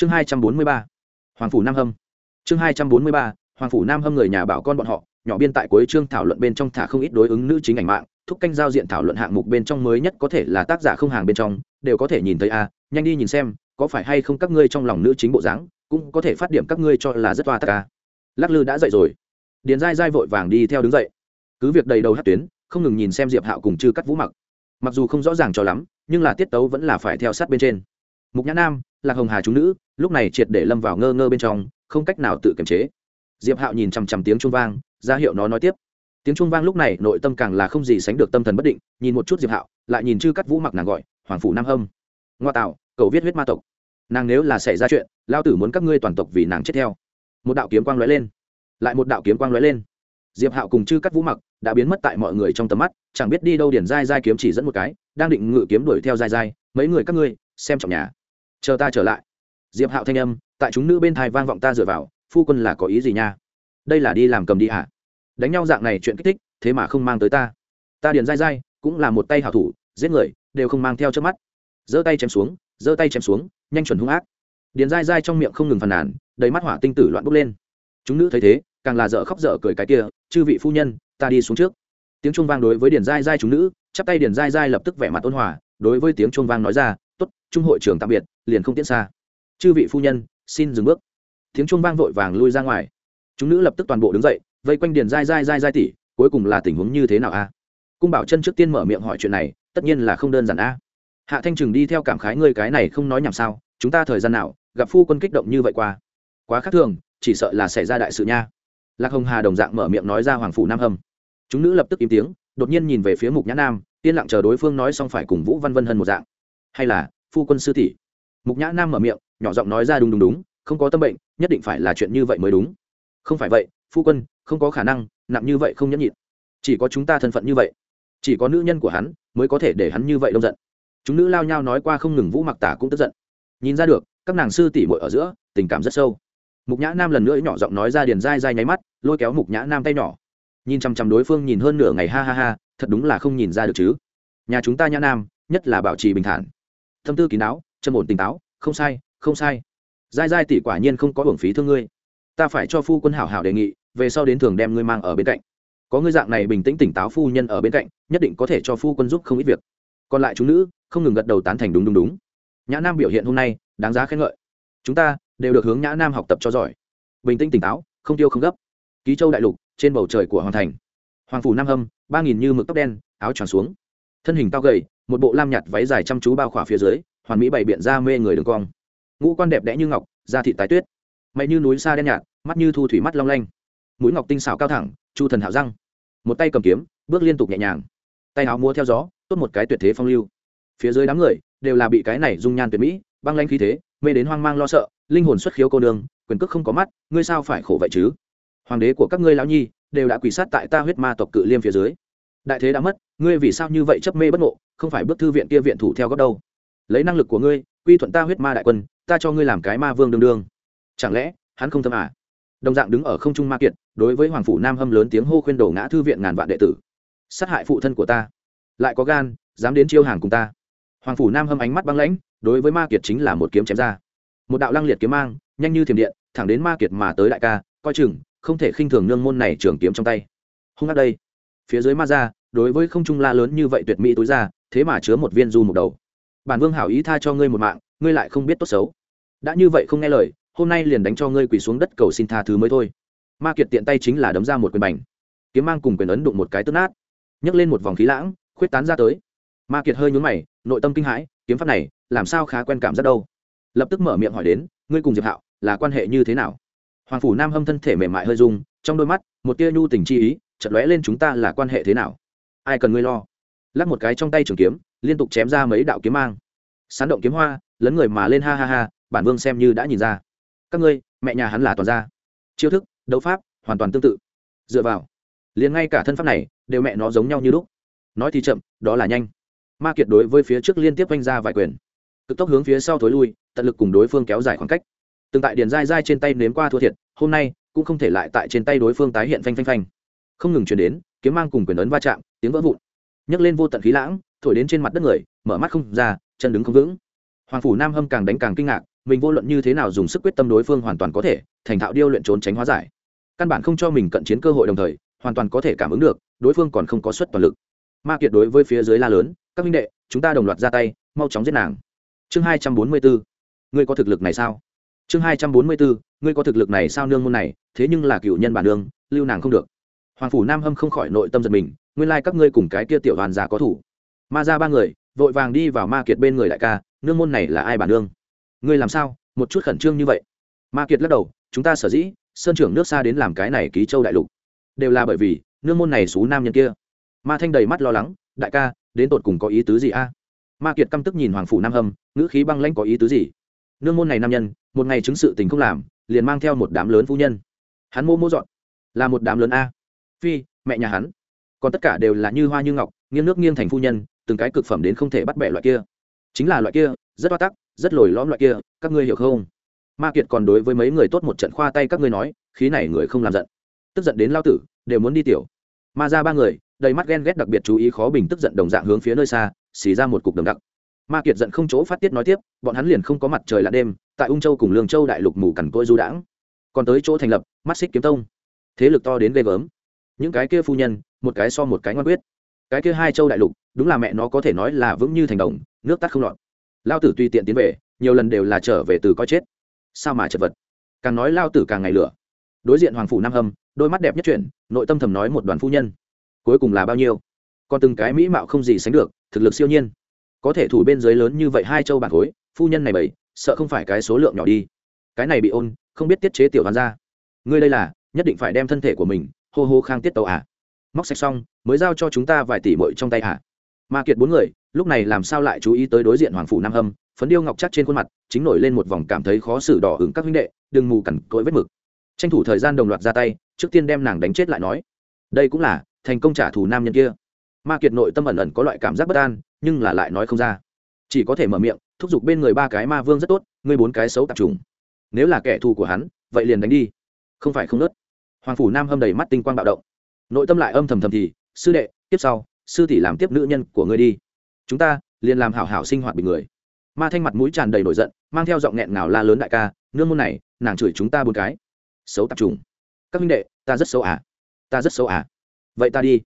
chương hai trăm bốn mươi ba, hoàng phủ nam hâm. Chương hai trăm bốn mươi ba, hoàng phủ nam hâm người nhà bảo con bọn họ, nhỏ biên tại cuối chương thảo luận bên trong thả không ít đối ứng nữ chính ảnh mạng, thúc canh giao diện thảo luận hạng mục bên trong mới nhất có thể là tác giả không hàng bên trong, đều có thể nhìn thấy a, nhanh đi nhìn xem, có phải hay không các ngươi trong lòng nữ chính bộ dáng, cũng có thể phát điểm các ngươi cho là rất toa tất cả lắc lư đã dậy rồi. Điền dai dai vội vàng đi theo đứng dậy. Cứ việc đầy đầu hát tuyến, không ngừng nhìn xem diệp hạo cùng chư cắt vũ mặc. Mặc dù không rõ ràng cho lắm, nhưng là tiết tấu vẫn là phải theo sát bên trên. Mục nhã nam lạc hồng hà chúng nữ, lúc này triệt để lâm vào ngơ ngơ bên trong, không cách nào tự kiềm chế. Diệp hạo nhìn chằm chằm tiếng trung vang, ra hiệu nó nói tiếp. Tiếng trung vang lúc này, nội tâm càng là không gì sánh được tâm thần bất định, nhìn một chút diệp hạo, lại nhìn chư cắt vũ mặc nàng gọi, hoàng phủ nam hâm. Ngoa tạo, cầu viết huyết ma tộc. Nàng nếu là xảy ra chuyện, lao tử muốn các ngươi toàn tộc vì nàng chết theo. Một đạo kiếm quang lóe lên. Lại một đạo kiếm quang lóe lên. Diệp hạo cùng chư cắt vũ mặc đã biến mất tại mọi người trong tầm mắt, chẳng biết đi đâu điển dai dai kiếm chỉ dẫn một cái, đang định ngự kiếm đuổi theo dai dai, mấy người các ngươi, xem trọng nhà chờ ta trở lại. Diệp hạo thanh âm, tại chúng nữ bên thai vang vọng ta dựa vào, phu quân là có ý gì nha? Đây là đi làm cầm đi hả? Đánh nhau dạng này chuyện kích thích, thế mà không mang tới ta. Ta điền dai dai, cũng là một tay hảo thủ, giết người, đều không mang theo trước mắt. Giơ tay chém xuống, giơ tay chém xuống, nhanh chuẩn hung ác. Điền dai dai trong miệng không ngừng phàn nàn, đầy mắt hỏa tinh tử loạn bốc lên. Chúng nữ thấy thế, càng là dở khóc dở cười cái kia, chư vị phu nhân, ta đi xuống trước. Tiếng chuông vang đối với điền dai dai chúng nữ, chắp tay điền dai dai lập tức vẻ mặt ôn hòa, đối với tiếng chuông vang nói ra tốt, trung hội trưởng tạm biệt, liền không tiễn xa. Chư vị phu nhân, xin dừng bước. Tiếng chuông vang vội vàng lui ra ngoài. Chúng nữ lập tức toàn bộ đứng dậy, vây quanh điền dai dai dai dai tỉ, cuối cùng là tình huống như thế nào a? Cung bảo chân trước tiên mở miệng hỏi chuyện này, tất nhiên là không đơn giản a. Hạ thanh trừng đi theo cảm khái ngươi cái này không nói nhảm sao, chúng ta thời gian nào, gặp phu quân kích động như vậy qua. Quá khác thường, chỉ sợ là xảy ra đại sự nha. Lạc hồng hà đồng dạng mở miệng nói ra hoàng phủ nam hầm. chúng nữ lập tức im tiếng, đột nhiên nhìn về phía mục nhã nam, yên lặng chờ đối phương nói xong phải cùng vũ văn vân hân một dạng hay là phu quân sư tỷ? Mục nhã nam mở miệng, nhỏ giọng nói ra đúng đúng đúng, không có tâm bệnh, nhất định phải là chuyện như vậy mới đúng. Không phải vậy, phu quân, không có khả năng, nặng như vậy không nhẫn nhịn. Chỉ có chúng ta thân phận như vậy. Chỉ có nữ nhân của hắn mới có thể để hắn như vậy đông giận. Chúng nữ lao nhau nói qua không ngừng vũ mặc tả cũng tức giận. Nhìn ra được, các nàng sư tỷ muội ở giữa, tình cảm rất sâu. Mục nhã nam lần nữa nhỏ giọng nói ra điền dai dai nháy mắt, lôi kéo mục nhã nam tay nhỏ. Nhìn chằm chằm đối phương nhìn hơn nửa ngày ha ha ha, thật đúng là không nhìn ra được chứ. Nhà chúng ta nhã nam, nhất là bảo trì bình thản tâm tư kín đáo chân ổn tỉnh táo, không sai không sai. Dai dai tỷ quả nhiên không có hưởng phí thương ngươi. Ta phải cho phu quân hảo hảo đề nghị, về sau đến thường đem ngươi mang ở bên cạnh. Có ngươi dạng này bình tĩnh tỉnh táo phu nhân ở bên cạnh, nhất định có thể cho phu quân giúp không ít việc. Còn lại chúng nữ, không ngừng gật đầu tán thành đúng đúng đúng. Nhã nam biểu hiện hôm nay, đáng giá khen ngợi. Chúng ta đều được hướng nhã nam học tập cho giỏi. Bình tĩnh tỉnh táo, không tiêu không gấp. Ký châu đại lục, trên bầu trời của hoàng thành. Hoàng phủ nam hâm, ba nghìn như mực tóc đen, áo tròn xuống. Thân hình cao gầy một bộ lam nhạt váy dài chăm chú bao khỏa phía dưới, hoàn mỹ bày biện ra mê người đường cong. Ngũ quan đẹp đẽ như ngọc, da thị tái tuyết. Mày như núi xa đen nhạt, mắt như thu thủy mắt long lanh. Mũi ngọc tinh xảo cao thẳng, chu thần hạo răng. Một tay cầm kiếm, bước liên tục nhẹ nhàng. Tay áo múa theo gió, tốt một cái tuyệt thế phong lưu. Phía dưới đám người đều là bị cái này dung nhan tuyệt mỹ, băng lanh khí thế, mê đến hoang mang lo sợ, linh hồn xuất khiếu cô đường quyền cước không có mắt, ngươi sao phải khổ vậy chứ? Hoàng đế của các ngươi lão nhi đều đã quỳ sát tại ta huyết ma tộc cự liêm phía dưới đại thế đã mất, ngươi vì sao như vậy chấp mê bất ngộ, không phải bước thư viện kia viện thủ theo góc đâu? Lấy năng lực của ngươi, quy thuận ta huyết ma đại quân, ta cho ngươi làm cái ma vương đương đương. Chẳng lẽ, hắn không thâm à? Đồng dạng đứng ở không trung ma kiệt, đối với hoàng phủ nam hâm lớn tiếng hô khuyên đổ ngã thư viện ngàn vạn đệ tử. Sát hại phụ thân của ta. Lại có gan, dám đến chiêu hàng cùng ta. Hoàng phủ nam hâm ánh mắt băng lãnh, đối với ma kiệt chính là một kiếm chém ra. Một đạo lăng liệt kiếm mang, nhanh như thiểm điện, thẳng đến ma kiệt mà tới đại ca, coi chừng, không thể khinh thường nương môn này trường kiếm trong tay. Hung hát đây. Phía dưới ma ra đối với không trung la lớn như vậy tuyệt mỹ túi ra, thế mà chứa một viên du một đầu. Bản vương hảo ý tha cho ngươi một mạng, ngươi lại không biết tốt xấu. Đã như vậy không nghe lời, hôm nay liền đánh cho ngươi quỳ xuống đất cầu xin tha thứ mới thôi. Ma kiệt tiện tay chính là đấm ra một quyền bành. Kiếm mang cùng quyền ấn đụng một cái tức nát. Nhấc lên một vòng khí lãng, khuyết tán ra tới. Ma kiệt hơi nhún mày, nội tâm kinh hãi, kiếm pháp này, làm sao khá quen cảm rất đâu. Lập tức mở miệng hỏi đến, ngươi cùng diệp hạo, là quan hệ như thế nào? Hoàng phủ nam hâm thân thể mềm mại hơi rung, trong đôi mắt, một tia nhu tình chi ý chật lóe lên, chúng ta là quan hệ thế nào? Ai cần ngươi lo? Lắc một cái trong tay trường kiếm, liên tục chém ra mấy đạo kiếm mang. Sán động kiếm hoa, lấn người mà lên ha ha ha, bản vương xem như đã nhìn ra. Các ngươi, mẹ nhà hắn là toàn gia. Chiêu thức, đấu pháp, hoàn toàn tương tự. Dựa vào, liền ngay cả thân pháp này, đều mẹ nó giống nhau như lúc. Nói thì chậm, đó là nhanh. Ma kiệt đối với phía trước liên tiếp quanh ra vài quyền. Cực tốc hướng phía sau thối lui, tận lực cùng đối phương kéo dài khoảng cách. Từng tại điền dai dai trên tay nếm qua thua thiệt, hôm nay, cũng không thể lại tại trên tay đối phương tái hiện phanh phanh phanh. Không ngừng chuyển đến, kiếm mang cùng quyền ấn va chạm tiếng vỡ vụn. Nhấc lên vô tận khí lãng, thổi đến trên mặt đất người, mở mắt không ra, chân đứng không vững. Hoàng phủ nam hâm càng đánh càng kinh ngạc, mình vô luận như thế nào dùng sức quyết tâm đối phương hoàn toàn có thể thành thạo điêu luyện trốn tránh hóa giải. Căn bản không cho mình cận chiến cơ hội đồng thời, hoàn toàn có thể cảm ứng được, đối phương còn không có suất toàn lực. Ma kiệt đối với phía dưới la lớn, các minh đệ, chúng ta đồng loạt ra tay, mau chóng giết nàng. Chương hai trăm bốn mươi bốn ngươi có thực lực này sao? Chương hai trăm bốn mươi bốn ngươi có thực lực này sao nương môn này, thế nhưng là cựu nhân bản nương, lưu nàng không được. Hoàng phủ nam hâm không khỏi nội tâm giật mình nguyên lai các ngươi cùng cái kia tiểu đoàn già có thủ. Ma ra ba người, vội vàng đi vào ma kiệt bên người đại ca, nương môn này là ai bản nương? Ngươi làm sao? Một chút khẩn trương như vậy. Ma kiệt lắc đầu, chúng ta sở dĩ, sơn trưởng nước xa đến làm cái này ký châu đại lục. Đều là bởi vì, nương môn này xú nam nhân kia. Ma thanh đầy mắt lo lắng, đại ca, đến tột cùng có ý tứ gì a? Ma kiệt căm tức nhìn hoàng phủ nam hâm, ngữ khí băng lãnh có ý tứ gì? Nương môn này nam nhân, một ngày chứng sự tình không làm, liền mang theo một đám lớn phu nhân. Hắn mô mô dọn, là một đám lớn a. Phi, mẹ nhà hắn còn tất cả đều là như hoa như ngọc, nghiêng nước nghiêng thành phu nhân, từng cái cực phẩm đến không thể bắt bẻ loại kia. Chính là loại kia, rất hoa tắc, rất lồi lõm loại kia, các ngươi hiểu không? Ma kiệt còn đối với mấy người tốt một trận khoa tay các ngươi nói, khí này người không làm giận. Tức giận đến lao tử, đều muốn đi tiểu. Ma ra ba người, đầy mắt ghen ghét đặc biệt chú ý khó bình tức giận đồng dạng hướng phía nơi xa, xì ra một cục đồng đặc. Ma kiệt giận không chỗ phát tiết nói tiếp, bọn hắn liền không có mặt trời là đêm, tại ung châu cùng lương châu đại lục mù cằn côi du đãng. Còn tới chỗ thành lập, mắt xích kiếm tông. Thế lực to đến ghê gớm. Những cái kia phu nhân một cái so một cái ngoan quyết. Cái kia hai châu đại lục, đúng là mẹ nó có thể nói là vững như thành đồng, nước tắt không lọt. Lao tử tùy tiện tiến về, nhiều lần đều là trở về từ coi chết. Sao mà chật vật? Càng nói lao tử càng ngày lửa. Đối diện hoàng phủ nam hâm, đôi mắt đẹp nhất chuyển, nội tâm thầm nói một đoàn phu nhân. Cuối cùng là bao nhiêu? Còn từng cái mỹ mạo không gì sánh được, thực lực siêu nhiên. Có thể thủ bên dưới lớn như vậy hai châu bản khối, phu nhân này bảy sợ không phải cái số lượng nhỏ đi. Cái này bị ôn, không biết tiết chế tiểu hoàn ra ngươi đây là, nhất định phải đem thân thể của mình, hô hô khang tiết tàu à? Móc sạch xong, mới giao cho chúng ta vài tỷ mội trong tay hả? ma kiệt bốn người, lúc này làm sao lại chú ý tới đối diện hoàng phủ nam hâm, phấn điêu ngọc chắc trên khuôn mặt, chính nổi lên một vòng cảm thấy khó xử đỏ hứng các huynh đệ, đừng mù cằn cỗi vết mực. Tranh thủ thời gian đồng loạt ra tay, trước tiên đem nàng đánh chết lại nói. Đây cũng là thành công trả thù nam nhân kia. Ma kiệt nội tâm ẩn ẩn có loại cảm giác bất an, nhưng là lại nói không ra. Chỉ có thể mở miệng, thúc giục bên người ba cái ma vương rất tốt ngươi bốn cái xấu tạp trùng. Nếu là kẻ thù của hắn, vậy liền đánh đi. Không phải không nớt. Hoàng phủ nam hâm đầy mắt tinh quang bạo động nội tâm lại âm thầm thầm thì, sư đệ, tiếp sau, sư tỷ làm tiếp nữ nhân của ngươi đi. Chúng ta liền làm hảo hảo sinh hoạt bình người. Ma thanh mặt mũi tràn đầy nổi giận, mang theo giọng nghẹn nào la lớn đại ca, nương môn này, nàng chửi chúng ta bốn cái. Xấu tạp trùng. Các huynh đệ, ta rất xấu à? Ta rất xấu à? Vậy ta đi.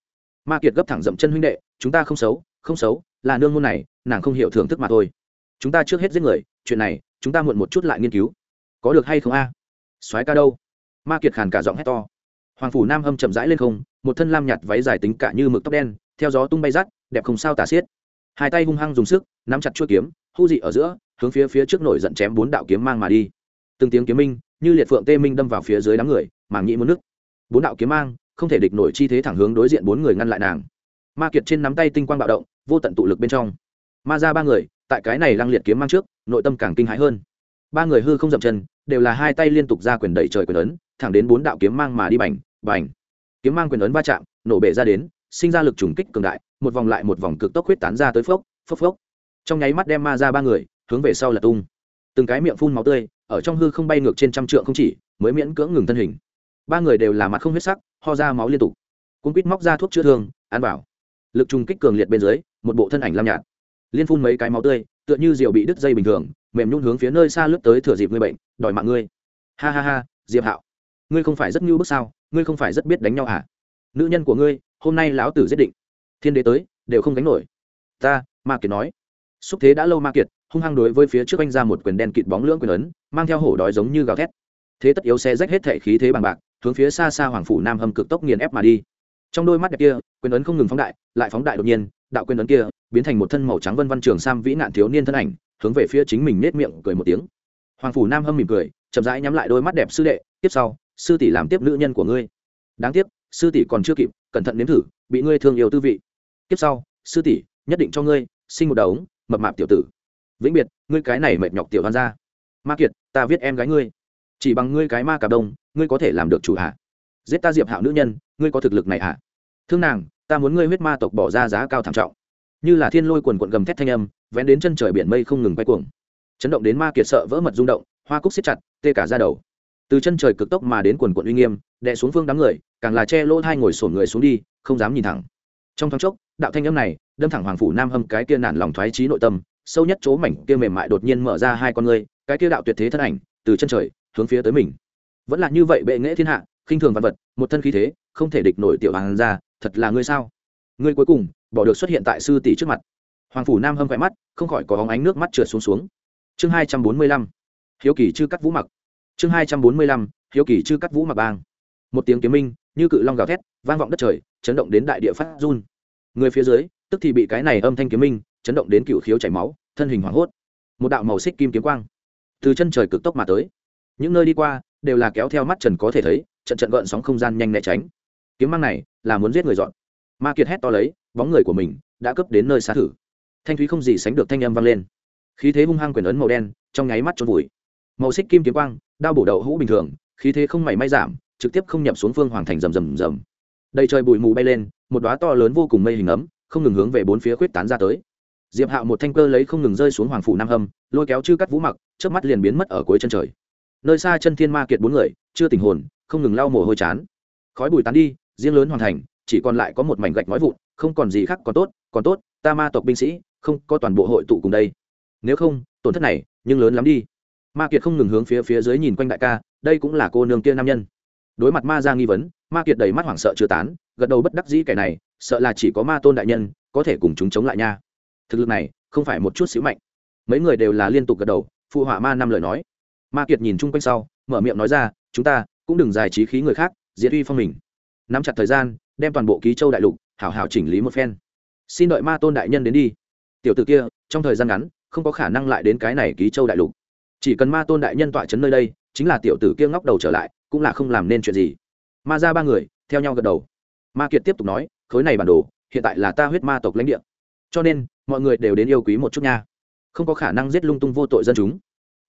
Ma kiệt gấp thẳng dậm chân huynh đệ, chúng ta không xấu không xấu, là nương môn này, nàng không hiểu thưởng thức mà thôi. Chúng ta trước hết giết người, chuyện này, chúng ta muộn một chút lại nghiên cứu. Có được hay không a? À? soái ca đâu? Ma kiệt khàn cả giọng hét to hoàng phủ nam hâm chậm rãi lên không, một thân lam nhạt váy dài tính cả như mực tóc đen, theo gió tung bay rắt đẹp không sao tả xiết. Hai tay hung hăng dùng sức, nắm chặt chuôi kiếm hưu dị ở giữa, hướng phía phía trước nổi giận chém bốn đạo kiếm mang mà đi. Từng tiếng kiếm minh, như liệt phượng tê minh đâm vào phía dưới đám người, màng nhĩ muốn nước bốn đạo kiếm mang, không thể địch nổi chi thế thẳng hướng đối diện bốn người ngăn lại nàng. Ma kiệt trên nắm tay tinh quang bạo động, vô tận tụ lực bên trong. Ma ra ba người, tại cái này lăng liệt kiếm mang trước, nội tâm càng kinh hãi hơn. Ba người hư không dậm chân, đều là hai tay liên tục ra quyền đẩy trời quyền ấn, thẳng đến bốn đạo kiếm mang mà đi bành bành! Kiếm mang quyền ấn va chạm, nổ bể ra đến, sinh ra lực trùng kích cường đại, một vòng lại một vòng cực tốc huyết tán ra tới phốc phốc phốc. Trong nháy mắt đem ma ra ba người, hướng về sau là tung. Từng cái miệng phun máu tươi, ở trong hư không bay ngược trên trăm trượng không chỉ, mới miễn cưỡng ngừng thân hình. Ba người đều là mặt không huyết sắc, ho ra máu liên tục. Cung quýt móc ra thuốc chữa thương, ăn bảo lực trùng kích cường liệt bên dưới, một bộ thân ảnh lam nhạt. Liên phun mấy cái máu tươi, tựa như rượu bị đứt dây bình thường, mềm nhún hướng phía nơi xa lướt tới thừa dịp người bệnh, đòi mạng ngươi. Ha ha ha, diệp hạo, ngươi không phải rất nhu bức sao? Ngươi không phải rất biết đánh nhau à nữ nhân của ngươi, hôm nay lão tử giết định. Thiên đế tới, đều không đánh nổi. Ta, ma kiệt nói. Xúc thế đã lâu ma kiệt, hung hăng đối với phía trước anh ra một quyền đen kịt bóng lưỡng quyền ấn, mang theo hổ đói giống như gào thét. Thế tất yếu xe rách hết thể khí thế bằng bạc, hướng phía xa xa hoàng phủ nam hâm cực tốc nghiền ép mà đi. Trong đôi mắt đẹp kia, quyền ấn không ngừng phóng đại, lại phóng đại đột nhiên, đạo quyền ấn kia, biến thành một thân màu trắng vân văn trường sam vĩ nạn thiếu niên thân ảnh, hướng về phía chính mình nết miệng cười một tiếng. Hoàng phủ nam hâm mỉm cười, chậm rãi nhắm lại đôi mắt đẹp sư đệ, tiếp sau sư tỷ làm tiếp nữ nhân của ngươi. Đáng tiếc, sư tỷ còn chưa kịp, cẩn thận nếm thử, bị ngươi thương yêu tư vị. Tiếp sau, sư tỷ nhất định cho ngươi sinh một đầu mập mạp tiểu tử. Vĩnh biệt, ngươi cái này mệt nhọc tiểu văn ra ma kiệt, ta viết em gái ngươi. Chỉ bằng ngươi cái ma cà đông, ngươi có thể làm được chủ hạ. Giết ta diệp hạo nữ nhân, ngươi có thực lực này hạ thương nàng, ta muốn ngươi huyết ma tộc bỏ ra giá cao thảm trọng. Như là thiên lôi quần quận gầm thét thanh âm, vén đến chân trời biển mây không ngừng quay cuồng. Chấn động đến ma kiệt sợ vỡ mật rung động, hoa cúc siết chặt, tê cả ra đầu từ chân trời cực tốc mà đến quần quận uy nghiêm, đè xuống phương đám người, càng là che lỗ thai ngồi sổn người xuống đi, không dám nhìn thẳng. Trong thoáng chốc, đạo thanh âm này, đâm thẳng hoàng phủ nam hâm cái kia nản lòng thoái trí nội tâm, sâu nhất chỗ mảnh kia mềm mại đột nhiên mở ra hai con ngươi, cái kia đạo tuyệt thế thân ảnh, từ chân trời, hướng phía tới mình. Vẫn là như vậy bệ nghệ thiên hạ, khinh thường văn vật, một thân khí thế, không thể địch nổi tiểu hoàng ra thật là ngươi sao? Ngươi cuối cùng, bỏ được xuất hiện tại sư tỷ trước mặt. Hoàng phủ nam hâm khỏe mắt, không khỏi có hóng ánh nước mắt trượt xuống xuống. Chương hai trăm bốn mươi lăm. Hiếu kỳ chư cắt vũ mặc chương hai trăm bốn mươi lăm, hiếu kỳ chư cắt vũ mặc bang. Một tiếng kiếm minh, như cự long gào thét, vang vọng đất trời, chấn động đến đại địa phát run. Người phía dưới, tức thì bị cái này âm thanh kiếm minh, chấn động đến cựu khiếu chảy máu, thân hình hoảng hốt. Một đạo màu xích kim kiếm quang, từ chân trời cực tốc mà tới. Những nơi đi qua, đều là kéo theo mắt trần có thể thấy, trận trận gợn sóng không gian nhanh né tránh. Kiếm mang này là muốn giết người dọn. Ma kiệt hét to lấy, bóng người của mình đã cấp đến nơi xa thử. Thanh thúy không gì sánh được thanh âm vang lên. Khí thế hung hăng quyền ấn màu đen, trong nháy mắt trôn vùi. Màu xích kim kiếm quang đao bổ đậu hũ bình thường, khí thế không mảy may giảm, trực tiếp không nhập xuống phương hoàng thành rầm rầm rầm. Đầy trời bụi mù bay lên, một đóa to lớn vô cùng mây hình ấm, không ngừng hướng về bốn phía khuyết tán ra tới. Diệp hạo một thanh cơ lấy không ngừng rơi xuống hoàng phủ nam hâm, lôi kéo chư cắt vũ mặc trước mắt liền biến mất ở cuối chân trời. Nơi xa chân thiên ma kiệt bốn người, chưa tình hồn, không ngừng lau mồ hôi chán. Khói bụi tán đi, riêng lớn hoàn thành, chỉ còn lại có một mảnh gạch nói vụn, không còn gì khác còn tốt còn tốt, ta ma tộc binh sĩ, không có toàn bộ hội tụ cùng đây. Nếu không, tổn thất này, nhưng lớn lắm đi ma kiệt không ngừng hướng phía phía dưới nhìn quanh đại ca, đây cũng là cô nương kia nam nhân. Đối mặt ma ra nghi vấn, ma kiệt đầy mắt hoảng sợ chưa tán, gật đầu bất đắc dĩ kẻ này, sợ là chỉ có ma tôn đại nhân, có thể cùng chúng chống lại nha. Thực lực này, không phải một chút xíu mạnh. Mấy người đều là liên tục gật đầu, phụ họa ma năm lời nói. Ma kiệt nhìn chung quanh sau, mở miệng nói ra, chúng ta cũng đừng giải trí khí người khác diệt uy phong mình. Nắm chặt thời gian, đem toàn bộ ký châu đại lục hảo hảo chỉnh lý một phen. Xin đợi ma tôn đại nhân đến đi. Tiểu t ử kia, trong thời gian ngắn, không có khả năng lại đến cái này ký châu đại lục chỉ cần ma tôn đại nhân tọa chấn nơi đây, chính là tiểu tử kia ngóc đầu trở lại, cũng là không làm nên chuyện gì. Ma ra ba người, theo nhau gật đầu. Ma kiệt tiếp tục nói, khối này bản đồ, hiện tại là ta huyết ma tộc lãnh địa. Cho nên, mọi người đều đến yêu quý một chút nha. Không có khả năng giết lung tung vô tội dân chúng.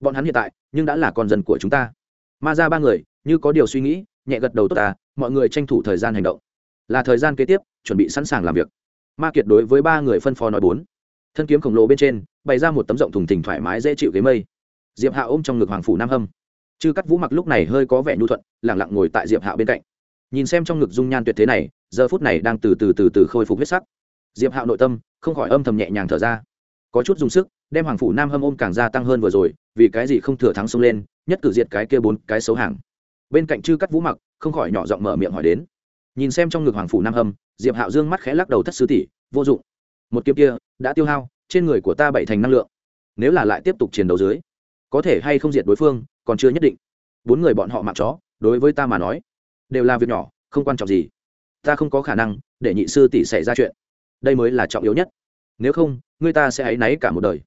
Bọn hắn hiện tại, nhưng đã là con dân của chúng ta. Ma ra ba người, như có điều suy nghĩ, nhẹ gật đầu, tốt à mọi người tranh thủ thời gian hành động. Là thời gian kế tiếp, chuẩn bị sẵn sàng làm việc. Ma kiệt đối với ba người phân phó nói bốn. Thân kiếm khổng lồ bên trên, bày ra một tấm rộng thùng thình thoải mái dễ chịu ghế mây diệp hạ ôm trong ngực hoàng phủ nam hâm. Chư cắt vũ mặc lúc này hơi có vẻ nhu thuận lẳng lặng ngồi tại diệp hạ bên cạnh. Nhìn xem trong ngực dung nhan tuyệt thế này, giờ phút này đang từ từ từ từ khôi phục huyết sắc. Diệp Hạ nội tâm, không khỏi âm thầm nhẹ nhàng thở ra. Có chút dùng sức, đem hoàng phủ nam hâm ôm càng gia tăng hơn vừa rồi, vì cái gì không thừa thắng xông lên, nhất cử diệt cái kia bốn cái xấu hàng. Bên cạnh chư cắt vũ mặc, không khỏi nhỏ giọng mở miệng hỏi đến. Nhìn xem trong ngực hoàng phủ nam hâm, diệp hạo dương mắt khẽ lắc đầu thất sứ tỷ, vô dụng. Một kiếm kia, đã tiêu hao, trên người của ta bảy thành năng lượng. Nếu là lại tiếp tục chiến đấu dưới có thể hay không diệt đối phương, còn chưa nhất định. Bốn người bọn họ mặc chó, đối với ta mà nói, đều là việc nhỏ, không quan trọng gì. Ta không có khả năng để nhị sư tỷ xảy ra chuyện. Đây mới là trọng yếu nhất. Nếu không, người ta sẽ áy náy cả một đời.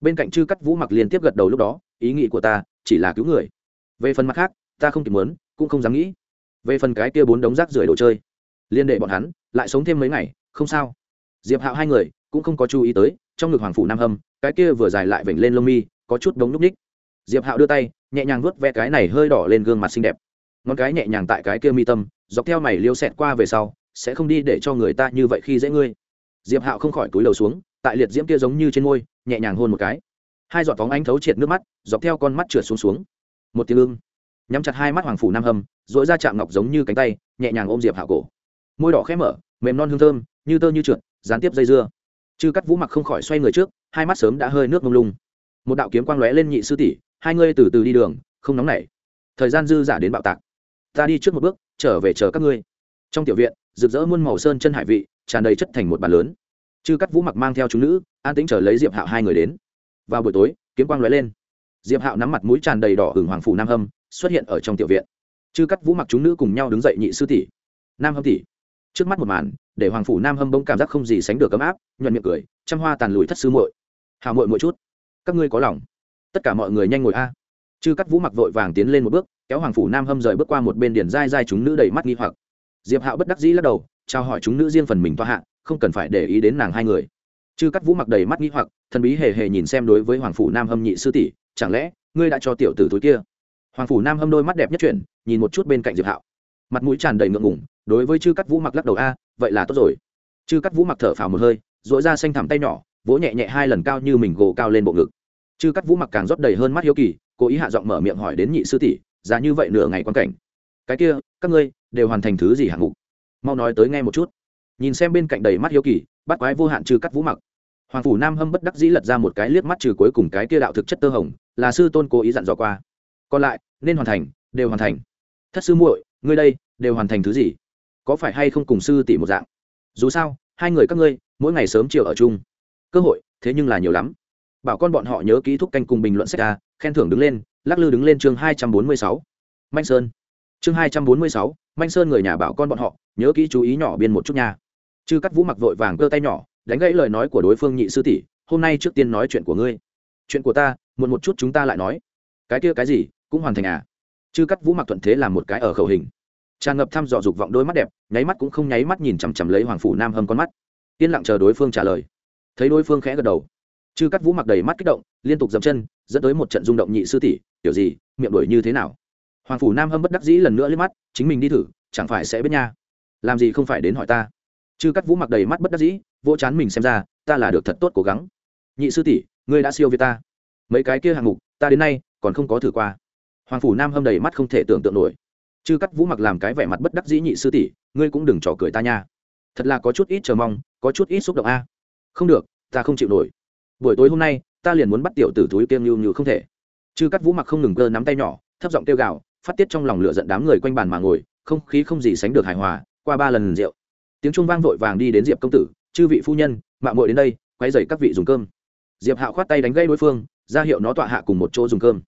Bên cạnh chư cắt vũ mặc liên tiếp gật đầu lúc đó, ý nghĩ của ta chỉ là cứu người. Về phần mặt khác, ta không kịp muốn, cũng không dám nghĩ. Về phần cái kia bốn đống rác rưởi đồ chơi, liên đệ bọn hắn lại sống thêm mấy ngày, không sao. Diệp hạo hai người cũng không có chú ý tới, trong ngực hoàng phủ nam hâm, cái kia vừa dài lại vểnh lên lông mi, có chút đống núp ních diệp hạo đưa tay, nhẹ nhàng vuốt ve cái này hơi đỏ lên gương mặt xinh đẹp. Ngón cái nhẹ nhàng tại cái kia mi tâm, dọc theo mày liêu xẹt qua về sau, sẽ không đi để cho người ta như vậy khi dễ ngươi. Diệp hạo không khỏi túi đầu xuống, tại liệt diễm kia giống như trên môi, nhẹ nhàng hôn một cái. Hai giọt phóng ánh thấu triệt nước mắt, dọc theo con mắt trượt xuống xuống. Một tiếng ưng. Nhắm chặt hai mắt hoàng phủ nam hâm dỗi ra chạm ngọc giống như cánh tay, nhẹ nhàng ôm diệp hạo cổ. Môi đỏ khẽ mở, mềm non hương thơm, như tơ như trượt, gián tiếp dây dưa. Chư cắt vũ mặc không khỏi xoay người trước, hai mắt sớm đã hơi nước mông lung. Một đạo kiếm quang lóe lên nhị sư tỷ hai ngươi từ từ đi đường, không nóng nảy. Thời gian dư giả đến bạo tạc. Ta đi trước một bước, trở về chờ các ngươi. Trong tiểu viện, rực rỡ muôn màu sơn chân hải vị, tràn đầy chất thành một bàn lớn. Chư cắt vũ mặc mang theo chúng nữ, an tĩnh chờ lấy diệp hạo hai người đến. Vào buổi tối, kiếm quang lóe lên. Diệp hạo nắm mặt mũi tràn đầy đỏ hưởng hoàng phủ nam hâm, xuất hiện ở trong tiểu viện. Chư cắt vũ mặc chúng nữ cùng nhau đứng dậy nhị sư tỷ. Nam hâm tỷ. Trước mắt một màn, để hoàng phủ nam hâm bông cảm giác không gì sánh được ấm áp, nhuận miệng cười, trăm hoa tàn lùi thất sư muội. Hào muội muội chút, các ngươi có lòng tất cả mọi người nhanh ngồi a. Chư cắt vũ mặc vội vàng tiến lên một bước, kéo hoàng phủ nam hâm rời bước qua một bên điền dai dai chúng nữ đầy mắt nghi hoặc. Diệp hạo bất đắc dĩ lắc đầu trao hỏi chúng nữ riêng phần mình toa hạ, không cần phải để ý đến nàng hai người. Chư cắt vũ mặc đầy mắt nghi hoặc, thần bí hề hề nhìn xem đối với hoàng phủ nam hâm nhị sư tỷ, chẳng lẽ ngươi đã cho tiểu tử túi kia? Hoàng phủ nam hâm đôi mắt đẹp nhất chuyển, nhìn một chút bên cạnh diệp hạo. Mặt mũi tràn đầy ngượng ngủng đối với chư cắt vũ mặc lắc đầu, a, vậy là tốt rồi. Chư cắt vũ mặc thở phào một hơi dội ra xanh thẳm tay nhỏ, vỗ nhẹ nhẹ hai lần cao như mình gồ cao lên bộ ngực chư cắt vũ mặc càng rót đầy hơn mắt hiếu kỳ, cố ý hạ giọng mở miệng hỏi đến nhị sư tỷ giá như vậy nửa ngày quan cảnh. Cái kia, các ngươi, đều hoàn thành thứ gì hạng mục? Mau nói tới nghe một chút. Nhìn xem bên cạnh đầy mắt hiếu kỳ, bắt quái vô hạn trừ cắt vũ mặc. Hoàng phủ nam hâm bất đắc dĩ lật ra một cái liếc mắt trừ cuối cùng cái kia đạo thực chất tơ hồng, là sư tôn cố ý dặn dò qua. Còn lại, nên hoàn thành, đều hoàn thành. Thất sư muội, ngươi đây, đều hoàn thành thứ gì? Có phải hay không cùng sư tỷ một dạng? Dù sao, hai người các ngươi, mỗi ngày sớm chiều ở chung. Cơ hội, thế nhưng là nhiều lắm bảo con bọn họ nhớ ký thúc canh cùng bình luận sách a, khen thưởng đứng lên, lắc lư đứng lên chương hai trăm bốn mươi sáu. Manh sơn. Chương hai trăm bốn mươi sáu, manh sơn người nhà bảo con bọn họ, nhớ kỹ chú ý nhỏ biên một chút nha. Chư cắt vũ mặc vội vàng cơ tay nhỏ, đánh gãy lời nói của đối phương nhị sư tỷ, hôm nay trước tiên nói chuyện của ngươi. Chuyện của ta, muộn một chút chúng ta lại nói. Cái kia cái gì, cũng hoàn thành à? Chư cắt vũ mặc thuận thế làm một cái ở khẩu hình. Tràn ngập thăm dò dục vọng đôi mắt đẹp, nháy mắt cũng không nháy mắt nhìn chằm chằm lấy hoàng phủ nam hâm con mắt. Yên lặng chờ đối phương trả lời. Thấy đối phương khẽ gật đầu chư cắt vũ mặc đầy mắt kích động, liên tục dậm chân, dẫn tới một trận rung động nhị sư tỷ kiểu gì, miệng đuổi như thế nào? Hoàng phủ nam hâm bất đắc dĩ lần nữa liếc mắt, chính mình đi thử, chẳng phải sẽ biết nha. Làm gì không phải đến hỏi ta? Chư cắt vũ mặc đầy mắt bất đắc dĩ, vỗ chán mình xem ra, ta là được thật tốt cố gắng. Nhị sư tỷ, ngươi đã siêu việt ta. Mấy cái kia hạng mục, ta đến nay còn không có thử qua. Hoàng phủ nam hâm đầy mắt không thể tưởng tượng nổi. Chư cắt vũ mặc làm cái vẻ mặt bất đắc dĩ nhị sư tỷ, ngươi cũng đừng trò cười ta nha. Thật là có chút ít chờ mong, có chút ít xúc động a. Không được, ta không chịu nổi buổi tối hôm nay, ta liền muốn bắt tiểu tử túi kiêng nhu nhu không thể. Chư cắt vũ mặc không ngừng cơ nắm tay nhỏ, thấp giọng kêu gào, phát tiết trong lòng lửa giận đám người quanh bàn mà ngồi, không khí không gì sánh được hài hòa, qua ba lần rượu. Tiếng trung vang vội vàng đi đến diệp công tử, chư vị phu nhân mạng muội đến đây quay dậy các vị dùng cơm. Diệp hạo khoát tay đánh gây đối phương, ra hiệu nó tọa hạ cùng một chỗ dùng cơm.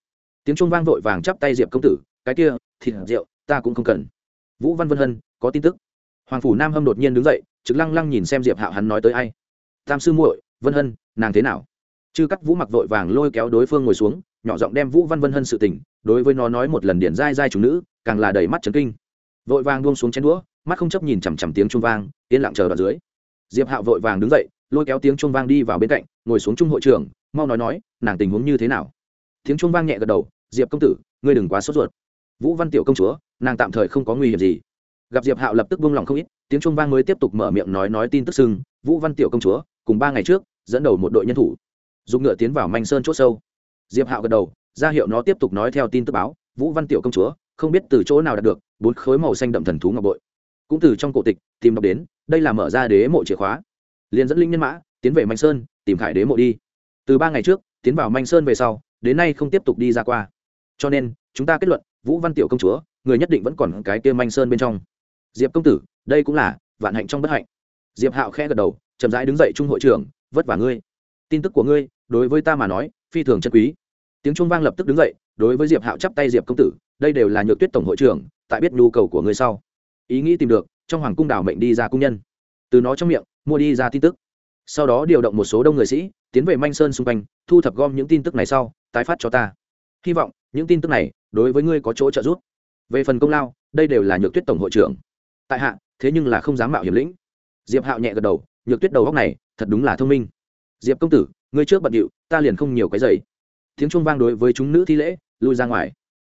Tiếng trung vang vội vàng chắp tay diệp công tử, cái kia, thịt, rượu, ta cũng không cần. Vũ văn vân hân, có tin tức. Hoàng phủ nam hâm đột nhiên đứng dậy, trực lăng lăng nhìn xem diệp hạo hắn nói tới ai. Tam sư muội vân hân, nàng thế nào? Chư cắt vũ mặc vội vàng lôi kéo đối phương ngồi xuống, nhỏ giọng đem vũ văn vân hân sự tình đối với nó nói một lần điển dai dai chủ nữ, càng là đầy mắt trấn kinh. Vội vàng buông xuống chén đũa, mắt không chấp nhìn chằm chằm tiếng trung vang, yên lặng chờ đoạn dưới. Diệp hạo vội vàng đứng dậy, lôi kéo tiếng trung vang đi vào bên cạnh, ngồi xuống trung hội trưởng, mau nói nói, nàng tình huống như thế nào? Tiếng trung vang nhẹ gật đầu, diệp công tử, ngươi đừng quá sốt ruột. Vũ văn tiểu công chúa, nàng tạm thời không có nguy hiểm gì. Gặp diệp hạo lập tức buông lòng không ít, tiếng trung vang mới tiếp tục mở miệng nói nói tin tức sưng, vũ văn tiểu công chúa, cùng ba ngày trước dẫn đầu một đội nhân thủ. Dùng ngựa tiến vào manh sơn c h ỗ sâu. Diệp hạo gật đầu, ra hiệu nó tiếp tục nói theo tin tức báo, vũ văn tiểu công chúa, không biết từ chỗ nào đạt được bốn khối màu xanh đậm thần thú ngọc bội. Cũng từ trong cổ tịch, tìm đọc đến, đây là mở ra đế mộ chìa khóa. Liền dẫn linh nhân mã, tiến về manh sơn, tìm khải đế mộ đi. Từ ba ngày trước, tiến vào manh sơn về sau, đến nay không tiếp tục đi ra qua. Cho nên, chúng ta kết luận, vũ văn tiểu công chúa, người nhất định vẫn còn cái kia manh sơn bên trong. Diệp công tử, đây cũng là vạn hạnh trong bất hạnh. Diệp hạo khẽ gật đầu, chậm rãi đứng dậy trung hội trưởng vất vả ngươi. Tin tức của ngươi, đối với ta mà nói, phi thường chân quý. Tiếng trung vang lập tức đứng dậy, đối với diệp hạo chắp tay diệp công tử, đây đều là nhược tuyết tổng hội trưởng, tại biết nhu cầu của ngươi sau. Ý nghĩ tìm được, trong hoàng cung đảo mệnh đi ra cung nhân. Từ nó trong miệng, mua đi ra tin tức. Sau đó điều động một số đông người sĩ, tiến về manh sơn xung quanh, thu thập gom những tin tức này sau, tái phát cho ta. Hy vọng, những tin tức này, đối với ngươi có chỗ trợ giúp. Về phần công lao, đây đều là nhược tuyết tổng hội trưởng. Tại hạ, thế nhưng là không dám mạo hiểm lĩnh. Diệp hạo nhẹ gật đầu nhược tuyết đầu góc này, thật đúng là thông minh. Diệp công tử, ngươi trước bận điệu, ta liền không nhiều cái giày. Tiếng chuông vang đối với chúng nữ thi lễ, lui ra ngoài.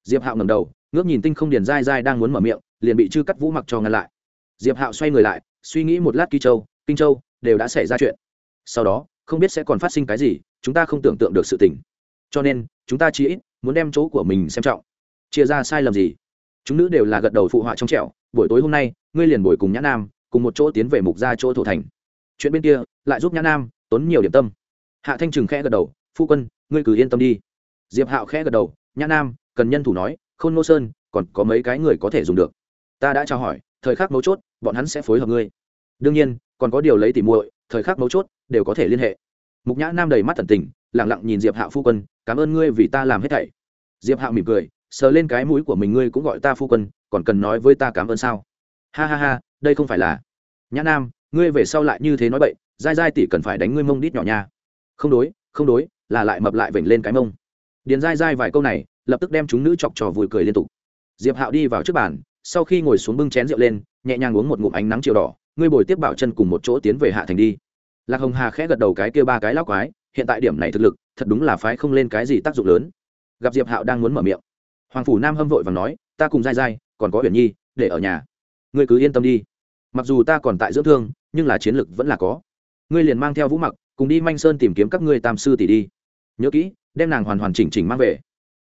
Diệp hạo ngầm đầu, ngước nhìn tinh không điền dai dai đang muốn mở miệng, liền bị chư cắt vũ mặc cho ngăn lại. Diệp hạo xoay người lại, suy nghĩ một lát kỳ châu, kinh châu, đều đã xảy ra chuyện. Sau đó, không biết sẽ còn phát sinh cái gì, chúng ta không tưởng tượng được sự tình. Cho nên, chúng ta chỉ ít muốn đem chỗ của mình xem trọng. Chia ra sai lầm gì? Chúng nữ đều là gật đầu phụ họa trong trẻo, buổi tối hôm nay, ngươi liền buổi cùng nhã nam, cùng một chỗ tiến về mục ra chỗ thổ thành chuyện bên kia lại giúp nhã nam tốn nhiều điểm tâm hạ thanh trừng khẽ gật đầu phu quân ngươi cứ yên tâm đi diệp hạo khẽ gật đầu nhã nam cần nhân thủ nói khôn nô sơn còn có mấy cái người có thể dùng được ta đã trao hỏi thời khắc mấu chốt bọn hắn sẽ phối hợp ngươi đương nhiên còn có điều lấy tỉ muội thời khắc mấu chốt đều có thể liên hệ mục nhã nam đầy mắt thần tình lẳng lặng nhìn diệp hạo phu quân cảm ơn ngươi vì ta làm hết thảy diệp hạo mỉm cười sờ lên cái mũi của mình ngươi cũng gọi ta phu quân còn cần nói với ta cảm ơn sao ha ha ha đây không phải là nhã nam ngươi về sau lại như thế nói bậy, dai dai tỷ cần phải đánh ngươi mông đít nhỏ nha. Không đối không đối, là lại mập lại vểnh lên cái mông. Điền dai dai vài câu này, lập tức đem chúng nữ chọc trò vui cười liên tục. Diệp hạo đi vào trước bàn, sau khi ngồi xuống bưng chén rượu lên, nhẹ nhàng uống một ngụm ánh nắng chiều đỏ, ngươi bồi tiếp bảo chân cùng một chỗ tiến về hạ thành đi. Lạc hồng hà khẽ gật đầu cái kia ba cái lão quái, hiện tại điểm này thực lực, thật đúng là phái không lên cái gì tác dụng lớn. Gặp diệp hạo đang muốn mở miệng, hoàng phủ nam hâm vội và nói, ta cùng dai dai, còn có huyền nhi, để ở nhà. Ngươi cứ yên tâm đi mặc dù ta còn tại dưỡng thương, nhưng là chiến lực vẫn là có. Ngươi liền mang theo vũ mặc, cùng đi manh sơn tìm kiếm các ngươi tam sư tỷ đi. Nhớ kỹ, đem nàng hoàn hoàn chỉnh chỉnh mang về.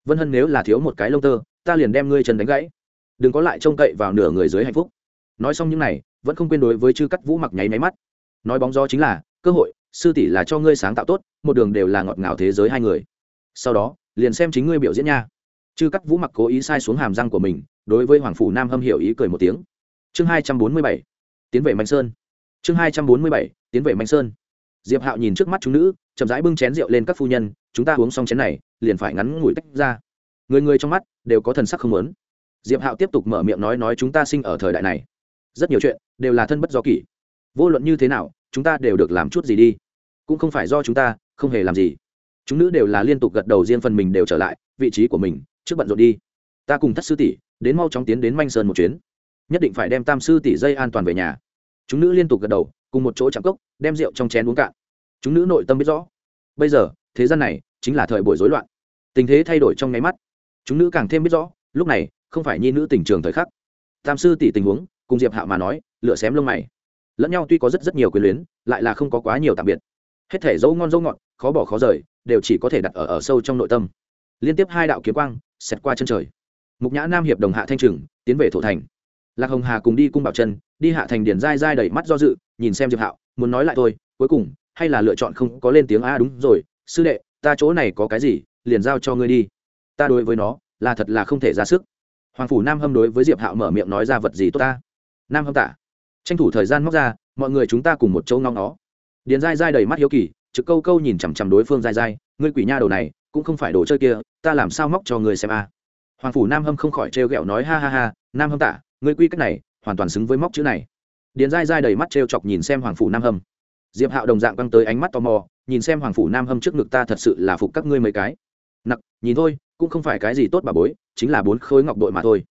Vân hân nếu là thiếu một cái lông tơ, ta liền đem ngươi chân đánh gãy. Đừng có lại trông cậy vào nửa người dưới hạnh phúc. Nói xong những này, vẫn không quên đối với chư cắt vũ mặc nháy máy mắt. Nói bóng gió chính là, cơ hội, sư tỷ là cho ngươi sáng tạo tốt, một đường đều là ngọt ngào thế giới hai người. Sau đó, liền xem chính ngươi biểu diễn nha. Chư cắt vũ mặc cố ý sai xuống hàm răng của mình, đối với hoàng phủ nam hâm hiểu ý cười một tiếng. Chương hai trăm bốn mươi bảy tiến về mạnh sơn. Chương hai trăm bốn mươi bảy, tiến về mạnh sơn. Diệp hạo nhìn trước mắt chúng nữ, chậm rãi bưng chén rượu lên các phu nhân, chúng ta uống xong chén này, liền phải ngắn ngủi tách ra. Người người trong mắt đều có thần sắc không lớn diệp hạo tiếp tục mở miệng nói nói, chúng ta sinh ở thời đại này. Rất nhiều chuyện đều là thân bất do kỷ. Vô luận như thế nào, chúng ta đều được làm chút gì đi. Cũng không phải do chúng ta, không hề làm gì. Chúng nữ đều là liên tục gật đầu riêng phần mình đều trở lại vị trí của mình, trước bận rộn đi. Ta cùng thất sư tỷ, đến mau chóng tiến đến manh sơn một chuyến nhất định phải đem tam sư tỷ dây an toàn về nhà. Chúng nữ liên tục gật đầu, cùng một chỗ chạm cốc, đem rượu trong chén uống cạn. Chúng nữ nội tâm biết rõ, bây giờ, thế gian này chính là thời buổi rối loạn. Tình thế thay đổi trong nháy mắt. Chúng nữ càng thêm biết rõ, lúc này, không phải nhi nữ tình trường thời khắc. Tam sư tỷ tình huống, cùng diệp hạo mà nói lựa xém lông mày. Lẫn nhau tuy có rất rất nhiều quyền luyến, lại là không có quá nhiều tạm biệt. Hết thể dấu ngon dấu ngọt, khó bỏ khó rời, đều chỉ có thể đặt ở ở sâu trong nội tâm. Liên tiếp hai đạo kiếm quang, xẹt qua chân trời. Mục nhã nam hiệp đồng hạ thanh trừng tiến về thổ thành lạc hồng hà cùng đi cung bảo chân, đi hạ thành điền dai dai đầy mắt do dự, nhìn xem diệp hạo, muốn nói lại thôi, cuối cùng, hay là lựa chọn không có lên tiếng a đúng rồi, sư đệ, ta chỗ này có cái gì, liền giao cho ngươi đi. Ta đối với nó, là thật là không thể ra sức. Hoàng phủ nam hâm đối với diệp hạo mở miệng nói ra vật gì tốt ta? Nam hâm tả tranh thủ thời gian móc ra, mọi người chúng ta cùng một chỗ ngóng nó điền dai dai đầy mắt hiếu kỳ, trực câu câu nhìn chằm chằm đối phương dai dai, ngươi quỷ nha đầu này, cũng không phải đồ chơi kia, ta làm sao móc cho ngươi xem a? Hoàng phủ nam hâm không khỏi trêu ghẹo nói, ha ha ha, nam hâm tả ngươi quy cách này, hoàn toàn xứng với móc chữ này. Điền dai dai đầy mắt trêu chọc nhìn xem hoàng phủ nam hâm. Diệp hạo đồng dạng băng tới ánh mắt tò mò, nhìn xem hoàng phủ nam hâm trước ngực ta thật sự là phục các ngươi mấy cái. Nặc, nhìn thôi, cũng không phải cái gì tốt bà bối, chính là bốn khối ngọc bội mà thôi.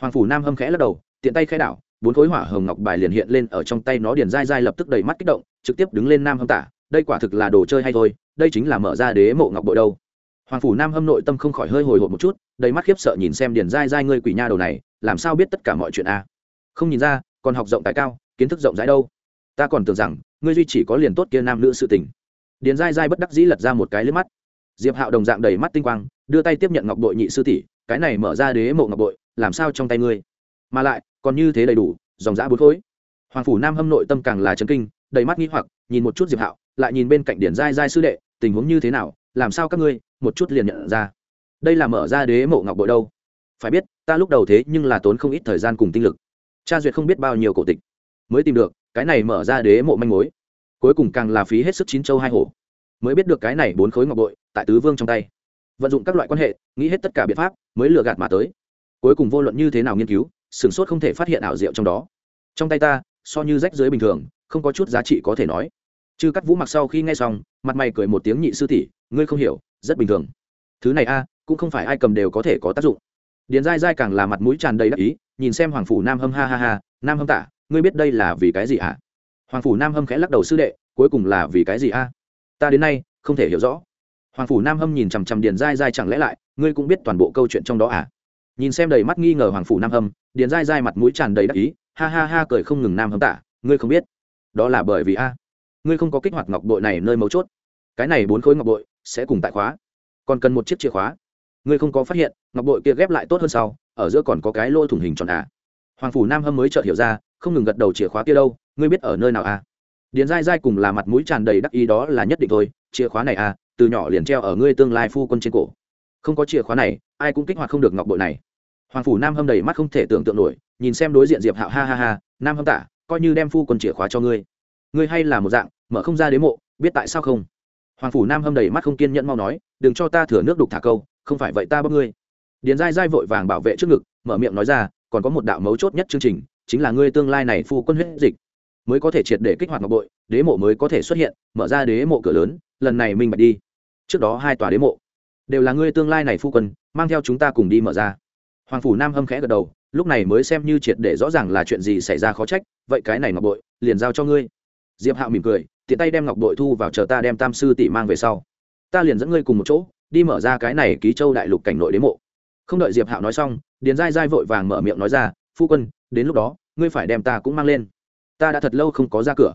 Hoàng phủ nam hâm khẽ lắc đầu, tiện tay khẽ đảo, bốn khối hỏa hồng ngọc bài liền hiện lên ở trong tay nó. Điền dai dai lập tức đầy mắt kích động, trực tiếp đứng lên nam hâm tả, đây quả thực là đồ chơi hay thôi, đây chính là mở ra đế mộ ngọc bội đâu hoàng phủ nam hâm nội tâm không khỏi hơi hồi hộp một chút, đầy mắt khiếp sợ nhìn xem điền dai dai ngươi quỷ nha đầu này, làm sao biết tất cả mọi chuyện a không nhìn ra, còn học rộng tài cao, kiến thức rộng rãi đâu. Ta còn tưởng rằng, ngươi duy chỉ có liền tốt kia nam nữ sự tình. Điền dai dai bất đắc dĩ lật ra một cái lướt mắt. Diệp hạo đồng dạng đầy mắt tinh quang, đưa tay tiếp nhận ngọc bội nhị sư tỷ, cái này mở ra đế mộ ngọc bội, làm sao trong tay ngươi? Mà lại, còn như thế đầy đủ, dòng dã bốn khối. Hoàng phủ nam hâm nội tâm càng là chấn kinh, đầy mắt nghi hoặc, nhìn một chút diệp hạo, lại nhìn bên cạnh điển giai giai sư đệ, tình huống như thế nào làm sao các ngươi, một chút liền nhận ra? Đây là mở ra đế mộ ngọc bội đâu? Phải biết, ta lúc đầu thế nhưng là tốn không ít thời gian cùng tinh lực. Cha duyệt không biết bao nhiêu cổ tịch mới tìm được, cái này mở ra đế mộ manh mối. Cuối cùng càng là phí hết sức chín châu hai hổ. Mới biết được cái này bốn khối ngọc bội tại tứ vương trong tay. Vận dụng các loại quan hệ, nghĩ hết tất cả biện pháp, mới lừa gạt mà tới. Cuối cùng vô luận như thế nào nghiên cứu, sửng sốt không thể phát hiện ảo diệu trong đó. Trong tay ta, so như rách dưới bình thường, không có chút giá trị có thể nói chư cắt vũ mặc sau khi nghe xong, mặt mày cười một tiếng nhị sư tỷ, ngươi không hiểu, rất bình thường. Thứ này a, cũng không phải ai cầm đều có thể có tác dụng. Điền dai dai càng là mặt mũi tràn đầy đắc ý, nhìn xem hoàng phủ nam hâm ha ha ha, nam hâm tả, ngươi biết đây là vì cái gì ạ hoàng phủ nam hâm khẽ lắc đầu sư đệ, cuối cùng là vì cái gì a? Ta đến nay, không thể hiểu rõ. Hoàng phủ nam hâm nhìn chằm chằm điền dai dai chẳng lẽ lại, ngươi cũng biết toàn bộ câu chuyện trong đó à? Nhìn xem đầy mắt nghi ngờ hoàng phủ nam hâm, điền dai dai mặt mũi tràn đầy đắc ý, ha ha ha cười không ngừng nam hâm tả, ngươi không biết. Đó là bởi vì a ngươi không có kích hoạt ngọc bội này nơi mấu chốt. Cái này bốn khối ngọc bội sẽ cùng tại khóa. Còn cần một chiếc chìa khóa. Ngươi không có phát hiện, ngọc bội kia ghép lại tốt hơn sau, ở giữa còn có cái lô thủng hình tròn à. hoàng phủ nam hâm mới chợt hiểu ra, không ngừng gật đầu chìa khóa kia đâu, ngươi biết ở nơi nào à? Điền dai dai cùng là mặt mũi tràn đầy đắc ý đó là nhất định thôi, chìa khóa này à từ nhỏ liền treo ở ngươi tương lai phu quân trên cổ. Không có chìa khóa này, ai cũng kích hoạt không được ngọc bội này. Hoàng phủ nam hâm đầy mắt không thể tưởng tượng nổi, nhìn xem đối diện diệp hạo, ha ha ha, nam hâm tả, coi như đem phu quân chìa khóa cho ngươi ngươi hay là một dạng, mở không ra đế mộ, biết tại sao không? Hoàng phủ nam hâm đầy mắt không kiên nhẫn mau nói, đừng cho ta thừa nước đục thả câu, không phải vậy ta bóc ngươi. Điền dai dai vội vàng bảo vệ trước ngực, mở miệng nói ra, còn có một đạo mấu chốt nhất chương trình, chính là ngươi tương lai này phu quân huyết dịch, mới có thể triệt để kích hoạt ngọc bội, đế mộ mới có thể xuất hiện, mở ra đế mộ cửa lớn, lần này minh bạch đi. Trước đó hai tòa đế mộ, đều là ngươi tương lai này phu quân, mang theo chúng ta cùng đi mở ra. Hoàng phủ nam hâm khẽ gật đầu, lúc này mới xem như triệt để rõ ràng là chuyện gì xảy ra khó trách, vậy cái này ngọc bội, liền giao cho ngươi diệp hạo mỉm cười, tiện tay đem ngọc bội thu vào chờ ta đem tam sư tỷ mang về sau. Ta liền dẫn ngươi cùng một chỗ, đi mở ra cái này ký châu đại lục cảnh nội đế mộ. Không đợi diệp hạo nói xong, điền dai dai vội vàng mở miệng nói ra, phu quân, đến lúc đó, ngươi phải đem ta cũng mang lên. Ta đã thật lâu không có ra cửa.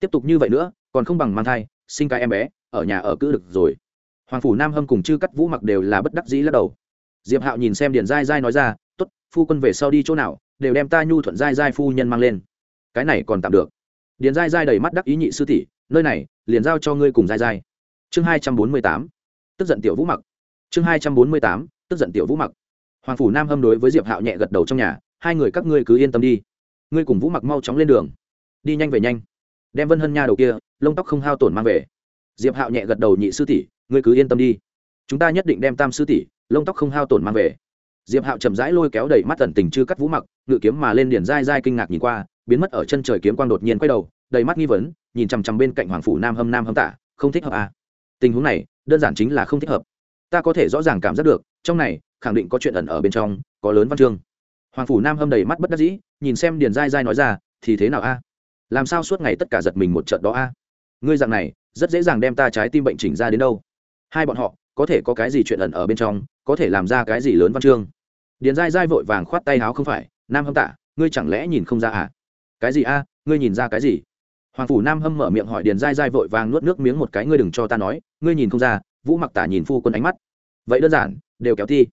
Tiếp tục như vậy nữa, còn không bằng mang thai, sinh cái em bé, ở nhà ở cứ được rồi. Hoàng phủ nam hâm cùng chư cắt vũ mặc đều là bất đắc dĩ lắc đầu. Diệp hạo nhìn xem điền dai dai nói ra t ố t phu quân về sau đi chỗ nào, đều đem ta nhu thuận dai dai phu nhân mang lên. Cái này còn tạm được điền dai dai đầy mắt đắc ý nhị sư tỷ, nơi này, liền giao cho ngươi cùng dai dai chương hai trăm bốn mươi tám, tức giận tiểu vũ mặc. Chương hai trăm bốn mươi tám, tức giận tiểu vũ mặc. Hoàng phủ nam hâm đối với diệp hạo nhẹ gật đầu trong nhà, hai người các ngươi cứ yên tâm đi. Ngươi cùng vũ mặc mau chóng lên đường. Đi nhanh về nhanh. Đem vân hân nha đầu kia, lông tóc không hao tổn mang về. Diệp hạo nhẹ gật đầu nhị sư tỷ, ngươi cứ yên tâm đi. Chúng ta nhất định đem tam sư tỷ, lông tóc không hao tổn mang về diệp hạo chậm rãi lôi kéo đầy mắt tẩn tình chư cắt vũ mặc, ngự kiếm mà lên điền dai dai kinh ngạc nhìn qua, biến mất ở chân trời kiếm quang đột nhiên quay đầu, đầy mắt nghi vấn, nhìn chằm chằm bên cạnh hoàng phủ nam hâm nam hâm tả không thích hợp à. tình huống này, đơn giản chính là không thích hợp. Ta có thể rõ ràng cảm giác được, trong này, khẳng định có chuyện ẩn ở bên trong, có lớn văn chương. Hoàng phủ nam hâm đầy mắt bất đắc dĩ, nhìn xem điền dai dai nói ra, thì thế nào a? Làm sao suốt ngày tất cả giật mình một trận đó a? Ngươi dạng này, rất dễ dàng đem ta trái tim bệnh chỉnh ra đến đâu. Hai bọn họ, có thể có cái gì chuyện ẩn ở bên trong, có thể làm ra cái gì lớn văn chương điền dai dai vội vàng khoát tay háo, không phải, nam hâm tạ, ngươi chẳng lẽ nhìn không ra à? Cái gì a? Ngươi nhìn ra cái gì? Hoàng phủ nam hâm mở miệng hỏi điền dai dai vội vàng nuốt nước miếng một cái, ngươi đừng cho ta nói, ngươi nhìn không ra, vũ mặc tả nhìn phu quân ánh mắt. Vậy đơn giản, đều kéo thi.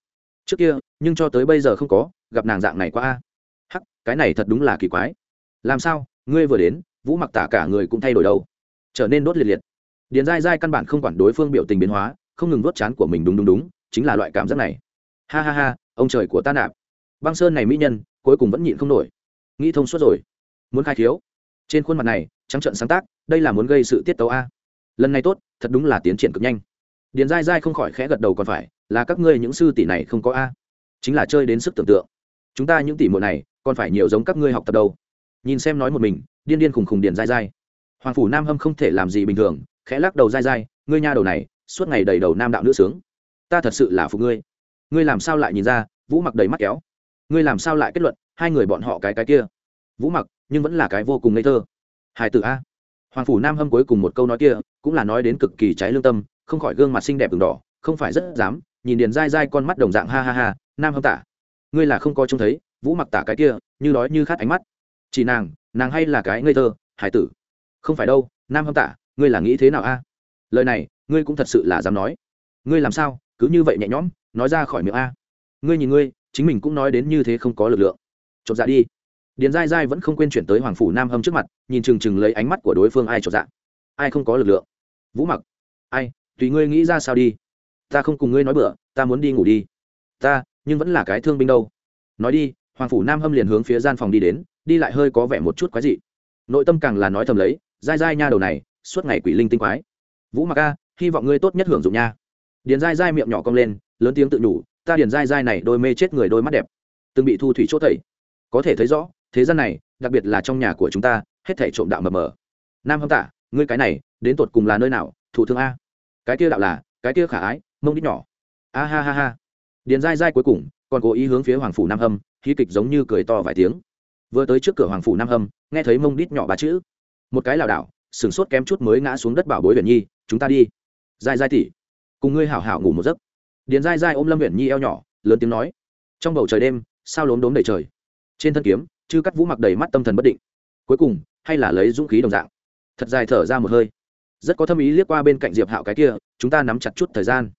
Trước kia, nhưng cho tới bây giờ không có, gặp nàng dạng này quá a. Hắc, cái này thật đúng là kỳ quái. Làm sao, ngươi vừa đến, vũ mặc tả cả người cũng thay đổi đâu? Trở nên đốt liệt liệt. Điền dai dai căn bản không quản đối phương biểu tình biến hóa, không ngừng đốt chán của mình, đúng đúng đúng, chính là loại cảm giác này. Ha ha ha ông trời của ta nạp. Băng sơn này mỹ nhân, cuối cùng vẫn nhịn không nổi. Nghĩ thông suốt rồi. Muốn khai thiếu trên khuôn mặt này, trắng trận sáng tác, đây là muốn gây sự tiết tấu a. Lần này tốt, thật đúng là tiến triển cực nhanh. Điền dai dai không khỏi khẽ gật đầu còn phải, là các ngươi những sư tỷ này không có a. Chính là chơi đến sức tưởng tượng. Chúng ta những tỷ muội này, còn phải nhiều giống các ngươi học tập đâu. Nhìn xem nói một mình, điên điên khùng khùng điền dai dai hoàng phủ nam hâm không thể làm gì bình thường, khẽ lắc đầu dai dai ngươi nha đầu này, suốt ngày đầy đầu nam đạo nữ sướng. Ta thật sự là phụ ngươi ngươi làm sao lại nhìn ra, vũ mặc đầy mắt kéo? Ngươi làm sao lại kết luận, hai người bọn họ cái cái kia? Vũ mặc, nhưng vẫn là cái vô cùng ngây thơ. Hải tử a. Hoàng phủ nam hâm cuối cùng một câu nói kia, cũng là nói đến cực kỳ trái lương tâm, không khỏi gương mặt xinh đẹp đường đỏ, không phải rất dám, nhìn điền dai dai con mắt đồng dạng ha ha ha, nam hâm tả. Ngươi là không có trông thấy, vũ mặc tả cái kia, như đói như khát ánh mắt. Chỉ nàng nàng hay là cái ngây thơ, hải tử. Không phải đâu, nam hâm tả, ngươi là nghĩ thế nào a? Lời này, ngươi cũng thật sự là dám nói. Ngươi làm sao cứ như vậy nhẹ nhõm, nói ra khỏi miệng a. Ngươi nhìn ngươi, chính mình cũng nói đến như thế không có lực lượng. Chột dạ đi. Điền dai dai vẫn không quên chuyển tới hoàng phủ nam hâm trước mặt, nhìn chừng chừng lấy ánh mắt của đối phương ai chột dạ. Ai không có lực lượng? Vũ mặc. Ai, tùy ngươi nghĩ ra sao đi. Ta không cùng ngươi nói bữa ta muốn đi ngủ đi. Ta, nhưng vẫn là cái thương binh đâu. Nói đi, hoàng phủ nam hâm liền hướng phía gian phòng đi đến, đi lại hơi có vẻ một chút quái dị. Nội tâm càng là nói thầm lấy dai dai nha đầu này, suốt ngày quỷ linh tinh quái. Vũ mặc a, hy vọng ngươi tốt nhất hưởng dụng nha điền dai dai miệng nhỏ cong lên, lớn tiếng tự nhủ, ta điền dai dai này đôi mê chết người đôi mắt đẹp. Từng bị thu thủy chỗ thầy có thể thấy rõ, thế gian này, đặc biệt là trong nhà của chúng ta, hết thể trộm đạo mờ mờ. Nam hâm tả ngươi cái này, đến tột cùng là nơi nào thủ thương a? Cái kia đạo là, cái kia khả ái, mông đít nhỏ. A ha ha ha. Điền dai dai cuối cùng, còn cố ý hướng phía hoàng phủ nam hâm khí kịch giống như cười to vài tiếng. Vừa tới trước cửa hoàng phủ nam hâm, nghe thấy mông đít nhỏ ba chữ. Một cái lảo đảo, sửng sốt kém chút mới ngã xuống đất bảo bối huyền nhi, chúng ta đi. Dai dai tỉ cùng ngươi hảo hảo ngủ một giấc. Điền dai dai ôm lâm huyền nhi eo nhỏ, lớn tiếng nói, trong bầu trời đêm, sao lốm đốm đầy trời? Trên thân kiếm, chư cắt vũ mặc đầy mắt tâm thần bất định. Cuối cùng, hay là lấy dũng khí đồng dạng. Thật dài thở ra một hơi. Rất có thâm ý liếc qua bên cạnh diệp hạo cái kia, chúng ta nắm chặt chút thời gian.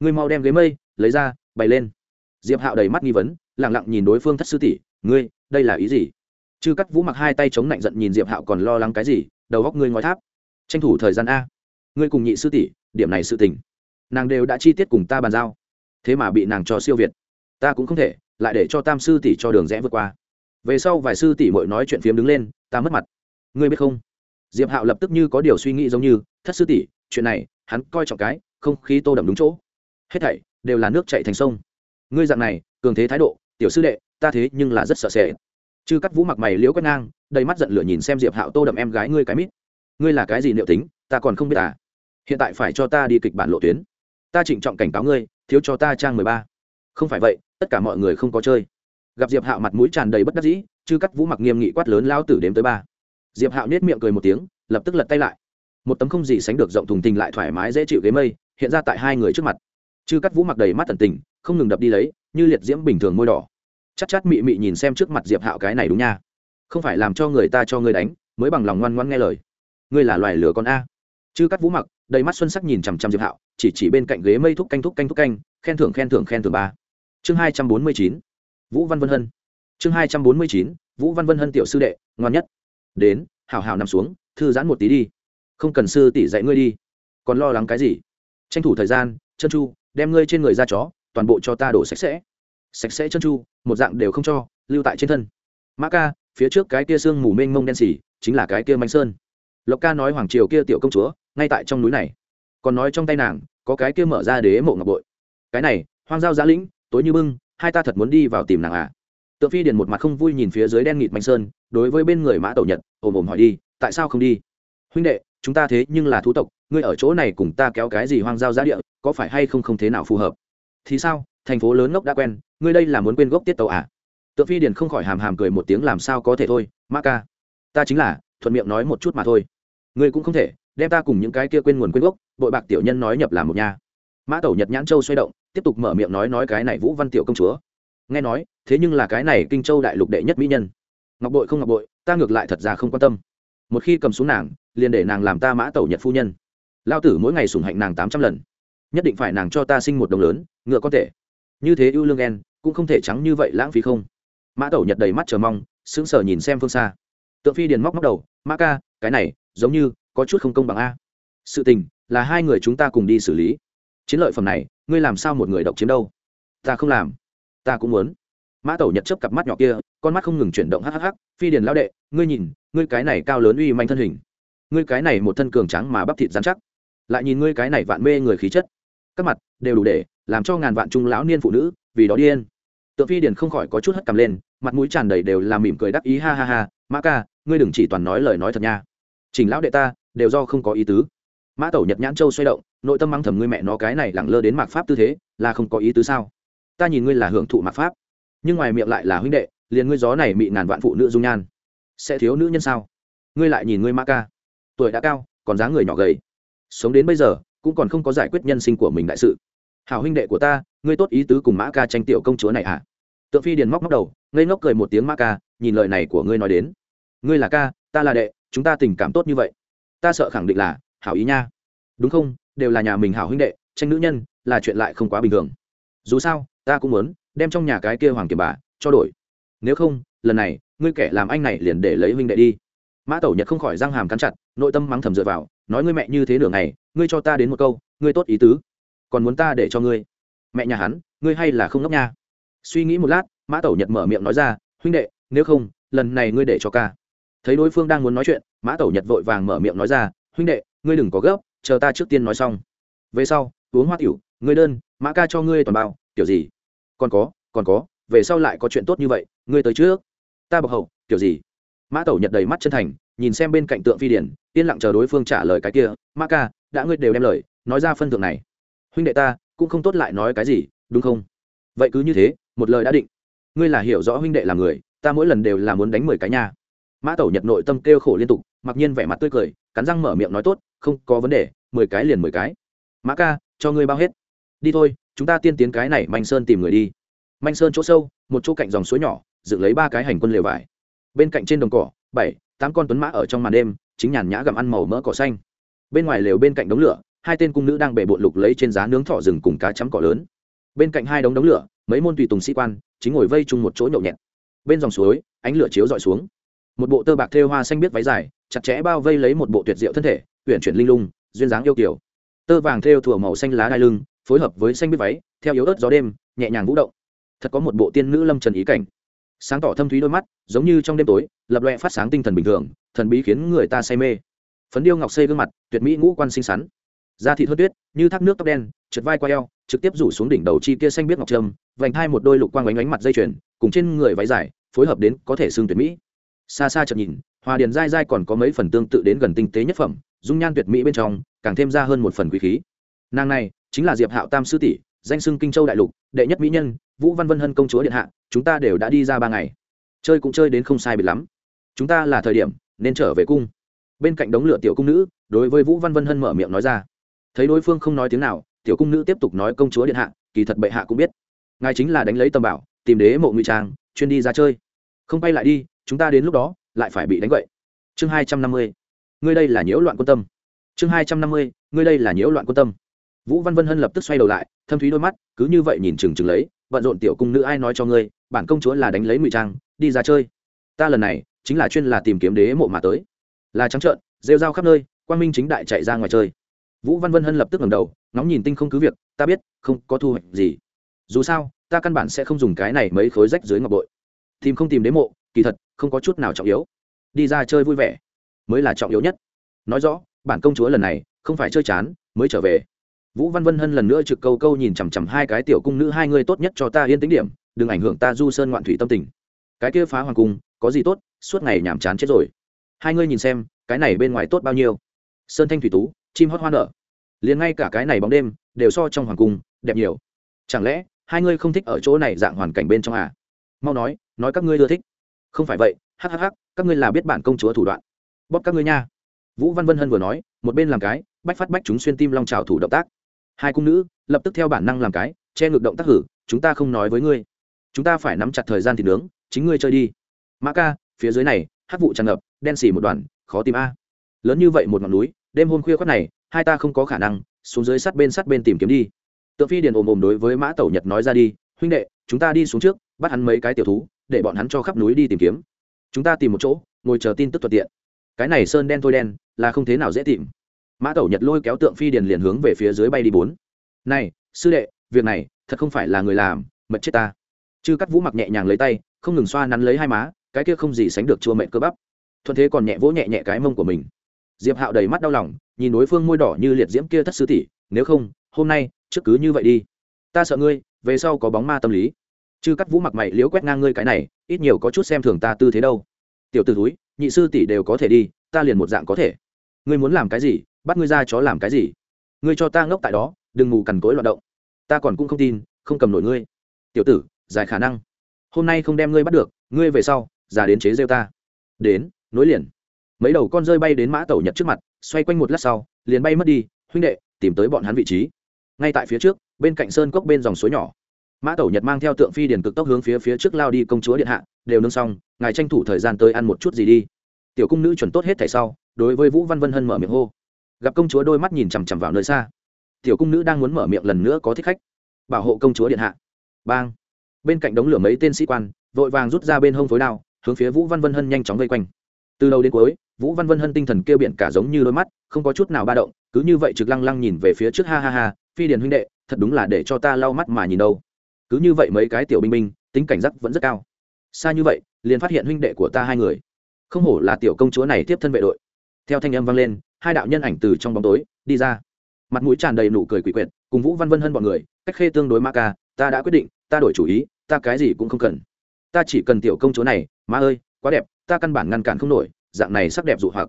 Ngươi mau đem ghế mây, lấy ra, bày lên. Diệp hạo đầy mắt nghi vấn lẳng lặng nhìn đối phương thất sư tỷ, ngươi, đây là ý gì? Chư cắt vũ mặc hai tay chống lạnh giận nhìn diệp hạo còn lo lắng cái gì, đầu góc ngươi ngói tháp. Tranh thủ thời gian a. Ngươi cùng nhị sư tỷ, điểm này sự tình nàng đều đã chi tiết cùng ta bàn giao. Thế mà bị nàng cho siêu việt. Ta cũng không thể, lại để cho tam sư tỷ cho đường rẽ vượt qua. Về sau vài sư tỷ mội nói chuyện phiếm đứng lên, ta mất mặt. Ngươi biết không? Diệp hạo lập tức như có điều suy nghĩ giống như, thất sư tỷ, chuyện này, hắn coi trọng cái, không khí tô đậm đúng chỗ. Hết thảy đều là nước chạy thành sông. Ngươi dạng này, cường thế thái độ, tiểu sư đệ, ta thế nhưng là rất sợ sệt. Chư cắt vũ mặc mày liễu quét ngang, đầy mắt giận lửa nhìn xem diệp hạo tô đậm em gái ngươi cái mít. Ngươi là cái gì liệu tính, ta còn không biết à? Hiện tại phải cho ta đi kịch bản lộ tuyến ta trịnh trọng cảnh cáo ngươi, thiếu cho ta trang mười ba. Không phải vậy, tất cả mọi người không có chơi. Gặp diệp hạo mặt mũi tràn đầy bất đắc dĩ, chư cắt vũ mặc nghiêm nghị quát lớn lao tử đếm tới ba. Diệp hạo nết miệng cười một tiếng, lập tức lật tay lại. Một tấm không gì sánh được rộng thùng tình lại thoải mái dễ chịu ghế mây, hiện ra tại hai người trước mặt. Chư cắt vũ mặc đầy mắt tần tình, không ngừng đập đi lấy, như liệt diễm bình thường môi đỏ. Chắc chắc mị mị nhìn xem trước mặt diệp hạo cái này đúng nha. Không phải làm cho người ta cho ngươi đánh, mới bằng lòng ngoan ngoan nghe lời. Ngươi là loài lửa con a. Chư cắt vũ mặc đầy mắt xuân sắc nhìn chằm chằm diệp hạo, chỉ chỉ bên cạnh ghế mây thúc canh thúc canh thúc canh, khen thưởng khen thưởng khen thưởng ba. Chương hai trăm bốn mươi chín, vũ văn vân hân. Chương hai trăm bốn mươi chín, vũ văn vân hân tiểu sư đệ, ngoan nhất. Đến, hảo hảo nằm xuống, thư giãn một tí đi. Không cần sư tỷ dạy ngươi đi. Còn lo lắng cái gì? Tranh thủ thời gian, chân chu, đem ngươi trên người ra chó, toàn bộ cho ta đổ sạch sẽ. Sạch sẽ chân chu, một dạng đều không cho, lưu tại trên thân. Mã ca, phía trước cái kia sương mù mênh mông đen xỉ, chính là cái kia manh sơn. Lộc ca nói hoàng triều kia tiểu công chúa ngay tại trong núi này. Còn nói trong tay nàng, có cái kia mở ra đế mộ ngọc bội. Cái này, hoang giao giã lĩnh, tối như bưng, hai ta thật muốn đi vào tìm nàng à? Tượng phi điền một mặt không vui nhìn phía dưới đen nghịt mạnh sơn, đối với bên người mã tẩu nhật, ồm ồm hỏi đi, tại sao không đi? Huynh đệ, chúng ta thế nhưng là thú tộc, ngươi ở chỗ này cùng ta kéo cái gì hoang giao giã địa, có phải hay không không thế nào phù hợp? Thì sao? Thành phố lớn ngốc đã quen, ngươi đây là muốn quên gốc tiết tàu à? Tượng phi điền không khỏi hàm hàm cười một tiếng, làm sao có thể thôi, mã ca? Ta chính là, thuận miệng nói một chút mà thôi. Ngươi cũng không thể đem ta cùng những cái kia quên nguồn quên gốc, bội bạc tiểu nhân nói nhập làm một nhà mã tẩu nhật nhãn châu xoay động, tiếp tục mở miệng nói nói cái này vũ văn tiểu công chúa. Nghe nói, thế nhưng là cái này kinh châu đại lục đệ nhất mỹ nhân. Ngọc bội không ngọc bội, ta ngược lại thật ra không quan tâm. Một khi cầm xuống nàng, liền để nàng làm ta mã tẩu nhật phu nhân. Lao tử mỗi ngày sủng hạnh nàng tám trăm lần. Nhất định phải nàng cho ta sinh một đồng lớn, ngựa có thể. Như thế ưu lương ghen, cũng không thể trắng như vậy lãng phí không. Mã tẩu nhật đầy mắt chờ mong, sững sờ nhìn xem phương xa. Tượng phi điền móc móc đầu, mã ca, cái này, giống như có chút không công bằng a. Sự tình là hai người chúng ta cùng đi xử lý. Chiến lợi phẩm này, ngươi làm sao một người độc chiếm đâu? Ta không làm. Ta cũng muốn. Mã tẩu nhật chấp cặp mắt nhỏ kia, con mắt không ngừng chuyển động, hắc hắc phi điền lao đệ, ngươi nhìn, ngươi cái này cao lớn uy manh thân hình. Ngươi cái này một thân cường trắng mà bắp thịt dán chắc. Lại nhìn ngươi cái này vạn mê người khí chất. Các mặt đều đủ để làm cho ngàn vạn trung lão niên phụ nữ vì đó điên tượng phi điền không khỏi có chút hất cằm lên, mặt mũi tràn đầy đều là mỉm cười đắc ý, ha ha ha, mã ca, ngươi đừng chỉ toàn nói lời nói thật nha. Chỉnh lão đệ ta đều do không có ý tứ. Mã tẩu nhật nhãn châu xoay động, nội tâm mắng thầm ngươi mẹ nó cái này lẳng lơ đến mạc pháp tư thế, là không có ý tứ sao? Ta nhìn ngươi là hưởng thụ mạc pháp, nhưng ngoài miệng lại là huynh đệ, liền ngươi gió này bị ngàn vạn phụ nữ dung nhan. Sẽ thiếu nữ nhân sao? Ngươi lại nhìn ngươi mã ca. Tuổi đã cao, còn dáng người nhỏ gầy. Sống đến bây giờ, cũng còn không có giải quyết nhân sinh của mình đại sự. Hảo huynh đệ của ta, ngươi tốt ý tứ cùng mã ca tranh tiểu công chúa này à tượng phi điền móc móc đầu, ngây ngốc cười một tiếng mã ca, nhìn lời này của ngươi nói đến. Ngươi là ca, ta là đệ, chúng ta tình cảm tốt như vậy ta sợ khẳng định là, hảo ý nha. Đúng không? Đều là nhà mình hảo huynh đệ, tranh nữ nhân là chuyện lại không quá bình thường. Dù sao, ta cũng muốn đem trong nhà cái kia hoàng kiểm bà cho đổi. Nếu không, lần này, ngươi kẻ làm anh này liền để lấy huynh đệ đi. Mã tẩu nhật không khỏi răng hàm cắn chặt, nội tâm mắng thầm dựa vào, nói ngươi mẹ như thế nửa ngày, ngươi cho ta đến một câu, ngươi tốt ý tứ. Còn muốn ta để cho ngươi. Mẹ nhà hắn, ngươi hay là không ngốc nha. Suy nghĩ một lát, mã tẩu nhật mở miệng nói ra, huynh đệ, nếu không, lần này ngươi để cho ca thấy đối phương đang muốn nói chuyện, mã tẩu nhật vội vàng mở miệng nói ra, huynh đệ, ngươi đừng có gấp, chờ ta trước tiên nói xong. Về sau, uống hoa tiểu, ngươi đơn, mã ca cho ngươi toàn bao, kiểu gì? Còn có còn có, về sau lại có chuyện tốt như vậy, ngươi tới trước. Ta bọc hậu, kiểu gì? Mã tẩu nhật đầy mắt chân thành, nhìn xem bên cạnh tượng phi điển, yên lặng chờ đối phương trả lời cái kia, mã ca, đã ngươi đều đem lời, nói ra phân thượng này. Huynh đệ ta, cũng không tốt lại nói cái gì, đúng không? Vậy cứ như thế, một lời đã định. Ngươi là hiểu rõ huynh đệ là người, ta mỗi lần đều là muốn đánh mười cái nhà mã tẩu nhật nội tâm kêu khổ liên tục, mặc nhiên vẻ mặt tươi cười, cắn răng mở miệng nói tốt, không có vấn đề, mười cái liền mười cái. Mã ca, cho ngươi bao hết. Đi thôi, chúng ta tiên tiến cái này manh sơn tìm người đi. Manh sơn chỗ sâu, một chỗ cạnh dòng suối nhỏ, dựng lấy ba cái hành quân lều vải. Bên cạnh trên đồng cỏ, bảy, tám con tuấn mã ở trong màn đêm, chính nhàn nhã gặm ăn màu mỡ cỏ xanh. Bên ngoài lều bên cạnh đống lửa, hai tên cung nữ đang bể bộn lục lấy trên giá nướng thỏ rừng cùng cá chấm cỏ lớn. Bên cạnh hai đống đống lửa, mấy môn tùy tùng sĩ quan, chính ngồi vây chung một chỗ nhậu nhẹt. Bên dòng suối, ánh lửa chiếu dọi xuống một bộ tơ bạc thêu hoa xanh biết váy dài, chặt chẽ bao vây lấy một bộ tuyệt diệu thân thể tuyển chuyển linh lung, duyên dáng yêu kiểu tơ vàng thêu thủa màu xanh lá đai lưng, phối hợp với xanh biết váy, theo yếu ớt gió đêm, nhẹ nhàng vũ động. Thật có một bộ tiên nữ lâm trần ý cảnh. Sáng tỏ thâm thúy đôi mắt, giống như trong đêm tối, lập loẹ phát sáng tinh thần bình thường, thần bí khiến người ta say mê. Phấn điêu ngọc xây gương mặt, tuyệt mỹ ngũ quan xinh xắn. Da thịt hớt tuyết, như thác nước tóc đen, trượt vai qua eo, trực tiếp rủ xuống đỉnh đầu chi kia xanh biết ngọc trâm, vành hai một đôi lục quang ánh ánh mặt dây chuyền, cùng trên người váy dài, phối hợp đến có thể xương tuyệt mỹ xa xa chợt nhìn hòa điền dai dai còn có mấy phần tương tự đến gần tinh tế nhất phẩm, dung nhan tuyệt mỹ bên trong, càng thêm ra hơn một phần quý khí. Nàng này, chính là diệp hạo tam sư tỷ, danh xưng kinh châu đại lục, đệ nhất mỹ nhân, vũ văn vân hân công chúa điện hạ, chúng ta đều đã đi ra ba ngày. Chơi cũng chơi đến không sai biệt lắm. Chúng ta là thời điểm, nên trở về cung. Bên cạnh đống lửa tiểu cung nữ, đối với vũ văn vân hân mở miệng nói ra. Thấy đối phương không nói tiếng nào, tiểu cung nữ tiếp tục nói công chúa điện hạ, kỳ thật bệ hạ cũng biết. Ngài chính là đánh lấy tầm bảo, tìm đế mộ ngụy trang, chuyên đi ra chơi. Không bay lại đi chúng ta đến lúc đó, lại phải bị đánh gậy. Chương hai trăm năm mươi, ngươi đây là nhiễu loạn quan tâm. Chương hai trăm năm mươi, ngươi đây là nhiễu loạn quan tâm. Vũ văn vân hân lập tức xoay đầu lại, thâm thúy đôi mắt, cứ như vậy nhìn chừng chừng lấy bận rộn tiểu cung nữ ai nói cho ngươi, bản công chúa là đánh lấy ngụy trang, đi ra chơi. Ta lần này, chính là chuyên là tìm kiếm đế mộ mà tới. Là trắng trợn, rêu rao khắp nơi quan minh chính đại chạy ra ngoài chơi. Vũ văn vân hân lập tức ngẩng đầu, ngóng nhìn tinh không cứ việc, ta biết, không có thu hoạch gì. Dù sao, ta căn bản sẽ không dùng cái này mấy khối rách dưới ngọc bội. Tìm không tìm đế mộ kỳ thật, không có chút nào trọng yếu. Đi ra chơi vui vẻ, mới là trọng yếu nhất. Nói rõ, bản công chúa lần này, không phải chơi chán, mới trở về. Vũ văn vân hân lần nữa trực câu câu nhìn chằm chằm hai cái tiểu cung nữ, hai người tốt nhất cho ta yên tĩnh điểm, đừng ảnh hưởng ta du sơn ngoạn thủy tâm tình. Cái kia phá hoàng cung, có gì tốt, suốt ngày nhàm chán chết rồi. Hai ngươi nhìn xem, cái này bên ngoài tốt bao nhiêu? Sơn thanh thủy tú, chim hót hoa nở. Liền ngay cả cái này bóng đêm, đều so trong hoàng cung, đẹp nhiều. Chẳng lẽ, hai ngươi không thích ở chỗ này dạng hoàn cảnh bên trong à? Mau nói nói các ngươi ưa thích không phải vậy hhh các ngươi là biết bản công chúa thủ đoạn. Bóp các ngươi nha. Vũ văn vân hân vừa nói, một bên làm cái, bách phát bách chúng xuyên tim long trào thủ động tác. Hai cung nữ, lập tức theo bản năng làm cái, che ngược động tác hử, chúng ta không nói với ngươi. Chúng ta phải nắm chặt thời gian thì nướng, chính ngươi chơi đi. Mã ca, phía dưới này hát vụ tràn ngập, đen xì một đoàn, khó tìm a. Lớn như vậy một ngọn núi, đêm hôm khuya khoắt này, hai ta không có khả năng, xuống dưới sát bên sát bên tìm kiếm đi. Tượng phi điền ồm ồm đối với mã tẩu nhật nói ra đi, huynh đệ, chúng ta đi xuống trước, bắt hắn mấy cái tiểu thú để bọn hắn cho khắp núi đi tìm kiếm. Chúng ta tìm một chỗ, ngồi chờ tin tức thuận tiện. Cái này sơn đen thôi đen, là không thế nào dễ tìm. Mã tẩu nhật lôi kéo tượng phi điền liền hướng về phía dưới bay đi bốn. Này, sư đệ, việc này, thật không phải là người làm mật chết ta. Chư cắt vũ mặc nhẹ nhàng lấy tay, không ngừng xoa nắn lấy hai má, cái kia không gì sánh được chua mệnh cơ bắp. Thuận thế còn nhẹ vỗ nhẹ nhẹ cái mông của mình. Diệp hạo đầy mắt đau lòng, nhìn đối phương môi đỏ như liệt diễm kia thất sư tỷ, nếu không, hôm nay, trước cứ như vậy đi. Ta sợ ngươi, về sau có bóng ma tâm lý chư cắt vũ mặc mày liếu quét ngang ngươi cái này, ít nhiều có chút xem thường ta tư thế đâu. Tiểu t ử túi nhị sư tỷ đều có thể đi, ta liền một dạng có thể. Ngươi muốn làm cái gì, bắt ngươi ra chó làm cái gì? Ngươi cho ta ngốc tại đó, đừng ngủ cằn cối loạt động. Ta còn cũng không tin, không cầm nổi ngươi. Tiểu tử dài khả năng. Hôm nay không đem ngươi bắt được, ngươi về sau, già đến chế rêu ta. Đến, nối liền. Mấy đầu con rơi bay đến mã tẩu nhật trước mặt, xoay quanh một lát sau, liền bay mất đi, huynh đệ, tìm tới bọn hắn vị trí. Ngay tại phía trước, bên cạnh sơn cốc bên dòng suối nhỏ mã tẩu nhật mang theo tượng phi điền cực tốc hướng phía phía trước lao đi công chúa điện hạ, đều nương xong, ngài tranh thủ thời gian tới ăn một chút gì đi. Tiểu cung nữ chuẩn tốt hết thảy sau, đối với vũ văn vân hân mở miệng hô. Gặp công chúa đôi mắt nhìn chằm chằm vào nơi xa, tiểu cung nữ đang muốn mở miệng lần nữa có thích khách. Bảo hộ công chúa điện hạ. Bang. Bên cạnh đống lửa mấy tên sĩ quan, vội vàng rút ra bên hông phối đao, hướng phía vũ văn vân hân nhanh chóng vây quanh. Từ đầu đến cuối, vũ văn vân hân tinh thần kêu biển cả giống như đôi mắt, không có chút nào ba động, cứ như vậy trực lăng lăng nhìn về phía trước, ha ha ha, phi điền huynh đệ, thật đúng là để cho ta lau mắt mà nhìn đâu cứ như vậy mấy cái tiểu binh binh, tính cảnh giác vẫn rất cao. Xa như vậy, liền phát hiện huynh đệ của ta hai người. Không hổ là tiểu công chúa này tiếp thân vệ đội. Theo thanh âm vang lên, hai đạo nhân ảnh từ trong bóng tối, đi ra. Mặt mũi tràn đầy nụ cười quỷ quyệt, cùng vũ văn vân hơn bọn người, cách khê tương đối ma ca, ta đã quyết định, ta đổi chủ ý, ta cái gì cũng không cần. Ta chỉ cần tiểu công chúa này má ơi, quá đẹp, ta căn bản ngăn cản không nổi, dạng này sắc đẹp dụ hoặc.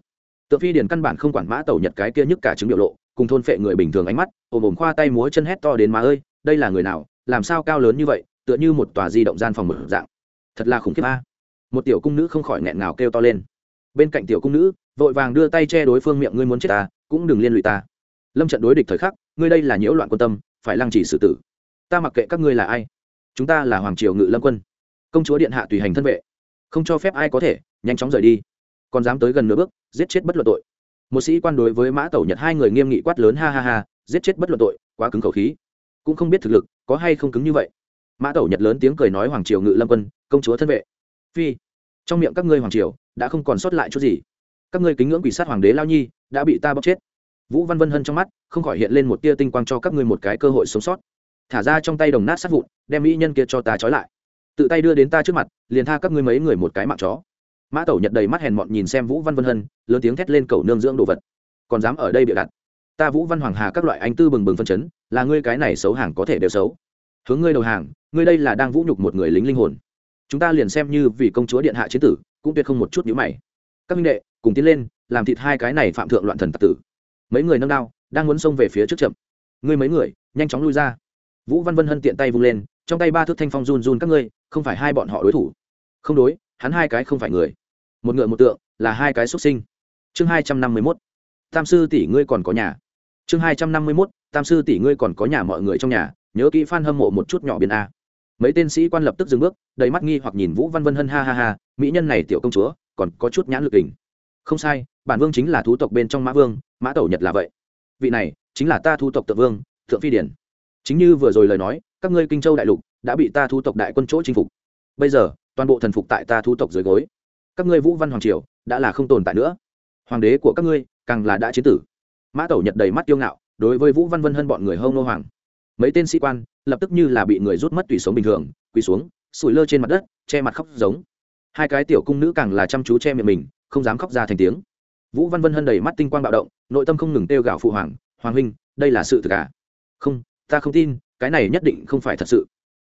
Tự phi điền căn bản không quản mã tẩu nhật cái kia nhức cả chứng biểu lộ, cùng thôn phệ người bình thường ánh mắt, ồm ồm khoa tay múa chân hét to đến má ơi, đây là người nào làm sao cao lớn như vậy, tựa như một tòa di động gian phòng mở dạng. Thật là khủng khiếp a. Một tiểu cung nữ không khỏi nghẹn ngào kêu to lên. Bên cạnh tiểu cung nữ, vội vàng đưa tay che đối phương miệng, ngươi muốn chết ta, cũng đừng liên lụy ta. Lâm trận đối địch thời khắc, ngươi đây là nhiễu loạn quan tâm, phải lăng trì xử tử. Ta mặc kệ các ngươi là ai, chúng ta là hoàng triều ngự lâm quân. Công chúa điện hạ tùy hành thân vệ. Không cho phép ai có thể, nhanh chóng rời đi. Còn dám tới gần nửa bước, giết chết bất luận tội. Một sĩ quan đối với mã tẩu nhật hai người nghiêm nghị quát lớn, ha ha ha, giết chết bất luận tội, quá cứng khẩu khí cũng không biết thực lực, có hay không cứng như vậy. Mã tẩu nhật lớn tiếng cười nói hoàng triều ngự lâm quân, công chúa thân vệ. Phi, trong miệng các ngươi hoàng triều, đã không còn sót lại chút gì. Các ngươi kính ngưỡng quỷ sát hoàng đế lao nhi, đã bị ta bóc chết. Vũ văn vân hân trong mắt, không khỏi hiện lên một tia tinh quang cho các ngươi một cái cơ hội sống sót. Thả ra trong tay đồng nát sát vụn, đem mỹ nhân kia cho ta trói lại. Tự tay đưa đến ta trước mặt, liền tha các ngươi mấy người một cái mạng chó. Mã tẩu nhật đầy mắt hèn mọn nhìn xem vũ văn vân hân, lớn tiếng thét lên cầu nương dưỡng đồ vật. Còn dám ở đây bịa đặt ta vũ văn hoàng hà các loại anh tư bừng bừng phân chấn, là ngươi cái này xấu hàng có thể đều xấu. Hướng ngươi đầu hàng, ngươi đây là đang vũ nhục một người lính linh hồn. Chúng ta liền xem như vì công chúa điện hạ chiến tử, cũng tuyệt không một chút nhữ mày. Các minh đệ, cùng tiến lên, làm thịt hai cái này phạm thượng loạn thần tặc tử. Mấy người nâng đao, đang muốn xông về phía trước chậm. Ngươi mấy người, nhanh chóng lui ra. Vũ văn vân hân tiện tay vung lên, trong tay ba thước thanh phong run run các ngươi, không phải hai bọn họ đối thủ. Không đối, hắn hai cái không phải người. Một ngựa một tượng, là hai cái xuất sinh. Chương hai trăm năm mươi mốt. Tam sư tỷ ngươi còn có nhà chương hai trăm năm mươi mốt, tam sư tỷ ngươi còn có nhà mọi người trong nhà, nhớ kỹ f hâm mộ một chút nhỏ biên a. Mấy tên sĩ quan lập tức dừng bước, đầy mắt nghi hoặc nhìn vũ văn vân hân ha ha ha, mỹ nhân này tiểu công chúa, còn có chút nhãn lực hình không sai, bản vương chính là thú tộc bên trong mã vương, mã tẩu nhật là vậy. Vị này, chính là ta thu tộc tự vương, thượng phi điển. Chính như vừa rồi lời nói, các ngươi kinh châu đại lục đã bị ta thu tộc đại quân chỗ chinh phục. Bây giờ, toàn bộ thần phục tại ta thu tộc dưới gối. Các ngươi vũ văn hoàng triều đã là không tồn tại nữa. Hoàng đế của các ngươi càng là đã chiến tử mã tẩu nhật đầy mắt kiêu ngạo, đối với vũ văn vân hân bọn người hông nô hoàng. Mấy tên sĩ quan lập tức như là bị người rút mất tùy sống bình thường, quỳ xuống, sủi lơ trên mặt đất, che mặt khóc giống. Hai cái tiểu cung nữ càng là chăm chú che miệng mình, không dám khóc ra thành tiếng. Vũ văn vân hân đầy mắt tinh quang bạo động, nội tâm không ngừng kêu gạo phụ hoàng hoàng huynh, đây là sự thực à? Không, ta không tin, cái này nhất định không phải thật sự.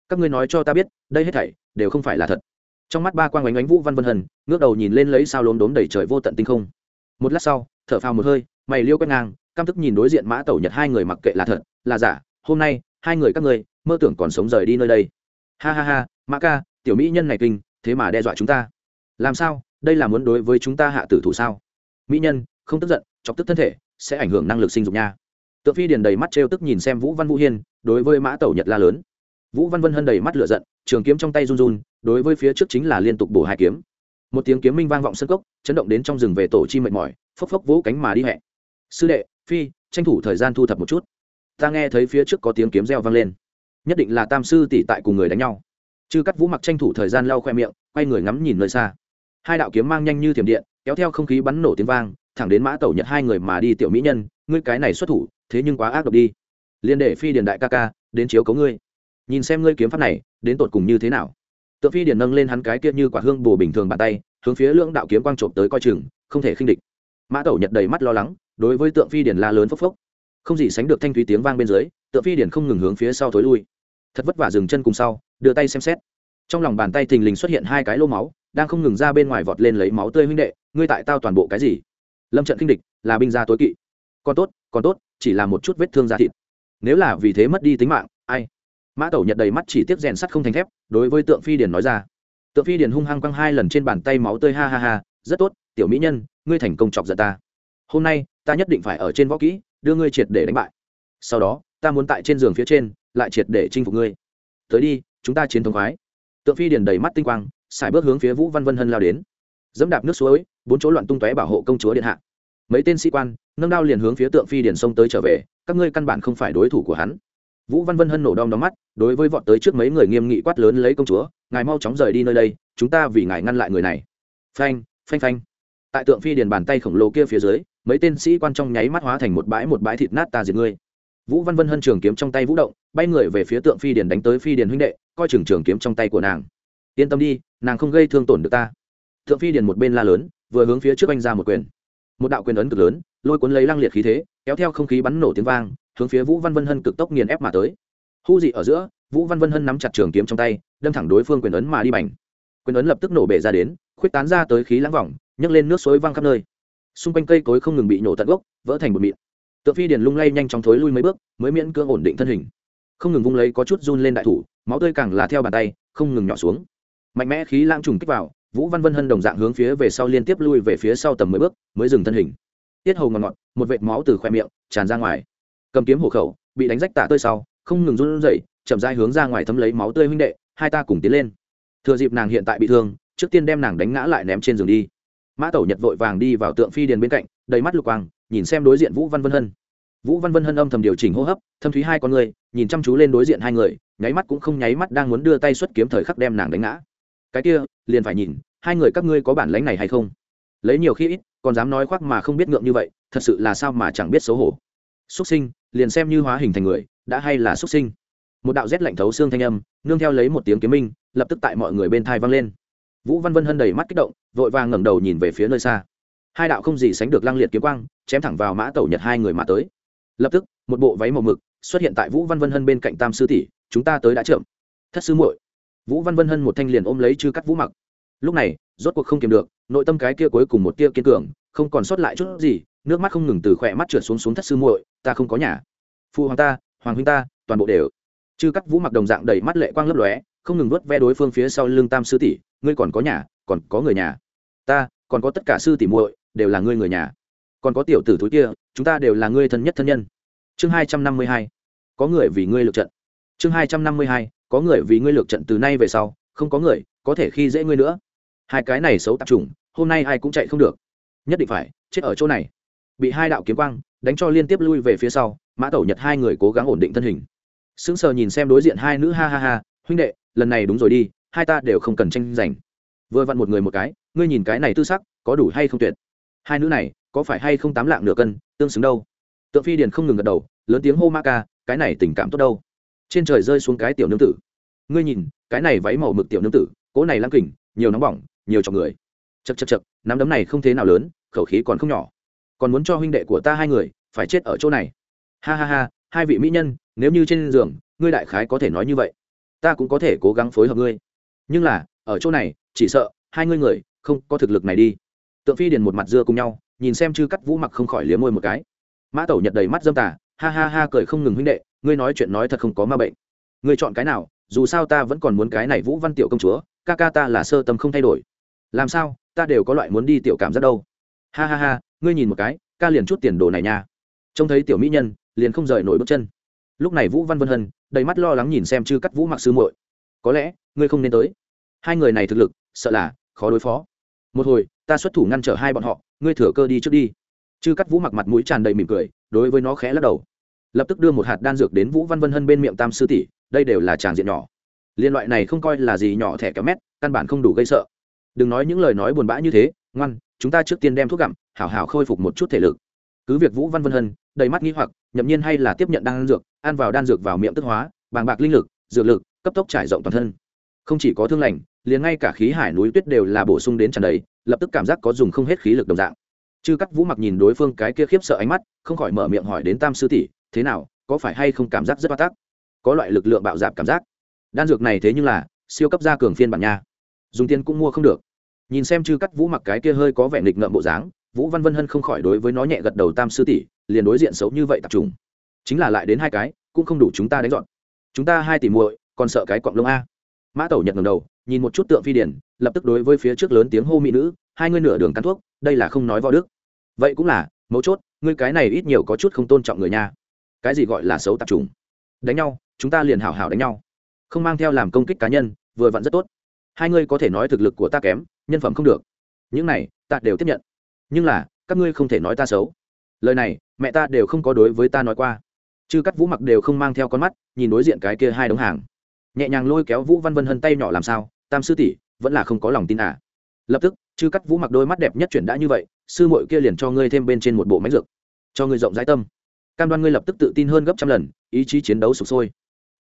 Các ngươi nói cho ta biết, đây hết thảy đều không phải là thật. Trong mắt ba quang oánh oánh vũ văn vân hân ngước đầu nhìn lên lấy sao lốm đốm đầy trời vô tận tinh không. Một lát sau, thở phào một hơi mày liêu quét ngang, căm tức nhìn đối diện mã tẩu nhật hai người mặc kệ là thật, là giả, hôm nay, hai người các ngươi, mơ tưởng còn sống rời đi nơi đây. Ha ha ha, mã ca, tiểu mỹ nhân này kinh, thế mà đe dọa chúng ta. Làm sao, đây là muốn đối với chúng ta hạ tử thủ sao? Mỹ nhân, không tức giận, chọc tức thân thể, sẽ ảnh hưởng năng lực sinh dục nha. Tượng phi điền đầy mắt trêu tức nhìn xem vũ văn vũ hiên, đối với mã tẩu nhật la lớn. Vũ văn vân hân đầy mắt lửa giận, trường kiếm trong tay run run, đối với phía trước chính là liên tục bổ hai kiếm. Một tiếng kiếm minh vang vọng sân cốc, chấn động đến trong rừng về tổ chi mệt mỏi, phốc phốc vỗ cánh mà đi hẹ sư đệ, phi, tranh thủ thời gian thu thập một chút. Ta nghe thấy phía trước có tiếng kiếm reo vang lên. Nhất định là tam sư tỷ tại cùng người đánh nhau. Chư cắt vũ mặc tranh thủ thời gian lau khoe miệng, quay người ngắm nhìn nơi xa. Hai đạo kiếm mang nhanh như thiểm điện, kéo theo không khí bắn nổ tiếng vang, thẳng đến mã tẩu nhật hai người mà đi tiểu mỹ nhân, ngươi cái này xuất thủ, thế nhưng quá ác độc đi. Liên đệ phi điền đại ca ca, đến chiếu cấu ngươi. Nhìn xem ngươi kiếm pháp này, đến tột cùng như thế nào? Tượng phi điền nâng lên hắn cái kia như quả hương bồ bình thường bàn tay, hướng phía lưỡng đạo kiếm quang trộm tới coi chừng, không thể khinh địch. Mã tẩu nhật đầy mắt lo lắng đối với tượng phi điền la lớn phốc phốc. Không gì sánh được thanh thúy tiếng vang bên dưới, tượng phi điền không ngừng hướng phía sau thối lui. Thật vất vả dừng chân cùng sau, đưa tay xem xét. Trong lòng bàn tay thình lình xuất hiện hai cái lô máu, đang không ngừng ra bên ngoài vọt lên lấy máu tươi huynh đệ, ngươi tại tao toàn bộ cái gì? Lâm trận kinh địch, là binh gia tối kỵ. Còn tốt còn tốt, chỉ là một chút vết thương da thịt. Nếu là vì thế mất đi tính mạng, ai? Mã tẩu nhật đầy mắt chỉ tiếp rèn sắt không thành thép, đối với tượng phi điền nói ra. Tượng phi điền hung hăng quăng hai lần trên bàn tay máu tươi, ha ha ha, rất tốt, tiểu mỹ nhân, ngươi thành công chọc giận ta hôm nay ta nhất định phải ở trên võ kỹ, đưa ngươi triệt để đánh bại. Sau đó, ta muốn tại trên giường phía trên, lại triệt để chinh phục ngươi. Tới đi, chúng ta chiến thống khoái. Tượng phi điền đầy mắt tinh quang xài bước hướng phía vũ văn vân hân lao đến. Dẫm đạp nước suối, bốn chỗ loạn tung tóe bảo hộ công chúa điện hạ. Mấy tên sĩ quan, nâng đao liền hướng phía tượng phi điền sông tới trở về, các ngươi căn bản không phải đối thủ của hắn. Vũ văn vân hân nổ đom đóm mắt, đối với vọt tới trước mấy người nghiêm nghị quát lớn lấy công chúa, ngài mau chóng rời đi nơi đây, chúng ta vì ngài ngăn lại người này. Phanh phanh phanh. Tại tượng phi điền bàn tay khổng lồ kia phía dưới mấy tên sĩ quan trong nháy mắt hóa thành một bãi một bãi thịt nát ta diệt ngươi. Vũ văn vân hân trường kiếm trong tay vũ động, bay người về phía tượng phi điền đánh tới phi điền huynh đệ, coi trường trường kiếm trong tay của nàng. Yên tâm đi, nàng không gây thương tổn được ta. Tượng phi điền một bên la lớn, vừa hướng phía trước anh ra một quyền. Một đạo quyền ấn cực lớn, lôi cuốn lấy lăng liệt khí thế, kéo theo không khí bắn nổ tiếng vang, hướng phía vũ văn vân hân cực tốc nghiền ép mà tới. Hu dị ở giữa, vũ văn vân hân nắm chặt trường kiếm trong tay, đâm thẳng đối phương quyền ấn mà đi bành. Quyền ấn lập tức nổ bể ra đến, khuyết tán ra tới khí lãng vòng nhấc lên nước suối văng khắp nơi xung quanh cây cối không ngừng bị nổ tận gốc, vỡ thành một mịn. Tượng phi điền lung lay nhanh chóng thối lui mấy bước, mới miễn cưỡng ổn định thân hình. Không ngừng vung lấy có chút run lên đại thủ, máu tươi càng là theo bàn tay, không ngừng nhỏ xuống. Mạnh mẽ khí lãng trùng kích vào, vũ văn vân hân đồng dạng hướng phía về sau liên tiếp lui về phía sau tầm mười bước, mới dừng thân hình. Tiết hầu ngọt ngọt một vệt máu từ khoe miệng tràn ra ngoài. Cầm kiếm hộ khẩu, bị đánh rách tả tơi sau, không ngừng run rẩy, chậm rãi hướng ra ngoài thấm lấy máu tươi huynh đệ, hai ta cùng tiến lên. Thừa dịp nàng hiện tại bị thương, trước tiên đem nàng đánh ngã lại ném trên giường đi mã tẩu nhật vội vàng đi vào tượng phi điền bên cạnh, đầy mắt lục quang, nhìn xem đối diện vũ văn vân hân. Vũ văn vân hân âm thầm điều chỉnh hô hấp, thâm thúy hai con người, nhìn chăm chú lên đối diện hai người, nháy mắt cũng không nháy mắt đang muốn đưa tay xuất kiếm thời khắc đem nàng đánh ngã. Cái kia, liền phải nhìn, hai người các ngươi có bản lánh này hay không? Lấy nhiều khi ít, còn dám nói khoác mà không biết ngượng như vậy, thật sự là sao mà chẳng biết xấu hổ. Xuất sinh, liền xem như hóa hình thành người, đã hay là xuất sinh. Một đạo rét lạnh thấu xương thanh âm, nương theo lấy một tiếng kiếm minh, lập tức tại mọi người bên thai vang lên vũ văn vân hân đầy mắt kích động, vội vàng ngẩng đầu nhìn về phía nơi xa. Hai đạo không gì sánh được lăng liệt kiếm quang, chém thẳng vào mã tẩu nhật hai người mà tới. Lập tức, một bộ váy màu mực xuất hiện tại vũ văn vân hân bên cạnh tam sư tỷ, chúng ta tới đã trượm thất sư muội. Vũ văn vân hân một thanh liền ôm lấy chư cắt vũ mặc. Lúc này, rốt cuộc không kiềm được, nội tâm cái kia cuối cùng một tia kiên cường, không còn sót lại chút gì, nước mắt không ngừng từ khỏe mắt trượt xuống xuống thất sư muội, ta không có nhà. Phụ hoàng ta, hoàng huynh ta, toàn bộ đều. Chư cắt vũ mặc đồng dạng đầy mắt lệ quang lấp lóe, không ngừng vớt ve đối phương phía sau lưng tam sư tỷ ngươi còn có nhà, còn có người nhà. Ta, còn có tất cả sư tỷ muội, đều là ngươi người nhà. Còn có tiểu tử thúi kia, chúng ta đều là ngươi thân nhất thân nhân. Chương hai trăm năm mươi hai, có người vì ngươi lược trận. Chương hai trăm năm mươi hai, có người vì ngươi lược trận từ nay về sau, không có người có thể khi dễ ngươi nữa. Hai cái này xấu tạp trùng hôm nay ai cũng chạy không được. Nhất định phải chết ở chỗ này. Bị hai đạo kiếm quang đánh cho liên tiếp lui về phía sau, mã tẩu nhật hai người cố gắng ổn định thân hình. Sững sờ nhìn xem đối diện hai nữ, ha ha ha, huynh đệ, lần này đúng rồi đi hai ta đều không cần tranh giành. Vừa vặn một người một cái, ngươi nhìn cái này tư sắc, có đủ hay không tuyệt? Hai nữ này, có phải hay không tám lạng nửa cân, tương xứng đâu? Tượng phi điền không ngừng gật đầu, lớn tiếng hô ma ca, cái này tình cảm tốt đâu? Trên trời rơi xuống cái tiểu nương tử. Ngươi nhìn, cái này váy màu mực tiểu nương tử cỗ này lăng kỉnh nhiều nóng bỏng, nhiều chọc người. Chật chật chật nắm đấm này không thế nào lớn, khẩu khí còn không nhỏ. Còn muốn cho huynh đệ của ta hai người, phải chết ở chỗ này. Ha ha ha, hai vị mỹ nhân, nếu như trên giường, ngươi đại khái có thể nói như vậy. Ta cũng có thể cố gắng phối hợp ngươi nhưng là, ở chỗ này, chỉ sợ hai ngươi người không có thực lực này đi. Tượng phi điền một mặt dưa cùng nhau, nhìn xem chư cắt vũ mặc không khỏi liếm môi một cái. Mã tẩu nhật đầy mắt dâm tả ha ha ha cười không ngừng huynh đệ, ngươi nói chuyện nói thật không có ma bệnh. Ngươi chọn cái nào, dù sao ta vẫn còn muốn cái này vũ văn tiểu công chúa, ca ca ta là sơ tâm không thay đổi. Làm sao, ta đều có loại muốn đi tiểu cảm giác đâu. Ha ha ha, ngươi nhìn một cái, ca liền chút tiền đồ này nha. Trông thấy tiểu mỹ nhân, liền không rời nổi bước chân. Lúc này vũ văn vân hân, đầy mắt lo lắng nhìn xem chư cắt vũ mặc sư muội có lẽ, ngươi không nên tới. Hai người này thực lực, sợ là, khó đối phó. Một hồi, ta xuất thủ ngăn trở hai bọn họ, ngươi thừa cơ đi trước đi. Chư cắt vũ mặc mặt mũi tràn đầy mỉm cười, đối với nó khẽ lắc đầu. Lập tức đưa một hạt đan dược đến vũ văn vân hân bên miệng tam sư tỷ, đây đều là tràng diện nhỏ. Liên loại này không coi là gì nhỏ thẻ kéo mét, căn bản không đủ gây sợ. Đừng nói những lời nói buồn bã như thế, ngoan, chúng ta trước tiên đem thuốc gặm, hảo hảo khôi phục một chút thể lực. Cứ việc vũ văn vân hân, đầy mắt nghi hoặc, nhậm nhiên hay là tiếp nhận đan dược, ăn vào đan dược vào miệng tức hóa, bàng bạc linh lực, dược lực cấp tốc trải rộng toàn thân. Không chỉ có thương lành liền ngay cả khí hải núi tuyết đều là bổ sung đến tràn đầy lập tức cảm giác có dùng không hết khí lực đồng dạng. Chư cắt vũ mặc nhìn đối phương cái kia khiếp sợ ánh mắt không khỏi mở miệng hỏi đến tam sư tỷ thế nào có phải hay không cảm giác rất bắt tắc, có loại lực lượng bạo dạp cảm giác. Đan dược này thế nhưng là siêu cấp gia cường phiên bản nha. Dùng tiền cũng mua không được. Nhìn xem chư cắt vũ mặc cái kia hơi có vẻ nghịch ngợm bộ dáng vũ văn vân hân không khỏi đối với nó nhẹ gật đầu tam sư tỷ liền đối diện xấu như vậy tập trung. Chính là lại đến hai cái cũng không đủ chúng ta đánh dọn. Chúng ta hai tỷ muội còn sợ cái cọng lông a. Mã tẩu nhật ngầm đầu, nhìn một chút tượng phi điển, lập tức đối với phía trước lớn tiếng hô mỹ nữ, hai ngươi nửa đường cắn thuốc, đây là không nói võ đức. Vậy cũng là, mấu chốt, ngươi cái này ít nhiều có chút không tôn trọng người nha. Cái gì gọi là xấu tạp trùng đánh nhau, chúng ta liền hảo hảo đánh nhau. Không mang theo làm công kích cá nhân, vừa vặn rất tốt. Hai ngươi có thể nói thực lực của ta kém, nhân phẩm không được. Những này, ta đều tiếp nhận. Nhưng là, các ngươi không thể nói ta xấu. Lời này, mẹ ta đều không có đối với ta nói qua. Chứ cắt vũ mặc đều không mang theo con mắt, nhìn đối diện cái kia hai đống hàng nhẹ nhàng lôi kéo vũ văn vân hân tay nhỏ làm sao, tam sư tỷ, vẫn là không có lòng tin à? Lập tức, chư cắt vũ mặc đôi mắt đẹp nhất chuyển đã như vậy, sư muội kia liền cho ngươi thêm bên trên một bộ máy dược, cho ngươi rộng rãi tâm. Cam đoan ngươi lập tức tự tin hơn gấp trăm lần, ý chí chiến đấu sụp sôi.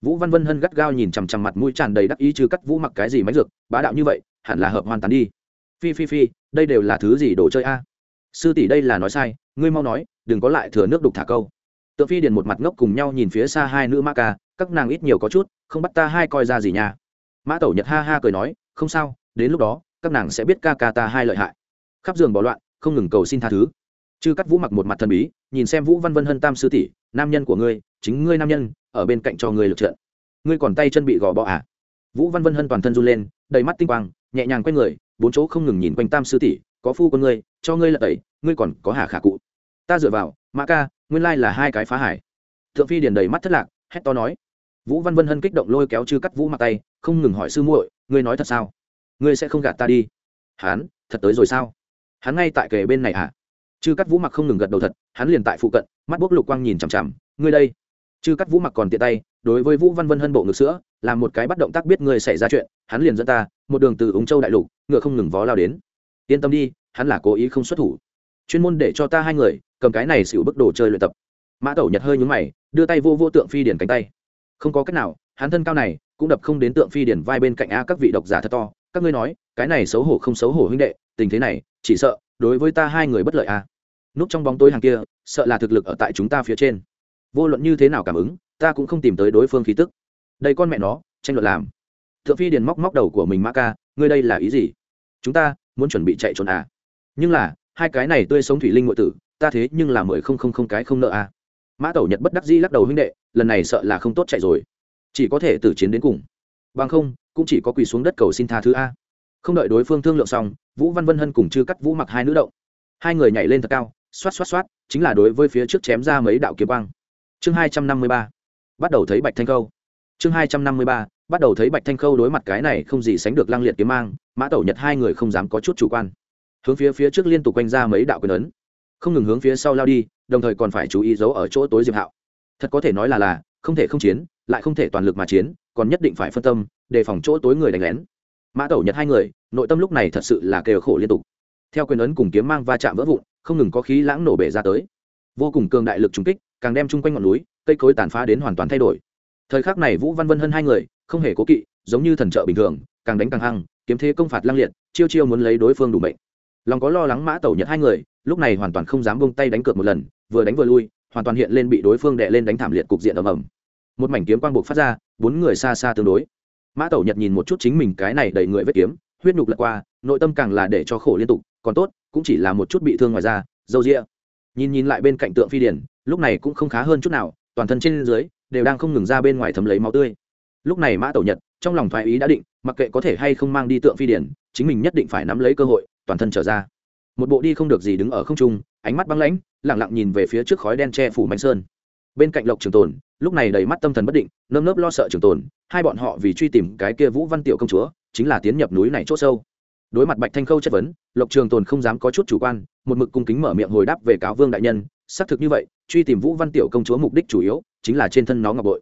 Vũ văn vân hân gắt gao nhìn chằm chằm mặt mũi tràn đầy đắc ý chư cắt vũ mặc cái gì máy dược, bá đạo như vậy, hẳn là hợp hoàn tán đi. Phi phi phi, đây đều là thứ gì đồ chơi a? Sư tỷ đây là nói sai, ngươi mau nói, đừng có lại thừa nước đục thả câu tượng phi điền một mặt ngốc cùng nhau nhìn phía xa hai nữ ma ca, các nàng ít nhiều có chút, không bắt ta hai coi ra gì nha. Mã tẩu nhật ha ha cười nói, không sao, đến lúc đó, các nàng sẽ biết ca ca ta hai lợi hại. Khắp giường bỏ loạn, không ngừng cầu xin tha thứ. Chư cắt vũ mặc một mặt thần bí, nhìn xem vũ văn vân hân tam sư tỷ, nam nhân của ngươi, chính ngươi nam nhân, ở bên cạnh cho ngươi lực trận ngươi còn tay chân bị gò bọ à? Vũ văn vân hân toàn thân run lên, đầy mắt tinh quang, nhẹ nhàng quay người, bốn chỗ không ngừng nhìn quanh tam sư tỷ, có phu con ngươi, cho ngươi lật tẩy, ngươi còn có hà khả cụ. Ta dựa vào, mã ca nguyên lai là hai cái phá hải. Thượng phi điền đầy mắt thất lạc, hét to nói. Vũ văn vân hân kích động lôi kéo chư cắt vũ mặt tay, không ngừng hỏi sư muội, ngươi nói thật sao? Ngươi sẽ không gạt ta đi. Hán, thật tới rồi sao? Hắn ngay tại kề bên này à chư cắt vũ mặc không ngừng gật đầu thật, hắn liền tại phụ cận, mắt bốc lục quang nhìn chằm chằm. Ngươi đây. Chư cắt vũ mặc còn tiện tay, đối với vũ văn vân hân bộ ngực sữa, làm một cái bắt động tác biết ngươi xảy ra chuyện, hắn liền dẫn ta, một đường từ ống châu đại lục, ngựa không ngừng vó lao đến. Yên tâm đi, hắn là cố ý không xuất thủ. Chuyên môn để cho ta hai người cầm cái này xỉu bức đồ chơi luyện tập. Mã tẩu nhật hơi nhúng mày, đưa tay vô vô tượng phi điển cánh tay. Không có cách nào, hắn thân cao này cũng đập không đến tượng phi điển vai bên cạnh a các vị độc giả thật to. Các ngươi nói, cái này xấu hổ không xấu hổ huynh đệ, tình thế này, chỉ sợ đối với ta hai người bất lợi a núp trong bóng tối hàng kia, sợ là thực lực ở tại chúng ta phía trên. Vô luận như thế nào cảm ứng, ta cũng không tìm tới đối phương khí tức. Đây con mẹ nó, tranh luận làm. Thượng phi điền móc móc đầu của mình mã ca, ngươi đây là ý gì? Chúng ta muốn chuẩn bị chạy trốn à? Nhưng là, hai cái này tươi sống thủy linh ngụy tử ta thế nhưng là mười không không không cái không nợ à. Mã tẩu nhật bất đắc dĩ lắc đầu huynh đệ, lần này sợ là không tốt chạy rồi. Chỉ có thể tử chiến đến cùng. Bằng không, cũng chỉ có quỳ xuống đất cầu xin tha thứ a. Không đợi đối phương thương lượng xong, vũ văn vân hân cùng chư cắt vũ mặc hai nữ động. Hai người nhảy lên thật cao, xoát xoát xoát, chính là đối với phía trước chém ra mấy đạo kiếm băng chương hai trăm năm mươi ba, bắt đầu thấy bạch thanh khâu. Chương hai trăm năm mươi ba, bắt đầu thấy bạch thanh khâu đối mặt cái này không gì sánh được lăng liệt kiếm mang, mã tẩu nhật hai người không dám có chút chủ quan. Hướng phía phía trước liên tục quanh ra mấy đạo quyền ấn không ngừng hướng phía sau lao đi, đồng thời còn phải chú ý giấu ở chỗ tối diệp hạo. Thật có thể nói là là, không thể không chiến, lại không thể toàn lực mà chiến, còn nhất định phải phân tâm, đề phòng chỗ tối người đánh lén. Mã tẩu nhật hai người, nội tâm lúc này thật sự là kêu khổ liên tục. Theo quyền ấn cùng kiếm mang va chạm vỡ vụn, không ngừng có khí lãng nổ bể ra tới. Vô cùng cường đại lực trùng kích, càng đem chung quanh ngọn núi, cây cối tàn phá đến hoàn toàn thay đổi. Thời khắc này vũ văn vân hơn hai người, không hề cố kỵ, giống như thần trợ bình thường, càng đánh càng hăng, kiếm thế công phạt lăng liệt, chiêu chiêu muốn lấy đối phương đủ mệnh. Lòng có lo lắng mã tẩu nhật hai người lúc này hoàn toàn không dám bông tay đánh cược một lần, vừa đánh vừa lui, hoàn toàn hiện lên bị đối phương đệ lên đánh thảm liệt cục diện ầm ầm. Một mảnh kiếm quang buộc phát ra, bốn người xa xa tương đối. Mã tẩu nhật nhìn một chút chính mình cái này đầy người vết kiếm, huyết nhục lật qua, nội tâm càng là để cho khổ liên tục, còn tốt, cũng chỉ là một chút bị thương ngoài da, dâu rĩa nhìn nhìn lại bên cạnh tượng phi điển, lúc này cũng không khá hơn chút nào, toàn thân trên dưới đều đang không ngừng ra bên ngoài thấm lấy máu tươi. Lúc này mã tẩu nhật trong lòng thoái ý đã định, mặc kệ có thể hay không mang đi tượng phi điển, chính mình nhất định phải nắm lấy cơ hội, toàn thân trở ra một bộ đi không được gì đứng ở không trung, ánh mắt băng lãnh lẳng lặng nhìn về phía trước khói đen che phủ mạnh sơn. Bên cạnh lộc trường tồn, lúc này đầy mắt tâm thần bất định, nơm nớp lo sợ trường tồn, hai bọn họ vì truy tìm cái kia vũ văn tiểu công chúa, chính là tiến nhập núi này c h ỗ sâu. Đối mặt bạch thanh khâu chất vấn, lộc trường tồn không dám có chút chủ quan, một mực cung kính mở miệng hồi đáp về cáo vương đại nhân, xác thực như vậy, truy tìm vũ văn tiểu công chúa mục đích chủ yếu chính là trên thân nó ngọc bội.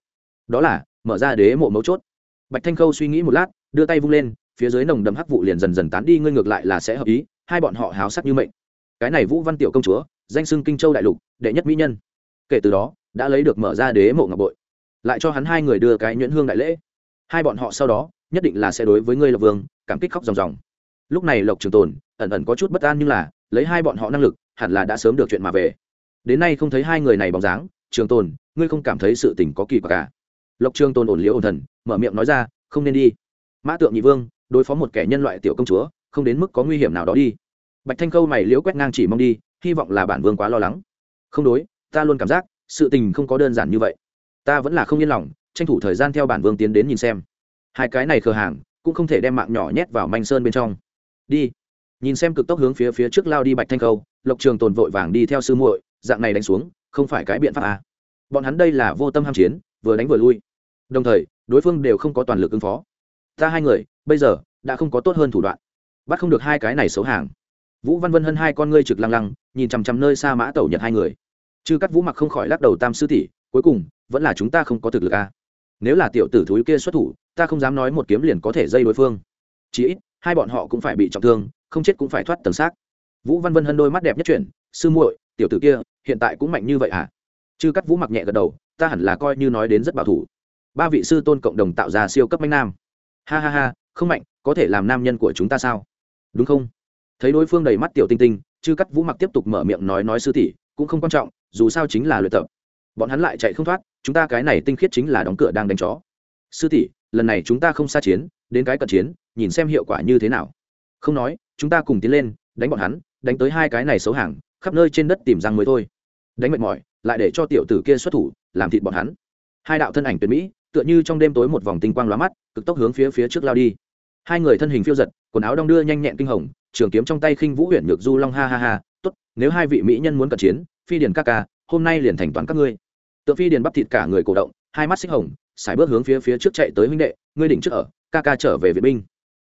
Đó là, mở ra đế mộ mấu chốt. Bạch thanh khâu suy nghĩ một lát, đưa tay vung lên, phía dưới nồng đầm hắc vụ liền dần dần tán đi, ngươi ngược lại là sẽ hợp ý hai bọn họ háo sắc như mệnh. Cái này vũ văn tiểu công chúa, danh xưng kinh châu đại lục, đệ nhất mỹ nhân. Kể từ đó, đã lấy được mở ra đế mộ ngọc bội. Lại cho hắn hai người đưa cái nhuyễn hương đại lễ. Hai bọn họ sau đó, nhất định là sẽ đối với ngươi lộc vương, cảm kích khóc ròng ròng. Lúc này lộc trường tồn, ẩn ẩn có chút bất an nhưng là, lấy hai bọn họ năng lực, hẳn là đã sớm được chuyện mà về. Đến nay không thấy hai người này bóng dáng, trường tồn, ngươi không cảm thấy sự tình có kỳ quặc cả lộc trường tồn ổn liễu ổn thần, mở miệng nói ra, không nên đi. Mã tượng nhị vương, đối phó một kẻ nhân loại tiểu công chúa không đến mức có nguy hiểm nào đó đi. Bạch thanh khâu mày liễu quét ngang chỉ mong đi, hy vọng là bản vương quá lo lắng. Không đối, ta luôn cảm giác, sự tình không có đơn giản như vậy. Ta vẫn là không yên lòng, tranh thủ thời gian theo bản vương tiến đến nhìn xem. Hai cái này khờ hàng, cũng không thể đem mạng nhỏ nhét vào manh sơn bên trong. Đi. Nhìn xem cực tốc hướng phía phía trước lao đi bạch thanh khâu, lộc trường tồn vội vàng đi theo sư muội, dạng này đánh xuống, không phải cái biện pháp à. bọn hắn đây là vô tâm ham chiến, vừa đánh vừa lui. Đồng thời, đối phương đều không có toàn lực ứng phó. Ta hai người, bây giờ, đã không có tốt hơn thủ đoạn bắt không được hai cái này xấu hàng. Vũ văn vân hơn hai con ngươi trực lăng lăng, nhìn chằm chằm nơi xa mã tẩu nhật hai người. Chư cắt vũ mặc không khỏi lắc đầu tam sư tỷ, cuối cùng, vẫn là chúng ta không có thực lực à. nếu là tiểu tử thúi kia xuất thủ, ta không dám nói một kiếm liền có thể dây đối phương. Chỉ ít, hai bọn họ cũng phải bị trọng thương, không chết cũng phải thoát tầng xác. Vũ văn vân hân đôi mắt đẹp nhất chuyển, sư muội, tiểu tử kia, hiện tại cũng mạnh như vậy à? Chư cắt vũ mặc nhẹ gật đầu, ta hẳn là coi như nói đến rất bảo thủ. Ba vị sư tôn cộng đồng tạo ra siêu cấp mạnh nam. Ha ha ha, không mạnh, có thể làm nam nhân của chúng ta sao? Đúng không? Thấy đối phương đầy mắt tiểu tinh tinh, chư cắt vũ mặc tiếp tục mở miệng nói nói sư tỷ, cũng không quan trọng, dù sao chính là luyện tập. Bọn hắn lại chạy không thoát, chúng ta cái này tinh khiết chính là đóng cửa đang đánh chó. Sư tỷ, lần này chúng ta không xa chiến, đến cái cận chiến, nhìn xem hiệu quả như thế nào. Không nói, chúng ta cùng tiến lên, đánh bọn hắn, đánh tới hai cái này xấu hàng, khắp nơi trên đất tìm răng mới thôi. Đánh mệt mỏi, lại để cho tiểu tử kia xuất thủ, làm thịt bọn hắn. Hai đạo thân ảnh tuyệt mỹ, tựa như trong đêm tối một vòng tinh quang lóa mắt, cực tốc hướng phía phía trước lao đi hai người thân hình phiêu giật, quần áo đong đưa nhanh nhẹn kinh hồng, trường kiếm trong tay khinh vũ huyện nhược du long ha ha ha, tốt, nếu hai vị mỹ nhân muốn cận chiến, phi điền các ca, hôm nay liền thành toán các ngươi. Tượng phi điền bắp thịt cả người cổ động, hai mắt xích hồng, sải bước hướng phía phía trước chạy tới huynh đệ, ngươi đỉnh trước ở, ca ca trở về vệ binh.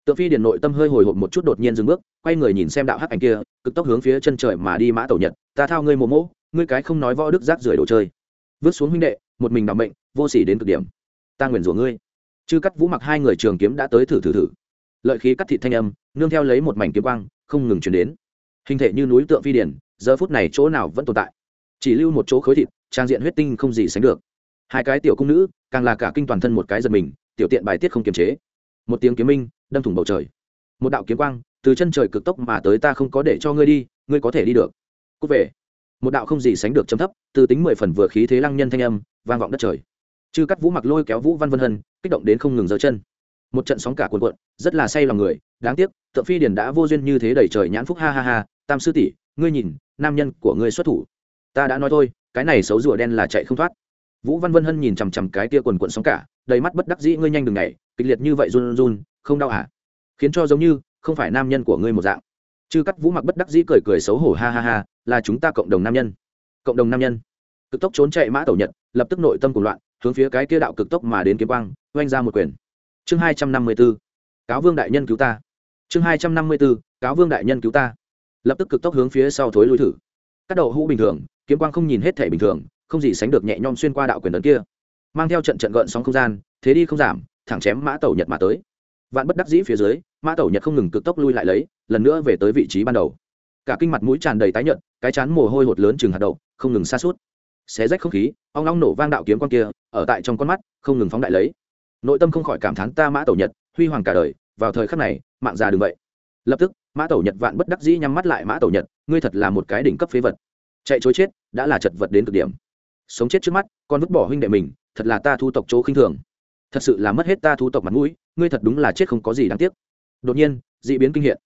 Tượng phi điền nội tâm hơi hồi hộp một chút đột nhiên dừng bước, quay người nhìn xem đạo hắc ảnh kia, cực tốc hướng phía chân trời mà đi mã tẩu nhật, ta thao ngươi mồ mỗ, ngươi cái không nói võ đức giác rưởi đồ chơi. Vứt xuống huynh đệ, một mình đảm mệnh, vô sỉ đến cực điểm. Ta nguyền rủa ngươi. Chư cắt vũ mặc hai người trường kiếm đã tới thử thử thử lợi khí cắt thịt thanh âm, nương theo lấy một mảnh kiếm quang, không ngừng chuyển đến. Hình thể như núi tượng phi điển, giờ phút này chỗ nào vẫn tồn tại. Chỉ lưu một chỗ khối thịt, trang diện huyết tinh không gì sánh được. Hai cái tiểu cung nữ, càng là cả kinh toàn thân một cái giật mình, tiểu tiện bài tiết không kiềm chế. Một tiếng kiếm minh, đâm thủng bầu trời. Một đạo kiếm quang, từ chân trời cực tốc mà tới ta không có để cho ngươi đi, ngươi có thể đi được. Cúc về. Một đạo không gì sánh được chấm thấp, từ tính mười phần vừa khí thế lăng nhân thanh âm, vang vọng đất trời. Chư cắt vũ mặc lôi kéo vũ văn vân hân, kích động đến không ngừng giơ chân một trận sóng cả cuồn cuộn, rất là say lòng người, đáng tiếc, tượng phi điền đã vô duyên như thế đẩy trời nhãn phúc, ha ha ha, tam sư tỷ, ngươi nhìn, nam nhân của ngươi xuất thủ. Ta đã nói thôi, cái này xấu rùa đen là chạy không thoát. Vũ văn vân hân nhìn chằm chằm cái tia quần quận sóng cả, đầy mắt bất đắc dĩ, ngươi nhanh đừng này kịch liệt như vậy run run, không đau hả? Khiến cho giống như, không phải nam nhân của ngươi một dạng. Chư cắt vũ mặc bất đắc dĩ cười cười xấu hổ, ha ha ha, là chúng ta cộng đồng nam nhân. Cộng đồng nam nhân. Cực tốc trốn chạy mã tẩu nhật, lập tức nội tâm cùng loạn, hướng phía cái kia đạo cực tốc mà đến kiếm quang, oanh ra một quyền chương hai trăm năm mươi b ố cáo vương đại nhân cứu ta. Chương hai trăm năm mươi b ố cáo vương đại nhân cứu ta. Lập tức cực tốc hướng phía sau thối lui thử. Các đầu hũ bình thường, kiếm quang không nhìn hết thể bình thường, không gì sánh được nhẹ nhõm xuyên qua đạo quyền tấn kia. Mang theo trận trận gợn sóng không gian, thế đi không giảm, thẳng chém mã tẩu nhật mà tới. Vạn bất đắc dĩ phía dưới, mã tẩu nhật không ngừng cực tốc lui lại lấy, lần nữa về tới vị trí ban đầu. Cả kinh mặt mũi tràn đầy tái nhợt, cái chán mồ hôi hột lớn chừng hạt đậu, không ngừng xa suốt xé rách không khí, ong long nổ vang đạo kiếm con kia, ở tại trong con mắt, không ngừng phóng đại lấy nội tâm không khỏi cảm thán ta mã tẩu nhật, huy hoàng cả đời, vào thời khắc này, mạng già đừng vậy. Lập tức, mã tẩu nhật vạn bất đắc dĩ nhắm mắt lại, mã tẩu nhật, ngươi thật là một cái đỉnh cấp phế vật. Chạy chối chết, đã là chật vật đến cực điểm. Sống chết trước mắt, con vứt bỏ huynh đệ mình, thật là ta thu tộc chỗ khinh thường. Thật sự là mất hết ta thu tộc mặt mũi, ngươi thật đúng là chết không có gì đáng tiếc. Đột nhiên d ị biến kinh hiện.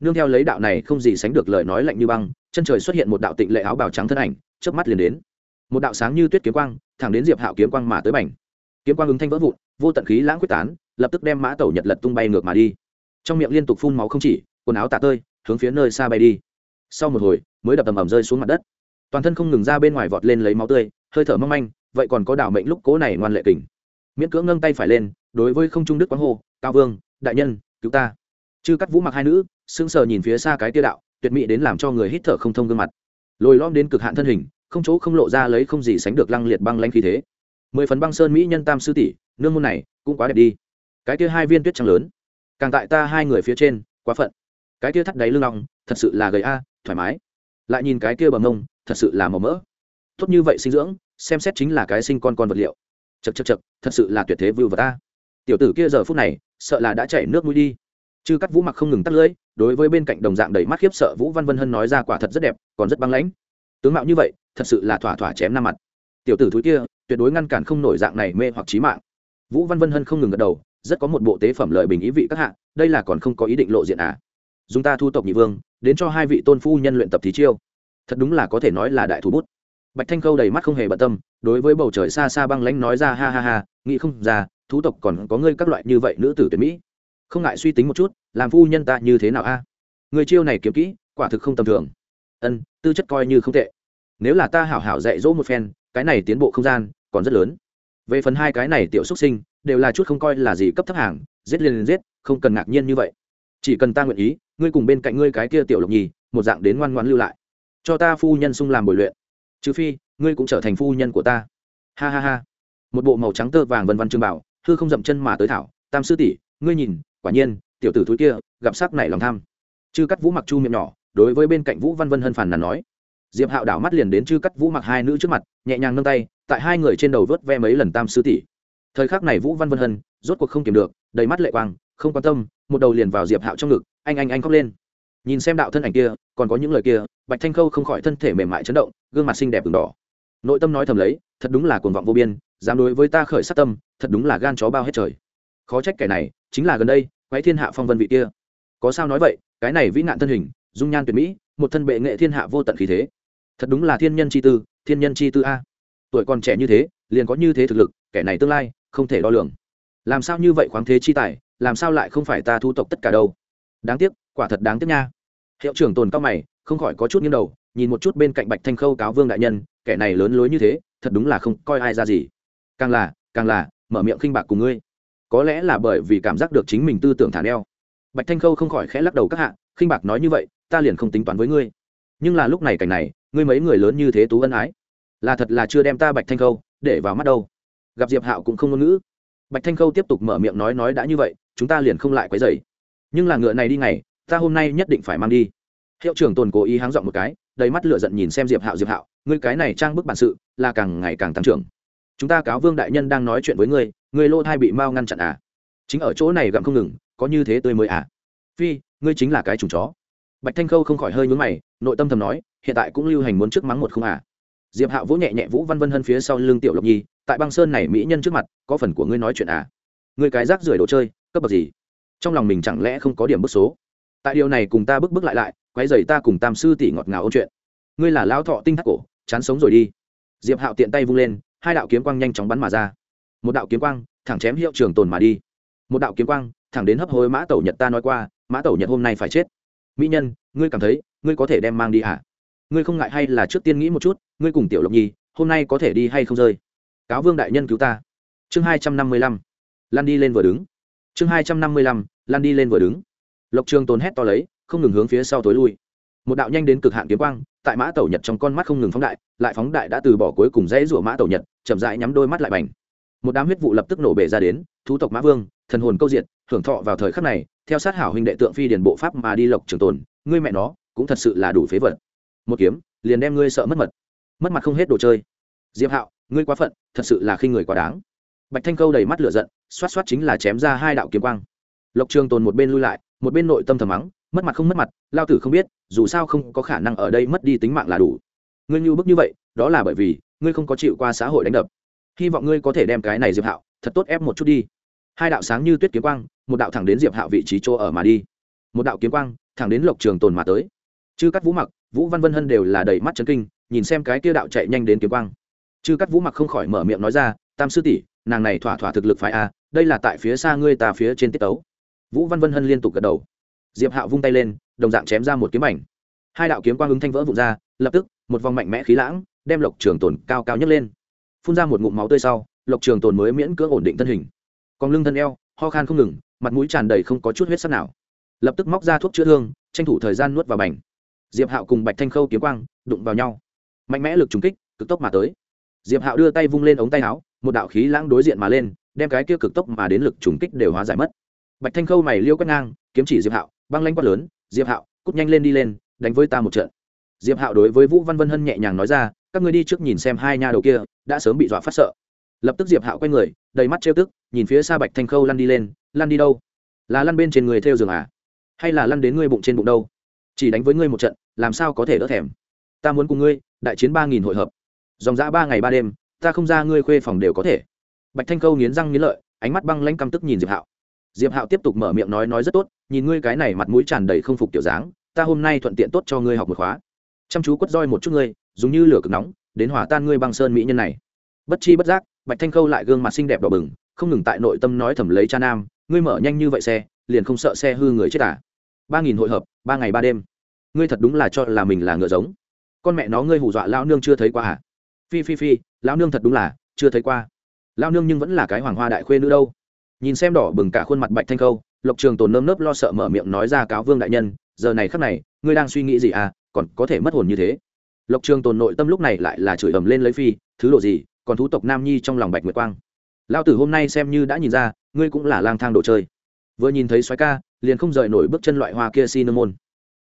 Nương theo lấy đạo này không gì sánh được lời nói lạnh như băng, chân trời xuất hiện một đạo tịnh lệ áo bào trắng thân ảnh trước mắt liền đến. Một đạo sáng như tuyết kiếm quang, thẳng đến diệp hạo kiếm quang mà tới bành. Kiếm quang ứng thanh vỡ vụn vô tận khí lãng quyết tán, lập tức đem mã tẩu nhật lật tung bay ngược mà đi. Trong miệng liên tục phun máu không chỉ, quần áo tạ tơi, hướng phía nơi xa bay đi. Sau một hồi, mới đập tầm ẩm rơi xuống mặt đất. Toàn thân không ngừng ra bên ngoài vọt lên lấy máu tươi, hơi thở mong manh, vậy còn có đảo mệnh lúc cố này ngoan lệ kình. Miễn cưỡng nâng tay phải lên, đối với không trung đức quán hô, cao vương, đại nhân, cứu ta. Chư cắt vũ mặc hai nữ, sững sờ nhìn phía xa cái tia đạo, tuyệt mỹ đến làm cho người hít thở không thông gương mặt. Lồi lom đến cực hạn thân hình, không chỗ không lộ ra lấy không gì sánh được lăng liệt băng lanh khí thế. Mười phần băng sơn mỹ nhân tam sư tỷ nương môn này cũng quá đẹp đi. Cái kia hai viên tuyết trắng lớn càng tại ta hai người phía trên quá phận. Cái kia thắt đáy lưng long thật sự là gầy a thoải mái. Lại nhìn cái kia bầm mông, thật sự là màu mỡ. Tốt như vậy sinh dưỡng xem xét chính là cái sinh con con vật liệu. Chật chật chật thật sự là tuyệt thế vưu vật ta tiểu tử kia giờ phút này sợ là đã chảy nước mũi đi. Chư cắt vũ mặc không ngừng tắt lưỡi đối với bên cạnh đồng dạng đầy mắt khiếp sợ vũ văn vân hân nói ra quả thật rất đẹp còn rất băng lãnh. Tướng mạo như vậy thật sự là thỏa thỏa chém năm mặt. Tiểu tử thúi kia tuyệt đối ngăn cản không nổi dạng này mê hoặc trí mạng vũ văn vân hân không ngừng gật đầu, rất có một bộ tế phẩm lợi bình ý vị các hạ, đây là còn không có ý định lộ diện à. Dùng ta thu tộc nhị vương, đến cho hai vị tôn phu nhân luyện tập thí chiêu. Thật đúng là có thể nói là đại thủ bút. Bạch thanh khâu đầy mắt không hề bận tâm, đối với bầu trời xa xa băng lãnh nói ra ha ha ha, nghĩ không ra, thú tộc còn có ngươi các loại như vậy nữ tử tuyệt mỹ. Không ngại suy tính một chút, làm phu nhân ta như thế nào a? Người chiêu này kiếm kỹ, quả thực không tầm thường. Ân, tư chất coi như không tệ. Nếu là ta hảo hảo dạy dỗ một phen, cái này tiến bộ không gian còn rất lớn về phần hai cái này tiểu xuất sinh, đều là chút không coi là gì cấp thấp hàng, giết liền liền giết, không cần ngạc nhiên như vậy. Chỉ cần ta nguyện ý, ngươi cùng bên cạnh ngươi cái kia tiểu lộc nhì, một dạng đến ngoan ngoãn lưu lại. Cho ta phu nhân sung làm bồi luyện. Trừ phi, ngươi cũng trở thành phu nhân của ta. Ha ha ha. Một bộ màu trắng tơ vàng vân văn trương bảo, hư không dậm chân mà tới thảo, tam sư tỷ, ngươi nhìn, quả nhiên, tiểu tử thúi kia, gặp sắc này lòng tham. Chư cắt vũ mặc chu miệng nhỏ, đối với bên cạnh vũ văn vân hân phàn nàn nói diệp hạo đảo mắt liền đến chư cắt vũ mặc hai nữ trước mặt, nhẹ nhàng nâng tay, tại hai người trên đầu vớt ve mấy lần tam sư tỷ. Thời khắc này vũ văn vân hân, rốt cuộc không kiềm được, đầy mắt lệ quang, không quan tâm, một đầu liền vào diệp hạo trong ngực, anh anh anh khóc lên. Nhìn xem đạo thân ảnh kia, còn có những lời kia, bạch thanh khâu không khỏi thân thể mềm mại chấn động, gương mặt xinh đẹp từng đỏ. Nội tâm nói thầm lấy, thật đúng là cuồng vọng vô biên, dám đối với ta khởi sát tâm, thật đúng là gan chó bao hết trời. Khó trách kẻ này, chính là gần đây, quái thiên hạ phong vân vị kia. Có sao nói vậy, cái này vĩ nạn thân hình dung nhan tuyệt mỹ, một thân bệ nghệ thiên hạ vô tận khí thế. Thật đúng là thiên nhân chi tư, thiên nhân chi tư a. Tuổi còn trẻ như thế, liền có như thế thực lực, kẻ này tương lai, không thể đo lường. Làm sao như vậy khoáng thế chi tài, làm sao lại không phải ta thu tộc tất cả đâu? Đáng tiếc, quả thật đáng tiếc nha. Hiệu trưởng tồn cao mày, không khỏi có chút nghiêng đầu, nhìn một chút bên cạnh bạch thanh khâu cáo vương đại nhân, kẻ này lớn lối như thế, thật đúng là không coi ai ra gì. Càng là càng là, mở miệng khinh bạc cùng ngươi. Có lẽ là bởi vì cảm giác được chính mình tư tưởng thả neo. Bạch thanh khâu không khỏi khẽ lắc đầu các hạ, khinh bạc nói như vậy ta liền không tính toán với ngươi. Nhưng là lúc này cảnh này, ngươi mấy người lớn như thế tú ân ái. Là thật là chưa đem ta bạch thanh khâu để vào mắt đâu. Gặp diệp hạo cũng không ngôn ngữ. Bạch thanh khâu tiếp tục mở miệng nói nói đã như vậy, chúng ta liền không lại quấy dày nhưng là ngựa này đi ngày, ta hôm nay nhất định phải mang đi. Hiệu trưởng tồn cố ý háng dọn một cái, đầy mắt lửa giận nhìn xem diệp hạo diệp hạo, ngươi cái này trang bức bản sự, là càng ngày càng tăng trưởng. Chúng ta cáo vương đại nhân đang nói chuyện với ngươi ngươi lô thai bị mau ngăn chặn à? Chính ở chỗ này gặm không ngừng, có như thế tươi mới à? Phi, ngươi chính là cái chủng chó bạch thanh khâu không khỏi hơi nhướng mày, nội tâm thầm nói, hiện tại cũng lưu hành muốn trước mắng một không à. Diệp hạo vỗ nhẹ nhẹ vũ văn vân hân phía sau lưng tiểu lộc nhi, tại băng sơn này mỹ nhân trước mặt, có phần của ngươi nói chuyện à. Ngươi cái rác rưởi đồ chơi, cấp bậc gì? Trong lòng mình chẳng lẽ không có điểm bức số? Tại điều này cùng ta bức bức lại lại quay dày ta cùng tam sư tỷ ngọt ngào ôn chuyện. Ngươi là lão thọ tinh thác cổ, chán sống rồi đi. Diệp hạo tiện tay vung lên, hai đạo kiếm quang nhanh chóng bắn mà ra. Một đạo kiếm quang, thẳng chém hiệu trường tồn mà đi. Một đạo kiếm quang, thẳng đến hấp hối mã tẩu nhật ta nói qua, mã tẩu nhật hôm nay phải chết mỹ nhân, ngươi cảm thấy ngươi có thể đem mang đi à? ngươi không ngại hay là trước tiên nghĩ một chút, ngươi cùng tiểu lộc nhi, hôm nay có thể đi hay không rơi? Cáo vương đại nhân cứu ta. Chương hai trăm năm mươi lăm. Lan đi lên vừa đứng. Chương hai trăm năm mươi lăm, lan đi lên vừa đứng. Lộc trường tồn hét to lấy, không ngừng hướng phía sau tối lui. Một đạo nhanh đến cực hạn kiếm quang, tại mã tẩu nhật trong con mắt không ngừng phóng đại, lại phóng đại đã từ bỏ cuối cùng dãy rủa mã tẩu nhật, chậm rãi nhắm đôi mắt lại bành một đám huyết vụ lập tức nổ bể ra đến thú tộc mã vương thần hồn câu diện, hưởng thọ vào thời khắc này theo sát hảo huynh đệ tượng phi điền bộ pháp mà đi lộc trường tồn ngươi mẹ nó cũng thật sự là đủ phế vật. Một kiếm liền đem ngươi sợ mất mật. Mất mặt không hết đồ chơi. Diệp hạo ngươi quá phận thật sự là khi người quá đáng. Bạch thanh câu đầy mắt lửa giận xoát xoát chính là chém ra hai đạo kiếm quang. Lộc trường tồn một bên lui lại một bên nội tâm thầm mắng mất mặt không mất mặt lao tử không biết dù sao không có khả năng ở đây mất đi tính mạng là đủ. Ngươi như bức như vậy đó là bởi vì ngươi không có chịu qua xã hội đánh đập hy vọng ngươi có thể đem cái này diệp hạo thật tốt ép một chút đi. Hai đạo sáng như tuyết kiếm quang, một đạo thẳng đến diệp hạo vị trí chỗ ở mà đi. Một đạo kiếm quang, thẳng đến lộc trường tồn mà tới. Chư cắt vũ mặc, vũ văn vân hân đều là đầy mắt chấn kinh, nhìn xem cái kia đạo chạy nhanh đến kiếm quang. Chư cắt vũ mặc không khỏi mở miệng nói ra, tam sư tỷ, nàng này thỏa thỏa thực lực phải a, đây là tại phía xa ngươi ta phía trên tiết tấu. Vũ văn vân hân liên tục gật đầu. Diệp hạo vung tay lên, đồng dạng chém ra một kiếm ảnh. Hai đạo kiếm quang ứng thanh vỡ vụn ra, lập tức, một vòng mạnh mẽ khí lãng, đem lộc trường tồn cao cao nhất lên phun ra một ngụm máu tươi sau, lộc trường tồn mới miễn cưỡng ổn định thân hình. Còn lưng thân eo, ho khan không ngừng, mặt mũi tràn đầy không có chút huyết sắc nào. Lập tức móc ra thuốc chữa thương, tranh thủ thời gian nuốt vào bành. Diệp hạo cùng bạch thanh khâu kiếm quang, đụng vào nhau. Mạnh mẽ lực trùng kích, cực tốc mà tới. Diệp hạo đưa tay vung lên ống tay áo, một đạo khí lãng đối diện mà lên, đem cái kia cực tốc mà đến lực trùng kích đều hóa giải mất. Bạch thanh khâu mày liêu quét ngang, kiếm chỉ diệp hạo, băng lanh quát lớn, diệp hạo, cút nhanh lên đi lên, đánh với ta một trận diệp hạo đối với vũ văn vân hân nhẹ nhàng nói ra, các ngươi đi trước nhìn xem hai nha đầu kia, đã sớm bị dọa phát sợ. Lập tức diệp hạo quay người, đầy mắt trêu tức, nhìn phía xa bạch thanh khâu lăn đi lên, lăn đi đâu? Là lăn bên trên người theo giường à? Hay là lăn đến ngươi bụng trên bụng đâu? Chỉ đánh với ngươi một trận, làm sao có thể đỡ thèm? Ta muốn cùng ngươi, đại chiến ba nghìn hội hợp. Dòng dã ba ngày ba đêm, ta không ra ngươi khuê phòng đều có thể. Bạch thanh khâu nghiến răng nghiến lợi, ánh mắt băng lanh căm tức nhìn diệp hạo. Diệp hạo tiếp tục mở miệng nói nói rất tốt, nhìn ngươi cái này mặt mũi tràn đầy không phục tiểu dáng, ta hôm nay thuận tiện tốt cho ngươi học một khóa chăm chú quất roi một chút ngươi, dùng như lửa cực nóng, đến hỏa tan ngươi băng sơn mỹ nhân này. Bất chi bất giác, bạch thanh khâu lại gương mặt xinh đẹp đỏ bừng, không ngừng tại nội tâm nói thầm lấy cha nam, ngươi mở nhanh như vậy xe, liền không sợ xe hư người chết à. ba nghìn hội hợp, ba ngày ba đêm. Ngươi thật đúng là cho là mình là ngựa giống. Con mẹ nó ngươi hù dọa lao nương chưa thấy qua à? Phi phi phi lao nương thật đúng là chưa thấy qua. Lao nương nhưng vẫn là cái hoàng hoa đại khuê nữ đâu. Nhìn xem đỏ bừng cả khuôn mặt bạch thanh khâu, lộc trường tồn nơm nớp lo sợ mở miệng nói ra cáo vương đại nhân, giờ này khắc này, ngươi đang suy nghĩ gì à? Còn có thể mất hồn như thế. Lộc trường tồn nội tâm lúc này lại là chửi ầm lên lấy phi, thứ độ gì, còn thú tộc nam nhi trong lòng bạch nguyệt quang. Lao tử hôm nay xem như đã nhìn ra, ngươi cũng là lang thang đồ chơi. Vừa nhìn thấy xoáy ca, liền không rời nổi bước chân loại hoa kia si nơ môn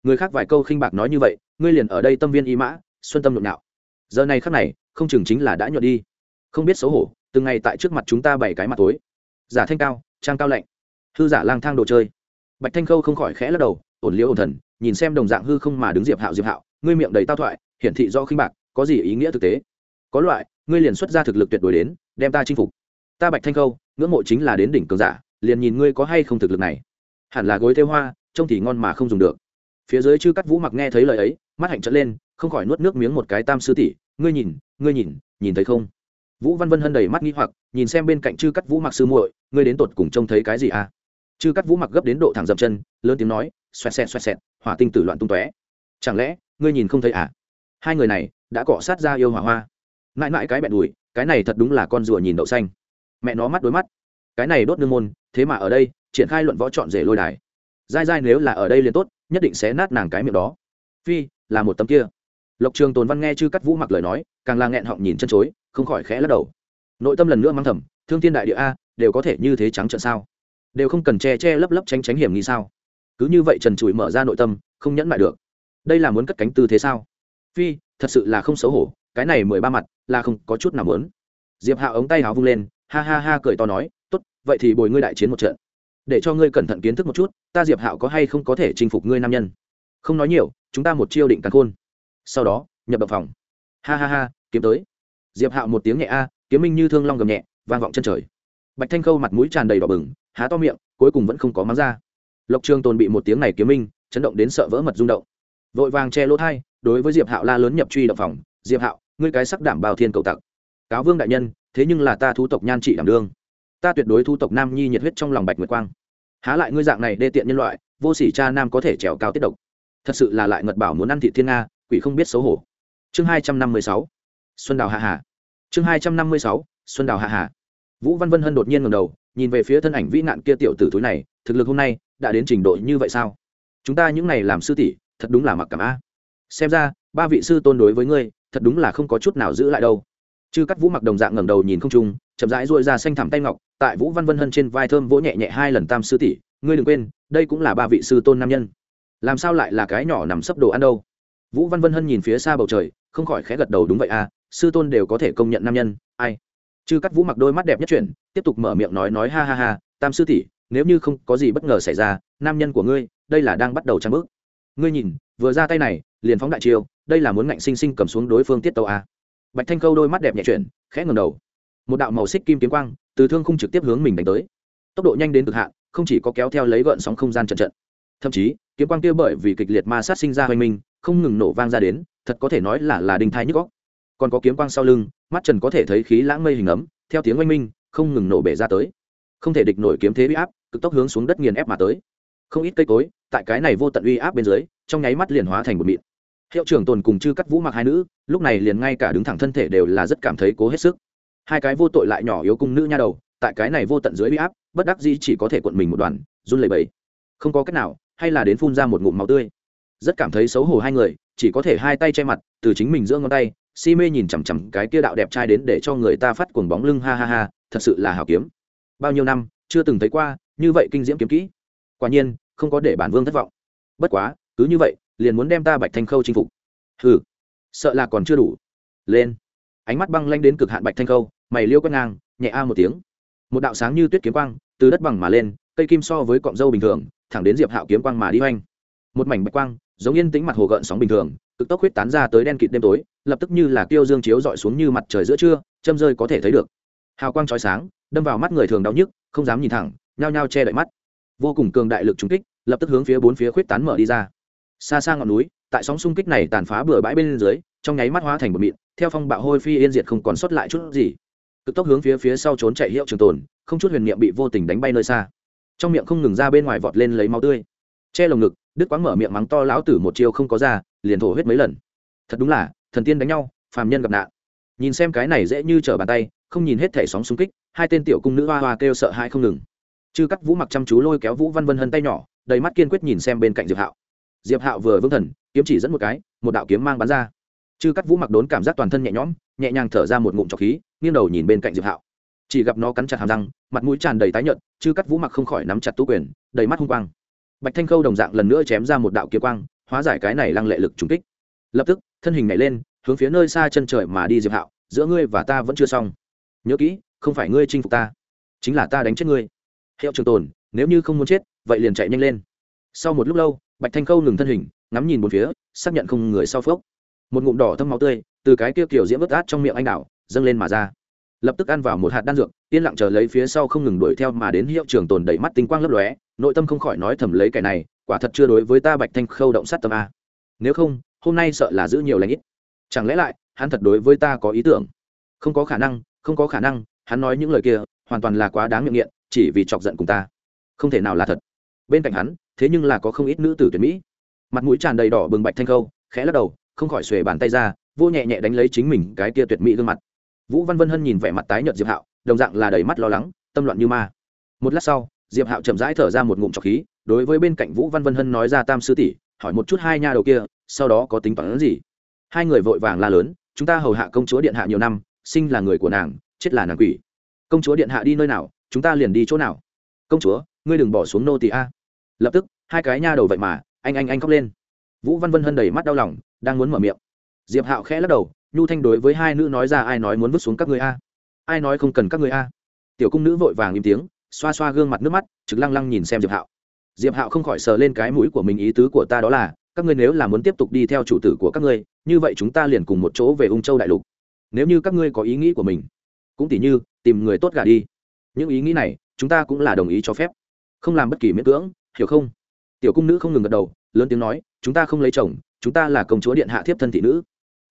người khác vài câu khinh bạc nói như vậy, ngươi liền ở đây tâm viên y mã, xuân tâm nhộn nạo giờ này khắc này, không chừng chính là đã nhuận đi. Không biết xấu hổ, từng ngày tại trước mặt chúng ta bảy cái mặt tối. Giả thanh cao, trang cao lạnh. Hư giả lang thang đồ chơi. Bạch thanh khâu không khỏi khẽ lắc đầu, ổn liễu ổn thần nhìn xem đồng dạng hư không mà đứng diệp hạo diệp hạo, ngươi miệng đầy tao thoại, hiển thị do khinh bạc, có gì ý nghĩa thực tế? Có loại, ngươi liền xuất ra thực lực tuyệt đối đến, đem ta chinh phục. Ta bạch thanh khâu, ngưỡng mộ chính là đến đỉnh cường giả, liền nhìn ngươi có hay không thực lực này. Hẳn là gối theo hoa, trông thì ngon mà không dùng được. Phía dưới chư cắt vũ mặc nghe thấy lời ấy, mắt hạnh trận lên, không khỏi nuốt nước miếng một cái tam sư tỷ, ngươi nhìn ngươi nhìn nhìn thấy không? Vũ văn vân hân đầy mắt nghi hoặc, nhìn xem bên cạnh chư cắt vũ mặc sư muội, ngươi đến tột cùng trông thấy cái gì à? Chư cắt vũ mặc gấp đến độ thẳng dậm chân, lớn tiếng nói, xoẹt xẹt xoẹt xẹt hỏa tinh tử loạn tung tóe. Chẳng lẽ, ngươi nhìn không thấy à? Hai người này, đã cọ sát ra yêu hỏa hoa. Mãi mãi cái bẹn đùi, cái này thật đúng là con rùa nhìn đậu xanh. Mẹ nó mắt đối mắt. Cái này đốt nương môn, thế mà ở đây, triển khai luận võ chọn rể lôi đài. Dai dai nếu là ở đây liền tốt, nhất định sẽ nát nàng cái miệng đó. Phi, là một tấm kia. Lộc trường tồn văn nghe chư cắt vũ mặc lời nói, càng là nghẹn họng nhìn chân chối, không khỏi khẽ lắc đầu. Nội tâm lần nữa mang thầm, thương thiên đại địa a, đều có thể như thế trắng trợn sao? Đều không cần che che lấp lấp tránh tránh hiểm nghi sao? Cứ như vậy trần trụi mở ra nội tâm, không nhẫn lại được. Đây là muốn cất cánh tư thế sao? Phi, thật sự là không xấu hổ, cái này mười ba mặt là không có chút nào muốn. Diệp hạ ống tay háo vung lên, ha ha ha cười to nói, tốt, vậy thì bồi ngươi đại chiến một trận. Để cho ngươi cẩn thận kiến thức một chút, ta diệp hạo có hay không có thể chinh phục ngươi nam nhân? Không nói nhiều, chúng ta một chiêu định cắn khôn. Sau đó, nhập động phòng. Ha ha ha, kiếm tới. Diệp hạo một tiếng nhẹ a, kiếm minh như thương long gầm nhẹ, vang vọng chân trời. Bạch thanh khâu mặt mũi tràn đầy đỏ bừng, há to miệng, cuối cùng vẫn không có mắng ra lộc trường tồn bị một tiếng này kiếm minh, chấn động đến sợ vỡ mật rung động. Vội vàng che lỗ thai, đối với diệp hạo la lớn nhập truy động phòng. Diệp hạo, ngươi cái sắc đảm bao thiên cầu tặc. Cáo vương đại nhân, thế nhưng là ta thu tộc nhan trị đảm đương. Ta tuyệt đối thu tộc nam nhi nhiệt huyết trong lòng bạch nguyệt quang. Há lại ngươi dạng này đê tiện nhân loại, vô sỉ cha nam có thể trèo cao tiết độc. Thật sự là lại ngật bảo muốn ăn thị thiên nga, quỷ không biết xấu hổ. Chương hai trăm năm mươi sáu. Xuân đào hạ hà. Chương hai trăm năm mươi sáu. Xuân đào hạ hà. Vũ văn vân hân đột nhiên ngầm đầu nhìn về phía thân ảnh vĩ nạn kia tiểu tử thúi này, thực lực hôm nay đã đến trình độ như vậy sao? Chúng ta những n à y làm sư tỷ, thật đúng là mặc cảm a. Xem ra, ba vị sư tôn đối với ngươi, thật đúng là không có chút nào giữ lại đâu. Chư cắt vũ mặc đồng dạng ngẩng đầu nhìn không trung, chậm rãi dội ra xanh thẳm tay ngọc, tại vũ văn vân hân trên vai thơm vỗ nhẹ nhẹ hai lần tam sư tỷ, ngươi đừng quên, đây cũng là ba vị sư tôn nam nhân. Làm sao lại là cái nhỏ nằm sấp đồ ăn đâu? Vũ văn vân hân nhìn phía xa bầu trời, không khỏi khẽ gật đầu, đúng vậy à sư tôn đều có thể công nhận nam nhân, ai? Chư cắt vũ mặc đôi mắt đẹp nhất chuyển, tiếp tục mở miệng nói nói ha ha ha, tam sư tỷ, nếu như không có gì bất ngờ xảy ra, nam nhân của ngươi, đây là đang bắt đầu trang bước. Ngươi nhìn, vừa ra tay này, liền phóng đại chiêu, đây là muốn ngạnh sinh sinh cầm xuống đối phương tiết tàu a. Bạch thanh câu đôi mắt đẹp nhẹ chuyển, khẽ ngầm đầu. Một đạo màu xích kim kiếm quang, từ thương không trực tiếp hướng mình đánh tới. Tốc độ nhanh đến cực hạn, không chỉ có kéo theo lấy gợn sóng không gian trận trận. Thậm chí, kiếm quang kia bởi vì kịch liệt ma sát sinh ra hoành minh, không ngừng nổ vang ra đến, thật có thể nói là là đình thai nhức góc còn có kiếm quang sau lưng, mắt trần có thể thấy khí lãng mây hình ấm, theo tiếng oanh minh, không ngừng nổ bể ra tới. Không thể địch nổi kiếm thế uy áp, cực tốc hướng xuống đất nghiền ép mà tới. Không ít cây cối, tại cái này vô tận uy áp bên dưới, trong nháy mắt liền hóa thành một mịn. Hiệu trưởng tồn cùng chư cắt vũ mặc hai nữ, lúc này liền ngay cả đứng thẳng thân thể đều là rất cảm thấy cố hết sức. Hai cái vô tội lại nhỏ yếu cung nữ nha đầu, tại cái này vô tận dưới uy áp, bất đắc dĩ chỉ có thể cuộn mình một đoàn, run lẩy bẩy. Không có cách nào, hay là đến phun ra một ngụm máu tươi. Rất cảm thấy xấu hổ hai người, chỉ có thể hai tay che mặt, từ chính mình giữa ngón tay si mê nhìn chằm chằm cái kia đạo đẹp trai đến để cho người ta phát cuồng bóng lưng, ha ha ha, thật sự là hào kiếm. Bao nhiêu năm, chưa từng thấy qua, như vậy kinh diễm kiếm kỹ. Quả nhiên, không có để bản vương thất vọng. Bất quá, cứ như vậy, liền muốn đem ta bạch thanh khâu chinh phục. Hừ, sợ là còn chưa đủ. Lên. Ánh mắt băng lanh đến cực hạn bạch thanh khâu, mày liêu quét ngang, nhẹ a một tiếng. Một đạo sáng như tuyết kiếm quang, từ đất bằng mà lên, cây kim so với cọng dâu bình thường, thẳng đến diệp hạo kiếm quang mà đi hoành. Một mảnh bạch quang, giống yên tĩnh mặt hồ gợn sóng bình thường cực tốc huyết tán ra tới đen kịt đêm tối, lập tức như là tiêu dương chiếu dọi xuống như mặt trời giữa trưa, châm rơi có thể thấy được. Hào quang chói sáng, đâm vào mắt người thường đau nhức, không dám nhìn thẳng, nhao nhao che đậy mắt. Vô cùng cường đại lực trúng kích, lập tức hướng phía bốn phía khuyết tán mở đi ra. Xa xa ngọn núi, tại sóng xung kích này tàn phá bừa bãi bên dưới, trong nháy mắt hóa thành một mịn, theo phong bạo hôi phi yên diệt không còn sót lại chút gì. Cực tốc hướng phía phía sau trốn chạy hiệu trường tồn, không chút huyền niệm bị vô tình đánh bay nơi xa. Trong miệng không ngừng ra bên ngoài vọt lên lấy máu tươi. Che lồng ngực đức quáng mở miệng mắng to lão tử một chiêu không có ra, liền thổ huyết mấy lần. Thật đúng là, thần tiên đánh nhau, phàm nhân gặp nạn. Nhìn xem cái này dễ như trở bàn tay, không nhìn hết thẻ sóng xung kích, hai tên tiểu cung nữ hoa hoa kêu sợ hãi không ngừng. Chư cắt vũ mặc chăm chú lôi kéo vũ văn vân hân tay nhỏ, đầy mắt kiên quyết nhìn xem bên cạnh diệp hạo. Diệp hạo vừa vững thần, kiếm chỉ dẫn một cái, một đạo kiếm mang bắn ra. Chư cắt vũ mặc đốn cảm giác toàn thân nhẹ nhõm, nhẹ nhàng thở ra một ngụm trọc khí, nghiêng đầu nhìn bên cạnh diệp hạo. Chỉ gặp nó cắn chặt hàm răng, mặt mũi tràn đầy tái nhợt, chư cắt vũ mặc không khỏi nắm chặt tú quyền, đầy mắt hung quang bạch thanh khâu đồng dạng lần nữa chém ra một đạo kiếm quang, hóa giải cái này lăng lệ lực trùng kích. Lập tức, thân hình nhảy lên, hướng phía nơi xa chân trời mà đi diệp hạo, giữa ngươi và ta vẫn chưa xong. Nhớ kỹ, không phải ngươi chinh phục ta, chính là ta đánh chết ngươi. Hiệu trường tồn, nếu như không muốn chết, vậy liền chạy nhanh lên. Sau một lúc lâu, bạch thanh khâu ngừng thân hình, ngắm nhìn một phía, xác nhận không người sau phước một ngụm đỏ thâm máu tươi, từ cái kia kiểu diễm vớt át trong miệng anh đảo, dâng lên mà ra lập tức ăn vào một hạt đan dược, yên lặng chờ lấy phía sau không ngừng đuổi theo mà đến hiệu trường tồn đầy mắt tinh quang lấp lóe, nội tâm không khỏi nói thầm lấy kẻ này, quả thật chưa đối với ta bạch thanh khâu động sát tâm a. Nếu không, hôm nay sợ là giữ nhiều lãnh ít. Chẳng lẽ lại, hắn thật đối với ta có ý tưởng? Không có khả năng, không có khả năng, hắn nói những lời kia, hoàn toàn là quá đáng miệng nghiện, chỉ vì chọc giận cùng ta. Không thể nào là thật. Bên cạnh hắn, thế nhưng là có không ít nữ tử tuyển mỹ. Mặt mũi tràn đầy đỏ bừng bạch thanh khâu, khẽ lắc đầu, không khỏi xuề bàn tay ra, vô nhẹ nhẹ đánh lấy chính mình cái kia tuyệt mỹ gương mặt vũ văn vân hân nhìn vẻ mặt tái nhợt diệp hạo, đồng dạng là đầy mắt lo lắng, tâm loạn như ma. Một lát sau, diệp hạo chậm rãi thở ra một ngụm trọc khí, đối với bên cạnh vũ văn vân hân nói ra tam sư tỷ, hỏi một chút hai nha đầu kia, sau đó có tính toán gì? Hai người vội vàng la lớn, chúng ta hầu hạ công chúa điện hạ nhiều năm, sinh là người của nàng, chết là nàng quỷ. Công chúa điện hạ đi nơi nào, chúng ta liền đi chỗ nào? Công chúa, ngươi đừng bỏ xuống nô tỳ a. Lập tức, hai cái nha đầu vậy mà, anh anh anh khóc lên. Vũ văn vân hân đầy mắt đau lòng, đang muốn mở miệng. Diệp hạo khẽ lắc đầu nhu thanh đối với hai nữ nói ra ai nói muốn vứt xuống các người a? Ai nói không cần các người a? Tiểu cung nữ vội vàng im tiếng, xoa xoa gương mặt nước mắt, trực lăng lăng nhìn xem diệp hạo. Diệp hạo không khỏi sờ lên cái mũi của mình ý tứ của ta đó là, các ngươi nếu là muốn tiếp tục đi theo chủ tử của các ngươi, như vậy chúng ta liền cùng một chỗ về ung châu đại lục. Nếu như các ngươi có ý nghĩ của mình, cũng tỉ như, tìm người tốt gà đi. Những ý nghĩ này, chúng ta cũng là đồng ý cho phép. Không làm bất kỳ miễn cưỡng, hiểu không? Tiểu cung nữ không ngừng gật đầu, lớn tiếng nói, chúng ta không lấy chồng, chúng ta là công chúa điện hạ thiếp thân thị nữ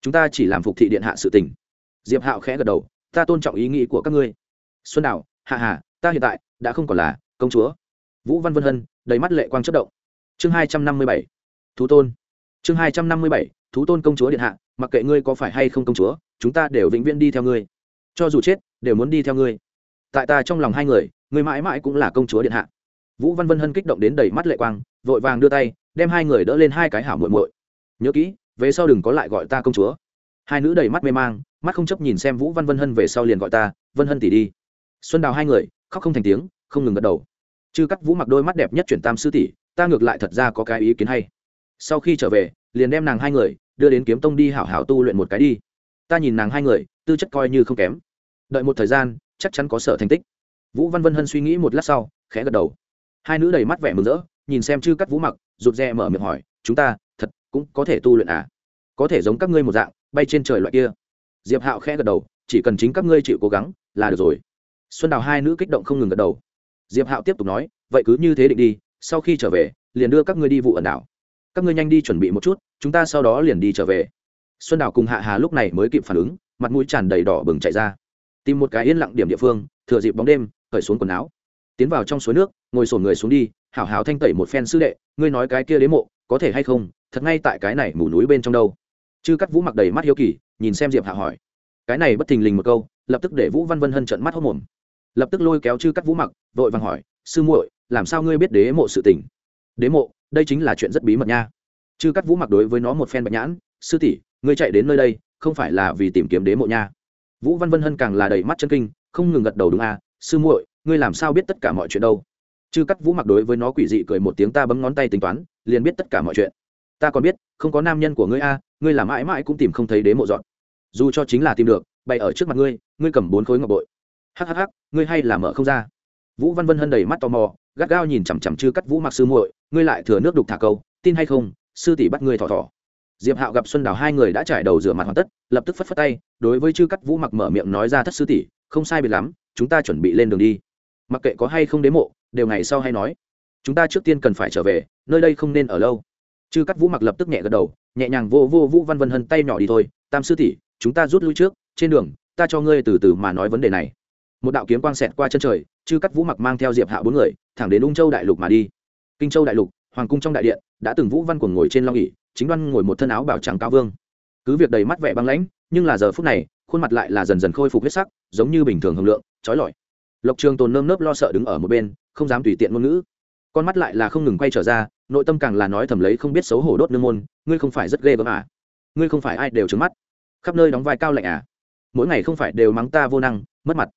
chúng ta chỉ làm phục thị điện hạ sự tình. Diệp hạo khẽ gật đầu, ta tôn trọng ý nghĩ của các ngươi. Xuân đào hạ hà ta hiện tại đã không còn là công chúa. Vũ văn vân hân, đầy mắt lệ quang chất động. Chương hai trăm năm mươi bảy, thú tôn. Chương hai trăm năm mươi bảy, thú tôn công chúa điện hạ, mặc kệ ngươi có phải hay không công chúa, chúng ta đều vĩnh viễn đi theo ngươi. Cho dù chết, đều muốn đi theo ngươi. Tại ta trong lòng hai người, ngươi mãi mãi cũng là công chúa điện hạ. Vũ văn vân hân kích động đến đầy mắt lệ quang, vội vàng đưa tay, đem hai người đỡ lên hai cái hảo muội muội. Nhớ kỹ về sau đừng có lại gọi ta công chúa. Hai nữ đầy mắt mê mang, mắt không chấp nhìn xem vũ văn vân hân về sau liền gọi ta, vân hân tỷ đi. Xuân đào hai người, khóc không thành tiếng, không ngừng gật đầu. Chư cắt vũ mặc đôi mắt đẹp nhất chuyển tam sư tỷ, ta ngược lại thật ra có cái ý kiến hay. Sau khi trở về, liền đem nàng hai người đưa đến kiếm tông đi hảo hảo tu luyện một cái đi. Ta nhìn nàng hai người, tư chất coi như không kém. Đợi một thời gian, chắc chắn có sở thành tích. Vũ văn vân hân suy nghĩ một lát sau, khẽ gật đầu. Hai nữ đầy mắt vẻ mừng rỡ, nhìn xem chư cắt vũ mặc, rụt rè mở miệng hỏi, chúng ta cũng có thể tu luyện à? Có thể giống các ngươi một dạng, bay trên trời loại kia. Diệp hạo khẽ gật đầu, chỉ cần chính các ngươi chịu cố gắng, là được rồi. Xuân đào hai nữ kích động không ngừng gật đầu. Diệp hạo tiếp tục nói, vậy cứ như thế định đi, sau khi trở về, liền đưa các ngươi đi vụ ẩn đảo. Các ngươi nhanh đi chuẩn bị một chút, chúng ta sau đó liền đi trở về. Xuân đào cùng hạ hà lúc này mới kịp phản ứng, mặt mũi tràn đầy đỏ bừng chạy ra. Tìm một cái yên lặng điểm địa phương, thừa dịp bóng đêm, cởi xuống quần áo. Tiến vào trong suối nước, ngồi sổn người xuống đi, hảo hảo thanh tẩy một phen sư đệ, ngươi nói cái kia đế mộ, có thể hay không thật ngay tại cái này mù núi bên trong đâu. Chư cắt vũ mặc đầy mắt hiếu kỳ, nhìn xem diệp hạ hỏi. Cái này bất thình lình một câu, lập tức để vũ văn vân hân trận mắt hốc mồm. Lập tức lôi kéo chư cắt vũ mặc, vội vàng hỏi, sư muội, làm sao ngươi biết đế mộ sự tình? Đế mộ? Đây chính là chuyện rất bí mật nha. Chư cắt vũ mặc đối với nó một phen bạch nhãn, sư tỷ, ngươi chạy đến nơi đây, không phải là vì tìm kiếm đế mộ nha? Vũ văn vân hân càng là đầy mắt chân kinh, không ngừng gật đầu đúng à sư muội, ngươi làm sao biết tất cả mọi chuyện đâu? Chư cắt vũ mặc đối với nó quỷ dị cười một tiếng ta bấm ngón tay tính toán, liền biết tất cả mọi chuyện ta còn biết, không có nam nhân của ngươi a, ngươi làm mãi mãi cũng tìm không thấy đế mộ dọn. Dù cho chính là tìm được, bày ở trước mặt ngươi ngươi cầm bốn khối ngọc bội. Hhh ngươi hay là mở không ra. Vũ văn vân hân đầy mắt tò mò, gắt gao nhìn chằm chằm chư cắt vũ mặc sư muội, ngươi lại thừa nước đục thả câu, tin hay không, sư tỷ bắt ngươi thỏ thỏ. Diệp hạo gặp xuân đào hai người đã trải đầu rửa mặt hoàn tất, lập tức phất phất tay, đối với chư cắt vũ mặc mở miệng nói ra thất sư tỷ, không sai biệt lắm, chúng ta chuẩn bị lên đường đi. Mặc kệ có hay không đế mộ, đều ngày sau hay nói. Chúng ta trước tiên cần phải trở về, nơi đây không nên ở lâu chư cắt vũ mặc lập tức nhẹ gật đầu, nhẹ nhàng vô vô vũ văn vân hân tay nhỏ đi thôi, tam sư tỷ, chúng ta rút lui trước, trên đường, ta cho ngươi từ từ mà nói vấn đề này. Một đạo kiếm quang xẹt qua chân trời, chư cắt vũ mặc mang theo diệp hạ bốn người, thẳng đến ung châu đại lục mà đi. Kinh châu đại lục, hoàng cung trong đại điện, đã từng vũ văn cuồng ngồi trên long ỉ chính đoan ngồi một thân áo bảo trắng cao vương. Cứ việc đầy mắt vẻ băng lãnh, nhưng là giờ phút này, khuôn mặt lại là dần dần khôi phục huyết sắc, giống như bình thường hồng lượng, trói lọi. Lộc trường tồn nơm nớp lo sợ đứng ở một bên, không dám tùy tiện ngôn ngữ. Con mắt lại là không ngừng quay trở ra nội tâm càng là nói thầm lấy không biết xấu hổ đốt nương môn, ngươi không phải rất ghê gớm à? Ngươi không phải ai đều trứng mắt. Khắp nơi đóng vai cao lạnh à? Mỗi ngày không phải đều mắng ta vô năng, mất mặt.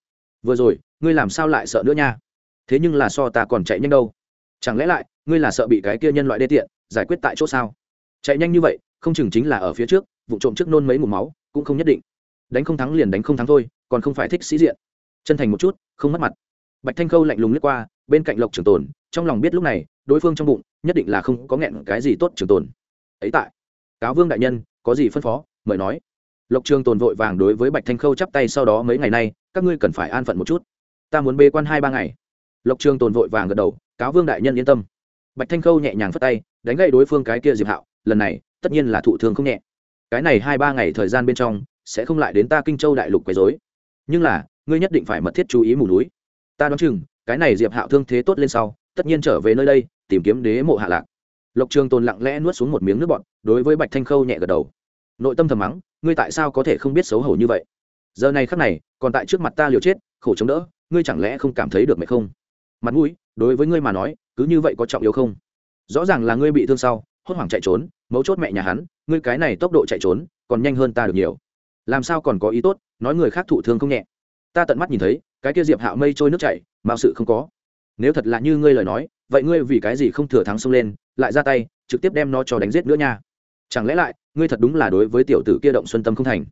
Vừa rồi, ngươi làm sao lại sợ nữa nha? Thế nhưng là so ta còn chạy nhanh đâu. Chẳng lẽ lại, ngươi là sợ bị cái kia nhân loại đê tiện, giải quyết tại chỗ sao? Chạy nhanh như vậy, không chừng chính là ở phía trước, vụ trộm trước nôn mấy mùm máu, cũng không nhất định. Đánh không thắng liền đánh không thắng thôi, còn không phải thích sĩ diện. Chân thành một chút, không mất mặt bạch thanh khâu lạnh lùng lướt qua, bên cạnh lộc trường tồn, trong lòng biết lúc này, đối phương trong bụng, nhất định là không có nghẹn cái gì tốt trường tồn. Ấy tại, cáo vương đại nhân, có gì phân phó, mời nói. Lộc trường tồn vội vàng đối với bạch thanh khâu chắp tay sau đó mấy ngày nay, các ngươi cần phải an phận một chút. Ta muốn bê quan hai ba ngày. Lộc trường tồn vội vàng gật đầu, cáo vương đại nhân yên tâm. Bạch thanh khâu nhẹ nhàng phất tay, đánh gậy đối phương cái kia diệp hạo, lần này, tất nhiên là thụ thương không nhẹ. Cái này hai ba ngày thời gian bên trong, sẽ không lại đến ta kinh châu đại lục quấy dối nhưng là, ngươi nhất định phải mật thiết chú ý mù núi ta đoán chừng, cái này diệp hạo thương thế tốt lên sau, tất nhiên trở về nơi đây, tìm kiếm đế mộ hạ lạc. Lộc trường tồn lặng lẽ nuốt xuống một miếng nước bọt, đối với bạch thanh khâu nhẹ gật đầu. Nội tâm thầm mắng, ngươi tại sao có thể không biết xấu hổ như vậy? Giờ này khắc này, còn tại trước mặt ta liều chết, khổ chống đỡ, ngươi chẳng lẽ không cảm thấy được mệt không? Mặt mũi, đối với ngươi mà nói, cứ như vậy có trọng yếu không? Rõ ràng là ngươi bị thương sau, hốt hoảng chạy trốn, mấu chốt mẹ nhà hắn, ngươi cái này tốc độ chạy trốn, còn nhanh hơn ta được nhiều. Làm sao còn có ý tốt, nói người khác thụ thương không nhẹ? Ta tận mắt nhìn thấy, cái kia diệp hạo mây trôi nước chảy mạo sự không có. Nếu thật là như ngươi lời nói, vậy ngươi vì cái gì không thừa thắng xông lên, lại ra tay, trực tiếp đem nó cho đánh giết nữa nha? Chẳng lẽ lại, ngươi thật đúng là đối với tiểu tử kia động xuân tâm không thành?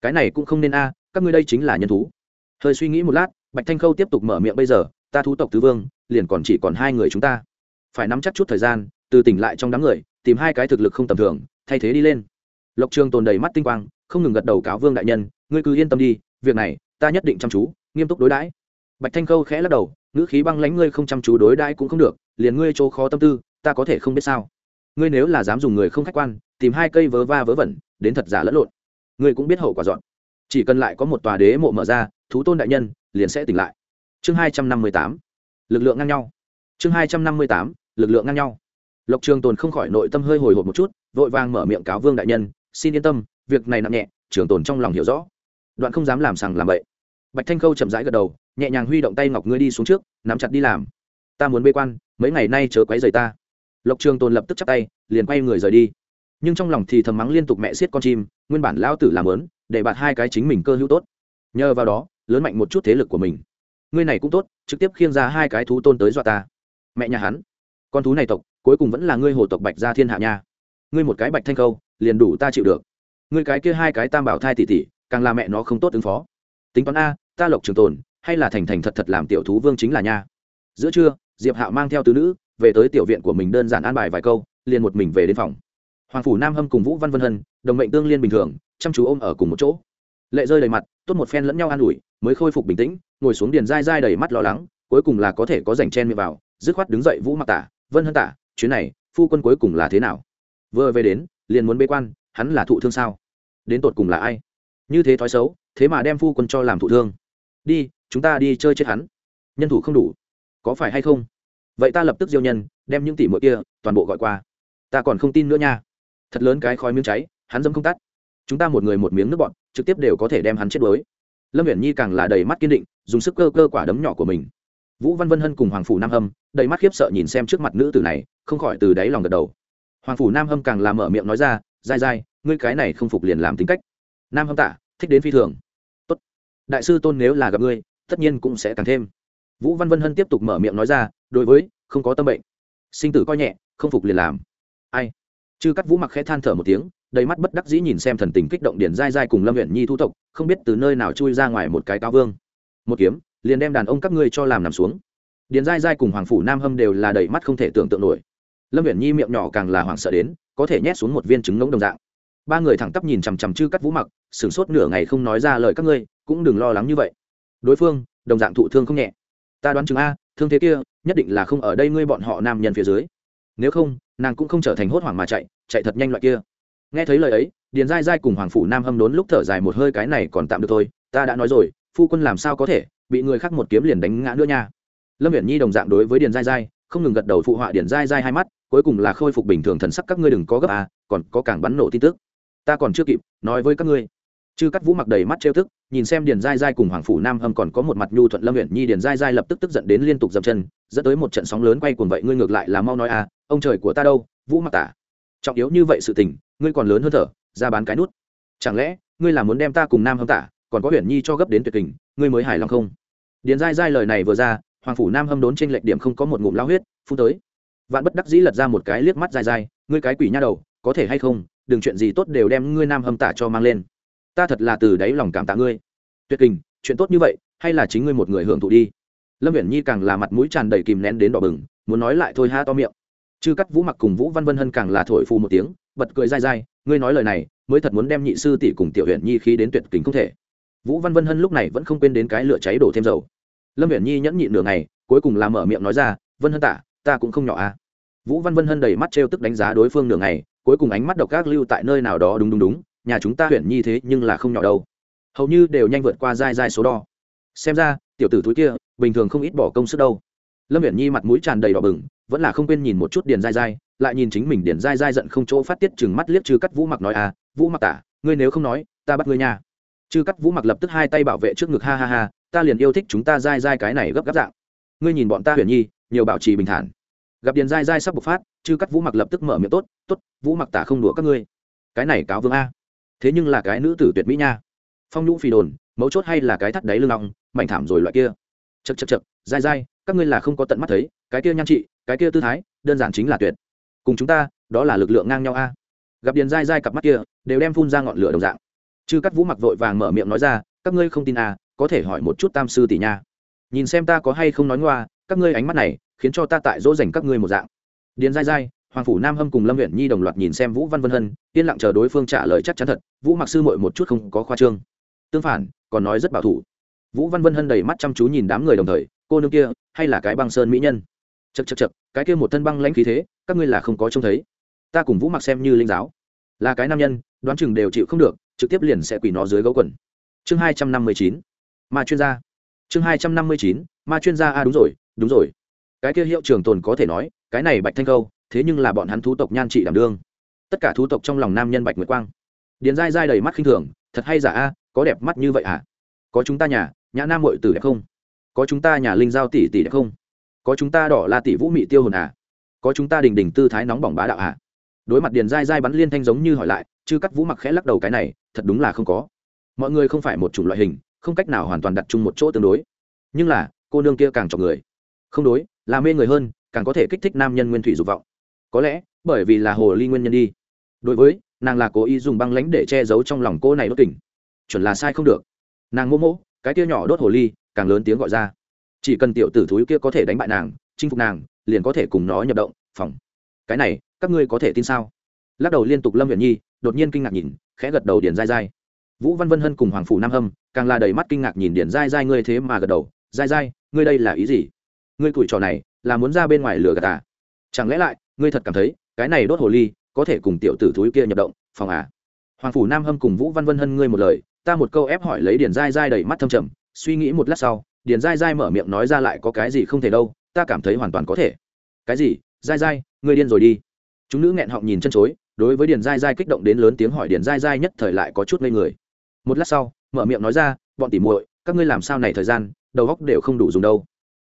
Cái này cũng không nên a, các ngươi đây chính là nhân thú. Hơi suy nghĩ một lát, bạch thanh khâu tiếp tục mở miệng bây giờ, ta thú tộc tứ vương, liền còn chỉ còn hai người chúng ta. Phải nắm chắc chút thời gian, từ tỉnh lại trong đám người, tìm hai cái thực lực không tầm thường, thay thế đi lên. Lộc trường tồn đầy mắt tinh quang, không ngừng gật đầu cáo vương đại nhân, ngươi cứ yên tâm đi, việc này ta nhất định chăm chú, nghiêm túc đối đãi. Bạch thanh khâu khẽ lắc đầu, ngữ khí băng lãnh ngươi không chăm chú đối đãi cũng không được, liền ngươi chỗ khó tâm tư, ta có thể không biết sao. Ngươi nếu là dám dùng người không khách quan, tìm hai cây vớ va vớ vẩn, đến thật giả lẫn lộn. Ngươi cũng biết hậu quả dọn. Chỉ cần lại có một tòa đế mộ mở ra, thú tôn đại nhân liền sẽ tỉnh lại. Chương hai trăm năm mươi tám, lực lượng ngang nhau. Chương hai trăm năm mươi tám, lực lượng ngang nhau. Lộc trường tồn không khỏi nội tâm hơi hồi hộp một chút, vội vàng mở miệng cáo vương đại nhân, xin yên tâm, việc này nặng nhẹ, trường tồn trong lòng hiểu rõ. Đoạn không dám làm sằng làm bậy bạch thanh khâu chậm rãi gật đầu, nhẹ nhàng huy động tay ngọc ngươi đi xuống trước, nắm chặt đi làm. Ta muốn bê quan, mấy ngày nay chớ quấy rầy ta. Lộc trường tồn lập tức chắp tay, liền quay người rời đi. Nhưng trong lòng thì thầm mắng liên tục mẹ xiết con chim, nguyên bản lao tử làm lớn để bạt hai cái chính mình cơ hữu tốt. Nhờ vào đó, lớn mạnh một chút thế lực của mình. Ngươi này cũng tốt, trực tiếp khiêng ra hai cái thú tôn tới dọa ta. Mẹ nhà hắn. Con thú này tộc, cuối cùng vẫn là ngươi hồ tộc bạch gia thiên hạ nha. Ngươi một cái bạch thanh khâu, liền đủ ta chịu được. Ngươi cái kia hai cái tam bảo thai tỷ tỷ, càng là mẹ nó không tốt ứng phó. Tính toán a ta lộc trường tồn, hay là thành thành thật thật làm tiểu thú vương chính là nha. Giữa trưa, diệp hạo mang theo tứ nữ, về tới tiểu viện của mình đơn giản an bài vài câu, liền một mình về đến phòng. Hoàng phủ nam hâm cùng vũ văn vân hân, đồng mệnh tương liên bình thường, chăm chú ôm ở cùng một chỗ. Lệ rơi đầy mặt, tốt một phen lẫn nhau an ủi, mới khôi phục bình tĩnh, ngồi xuống điền dai dai đầy mắt lo lắng, cuối cùng là có thể có dành chen miệng vào, dứt khoát đứng dậy vũ mặc tả, vân hân tả, chuyến này, phu quân cuối cùng là thế nào? Vừa về đến, liền muốn bế quan, hắn là thụ thương sao? Đến tột cùng là ai? Như thế thói xấu, thế mà đem phu quân cho làm thụ thương đi, chúng ta đi chơi chết hắn. Nhân thủ không đủ, có phải hay không? Vậy ta lập tức diêu nhân, đem những tỷ muội kia toàn bộ gọi qua. Ta còn không tin nữa nha. Thật lớn cái khói miếng cháy, hắn dâm không tắt. Chúng ta một người một miếng nước bọn trực tiếp đều có thể đem hắn chết đuối. Lâm viễn nhi càng là đầy mắt kiên định, dùng sức cơ cơ quả đấm nhỏ của mình. Vũ văn vân hân cùng hoàng phủ nam hâm, đầy mắt khiếp sợ nhìn xem trước mặt nữ tử này, không khỏi từ đáy lòng gật đầu. Hoàng phủ nam hâm càng làm mở miệng nói ra, dai dai, ngươi cái này không phục liền làm tính cách. Nam hâm tạ, thích đến phi thường đại sư tôn nếu là gặp ngươi, tất nhiên cũng sẽ càng thêm. Vũ văn vân hân tiếp tục mở miệng nói ra, đối với, không có tâm bệnh. Sinh tử coi nhẹ, không phục liền làm. Ai? Chư cắt vũ mặc khẽ than thở một tiếng, đầy mắt bất đắc dĩ nhìn xem thần tình kích động điển dai dai cùng lâm huyện nhi thu tộc, không biết từ nơi nào chui ra ngoài một cái cao vương. Một kiếm, liền đem đàn ông các ngươi cho làm nằm xuống. Điền dai dai cùng hoàng phủ nam hâm đều là đầy mắt không thể tưởng tượng nổi. Lâm huyện nhi miệng nhỏ càng là hoảng sợ đến, có thể nhét xuống một viên trứng ngỗng đồng dạng. Ba người thẳng tắp nhìn chằm chằm chư cắt vũ mặc, sửng sốt nửa ngày không nói ra lời các ngươi cũng đừng lo lắng như vậy. Đối phương, đồng dạng thụ thương không nhẹ. Ta đoán chừng a, thương thế kia, nhất định là không ở đây ngươi bọn họ nam nhân phía dưới. Nếu không, nàng cũng không trở thành hốt hoảng mà chạy chạy thật nhanh loại kia. Nghe thấy lời ấy, điền dai dai cùng hoàng phủ nam hâm đốn lúc thở dài một hơi cái này còn tạm được thôi, ta đã nói rồi, phu quân làm sao có thể bị người khác một kiếm liền đánh ngã nữa nha. Lâm viễn nhi đồng dạng đối với điền dai dai không ngừng gật đầu phụ họa điền dai dai hai mắt, cuối cùng là khôi phục bình thường thần sắc, các ngươi đừng có gấp à còn có càng bắn nổ tin tức. Ta còn chưa kịp, nói với các ngươi chư cắt vũ mặc đầy mắt trêu tức, nhìn xem điền dai dai cùng hoàng phủ nam hâm còn có một mặt nhu thuận lâm huyện nhi, điền dai dai lập tức tức giận đến liên tục dậm chân, dẫn tới một trận sóng lớn quay cuồng vậy, ngươi ngược lại là mau nói à ông trời của ta đâu, vũ mặc tả. Trọng yếu như vậy sự tình, ngươi còn lớn hơn thở, ra bán cái nút. Chẳng lẽ, ngươi là muốn đem ta cùng nam hâm tả, còn có huyện nhi cho gấp đến tuyệt tình, ngươi mới hài lòng không? Điền dai dai lời này vừa ra, hoàng phủ nam hâm đốn trên lệch điểm không có một ngụm lao huyết, phun tới. Vạn bất đắc dĩ lật ra một cái liếc mắt dai dai ngươi cái quỷ nha đầu, có thể hay không, đừng chuyện gì tốt đều đem ngươi nam hâm tả cho mang lên ta thật là từ đáy lòng cảm tạ ngươi. Tuyệt kình, chuyện tốt như vậy, hay là chính ngươi một người hưởng thụ đi. Lâm viễn nhi càng là mặt mũi tràn đầy kìm nén đến đỏ bừng, muốn nói lại thôi ha to miệng. Chư cắt vũ mặc cùng vũ văn vân hân càng là thổi phù một tiếng, bật cười dai dai, ngươi nói lời này, mới thật muốn đem nhị sư tỷ cùng tiểu huyện nhi khí đến tuyệt kính không thể. Vũ văn vân hân lúc này vẫn không quên đến cái lửa cháy đổ thêm dầu. Lâm huyện nhi nhẫn nhịn nửa ngày, cuối cùng là mở miệng nói ra, vân hân tả, ta cũng không nhỏ à. Vũ văn vân hân đầy mắt trêu tức đánh giá đối phương nửa ngày, cuối cùng ánh mắt độc ác lưu tại nơi nào đó đúng đúng đúng nhà chúng ta huyện nhi thế nhưng là không nhỏ đâu. Hầu như đều nhanh vượt qua dai dai số đo. Xem ra, tiểu tử túi kia, bình thường không ít bỏ công sức đâu. Lâm huyện nhi mặt mũi tràn đầy đỏ bừng, vẫn là không quên nhìn một chút điền dai dai, lại nhìn chính mình điền dai dai giận không chỗ phát tiết chừng mắt liếc chư cắt vũ mặc nói à vũ mặc tả, ngươi nếu không nói, ta bắt ngươi nha. Chư cắt vũ mặc lập tức hai tay bảo vệ trước ngực, ha ha ha, ta liền yêu thích chúng ta dai dai cái này gấp gáp dạng. Ngươi nhìn bọn ta huyền nhi, nhiều bảo trì bình thản. Gặp điền dai dai sắp bộc phát chư cắt vũ mặc lập tức mở miệng, tốt tốt, vũ mặc tả không đùa các ngươi. Cái này cáo vương a thế nhưng là cái nữ tử tuyệt mỹ nha. Phong nhũ phì đồn, mấu chốt hay là cái thắt đáy lưng lòng mảnh thảm rồi loại kia. Chật chật chật dai dai, các ngươi là không có tận mắt thấy, cái kia nhan trị, cái kia tư thái, đơn giản chính là tuyệt. Cùng chúng ta, đó là lực lượng ngang nhau a. Gặp điền dai dai cặp mắt kia, đều đem phun ra ngọn lửa đồng dạng. Chư cắt vũ mặc vội vàng mở miệng nói ra, các ngươi không tin à có thể hỏi một chút tam sư tỷ nha. Nhìn xem ta có hay không nói ngoa, các ngươi ánh mắt này, khiến cho ta tại dỗ dành các ngươi một dạng. Điền dai dai hoàng phủ nam hâm cùng lâm huyện nhi đồng loạt nhìn xem vũ văn vân hân, yên lặng chờ đối phương trả lời chắc chắn thật. Vũ mặc sư mội một chút không có khoa trương. Tương phản, còn nói rất bảo thủ. Vũ văn vân hân đầy mắt chăm chú nhìn đám người đồng thời, cô nương kia, hay là cái băng sơn mỹ nhân? Chật chật chật cái kia một thân băng lãnh khí thế, các ngươi là không có trông thấy. Ta cùng vũ mặc xem như linh giáo. Là cái nam nhân, đoán chừng đều chịu không được, trực tiếp liền sẽ quỳ nó dưới gấu quần. Chương hai trăm năm mươi chín, ma chuyên gia. Chương hai trăm năm mươi chín, ma chuyên gia a đúng rồi đúng rồi. Cái kia hiệu trường tồn có thể nói, cái này bạch thanh câu thế nhưng là bọn hắn thú tộc nhan trị đảm đương. Tất cả thú tộc trong lòng nam nhân bạch nguyệt quang. Điền dai dai đầy mắt khinh thường, thật hay giả a, có đẹp mắt như vậy à? Có chúng ta nhà, nhã nam hội tử đẹp không? Có chúng ta nhà linh giao tỷ tỷ đẹp không? Có chúng ta đỏ la tỷ vũ mị tiêu hồn à? Có chúng ta đình đình tư thái nóng bỏng bá đạo à? Đối mặt điền dai dai bắn liên thanh giống như hỏi lại chứ cắt vũ mặc khẽ lắc đầu cái này, thật đúng là không có. Mọi người không phải một chủng loại hình, không cách nào hoàn toàn đặt chung một chỗ tương đối. Nhưng là, cô nương kia càng chọc người. Không đối, là mê người hơn, càng có thể kích thích nam nhân nguyên thủy dục vọng có lẽ bởi vì là hồ ly nguyên nhân đi. Đối với nàng là cố ý dùng băng lãnh để che giấu trong lòng cô này đốt tỉnh, chuẩn là sai không được. Nàng mô mỗ cái kia nhỏ đốt hồ ly càng lớn tiếng gọi ra. Chỉ cần tiểu tử thúi kia có thể đánh bại nàng chinh phục nàng liền có thể cùng nó nhập động phòng. Cái này các ngươi có thể tin sao? Lắc đầu liên tục lâm viện nhi đột nhiên kinh ngạc nhìn khẽ gật đầu điền dai dai vũ văn vân hân cùng hoàng phủ nam hâm càng là đầy mắt kinh ngạc nhìn điền dai dai ngươi thế mà gật đầu. Dai dai ngươi đây là ý gì? Ngươi tuổi trò này là muốn ra bên ngoài lửa gạt à? Chẳng lẽ lại ngươi thật cảm thấy, cái này đốt hồ ly, có thể cùng tiểu tử thúi kia nhập động, phòng à? Hoàng phủ nam hâm cùng vũ văn vân hân ngươi một lời, ta một câu ép hỏi lấy điền dai dai đầy mắt thâm trầm, suy nghĩ một lát sau, điền dai dai mở miệng nói ra lại có cái gì không thể đâu, ta cảm thấy hoàn toàn có thể. Cái gì? Dai dai ngươi điên rồi đi. Chúng nữ nghẹn họng nhìn chân chối, đối với điền dai dai kích động đến lớn tiếng hỏi điền dai dai nhất thời lại có chút ngây người. Một lát sau, mở miệng nói ra, bọn tỉ muội, các ngươi làm sao này thời gian, đầu góc đều không đủ dùng đâu.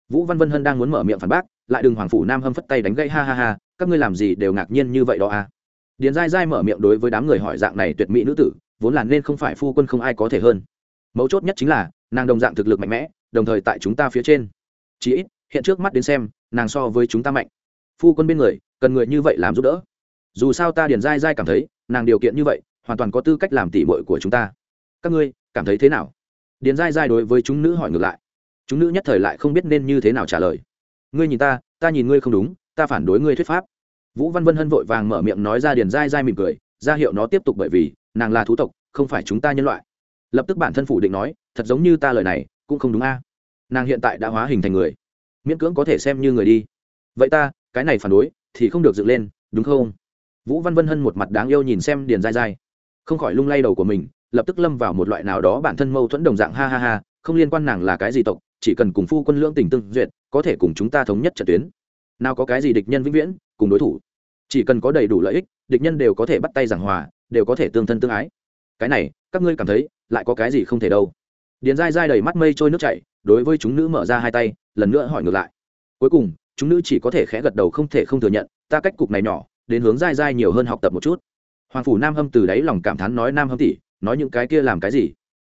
Vũ văn vân hân đang muốn mở miệng phản bác, lại đừng hoàng phủ nam hâm phất tay đánh gãy, ha ha ha các ngươi làm gì đều ngạc nhiên như vậy đó à? Điền dai dai mở miệng đối với đám người hỏi dạng này tuyệt mỹ nữ tử, vốn là nên không phải phu quân không ai có thể hơn. Mấu chốt nhất chính là, nàng đồng dạng thực lực mạnh mẽ, đồng thời tại chúng ta phía trên. Chí ít, hiện trước mắt đến xem, nàng so với chúng ta mạnh. Phu quân bên người, cần người như vậy làm giúp đỡ. Dù sao ta điền dai dai cảm thấy, nàng điều kiện như vậy, hoàn toàn có tư cách làm tỉ mội của chúng ta. Các ngươi, cảm thấy thế nào? Điền dai dai đối với chúng nữ hỏi ngược lại. Chúng nữ nhất thời lại không biết nên như thế nào trả lời. Ngươi nhìn ta ta nhìn ngươi không đúng ta phản đối ngươi thuyết pháp. Vũ văn vân hân vội vàng mở miệng nói ra điền dai dai mỉm cười, ra hiệu nó tiếp tục bởi vì, nàng là thú tộc, không phải chúng ta nhân loại. Lập tức bản thân phủ định nói, thật giống như ta lời này, cũng không đúng a. Nàng hiện tại đã hóa hình thành người. Miễn cưỡng có thể xem như người đi. Vậy ta, cái này phản đối, thì không được dựng lên, đúng không? Vũ văn vân hân một mặt đáng yêu nhìn xem điền dai dai. Không khỏi lung lay đầu của mình, lập tức lâm vào một loại nào đó bản thân mâu thuẫn đồng dạng, ha ha ha, không liên quan nàng là cái gì tộc, chỉ cần cùng phu quân lưỡng tình tương duyệt, có thể cùng chúng ta thống nhất trận tuyến nào có cái gì địch nhân vĩnh viễn, cùng đối thủ. Chỉ cần có đầy đủ lợi ích, địch nhân đều có thể bắt tay giảng hòa, đều có thể tương thân tương ái. Cái này, các ngươi cảm thấy, lại có cái gì không thể đâu. Điền dai dai đầy mắt mây trôi nước chảy, đối với chúng nữ mở ra hai tay, lần nữa hỏi ngược lại. Cuối cùng, chúng nữ chỉ có thể khẽ gật đầu không thể không thừa nhận, ta cách cục này nhỏ, đến hướng dai dai nhiều hơn học tập một chút. Hoàng phủ nam hâm từ đáy lòng cảm thán nói nam hâm tỷ, nói những cái kia làm cái gì?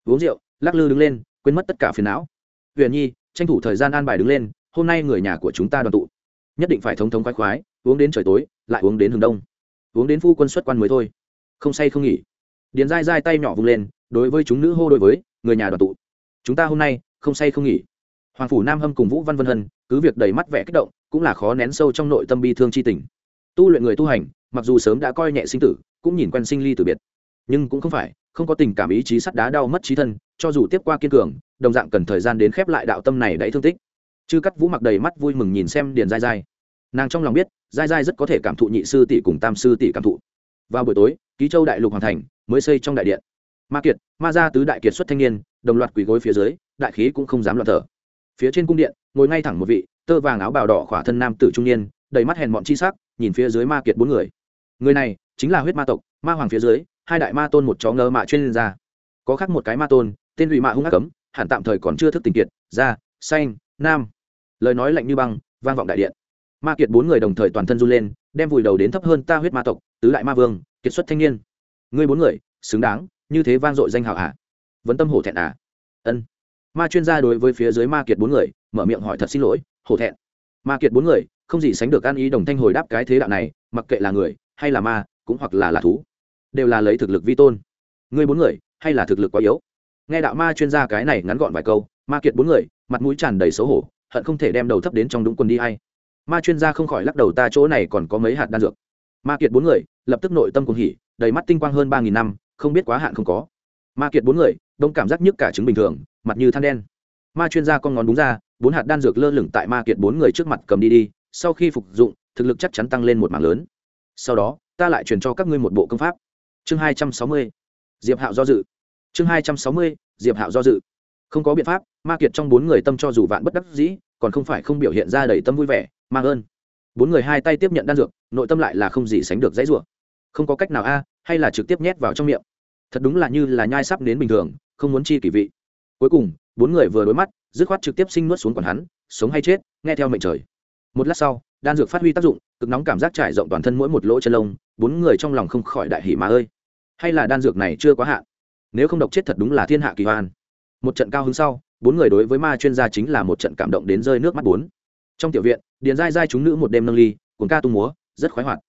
Uống rượu, lắc lư đứng lên, quên mất tất cả phiền não. Huyền nhi, tranh thủ thời gian an bài đứng lên, hôm nay người nhà của chúng ta đoàn tụ nhất định phải thống thống khoái khoái, uống đến trời tối, lại uống đến hướng đông. Uống đến phu quân xuất quan mới thôi. Không say không nghỉ. Điền dai dai tay nhỏ vung lên, đối với chúng nữ hô đối với, người nhà đoàn tụ. Chúng ta hôm nay, không say không nghỉ. Hoàng phủ nam hâm cùng vũ văn vân hân, cứ việc đầy mắt vẻ kích động, cũng là khó nén sâu trong nội tâm bi thương c h i tình. Tu luyện người tu hành, mặc dù sớm đã coi nhẹ sinh tử, cũng nhìn quen sinh ly từ biệt. Nhưng cũng không phải, không có tình cảm ý chí sắt đá đau mất trí thân, cho dù tiếp qua kiên cường, đồng dạng cần thời gian đến khép lại đạo tâm này đáy thương tích chư cắt vũ mặc đầy mắt vui mừng nhìn xem điền dai dai nàng trong lòng biết dai dai rất có thể cảm thụ nhị sư tỷ cùng tam sư tỷ cảm thụ. Vào buổi tối, ký châu đại lục hoàn thành, mới xây trong đại điện. Ma kiệt, ma gia tứ đại kiệt xuất thanh niên, đồng loạt quỳ gối phía dưới, đại khí cũng không dám loạn thở. Phía trên cung điện, ngồi ngay thẳng một vị, tơ vàng áo bào đỏ khỏa thân nam tử trung niên, đầy mắt hèn mọn chi sắc, nhìn phía dưới ma kiệt bốn người. Người này, chính là huyết ma tộc, ma hoàng phía dưới, hai đại ma tôn một chó ngơ mạ chuyên ra có khác một cái ma tôn, tên hủy mạ hung ác cấm, hẳn tạm thời còn chưa thức tình kiệt ra xanh nam lời nói lạnh như băng, vang vọng đại điện. Ma kiệt bốn người đồng thời toàn thân run lên, đem vùi đầu đến thấp hơn ta huyết ma tộc, tứ đại ma vương, kiệt xuất thanh niên. Ngươi bốn người, xứng đáng, như thế vang dội danh hào hạ vẫn tâm hổ thẹn à? Ân. Ma chuyên gia đối với phía dưới ma kiệt bốn người, mở miệng hỏi thật xin lỗi, hổ thẹn. Ma kiệt bốn người, không gì sánh được an ý đồng thanh hồi đáp cái thế đạo này, mặc kệ là người, hay là ma, cũng hoặc là là thú, đều là lấy thực lực vi tôn. Ngươi bốn người, hay là thực lực quá yếu? Nghe đạo ma chuyên gia cái này ngắn gọn vài câu, ma kiệt bốn người, mặt mũi tràn đầy xấu hổ hận không thể đem đầu thấp đến trong đúng quân đi hay. Ma chuyên gia không khỏi lắc đầu, ta chỗ này còn có mấy hạt đan dược. Ma kiệt bốn người, lập tức nội tâm cùng hỉ, đầy mắt tinh quang hơn ba nghìn năm, không biết quá hạn không có. Ma kiệt bốn người, đông cảm giác nhức cả chứng bình thường, mặt như than đen. Ma chuyên gia con ngón đúng ra, bốn hạt đan dược lơ lửng tại ma kiệt bốn người trước mặt cầm đi đi, sau khi phục dụng, thực lực chắc chắn tăng lên một mảng lớn. Sau đó, ta lại truyền cho các ngươi một bộ công pháp. Chương hai trăm sáu mươi, diệp hạo do dự. Chương hai trăm sáu mươi, diệp hạo do dự. Không có biện pháp ma kiệt trong bốn người tâm cho dù vạn bất đắc dĩ, còn không phải không biểu hiện ra đầy tâm vui vẻ, mang ơn. Bốn người hai tay tiếp nhận đan dược, nội tâm lại là không gì sánh được dãy rủa. Không có cách nào a, hay là trực tiếp nhét vào trong miệng. Thật đúng là như là nhai sắp đến bình thường, không muốn chi kỳ vị. Cuối cùng, bốn người vừa đối mắt, dứt khoát trực tiếp sinh nuốt xuống còn hắn, sống hay chết, nghe theo mệnh trời. Một lát sau, đan dược phát huy tác dụng, cực nóng cảm giác trải rộng toàn thân mỗi một lỗ chân lông, bốn người trong lòng không khỏi đại hỉ mà ơi. Hay là đan dược này chưa quá hạn? Nếu không độc chết thật đúng là thiên hạ kỳ hoan một trận cao hứng sau bốn người đối với ma chuyên gia chính là một trận cảm động đến rơi nước mắt bốn. Trong tiểu viện, điền dai dai chúng nữ một đêm nâng ly cuốn ca tung múa, rất khoái hoạt.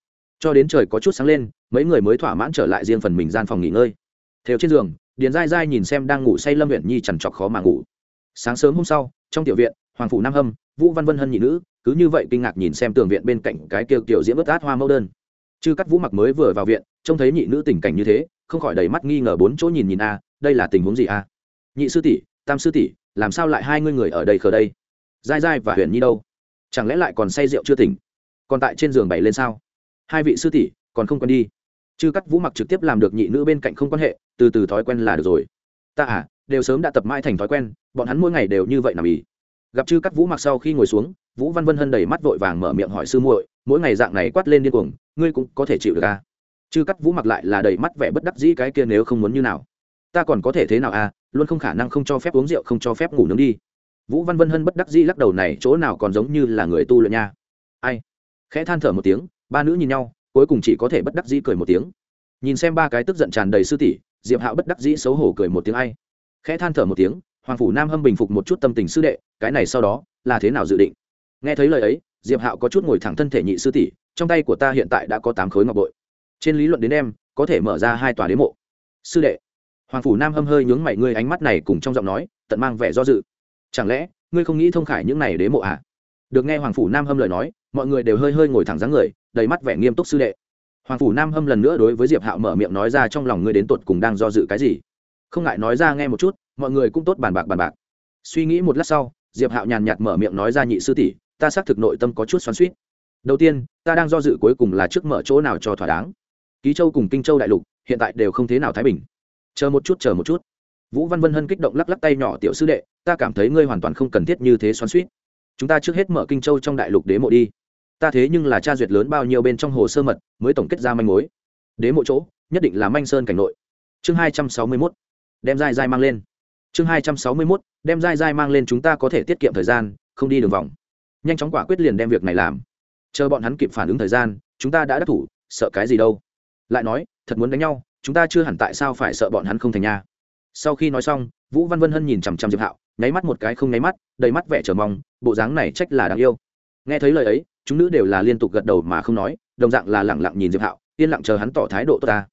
Cho đến trời có chút sáng lên, mấy người mới thỏa mãn trở lại riêng phần mình gian phòng nghỉ ngơi. Theo trên giường, điền dai dai nhìn xem đang ngủ say lâm huyện nhi chằn trọc khó mà ngủ. Sáng sớm hôm sau, trong tiểu viện, hoàng phủ nam hâm, vũ văn vân hân nhị nữ, cứ như vậy kinh ngạc nhìn xem tường viện bên cạnh cái kiều kiểu diễm ướt át hoa mẫu đơn. Chư cắt vũ mặc mới vừa vào viện, trông thấy nhị nữ tình cảnh như thế, không khỏi đầy mắt nghi ngờ bốn chỗ nhìn nhìn a, đây là tình huống gì a? Nhị sư tỷ, tam sư tỷ làm sao lại hai ngươi người ở đây khờ đây? Dai dai và huyền nhi đâu? Chẳng lẽ lại còn say rượu chưa tỉnh? Còn tại trên giường bày lên sao? Hai vị sư tỷ, còn không quen đi. Chư cắt vũ mặc trực tiếp làm được nhị nữ bên cạnh không quan hệ, từ từ thói quen là được rồi. Ta à đều sớm đã tập mãi thành thói quen, bọn hắn mỗi ngày đều như vậy nằm ý gặp chư cắt vũ mặc sau khi ngồi xuống, vũ văn vân hân đầy mắt vội vàng mở miệng hỏi sư muội, mỗi ngày dạng này quát lên điên cuồng, ngươi cũng có thể chịu được à? Chư cắt vũ mặc lại là đầy mắt vẻ bất đắc dĩ cái kia nếu không muốn như nào. Ta còn có thể thế nào à? Luôn không khả năng không cho phép uống rượu, không cho phép ngủ nướng đi. Vũ văn vân hân bất đắc dĩ lắc đầu này, chỗ nào còn giống như là người tu luyện nha. Ai? Khẽ than thở một tiếng, ba nữ nhìn nhau, cuối cùng chỉ có thể bất đắc dĩ cười một tiếng. Nhìn xem ba cái tức giận tràn đầy sư tỷ, diệp hạo bất đắc dĩ xấu hổ cười một tiếng ai. Khẽ than thở một tiếng, hoàng phủ nam hâm bình phục một chút tâm tình sư đệ, cái này sau đó, là thế nào dự định? Nghe thấy lời ấy, diệp hạo có chút ngồi thẳng thân thể nhị sư tỷ, trong tay của ta hiện tại đã có tám khối ngọc bội. Trên lý luận đến em, có thể mở ra hai tòa đế mộ. Sư đệ hoàng phủ nam hâm hơi nhướng mày ngươi ánh mắt này cùng trong giọng nói, tận mang vẻ do dự. Chẳng lẽ, ngươi không nghĩ thông khải những này đế mộ à? Được nghe hoàng phủ nam hâm lời nói, mọi người đều hơi hơi ngồi thẳng dáng người, đầy mắt vẻ nghiêm túc sư đệ. Hoàng phủ nam hâm lần nữa đối với diệp hạo mở miệng nói ra trong lòng ngươi đến tột cùng đang do dự cái gì? Không ngại nói ra nghe một chút, mọi người cũng tốt bàn bạc bàn bạc. Suy nghĩ một lát sau, diệp hạo nhàn nhạt mở miệng nói ra nhị sư tỷ, ta xác thực nội tâm có chút xoắn suýt đầu tiên, ta đang do dự cuối cùng là trước mở chỗ nào cho thỏa đáng. Ký châu cùng kinh châu đại lục, hiện tại đều không thế nào thái bình chờ một chút, chờ một chút. Vũ văn vân hân kích động lắc lắc tay nhỏ, tiểu sư đệ, ta cảm thấy ngươi hoàn toàn không cần thiết như thế xoắn suýt chúng ta trước hết mở kinh châu trong đại lục đế mộ đi. Ta thế nhưng là tra duyệt lớn bao nhiêu bên trong hồ sơ mật, mới tổng kết ra manh mối. Đế mộ chỗ, nhất định là manh sơn cảnh nội. Chương hai trăm sáu mươi mốt. Đem dai dai mang lên. Chương hai trăm sáu mươi mốt. Đem dai dai mang lên chúng ta có thể tiết kiệm thời gian, không đi đường vòng. Nhanh chóng quả quyết liền đem việc này làm. Chờ bọn hắn kịp phản ứng thời gian, chúng ta đã đắc thủ, sợ cái gì đâu. Lại nói, thật muốn đánh nhau chúng ta chưa hẳn tại sao phải sợ bọn hắn không thành nha. Sau khi nói xong, vũ văn vân hân nhìn chằm chằm diệp hạo, nháy mắt một cái không nháy mắt, đầy mắt vẻ chờ mong, bộ dáng này trách là đáng yêu. Nghe thấy lời ấy, chúng nữ đều là liên tục gật đầu mà không nói, đồng dạng là lẳng lặng nhìn diệp hạo, yên lặng chờ hắn tỏ thái độ tốt ta.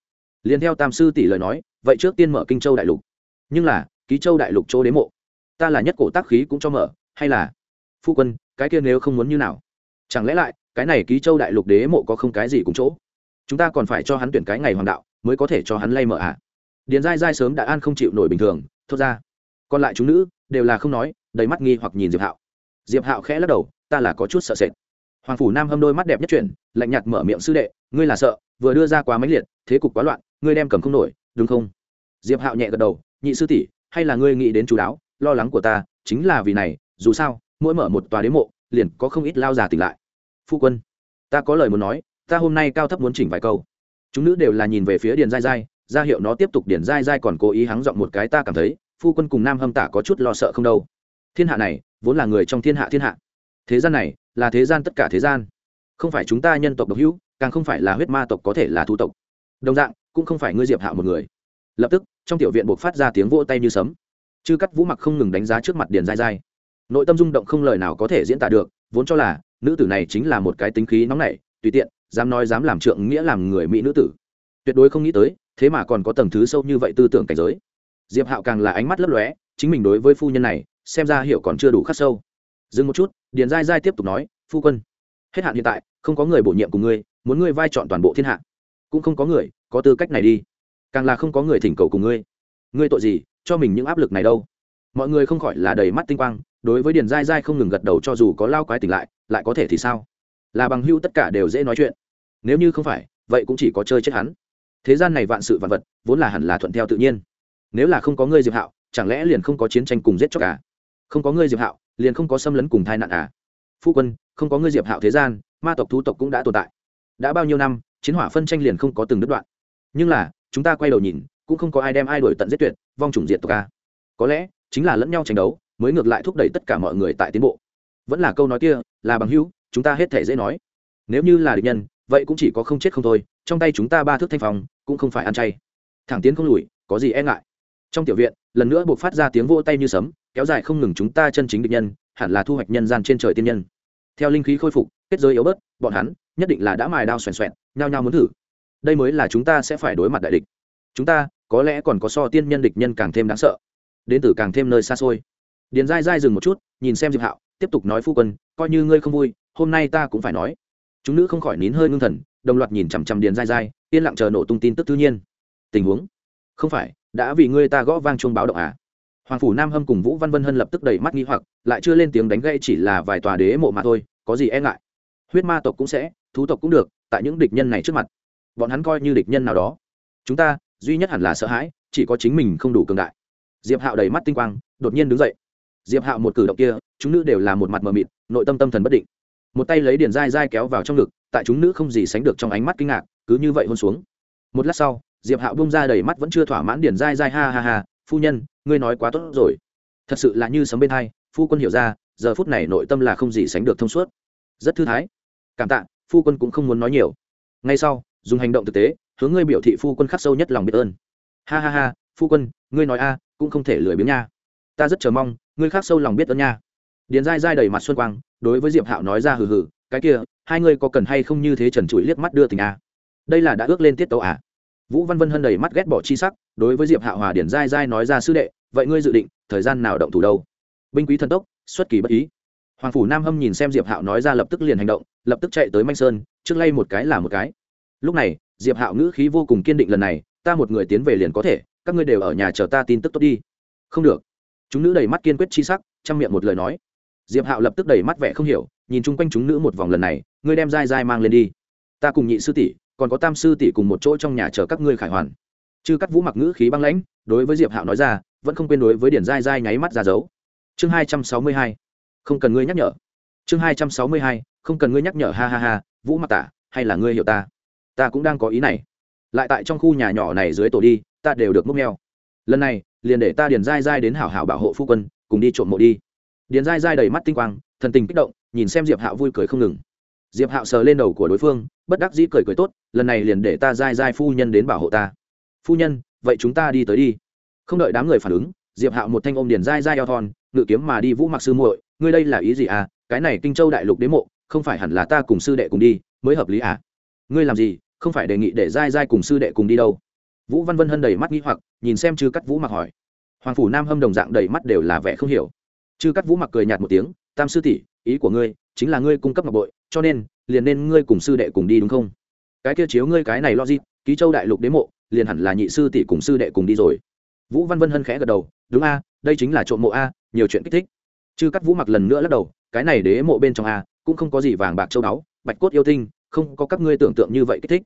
Liền theo tam sư tỷ lời nói, vậy trước tiên mở kinh châu đại lục. Nhưng là, ký châu đại lục chỗ đế mộ, ta là nhất cổ tác khí cũng cho mở, hay là? Phu quân, cái kia nếu không muốn như nào? Chẳng lẽ lại, cái này ký châu đại lục đế mộ có không cái gì cùng chỗ? Chúng ta còn phải cho hắn tuyển cái ngày hoàng đạo mới có thể cho hắn lay mở ạ à. điền dai dai sớm đã an không chịu nổi bình thường, thốt ra. Còn lại chúng nữ đều là không nói, đầy mắt nghi hoặc nhìn diệp hạo. Diệp hạo khẽ lắc đầu, ta là có chút sợ sệt. Hoàng phủ nam hâm đôi mắt đẹp nhất chuyển, lạnh nhạt mở miệng sư đệ, ngươi là sợ, vừa đưa ra quá mãnh liệt, thế cục quá loạn, ngươi đem cầm không nổi, đúng không? Diệp hạo nhẹ gật đầu, nhị sư tỷ, hay là ngươi nghĩ đến chú đáo, lo lắng của ta chính là vì này, dù sao, mỗi mở một tòa đế mộ, liền có không ít lao già tỉnh lại. Phu quân, ta có lời muốn nói, ta hôm nay cao thấp muốn chỉnh vài câu chúng nữ đều là nhìn về phía điền dai dai ra hiệu nó tiếp tục điền dai dai còn cố ý hắng giọng một cái, ta cảm thấy, phu quân cùng nam hâm tả có chút lo sợ không đâu. Thiên hạ này, vốn là người trong thiên hạ thiên hạ. Thế gian này, là thế gian tất cả thế gian. Không phải chúng ta nhân tộc độc hữu, càng không phải là huyết ma tộc có thể là thu tộc. Đồng dạng, cũng không phải ngươi diệp Hạ một người. Lập tức, trong tiểu viện buộc phát ra tiếng vỗ tay như sấm. Chư cắt vũ mặc không ngừng đánh giá trước mặt điền dai dai nội tâm rung động không lời nào có thể diễn tả được, vốn cho là, nữ tử này chính là một cái tính khí nóng nảy, tùy tiện dám nói dám làm trượng nghĩa làm người mỹ nữ tử. Tuyệt đối không nghĩ tới, thế mà còn có tầng thứ sâu như vậy tư tưởng cảnh giới. Diệp hạo càng là ánh mắt lấp lóe, chính mình đối với phu nhân này, xem ra hiểu còn chưa đủ khắc sâu. Dừng một chút, điền dai dai tiếp tục nói, phu quân, hết hạn hiện tại, không có người bổ nhiệm cùng ngươi, muốn ngươi vai chọn toàn bộ thiên hạ. Cũng không có người, có tư cách này đi. Càng là không có người thỉnh cầu cùng ngươi. Ngươi tội gì, cho mình những áp lực này đâu? Mọi người không khỏi là đầy mắt tinh quang, đối với điền dai dai không ngừng gật đầu cho dù có lao quái tỉnh lại lại có thể thì sao? Là bằng hưu tất cả đều dễ nói chuyện. Nếu như không phải, vậy cũng chỉ có chơi chết hắn. Thế gian này vạn sự vạn vật, vốn là hẳn là thuận theo tự nhiên. Nếu là không có ngươi diệp hạo, chẳng lẽ liền không có chiến tranh cùng giết cho cả à? không có ngươi diệp hạo, liền không có xâm lấn cùng tai nạn à? Phu quân, không có ngươi diệp hạo thế gian, ma tộc thú tộc cũng đã tồn tại. Đã bao nhiêu năm, chiến hỏa phân tranh liền không có từng đứt đoạn. Nhưng là, chúng ta quay đầu nhìn, cũng không có ai đem ai đổi tận giết tuyệt, vong chủng diệt tộc ca có lẽ, chính là lẫn nhau tranh đấu, mới ngược lại thúc đẩy tất cả mọi người tại tiến bộ. Vẫn là câu nói kia, là bằng hữu chúng ta hết thể dễ nói. Nếu như là địch nhân, vậy cũng chỉ có không chết không thôi, trong tay chúng ta ba thước thanh phòng cũng không phải ăn chay. Thẳng tiến không lùi, có gì e ngại. Trong tiểu viện, lần nữa buộc phát ra tiếng vỗ tay như sấm, kéo dài không ngừng chúng ta chân chính địch nhân, hẳn là thu hoạch nhân gian trên trời tiên nhân. Theo linh khí khôi phục, kết giới yếu bớt, bọn hắn, nhất định là đã mài đao xoèn xoẹn, nhao nhao muốn thử. Đây mới là chúng ta sẽ phải đối mặt đại địch. Chúng ta, có lẽ còn có so tiên nhân địch nhân càng thêm đáng sợ. Đến từ càng thêm nơi xa xôi. Điền dai dai dừng một chút, nhìn xem diệp hạo, tiếp tục nói phu quân, coi như ngươi không vui hôm nay ta cũng phải nói. Chúng nữ không khỏi nín hơi ngưng thần, đồng loạt nhìn chằm chằm điền dai dai yên lặng chờ nổ tung tin tức tự nhiên. Tình huống? Không phải, đã vì ngươi ta gõ vang chuông báo động à? Hoàng phủ nam hâm cùng vũ văn vân hân lập tức đầy mắt nghi hoặc, lại chưa lên tiếng đánh gây chỉ là vài tòa đế mộ mà thôi, có gì e ngại? Huyết ma tộc cũng sẽ, thú tộc cũng được, tại những địch nhân này trước mặt, bọn hắn coi như địch nhân nào đó. Chúng ta, duy nhất hẳn là sợ hãi, chỉ có chính mình không đủ cường đại. Diệp hạo đầy mắt tinh quang, đột nhiên đứng dậy. Diệp hạo một cử động kia, chúng nữ đều là một mặt mờ mịt, nội tâm tâm thần bất định một tay lấy điền dai dai kéo vào trong ngực, tại chúng nữ không gì sánh được trong ánh mắt kinh ngạc, cứ như vậy hôn xuống. Một lát sau, diệp hạo bung ra đầy mắt vẫn chưa thỏa mãn điền dai dai ha ha ha, phu nhân, ngươi nói quá tốt rồi. Thật sự là như sấm bên hai, phu quân hiểu ra, giờ phút này nội tâm là không gì sánh được thông suốt. Rất thư thái. Cảm tạ, phu quân cũng không muốn nói nhiều. Ngay sau, dùng hành động thực tế, hướng ngươi biểu thị phu quân khắc sâu nhất lòng biết ơn. Ha ha ha, phu quân, ngươi nói a, cũng không thể lười biếng nha. Ta rất chờ mong, ngươi khắc sâu lòng biết ơn nha. Điền dai dai đầy mặt xuân quang đối với diệp hạo nói ra hừ hừ, cái kia, hai ngươi có cần hay không như thế trần trụi liếc mắt đưa tình à? đây là đã ước lên tiết tấu à? Vũ văn vân hân đầy mắt ghét bỏ chi sắc, đối với diệp hạo hòa điển dai dai nói ra, sư đệ, vậy ngươi dự định thời gian nào động thủ đâu? Binh quý thần tốc, xuất kỳ bất ý. Hoàng phủ nam hâm nhìn xem diệp hạo nói ra lập tức liền hành động, lập tức chạy tới manh sơn, trước lay một cái là một cái. Lúc này, diệp hạo ngữ khí vô cùng kiên định lần này, ta một người tiến về liền có thể, các ngươi đều ở nhà chờ ta tin tức tốt đi. Không được. Chúng nữ đầy mắt kiên quyết chi sắc, chăm miệng một lời nói diệp hạo lập tức đầy mắt vẻ không hiểu, nhìn chung quanh chúng nữ một vòng lần này, ngươi đem dai dai mang lên đi. Ta cùng nhị sư tỷ, còn có tam sư tỷ cùng một chỗ trong nhà chờ các ngươi khải hoàn. Chư cắt vũ mặc ngữ khí băng lãnh, đối với diệp hạo nói ra, vẫn không quên đối với điển dai dai nháy mắt ra dấu. Chương hai trăm sáu mươi hai, không cần ngươi nhắc nhở. Chương hai trăm sáu mươi hai, không cần ngươi nhắc nhở, ha ha ha, vũ mặc tả, hay là ngươi hiểu ta? Ta cũng đang có ý này. Lại tại trong khu nhà nhỏ này dưới tổ đi, ta đều được múc neo lần này, liền để ta điền dai dai đến hảo hảo bảo hộ phu quân, cùng đi trộm mộ đi điền dai dai đầy mắt tinh quang, thần tình kích động, nhìn xem diệp hạo vui cười không ngừng. Diệp hạo sờ lên đầu của đối phương, bất đắc dĩ cười cười tốt, lần này liền để ta dai dai phu nhân đến bảo hộ ta. Phu nhân, vậy chúng ta đi tới đi. Không đợi đám người phản ứng, diệp hạo một thanh ôm điền dai dai eo thon, ngự kiếm mà đi vũ mặc sư muội, ngươi đây là ý gì à? Cái này kinh châu đại lục đế mộ, không phải hẳn là ta cùng sư đệ cùng đi, mới hợp lý à? Ngươi làm gì, không phải đề nghị để dai dai cùng sư đệ cùng đi đâu? Vũ văn vân hân đầy mắt nghĩ hoặc, nhìn xem chư cắt vũ mặc hỏi. Hoàng phủ nam hâm đồng dạng đầy mắt đều là vẻ không hiểu chư cắt vũ mặc cười nhạt một tiếng, tam sư tỷ, ý của ngươi chính là ngươi cung cấp ngọc bội, cho nên, liền nên ngươi cùng sư đệ cùng đi đúng không? Cái kia chiếu ngươi cái này logic ký châu đại lục đế mộ, liền hẳn là nhị sư tỷ cùng sư đệ cùng đi rồi. Vũ văn vân hân khẽ gật đầu, đúng a, đây chính là trộm mộ a, nhiều chuyện kích thích. Chư cắt vũ mặc lần nữa lắc đầu, cái này đế mộ bên trong a, cũng không có gì vàng bạc châu đáo bạch cốt yêu tinh, không có các ngươi tưởng tượng như vậy kích thích.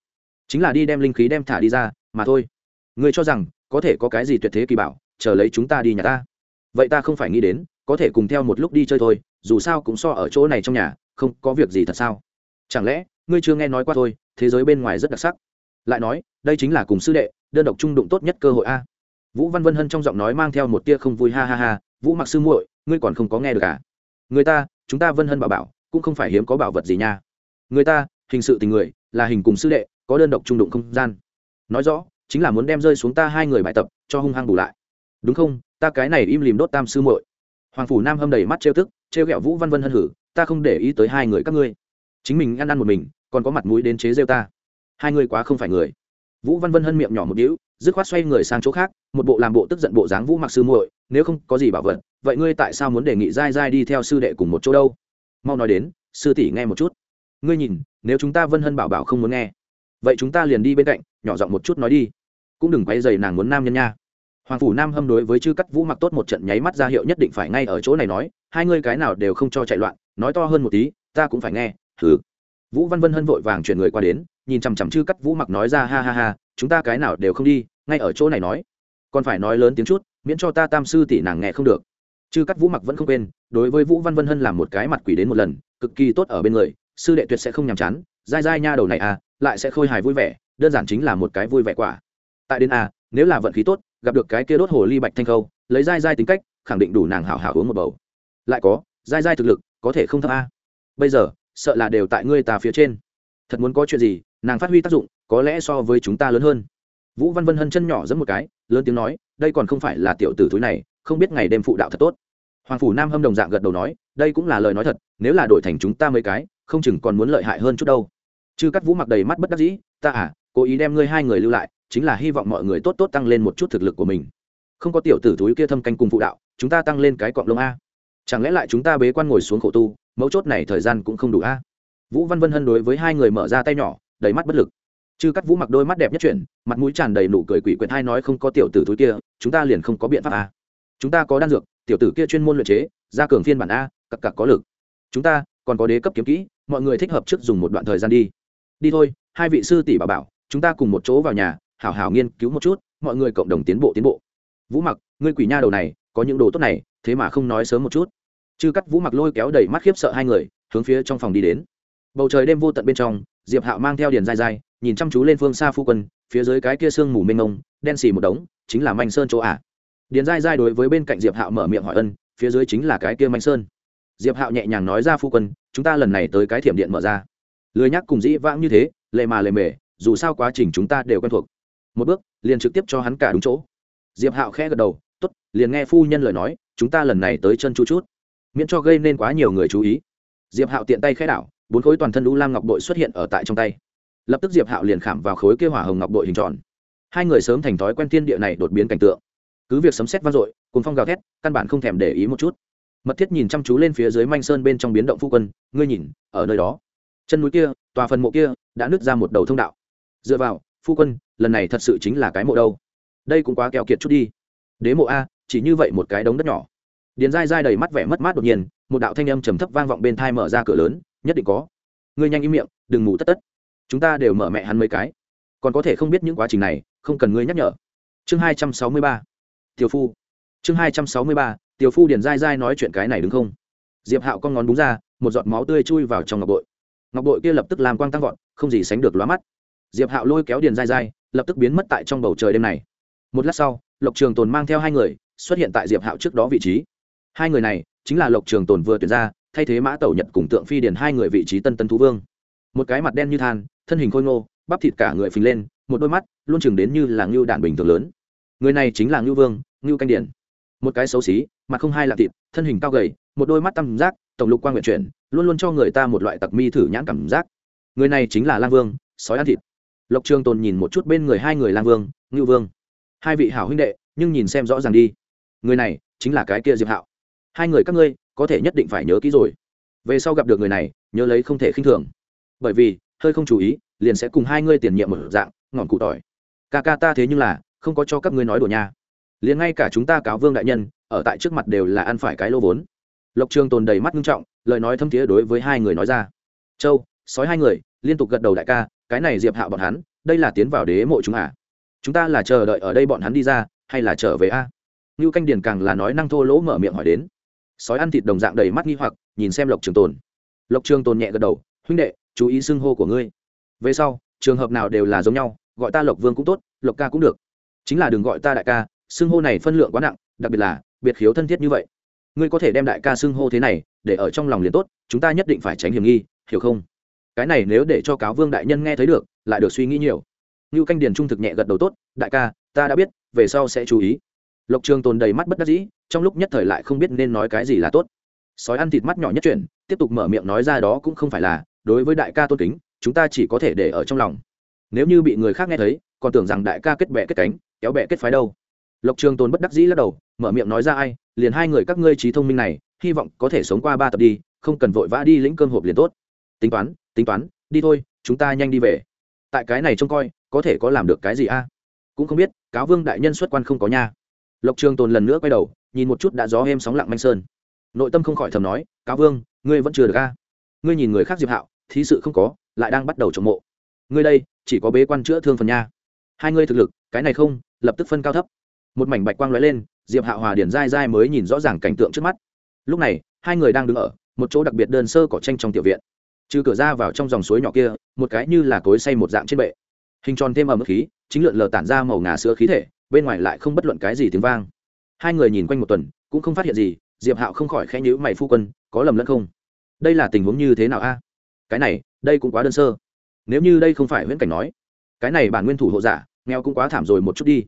Chính là đi đem linh khí đem thả đi ra, mà thôi. Ngươi cho rằng có thể có cái gì tuyệt thế kỳ bảo, chờ lấy chúng ta đi nhà ta. Vậy ta không phải nghĩ đến có thể cùng theo một lúc đi chơi thôi, dù sao cũng so ở chỗ này trong nhà, không có việc gì thật sao? Chẳng lẽ, ngươi chưa nghe nói qua thôi, thế giới bên ngoài rất đặc sắc. Lại nói, đây chính là cùng sư đệ, đơn độc trung đụng tốt nhất cơ hội a. Vũ văn vân hân trong giọng nói mang theo một tia không vui ha ha ha, vũ mặc sư muội, ngươi còn không có nghe được à? Người ta, chúng ta vân hân bảo bảo, cũng không phải hiếm có bảo vật gì nha. Người ta, hình sự tình người, là hình cùng sư đệ, có đơn độc trung đụng không gian. Nói rõ, chính là muốn đem rơi xuống ta hai người bài tập, cho hung hăng bù lại. Đúng không? Ta cái này im lìm đốt tam sư muội hoàng phủ nam hâm đầy mắt trêu tức, trêu ghẹo vũ văn vân hân hử, ta không để ý tới hai người các ngươi. Chính mình ăn ăn một mình, còn có mặt mũi đến chế rêu ta. Hai người quá không phải người. Vũ văn vân hân miệng nhỏ một đĩu dứt khoát xoay người sang chỗ khác, một bộ làm bộ tức giận bộ dáng vũ mặc sư muội, nếu không có gì bảo vật, vậy ngươi tại sao muốn đề nghị dai dai đi theo sư đệ cùng một chỗ đâu? Mau nói đến, sư tỷ nghe một chút. Ngươi nhìn, nếu chúng ta vân hân bảo bảo không muốn nghe, vậy chúng ta liền đi bên cạnh, nhỏ giọng một chút nói đi. Cũng đừng quay dày nàng muốn nam nhân nha hoàng phủ nam hâm đối với chư cắt vũ mặc tốt một trận nháy mắt ra hiệu nhất định phải ngay ở chỗ này nói, hai ngươi cái nào đều không cho chạy loạn, nói to hơn một tí, ta cũng phải nghe thử vũ văn vân hân vội vàng chuyển người qua đến, nhìn chằm chằm chư cắt vũ mặc nói ra, ha ha ha, chúng ta cái nào đều không đi, ngay ở chỗ này nói. Còn phải nói lớn tiếng chút, miễn cho ta tam sư tỷ nàng nghe không được. Chư cắt vũ mặc vẫn không quên, đối với vũ văn vân hân làm một cái mặt quỷ đến một lần, cực kỳ tốt ở bên người, sư đệ tuyệt sẽ không nhàm chán, dai dai nha đầu này à lại sẽ khôi hài vui vẻ, đơn giản chính là một cái vui vẻ quả. Tại đến à nếu là vận khí tốt gặp được cái kia đốt hồ ly bạch thanh khâu, lấy dai dai tính cách, khẳng định đủ nàng hảo hảo uống một bầu. Lại có, dai dai thực lực, có thể không thấp a. Bây giờ, sợ là đều tại ngươi ta phía trên. Thật muốn có chuyện gì, nàng phát huy tác dụng, có lẽ so với chúng ta lớn hơn. Vũ văn vân hân chân nhỏ dẫn một cái, lớn tiếng nói, đây còn không phải là tiểu tử thúi này, không biết ngày đêm phụ đạo thật tốt. Hoàng phủ nam hâm đồng dạng gật đầu nói, đây cũng là lời nói thật, nếu là đổi thành chúng ta mấy cái, không chừng còn muốn lợi hại hơn chút đâu. Chư cắt vũ mặc đầy mắt bất đắc dĩ, ta à cố ý đem ngươi hai người lưu lại chính là hy vọng mọi người tốt tốt tăng lên một chút thực lực của mình. Không có tiểu tử túi kia thâm canh cùng phụ đạo, chúng ta tăng lên cái cọng lông a. Chẳng lẽ lại chúng ta bế quan ngồi xuống khổ tu, mấu chốt này thời gian cũng không đủ a. Vũ văn vân hân đối với hai người mở ra tay nhỏ, đầy mắt bất lực. Chư cắt vũ mặc đôi mắt đẹp nhất chuyển, mặt mũi tràn đầy nụ cười quỷ quyệt hai nói không có tiểu tử túi kia, chúng ta liền không có biện pháp a. Chúng ta có đan dược, tiểu tử kia chuyên môn luyện chế ra cường phiên bản a cặp cặp có lực. Chúng ta còn có đế cấp kiếm kỹ, mọi người thích hợp trước dùng một đoạn thời gian đi. Đi thôi, hai vị sư tỷ bảo bảo, chúng ta cùng một chỗ vào nhà hảo hảo nghiên cứu một chút, mọi người cộng đồng tiến bộ tiến bộ. Vũ mặc, ngươi quỷ nha đầu này, có những đồ tốt này, thế mà không nói sớm một chút. Chư cắt vũ mặc lôi kéo đầy mắt khiếp sợ hai người, hướng phía trong phòng đi đến. Bầu trời đêm vô tận bên trong, diệp hạo mang theo điền dai dai nhìn chăm chú lên phương xa phu quân, phía dưới cái kia sương mù mênh mông, đen xì một đống, chính là manh sơn chỗ ả à. điền dai dai đối với bên cạnh diệp hạo mở miệng hỏi ân, phía dưới chính là cái kia manh sơn. Diệp hạo nhẹ nhàng nói ra phu quân, chúng ta lần này tới cái thiểm điện mở ra. Lười nhắc cùng dĩ vãng như thế, lệ mà lệ mề, dù sao quá trình chúng ta đều quen thuộc một bước, liền trực tiếp cho hắn cả đúng chỗ. Diệp hạo khẽ gật đầu t ố t liền nghe phu nhân lời nói, chúng ta lần này tới chân chu chút, miễn cho gây nên quá nhiều người chú ý. Diệp hạo tiện tay khẽ đảo, bốn khối toàn thân u lam ngọc bội xuất hiện ở tại trong tay. Lập tức diệp hạo liền khảm vào khối kêu hỏa hồng ngọc bội hình tròn. Hai người sớm thành thói quen thiên địa này đột biến cảnh tượng. Cứ việc sấm xét vang dội cùng phong gào thét, căn bản không thèm để ý một chút. Mật thiết nhìn chăm chú lên phía dưới manh sơn bên trong biến động phu quân, ngươi nhìn, ở nơi đó, chân núi kia, tòa phần mộ kia, đã nứt ra một đầu thông đạo. Dựa vào, phu quân lần này thật sự chính là cái mộ đâu. Đây cũng quá keo kiệt chút đi. Đế mộ a, chỉ như vậy một cái đống đất nhỏ. Điền dai dai đầy mắt vẻ mất mát đột nhiên, một đạo thanh âm trầm thấp vang vọng bên thai mở ra cửa lớn, nhất định có. Ngươi nhanh im miệng, đừng ngủ tất tất. Chúng ta đều mở mẹ hắn mấy cái. Còn có thể không biết những quá trình này, không cần ngươi nhắc nhở. Chương hai trăm sáu mươi ba. Tiểu phu. Chương hai trăm sáu mươi ba, tiểu phu điền dai dai nói chuyện cái này đúng không? Diệp hạo con ngón búng ra, một giọt máu tươi chui vào trong ngọc bội. Ngọc bội kia lập tức làm quang tăng vọt, không gì sánh được lóa mắt. Diệp hạo lôi kéo điền dai dai lập tức biến mất tại trong bầu trời đêm này. Một lát sau, lộc trường tồn mang theo hai người, xuất hiện tại diệp hạo trước đó vị trí. Hai người này, chính là lộc trường tồn vừa tuyển ra, thay thế mã tẩu nhật cùng tượng phi điền hai người vị trí tân tân thú vương. Một cái mặt đen như than, thân hình khôi ngô, bắp thịt cả người phình lên, một đôi mắt luôn chừng đến như là ngưu đản bình thường lớn. Người này chính là ngưu vương, ngưu canh điển một cái xấu xí, mặt không hai là thịt, thân hình cao gầy, một đôi mắt tăm giác, tổng lục quan nguyện chuyển, luôn luôn cho người ta một loại tặc mi thử nhãn cảm giác. Người này chính là lang vương, sói ăn thịt lộc trường tồn nhìn một chút bên người hai người lang vương, ngưu vương. Hai vị hảo huynh đệ, nhưng nhìn xem rõ ràng đi. Người này chính là cái kia diệp hạo. Hai người các ngươi, có thể nhất định phải nhớ kỹ rồi. Về sau gặp được người này, nhớ lấy không thể khinh thường. Bởi vì, hơi không chú ý, liền sẽ cùng hai ngươi tiền nhiệm một dạng, ngọn cụ tỏi. Ca ca ta thế nhưng là, không có cho các ngươi nói đùa nha. Liền ngay cả chúng ta cáo vương đại nhân, ở tại trước mặt đều là ăn phải cái lô vốn. Lộc trường tồn đầy mắt nghiêm trọng, lời nói thâm thiế đối với hai người nói ra. Châu, sói hai người, liên tục gật đầu đại ca cái này diệp hạo bọn hắn, đây là tiến vào đế mộ chúng à? Chúng ta là chờ đợi ở đây bọn hắn đi ra, hay là trở về a? À? ngưu canh điền càng là nói năng thô lỗ mở miệng hỏi đến. Sói ăn thịt đồng dạng đầy mắt nghi hoặc, nhìn xem lộc trường tồn. Lộc trường tồn nhẹ gật đầu, huynh đệ, chú ý xưng hô của ngươi. Về sau, trường hợp nào đều là giống nhau, gọi ta lộc vương cũng tốt, lộc ca cũng được. Chính là đừng gọi ta đại ca, xưng hô này phân lượng quá nặng, đặc biệt là biệt khiếu thân thiết như vậy. Ngươi có thể đem đại ca xưng hô thế này, để ở trong lòng liền tốt, chúng ta nhất định phải tránh hiểm nghi, hiểu không? Cái này nếu để cho cáo vương đại nhân nghe thấy được, lại được suy nghĩ nhiều. Như canh điền trung thực nhẹ gật đầu tốt, đại ca, ta đã biết, về sau sẽ chú ý. Lộc trường tồn đầy mắt bất đắc dĩ, trong lúc nhất thời lại không biết nên nói cái gì là tốt. Sói ăn thịt mắt nhỏ nhất chuyển tiếp tục mở miệng nói ra đó cũng không phải là, đối với đại ca tôn kính, chúng ta chỉ có thể để ở trong lòng. Nếu như bị người khác nghe thấy, còn tưởng rằng đại ca kết bè kết cánh, kéo bè kết phái đâu. Lộc trường tồn bất đắc dĩ lắc đầu, mở miệng nói ra ai, liền hai người các ngươi trí thông minh này, hy vọng có thể sống qua ba tập đi, không cần vội vã đi lĩnh cơm hộp liền tốt. Tính toán tính toán, đi thôi, chúng ta nhanh đi về. Tại cái này trông coi, có thể có làm được cái gì a? Cũng không biết, cáo vương đại nhân xuất quan không có nha. Lộc trường tồn lần nữa quay đầu, nhìn một chút đã gió êm sóng lặng manh sơn. Nội tâm không khỏi thầm nói, cáo vương, ngươi vẫn chưa được a? Ngươi nhìn người khác diệp hạo, thí sự không có, lại đang bắt đầu trộm mộ. Ngươi đây, chỉ có bế quan chữa thương phần nha. Hai ngươi thực lực, cái này không, lập tức phân cao thấp. Một mảnh bạch quang lóe lên, diệp hạo hòa điển dai dai mới nhìn rõ ràng cảnh tượng trước mắt. Lúc này, hai người đang đứng ở, một chỗ đặc biệt đơn sơ cỏ tranh trong tiểu viện trừ cửa ra vào trong dòng suối nhỏ kia, một cái như là cối xay một dạng trên bệ. Hình tròn thêm ở mức khí, chính lượn lờ tản ra màu ngà sữa khí thể, bên ngoài lại không bất luận cái gì tiếng vang. Hai người nhìn quanh một tuần, cũng không phát hiện gì, diệp hạo không khỏi khẽ nhữ mày phu quân, có lầm lẫn không? Đây là tình huống như thế nào a? Cái này, đây cũng quá đơn sơ. Nếu như đây không phải huyễn cảnh nói, cái này bản nguyên thủ hộ giả, nghèo cũng quá thảm rồi một chút đi.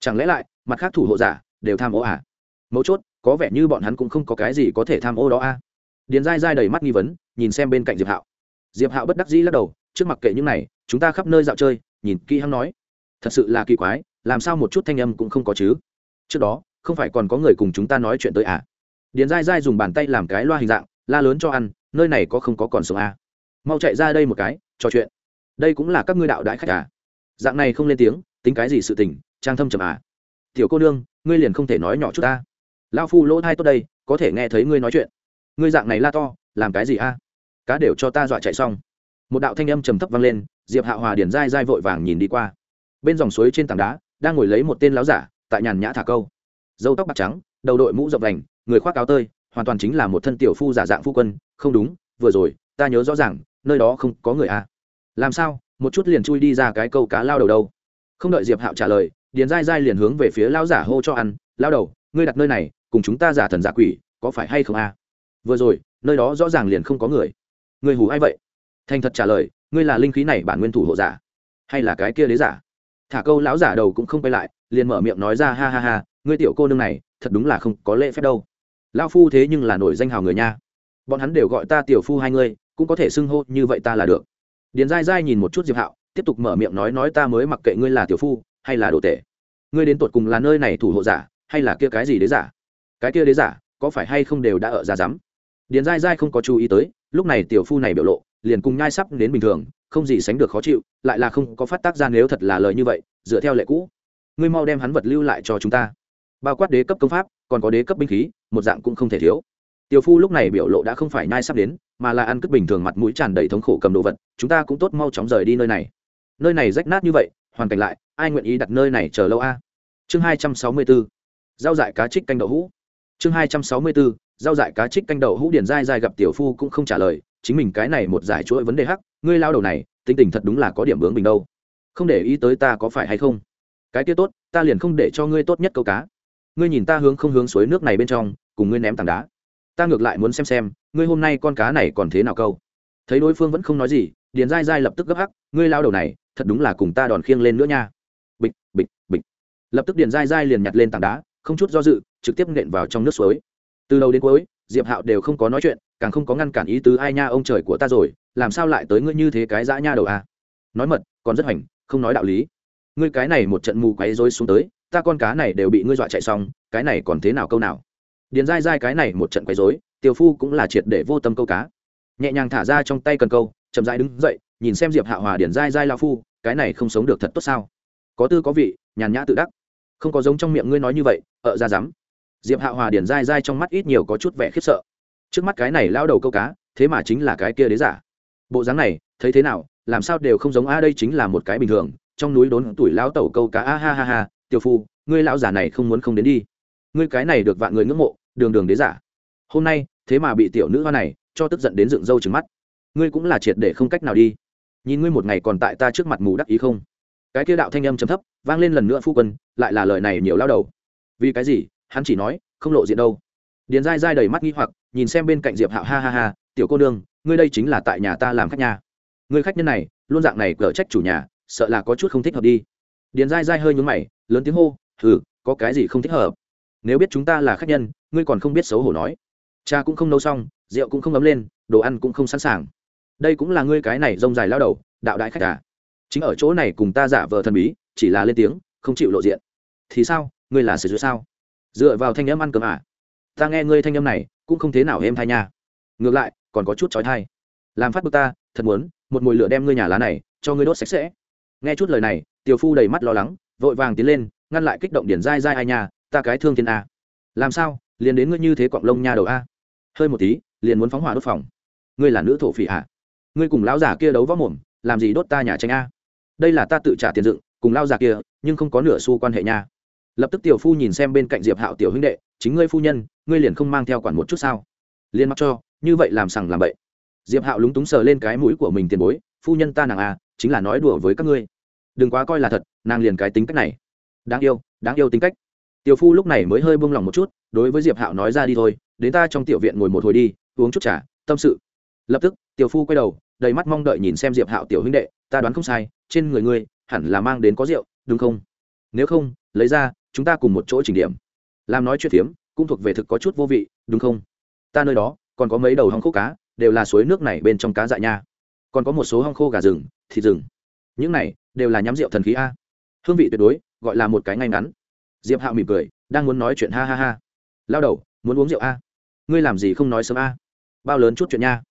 Chẳng lẽ lại, mặt khác thủ hộ giả, đều tham ô à? Mấu chốt, có vẻ như bọn hắn cũng không có cái gì có thể tham ô đó a điền dai dai đầy mắt nghi vấn, nhìn xem bên cạnh diệp hạo. Diệp hạo bất đắc dĩ lắc đầu, trước mặt kệ những này, chúng ta khắp nơi dạo chơi, nhìn kỹ hắn nói. Thật sự là kỳ quái, làm sao một chút thanh âm cũng không có chứ? Trước đó, không phải còn có người cùng chúng ta nói chuyện tới à? Điền dai dai dùng bàn tay làm cái loa hình dạng, la lớn cho ăn, nơi này có không có còn sống à? Mau chạy ra đây một cái, trò chuyện. Đây cũng là các ngươi đạo đại khách à? Dạng này không lên tiếng, tính cái gì sự tình, trang thâm trầm à? Tiểu cô nương, ngươi liền không thể nói nhỏ chút ta. Lao phu lỗ thai tốt đây, có thể nghe thấy ngươi nói chuyện ngươi dạng này la to, làm cái gì a? Cá đều cho ta dọa chạy xong. Một đạo thanh âm trầm thấp vang lên, diệp hạ hòa điển dai dai vội vàng nhìn đi qua. Bên dòng suối trên tảng đá, đang ngồi lấy một tên láo giả, tại nhàn nhã thả câu. Dâu tóc bạc trắng, đầu đội mũ rộng đành người khoác áo tơi, hoàn toàn chính là một thân tiểu phu giả dạng phu quân. Không đúng, vừa rồi, ta nhớ rõ ràng, nơi đó không có người a. Làm sao, một chút liền chui đi ra cái câu cá lao đầu đâu? Không đợi diệp hạo trả lời, điền dai dai liền hướng về phía lao giả hô cho ăn. Lao đầu, ngươi đặt nơi này, cùng chúng ta giả thần giả quỷ, có phải hay không a? Vừa rồi, nơi đó rõ ràng liền không có người. Người hù ai vậy? Thành thật trả lời, ngươi là linh khí này bản nguyên thủ hộ giả, hay là cái kia đế giả? Thả câu lão giả đầu cũng không quay lại, liền mở miệng nói ra, ha ha ha, ngươi tiểu cô nương này, thật đúng là không có lễ phép đâu. Lao phu thế nhưng là nổi danh hào người nha. Bọn hắn đều gọi ta tiểu phu hai ngươi, cũng có thể xưng hô như vậy ta là được. Điền dai dai nhìn một chút diệp hạo, tiếp tục mở miệng nói nói ta mới mặc kệ ngươi là tiểu phu, hay là đồ tể. Ngươi đến tột cùng là nơi này thủ hộ giả, hay là kia cái gì đế giả? Cái kia đế giả, có phải hay không đều đã ở ra rắm? Điền dai dai không có chú ý tới, lúc này tiểu phu này biểu lộ, liền cùng nhai sắp đến bình thường, không gì sánh được khó chịu, lại là không có phát tác ra nếu thật là lời như vậy, dựa theo lệ cũ. Ngươi mau đem hắn vật lưu lại cho chúng ta. Bao quát đế cấp công pháp, còn có đế cấp binh khí, một dạng cũng không thể thiếu. Tiểu phu lúc này biểu lộ đã không phải nhai sắp đến, mà là ăn cất bình thường mặt mũi tràn đầy thống khổ cầm đồ vật, chúng ta cũng tốt mau chóng rời đi nơi này. Nơi này rách nát như vậy, hoàn cảnh lại, ai nguyện ý đặt nơi này chờ lâu a? Chương hai trăm sáu mươi bốn giao dại cá trích canh đậu hũ. Chương hai trăm sáu mươi bốn giao dại cá trích canh đậu hũ điển dai dai gặp tiểu phu cũng không trả lời, chính mình cái này một giải chuỗi vấn đề hắc, ngươi lao đầu này, tính tình thật đúng là có điểm bướng bình đâu. Không để ý tới ta có phải hay không? Cái kia tốt, ta liền không để cho ngươi tốt nhất câu cá. Ngươi nhìn ta hướng không hướng suối nước này bên trong, cùng ngươi ném tảng đá. Ta ngược lại muốn xem xem, ngươi hôm nay con cá này còn thế nào câu. Thấy đối phương vẫn không nói gì, điền dai dai lập tức gấp hắc, ngươi lao đầu này, thật đúng là cùng ta đòn khiêng lên nữa nha. Bịch bịch bịch. Lập tức điền dai dai liền nhặt lên tảng đá, không chút do dự, trực tiếp nện vào trong nước suối từ đầu đến cuối, diệp hạo đều không có nói chuyện, càng không có ngăn cản ý tứ, ai nha, ông trời của ta rồi, làm sao lại tới ngươi như thế cái dã nha đầu à? nói mật, còn rất hoành, không nói đạo lý. Ngươi cái này một trận mù quấy rối xuống tới, ta con cá này đều bị ngươi dọa chạy xong, cái này còn thế nào câu nào? Điền dai dai cái này một trận quấy rối, tiểu phu cũng là triệt để vô tâm câu cá. Nhẹ nhàng thả ra trong tay cần câu, chậm dai đứng dậy, nhìn xem diệp hạ hòa điền dai dai lao phu, cái này không sống được thật tốt sao? Có tư có vị, nhàn nhã tự đắc. Không có giống trong miệng ngươi nói như vậy, ợ ra dám diệp hạ hòa điền dai dai trong mắt ít nhiều có chút vẻ khiếp sợ. Trước mắt cái này lao đầu câu cá, thế mà chính là cái kia đế giả. Bộ dáng này, thấy thế nào, làm sao đều không giống a đây chính là một cái bình thường, trong núi đốn tuổi lão tẩu câu cá, a ha ha ha, tiểu phu, ngươi lão giả này không muốn không đến đi. Ngươi cái này được vạn người ngưỡng mộ, đường đường đế giả. Hôm nay, thế mà bị tiểu nữ hoa này, cho tức giận đến dựng râu trừng mắt. Ngươi cũng là triệt để không cách nào đi. Nhìn ngươi một ngày còn tại ta trước mặt mù đắc ý không? Cái kia đạo thanh âm chấm thấp, vang lên lần nữa phu quân, lại là lời này nhiều lao đầu. Vì cái gì? Hắn chỉ nói, không lộ diện đâu. Điền dai dai đầy mắt nghi hoặc, nhìn xem bên cạnh diệp hạo, ha ha ha, tiểu cô nương, ngươi đây chính là tại nhà ta làm khách nhà người khách nhân này, luôn dạng này cở trách chủ nhà, sợ là có chút không thích hợp đi. Điền dai dai hơi nhúng mày, lớn tiếng hô ừ có cái gì không thích hợp? Nếu biết chúng ta là khách nhân, ngươi còn không biết xấu hổ nói. Cha cũng không nấu xong, rượu cũng không ấm lên, đồ ăn cũng không sẵn sàng. Đây cũng là ngươi cái này rông dài lao đầu, đạo đại khách à? Chính ở chỗ này cùng ta giả vờ thần bí, chỉ là lên tiếng, không chịu lộ diện. Thì sao? Ngươi là sử dụng sao? Dựa vào thanh âm ăn cơm à? Ta nghe ngươi thanh âm này, cũng không thế nào êm thai nha. Ngược lại, còn có chút trói thai làm phát bực ta, thật muốn, một mùi lửa đem ngươi nhà lá này, cho ngươi đốt sạch sẽ. Nghe chút lời này, tiểu phu đầy mắt lo lắng, vội vàng tiến lên, ngăn lại kích động điển dai dai ai nhà ta cái thương thiên a. Làm sao, liền đến ngươi như thế cọng lông nha đầu a? Hơi một tí, liền muốn phóng hỏa đốt phòng. Ngươi là nữ thổ phỉ à? ngươi cùng lão già kia đấu võ mồm, làm gì đốt ta nhà tranh a? Đây là ta tự trả tiền dựng, cùng lao già kia, nhưng không có nửa xu quan hệ nha lập tức tiểu phu nhìn xem bên cạnh diệp hạo tiểu huynh đệ, chính ngươi phu nhân, ngươi liền không mang theo quản một chút sao? Liền mặc cho, như vậy làm sằng làm bậy. Diệp hạo lúng túng sờ lên cái mũi của mình tiền bối, phu nhân ta nàng à chính là nói đùa với các ngươi. Đừng quá coi là thật, nàng liền cái tính cách này. Đáng yêu đáng yêu tính cách. Tiểu phu lúc này mới hơi buông lòng một chút, đối với diệp hạo nói ra đi thôi, đến ta trong tiểu viện ngồi một hồi đi, uống chút trà, tâm sự. Lập tức, tiểu phu quay đầu, đầy mắt mong đợi nhìn xem diệp hạo tiểu huynh đệ, ta đoán không sai, trên người ngươi hẳn là mang đến có rượu, đúng không? Nếu không, lấy ra chúng ta cùng một chỗ chỉnh điểm. Làm nói chuyện phiếm, cũng thuộc về thực có chút vô vị, đúng không? Ta nơi đó, còn có mấy đầu hong khô cá, đều là suối nước này bên trong cá dại nha. Còn có một số hong khô gà rừng, thịt rừng. Những này, đều là nhắm rượu thần khí a. Hương vị tuyệt đối, gọi là một cái ngay ngắn. Diệp hạo mỉm cười, đang muốn nói chuyện ha ha ha. Lao đầu, muốn uống rượu a. Ngươi làm gì không nói sớm a? Bao lớn chút chuyện nha.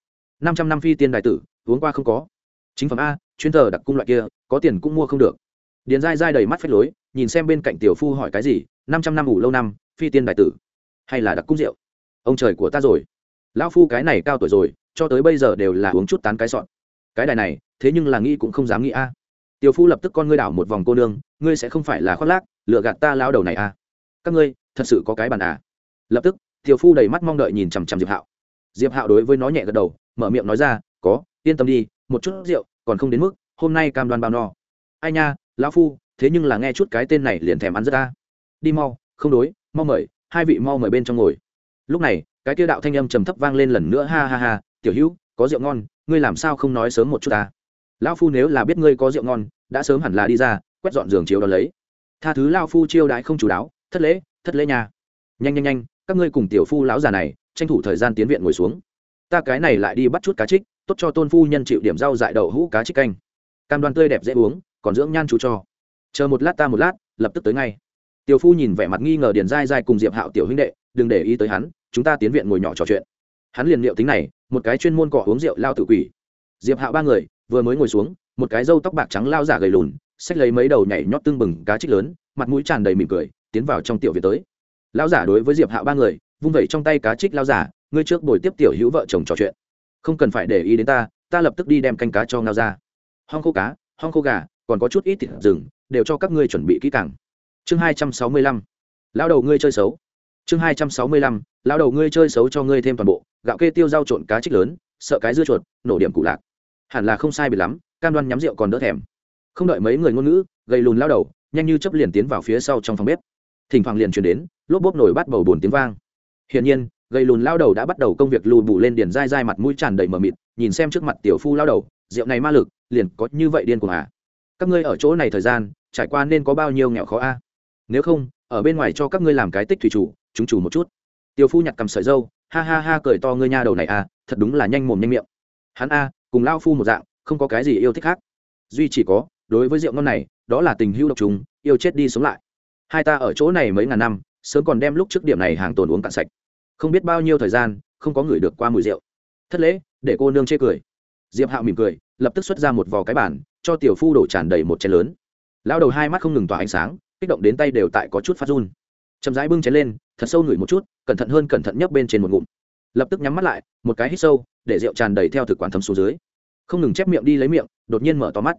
Năm trăm năm phi tiên đại tử, uống qua không có. Chính phẩm a, chuyên thờ đặc cung loại kia, có tiền cũng mua không được. Điền dai dai đầy mắt phách lối nhìn xem bên cạnh tiểu phu hỏi cái gì, năm trăm năm ủ lâu năm, phi tiên đại tử, hay là đặc cung rượu? Ông trời của ta rồi. Lão phu cái này cao tuổi rồi, cho tới bây giờ đều là uống chút tán cái sọn cái đài này, thế nhưng là nghĩ cũng không dám nghĩ a. Tiểu phu lập tức con ngươi đảo một vòng cô nương, ngươi sẽ không phải là khoác lác lựa gạt ta lao đầu này a. Các ngươi, thật sự có cái bàn à? Lập tức, tiểu phu đầy mắt mong đợi nhìn chằm chằm diệp hạo. Diệp hạo đối với nó nhẹ gật đầu, mở miệng nói ra, có, yên tâm đi, một chút rượu, còn không đến mức, hôm nay cam đoan bao no. Ai nha, lão phu thế nhưng là nghe chút cái tên này liền thèm ăn rất ta. Đi mau, không đối, mau mời, hai vị mau mời bên trong ngồi. Lúc này, cái kia đạo thanh âm trầm thấp vang lên lần nữa, ha ha ha, tiểu hữu, có rượu ngon, ngươi làm sao không nói sớm một chút ta? Lão phu nếu là biết ngươi có rượu ngon, đã sớm hẳn là đi ra, quét dọn giường chiếu đón lấy. Tha thứ lao phu chiêu đãi không chú đáo, thất lễ thất lễ nha. Nhanh nhanh nhanh, các ngươi cùng tiểu phu lão già này, tranh thủ thời gian tiến viện ngồi xuống. Ta cái này lại đi bắt chút cá trích, tốt cho tôn phu nhân chịu điểm rau dại đậu hũ cá trích canh. Cam đoan tươi đẹp dễ uống, còn dưỡng nhan chú cho chờ một lát ta một lát, lập tức tới ngay. Tiểu phu nhìn vẻ mặt nghi ngờ điền dai dai cùng diệp hạo tiểu huynh đệ, đừng để ý tới hắn, chúng ta tiến viện ngồi nhỏ trò chuyện. Hắn liền liệu tính này, một cái chuyên môn cọ uống rượu lao tự quỷ. Diệp hạo ba người, vừa mới ngồi xuống, một cái râu tóc bạc trắng lao giả gầy lùn, xách lấy mấy đầu nhảy nhót tương bừng cá trích lớn, mặt mũi tràn đầy mỉm cười, tiến vào trong tiểu viện tới. Lao giả đối với diệp hạo ba người, vung vẩy trong tay cá trích lao giả, ngươi trước buổi tiếp tiểu hữu vợ chồng trò chuyện. Không cần phải để ý đến ta ta lập tức đi đem canh cá cho ngao ra hong khô cá, hong khô gà, còn có chút ít thịt rừng đều cho các ngươi chuẩn bị kỹ càng. Chương hai trăm sáu mươi lăm. Lao đầu ngươi chơi xấu. Chương hai trăm sáu mươi lăm. Lao đầu ngươi chơi xấu cho ngươi thêm toàn bộ. Gạo kê tiêu rau trộn cá trích lớn, sợ cái dưa chuột, nổ điểm cụ lạc. Hẳn là không sai bị lắm, cam đoan nhắm rượu còn đỡ thèm. Không đợi mấy người ngôn ngữ, gầy lùn lao đầu, nhanh như chấp liền tiến vào phía sau trong phòng bếp. Thỉnh thoảng liền chuyển đến, lốp bốp nổi bắt bầu bồn tiếng vang. Hiển nhiên, gầy lùn lao đầu đã bắt đầu công việc lù bù lên điền dai dai mặt mũi tràn đầy mờ mịt, nhìn xem trước mặt tiểu phu lao đầu, rượu này ma lực, liền có như vậy điên cuồng à các ngươi ở chỗ này thời gian, trải qua nên có bao nhiêu nghèo khó a? Nếu không, ở bên ngoài cho các ngươi làm cái tích thủy chủ, chúng chủ một chút. Tiêu phu nhặt cầm sợi dâu, ha ha ha cười to ngươi nha đầu này a, thật đúng là nhanh mồm nhanh miệng. Hắn a, cùng lao phu một dạng, không có cái gì yêu thích khác. Duy chỉ có, đối với rượu ngon này, đó là tình hữu độc trùng, yêu chết đi sống lại. Hai ta ở chỗ này mấy ngàn năm, sớm còn đem lúc trước điểm này hàng tồn uống cạn sạch. Không biết bao nhiêu thời gian, không có người được qua mùi rượu. Thất lễ, để cô nương chê cười. Diệp hạo mỉm cười lập tức xuất ra một vò cái bản cho tiểu phu đổ tràn đầy một chén lớn. Lao đầu hai mắt không ngừng tỏa ánh sáng, kích động đến tay đều tại có chút phát run. Chậm rãi bưng chén lên, thật sâu ngửi một chút, cẩn thận hơn cẩn thận nhấp bên trên một ngụm. Lập tức nhắm mắt lại, một cái hít sâu, để rượu tràn đầy theo thực quản thấm xuống dưới. Không ngừng chép miệng đi lấy miệng, đột nhiên mở to mắt.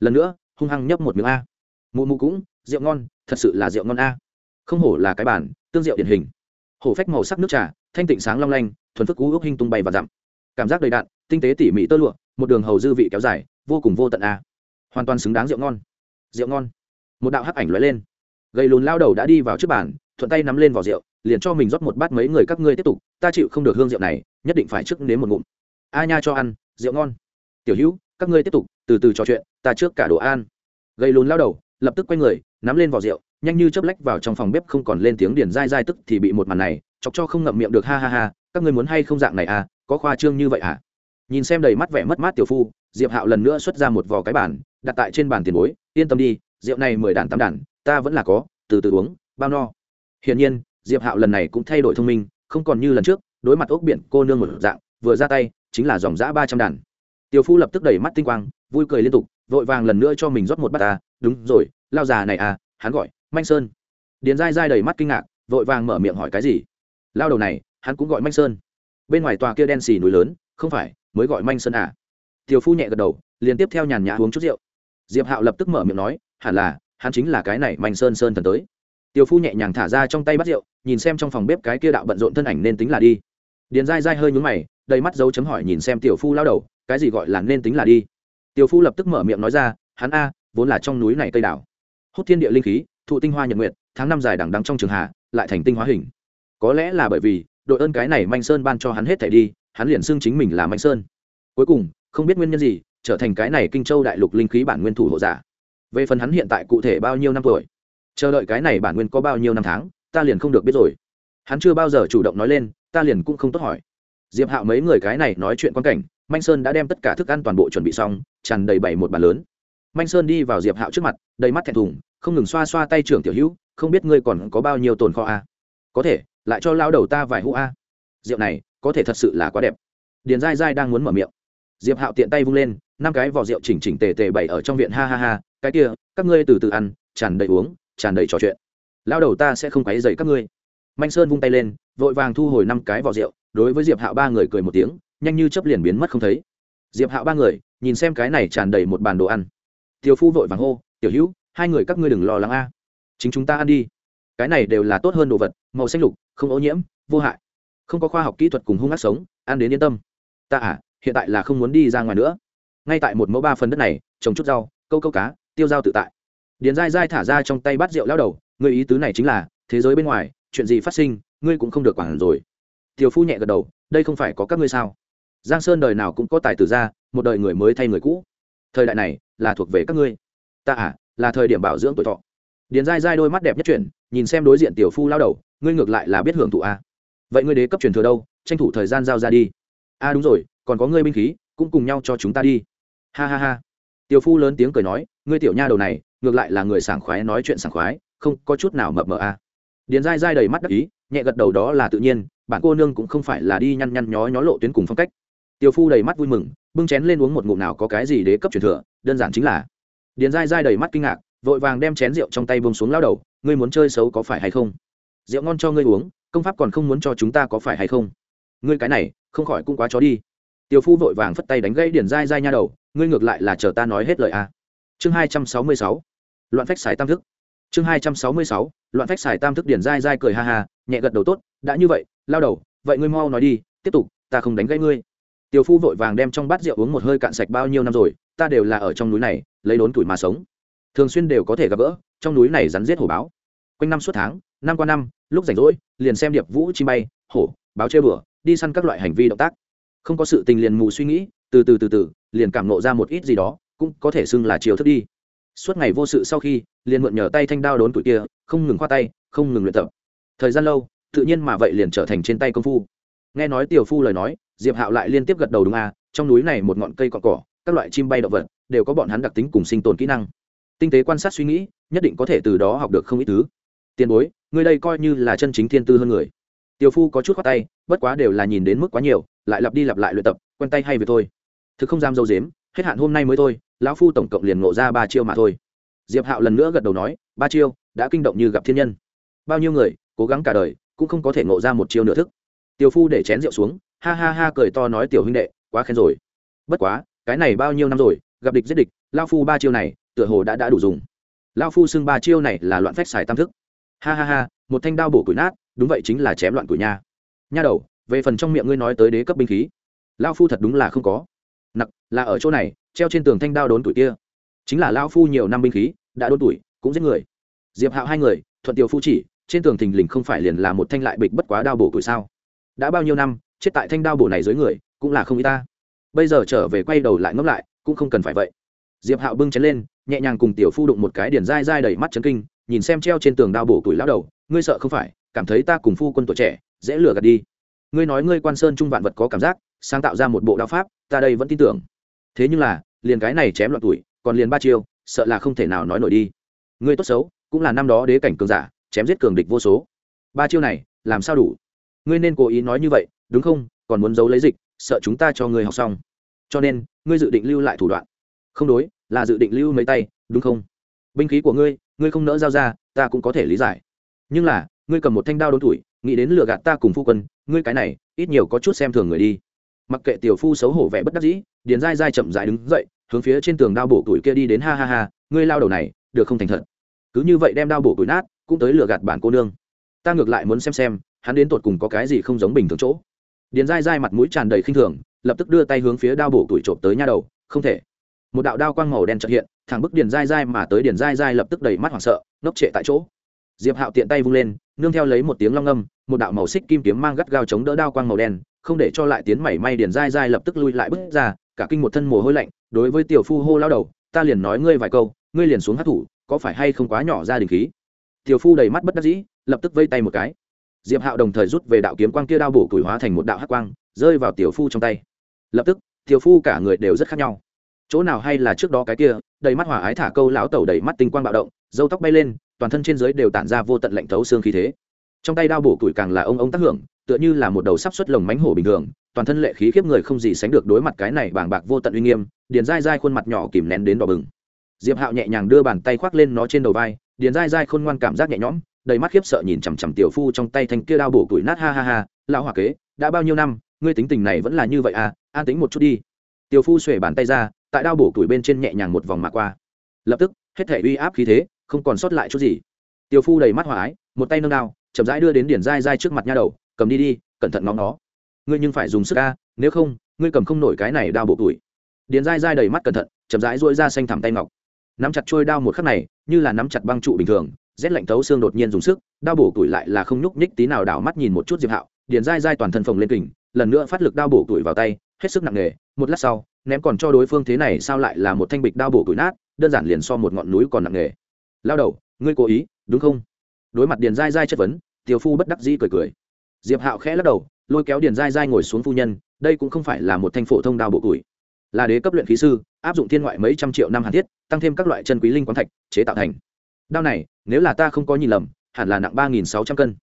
Lần nữa, hung hăng nhấp một miếng a. Mụ mụ cũng, rượu ngon, thật sự là rượu ngon a. Không hổ là cái bản tương rượu điển hình. Hổ phách màu sắc nước trà, thanh tịnh sáng long lanh, thuần phức cú ước hình tung bay và dặm. Cảm giác đầy đạn tinh tế tỉ mỉ tơ lụa một đường hầu dư vị kéo dài, vô cùng vô tận a. Hoàn toàn xứng đáng rượu ngon. Rượu ngon. Một đạo hắc ảnh lóe lên. Gầy lùn lao đầu đã đi vào trước bàn, thuận tay nắm lên vỏ rượu, liền cho mình rót một bát mấy người các ngươi tiếp tục, ta chịu không được hương rượu này, nhất định phải trước nếm một ngụm. A nha cho ăn, rượu ngon. Tiểu hữu, các ngươi tiếp tục, từ từ trò chuyện, ta trước cả đồ ăn. Gầy lùn lao đầu, lập tức quay người, nắm lên vỏ rượu, nhanh như chớp lách vào trong phòng bếp không còn lên tiếng điền dai dai tức thì bị một màn này, chọc cho không ngậm miệng được, ha ha ha, các ngươi muốn hay không dạng này à có khoa trương như vậy à? Nhìn xem đầy mắt vẻ mất mát tiểu phu, diệp hạo lần nữa xuất ra một vò cái bản đặt tại trên bàn tiền bối, yên tâm đi, rượu này mười đàn tám đàn ta vẫn là có, từ từ uống, bao no. Hiển nhiên, diệp hạo lần này cũng thay đổi thông minh, không còn như lần trước, đối mặt ốc biển cô nương một dạng, vừa ra tay, chính là dòng giã ba trăm đàn tiểu phu lập tức đẩy mắt tinh quang, vui cười liên tục, vội vàng lần nữa cho mình rót một bát ta, đúng rồi, lao già này à hắn gọi, manh sơn. Điền dai dai đầy mắt kinh ngạc, vội vàng mở miệng hỏi cái gì. Lao đầu này, hắn cũng gọi manh sơn. Bên ngoài tòa kia đen xì núi lớn, không phải mới gọi manh sơn à. Tiểu phu nhẹ gật đầu, liền tiếp theo nhàn nhã uống chút rượu. Diệp hạo lập tức mở miệng nói, hẳn là, hắn chính là cái này manh sơn sơn thần tới. Tiểu phu nhẹ nhàng thả ra trong tay bắt rượu, nhìn xem trong phòng bếp cái kia đạo bận rộn thân ảnh nên tính là đi. Điền dai dai hơi nhún mày, đầy mắt dấu chấm hỏi nhìn xem tiểu phu lao đầu, cái gì gọi là nên tính là đi. Tiểu phu lập tức mở miệng nói ra, hắn a, vốn là trong núi này cây đảo. Hút thiên địa linh khí, thụ tinh hoa nhật nguyệt, tháng năm dài đằng đắng trong trường hạ, lại thành tinh hóa hình. Có lẽ là bởi vì, đội ơn cái này manh sơn ban cho hắn hết thảy đi hắn liền xưng chính mình là manh sơn. Cuối cùng, không biết nguyên nhân gì, trở thành cái này kinh châu đại lục linh khí bản nguyên thủ hộ giả. Về phần hắn hiện tại cụ thể bao nhiêu năm tuổi, chờ đợi cái này bản nguyên có bao nhiêu năm tháng, ta liền không được biết rồi. Hắn chưa bao giờ chủ động nói lên, ta liền cũng không tốt hỏi. Diệp hạo mấy người cái này nói chuyện quan cảnh manh sơn đã đem tất cả thức ăn toàn bộ chuẩn bị xong, tràn đầy bảy một bàn lớn. Manh sơn đi vào diệp hạo trước mặt, đầy mắt thẹn thùng, không ngừng xoa xoa tay trưởng tiểu hữu, không biết ngươi còn có bao nhiêu tồn kho a có thể, lại cho lao đầu ta vài hũ a rượu này, có thể thật sự là quá đẹp. Điền dai dai đang muốn mở miệng. Diệp hạo tiện tay vung lên, năm cái vỏ rượu chỉnh chỉnh tề tề bày ở trong viện, ha ha ha, cái kia, các ngươi từ từ ăn, tràn đầy uống, tràn đầy trò chuyện. Lao đầu ta sẽ không quấy dậy các ngươi. Manh sơn vung tay lên, vội vàng thu hồi năm cái vỏ rượu, đối với diệp hạo ba người cười một tiếng, nhanh như chấp liền biến mất không thấy. Diệp hạo ba người, nhìn xem cái này tràn đầy một bàn đồ ăn. Tiểu phu vội vàng hô, tiểu hữu, hai người các ngươi đừng lo lắng a. Chính chúng ta ăn đi. Cái này đều là tốt hơn đồ vật, màu xanh lục, không ô nhiễm, vô hại không có khoa học kỹ thuật cùng hung ác sống, ăn đến yên tâm. Ta à hiện tại là không muốn đi ra ngoài nữa. Ngay tại một mẫu ba phần đất này, trồng chút rau, câu câu cá, tiêu dao tự tại. Điền dai dai thả ra trong tay bát rượu lao đầu, người ý tứ này chính là, thế giới bên ngoài, chuyện gì phát sinh, ngươi cũng không được quản rồi. Tiểu phu nhẹ gật đầu, đây không phải có các ngươi sao? Giang sơn đời nào cũng có tài tử ra, một đời người mới thay người cũ. Thời đại này, là thuộc về các ngươi. Ta à là thời điểm bảo dưỡng tuổi thọ. Điền dai dai đôi mắt đẹp nhất chuyển, nhìn xem đối diện tiểu phu lao đầu, ngươi ngược lại là biết hưởng thụ à vậy ngươi đế cấp truyền thừa đâu? Tranh thủ thời gian giao ra đi. A à đúng rồi, còn có ngươi binh khí, cũng cùng nhau cho chúng ta đi. Ha ha ha. Tiểu phu lớn tiếng cười nói, ngươi tiểu nha đầu này, ngược lại là người sảng khoái nói chuyện sảng khoái, không có chút nào mập mờ a à. điền dai dai đầy mắt đắc ý, nhẹ gật đầu đó là tự nhiên, bản cô nương cũng không phải là đi nhăn nhăn nhó nhó lộ tuyến cùng phong cách. Tiểu phu đầy mắt vui mừng, bưng chén lên uống một ngụm nào có cái gì đế cấp truyền thừa, đơn giản chính là. Điền dai dai đầy mắt kinh ngạc, vội vàng đem chén rượu trong tay bông xuống lao đầu, ngươi muốn chơi xấu có phải hay không? Rượu ngon cho ngươi uống công pháp còn không muốn cho chúng ta có phải hay không? Ngươi cái này, không khỏi cũng quá chó đi. Tiểu phu vội vàng phất tay đánh gãy điển dai dai nha đầu, ngươi ngược lại là chờ ta nói hết lời a à. chương hai trăm sáu mươi sáu. Loạn phách xài tam thức. Chương hai trăm sáu mươi sáu, loạn phách xài tam thức điển dai dai cười ha ha, nhẹ gật đầu tốt, đã như vậy, lao đầu, vậy ngươi mau nói đi, tiếp tục, ta không đánh gãy ngươi. Tiểu phu vội vàng đem trong bát rượu uống một hơi cạn sạch bao nhiêu năm rồi, ta đều là ở trong núi này, lấy đốn tuổi mà sống. Thường xuyên đều có thể gặp gỡ, trong núi này rắn giết hổ báo. Quanh năm suốt tháng, năm qua năm, lúc rảnh rỗi liền xem điệp vũ chi bay, hổ, báo chơi bừa, đi săn các loại hành vi động tác. Không có sự tình liền mù suy nghĩ, từ từ từ từ, liền cảm nộ ra một ít gì đó, cũng có thể xưng là chiều thức đi. Suốt ngày vô sự sau khi, liền mượn nhờ tay thanh đao đốn tuổi kia, không ngừng khoa tay, không ngừng luyện tập. Thời gian lâu, tự nhiên mà vậy liền trở thành trên tay công phu. Nghe nói tiểu phu lời nói, diệp hạo lại liên tiếp gật đầu đúng à trong núi này một ngọn cây cọn cỏ, các loại chim bay động vật, đều có bọn hắn đặc tính cùng sinh tồn kỹ năng. Tinh tế quan sát suy nghĩ, nhất định có thể từ đó học được không ít thứ tiền bối người đây coi như là chân chính thiên tư hơn người. Tiểu phu có chút khoát tay, bất quá đều là nhìn đến mức quá nhiều, lại lặp đi lặp lại luyện tập, quen tay hay về thôi. Thực không dám dâu dếm, hết hạn hôm nay mới thôi, lão phu tổng cộng liền ngộ ra ba chiêu mà thôi. Diệp hạo lần nữa gật đầu nói, ba chiêu, đã kinh động như gặp thiên nhân. Bao nhiêu người, cố gắng cả đời, cũng không có thể ngộ ra một chiêu nửa thức. Tiểu phu để chén rượu xuống, ha ha ha cười to nói, tiểu huynh đệ, quá khen rồi. Bất quá, cái này bao nhiêu năm rồi, gặp địch giết địch lao phu ba chiêu này, tựa hồ đã đã đủ dùng. Lao phu xưng ba chiêu này là loạn phách xài tam thức ha ha ha, một thanh đao bổ củi nát, đúng vậy chính là chém loạn củi nha. Nha đầu, về phần trong miệng ngươi nói tới đế cấp binh khí lao phu thật đúng là không có. Nặc, là ở chỗ này, treo trên tường thanh đao đốn tuổi kia. Chính là lao phu nhiều năm binh khí, đã đốn tuổi, cũng giết người. Diệp hạo hai người, thuận tiểu phu chỉ, trên tường thình lình không phải liền là một thanh lại bịch bất quá đao bổ tuổi sao? Đã bao nhiêu năm, chết tại thanh đao bổ này dưới người, cũng là không y ta. Bây giờ trở về quay đầu lại ngẫm lại, cũng không cần phải vậy. Diệp hạo bưng chén lên, nhẹ nhàng cùng tiểu phu đụng một cái điển dai dai đầy mắt chấn kinh nhìn xem treo trên tường đao bổ tuổi lão đầu, ngươi sợ không phải, cảm thấy ta cùng phu quân tuổi trẻ, dễ lừa gạt đi. Ngươi nói ngươi quan sơn trung vạn vật có cảm giác, sáng tạo ra một bộ đao pháp, ta đây vẫn tin tưởng. Thế nhưng là, liền cái này chém loạn tuổi, còn liền ba chiêu, sợ là không thể nào nói nổi đi. Ngươi tốt xấu, cũng là năm đó đế cảnh cường giả, chém giết cường địch vô số. Ba chiêu này, làm sao đủ? Ngươi nên cố ý nói như vậy, đúng không? Còn muốn giấu lấy dịch, sợ chúng ta cho ngươi học xong. Cho nên, ngươi dự định lưu lại thủ đoạn. Không đối, là dự định lưu mấy tay, đúng không? Binh khí của ngươi ngươi không nỡ giao ra, ta cũng có thể lý giải. Nhưng là, ngươi cầm một thanh đao đốn tuổi, nghĩ đến lừa gạt ta cùng phu quân, ngươi cái này, ít nhiều có chút xem thường người đi. Mặc kệ tiểu phu xấu hổ vẻ bất đắc dĩ, điền dai dai chậm dại đứng dậy, hướng phía trên tường đao bổ tuổi kia đi đến ha ha ha, ngươi lao đầu này, được không thành thật. Cứ như vậy đem đao bổ tuổi nát, cũng tới lừa gạt bản cô nương. Ta ngược lại muốn xem xem, hắn đến tột cùng có cái gì không giống bình thường chỗ. Điền dai dai mặt mũi tràn đầy khinh thường, lập tức đưa tay hướng phía đao bổ tuổi trộm tới nha đầu, không thể. Một đạo đao quang màu đen trật hiện thẳng bức điền dai dai mà tới điền dai dai lập tức đầy mắt hoảng sợ, ngốc trệ tại chỗ. Diệp hạo tiện tay vung lên, nương theo lấy một tiếng long âm, một đạo màu xích kim kiếm mang gắt gao chống đỡ đao quang màu đen, không để cho lại tiến mảy may điền dai dai lập tức lui lại bước ra, cả kinh một thân mồ hôi lạnh, đối với tiểu phu hô lao đầu, ta liền nói ngươi vài câu, ngươi liền xuống hát thủ có phải hay không quá nhỏ ra đình khí? Tiểu phu đầy mắt bất đắc dĩ, lập tức vây tay một cái. Diệp hạo đồng thời rút về đạo kiếm quang kia đao bổ củi hóa thành một đạo hắc quang, rơi vào tiểu phu trong tay. Lập tức, tiểu phu cả người đều rất khác nhau chỗ nào hay là trước đó cái kia, đầy mắt hòa ái thả câu lão tẩu đầy mắt tinh quang bạo động, dâu tóc bay lên, toàn thân trên dưới đều tản ra vô tận lạnh thấu xương khí thế. Trong tay đao bổ củi càng là ông ông tác hưởng, tựa như là một đầu sắp xuất lồng mánh hổ bình thường, toàn thân lệ khí khiếp người không gì sánh được đối mặt cái này bàng bạc vô tận uy nghiêm, điền dai dai khuôn mặt nhỏ kìm nén đến đỏ bừng. Diệp hạo nhẹ nhàng đưa bàn tay khoác lên nó trên đầu vai, điền dai dai khôn ngoan cảm giác nhẹ nhõm, đầy mắt khiếp sợ nhìn chằm chằm tiểu phu trong tay thanh kia đao bổ củi nát ha ha ha, lão hòa kế, đã bao nhiêu năm, ngươi tính tình này vẫn là như vậy à an tính một chút đi. Tiểu phu xuể bàn tay ra tại đao bổ tuổi bên trên nhẹ nhàng một vòng mà qua. Lập tức, hết thể uy áp khí thế, không còn sót lại chút gì. Tiểu phu đầy mắt hòa ái, một tay nâng đao, chậm rãi đưa đến điển dai dai trước mặt nha đầu, cầm đi đi, cẩn thận ngóng nó. Ngươi nhưng phải dùng sức ca nếu không, ngươi cầm không nổi cái này đao bộ tuổi. Điền dai dai đầy mắt cẩn thận, chậm rãi dỗi ra xanh thẳm tay ngọc. Nắm chặt trôi đao một khắc này, như là nắm chặt băng trụ bình thường, rét lạnh thấu xương đột nhiên dùng sức, đao bổ tuổi lại là không nhúc nhích tí nào đảo mắt nhìn một chút diệp hạo. Điền dai dai toàn thân phồng lên kình, lần nữa phát lực đao bổ tuổi vào tay, hết sức nặng nề, một lát sau ném còn cho đối phương thế này sao lại là một thanh bịch đao bổ củi nát, đơn giản liền so một ngọn núi còn nặng nghề lao đầu, ngươi cố ý, đúng không? Đối mặt điền dai dai chất vấn, tiểu phu bất đắc dĩ cười cười. Diệp hạo khẽ lắc đầu, lôi kéo điền dai dai ngồi xuống phu nhân, đây cũng không phải là một thanh phổ thông đao bổ củi là đế cấp luyện khí sư, áp dụng thiên ngoại mấy trăm triệu năm hàn thiết, tăng thêm các loại chân quý linh quán thạch, chế tạo thành. Đao này, nếu là ta không có nhìn lầm, hẳn là nặng ba nghìn sáu trăm cân.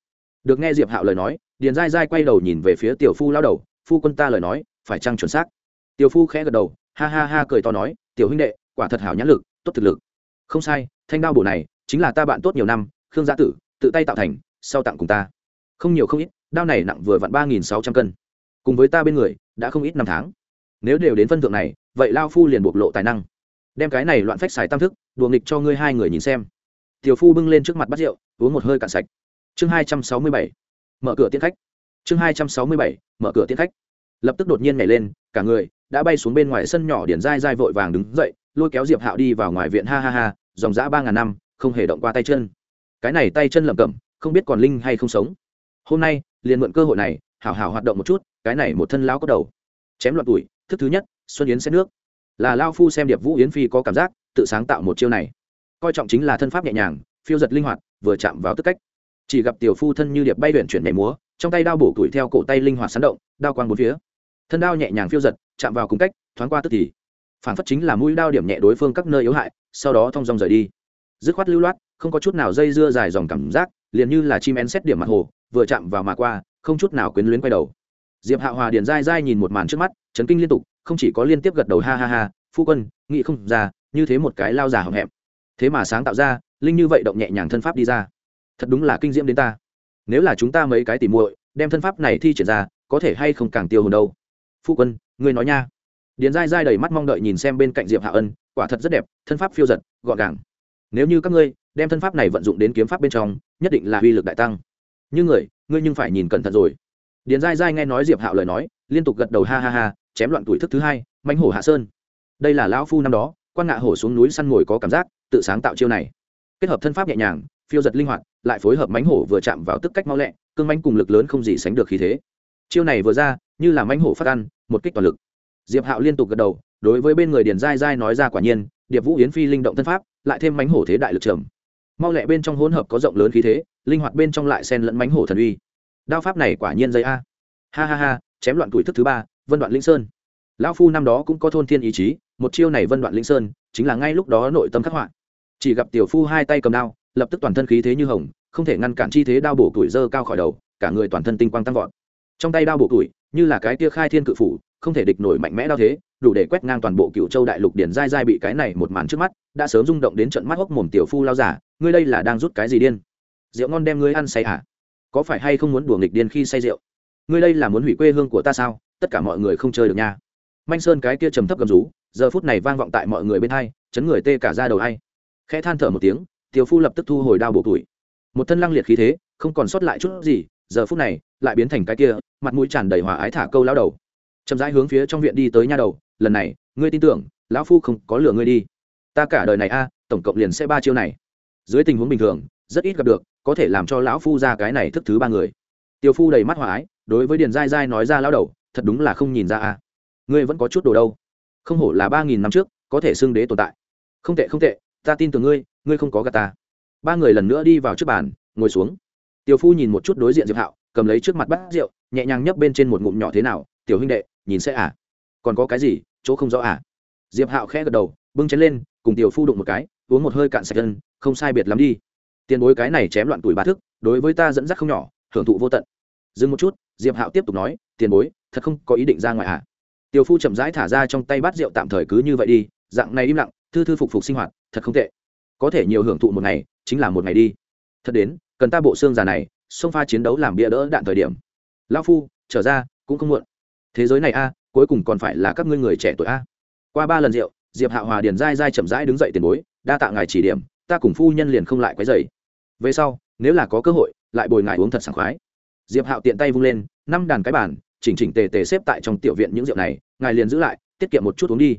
Được nghe diệp hạo lời nói, điền dai dai quay đầu nhìn về phía tiểu phu lao đầu, phu quân ta lời nói, phải chăng chuẩn xác? Tiểu phu khẽ gật đầu, ha ha ha cười to nói, tiểu huynh đệ, quả thật hảo nhãn lực, tốt thực lực. Không sai, thanh đao bổ này chính là ta bạn tốt nhiều năm, khương gia tử, tự tay tạo thành, sau tặng cùng ta. Không nhiều không ít, đao này nặng vừa vặn ba nghìn sáu trăm cân. Cùng với ta bên người, đã không ít năm tháng. Nếu đều đến phân thượng này, vậy lao phu liền bộc lộ tài năng. Đem cái này loạn phách xài tam thức, đùa nghịch cho ngươi hai người nhìn xem. Tiểu phu bưng lên trước mặt bắt rượu, uống một hơi cạn sạch. Chương hai trăm sáu mươi bảy, mở cửa tiến khách. Chương hai trăm sáu mươi bảy, mở cửa tiến khách. Lập tức đột nhiên nhảy lên cả người, đã bay xuống bên ngoài sân nhỏ điển dai dai vội vàng đứng dậy, lôi kéo diệp hạo đi vào ngoài viện, ha ha ha, dòng dã ba ngàn năm, không hề động qua tay chân. Cái này tay chân lẩm cẩm, không biết còn linh hay không sống. Hôm nay, liền mượn cơ hội này, hảo hảo hoạt động một chút, cái này một thân lao có đầu. Chém loạn tuổi, thức thứ nhất, xuân yến xét nước. Là lao phu xem điệp vũ yến phi có cảm giác, tự sáng tạo một chiêu này. Coi trọng chính là thân pháp nhẹ nhàng, phiêu giật linh hoạt, vừa chạm vào tức cách. Chỉ gặp tiểu phu thân như điệp bay luyện chuyển nhảy múa, trong tay đao bổ tuổi theo cổ tay linh hoạt sán động, đao quang bốn phía thân đao nhẹ nhàng phiêu giật, chạm vào cùng cách, thoáng qua tức thì. Phản phất chính là mũi đao điểm nhẹ đối phương các nơi yếu hại, sau đó thong dong rời đi. Dứt khoát lưu loát, không có chút nào dây dưa dài dòng cảm giác, liền như là chim én xét điểm mặt hồ, vừa chạm vào mà qua, không chút nào quyến luyến quay đầu. Diệp hạ hòa điền dai dai nhìn một màn trước mắt, chấn kinh liên tục, không chỉ có liên tiếp gật đầu ha ha ha, phu quân, nghĩ không ra, như thế một cái lao giả hậm hẹm thế mà sáng tạo ra, linh như vậy động nhẹ nhàng thân pháp đi ra. Thật đúng là kinh diễm đến ta. Nếu là chúng ta mấy cái tỉ muội, đem thân pháp này thi triển ra, có thể hay không càng tiêu hồn đâu? Phu quân, ngươi nói nha. Điền dai dai đầy mắt mong đợi nhìn xem bên cạnh diệp hạ ân, quả thật rất đẹp, thân pháp phiêu giật, gọn gàng. Nếu như các ngươi đem thân pháp này vận dụng đến kiếm pháp bên trong, nhất định là uy lực đại tăng. Nhưng người, ngươi nhưng phải nhìn cẩn thận rồi. Điền dai dai nghe nói diệp hạo lời nói, liên tục gật đầu ha ha ha, chém loạn tuổi thức thứ hai mánh hổ hạ sơn. Đây là lão phu năm đó, quan ngạ hổ xuống núi săn ngồi có cảm giác, tự sáng tạo chiêu này. Kết hợp thân pháp nhẹ nhàng, phiêu giật linh hoạt, lại phối hợp mánh hổ vừa chạm vào tức cách mau lẹ, cương mánh cùng lực lớn không gì sánh được khí thế. Chiêu này vừa ra, như là mánh hổ phát ăn một kích toàn lực. Diệp hạo liên tục gật đầu, đối với bên người điền dai dai nói ra quả nhiên, điệp vũ yến phi linh động thân pháp, lại thêm mánh hổ thế đại lực trầm. Mau lẹ bên trong hỗn hợp có rộng lớn khí thế, linh hoạt bên trong lại sen lẫn mánh hổ thần uy. Đao pháp này quả nhiên dây a. Ha ha ha, chém loạn tuổi thức thứ ba, vân đoạn linh sơn. Lão phu năm đó cũng có thôn thiên ý chí, một chiêu này vân đoạn linh sơn, chính là ngay lúc đó nội tâm khắc họa. Chỉ gặp tiểu phu hai tay cầm đao, lập tức toàn thân khí thế như hồng, không thể ngăn cản chi thế đao bổ tuổi dơ cao khỏi đầu, cả người toàn thân tinh quang tăng vọt. Trong tay đao bổ tuổi như là cái tia khai thiên cự phủ, không thể địch nổi mạnh mẽ đao thế, đủ để quét ngang toàn bộ cựu châu đại lục điển dai dai bị cái này một màn trước mắt, đã sớm rung động đến trận mắt hốc mồm tiểu phu lao giả, ngươi đây là đang rút cái gì điên? Rượu ngon đem ngươi ăn say hả? Có phải hay không muốn đùa nghịch điên khi say rượu? Ngươi đây là muốn hủy quê hương của ta sao? Tất cả mọi người không chơi được nha. Manh sơn cái kia trầm thấp gầm rú, giờ phút này vang vọng tại mọi người bên hai, chấn người tê cả ra đầu hay khẽ than thở một tiếng, tiểu phu lập tức thu hồi đao bổ tuổi. Một thân lăng liệt khí thế, không còn sót lại chút gì giờ phút này, lại biến thành cái kia, mặt mũi tràn đầy hòa ái thả câu lao đầu. Chậm rãi hướng phía trong viện đi tới nha đầu, lần này, ngươi tin tưởng, lão phu không có lừa ngươi đi. Ta cả đời này a, tổng cộng liền sẽ ba chiêu này. Dưới tình huống bình thường, rất ít gặp được, có thể làm cho lão phu ra cái này thức thứ ba người. Tiêu phu đầy mắt hòa ái, đối với điền dai dai nói ra lão đầu, thật đúng là không nhìn ra a. Ngươi vẫn có chút đồ đâu. Không hổ là ba nghìn năm trước, có thể xưng đế tồn tại. Không tệ không tệ, ta tin tưởng ngươi ngươi không có gà ta. Ba người lần nữa đi vào trước bàn, ngồi xuống tiểu phu nhìn một chút đối diện diệp hạo, cầm lấy trước mặt bát rượu, nhẹ nhàng nhấp bên trên một ngụm nhỏ thế nào, tiểu huynh đệ, nhìn sẽ à? Còn có cái gì? Chỗ không rõ à? Diệp hạo khẽ gật đầu, bưng chén lên, cùng tiểu phu đụng một cái, uống một hơi cạn sạch chân không sai biệt lắm đi. Tiền bối cái này chém loạn tuổi ba thức, đối với ta dẫn dắt không nhỏ, hưởng thụ vô tận. Dừng một chút, diệp hạo tiếp tục nói, tiền bối, thật không có ý định ra ngoài à. tiểu phu chậm rãi thả ra trong tay bát rượu tạm thời cứ như vậy đi, dạng này im lặng, thư thư phục phục sinh hoạt, thật không tệ. Có thể nhiều hưởng thụ một ngày, chính là một ngày đi. Thật đến cần ta bộ xương già này, xông pha chiến đấu làm bia đỡ đạn thời điểm. Lao phu, trở ra, cũng không muộn. Thế giới này a, cuối cùng còn phải là các ngươi người trẻ tuổi a. Qua ba lần rượu, diệp hạ hòa điền dai dai chậm rãi đứng dậy tiền bối, đa tạ ngài chỉ điểm, ta cùng phu nhân liền không lại quấy dày về sau, nếu là có cơ hội, lại bồi ngài uống thật sảng khoái. Diệp hạo tiện tay vung lên, năm đàn cái bàn, chỉnh chỉnh tề tề xếp tại trong tiểu viện những rượu này, ngài liền giữ lại, tiết kiệm một chút uống đi.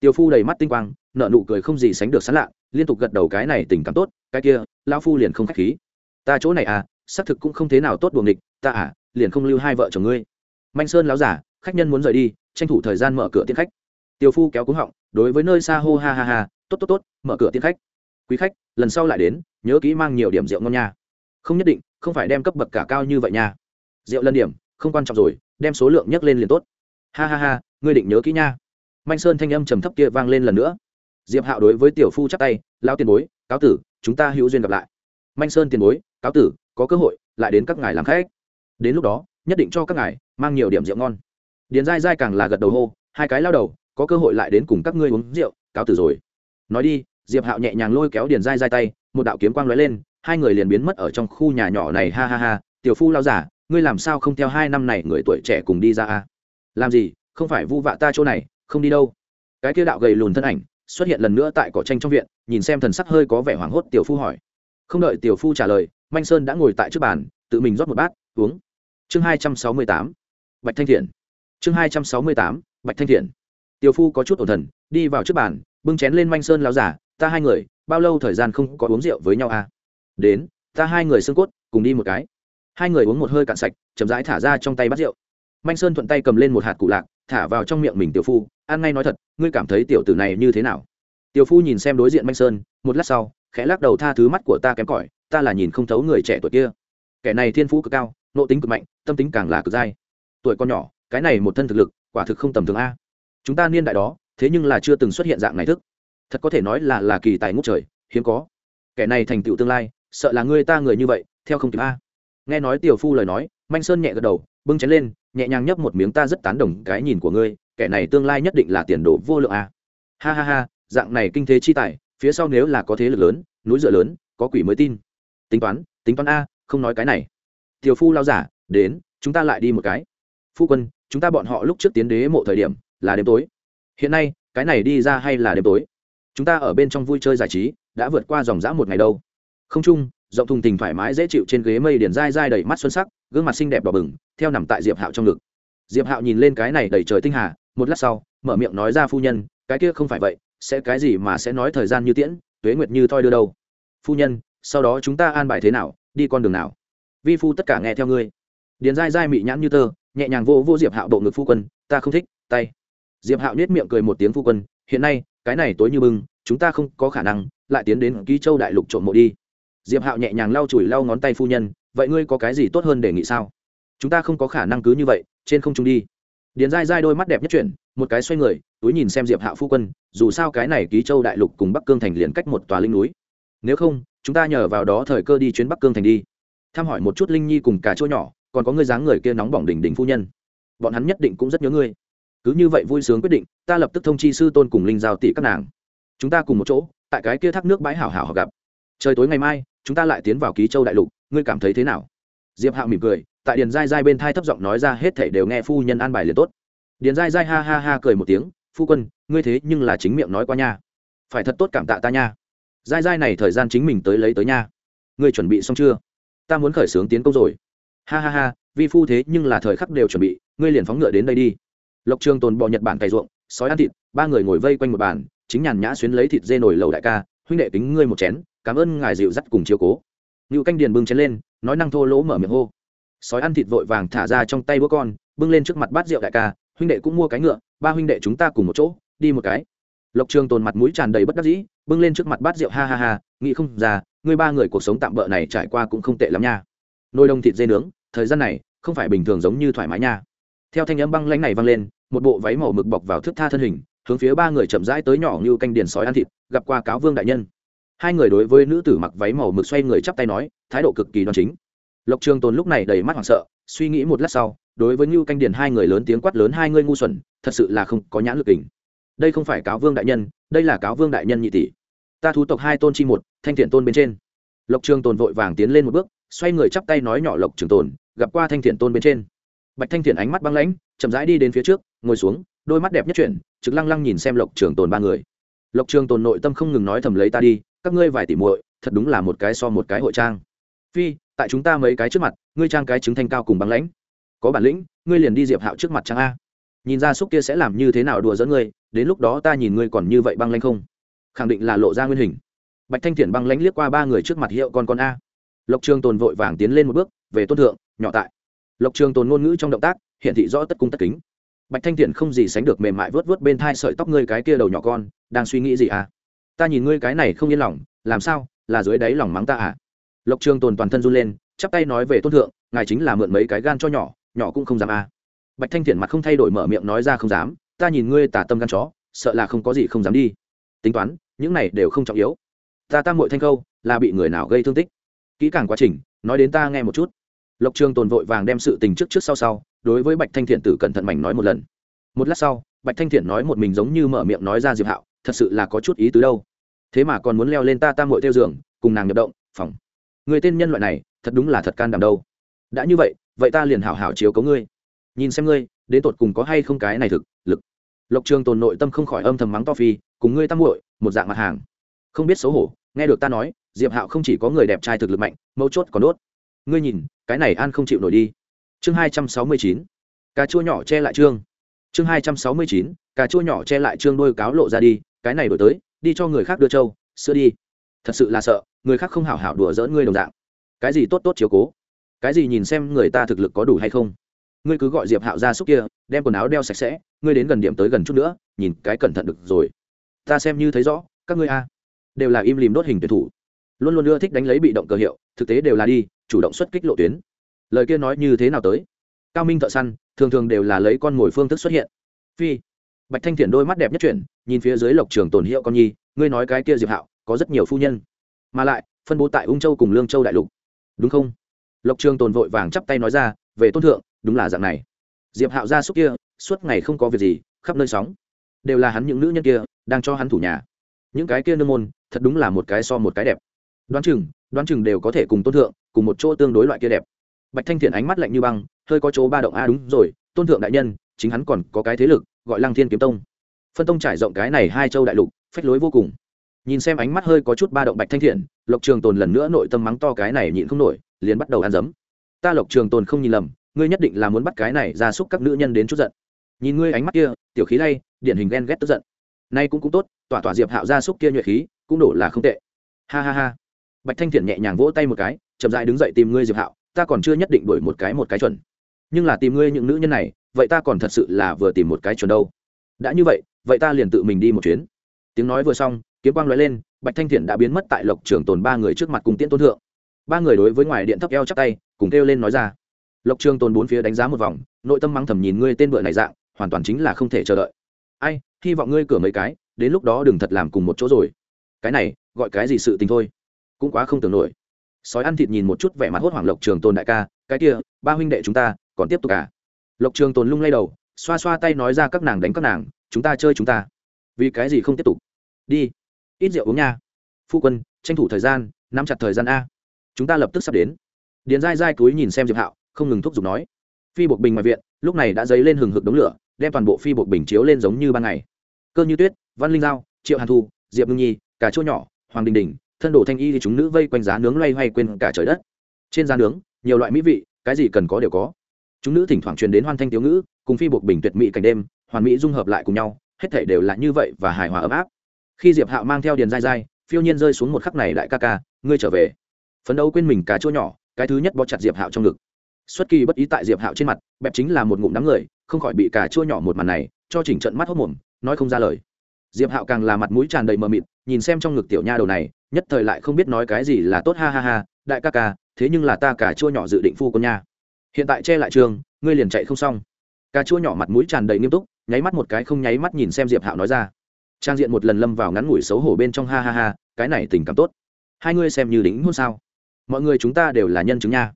Tiểu phu đầy mắt tinh quang nợ nụ cười không gì sánh được sán lạ, liên tục gật đầu cái này tình cảm tốt, cái kia lao phu liền không k h á c h khí ta chỗ này à xác thực cũng không thế nào tốt buồng địch ta à liền không lưu hai vợ chồng ngươi. Manh sơn láo giả, khách nhân muốn rời đi, tranh thủ thời gian mở cửa tiễn khách. Tiêu phu kéo cúng họng, đối với nơi xa hô ha ha ha, tốt tốt tốt, mở cửa tiễn khách. Quý khách, lần sau lại đến, nhớ kỹ mang nhiều điểm rượu ngon nha. Không nhất định, không phải đem cấp bậc cả cao như vậy nha. Rượu lần điểm, không quan trọng rồi, đem số lượng nhắc lên liền tốt. Ha ha ha, ngươi định nhớ kỹ nha. Manh sơn thanh âm trầm thấp kia vang lên lần nữa. Diệp hạo đối với tiểu phu chắp tay lao tiền bối, cáo tử, chúng ta hữu duyên gặp lại manh sơn tiền bối, cáo tử, có cơ hội, lại đến các ngài làm khách. Đến lúc đó, nhất định cho các ngài mang nhiều điểm rượu ngon. Điền dai dai càng là gật đầu hô, hai cái lao đầu, có cơ hội lại đến cùng các ngươi uống rượu, cáo tử rồi. Nói đi, diệp hạo nhẹ nhàng lôi kéo điền dai dai tay, một đạo kiếm quang lóe lên, hai người liền biến mất ở trong khu nhà nhỏ này, ha ha ha, tiểu phu lao giả, ngươi làm sao không theo hai năm này người tuổi trẻ cùng đi ra a? Làm gì, không phải vu vạ ta chỗ này, không đi đâu. Cái kia đạo gầy lùn thân ảnh xuất hiện lần nữa tại cỏ tranh trong viện, nhìn xem thần sắc hơi có vẻ hoảng hốt tiểu phu hỏi không đợi tiểu phu trả lời, manh sơn đã ngồi tại trước bàn, tự mình rót một bát, uống. Chương hai trăm sáu mươi tám, bạch thanh thiện. Chương hai trăm sáu mươi tám, bạch thanh thiện. Tiểu phu có chút ổn thần, đi vào trước bàn, bưng chén lên manh sơn lao giả, ta hai người, bao lâu thời gian không có uống rượu với nhau à? Đến, ta hai người xương cốt, cùng đi một cái. Hai người uống một hơi cạn sạch, chậm rãi thả ra trong tay bát rượu. Manh sơn thuận tay cầm lên một hạt cụ lạc, thả vào trong miệng mình tiểu phu, ăn ngay nói thật, ngươi cảm thấy tiểu tử này như thế nào? Tiểu phu nhìn xem đối diện manh sơn, một lát sau khẽ lắc đầu tha thứ mắt của ta kém cỏi, ta là nhìn không thấu người trẻ tuổi kia. Kẻ này thiên phú cực cao, nộ tính cực mạnh, tâm tính càng là cực dai. Tuổi con nhỏ, cái này một thân thực lực, quả thực không tầm thường a. Chúng ta niên đại đó, thế nhưng là chưa từng xuất hiện dạng này thức. Thật có thể nói là là kỳ tài ngút trời, hiếm có. Kẻ này thành tựu tương lai, sợ là ngươi ta người như vậy, theo không kịp a. Nghe nói tiểu phu lời nói, manh sơn nhẹ gật đầu, bưng chén lên, nhẹ nhàng nhấp một miếng ta rất tán đồng cái nhìn của ngươi, kẻ này tương lai nhất định là tiền đồ vô lượng a. Ha ha ha, dạng này kinh thế chi tài phía sau nếu là có thế lực lớn, núi dựa lớn, có quỷ mới tin. Tính toán tính toán a, không nói cái này. Tiểu phu lao giả, đến, chúng ta lại đi một cái. Phu quân, chúng ta bọn họ lúc trước tiến đế mộ thời điểm, là đêm tối. Hiện nay, cái này đi ra hay là đêm tối? Chúng ta ở bên trong vui chơi giải trí, đã vượt qua dòng dã một ngày đâu. Không chung, rộng thùng tình thoải mái dễ chịu trên ghế mây điển dai dai đầy mắt xuân sắc, gương mặt xinh đẹp đỏ bừng, theo nằm tại diệp hạo trong ngực. Diệp hạo nhìn lên cái này đầy trời tinh hà, một lát sau, mở miệng nói ra phu nhân, cái kia không phải vậy sẽ cái gì mà sẽ nói thời gian như tiễn, tuế nguyệt như thoi đưa đâu? Phu nhân, sau đó chúng ta an bài thế nào, đi con đường nào? Vi phu tất cả nghe theo ngươi. Điền dai dai mị nhãn như tơ, nhẹ nhàng vô vô diệp hạo bộ ngực phu quân, ta không thích, tay. Diệp hạo nhếch miệng cười một tiếng phu quân, hiện nay, cái này tối như bưng, chúng ta không có khả năng, lại tiến đến ký châu đại lục trộm mộ đi. Diệp hạo nhẹ nhàng lau chùi lau ngón tay phu nhân, vậy ngươi có cái gì tốt hơn đề nghị sao? Chúng ta không có khả năng cứ như vậy, trên không trung đi. Điền dai dai đôi mắt đẹp nhất chuyển một cái xoay người, túi nhìn xem diệp Hạ phu quân, dù sao cái này ký châu đại lục cùng bắc cương thành liền cách một tòa linh núi. Nếu không, chúng ta nhờ vào đó thời cơ đi chuyến bắc cương thành đi. Thăm hỏi một chút linh nhi cùng cả chỗ nhỏ, còn có người dáng người kia nóng bỏng đỉnh đỉnh phu nhân. Bọn hắn nhất định cũng rất nhớ ngươi. Cứ như vậy vui sướng quyết định, ta lập tức thông chi sư tôn cùng linh giao tỷ các nàng. Chúng ta cùng một chỗ, tại cái kia thác nước bãi hảo hảo gặp. Trời tối ngày mai, chúng ta lại tiến vào ký châu đại lục, ngươi cảm thấy thế nào? Diệp hạo mỉm cười, tại điền dai dai bên thai thấp giọng nói ra hết thể đều nghe phu nhân an bài liền tốt điền dai dai ha ha ha cười một tiếng, phu quân, ngươi thế nhưng là chính miệng nói qua nha. Phải thật tốt cảm tạ ta nha. Dai dai này thời gian chính mình tới lấy tới nha. Ngươi chuẩn bị xong chưa? Ta muốn khởi xướng tiến công rồi. Ha ha ha, vi phu thế nhưng là thời khắc đều chuẩn bị, ngươi liền phóng ngựa đến đây đi. Lộc trường tồn bò nhật bản cày ruộng, sói ăn thịt, ba người ngồi vây quanh một bàn, chính nhàn nhã xuyến lấy thịt dê nổi lầu đại ca, huynh đệ kính ngươi một chén, cảm ơn ngài dịu dắt cùng chiếu cố. Ngự canh điền bưng chén lên, nói năng thô lỗ mở miệng hô. Sói ăn thịt vội vàng thả ra trong tay bữa con, bưng lên trước mặt bát rượu đại ca huynh đệ cũng mua cái ngựa, ba huynh đệ chúng ta cùng một chỗ, đi một cái. Lộc trường tồn mặt mũi tràn đầy bất đắc dĩ, bưng lên trước mặt bát rượu ha ha ha, nghĩ không ra, ngươi ba người cuộc sống tạm bỡ này trải qua cũng không tệ lắm nha. Nồi đông thịt dê nướng, thời gian này, không phải bình thường giống như thoải mái nha. Theo thanh âm băng lãnh này vang lên, một bộ váy màu mực bọc vào thước tha thân hình, hướng phía ba người chậm rãi tới nhỏ như canh điền sói ăn thịt, gặp qua cáo vương đại nhân. Hai người đối với nữ tử mặc váy màu mực xoay người chắp tay nói, thái độ cực kỳ đoan chính. Lộc trường tồn lúc này đầy mắt hoảng sợ, suy nghĩ một lát sau đối với ngưu canh điền hai người lớn tiếng quát lớn hai ngươi ngu xuẩn, thật sự là không có nhãn lực kình. Đây không phải cáo vương đại nhân, đây là cáo vương đại nhân nhị tỷ. Ta thú tộc hai tôn chi một, thanh thiện tôn bên trên. Lộc trường tồn vội vàng tiến lên một bước, xoay người chắp tay nói nhỏ lộc trường tồn, gặp qua thanh thiện tôn bên trên. Bạch thanh thiện ánh mắt băng lãnh, chậm rãi đi đến phía trước, ngồi xuống, đôi mắt đẹp nhất chuyển, trực lăng lăng nhìn xem lộc trường tồn ba người. Lộc trường tồn nội tâm không ngừng nói thầm lấy ta đi, các ngươi vài tỷ muội, thật đúng là một cái so một cái hội trang. Phi, tại chúng ta mấy cái trước mặt, ngươi trang cái chứng thanh cao cùng băng lãnh có bản lĩnh, ngươi liền đi diệp hạo trước mặt trang a? Nhìn ra xúc kia sẽ làm như thế nào đùa dẫn ngươi, đến lúc đó ta nhìn ngươi còn như vậy băng lãnh không? Khẳng định là lộ ra nguyên hình. Bạch thanh thiện băng lãnh liếc qua ba người trước mặt hiệu con con a. Lộc trường tồn vội vàng tiến lên một bước, về tôn thượng, nhỏ tại. Lộc trường tồn ngôn ngữ trong động tác, hiện thị rõ tất cung tất kính. Bạch thanh thiện không gì sánh được mềm mại vớt vớt bên thai sợi tóc ngươi cái kia đầu nhỏ con, đang suy nghĩ gì à? Ta nhìn ngươi cái này không yên lòng, làm sao, là dưới đáy lòng mắng ta à? Lộc trường tồn toàn thân run lên, chắp tay nói về tôn thượng, ngài chính là mượn mấy cái gan cho nhỏ nhỏ cũng không dám à. bạch thanh thiện mặt không thay đổi mở miệng nói ra không dám, ta nhìn ngươi tả tâm gan chó, sợ là không có gì không dám đi. Tính toán, những này đều không trọng yếu. Ta tam mội thanh câu, là bị người nào gây thương tích? Kỹ càng quá trình, nói đến ta nghe một chút. Lộc trường tồn vội vàng đem sự tình trước trước sau sau, đối với bạch thanh thiện tử cẩn thận mảnh nói một lần. Một lát sau, bạch thanh thiện nói một mình giống như mở miệng nói ra diệp hạo, thật sự là có chút ý tứ đâu. Thế mà còn muốn leo lên ta tam mội theo giường, cùng nàng nhập động, phòng. Người tên nhân loại này, thật đúng là thật can đảm đâu đã như vậy vậy ta liền hảo hảo chiếu cấu ngươi. Nhìn xem ngươi, đến tột cùng có hay không cái này thực lực. Lộc trường tồn nội tâm không khỏi âm thầm mắng to phi, cùng ngươi tam muội, một dạng mặt hàng. Không biết xấu hổ, nghe được ta nói, diệp hạo không chỉ có người đẹp trai thực lực mạnh, mấu chốt còn đốt. Ngươi nhìn, cái này an không chịu nổi đi. Chương hai trăm sáu mươi chín, cà chua nhỏ che lại trương. Chương hai trăm sáu mươi chín, cà chua nhỏ che lại trương đôi cáo lộ ra đi, cái này đổi tới, đi cho người khác đưa trâu, sữa đi. Thật sự là sợ, người khác không hảo hảo đùa dỡn ngươi đồng dạng. Cái gì tốt tốt chiếu cố? Cái gì nhìn xem người ta thực lực có đủ hay không? Ngươi cứ gọi diệp hạo ra xúc kia, đem quần áo đeo sạch sẽ, ngươi đến gần điểm tới gần chút nữa, nhìn cái cẩn thận được rồi. Ta xem như thấy rõ, các ngươi a. Đều là im lìm đốt hình tuyển thủ. Luôn luôn ưa thích đánh lấy bị động cơ hiệu, thực tế đều là đi, chủ động xuất kích lộ tuyến. Lời kia nói như thế nào tới? Cao minh thợ săn, thường thường đều là lấy con mồi phương thức xuất hiện. Phi. Bạch thanh thiện đôi mắt đẹp nhất chuyển, nhìn phía dưới lộc trường tồn hiệu con nhi, ngươi nói cái kia diệp hạo, có rất nhiều phu nhân. Mà lại, phân bố tại ung châu cùng lương châu đại lục. Đúng không? Lộc trường tồn vội vàng chắp tay nói ra, về tôn thượng, đúng là dạng này. Diệp hạo ra suốt kia, suốt ngày không có việc gì, khắp nơi sóng. Đều là hắn những nữ nhân kia, đang cho hắn thủ nhà. Những cái kia nương môn, thật đúng là một cái so một cái đẹp. Đoán chừng đoán chừng đều có thể cùng tôn thượng, cùng một chỗ tương đối loại kia đẹp. Bạch thanh thiện ánh mắt lạnh như băng, hơi có chỗ ba động a đúng rồi, tôn thượng đại nhân, chính hắn còn có cái thế lực, gọi lăng thiên kiếm tông. Phân tông trải rộng cái này hai châu đại lục, phách lối vô cùng. Nhìn xem ánh mắt hơi có chút ba động bạch thanh thiện, lộc trường tồn lần nữa nội tâm mắng to, cái này nhịn không nổi liền bắt đầu ăn dấm. Ta lộc trường tồn không nhìn lầm, ngươi nhất định là muốn bắt cái này ra xúc các nữ nhân đến chút giận. Nhìn ngươi ánh mắt kia, tiểu khí lay, điển hình ghen ghét tức giận. Nay cũng cũng tốt, tỏa tỏa diệp hạo ra xúc kia nhuệ khí, cũng đổ là không tệ. Ha ha ha. Bạch thanh thiện nhẹ nhàng vỗ tay một cái, chậm dại đứng dậy tìm ngươi diệp hạo, ta còn chưa nhất định đổi một cái một cái chuẩn. Nhưng là tìm ngươi những nữ nhân này, vậy ta còn thật sự là vừa tìm một cái chuẩn đâu. Đã như vậy vậy ta liền tự mình đi một chuyến. Tiếng nói vừa xong, kiếm quang lóe lên, bạch thanh thiện đã biến mất tại lộc trường tồn ba người trước mặt cùng tiễn tôn thượng ba người đối với ngoài điện thấp eo chắc tay, cùng kêu lên nói ra. Lộc trường tồn bốn phía đánh giá một vòng, nội tâm mắng thầm nhìn ngươi tên bựa này dạng, hoàn toàn chính là không thể chờ đợi. Ai, hy vọng ngươi cửa mấy cái, đến lúc đó đừng thật làm cùng một chỗ rồi. Cái này, gọi cái gì sự tình thôi? Cũng quá không tưởng nổi. Sói ăn thịt nhìn một chút vẻ mặt hốt hoảng lộc trường tồn đại ca, cái kia, ba huynh đệ chúng ta, còn tiếp tục à? Lộc trường tồn lung lay đầu, xoa xoa tay nói ra các nàng đánh các nàng, chúng ta chơi chúng ta. Vì cái gì không tiếp tục? Đi, ít rượu uống nha. Phu quân, tranh thủ thời gian, nắm chặt thời gian a chúng ta lập tức sắp đến. Điền dai dai túi nhìn xem diệp hạo, không ngừng thúc giục nói, phi bột bình ngoài viện, lúc này đã dấy lên hừng hực đống lửa, đem toàn bộ phi bột bình chiếu lên giống như ban ngày. Cơ như tuyết, văn linh giao, triệu hàn thu, diệp ngưng nhi, cả chỗ nhỏ, hoàng đình đình, thân đồ thanh y thì chúng nữ vây quanh giá nướng loay hoay quên cả trời đất. Trên giá nướng, nhiều loại mỹ vị, cái gì cần có đều có. Chúng nữ thỉnh thoảng truyền đến hoan thanh tiếu ngữ, cùng phi Bột bình tuyệt mỹ cảnh đêm, hoàn mỹ dung hợp lại cùng nhau, hết thể đều là như vậy và hài hòa ấm áp. Khi diệp hạo mang theo điền dai dai phiêu nhiên rơi xuống một khắc này đại ca ca, ngươi trở về phấn đấu quên mình cá chua nhỏ, cái thứ nhất bó chặt diệp hạo trong ngực. Xuất kỳ bất ý tại diệp hạo trên mặt, bẹp chính là một ngụm đám người, không khỏi bị cà chua nhỏ một màn này, cho chỉnh trận mắt hốc mồm, nói không ra lời. Diệp hạo càng là mặt mũi tràn đầy mờ mịt, nhìn xem trong ngực tiểu nha đầu này, nhất thời lại không biết nói cái gì là tốt ha ha ha, đại ca ca, thế nhưng là ta cà chua nhỏ dự định phu con nha. Hiện tại che lại trường, ngươi liền chạy không xong. Cà chua nhỏ mặt mũi tràn đầy nghiêm túc, nháy mắt một cái không nháy mắt nhìn xem diệp hạo nói ra. Trang diện một lần lâm vào ngắn ngủi xấu hổ bên trong ha ha ha, cái này tình cảm tốt. Hai ngươi xem như đính hôn sao? Mọi người chúng ta đều là nhân chứng nha.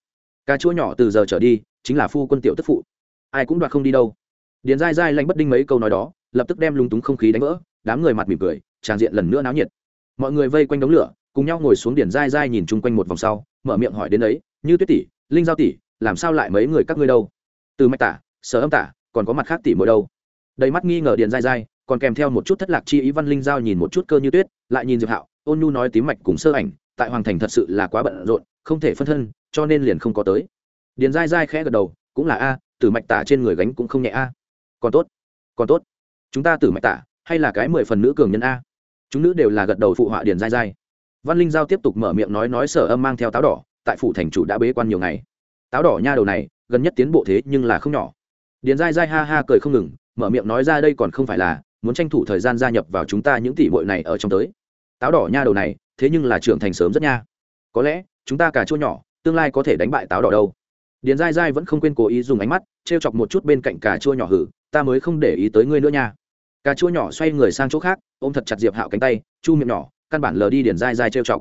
Cà chua nhỏ từ giờ trở đi, chính là phu quân tiểu tức phụ. Ai cũng đoạt không đi đâu. Điền dai dai lanh bất đinh mấy câu nói đó, lập tức đem lúng túng không khí đánh vỡ, đám người mặt mỉm cười, tràn diện lần nữa náo nhiệt. Mọi người vây quanh đống lửa, cùng nhau ngồi xuống điền dai dai nhìn chung quanh một vòng sau, mở miệng hỏi đến ấy, như tuyết tỷ, linh giao tỷ, làm sao lại mấy người các ngươi đâu? Từ mạch tả, sở âm tả, còn có mặt khác tỷ mỗi đâu? Đầy mắt nghi ngờ điền dai dai còn kèm theo một chút thất lạc chi ý văn linh giao nhìn một chút cơ như tuyết, lại nhìn diệp hạo, ôn nhu nói tím mạch cùng sơ ảnh tại hoàng thành thật sự là quá bận rộn, không thể phân thân, cho nên liền không có tới. Điền dai dai khẽ gật đầu, cũng là a, tử mạch tả trên người gánh cũng không nhẹ a. Còn tốt còn tốt. Chúng ta tử mạch tả, hay là cái mười phần nữ cường nhân a? Chúng nữ đều là gật đầu phụ họa điền dai dai văn linh giao tiếp tục mở miệng nói nói sở âm mang theo táo đỏ, tại phủ thành chủ đã bế quan nhiều ngày. Táo đỏ nha đầu này, gần nhất tiến bộ thế nhưng là không nhỏ. Điền dai dai ha ha cười không ngừng, mở miệng nói ra đây còn không phải là, muốn tranh thủ thời gian gia nhập vào chúng ta những tỷ bội này ở trong tới táo đỏ nha đầu này, thế nhưng là trưởng thành sớm rất nha. Có lẽ, chúng ta cả chua nhỏ, tương lai có thể đánh bại táo đỏ đâu. Điền dai dai vẫn không quên cố ý dùng ánh mắt t r e o chọc một chút bên cạnh cà chua nhỏ hử, ta mới không để ý tới ngươi nữa nha. Cà chua nhỏ xoay người sang chỗ khác, ôm thật chặt diệp hạo cánh tay, chu miệng nhỏ, căn bản lờ đi điền dai dai t r e o chọc.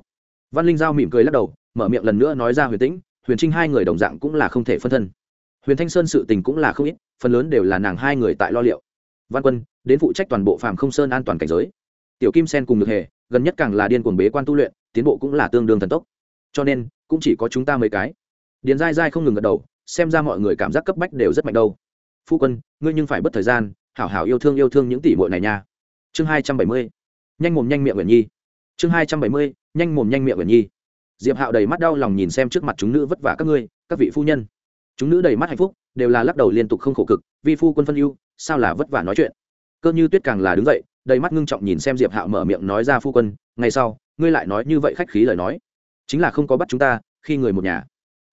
Văn linh giao mỉm cười lắc đầu, mở miệng lần nữa nói ra huyền tĩnh, huyền trinh hai người đồng dạng cũng là không thể phân thân. Huyền thanh sơn sự tình cũng là không ít, phần lớn đều là nàng hai người tại lo liệu. Văn quân, đến phụ trách toàn bộ phàm không sơn an toàn cảnh giới. Tiểu kim sen cùng được hề gần nhất càng là điên cuồng bế quan tu luyện, tiến bộ cũng là tương đương thần tốc. Cho nên, cũng chỉ có chúng ta mấy cái. Điền dai dai không ngừng gật đầu, xem ra mọi người cảm giác cấp bách đều rất mạnh đâu. Phu quân, ngươi nhưng phải bất thời gian, hảo hảo yêu thương yêu thương những tỷ muội này nha. Chương hai trăm bảy mươi, nhanh mồm nhanh miệng nguyện nhi. Chương hai trăm bảy mươi, nhanh mồm nhanh miệng nguyện nhi. Diệp hạo đầy mắt đau lòng nhìn xem trước mặt chúng nữ vất vả các ngươi, các vị phu nhân. Chúng nữ đầy mắt hạnh phúc, đều là lắc đầu liên tục không khổ cực vì phu quân phân ưu, sao là vất vả nói chuyện? Cơ như tuyết càng là đứng dậy đầy mắt ngưng trọng nhìn xem diệp hạo mở miệng nói ra, phu quân ngay sau, ngươi lại nói như vậy khách khí lời nói. Chính là không có bắt chúng ta, khi người một nhà.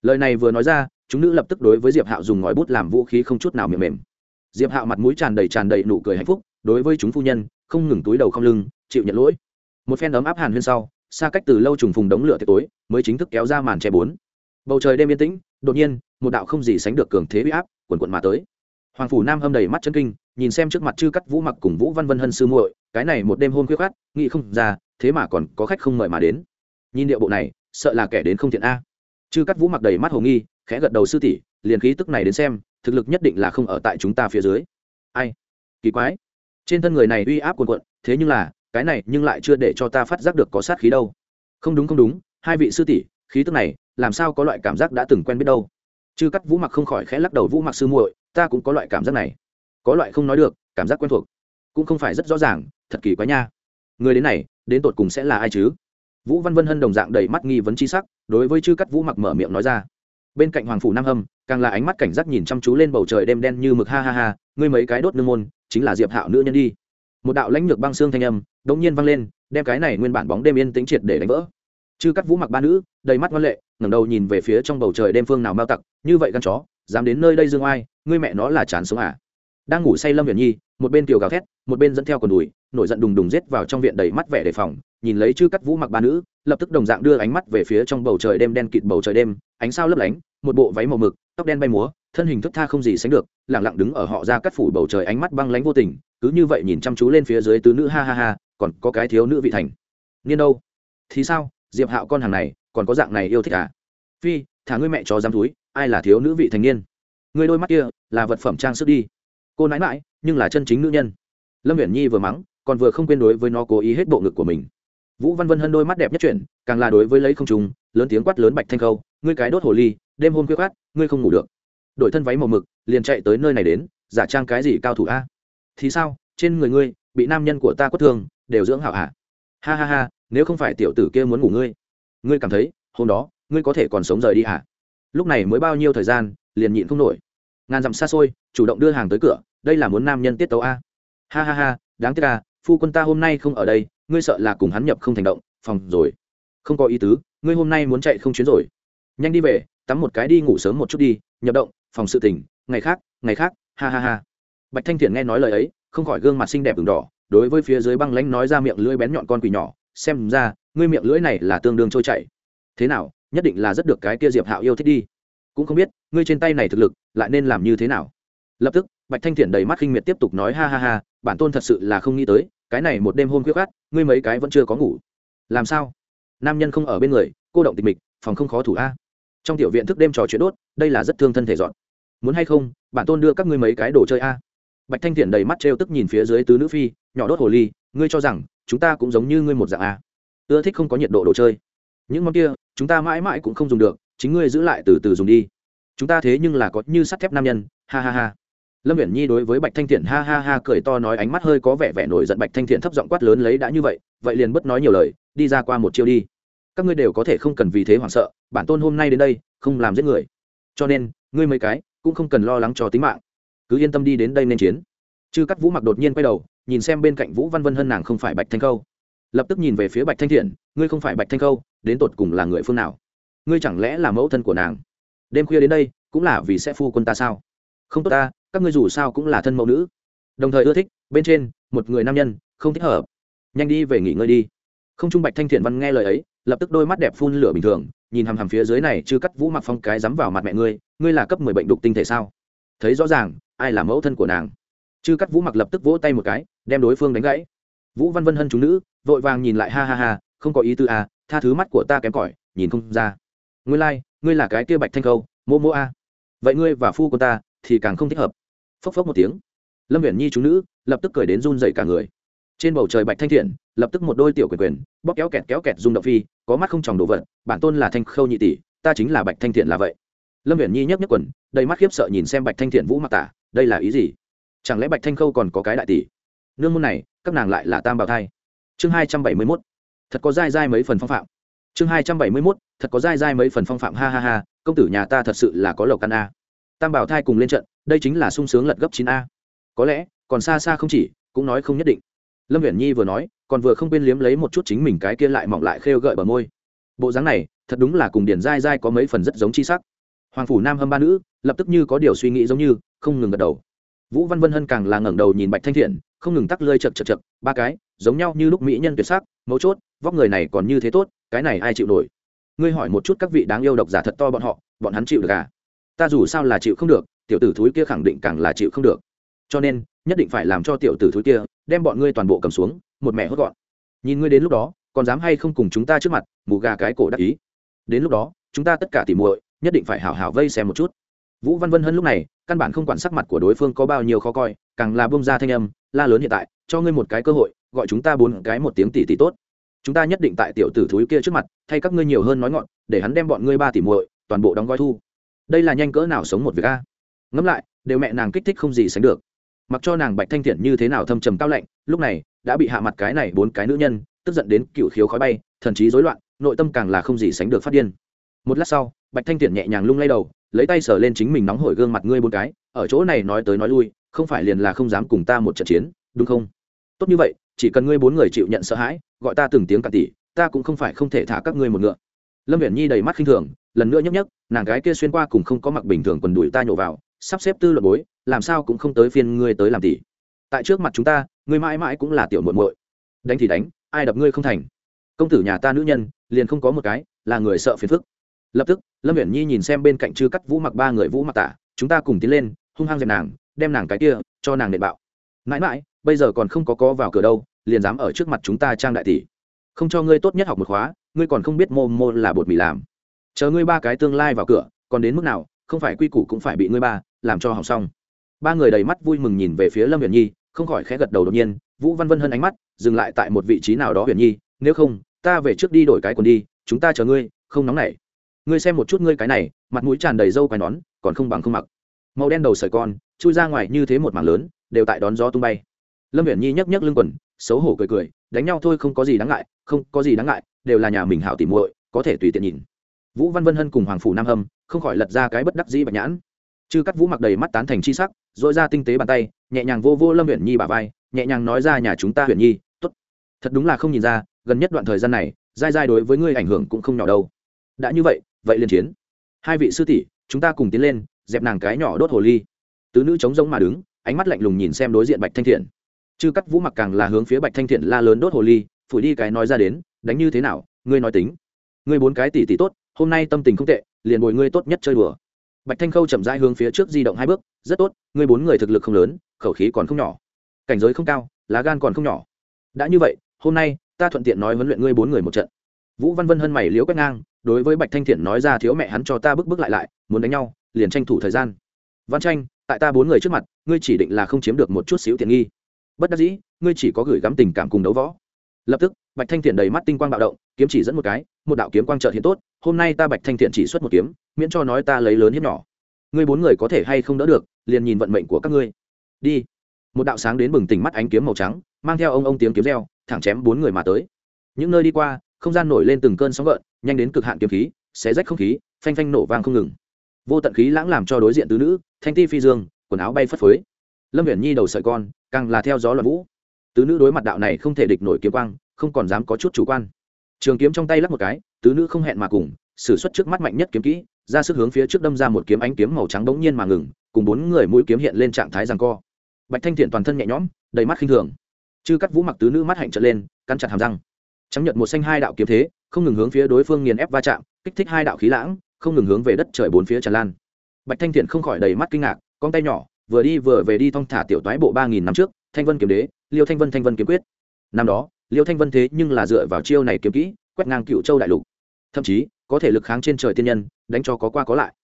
Lời này vừa nói ra, chúng nữ lập tức đối với diệp hạo dùng ngòi bút làm vũ khí không chút nào mềm mềm. Diệp hạo mặt mũi tràn đầy tràn đầy nụ cười hạnh phúc, đối với chúng phu nhân, không ngừng túi đầu không lưng, chịu nhận lỗi. Một phen ấm áp hàn huyên sau, xa cách từ lâu trùng phùng đống lửa tối, mới chính thức kéo ra màn che bốn. Bầu trời đêm yên tĩnh, đột nhiên, một đạo không gì sánh được cường thế uy áp, quần quận mà tới hoàng phủ nam hâm đầy mắt chân kinh, nhìn xem trước mặt chư cắt vũ mặc cùng vũ văn vân hân sư muội, cái này một đêm hôn khuyết khát nghĩ không ra, thế mà còn có khách không mời mà đến. Nhìn điệu bộ này, sợ là kẻ đến không thiện a. Chư cắt vũ mặc đầy mắt hồ nghi, khẽ gật đầu sư tỷ, liền khí tức này đến xem, thực lực nhất định là không ở tại chúng ta phía dưới. Ai? Kỳ quái. Trên thân người này uy áp quần quận thế nhưng là, cái này nhưng lại chưa để cho ta phát giác được có sát khí đâu. Không đúng không đúng, hai vị sư tỷ, khí tức này, làm sao có loại cảm giác đã từng quen biết đâu? Chư cắt vũ mặc không khỏi khẽ lắc đầu, vũ mặc sư muội ta cũng có loại cảm giác này. Có loại không nói được, cảm giác quen thuộc. Cũng không phải rất rõ ràng, thật kỳ quá nha. Người đến này, đến tột cùng sẽ là ai chứ? Vũ văn vân hân đồng dạng đầy mắt nghi vấn c h i sắc, đối với chư cắt vũ mặc mở miệng nói ra. Bên cạnh hoàng phủ nam hâm, càng là ánh mắt cảnh giác nhìn chăm chú lên bầu trời đêm đen như mực ha ha ha, ngươi mấy cái đốt nương môn, chính là diệp hạo nữ nhân đi. Một đạo lãnh lược băng xương thanh âm đ ỗ n g nhiên vang lên, đem cái này nguyên bản bóng đêm yên tính triệt để đánh vỡ. Chư cắt vũ mặc ba nữ, đầy mắt ngoan lệ, ngẩng đầu nhìn về phía trong bầu trời đêm phương nào mao tặc, như vậy gan chó dám đến nơi đây dương oai, ngươi mẹ nó là chán sống à? Đang ngủ say lâm viện nhi, một bên kiều gào thét, một bên dẫn theo quần đùi, nổi giận đùng đùng rết vào trong viện đầy mắt vẻ đề phòng, nhìn lấy chư cắt vũ mặc ba nữ, lập tức đồng dạng đưa ánh mắt về phía trong bầu trời đêm đen kịt bầu trời đêm, ánh sao lấp lánh, một bộ váy màu mực, tóc đen bay múa, thân hình thức tha không gì sánh được lẳng lặng đứng ở họ ra cắt phủ bầu trời ánh mắt băng lánh vô tình, cứ như vậy nhìn chăm chú lên phía dưới tứ nữ, ha ha ha, còn có cái thiếu nữ vị thành. Niên đâu? Thì sao? Diệp hạo con hàng này, còn có dạng này yêu thích à? Phi, thả ngươi mẹ cho dám túi ai là thiếu nữ vị thành niên? Ngươi đôi mắt kia là vật phẩm trang sức đi. Cô nãi mãi nhưng là chân chính nữ nhân. Lâm viễn nhi vừa mắng, còn vừa không quên đối với nó cố ý hết bộ ngực của mình. Vũ văn vân hân đôi mắt đẹp nhất chuyển, càng là đối với lấy không trùng lớn tiếng quát lớn bạch thanh khâu, ngươi cái đốt hồ ly, đêm hôm khuya khát ngươi không ngủ được. Đổi thân váy màu mực, liền chạy tới nơi này đến, giả trang cái gì cao thủ a? Thì sao, trên người ngươi, bị nam nhân của ta quất thương, đều dưỡng hảo hả? Ha ha ha, nếu không phải tiểu tử kia muốn ngủ ngươi. Ngươi cảm thấy, hôm đó, ngươi có thể còn sống rời đi hả? Lúc này mới bao nhiêu thời gian, liền nhịn không nổi. Ngàn dặm xa xôi, chủ động đưa hàng tới cửa, đây là muốn nam nhân tiết tấu a. Ha ha ha, đáng tiếc à phu quân ta hôm nay không ở đây, ngươi sợ là cùng hắn nhập không thành động, phòng rồi. Không có ý tứ, ngươi hôm nay muốn chạy không chuyến rồi. Nhanh đi về, tắm một cái đi ngủ sớm một chút đi, nhập động, phòng sự tỉnh, ngày khác ngày khác, ha ha ha. Bạch thanh thiện nghe nói lời ấy, không khỏi gương mặt xinh đẹp ửng đỏ, đối với phía dưới băng lánh nói ra miệng lưỡi bén nhọn con quỷ nhỏ, xem ra, ngươi miệng lưỡi này là tương đương trôi chảy. Thế nào nhất định là rất được cái kia diệp hạo yêu thích đi. Cũng không biết, ngươi trên tay này thực lực, lại nên làm như thế nào? Lập tức, bạch thanh thiện đầy mắt khinh miệt tiếp tục nói ha ha ha, bản tôn thật sự là không nghĩ tới, cái này một đêm hôm khuyết khát ngươi mấy cái vẫn chưa có ngủ. Làm sao? Nam nhân không ở bên người, cô động tịch mịch, phòng không khó thủ a. Trong tiểu viện thức đêm trò chuyện đốt, đây là rất thương thân thể dọn. Muốn hay không, bản tôn đưa các ngươi mấy cái đồ chơi a. Bạch thanh thiện đầy mắt trêu tức nhìn phía dưới tứ nữ phi, nhỏ đốt hồ ly, ngươi cho rằng, chúng ta cũng giống như ngươi một dạng a. Ưa thích không có nhiệt độ đồ chơi những món kia, chúng ta mãi mãi cũng không dùng được, chính ngươi giữ lại từ từ dùng đi. Chúng ta thế nhưng là có như sắt thép nam nhân, ha ha ha. Lâm viễn nhi đối với bạch thanh thiện ha ha ha cười to nói ánh mắt hơi có vẻ vẻ nổi giận bạch thanh thiện thấp giọng quát lớn lấy đã như vậy vậy liền bất nói nhiều lời, đi ra qua một chiêu đi. Các ngươi đều có thể không cần vì thế hoảng sợ, bản tôn hôm nay đến đây, không làm giết người. Cho nên, ngươi mấy cái, cũng không cần lo lắng cho tính mạng. Cứ yên tâm đi đến đây nên chiến. Chư cắt vũ mặc đột nhiên quay đầu, nhìn xem bên cạnh vũ văn vân hơn nàng không phải bạch thanh khâu. Lập tức nhìn về phía bạch thanh thiện ngươi không phải bạch thanh khâu, đến tột cùng là người phương nào? Ngươi chẳng lẽ là mẫu thân của nàng? Đêm khuya đến đây, cũng là vì sẽ phu quân ta sao? Không tốt ta, các ngươi dù sao cũng là thân mẫu nữ. Đồng thời ưa thích, bên trên, một người nam nhân, không thích hợp. Nhanh đi về nghỉ ngơi đi. Không trung bạch thanh thiện văn nghe lời ấy, lập tức đôi mắt đẹp phun lửa bình thường, nhìn hằm hằm phía dưới này chứ cắt vũ mặc phong cái dám vào mặt mẹ ngươi ngươi là cấp mười bệnh đục tinh thể sao? Thấy rõ ràng, ai là mẫu thân của nàng? Chư cắt vũ mặc lập tức vỗ tay một cái, đem đối phương đánh gãy. Vũ văn vân hân chúng nữ, vội vàng nhìn lại, ha ha ha không có ý tư à tha thứ mắt của ta kém cỏi nhìn không ra. Ngươi lai、like, ngươi là cái kia bạch thanh câu mô mô a. Vậy ngươi và phu của ta thì càng không thích hợp. Phốc phốc một tiếng. Lâm viễn nhi chúng nữ lập tức cười đến run dậy cả người. Trên bầu trời bạch thanh thiện lập tức một đôi tiểu quyền quyền bóc kéo kẹt kéo kẹt rung động phi có mắt không tròng đồ vật bản tôn là thanh khâu nhị tỷ ta chính là bạch thanh thiện là vậy. Lâm viễn nhi nhấc nhấc quần đầy mắt khiếp sợ nhìn xem bạch thanh thiện vũ mặc tả đây là ý gì? Chẳng lẽ bạch thanh khâu còn có cái đại tỷ? Nương môn này các nàng lại là tam bảo thai. Chương hai trăm bảy mươi mốt thật có dai dai mấy phần phong phạm. Chương hai trăm bảy mươi mốt, thật có dai dai mấy phần phong phạm, ha ha ha, công tử nhà ta thật sự là có lộc căn a. Tam bảo thai cùng lên trận, đây chính là sung sướng lật gấp chín a. Có lẽ, còn xa xa không chỉ, cũng nói không nhất định. Lâm viễn nhi vừa nói, còn vừa không quên liếm lấy một chút chính mình cái kia lại mỏng lại khêu gợi bờ môi. Bộ dáng này, thật đúng là cùng điển dai dai có mấy phần rất giống chi sắc. Hoàng phủ nam hâm ba nữ, lập tức như có điều suy nghĩ giống như, không ngừng gật đầu. Vũ văn vân hân càng là ngẩng đầu nhìn bạch thanh thiện, không ngừng tắc lơi chật chật chật, ba cái, giống nhau như lúc mỹ nhân tuyệt sắc, mấu chốt vóc người này còn như thế tốt, cái này ai chịu nổi? Ngươi hỏi một chút các vị đáng yêu độc giả thật to bọn họ, bọn hắn chịu được à? Ta dù sao là chịu không được, tiểu tử thúi kia khẳng định càng là chịu không được. Cho nên, nhất định phải làm cho tiểu tử thúi kia, đem bọn ngươi toàn bộ cầm xuống, một mẹ hốt gọn. Nhìn ngươi đến lúc đó, còn dám hay không cùng chúng ta trước mặt, mù gà cái cổ đắc ý. Đến lúc đó, chúng ta tất cả tìm muội, nhất định phải hảo hảo vây xem một chút. Vũ văn vân hơn lúc này, căn bản không quản sắc mặt của đối phương có bao nhiêu khó coi, càng là bông ra thanh âm, la lớn hiện tại, cho ngươi một cái cơ hội, gọi chúng ta bốn cái một tiếng tỷ tỷ tốt chúng ta nhất định tại tiểu tử thúi kia trước mặt, thay các ngươi nhiều hơn nói ngọn, để hắn đem bọn ngươi ba tỷ muội toàn bộ đóng gói thu. Đây là nhanh cỡ nào sống một việc a? Ngẫm lại, đều mẹ nàng kích thích không gì sánh được. Mặc cho nàng bạch thanh thiện như thế nào thâm trầm cao lạnh, lúc này, đã bị hạ mặt cái này bốn cái nữ nhân, tức giận đến cựu khiếu khói bay, thần trí rối loạn, nội tâm càng là không gì sánh được phát điên. Một lát sau, bạch thanh thiện nhẹ nhàng lung lay đầu, lấy tay sờ lên chính mình nóng hổi gương mặt ngươi bốn cái, ở chỗ này nói tới nói lui, không phải liền là không dám cùng ta một trận chiến, đúng không? Tốt như vậy, chỉ cần ngươi bốn người chịu nhận sợ hãi gọi ta từng tiếng cả tỷ ta cũng không phải không thể thả các ngươi một ngựa. Lâm viễn nhi đầy mắt khinh thường, lần nữa nhấp nhấp, nàng gái kia xuyên qua cùng không có mặc bình thường quần đùi ta nhổ vào, sắp xếp tư luận bối, làm sao cũng không tới phiên ngươi tới làm tỷ tại trước mặt chúng ta, ngươi mãi mãi cũng là tiểu muội muội. Đánh thì đánh, ai đập ngươi không thành. Công tử nhà ta nữ nhân, liền không có một cái, là người sợ phiền phức. Lập tức, lâm viễn nhi nhìn xem bên cạnh chư cắt vũ mặc ba người vũ mặc tả chúng ta cùng tiến lên, hung hăng dẹp nàng, đem nàng cái kia, cho nàng nệ bạo. Mãi mãi, bây giờ còn không có có vào cửa đâu liền dám ở trước mặt chúng ta trang đại tỷ. Không cho ngươi tốt nhất học một khóa, ngươi còn không biết mô mô là bột mì làm. Chờ ngươi ba cái tương lai vào cửa, còn đến mức nào, không phải quy củ cũng phải bị ngươi ba làm cho hỏng xong. Ba người đầy mắt vui mừng nhìn về phía lâm huyền nhi, không khỏi khẽ gật đầu đột nhiên, vũ văn vân hơn ánh mắt, dừng lại tại một vị trí nào đó huyền nhi, nếu không, ta về trước đi đổi cái quần đi, chúng ta chờ ngươi, không nóng nảy. Ngươi xem một chút ngươi cái này, mặt mũi tràn đầy râu quai nón, còn không bằng không mặc. Màu đen đầu sợi con, chui ra ngoài như thế một mảng lớn, đều tại đón gió tung bay. Lâm huyền nhi nhấc nhấc lưng quần xấu hổ cười cười, đánh nhau thôi không có gì đáng ngại, không có gì đáng ngại, đều là nhà mình hảo tìm muội, có thể tùy tiện nhìn. Vũ văn vân hân cùng hoàng phủ nam hâm, không khỏi lật ra cái bất đắc dĩ bạch nhãn. Chư cắt vũ mặc đầy mắt tán thành chi sắc dội ra tinh tế bàn tay, nhẹ nhàng vô vô lâm huyện nhi bà vai, nhẹ nhàng nói ra nhà chúng ta huyện nhi t ố t thật đúng là không nhìn ra, gần nhất đoạn thời gian này, dai dai đối với ngươi ảnh hưởng cũng không nhỏ đâu. Đã như vậy vậy liền chiến. Hai vị sư tỷ, chúng ta cùng tiến lên, dẹp nàng cái nhỏ đốt hồ ly. Tứ nữ chống giống mà đứng, ánh mắt lạnh lùng nhìn xem đối diện bạch thanh thiện chư cắt vũ mặc càng là hướng phía bạch thanh thiện la lớn đốt hồ ly, phủi đi cái nói ra đến, đánh như thế nào? Ngươi nói tính. Ngươi bốn cái tỷ tỷ tốt, hôm nay tâm tình không tệ, liền bồi ngươi tốt nhất chơi đùa. Bạch thanh khâu chậm rãi hướng phía trước di động hai bước, rất tốt, ngươi bốn người thực lực không lớn, khẩu khí còn không nhỏ. Cảnh giới không cao, lá gan còn không nhỏ. Đã như vậy, hôm nay, ta thuận tiện nói huấn luyện ngươi bốn người một trận. Vũ văn vân hân mày liếu quét ngang, đối với bạch thanh thiện nói ra thiếu mẹ hắn cho ta bước bước lại lại, muốn đánh nhau, liền tranh thủ thời gian. Văn tranh, tại ta bốn người trước mặt, ngươi chỉ định là không chiếm được một chút xíu tiện nghi bất đắc dĩ, ngươi chỉ có gửi gắm tình cảm cùng đấu võ. Lập tức, bạch thanh thiện đầy mắt tinh quang bạo động, kiếm chỉ dẫn một cái, một đạo kiếm quang trợ hiện tốt, hôm nay ta bạch thanh thiện chỉ xuất một kiếm, miễn cho nói ta lấy lớn hiếp nhỏ. Ngươi bốn người có thể hay không đỡ được, liền nhìn vận mệnh của các ngươi. Đi. Một đạo sáng đến bừng tỉnh mắt ánh kiếm màu trắng, mang theo ông ông tiếng kiếm reo, thẳng chém bốn người mà tới. Những nơi đi qua, không gian nổi lên từng cơn sóng gợn, nhanh đến cực hạn kiếm khí, xé rách không khí, phanh phanh nổ vang không ngừng. Vô tận khí lãng làm cho đối diện tứ nữ, thanh ti phi dương, quần áo bay phất phới. Lâm viễn nhi đầu sợi con càng là theo gió loạn vũ. Tứ nữ đối mặt đạo này không thể địch nổi kiếm quang, không còn dám có chút chủ quan. Trường kiếm trong tay lắc một cái, tứ nữ không hẹn mà cùng s ử suất trước mắt mạnh nhất kiếm kỹ, ra sức hướng phía trước đâm ra một kiếm ánh kiếm màu trắng bỗng nhiên mà ngừng, cùng bốn người mũi kiếm hiện lên trạng thái rằng co. Bạch thanh thiện toàn thân nhẹ nhõm, đầy mắt khinh thường. Chư cắt vũ mặc tứ nữ mắt hạnh trở lên, cắn chặt hàm răng. Trắng nhận một xanh hai đạo kiếm thế, không ngừng hướng phía đối phương nghiền ép va chạm, kích thích hai đạo khí lãng, không ngừng hướng về đất trời bốn phía tràn lan. Bạch thanh thiện không khỏi đầy mắt kinh ngạc, con tay nhỏ vừa đi vừa về đi thong thả tiểu toái bộ ba nghìn năm trước, thanh vân kiếm đế, liêu thanh vân thanh vân kiếm quyết. Năm đó, liêu thanh vân thế nhưng là dựa vào chiêu này kiếm kỹ, quét ngang cựu châu đại lục. Thậm chí, có thể lực kháng trên trời tiên nhân, đánh cho có qua có lại.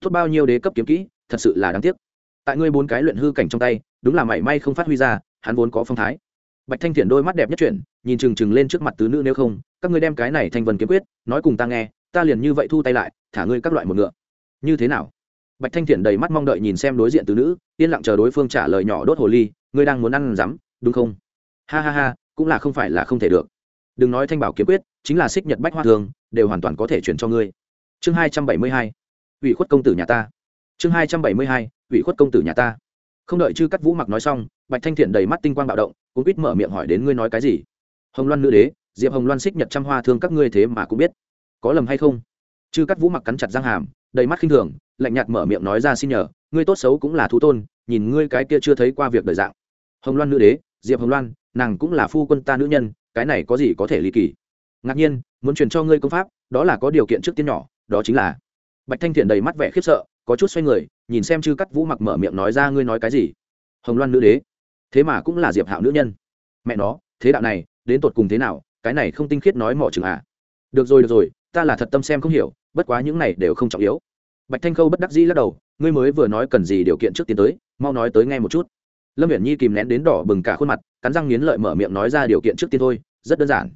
Tốt bao nhiêu đế cấp kiếm kỹ, thật sự là đáng tiếc. Tại ngươi bốn cái luyện hư cảnh trong tay, đúng là mảy may không phát huy ra, hắn vốn có phong thái. Bạch thanh thiện đôi mắt đẹp nhất chuyển, nhìn trừng trừng lên trước mặt tứ nữ nếu không, các ngươi đem cái này thành vân kiếm quyết, nói cùng ta nghe, ta liền như vậy thu tay lại, thả ngươi các loại một ngựa. Như thế nào? Bạch thanh thiện đầy mắt mong đợi nhìn xem đối diện từ nữ, yên lặng chờ đối phương trả lời nhỏ đốt hồ ly, ngươi đang muốn ăn rắm, đúng không? Ha ha ha, cũng là không phải là không thể được. Đừng nói thanh bảo kiếm quyết, chính là xích nhật bách hoa thường, đều hoàn toàn có thể chuyển cho ngươi. Chương hai trăm bảy mươi hai, ủy khuất công tử nhà ta. Chương hai trăm bảy mươi hai, ủy khuất công tử nhà ta. Không đợi chư cắt vũ mặc nói xong, bạch thanh thiện đầy mắt tinh quang bạo động, cũng quýt mở miệng hỏi đến ngươi nói cái gì. Hồng loan nữ đế, diệp hồng loan xích nhật trăm hoa thương các ngươi thế mà cũng biết, có lầm hay không? Chư cắt vũ mặc cắn chặt răng hàm, đầy mắt khinh thường lạnh nhạt mở miệng nói ra xin nhờ, ngươi tốt xấu cũng là thú tôn, nhìn ngươi cái kia chưa thấy qua việc đời dạng. Hồng loan nữ đế, diệp hồng loan, nàng cũng là phu quân ta nữ nhân, cái này có gì có thể ly kỳ? Ngạc nhiên, muốn truyền cho ngươi công pháp, đó là có điều kiện trước tiên nhỏ, đó chính là bạch thanh thiện đầy mắt vẻ khiếp sợ, có chút xoay người, nhìn xem chư cắt vũ mặc mở miệng nói ra ngươi nói cái gì? Hồng loan nữ đế, thế mà cũng là diệp hạo nữ nhân. Mẹ nó, thế đạo này, đến tột cùng thế nào, cái này không tinh khiết nói mỏ chừng à. Được rồi được rồi, ta là thật tâm xem không hiểu, bất quá những này đều không trọng yếu bạch thanh khâu bất đắc dĩ lắc đầu, ngươi mới vừa nói cần gì điều kiện trước tiến tới, mau nói tới nghe một chút. Lâm viễn nhi kìm nén đến đỏ bừng cả khuôn mặt, cắn răng nghiến lợi mở miệng nói ra điều kiện trước tiên thôi, rất đơn giản.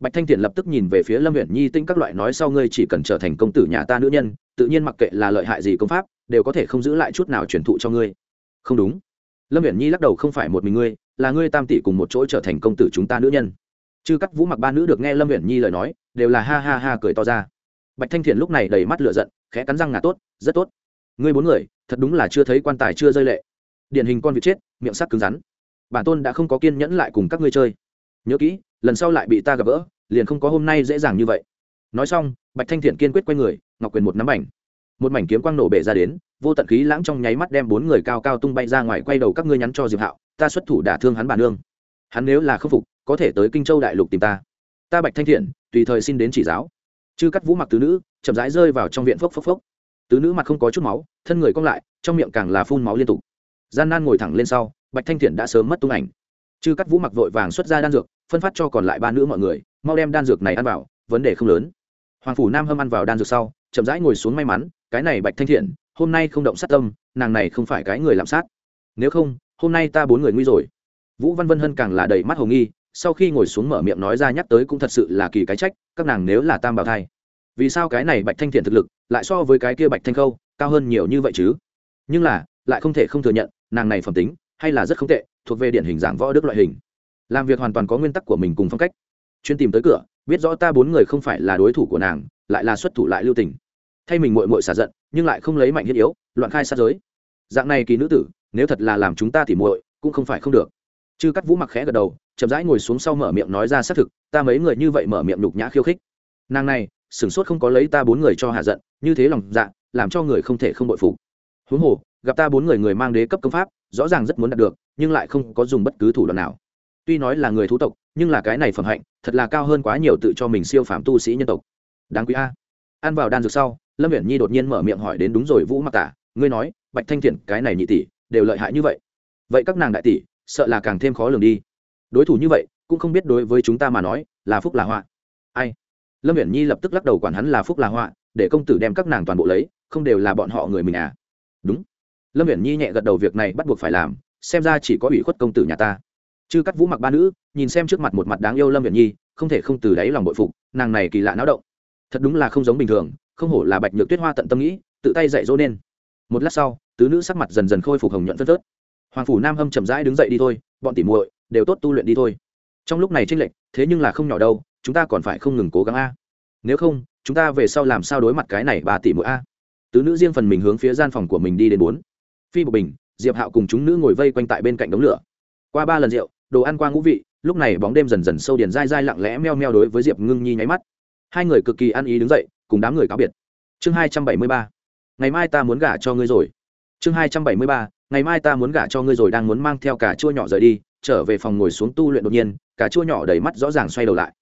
Bạch thanh thiện lập tức nhìn về phía lâm viễn nhi tinh các loại nói sau ngươi chỉ cần trở thành công tử nhà ta nữ nhân, tự nhiên mặc kệ là lợi hại gì công pháp, đều có thể không giữ lại chút nào truyền thụ cho ngươi. Không đúng. Lâm viễn nhi lắc đầu, không phải một mình ngươi, là ngươi tam tỷ cùng một chỗ trở thành công tử chúng ta nữ nhân. Chư cắt vũ mặc ba nữ được nghe lâm viễn nhi lời nói, đều là ha ha ha cười to ra bạch thanh thiện lúc này đầy mắt lửa giận, khẽ cắn răng ngà tốt, rất tốt. Ngươi bốn người, thật đúng là chưa thấy quan tài chưa rơi lệ. Điển hình con vịt chết, miệng sắc cứng rắn. Bản tôn đã không có kiên nhẫn lại cùng các ngươi chơi. Nhớ kỹ, lần sau lại bị ta gặp gỡ, liền không có hôm nay dễ dàng như vậy. Nói xong, bạch thanh thiện kiên quyết quay người, ngọc quyền một nắm mảnh một mảnh kiếm quang nổ bể ra đến, vô tận khí lãng trong nháy mắt đem bốn người cao cao tung bay ra ngoài quay đầu các ngươi nhắn cho diệp hạo, ta xuất thủ đả thương hắn bản nương. Hắn nếu là khâm phục, có thể tới kinh châu đại lục tìm ta. Ta bạch thanh thiện, tùy thời xin đến chỉ giáo chư cắt vũ mặc tứ nữ, chậm rãi rơi vào trong viện phốc phốc phốc. Tứ nữ mặt không có chút máu, thân người cong lại, trong miệng càng là phun máu liên tục. Gian nan ngồi thẳng lên sau, bạch thanh thiện đã sớm mất tung ảnh. Chư cắt vũ mặc vội vàng xuất ra đan dược, phân phát cho còn lại ba nữ mọi người, mau đem đan dược này ăn vào, vấn đề không lớn. Hoàng phủ nam hâm ăn vào đan dược sau, chậm rãi ngồi xuống may mắn, cái này bạch thanh thiện hôm nay không động sát tâm, nàng này không phải cái người làm sát. Nếu không, hôm nay ta bốn người nguy rồi. Vũ văn vân hân càng là đầy mắt hồ nghi sau khi ngồi xuống mở miệng nói ra nhắc tới cũng thật sự là kỳ cái trách, các nàng nếu là tam bảo thai, vì sao cái này bạch thanh thiện thực lực lại so với cái kia bạch thanh khâu cao hơn nhiều như vậy chứ? Nhưng là, lại không thể không thừa nhận, nàng này phẩm tính hay là rất không tệ, thuộc về điển hình giảng võ đức loại hình. Làm việc hoàn toàn có nguyên tắc của mình cùng phong cách. Chuyên tìm tới cửa, biết rõ ta bốn người không phải là đối thủ của nàng, lại là xuất thủ lại lưu tình. Thay mình mội mội xả giận, nhưng lại không lấy mạnh thiết yếu, loạn khai sát giới. Dạng này kỳ nữ tử, nếu thật là làm chúng ta thì muội, cũng không phải không được chư cắt vũ mặc khẽ gật đầu, chậm rãi ngồi xuống sau mở miệng nói ra xác thực, ta mấy người như vậy mở miệng nhục nhã khiêu khích. Nàng này, sửng sốt không có lấy ta bốn người cho hạ giận, như thế lòng dạ làm cho người không thể không bội phục. Huống hồ, gặp ta bốn người người mang đế cấp công pháp, rõ ràng rất muốn đạt được, nhưng lại không có dùng bất cứ thủ đoạn nào. Tuy nói là người thú tộc, nhưng là cái này phẩm hạnh, thật là cao hơn quá nhiều tự cho mình siêu phạm tu sĩ nhân tộc. Đáng quý a. Ăn vào đan dược sau, lâm viễn nhi đột nhiên mở miệng hỏi đến đúng rồi vũ mặc tả, ngươi nói, bạch thanh thiện, cái này nhị tỷ, đều lợi hại như vậy. Vậy các nàng đại tỷ sợ là càng thêm khó lường đi. Đối thủ như vậy, cũng không biết đối với chúng ta mà nói, là phúc là họa. Ai? Lâm viễn nhi lập tức lắc đầu quản hắn là phúc là họa, để công tử đem các nàng toàn bộ lấy, không đều là bọn họ người mình à? Đúng. Lâm viễn nhi nhẹ gật đầu việc này bắt buộc phải làm, xem ra chỉ có ủy khuất công tử nhà ta. Chư cắt vũ mặc ba nữ, nhìn xem trước mặt một mặt đáng yêu lâm viễn nhi, không thể không từ đáy lòng bội phục, nàng này kỳ lạ náo động. Thật đúng là không giống bình thường, không hổ là bạch nhược tuyết hoa tận tâm nghĩ, tự tay dạy dỗ nên. Một lát sau, tứ nữ sắc mặt dần dần khôi phục hồng nhuận phất phớt hoàng phủ nam hâm chậm rãi đứng dậy đi thôi, bọn tỉ muội đều tốt tu luyện đi thôi. Trong lúc này tranh lệch, thế nhưng là không nhỏ đâu, chúng ta còn phải không ngừng cố gắng a. Nếu không, chúng ta về sau làm sao đối mặt cái này ba tỷ muội a? Tứ nữ riêng phần mình hướng phía gian phòng của mình đi đến bốn. Phi bộ bình, diệp hạo cùng chúng nữ ngồi vây quanh tại bên cạnh đống lửa. Qua ba lần rượu, đồ ăn qua ngũ vị, lúc này bóng đêm dần dần sâu điền dai dai lặng lẽ meo meo đối với diệp ngưng nhi nháy mắt. Hai người cực kỳ ăn ý đứng dậy, cùng đám người cáo biệt. Chương hai trăm bảy mươi ba. Ngày mai ta muốn gả cho ngươi rồi. Chương hai trăm bảy mươi ba ngày mai ta muốn gả cho ngươi rồi, đang muốn mang theo cả chua nhỏ rời đi, trở về phòng ngồi xuống tu luyện đột nhiên, cả chua nhỏ đầy mắt rõ ràng xoay đầu lại.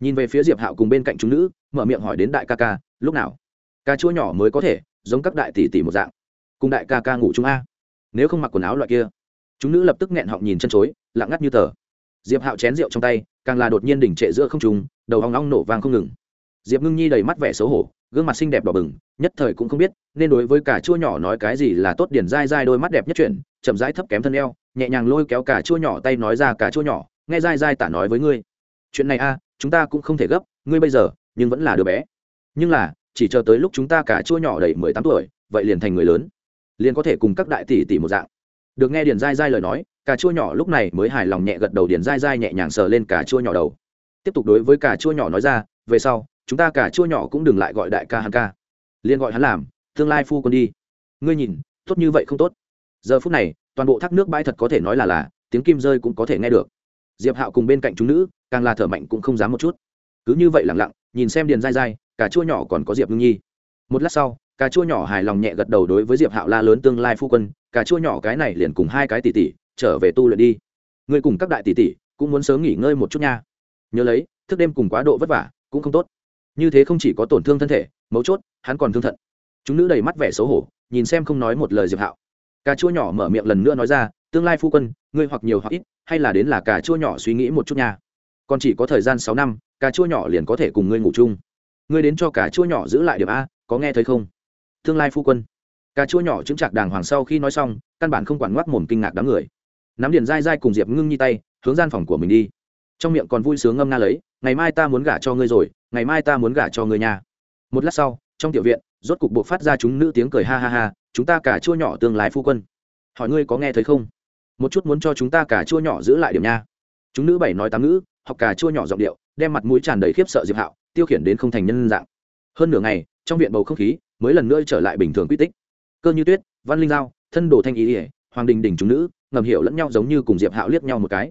Nhìn về phía diệp hạo cùng bên cạnh chúng nữ, mở miệng hỏi đến đại ca ca, lúc nào? Cà chua nhỏ mới có thể, giống các đại tỷ tỷ một dạng. Cùng đại ca ca ngủ chung a. Nếu không mặc quần áo loại kia. Chúng nữ lập tức nghẹn họng nhìn chân chối, lặng ngắt như tờ. Diệp hạo chén rượu trong tay, càng là đột nhiên đỉnh trệ giữa không trùng đầu hóng long nổ vàng không ngừng. Diệp ngưng nhi đầy mắt vẻ xấu hổ gương mặt xinh đẹp đỏ bừng, nhất thời cũng không biết, nên đối với cả chua nhỏ nói cái gì là tốt điển dai dai đôi mắt đẹp nhất chuyển chậm rãi thấp kém thân eo, nhẹ nhàng lôi kéo cả chua nhỏ tay nói ra cả chua nhỏ, nghe dai dai tả nói với ngươi. Chuyện này a, chúng ta cũng không thể gấp, ngươi bây giờ, nhưng vẫn là đứa bé. Nhưng là, chỉ chờ tới lúc chúng ta cả chua nhỏ đầy mười tám tuổi, vậy liền thành người lớn, liền có thể cùng các đại tỷ tỷ một dạng. Được nghe điền dai dai lời nói, cà chua nhỏ lúc này mới hài lòng nhẹ gật đầu điền dai dai nhẹ nhàng sờ lên cà chua nhỏ đầu. Tiếp tục đối với cà chua nhỏ nói ra, về sau chúng ta cả chua nhỏ cũng đừng lại gọi đại ca hắn ca. Liền gọi hắn làm, tương lai phu quân đi. Ngươi nhìn, tốt như vậy không tốt. Giờ phút này, toàn bộ thác nước bãi thật có thể nói là là, tiếng kim rơi cũng có thể nghe được. Diệp hạo cùng bên cạnh chúng nữ, càng là thở mạnh cũng không dám một chút. Cứ như vậy lẳng lặng, nhìn xem điền dai dai, cả chua nhỏ còn có diệp ngưng nhi. Một lát sau cà chua nhỏ hài lòng nhẹ gật đầu đối với diệp hạo la lớn tương lai phu quân cà chua nhỏ cái này liền cùng hai cái tỷ tỷ, trở về tu luyện đi. Người cùng các đại tỷ tỷ, cũng muốn sớm nghỉ ngơi một chút nha. Nhớ lấy, thức đêm cùng quá độ vất vả, cũng không tốt như thế không chỉ có tổn thương thân thể, mấu chốt, hắn còn thương thận. Chúng nữ đầy mắt vẻ xấu hổ, nhìn xem không nói một lời diệp hạo. Cà chua nhỏ mở miệng lần nữa nói ra, tương lai phu quân, ngươi hoặc nhiều hoặc ít, hay là đến là cà chua nhỏ suy nghĩ một chút nha. Còn chỉ có thời gian sáu năm, cà chua nhỏ liền có thể cùng ngươi ngủ chung. Ngươi đến cho cà chua nhỏ giữ lại điểm a, có nghe thấy không? Tương lai phu quân. Cà chua nhỏ chứng chạc đàng hoàng sau khi nói xong, căn bản không quản ngoác mồm kinh ngạc đám người. Nắm điền dai dai cùng diệp ngưng nhi tay, hướng gian phòng của mình đi. Trong miệng còn vui sướng ngâm nga lấy ngày mai ta muốn gả cho ngươi rồi, ngày mai ta muốn gả cho ngươi nha. Một lát sau, trong tiểu viện, rốt cục buộc phát ra chúng nữ tiếng cười ha ha ha, chúng ta cả chua nhỏ tương lai phu quân. Hỏi ngươi có nghe thấy không? Một chút muốn cho chúng ta cả chua nhỏ giữ lại điểm nha. Chúng nữ bảy nói tám ngữ, học cả chua nhỏ giọng điệu, đem mặt mũi tràn đầy khiếp sợ diệp hạo, tiêu khiển đến không thành nhân dạng. Hơn nửa ngày, trong viện bầu không khí mới lần nữa trở lại bình thường quy tích. Cơ như tuyết, văn linh giao, thân đồ thanh ý ỉa hoàng đình đình chúng nữ, ngầm hiểu lẫn nhau giống như cùng diệp hạo liếc nhau một cái.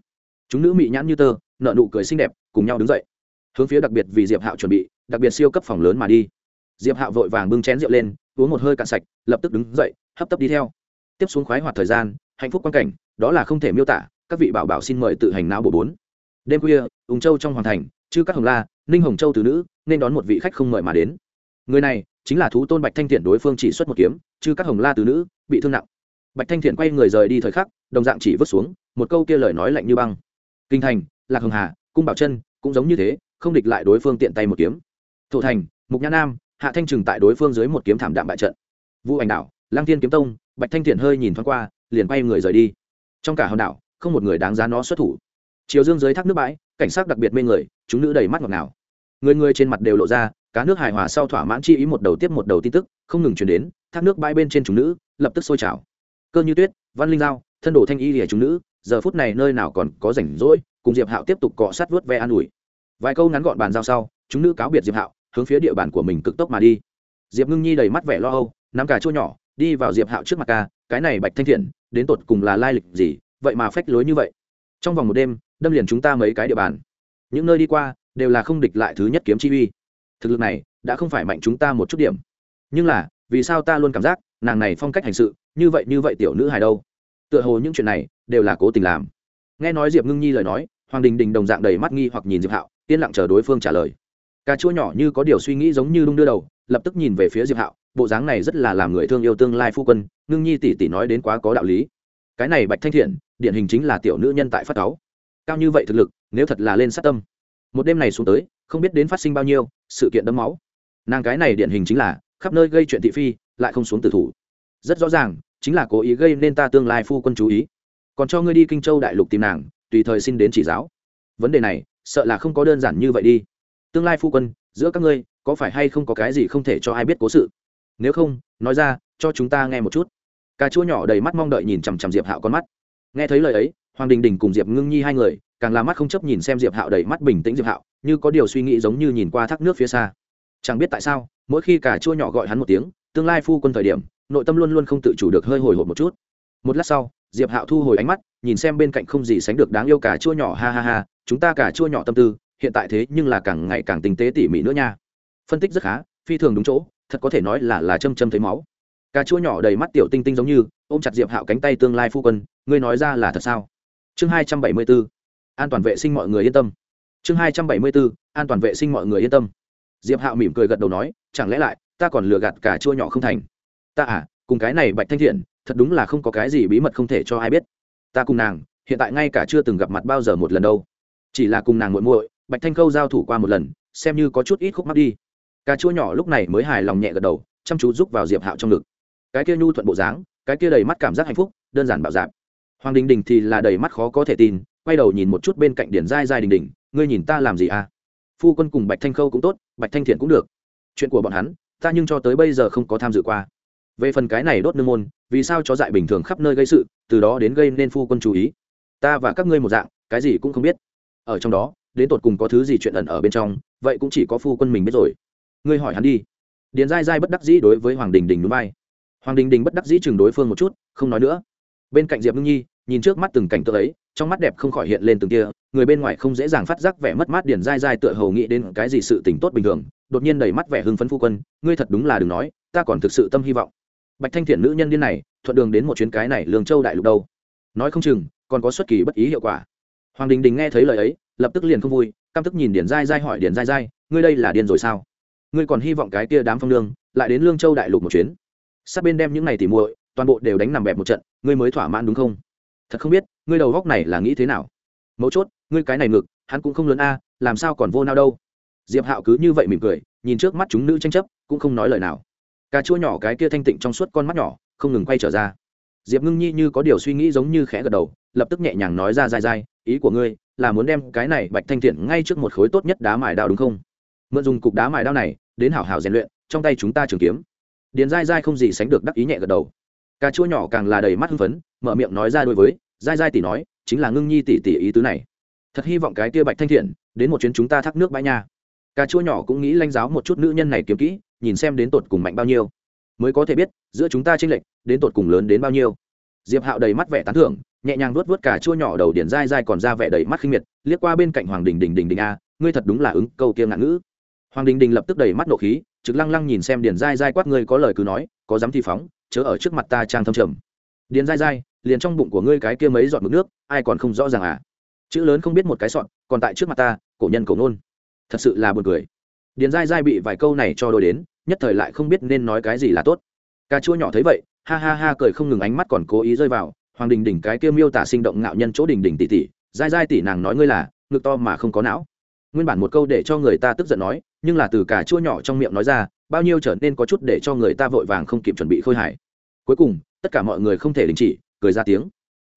Chúng nữ mị nhãn như tơ nợ nụ cười xinh đẹp, cùng nhau đứng dậy. Hướng phía đặc biệt vì diệp hạo chuẩn bị, đặc biệt siêu cấp phòng lớn mà đi. Diệp hạo vội vàng bưng chén rượu lên, uống một hơi cạn sạch, lập tức đứng dậy, hấp tấp đi theo. Tiếp xuống khoái hoạt thời gian, hạnh phúc quan cảnh, đó là không thể miêu tả, các vị bảo bảo xin mời tự hành não bộ bốn. Đêm khuya ung châu trong hoàng thành, chư các hồng la, ninh hồng châu từ nữ, nên đón một vị khách không mời mà đến. Người này, chính là thú tôn bạch thanh thiện đối phương chỉ xuất một kiếm, chư các hồng la từ nữ, bị thương nặng. Bạch thanh thiện quay người rời đi thời khắc, đồng dạng chỉ vứt xuống, một câu kia lời nói lạnh như băng. Kinh thành lạc hồng hà, cung bảo chân cũng giống như thế, không địch lại đối phương tiện tay một kiếm. Thổ thành, mục nhã nam, hạ thanh trừng tại đối phương dưới một kiếm thảm đạm bại trận. Vũ ảnh đảo lang thiên kiếm tông, bạch thanh thiện hơi nhìn thoáng qua, liền quay người rời đi. Trong cả hòn đảo, không một người đáng giá nó xuất thủ. Chiều dương dưới thác nước bãi, cảnh sát đặc biệt mê người, chúng nữ đầy mắt ngọt ngào. Người người trên mặt đều lộ ra, cá nước hài hòa sau thỏa mãn chi ý một đầu tiếp một đầu tin tức, không ngừng chuyển đến, thác nước bãi bên trên chúng nữ, lập tức sôi trào. Cơ như tuyết, văn linh giao, thân đồ thanh y lìa chúng nữ, giờ phút này nơi nào còn có rảnh rỗi cùng diệp hạo tiếp tục cọ sát vớt ve an ủi. Vài câu ngắn gọn bàn giao sau, chúng nữ cáo biệt diệp hạo, hướng phía địa bàn của mình cực tốc mà đi. Diệp ngưng nhi đầy mắt vẻ lo âu, nắm cả chỗ nhỏ, đi vào diệp hạo trước mặt ca, cái này bạch thanh thiện, đến tột cùng là lai lịch gì, vậy mà phách lối như vậy. Trong vòng một đêm, đâm liền chúng ta mấy cái địa bàn. Những nơi đi qua, đều là không địch lại thứ nhất kiếm chi uy. Thực lực này, đã không phải mạnh chúng ta một chút điểm. Nhưng là, vì sao ta luôn cảm giác, nàng này phong cách hành sự, như vậy như vậy tiểu nữ hài đâu? Tựa hồ những chuyện này, đều là cố tình làm. Nghe nói diệp ngưng nhi lời nói hoàng đình đình đồng dạng đầy mắt nghi hoặc nhìn diệp hạo, yên lặng chờ đối phương trả lời. Cà chua nhỏ như có điều suy nghĩ giống như đung đưa đầu, lập tức nhìn về phía diệp hạo, bộ dáng này rất là làm người thương yêu tương lai phu quân, ngưng nhi tỷ tỷ nói đến quá có đạo lý. Cái này bạch thanh thiện, điển hình chính là tiểu nữ nhân tại phát cáu. Cao như vậy thực lực, nếu thật là lên sát tâm. Một đêm này xuống tới, không biết đến phát sinh bao nhiêu, sự kiện đẫm máu. Nàng cái này điển hình chính là, khắp nơi gây chuyện thị phi, lại không xuống tử thủ. Rất rõ ràng, chính là cố ý gây nên ta tương lai phu quân chú ý. Còn cho ngươi đi kinh châu đại lục tìm nàng tùy thời xin đến chỉ giáo. Vấn đề này, sợ là không có đơn giản như vậy đi. Tương lai phu quân, giữa các ngươi, có phải hay không có cái gì không thể cho ai biết cố sự? Nếu không, nói ra, cho chúng ta nghe một chút. Cà chua nhỏ đầy mắt mong đợi nhìn chằm chằm diệp hạo con mắt. Nghe thấy lời ấy, hoàng đình đình cùng diệp ngưng nhi hai người, càng là mắt không chấp nhìn xem diệp hạo đầy mắt bình tĩnh diệp hạo, như có điều suy nghĩ giống như nhìn qua thác nước phía xa. Chẳng biết tại sao, mỗi khi cà chua nhỏ gọi hắn một tiếng, tương lai phu quân thời điểm, nội tâm luôn luôn không tự chủ được hơi hồi hộp một chút. Một lát sau diệp hạo thu hồi ánh mắt, nhìn xem bên cạnh không gì sánh được đáng yêu cả chua nhỏ, ha ha ha, chúng ta cả chua nhỏ tâm tư, hiện tại thế nhưng là càng ngày càng tinh tế tỉ mỉ nữa nha. Phân tích rất khá, phi thường đúng chỗ, thật có thể nói là là châm châm thấy máu. Cà chua nhỏ đầy mắt tiểu tinh tinh giống như, ôm chặt diệp hạo cánh tay tương lai phu quân, ngươi nói ra là thật sao? Chương hai trăm bảy mươi bốn an toàn vệ sinh mọi người yên tâm. Chương hai trăm bảy mươi bốn an toàn vệ sinh mọi người yên tâm. Diệp hạo mỉm cười gật đầu nói, chẳng lẽ lại, ta còn lừa gạt cà chua nhỏ không thành? Ta à cùng cái này bạch thanh thiện thật đúng là không có cái gì bí mật không thể cho ai biết. Ta cùng nàng, hiện tại ngay cả chưa từng gặp mặt bao giờ một lần đâu. Chỉ là cùng nàng muội muội, bạch thanh khâu giao thủ qua một lần, xem như có chút ít khúc mắc đi. Cà chua nhỏ lúc này mới hài lòng nhẹ gật đầu, chăm chú giúp vào diệp hạo trong ngực. Cái kia nhu thuận bộ dáng, cái kia đầy mắt cảm giác hạnh phúc, đơn giản bảo dạp hoàng đình đình thì là đầy mắt khó có thể tin, quay đầu nhìn một chút bên cạnh điển dai dai đình đình, ngươi nhìn ta làm gì à? Phu quân cùng bạch thanh khâu cũng tốt, bạch thanh thiện cũng được. Chuyện của bọn hắn, ta nhưng cho tới bây giờ không có tham dự qua. Về phần cái này đốt nương môn vì sao chó dại bình thường khắp nơi gây sự, từ đó đến gây nên phu quân chú ý. Ta và các ngươi một dạng, cái gì cũng không biết. Ở trong đó, đến tột cùng có thứ gì chuyện ẩn ở bên trong, vậy cũng chỉ có phu quân mình biết rồi. Ngươi hỏi hắn đi. Điền dai dai bất đắc dĩ đối với hoàng đình đình núi bay hoàng đình đình bất đắc dĩ chừng đối phương một chút, không nói nữa. Bên cạnh diệp ngưng nhi, nhìn trước mắt từng cảnh tượng ấy, trong mắt đẹp không khỏi hiện lên từng kia người bên ngoài không dễ dàng phát giác vẻ mất mát điền dai dai tựa hầu nghĩ đến cái gì sự tình tốt bình thường, đột nhiên đầy mắt vẻ hưng phấn phu quân, ngươi thật đúng là đừng nói, ta còn thực sự tâm hy vọng bạch thanh thiện nữ nhân điên này, thuận đường đến một chuyến cái này lương châu đại lục đâu? Nói không chừng, còn có xuất kỳ bất ý hiệu quả. Hoàng đình đình nghe thấy lời ấy, lập tức liền không vui, căm tức nhìn điển dai dai hỏi điển dai dai ngươi đây là điên rồi sao? Ngươi còn hy vọng cái kia đám phong lương, lại đến lương châu đại lục một chuyến? Sát bên đem những này tỉ muội, toàn bộ đều đánh nằm bẹp một trận, ngươi mới thỏa mãn đúng không? Thật không biết, ngươi đầu góc này là nghĩ thế nào? Mấu chốt, ngươi cái này ngực, hắn cũng không lớn a, làm sao còn vô nao đâu? Diệp hạo cứ như vậy mỉm cười, nhìn trước mắt chúng nữ tranh chấp, cũng không nói lời nào cà chua nhỏ cái kia thanh tịnh trong suốt con mắt nhỏ, không ngừng quay trở ra. Diệp ngưng nhi như có điều suy nghĩ giống như khẽ gật đầu, lập tức nhẹ nhàng nói ra dai dai, ý của ngươi là muốn đem cái này bạch thanh thiện ngay trước một khối tốt nhất đá mài đao đúng không? Mượn dùng cục đá mài đao này, đến hảo hảo rèn luyện, trong tay chúng ta trường kiếm. Điền dai dai không gì sánh được đắc ý nhẹ gật đầu. Cà chua nhỏ càng là đầy mắt hưng phấn, mở miệng nói ra đối với, dai dai tỷ nói, chính là ngưng nhi tỷ tỷ ý tứ này. Thật hy vọng cái kia bạch thanh thiện, đến một chuyến chúng ta thác nước bãi nha. Cà chua nhỏ cũng nghĩ lanh giáo một chút nữ nhân này kiếm kỹ nhìn xem đến tột cùng mạnh bao nhiêu. Mới có thể biết, giữa chúng ta tranh lệch, đến tột cùng lớn đến bao nhiêu. Diệp hạo đầy mắt vẻ tán thưởng, nhẹ nhàng nuốt vớt cả chua nhỏ đầu điển dai dai còn ra vẻ đầy mắt khinh miệt, liếc qua bên cạnh hoàng đình đình đình đình a, ngươi thật đúng là ứng câu kia ngạn ngữ. Hoàng đình đình lập tức đầy mắt nộ khí, trực lăng lăng nhìn xem điển dai dai quát ngươi có lời cứ nói, có dám thi phóng, chớ ở trước mặt ta trang thâm trầm. Điển dai dai, liền trong bụng của ngươi cái kia mấy giọt mực nước, ai còn không rõ ràng à? Chữ lớn không biết một cái sọn còn tại trước mặt ta, cổ nhân cổ nôn. Thật sự là buồn cười. Điển dai dai bị vài câu này cho đôi đến nhất thời lại không biết nên nói cái gì là tốt. Cà chua nhỏ thấy vậy, ha ha ha cười không ngừng ánh mắt còn cố ý rơi vào, hoàng đình đỉnh cái kia miêu tả sinh động ngạo nhân chỗ đình đỉnh tỷ tỷ, dai dai tỷ nàng nói ngươi là, ngực to mà không có não. Nguyên bản một câu để cho người ta tức giận nói, nhưng là từ cà chua nhỏ trong miệng nói ra, bao nhiêu trở nên có chút để cho người ta vội vàng không kịp chuẩn bị khôi hài. Cuối cùng, tất cả mọi người không thể đình chỉ, cười ra tiếng.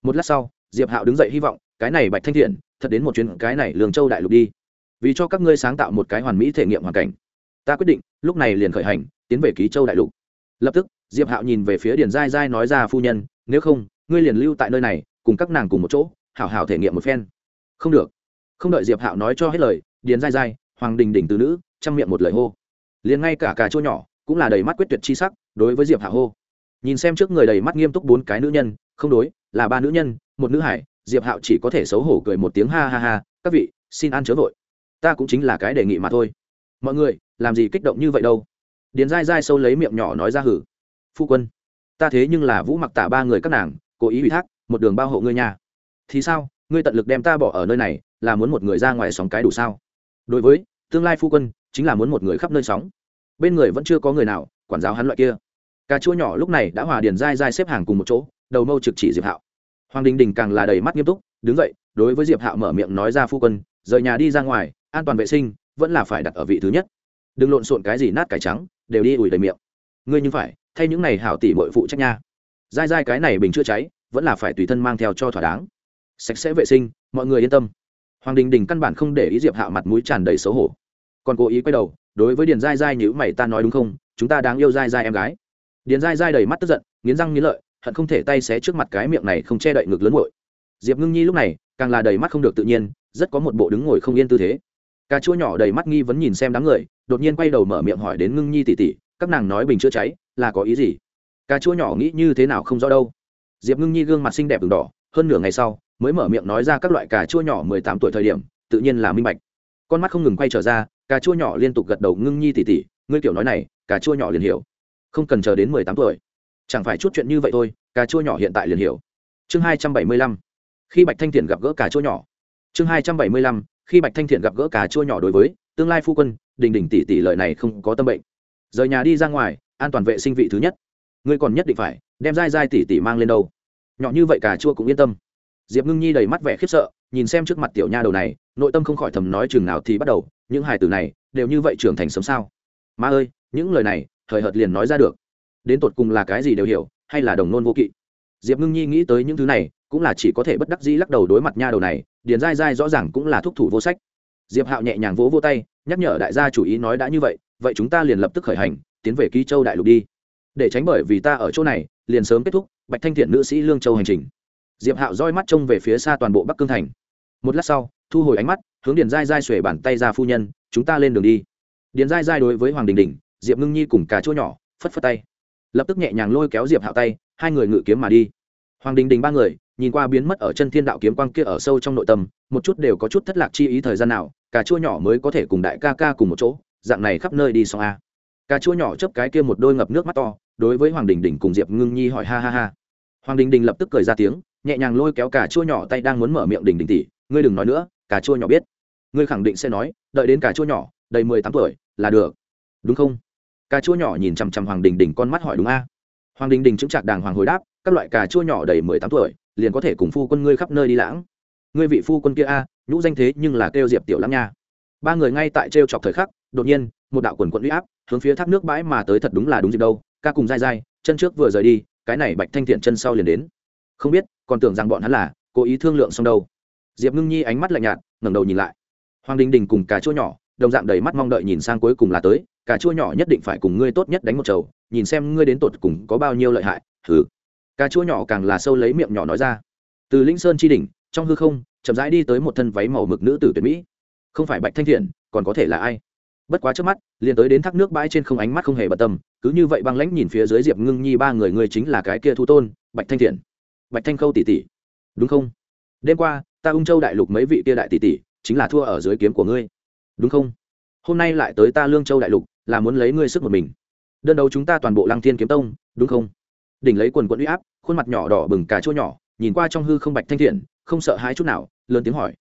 Một lát sau, diệp hạo đứng dậy hy vọng, cái này bạch thanh thiện, thật đến một chuyến cái này lường châu đại lục đi. Vì cho các ngươi sáng tạo một cái hoàn mỹ thể nghiệm hoàn cảnh ta quyết định, lúc này liền khởi hành, tiến về ký châu đại lục. Lập tức, diệp hạo nhìn về phía điền dai dai nói ra phu nhân, nếu không, ngươi liền lưu tại nơi này, cùng các nàng cùng một chỗ, hảo hảo thể nghiệm một phen. Không được. Không đợi diệp hạo nói cho hết lời, điền dai dai hoàng đình đỉnh từ nữ, chăm miệng một lời hô. Liền ngay cả cà chua nhỏ, cũng là đầy mắt quyết tuyệt chi sắc, đối với diệp hạo hô. Nhìn xem trước người đầy mắt nghiêm túc bốn cái nữ nhân, không đối, là ba nữ nhân, một nữ hải, diệp hạo chỉ có thể xấu hổ cười một tiếng ha ha ha, các vị, xin ăn chớ vội. Ta cũng chính là cái đề nghị mà thôi. Mọi người làm gì kích động như vậy đâu? Điền dai dai sâu lấy miệng nhỏ nói ra hử. Phu quân, ta thế nhưng là vũ mặc tả ba người các nàng, cố ý ủy thác, một đường bao hộ ngươi nhà thì sao? Ngươi tận lực đem ta bỏ ở nơi này, là muốn một người ra ngoài sóng cái đủ sao? Đối với, tương lai phu quân, chính là muốn một người khắp nơi sóng. Bên người vẫn chưa có người nào, quản giáo hắn loại kia. Cà chua nhỏ lúc này đã hòa điền dai dai xếp hàng cùng một chỗ, đầu mâu trực chỉ diệp hạo. Hoàng đình đình càng là đầy mắt nghiêm túc, đứng dậy, đối với diệp hạo mở miệng nói ra phu quân, rời nhà đi ra ngoài, an toàn vệ sinh, vẫn là phải đặt ở vị thứ nhất đừng lộn xộn cái gì nát cải trắng, đều đi ủi đầy miệng. Ngươi như phải, thay những này hảo tỷ bội phụ trách nha. Dai dai cái này bình chữa cháy, vẫn là phải tùy thân mang theo cho thỏa đáng. Sạch sẽ vệ sinh, mọi người yên tâm. Hoàng đình đình căn bản không để ý diệp hạo mặt mũi tràn đầy xấu hổ. Còn cố ý quay đầu, đối với điền dai dai nhữ mày ta nói đúng không? Chúng ta đáng yêu dai dai em gái. Điền dai dai đầy mắt tức giận, nghiến răng nghiến lợi, hận không thể tay xé trước mặt cái miệng này không che đậy ngực lớn vội diệp ngưng nhi lúc này, càng là đầy mắt không được tự nhiên, rất có một bộ đứng ngồi không yên tư thế. Cà chua nhỏ đầy mắt nghi vẫn nhìn xem đám người đột nhiên quay đầu mở miệng hỏi đến ngưng nhi tỉ tỉ các nàng nói bình chữa cháy, là có ý gì? Cà chua nhỏ nghĩ như thế nào không rõ đâu. Diệp ngưng nhi gương mặt xinh đẹp đường đỏ, hơn nửa ngày sau, mới mở miệng nói ra các loại cà chua nhỏ mười tám tuổi thời điểm, tự nhiên là minh bạch. Con mắt không ngừng quay trở ra, cà chua nhỏ liên tục gật đầu ngưng nhi tỉ tỉ ngươi kiểu nói này, cà chua nhỏ liền hiểu. Không cần chờ đến mười tám tuổi. Chẳng phải chút chuyện như vậy thôi, cà chua nhỏ hiện tại liền hiểu. Chương hai trăm bảy mươi lăm. Khi bạch thanh thiện gặp gỡ cà chua nhỏ. Chương hai trăm bảy mươi lăm. Khi bạch thanh thiện gặp gỡ cà chua nhỏ đối với tương lai phu quân đình đình tỷ tỷ lợi này không có tâm bệnh. Rời nhà đi ra ngoài, an toàn vệ sinh vị thứ nhất. Ngươi còn nhất định phải đem dai dai tỷ tỷ mang lên đâu. Nhỏ như vậy cà chua cũng yên tâm. Diệp ngưng nhi đầy mắt vẻ khiếp sợ, nhìn xem trước mặt tiểu nha đầu này, nội tâm không khỏi thầm nói chừng nào thì bắt đầu, những hài tử này đều như vậy trưởng thành sớm sao? Ma ơi, những lời này thời hợt liền nói ra được. Đến tột cùng là cái gì đều hiểu, hay là đồng nôn vô kỵ? Diệp ngưng nhi nghĩ tới những thứ này, cũng là chỉ có thể bất đắc dĩ lắc đầu đối mặt nha đầu này, điền dai dai rõ ràng cũng là thúc thủ vô sách. Diệp hạo nhẹ nhàng vỗ vô tay nhắc nhở đại gia chủ ý nói đã như vậy vậy chúng ta liền lập tức khởi hành, tiến về ký châu đại lục đi. Để tránh bởi vì ta ở chỗ này, liền sớm kết thúc, bạch thanh thiện nữ sĩ lương châu hành trình. Diệp hạo roi mắt trông về phía xa toàn bộ bắc cương thành. Một lát sau, thu hồi ánh mắt, hướng điền dai dai xuể bàn tay ra phu nhân, chúng ta lên đường đi. Điền dai dai đối với hoàng đình đình, diệp ngưng nhi cùng cả chỗ nhỏ, phất phất tay. Lập tức nhẹ nhàng lôi kéo diệp hạo tay, hai người ngự kiếm mà đi hoàng đình đình ba người, nhìn qua biến mất ở chân thiên đạo kiếm quang kia ở sâu trong nội tâm, một chút đều có chút thất lạc chi ý thời gian nào cả chua nhỏ mới có thể cùng đại ca ca cùng một chỗ, dạng này khắp nơi đi xong a. Cà chua nhỏ chấp cái kia một đôi ngập nước mắt to, đối với hoàng đình đình cùng diệp ngưng nhi hỏi ha ha ha. Hoàng đình đình lập tức cười ra tiếng, nhẹ nhàng lôi kéo cà chua nhỏ tay đang muốn mở miệng đình đình tỉ ngươi đừng nói nữa, cà chua nhỏ biết. Ngươi khẳng định sẽ nói, đợi đến cà chua nhỏ, đầy mười tám tuổi là được. Đúng không? Cà chua nhỏ nhìn chằm chằm hoàng đình đình con mắt hỏi đúng a hoàng đình đình chứng chạc đàng hoàng hồi đáp, các loại cà chua nhỏ đầy mười tám tuổi, liền có thể cùng phu quân ngươi khắp nơi đi lãng. Ngươi vị phu quân kia a, nhũ danh thế nhưng là kêu diệp tiểu lắm nha. Ba người ngay tại trêu chọc thời khắc, đột nhiên, một đạo quần quận u y áp, hướng phía thác nước bãi mà tới thật đúng là đúng dịp đâu, ca cùng dai dai, chân trước vừa rời đi, cái này bạch thanh thiện chân sau liền đến. Không biết, còn tưởng rằng bọn hắn là cố ý thương lượng xong đâu. Diệp ngưng nhi ánh mắt lạnh nhạt, ngẩng đầu nhìn lại. Hoàng đình đình cùng cà chua nhỏ, đồng dạng đầy mắt mong đợi nhìn sang cuối cùng là tới cà chua nhỏ nhất định phải cùng ngươi tốt nhất đánh một chầu, nhìn xem ngươi đến tột cùng có bao nhiêu lợi hại thử cà chua nhỏ càng là sâu lấy miệng nhỏ nói ra. Từ linh sơn chi đỉnh, trong hư không, chậm rãi đi tới một thân váy màu mực nữ tử tuyệt mỹ. Không phải bạch thanh thiện, còn có thể là ai? Bất quá trước mắt, liền tới đến thác nước bãi trên không ánh mắt không hề bận tâm, cứ như vậy băng lãnh nhìn phía dưới diệp ngưng nhi ba người, ngươi chính là cái kia thu tôn, bạch thanh thiện. Bạch thanh khâu tỷ tỷ. Đúng không? Đêm qua, ta ung châu đại lục mấy vị kia đại tỷ tỷ, chính là thua ở dưới kiếm của ngươi. Đúng không? Hôm nay lại tới ta lương châu đại lục là muốn lấy ngươi sức một mình. Đơn đấu chúng ta toàn bộ lăng thiên kiếm tông, đúng không? Đỉnh lấy quần quẫn uy áp, khuôn mặt nhỏ đỏ bừng cả chỗ nhỏ, nhìn qua trong hư không bạch thanh thiện, không sợ hãi chút nào, lớn tiếng hỏi.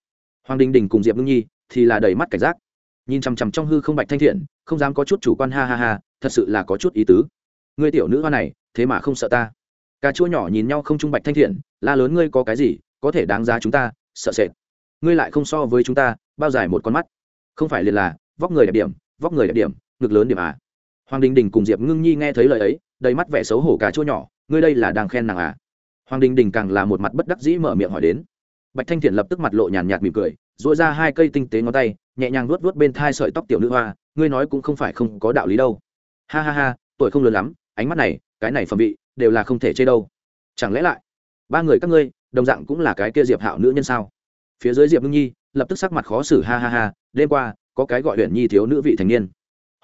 Hoàng đình đình cùng diệp ngưng nhi thì là đầy mắt cảnh giác. Nhìn chằm chằm trong hư không bạch thanh thiện, không dám có chút chủ quan ha ha ha, thật sự là có chút ý tứ. Ngươi tiểu nữ hoa này, thế mà không sợ ta. Cà chua nhỏ nhìn nhau không trung bạch thanh thiện, la lớn ngươi có cái gì, có thể đáng giá chúng ta, sợ sệt. Ngươi lại không so với chúng ta, bao dài một con mắt. Không phải liền là, vóc người đẹp điểm, vóc người đẹp điểm ngực lớn điểm à. Hoàng đình đình cùng diệp ngưng nhi nghe thấy lời ấy, đầy mắt vẻ xấu hổ cà chua nhỏ, ngươi đây là đang khen nàng à? Hoàng đình đình càng là một mặt bất đắc dĩ mở miệng hỏi đến. Bạch thanh thiện lập tức mặt lộ nhàn nhạt mỉm cười dội ra hai cây tinh tế ngón tay, nhẹ nhàng vuốt vuốt bên thai sợi tóc tiểu nữ hoa, ngươi nói cũng không phải không có đạo lý đâu. Ha ha ha, tuổi không lớn lắm, ánh mắt này, cái này phẩm vị, đều là không thể chê đâu. Chẳng lẽ lại, ba người các ngươi, đồng dạng cũng là cái kia diệp hạo nữ nhân sao? Phía dưới diệp ngưng nhi, lập tức sắc mặt khó xử, ha ha ha, đêm qua, có cái gọi huyện nhi thiếu nữ vị thành niên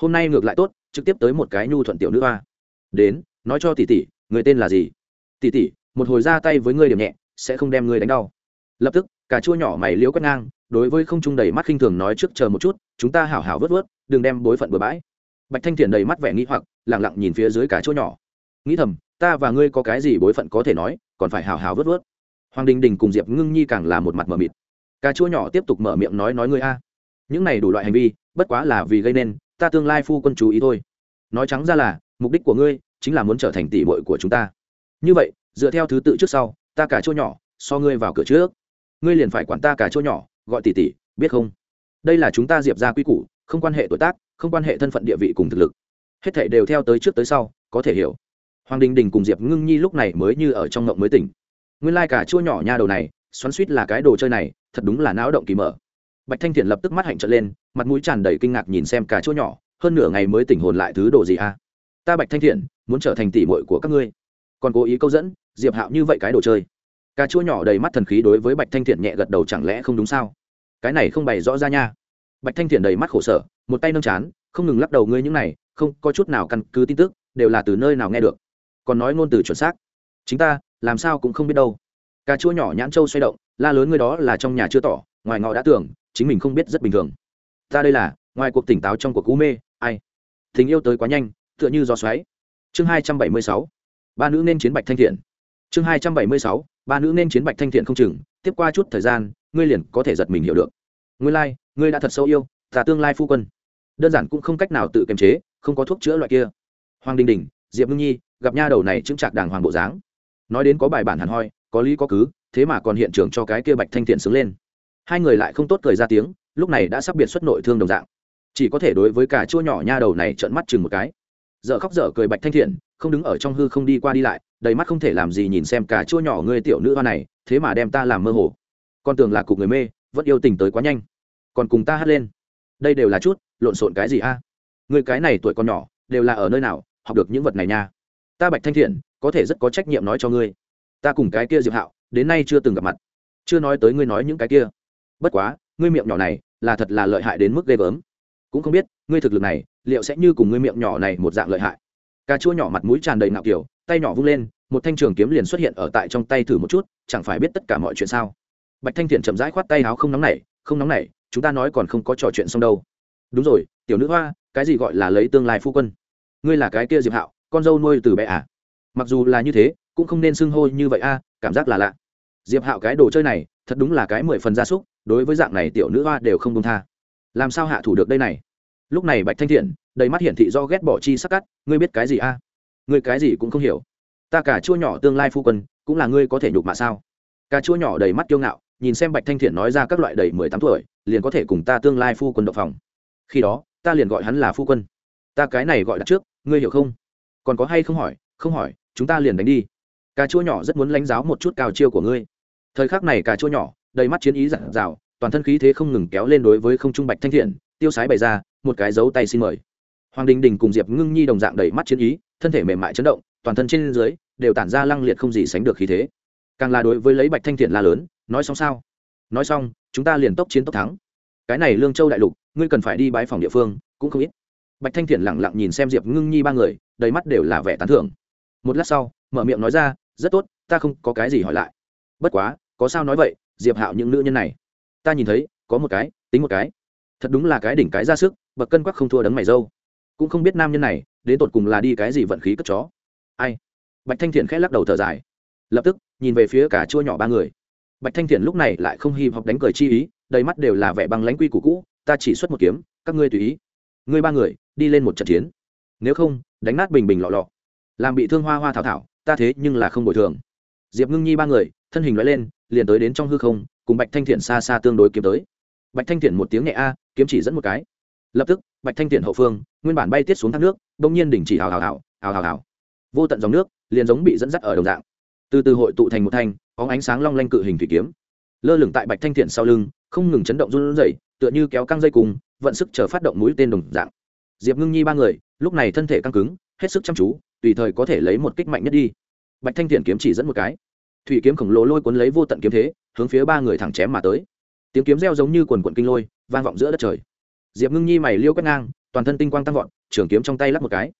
hôm nay ngược lại tốt, trực tiếp tới một cái nhu thuận tiểu nữ hoa. Đến, nói cho tỷ tỷ, người tên là gì? Tỷ tỷ, một hồi ra tay với ngươi điểm nhẹ, sẽ không đem ngươi đánh đau. Lập tức cả chua nhỏ mày liễu quét ngang, đối với không trung đầy mắt khinh thường nói trước chờ một chút, chúng ta hảo hảo vớt vớt, đừng đem bối phận bừa bãi. Bạch thanh thiền đầy mắt vẻ nghĩ hoặc lẳng lặng nhìn phía dưới cả chỗ nhỏ. Nghĩ thầm, ta và ngươi có cái gì bối phận có thể nói, còn phải hảo hảo vớt vớt. Hoàng đình đình cùng diệp ngưng nhi càng là một mặt mờ mịt. Cà chua nhỏ tiếp tục mở miệng nói nói ngươi a. Những này đủ loại hành vi, bất quá là vì gây nên ta tương lai phu quân chú ý thôi. Nói trắng ra là, mục đích của ngươi chính là muốn trở thành tỷ bội của chúng ta. Như vậy, dựa theo thứ tự trước sau, ta cả chỗ nhỏ, so ngươi vào cửa trước. Ngươi liền phải quản ta cả chỗ nhỏ, gọi tỷ tỷ, biết không? Đây là chúng ta diệp ra quy củ, không quan hệ tuổi tác, không quan hệ thân phận địa vị cùng thực lực. Hết thảy đều theo tới trước tới sau, có thể hiểu. Hoàng đình đình cùng diệp ngưng nhi lúc này mới như ở trong ngộng mới tỉnh. Nguyên cả chua nhỏ nha đầu này, xoắn suýt là cái đồ chơi này, thật đúng là não động kỳ mở bạch thanh thiện lập tức mắt hạnh trợn lên, mặt mũi tràn đầy kinh ngạc nhìn xem cả chua nhỏ, hơn nửa ngày mới tỉnh hồn lại thứ đồ gì à? Ta bạch thanh thiện, muốn trở thành tỷ muội của các ngươi. Còn cố ý câu dẫn, diệp hạo như vậy cái đồ chơi. Cà chua nhỏ đầy mắt thần khí đối với bạch thanh thiện nhẹ gật đầu chẳng lẽ không đúng sao? Cái này không bày rõ ra nha. Bạch thanh thiện đầy mắt khổ sở, một tay nâng chán, không ngừng lắc đầu ngươi những này, không có chút nào căn cứ tin tức, đều là từ nơi nào nghe được. Còn nói ngôn từ chuẩn xác. Chính ta, làm sao cũng không biết đâu. Cà chua nhỏ nhãn trâu xoay động, la lớn ngươi đó là trong nhà chưa tỏ, ngoài ngọ đã tưởng chính mình không biết rất bình thường. Ta đây là ngoài cuộc tỉnh táo trong cuộc cú mê ai? Tình yêu tới quá nhanh tựa như gió xoáy. Chương hai trăm bảy mươi sáu ba nữ nên chiến bạch thanh thiện. Chương hai trăm bảy mươi sáu ba nữ nên chiến bạch thanh thiện không chừng tiếp qua chút thời gian ngươi liền có thể giật mình hiểu được. Ngươi lai、like, ngươi đã thật sâu yêu ta tương lai phu quân. Đơn giản cũng không cách nào tự kiềm chế không có thuốc chữa loại kia. Hoàng đình đình diệp ngưng nhi gặp nha đầu này chứng trạc đàng hoàng bộ dáng. Nói đến có bài bản hẳn hoi có lý có cứ thế mà còn hiện trường cho cái kia bạch thanh thiện sướng lên hai người lại không tốt cười ra tiếng, lúc này đã sắp biệt xuất nội thương đồng dạng. Chỉ có thể đối với cả chua nhỏ nha đầu này trợn mắt chừng một cái. Dợ khóc dở cười bạch thanh thiện, không đứng ở trong hư không đi qua đi lại, đầy mắt không thể làm gì nhìn xem cả chua nhỏ ngươi tiểu nữ hoa này, thế mà đem ta làm mơ hồ. Con tưởng là cục người mê, vẫn yêu tình tới quá nhanh. Còn cùng ta hát lên. Đây đều là chút, lộn xộn cái gì a? À? người cái này tuổi còn nhỏ, đều là ở nơi nào, học được những vật này nha. Ta bạch thanh thiện, có thể rất có trách nhiệm nói cho ngươi. Ta cùng cái kia diệp hạo, đến nay chưa từng gặp mặt. Chưa nói tới ngươi nói những cái kia bất quá, ngươi miệng nhỏ này là thật là lợi hại đến mức ghê gớm. Cũng không biết, ngươi thực lực này liệu sẽ như cùng ngươi miệng nhỏ này một dạng lợi hại. Cà chua nhỏ mặt mũi tràn đầy nạo kiểu, tay nhỏ vung lên, một thanh trường kiếm liền xuất hiện ở tại trong tay thử một chút, chẳng phải biết tất cả mọi chuyện sao? Bạch thanh thiện chậm rãi khoát tay áo không nóng nảy, không nóng nảy, chúng ta nói còn không có trò chuyện xong đâu. Đúng rồi, tiểu nữ hoa, cái gì gọi là lấy tương lai phu quân? Ngươi là cái kia diệp hạo, con dâu nuôi từ bé à? Mặc dù là như thế, cũng không nên xưng hô như vậy a, cảm giác là lạ. Diệp hạo cái đồ chơi này, thật đúng là cái mười phần gia súc đối với dạng này tiểu nữ hoa đều không công tha. Làm sao hạ thủ được đây này? Lúc này bạch thanh thiện, đầy mắt hiển thị do ghét bỏ chi sắc cắt, ngươi biết cái gì a? Ngươi cái gì cũng không hiểu. Ta cả chua nhỏ tương lai phu quân, cũng là ngươi có thể nhục mạ sao? Cà chua nhỏ đầy mắt kiêu ngạo, nhìn xem bạch thanh thiện nói ra các loại đầy mười tám tuổi, liền có thể cùng ta tương lai phu quân độc phòng. Khi đó, ta liền gọi hắn là phu quân. Ta cái này gọi đặt trước, ngươi hiểu không? Còn có hay không hỏi không hỏi, chúng ta liền đánh đi. Cà chua nhỏ rất muốn lãnh giáo một chút cao chiêu của ngươi. Thời khắc này cà chua nhỏ đầy mắt chiến ý dặn dào toàn thân khí thế không ngừng kéo lên đối với không trung bạch thanh thiện, tiêu sái bày ra, một cái dấu tay xin mời. Hoàng đình đình cùng diệp ngưng nhi đồng dạng đầy mắt chiến ý, thân thể mềm mại chấn động, toàn thân trên dưới đều tản ra lăng liệt không gì sánh được khí thế. Càng là đối với lấy bạch thanh thiện la lớn, nói xong sao? Nói xong, chúng ta liền tốc chiến tốc thắng. Cái này lương châu đại lục, ngươi cần phải đi bãi phòng địa phương, cũng không ít. Bạch thanh thiện lẳng lặng nhìn xem diệp ngưng nhi ba người, đầy mắt đều là vẻ tán thưởng. Một lát sau, mở miệng nói ra, rất tốt, ta không có cái gì hỏi lại. Bất quá, có sao nói vậy diệp hạo những nữ nhân này. Ta nhìn thấy, có một cái, tính một cái. Thật đúng là cái đỉnh cái ra sức, bậc cân quắc không thua đấng mày dâu. Cũng không biết nam nhân này, đến tột cùng là đi cái gì vận khí cất chó. Ai? Bạch thanh thiện khẽ lắc đầu thở dài. Lập tức, nhìn về phía cả chua nhỏ ba người. Bạch thanh thiện lúc này lại không hy vọng đánh cười chi ý, đầy mắt đều là vẻ băng lãnh quy củ cũ, ta chỉ xuất một kiếm, các ngươi tùy ý. Ngươi ba người, đi lên một trận chiến. Nếu không, đánh nát bình bình lọ lọ. Làm bị thương hoa hoa thảo thảo, ta thế nhưng là không bồi thường. Diệp ngưng nhi ba người, thân hình nói lên liền tới đến trong hư không, cùng bạch thanh thiện xa xa tương đối kiếm tới. Bạch thanh thiện một tiếng nhẹ a, kiếm chỉ dẫn một cái. Lập tức, bạch thanh thiện hậu phương, nguyên bản bay tiết xuống thác nước, bỗng nhiên đình chỉ hào hào hào hào hào hào. Vô tận dòng nước, liền giống bị dẫn dắt ở đồng dạng. Từ từ hội tụ thành một thanh, có ánh sáng long lanh cự hình thủy kiếm. Lơ lửng tại bạch thanh thiện sau lưng, không ngừng chấn động run rẩy, tựa như kéo căng dây cùng, vận sức chờ phát động mũi tên đồng dạng. Diệp ngưng nhi ba người, lúc này thân thể căng cứng, hết sức chăm chú, tùy thời có thể lấy một kích mạnh nhất đi. Bạch thanh thiện kiếm chỉ dẫn một cái thủy kiếm khổng lồ lôi cuốn lấy vô tận kiếm thế, hướng phía ba người thẳng chém mà tới. Tiếng kiếm reo giống như quần quận kinh lôi, vang vọng giữa đất trời. Diệp ngưng nhi mày liêu quét ngang, toàn thân tinh quang tăng vọt, trường kiếm trong tay lắp một cái.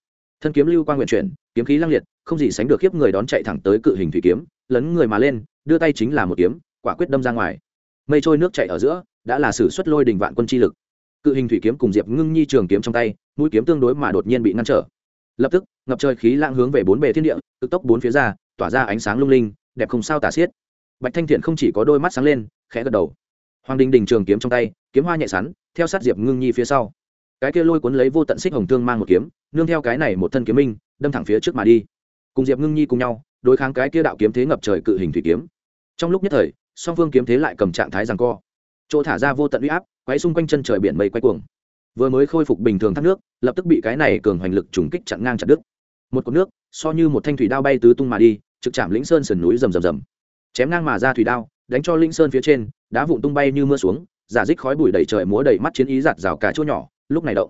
Thân kiếm lưu quang nguyện chuyển, kiếm khí lăng liệt, không gì sánh được khiếp người đón chạy thẳng tới cự hình thủy kiếm, lấn người mà lên, đưa tay chính là một kiếm, quả quyết đâm ra ngoài. Mây trôi nước chạy ở giữa, đã là sử xuất lôi đình vạn quân chi lực. Cự hình thủy kiếm cùng diệp ngưng nhi trường kiếm trong tay, mũi kiếm tương đối mà đột nhiên bị ngăn trở. Lập tức, ngập trời khí lãng hướng về bốn bề thiên địa, cực tốc bốn phía ra, tỏa ra ánh sáng lung linh đẹp không sao tả xiết. Bạch thanh thiện không chỉ có đôi mắt sáng lên, khẽ gật đầu. Hoàng đình đình trường kiếm trong tay, kiếm hoa nhẹ sắn, theo sát diệp ngưng nhi phía sau. Cái kia lôi cuốn lấy vô tận xích hồng thương mang một kiếm, nương theo cái này một thân kiếm minh, đâm thẳng phía trước mà đi. Cùng diệp ngưng nhi cùng nhau, đối kháng cái kia đạo kiếm thế ngập trời cự hình thủy kiếm. Trong lúc nhất thời, song phương kiếm thế lại cầm trạng thái rằng co. Chỗ thả ra vô tận uy áp quay xung quanh chân trời biển mây quay cuồng. Vừa mới khôi phục bình thường thác nước, lập tức bị cái này cường hoành lực trùng kích chặn ngang chặt đứt. Một cột nước, so như một thanh thủy đao bay tứ tung mà đi trực chạm lĩnh sơn sườn núi rầm rầm rầm. Chém ngang mà ra thủy đao, đánh cho linh sơn phía trên, đá vụn tung bay như mưa xuống, giả dích khói bụi đầy trời múa đầy mắt chiến ý giạt rào cả chỗ nhỏ, lúc này động.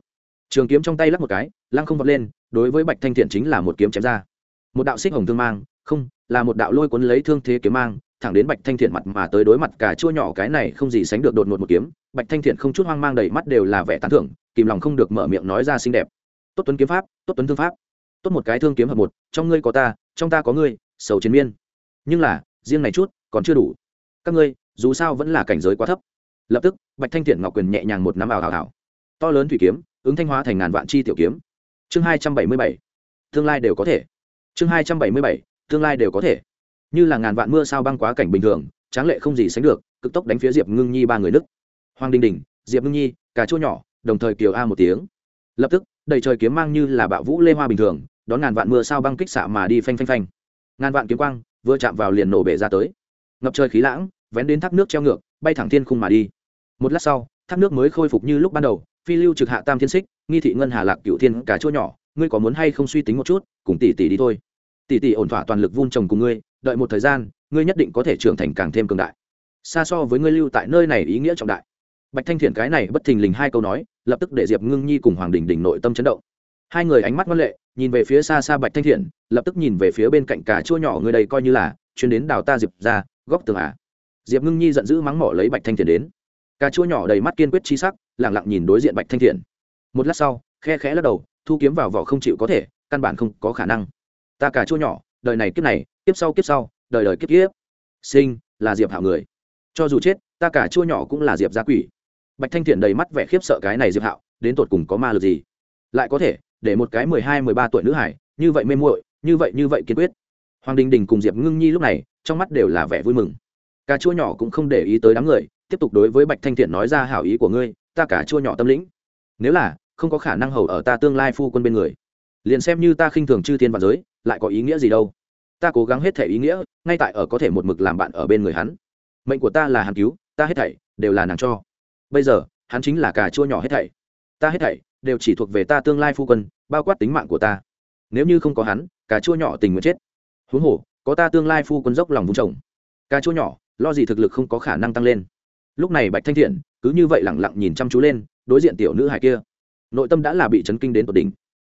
Trường kiếm trong tay lắc một cái, lăng không vọt lên, đối với bạch thanh thiện chính là một kiếm chém ra. Một đạo xích hồng thương mang, không, là một đạo lôi cuốn lấy thương thế kiếm mang, thẳng đến bạch thanh thiện mặt mà tới đối mặt cả chua nhỏ cái này không gì sánh được đột ngột một kiếm. Bạch thanh thiện không chút hoang mang đầy mắt đều là vẻ tán thưởng, kìm lòng không được mở miệng nói ra xinh đẹp. Tốt tuấn kiếm pháp, tốt tuấn thương pháp. Tốt một cái thương kiếm hợp một, trong ngươi có ta, trong ta có ngươi sầu chiến miên. Nhưng là, riêng này chút, còn chưa đủ. Các ngươi, dù sao vẫn là cảnh giới quá thấp. Lập tức, bạch thanh thiện ngọc quyền nhẹ nhàng một nắm ảo ảo ảo. To lớn thủy kiếm, ứng thanh hóa thành ngàn vạn chi tiểu kiếm. Chương hai trăm bảy mươi bảy. Tương lai đều có thể. Chương hai trăm bảy mươi bảy. Tương lai đều có thể. Như là ngàn vạn mưa sao băng quá cảnh bình thường, tráng lệ không gì sánh được, cực tốc đánh phía diệp ngưng nhi ba người nức hoàng đình đình, diệp ngưng nhi, cà chua nhỏ, đồng thời kiều a một tiếng. Lập tức, đầy trời kiếm mang như là bạo vũ lê hoa bình thường, đón ngàn vạn mưa sao băng kích xạ mà đi phanh phanh phanh ngàn vạn kiếm quang, vừa chạm vào liền nổ bể ra tới. Ngập trời khí lãng, vén đến thác nước treo ngược, bay thẳng thiên khung mà đi. Một lát sau, thác nước mới khôi phục như lúc ban đầu, phi lưu trực hạ tam thiên xích, nghi thị ngân hà lạc cựu thiên cả chua nhỏ, ngươi có muốn hay không suy tính một chút, cùng tỷ tỷ đi thôi. Tỷ tỷ ổn thỏa toàn lực vun trồng cùng ngươi, đợi một thời gian, ngươi nhất định có thể trưởng thành càng thêm cường đại. Xa so với ngươi lưu tại nơi này ý nghĩa trọng đại. Bạch thanh thiện cái này bất thình lình hai câu nói, lập tức để diệp ngưng nhi cùng hoàng đình đình nội tâm chấn động. Hai người ánh mắt văn lệ nhìn về phía xa xa bạch thanh thiện, lập tức nhìn về phía bên cạnh cả chua nhỏ người đây coi như là chuyến đến đào ta diệp ra, góc tường à. Diệp ngưng nhi giận dữ mắng mỏ lấy bạch thanh thiện đến. Cà chua nhỏ đầy mắt kiên quyết chi sắc lẳng lặng nhìn đối diện bạch thanh thiện. Một lát sau, khe khẽ lắc đầu, thu kiếm vào vỏ không chịu có thể, căn bản không có khả năng. Ta cà chua nhỏ, đời này kiếp này, kiếp sau kiếp sau, đời đời kiếp kiếp. Sinh, là diệp hạo người. Cho dù chết, ta cả chua nhỏ cũng là diệp gia quỷ. Bạch thanh thiện đầy mắt vẻ khiếp sợ cái này diệp hạo, đến tột cùng có ma lực gì? Lại có thể để một cái mười hai, mười ba tuổi nữ hải, như vậy mê muội, như vậy như vậy kiên quyết. Hoàng đình đình cùng diệp ngưng nhi lúc này, trong mắt đều là vẻ vui mừng. Cà chua nhỏ cũng không để ý tới đám người, tiếp tục đối với bạch thanh thiện nói ra hảo ý của ngươi, ta cả chua nhỏ tâm lĩnh. Nếu là, không có khả năng hầu ở ta tương lai phu quân bên người. Liền xem như ta khinh thường chư thiên và giới, lại có ý nghĩa gì đâu. Ta cố gắng hết thể ý nghĩa, ngay tại ở có thể một mực làm bạn ở bên người hắn. Mệnh của ta là hắn cứu, ta hết thảy đều là nàng cho. Bây giờ, hắn chính là cà chua nhỏ hết thảy. Ta hết thảy đều chỉ thuộc về ta tương lai phu quân, bao quát tính mạng của ta. Nếu như không có hắn, cà chua nhỏ tình nguyện chết. Huống hồ, có ta tương lai phu quân dốc lòng vùng chồng cà chua nhỏ, lo gì thực lực không có khả năng tăng lên. Lúc này bạch thanh thiện, cứ như vậy lẳng lặng nhìn chăm chú lên, đối diện tiểu nữ hải kia. Nội tâm đã là bị chấn kinh đến tột đỉnh.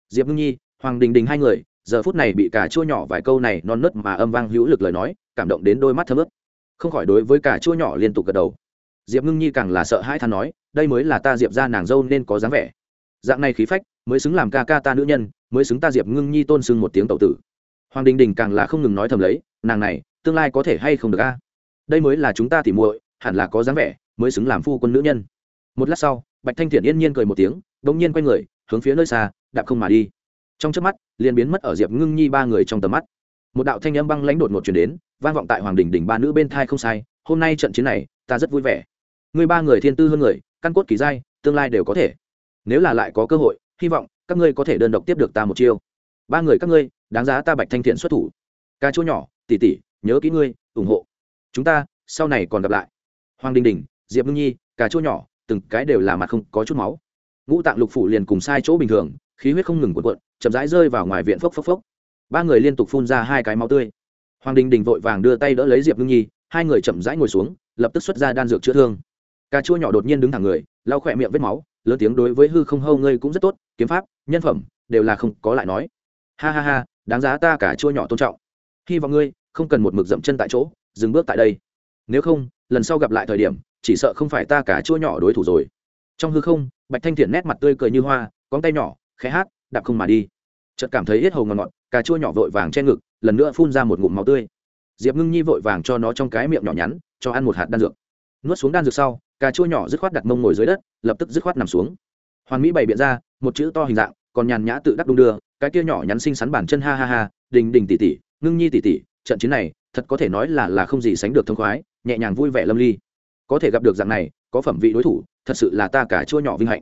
Diệp ngưng nhi, hoàng đình đình hai người, giờ phút này bị cả chua nhỏ vài câu này non nớt mà âm vang hữu lực lời nói, cảm động đến đôi mắt thấm ướt. Không khỏi đối với cả chua nhỏ liên tục gật đầu. Diệp ngưng nhi càng là sợ hãi than nói, đây mới là ta diệp ra nàng dâu nên có dáng vẻ dạng này khí phách, mới xứng làm ca ca ta nữ nhân, mới xứng ta diệp ngưng nhi tôn sưng một tiếng tậu tử. Hoàng đình đình càng là không ngừng nói thầm lấy, nàng này, tương lai có thể hay không được a? Đây mới là chúng ta tỉ muội, hẳn là có dáng vẻ, mới xứng làm phu quân nữ nhân. Một lát sau, bạch thanh thiện yên nhiên cười một tiếng đ ỗ n g nhiên quay người, hướng phía nơi xa, đạp không mà đi. Trong trước mắt, liền biến mất ở diệp ngưng nhi ba người trong tầm mắt. Một đạo thanh âm băng lãnh đột ngột chuyển đến, vang vọng tại hoàng đình đỉnh ba nữ bên thai không sai, hôm nay trận chiến này, ta rất vui vẻ. Người ba người thiên tư hơn người, căn cốt kỳ giai, tương lai đều có thể nếu là lại có cơ hội, hy vọng các ngươi có thể đơn độc tiếp được ta một chiêu. Ba người các ngươi, đáng giá ta bạch thanh thiện xuất thủ. Ca chỗ nhỏ, tỉ tỉ, nhớ kỹ ngươi, ủng hộ. Chúng ta sau này còn gặp lại. Hoàng đình đình, diệp ngưng nhi ca chỗ nhỏ, từng cái đều là mặt không có chút máu. Ngũ tạng lục phủ liền cùng sai chỗ bình thường, khí huyết không ngừng cuộn cuộn, chậm rãi rơi vào ngoài viện phốc phốc phốc. Ba người liên tục phun ra hai cái máu tươi. Hoàng đình đình vội vàng đưa tay đỡ lấy diệp ngưng nhi, hai người chậm rãi ngồi xuống, lập tức xuất ra đan dược chữa thương. Cà chua nhỏ đột nhiên đứng thẳng người, lau khỏe miệng vết máu lớn tiếng đối với hư không hâu ngươi cũng rất tốt, kiếm pháp, nhân phẩm, đều là không có lại nói. Ha ha ha, đáng giá ta cả chua nhỏ tôn trọng. Hy vọng ngươi không cần một mực dậm chân tại chỗ, dừng bước tại đây. Nếu không, lần sau gặp lại thời điểm, chỉ sợ không phải ta cả chua nhỏ đối thủ rồi. Trong hư không, bạch thanh thiện nét mặt tươi cười như hoa con tay nhỏ, khẽ hát, đạp không mà đi. Chợt cảm thấy hết hầu ngọt ngọt, cà chua nhỏ vội vàng che ngực, lần nữa phun ra một ngụm máu tươi. Diệp ngưng nhi vội vàng cho nó trong cái miệng nhỏ nhắn, cho ăn một hạt đan dược. Nuốt xuống đan dược sau cà chua nhỏ dứt khoát đặt mông ngồi dưới đất, lập tức dứt khoát nằm xuống. Hoàn mỹ bày biện ra, một chữ to hình dạng, còn nhàn nhã tự đắc đung đưa, cái kia nhỏ nhắn xinh xắn bản chân ha ha ha, đình đình tỉ tỉ, ngưng nhi tỉ tỉ, trận chiến này, thật có thể nói là là không gì sánh được thông khoái, nhẹ nhàng vui vẻ lâm ly. Có thể gặp được dạng này, có phẩm vị đối thủ, thật sự là ta cả chua nhỏ vinh hạnh.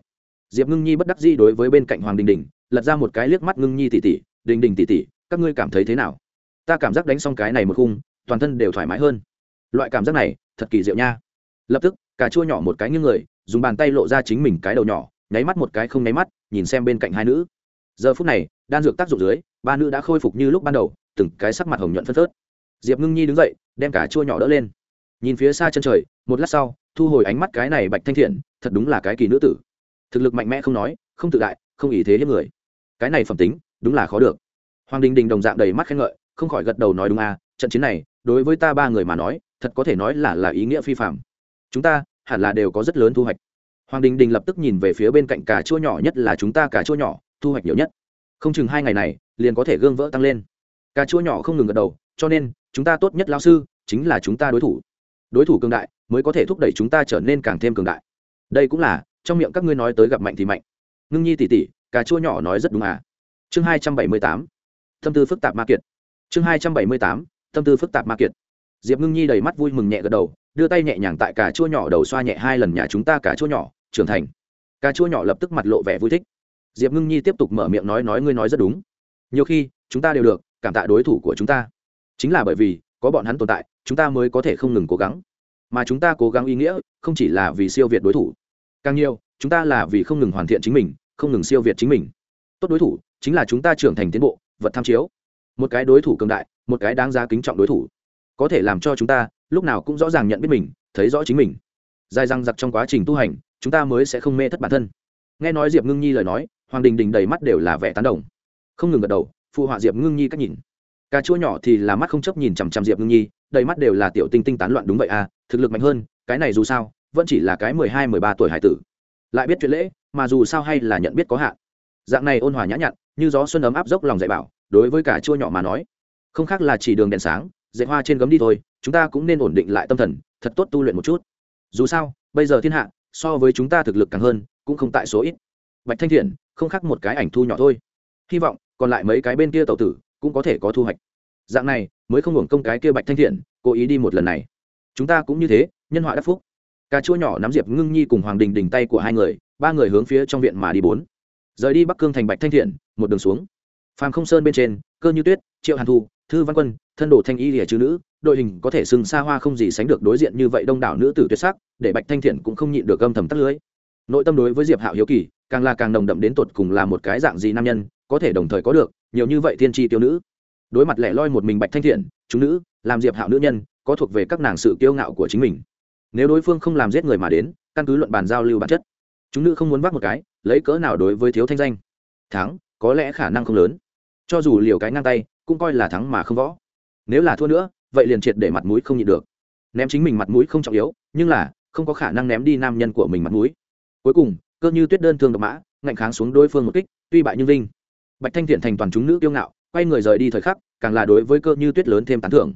Diệp ngưng nhi bất đắc dĩ đối với bên cạnh hoàng đình đình, lật ra một cái liếc mắt ngưng nhi tỉ tỉ, đình đình tỉ tỉ, các ngươi cảm thấy thế nào? Ta cảm giác đánh xong cái này một khung, toàn thân đều thoải mái hơn. Loại cảm giác này, thật kỳ diệu nha. Lập tức cả chua nhỏ một cái như người, dùng bàn tay lộ ra chính mình cái đầu nhỏ, nháy mắt một cái không nháy mắt, nhìn xem bên cạnh hai nữ. Giờ phút này, đan dược tác dụng dưới, ba nữ đã khôi phục như lúc ban đầu, từng cái sắc mặt hồng nhuận phân phớt. Diệp ngưng nhi đứng dậy, đem cả chua nhỏ đỡ lên. Nhìn phía xa chân trời, một lát sau, thu hồi ánh mắt cái này bạch thanh thiện, thật đúng là cái kỳ nữ tử. Thực lực mạnh mẽ không nói, không tự đại, không ý thế hiếp người. Cái này phẩm tính, đúng là khó được. Hoàng đình đình đồng dạng đầy mắt khen ngợi, không khỏi gật đầu nói đúng à trận chiến này, đối với ta ba người mà nói, thật có thể nói là là ý nghĩa phi phạm chúng ta hẳn là đều có rất lớn thu hoạch. Hoàng đình đình lập tức nhìn về phía bên cạnh cả chua nhỏ nhất là chúng ta cả chua nhỏ, thu hoạch nhiều nhất. Không chừng hai ngày này, liền có thể gương vỡ tăng lên. Cà chua nhỏ không ngừng gật đầu, cho nên, chúng ta tốt nhất lao sư, chính là chúng ta đối thủ. Đối thủ cường đại, mới có thể thúc đẩy chúng ta trở nên càng thêm cường đại. Đây cũng là, trong miệng các ngươi nói tới gặp mạnh thì mạnh. Ngưng nhi tỉ tỉ cà chua nhỏ nói rất đúng à. Chương hai trăm bảy mươi tám tâm tư phức tạp ma kiệt. Chương hai trăm bảy mươi tám tâm tư phức tạp ma kiệt. Diệp ngưng nhi đầy mắt vui mừng nhẹ gật đầu đưa tay nhẹ nhàng tại cà chua nhỏ đầu xoa nhẹ hai lần nhà chúng ta cà chua nhỏ, trưởng thành. Cà chua nhỏ lập tức mặt lộ vẻ vui thích. Diệp ngưng nhi tiếp tục mở miệng nói nói ngươi nói rất đúng. Nhiều khi, chúng ta đều được cảm tạ đối thủ của chúng ta. Chính là bởi vì, có bọn hắn tồn tại, chúng ta mới có thể không ngừng cố gắng. Mà chúng ta cố gắng ý nghĩa, không chỉ là vì siêu việt đối thủ. Càng nhiều, chúng ta là vì không ngừng hoàn thiện chính mình, không ngừng siêu việt chính mình. Tốt đối thủ, chính là chúng ta trưởng thành tiến bộ, vật tham chiếu. Một cái đối thủ cường đại, một cái đáng giá kính trọng đối thủ. Có thể làm cho chúng ta lúc nào cũng rõ ràng nhận biết mình, thấy rõ chính mình. Dài răng giặc trong quá trình tu hành, chúng ta mới sẽ không mê thất bản thân. Nghe nói diệp ngưng nhi lời nói, hoàng đình đình đầy mắt đều là vẻ tán đồng. Không ngừng gật đầu, phụ họa diệp ngưng nhi cách nhìn. Cà chua nhỏ thì là mắt không chấp nhìn chằm chằm diệp ngưng nhi, đầy mắt đều là tiểu tinh tinh tán loạn đúng vậy à thực lực mạnh hơn, cái này dù sao, vẫn chỉ là cái mười hai, mười ba tuổi hải tử. Lại biết chuyện lễ, mà dù sao hay là nhận biết có hạn. Dạng này ôn hòa nhã nhặn, như gió xuân ấm áp dốc lòng dạy bảo, đối với cả chua nhỏ mà nói. Không khác là chỉ đường đèn sáng, dạy hoa trên gấm đi thôi chúng ta cũng nên ổn định lại tâm thần, thật tốt tu luyện một chút. Dù sao, bây giờ thiên hạ, so với chúng ta thực lực càng hơn, cũng không tại số ít. Bạch thanh thiện, không khác một cái ảnh thu nhỏ thôi. Hy vọng, còn lại mấy cái bên kia tàu tử, cũng có thể có thu hoạch. Dạng này, mới không hưởng công cái kia bạch thanh thiện, cố ý đi một lần này. Chúng ta cũng như thế, nhân họa đắc phúc. Cà chua nhỏ nắm diệp ngưng nhi cùng hoàng đình đình tay của hai người, ba người hướng phía trong viện mà đi bốn. Rời đi bắc cương thành bạch thanh thiện, một đường xuống. Phàm không sơn bên trên, cơ như tuyết, triệu hàn thu, thư văn quân, thân đồ thanh y lìa chữ nữ đội hình có thể sừng xa hoa không gì sánh được đối diện như vậy đông đảo nữ tử tuyệt sắc, để bạch thanh thiện cũng không nhịn được âm thầm tắt lưới. Nội tâm đối với diệp hạo hiếu kỳ, càng là càng nồng đậm đến tột cùng là một cái dạng gì nam nhân, có thể đồng thời có được, nhiều như vậy thiên tri tiêu nữ. Đối mặt lẻ loi một mình bạch thanh thiện, chúng nữ, làm diệp hạo nữ nhân, có thuộc về các nàng sự kiêu ngạo của chính mình. Nếu đối phương không làm giết người mà đến, căn cứ luận bàn giao lưu bản chất, chúng nữ không muốn vác một cái, lấy cỡ nào đối với thiếu thanh danh? Thắng, có lẽ khả năng không lớn. Cho dù liều cái ngang tay, cũng coi là thắng mà không võ. Nếu là thua nữa vậy liền triệt để mặt mũi không nhịn được. Ném chính mình mặt mũi không trọng yếu, nhưng là, không có khả năng ném đi nam nhân của mình mặt mũi. Cuối cùng, cơ như tuyết đơn thương độc mã, ngạnh kháng xuống đối phương một kích, tuy bại nhưng vinh. Bạch thanh thiện thành toàn chúng nữ kiêu ngạo, quay người rời đi thời khắc, càng là đối với cơ như tuyết lớn thêm tán thưởng.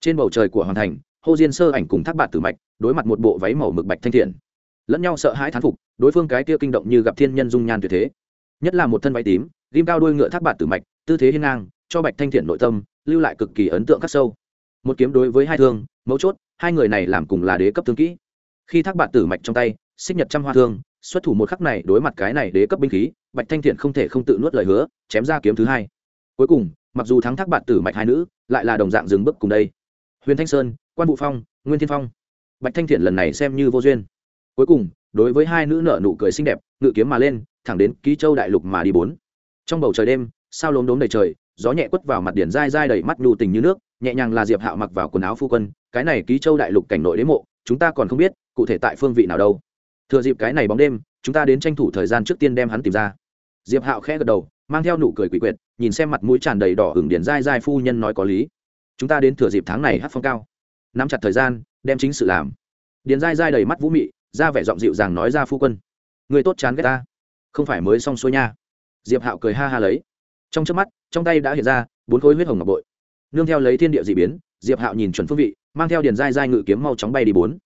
Trên bầu trời của hoàng thành, hô diên sơ ảnh cùng thác bạt tử mạch đối mặt một bộ váy màu mực bạch thanh thiện. Lẫn nhau sợ hãi thán phục, đối phương cái kia kinh động như gặp thiên nhân dung nhan tuyệt thế. Nhất là một thân váy tím, ghim cao đuôi ngựa thác bạt tử mạch, tư thế hiên ngang, cho bạch thanh thiện nội tâm, lưu lại cực kỳ ấn tượng khắc sâu một kiếm đối với hai thương, mấu chốt, hai người này làm cùng là đế cấp thương kỹ. Khi thác bạn tử mạch trong tay, xích nhật trăm hoa thương, xuất thủ một khắc này đối mặt cái này đế cấp binh khí, bạch thanh thiện không thể không tự nuốt lời hứa, chém ra kiếm thứ hai. Cuối cùng, mặc dù thắng thác bạn tử mạch hai nữ, lại là đồng dạng dừng bước cùng đây. Huyền thanh sơn, quan vũ phong, nguyên thiên phong. Bạch thanh thiện lần này xem như vô duyên. Cuối cùng, đối với hai nữ nợ nụ cười xinh đẹp, ngự kiếm mà lên, thẳng đến ký châu đại lục mà đi bốn. Trong bầu trời đêm, sao lốm đốm đầy trời, gió nhẹ quất vào mặt điển dai dai đầy mắt nhu tình như nước nhẹ nhàng là diệp hạo mặc vào quần áo phu quân, cái này ký châu đại lục cảnh nội đế mộ, chúng ta còn không biết, cụ thể tại phương vị nào đâu. Thừa dịp cái này bóng đêm, chúng ta đến tranh thủ thời gian trước tiên đem hắn tìm ra. Diệp hạo khẽ gật đầu, mang theo nụ cười quỷ quyệt, nhìn xem mặt mũi tràn đầy đỏ hưởng điển dai dai phu nhân nói có lý. Chúng ta đến thừa dịp tháng này hát phong cao, nắm chặt thời gian, đem chính sự làm. Điền dai dai đầy mắt vũ mị, ra vẻ giọng dịu dàng nói ra phu quân, người tốt chán ghét ta, không phải mới xong xuôi nha. Diệp hạo cười ha ha lấy. Trong trước mắt, trong tay đã hiện ra bốn khối huyết hồng ngọc bội nương theo lấy thiên địa d ị biến, diệp hạo nhìn chuẩn phương vị, mang theo điền dai dai ngự kiếm mau chóng bay đi bốn.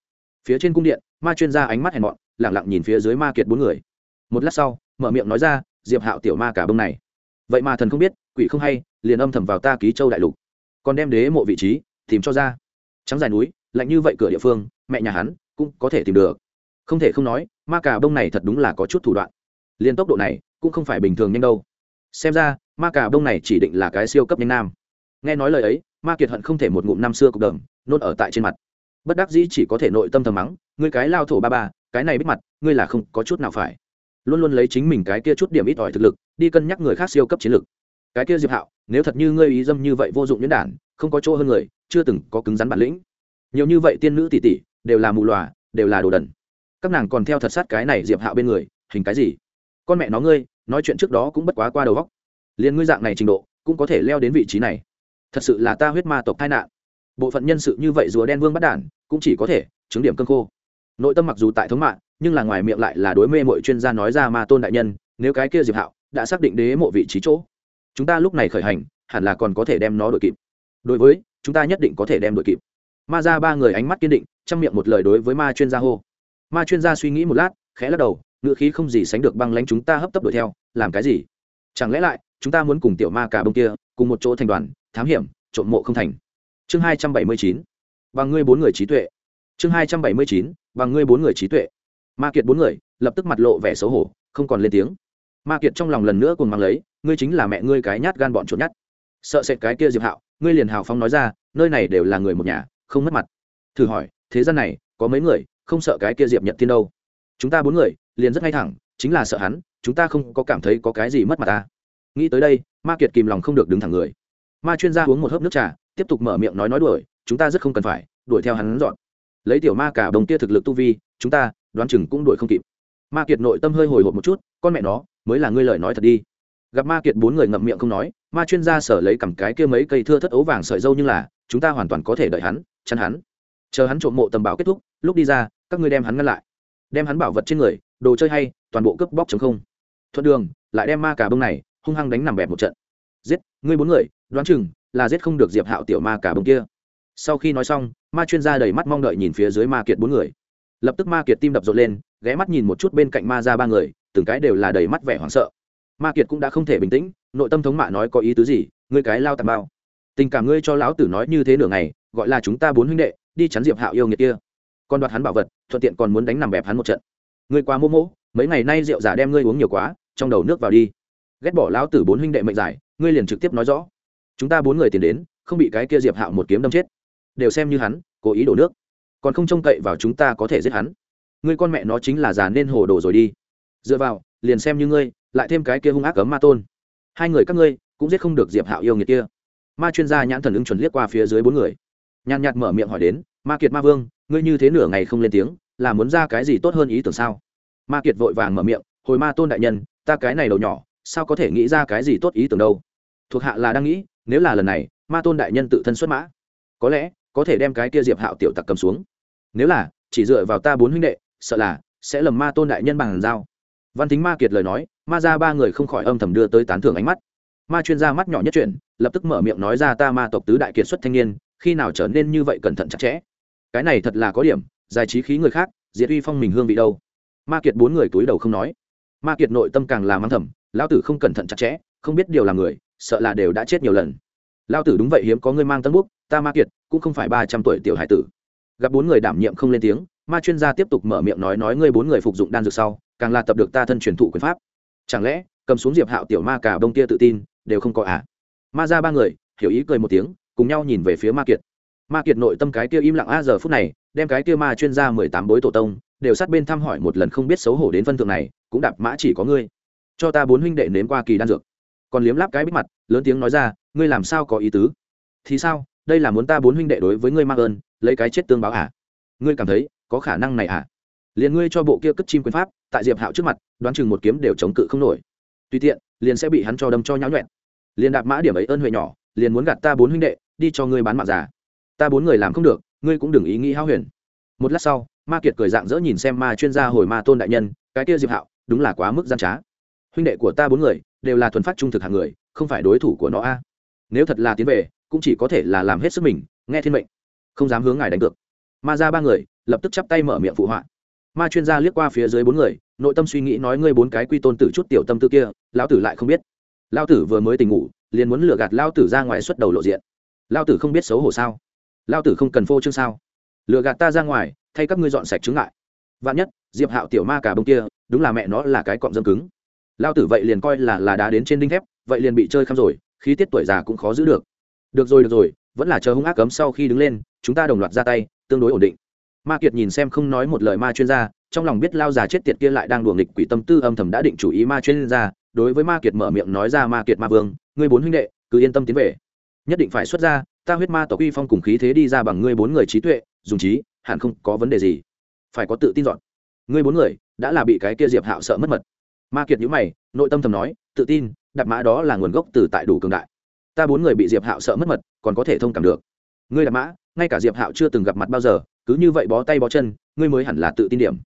Phía trên cung điện, ma chuyên gia ánh mắt hèn mọn lẳng lặng nhìn phía dưới ma kiệt bốn người. Một lát sau, mở miệng nói ra, diệp hạo tiểu ma cả bông này. Vậy mà thần không biết, quỷ không hay, liền âm thầm vào ta ký châu đại lục. Còn đem đế mộ vị trí, tìm cho ra. Trắng dài núi, lạnh như vậy cửa địa phương, mẹ nhà hắn cũng có thể tìm được. Không thể không nói, ma cà bông này thật đúng là có chút thủ đoạn. Liên tốc độ này cũng không phải bình thường nhanh đâu. Xem ra, ma cà bông này chỉ định là cái siêu cấp nhanh nam nghe nói lời ấy, ma kiệt hận không thể một ngụm năm xưa cục đờm, nôn ở tại trên mặt. Bất đắc dĩ chỉ có thể nội tâm thầm mắng, ngươi cái lao thổ ba ba, cái này biết mặt, ngươi là không có chút nào phải. Luôn luôn lấy chính mình cái kia chút điểm ít ỏi thực lực, đi cân nhắc người khác siêu cấp chiến lực. Cái kia diệp hạo, nếu thật như ngươi ý dâm như vậy vô dụng nhuyễn đản, không có chỗ hơn người, chưa từng có cứng rắn bản lĩnh. Nhiều như vậy tiên nữ tỷ tỷ, đều là mù lòa đều là đồ đần. Các nàng còn theo thật sát cái này diệp hạo bên người, hình cái gì? Con mẹ nó ngươi, nói chuyện trước đó cũng bất quá qua đầu góc liền ngươi dạng này trình độ, cũng có thể leo đến vị trí này thật sự là ta huyết ma tộc tai nạn. Bộ phận nhân sự như vậy rùa đen vương bắt đản, cũng chỉ có thể chứng điểm cơn khô. Nội tâm mặc dù tại thống mạng, nhưng là ngoài miệng lại là đối mê mọi chuyên gia nói ra ma tôn đại nhân, nếu cái kia diệp hạo đã xác định đế mộ vị trí chỗ, chúng ta lúc này khởi hành, hẳn là còn có thể đem nó đội kịp. Đối với, chúng ta nhất định có thể đem đội kịp. Ma ra ba người ánh mắt kiên định, trong miệng một lời đối với ma chuyên gia hô. Ma chuyên gia suy nghĩ một lát, khẽ lắc đầu, ngựa khí không gì sánh được băng lánh chúng ta hấp tấp đuổi theo, làm cái gì? Chẳng lẽ lại, chúng ta muốn cùng tiểu ma cả bông kia, cùng một chỗ thành đoàn thám hiểm, trộm mộ không thành. Chương hai trăm bảy mươi chín, bằng ngươi bốn người trí tuệ. Chương hai trăm bảy mươi chín, bằng ngươi bốn người trí tuệ. Ma kiệt bốn người, lập tức mặt lộ vẻ xấu hổ, không còn lên tiếng. Ma kiệt trong lòng lần nữa cùng mang lấy, ngươi chính là mẹ ngươi cái nhát gan bọn trốn nhát. Sợ sệt cái kia diệp hạo, ngươi liền hào phóng nói ra, nơi này đều là người một nhà, không mất mặt. Thử hỏi, thế gian này, có mấy người không sợ cái kia diệp nhật thiên đâu? Chúng ta bốn người, liền rất ngay thẳng, chính là sợ hắn, chúng ta không có cảm thấy có cái gì mất mặt ta. Nghĩ tới đây, ma kiệt kìm lòng không được đứng thẳng người ma chuyên gia uống một hớp nước trà, tiếp tục mở miệng nói nói đuổi, chúng ta rất không cần phải, đuổi theo hắn dọn. Lấy tiểu ma cả đồng kia thực lực tu vi, chúng ta đoán chừng cũng đuổi không kịp. Ma kiệt nội tâm hơi hồi hộp một chút, con mẹ nó, mới là ngươi lời nói thật đi. Gặp ma kiệt bốn người ngậm miệng không nói, ma chuyên gia sở lấy cầm cái kia mấy cây thưa thất ấu vàng sợi dâu nhưng là, chúng ta hoàn toàn có thể đợi hắn, chắn hắn. Chờ hắn trộm mộ tầm bảo kết thúc, lúc đi ra, các ngươi đem hắn ngăn lại. Đem hắn bảo vật trên người, đồ chơi hay, toàn bộ cướp bóc chống không. Thuận đường, lại đem ma cả bông này, hung hăng đánh nằm bẹp một trận giết, ngươi bốn người, đoán chừng là giết không được diệp hạo tiểu ma cả bông kia. Sau khi nói xong, ma chuyên gia đầy mắt mong đợi nhìn phía dưới ma kiệt bốn người. Lập tức ma kiệt tim đập rộn lên, ghé mắt nhìn một chút bên cạnh ma ra ba người, từng cái đều là đầy mắt vẻ hoảng sợ. Ma kiệt cũng đã không thể bình tĩnh, nội tâm thống mạ nói có ý tứ gì, ngươi cái lao tàm bao tình cảm ngươi cho lão tử nói như thế nửa ngày, gọi là chúng ta bốn huynh đệ, đi chắn diệp hạo yêu nghiệt kia. Còn đoạt hắn bảo vật, thuận tiện còn muốn đánh nằm bẹp hắn một trận. Ngươi quá mô mỗ mấy ngày nay rượu giả đem ngươi uống nhiều quá, trong đầu nước vào đi ghét bỏ lão tử bốn huynh đệ mệnh giải, ngươi liền trực tiếp nói rõ. Chúng ta bốn người tiền đến, không bị cái kia diệp hạo một kiếm đâm chết. Đều xem như hắn, cố ý đổ nước. Còn không trông cậy vào chúng ta có thể giết hắn. Ngươi con mẹ nó chính là già nên hồ đồ rồi đi. Dựa vào, liền xem như ngươi, lại thêm cái kia hung ác cấm ma tôn. Hai người các ngươi, cũng giết không được diệp hạo yêu nghiệt kia. Ma chuyên gia nhãn thần ứng chuẩn liếc qua phía dưới bốn người. Nhàn nhạt mở miệng hỏi đến, ma kiệt, ma vương, ngươi như thế nửa ngày không lên tiếng, là muốn ra cái gì tốt hơn ý tưởng sao? Ma kiệt vội vàng mở miệng, hồi ma tôn đại nhân, ta cái này đầu nhỏ sao có thể nghĩ ra cái gì tốt ý tưởng đâu? Thuộc hạ là đang nghĩ, nếu là lần này, ma tôn đại nhân tự thân xuất mã, có lẽ có thể đem cái kia diệp hạo tiểu tặc cầm xuống. Nếu là, chỉ dựa vào ta bốn huynh đệ, sợ là sẽ lầm ma tôn đại nhân bằng dao văn tính ma kiệt lời nói, ma ra ba người không khỏi âm thầm đưa tới tán thưởng ánh mắt. Ma chuyên gia mắt nhỏ nhất chuyện, lập tức mở miệng nói ra ta ma tộc tứ đại kiệt xuất thanh niên, khi nào trở nên như vậy cẩn thận chặt chẽ? Cái này thật là có điểm, giải trí khí người khác diệt uy phong mình hương vị đâu? Ma kiệt bốn người túi đầu không nói. Ma kiệt nội tâm càng là mang thầm lão tử không cẩn thận chặt chẽ, không biết điều là người, sợ là đều đã chết nhiều lần. Lão tử đúng vậy hiếm có người mang tân quốc ta ma kiệt, cũng không phải ba trăm tuổi tiểu hải tử. Gặp bốn người đảm nhiệm không lên tiếng, ma chuyên gia tiếp tục mở miệng nói nói ngươi bốn người phục dụng đan dược sau, càng là tập được ta thân truyền thụ quyền pháp. Chẳng lẽ, cầm xuống diệp hạo tiểu ma cả bông tia tự tin, đều không có à? Ma ra ba người, hiểu ý cười một tiếng, cùng nhau nhìn về phía ma kiệt. Ma kiệt nội tâm cái kia im lặng a giờ phút này, đem cái kia ma chuyên gia mười tám bối tổ tông, đều sát bên thăm hỏi một lần không biết xấu hổ đến phân thượng này, cũng đạp mã chỉ có ngươi cho ta bốn huynh đệ nếm qua kỳ đan dược. Còn liếm láp cái bích mặt, lớn tiếng nói ra, ngươi làm sao có ý tứ? Thì sao? Đây là muốn ta bốn huynh đệ đối với ngươi mang ơn, lấy cái chết tương báo à? Ngươi cảm thấy, có khả năng này à? Liền ngươi cho bộ kia cất chim quyền pháp, tại diệp hạo trước mặt, đoán chừng một kiếm đều chống cự không nổi. Tùy tiện, liền sẽ bị hắn cho đâm cho nhão nhuẹn liền đạp mã điểm ấy ơn huệ nhỏ, liền muốn gạt ta bốn huynh đệ, đi cho ngươi bán mạng già. Ta bốn người làm không được, ngươi cũng đừng ý nghĩ hao huyền. Một lát sau, ma kiệt cười dạng dỡ nhìn xem ma chuyên gia hồi ma tôn đại nhân, cái kia diệp hạo, đúng là quá mức gian trá huynh đệ của ta bốn người đều là thuần phát trung thực hàng người, không phải đối thủ của nó a. Nếu thật là tiến về, cũng chỉ có thể là làm hết sức mình, nghe thiên mệnh. Không dám hướng ngài đánh cược. Ma ra ba người lập tức chắp tay mở miệng phụ họa. Ma chuyên gia liếc qua phía dưới bốn người, nội tâm suy nghĩ nói ngươi bốn cái quy tôn tử chút tiểu tâm tư kia, lão tử lại không biết. Lão tử vừa mới tỉnh ngủ, liền muốn lừa gạt lão tử ra ngoài xuất đầu lộ diện. Lão tử không biết xấu hổ sao? Lão tử không cần phô trương sao? Lừa gạt ta ra ngoài, thay các ngươi dọn sạch chứng lại vạn nhất, diệp hạo tiểu ma cả bông kia, đúng là mẹ nó là cái cọng dâm cứng. Lao tử vậy liền coi là là đá đến trên đinh thép, vậy liền bị chơi khăm rồi, khí tiết tuổi già cũng khó giữ được. Được rồi được rồi, vẫn là chờ hung ác cấm sau khi đứng lên, chúng ta đồng loạt ra tay, tương đối ổn định. Ma kiệt nhìn xem không nói một lời ma chuyên gia, trong lòng biết lao già chết tiệt kia lại đang đùa nghịch quỷ tâm tư âm thầm đã định chủ ý ma chuyên gia, đối với ma kiệt mở miệng nói ra, ma kiệt, ma vương, ngươi bốn huynh đệ, cứ yên tâm tiến về. Nhất định phải xuất ra, ta huyết ma tổ quy phong cùng khí thế đi ra bằng ngươi bốn người trí tuệ, dùng trí, hẳn không có vấn đề gì. Phải có tự tin dọn. Ngươi bốn người, đã là bị cái kia diệp hạo sợ mất mật ma kiệt nhữ mày, nội tâm thầm nói, tự tin đặt mã đó là nguồn gốc từ tại đủ cường đại. Ta bốn người bị diệp hạo sợ mất mật, còn có thể thông cảm được. Ngươi đặt mã, ngay cả diệp hạo chưa từng gặp mặt bao giờ, cứ như vậy bó tay bó chân, ngươi mới hẳn là tự tin điểm.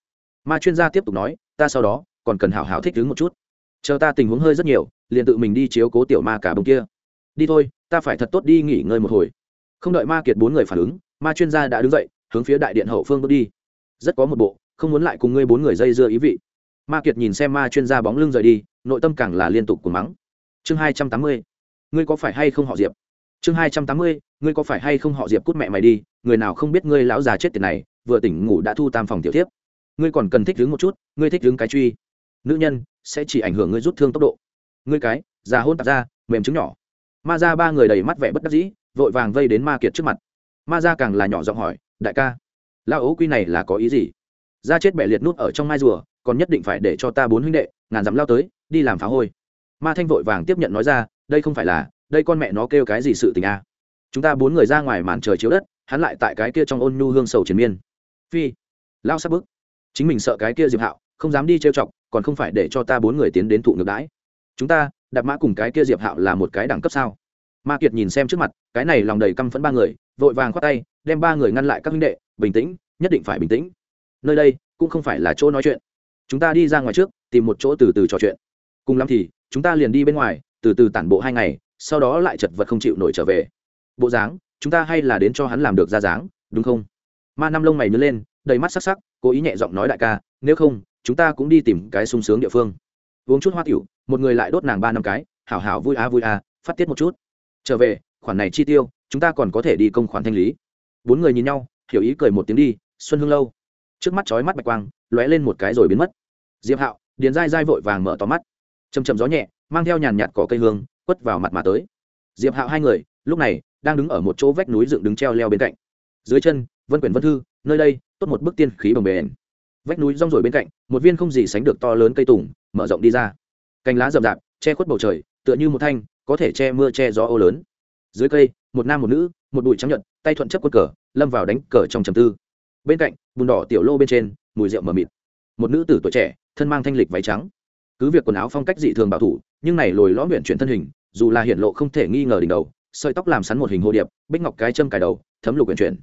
Ma chuyên gia tiếp tục nói, ta sau đó, còn cần hảo hảo thích ứng một chút. Chờ ta tình huống hơi rất nhiều, liền tự mình đi chiếu cố tiểu ma cả bông kia. Đi thôi, ta phải thật tốt đi nghỉ ngơi một hồi. Không đợi ma kiệt bốn người phản ứng, ma chuyên gia đã đứng dậy, hướng phía đại điện hậu phương bước đi. Rất có một bộ, không muốn lại cùng ngươi bốn người dây dưa ý vị ma kiệt nhìn xem ma chuyên gia bóng lưng rời đi, nội tâm càng là liên tục cuồng mắng. Chương hai trăm tám mươi, ngươi có phải hay không họ diệp? Chương hai trăm tám mươi, ngươi có phải hay không họ diệp cút mẹ mày đi, người nào không biết ngươi lão già chết tiền này, vừa tỉnh ngủ đã thu tam phòng tiểu tiếp ngươi còn cần thích đứng một chút, ngươi thích đứng cái truy. Nữ nhân, sẽ chỉ ảnh hưởng ngươi rút thương tốc độ. Ngươi cái, già hôn tạp ra mềm trứng nhỏ. Ma ra ba người đầy mắt vẻ bất đắc dĩ, vội vàng vây đến ma kiệt trước mặt. Ma ra càng là nhỏ giọng hỏi, đại ca lao ấu quy này là có ý gì? Gia chết bẻ liệt nút ở trong mai rùa còn nhất định phải để cho ta bốn huynh đệ, ngàn dặm lao tới, đi làm phá hôi. Ma thanh vội vàng tiếp nhận nói ra, đây không phải là, đây con mẹ nó kêu cái gì sự tình a? Chúng ta bốn người ra ngoài màn trời chiếu đất, hắn lại tại cái kia trong ôn nhu hương sầu triền miên. Phi, lao sắp bức. Chính mình sợ cái kia diệp hạo, không dám đi trêu chọc, còn không phải để cho ta bốn người tiến đến thụ ngược đãi. Chúng ta, đạp mã cùng cái kia diệp hạo là một cái đẳng cấp sao? Ma kiệt nhìn xem trước mặt, cái này lòng đầy căm phẫn ba người, vội vàng khoát tay, đem ba người ngăn lại các huynh đệ, bình tĩnh, nhất định phải bình tĩnh. Nơi đây, cũng không phải là chỗ nói chuyện chúng ta đi ra ngoài trước, tìm một chỗ từ từ trò chuyện. Cùng lắm thì, chúng ta liền đi bên ngoài, từ từ tản bộ hai ngày, sau đó lại chật vật không chịu nổi trở về. Bộ dáng, chúng ta hay là đến cho hắn làm được ra dáng, đúng không? Ma năm lông mày nhớ lên, đầy mắt sắc sắc, cố ý nhẹ giọng nói đại ca, nếu không, chúng ta cũng đi tìm cái sung sướng địa phương. Uống chút hoa tiểu, một người lại đốt nàng ba năm cái, hảo hảo vui a vui a phát tiết một chút. Trở về, khoản này chi tiêu, chúng ta còn có thể đi công khoản thanh lý. Bốn người nhìn nhau, hiểu ý cười một tiếng đi, xuân hương lâu. Trước mắt chói mắt bạch quang lóe lên một cái rồi biến mất. Diệp hạo, điền dai dai vội vàng mở to mắt. Chầm chầm gió nhẹ, mang theo nhàn nhạt cỏ cây hương, quất vào mặt mà tới. Diệp hạo hai người, lúc này, đang đứng ở một chỗ vách núi dựng đứng treo leo bên cạnh. Dưới chân, vân quyển vân thư, nơi đây, tốt một bức tiên khí bồng bềnh. Vách núi rong rồi bên cạnh, một viên không gì sánh được to lớn cây tùng, mở rộng đi ra. Cành lá rậm rạp, che khuất bầu trời, tựa như một thanh, có thể che mưa che gió ô lớn. Dưới cây, một nam một nữ, một bụi trắng nhận tay thuận chấp quân cờ, lâm vào đánh cờ trong trầm tư. Bên cạnh, bùn đỏ tiểu lô bên trên mùi rượu mờ mịt. Một nữ tử tuổi trẻ, thân mang thanh lịch váy trắng. Cứ việc quần áo phong cách dị thường bảo thủ, nhưng này lồi lõm huyện chuyển thân hình, dù là hiện lộ không thể nghi ngờ đỉnh đầu, sợi tóc làm sắn một hình hồ điệp, bích ngọc cái châm cài đầu, thấm lục huyện chuyển.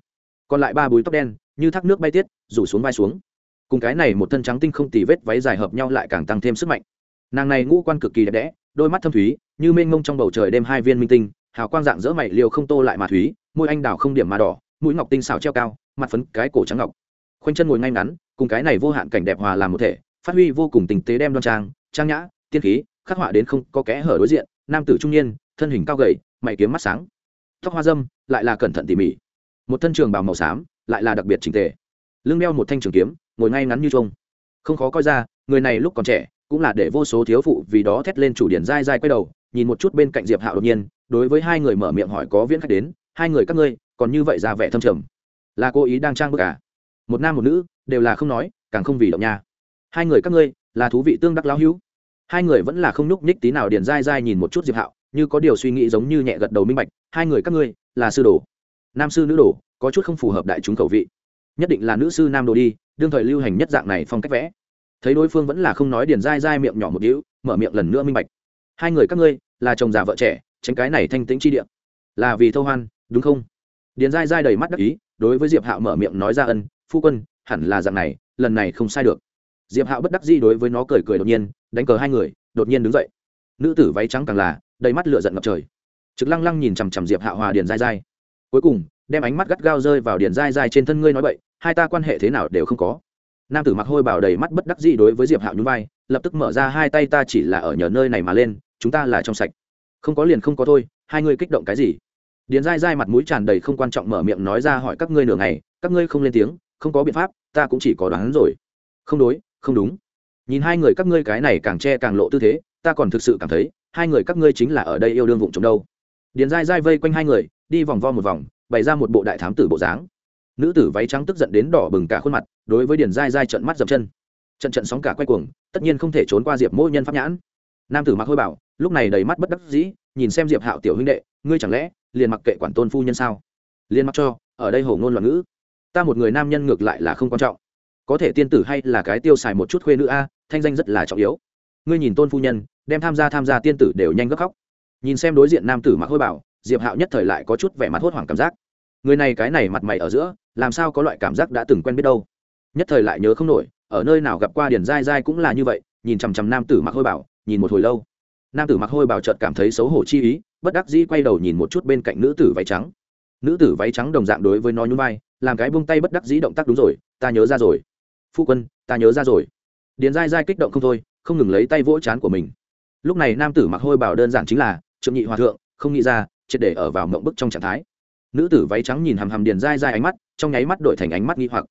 Còn lại ba búi tóc đen, như thác nước bay tiết, rủ xuống vai xuống. Cùng cái này một thân trắng tinh không tì vết váy dài hợp nhau lại càng tăng thêm sức mạnh. Nàng này ngũ quan cực kỳ đẹp đẽ, đôi mắt thâm thúy, như mênh mông trong bầu trời đêm hai viên minh tinh, hào quang dạng dỡ mày liều không tô lại mà thúy, môi anh đào không điểm mà đỏ, mũi ngọc tinh xào treo cao, mặt phấn cái cổ trắng ngọc. Khoanh chân ngồi ngay ngắn cùng cái này vô hạn cảnh đẹp hòa làm một thể, phát huy vô cùng tình tế đem đoan trang trang nhã, tiên khí, khắc họa đến không có kẽ hở đối diện, nam tử trung niên, thân hình cao gầy, mày kiếm mắt sáng. Tóc hoa dâm, lại là cẩn thận tỉ mỉ. Một thân trường bào màu xám, lại là đặc biệt trình tề. Lưng đeo một thanh trường kiếm, ngồi ngay ngắn như trông không khó coi ra, người này lúc còn trẻ, cũng là để vô số thiếu phụ vì đó thét lên chủ điển dai dai quay đầu, nhìn một chút bên cạnh diệp hạo đột nhiên, đối với hai người mở miệng hỏi có viễn khách đến, hai người các ngươi, còn như vậy ra vẻ thâm trầm. Là cô ý đang trang bức à? Một nam một nữ đều là không nói, càng không vì động nha. Hai người các ngươi là thú vị tương đắc lão hữu. Hai người vẫn là không nhúc nhích tí nào điền dai dai nhìn một chút diệp hạo, như có điều suy nghĩ giống như nhẹ gật đầu minh bạch, hai người các ngươi là sư đồ. Nam sư nữ đồ, có chút không phù hợp đại chúng khẩu vị. Nhất định là nữ sư nam đồ đi, đương thời lưu hành nhất dạng này phong cách vẽ. Thấy đối phương vẫn là không nói điền dai dai miệng nhỏ một đĩu mở miệng lần nữa minh bạch. Hai người các ngươi là chồng già vợ trẻ, tránh cái này thanh tĩnh chi địa. Là vì thâu hoan, đúng không? Điền dai dai đầy mắt đắc ý đối với diệp hạo mở miệng nói ra ân, phu quân, hẳn là dạng này, lần này không sai được. Diệp hạo bất đắc dĩ đối với nó cười cười đột nhiên, đánh cờ hai người, đột nhiên đứng dậy. Nữ tử váy trắng càng là, đầy mắt lửa giận ngập trời. Trực lăng lăng nhìn chằm chằm diệp hạo hòa điền dai dai. Cuối cùng, đem ánh mắt gắt gao rơi vào điền dai dai trên thân ngươi nói vậy hai ta quan hệ thế nào đều không có. Nam tử mặc hôi bảo đầy mắt bất đắc dĩ đối với diệp hạo nhún vai, lập tức mở ra hai tay ta chỉ là ở nhờ nơi này mà lên, chúng ta là trong sạch. Không có liền không có thôi, hai ngươi kích động cái gì? Điền dai dai mặt mũi tràn đầy không quan trọng mở miệng nói ra hỏi các ngươi nửa ngày, các ngươi không lên tiếng, không có biện pháp, ta cũng chỉ có đoán rồi. Không đối, không đúng. Nhìn hai người các ngươi cái này càng che càng lộ tư thế, ta còn thực sự cảm thấy, hai người các ngươi chính là ở đây yêu đương vụng trộm đâu. Điền dai dai vây quanh hai người, đi vòng vo một vòng, bày ra một bộ đại thám tử bộ dáng. Nữ tử váy trắng tức giận đến đỏ bừng cả khuôn mặt, đối với điền dai dai trận mắt dập chân. Trận trận sóng cả quay cuồng, tất nhiên không thể trốn qua diệp mỗi nhân pháp nhãn. Nam tử mặc hôi bảo, lúc này đầy mắt bất đắc dĩ, nhìn xem diệp hạo tiểu huynh đệ ngươi chẳng lẽ liền mặc kệ quản tôn phu nhân sao? Liền mặc cho, ở đây hổ ngôn loạn ngữ. Ta một người nam nhân ngược lại là không quan trọng. Có thể tiên tử hay là cái tiêu xài một chút khuê nữ a, thanh danh rất là trọng yếu. Ngươi nhìn tôn phu nhân, đem tham gia tham gia tiên tử đều nhanh gấp khóc. Nhìn xem đối diện nam tử mặc hôi bảo, diệp hạo nhất thời lại có chút vẻ mặt hốt hoảng cảm giác. Người này cái này mặt mày ở giữa, làm sao có loại cảm giác đã từng quen biết đâu. Nhất thời lại nhớ không nổi, ở nơi nào gặp qua điển dai dai cũng là như vậy, nhìn chằm chằm nam tử mặc hôi bảo, nhìn một hồi lâu. Nam tử mặc hôi bảo chợt cảm thấy xấu hổ chi ý bất đắc dĩ quay đầu nhìn một chút bên cạnh nữ tử váy trắng. Nữ tử váy trắng đồng dạng đối với nó nhún vai, làm cái buông tay bất đắc dĩ động tác đúng rồi, ta nhớ ra rồi. Phu quân, ta nhớ ra rồi. Điền dai dai kích động không thôi, không ngừng lấy tay vỗ chán của mình. Lúc này nam tử mặc hôi bảo đơn giản chính là trượng nhị hòa thượng, không nghĩ ra, triệt để ở vào mộng bức trong trạng thái. Nữ tử váy trắng nhìn hằm hằm điền dai dai ánh mắt, trong nháy mắt đổi thành ánh mắt nghi hoặc.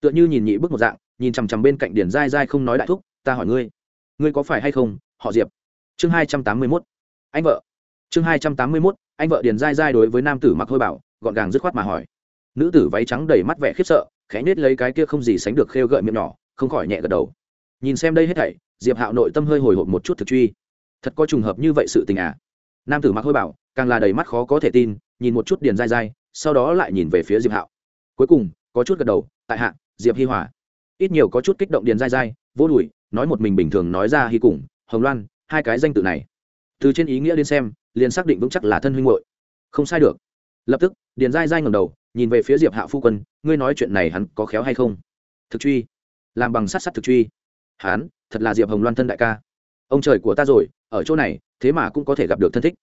Tựa như nhìn nhị bức một dạng, nhìn chằm chằm bên cạnh điền dai dai không nói đại thúc, ta hỏi ngươi ngươi có phải hay không, họ diệp? Chương hai trăm tám mươi mốt. Anh vợ chương hai trăm tám mươi mốt, anh vợ điền dai dai đối với nam tử mặc hôi bảo, gọn gàng dứt khoát mà hỏi. Nữ tử váy trắng đầy mắt vẻ khiếp sợ, khẽ nết lấy cái kia không gì sánh được khêu gợi miệng nhỏ, không khỏi nhẹ gật đầu. Nhìn xem đây hết thảy, diệp hạo nội tâm hơi hồi hộp một chút thực truy. Thật có trùng hợp như vậy sự tình à? Nam tử mặc hôi bảo, càng là đầy mắt khó có thể tin, nhìn một chút điền dai dai sau đó lại nhìn về phía diệp hạo. Cuối cùng, có chút gật đầu, tại hạ, diệp hi hòa. Ít nhiều có chút kích động điền dai dai vô đùi, nói một mình bình thường nói ra hi cùng, hồng loan, hai cái danh tự này. Từ trên ý nghĩa đến xem liền xác định vững chắc là thân huynh hội không sai được. Lập tức, điền dai dai ngầm đầu, nhìn về phía diệp hạ phu quân, ngươi nói chuyện này hắn có khéo hay không? Thực truy. Làm bằng sát sát thực truy. Hắn, thật là diệp hồng loan thân đại ca. Ông trời của ta rồi, ở chỗ này, thế mà cũng có thể gặp được thân thích.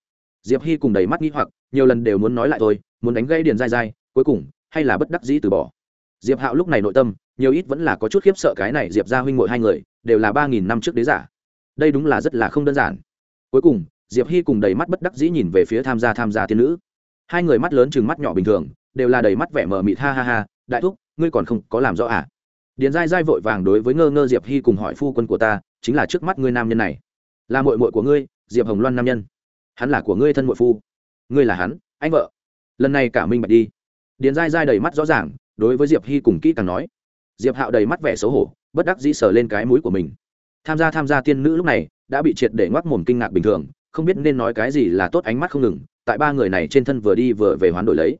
Diệp hy cùng đầy mắt nghĩ hoặc, nhiều lần đều muốn nói lại thôi, muốn đánh gây điền dai dai cuối cùng, hay là bất đắc dĩ từ bỏ. Diệp hạo lúc này nội tâm, nhiều ít vẫn là có chút khiếp sợ cái này diệp ra huynh mội hai người, đều là ba nghìn năm trước đế giả. Đây đúng là rất là không đơn giản. Cuối cùng diệp hy cùng đầy mắt bất đắc dĩ nhìn về phía tham gia tham gia Thiên nữ. Hai người mắt lớn chừng mắt nhỏ bình thường, đều là đầy mắt vẻ mờ mịt, ha ha ha, đại thúc, ngươi còn không có làm rõ à? Điền dai dai vội vàng đối với ngơ ngơ diệp hy cùng hỏi phu quân của ta, chính là trước mắt ngươi nam nhân này. Là mội mội của ngươi, diệp hồng loan nam nhân. Hắn là của ngươi thân mội phu. Ngươi là hắn, anh vợ. Lần này cả minh bạch đi. Điền dai dai đầy mắt rõ ràng, đối với diệp hy cùng kỹ càng nói. Diệp hạo đầy mắt vẻ xấu hổ, bất đắc dĩ sờ lên cái mũi của mình. Tham gia tham gia tiên nữ lúc này, đã bị triệt để ngoác mồm kinh ngạc bình thường không biết nên nói cái gì là tốt ánh mắt không ngừng, tại ba người này trên thân vừa đi vừa về hoán đổi lấy.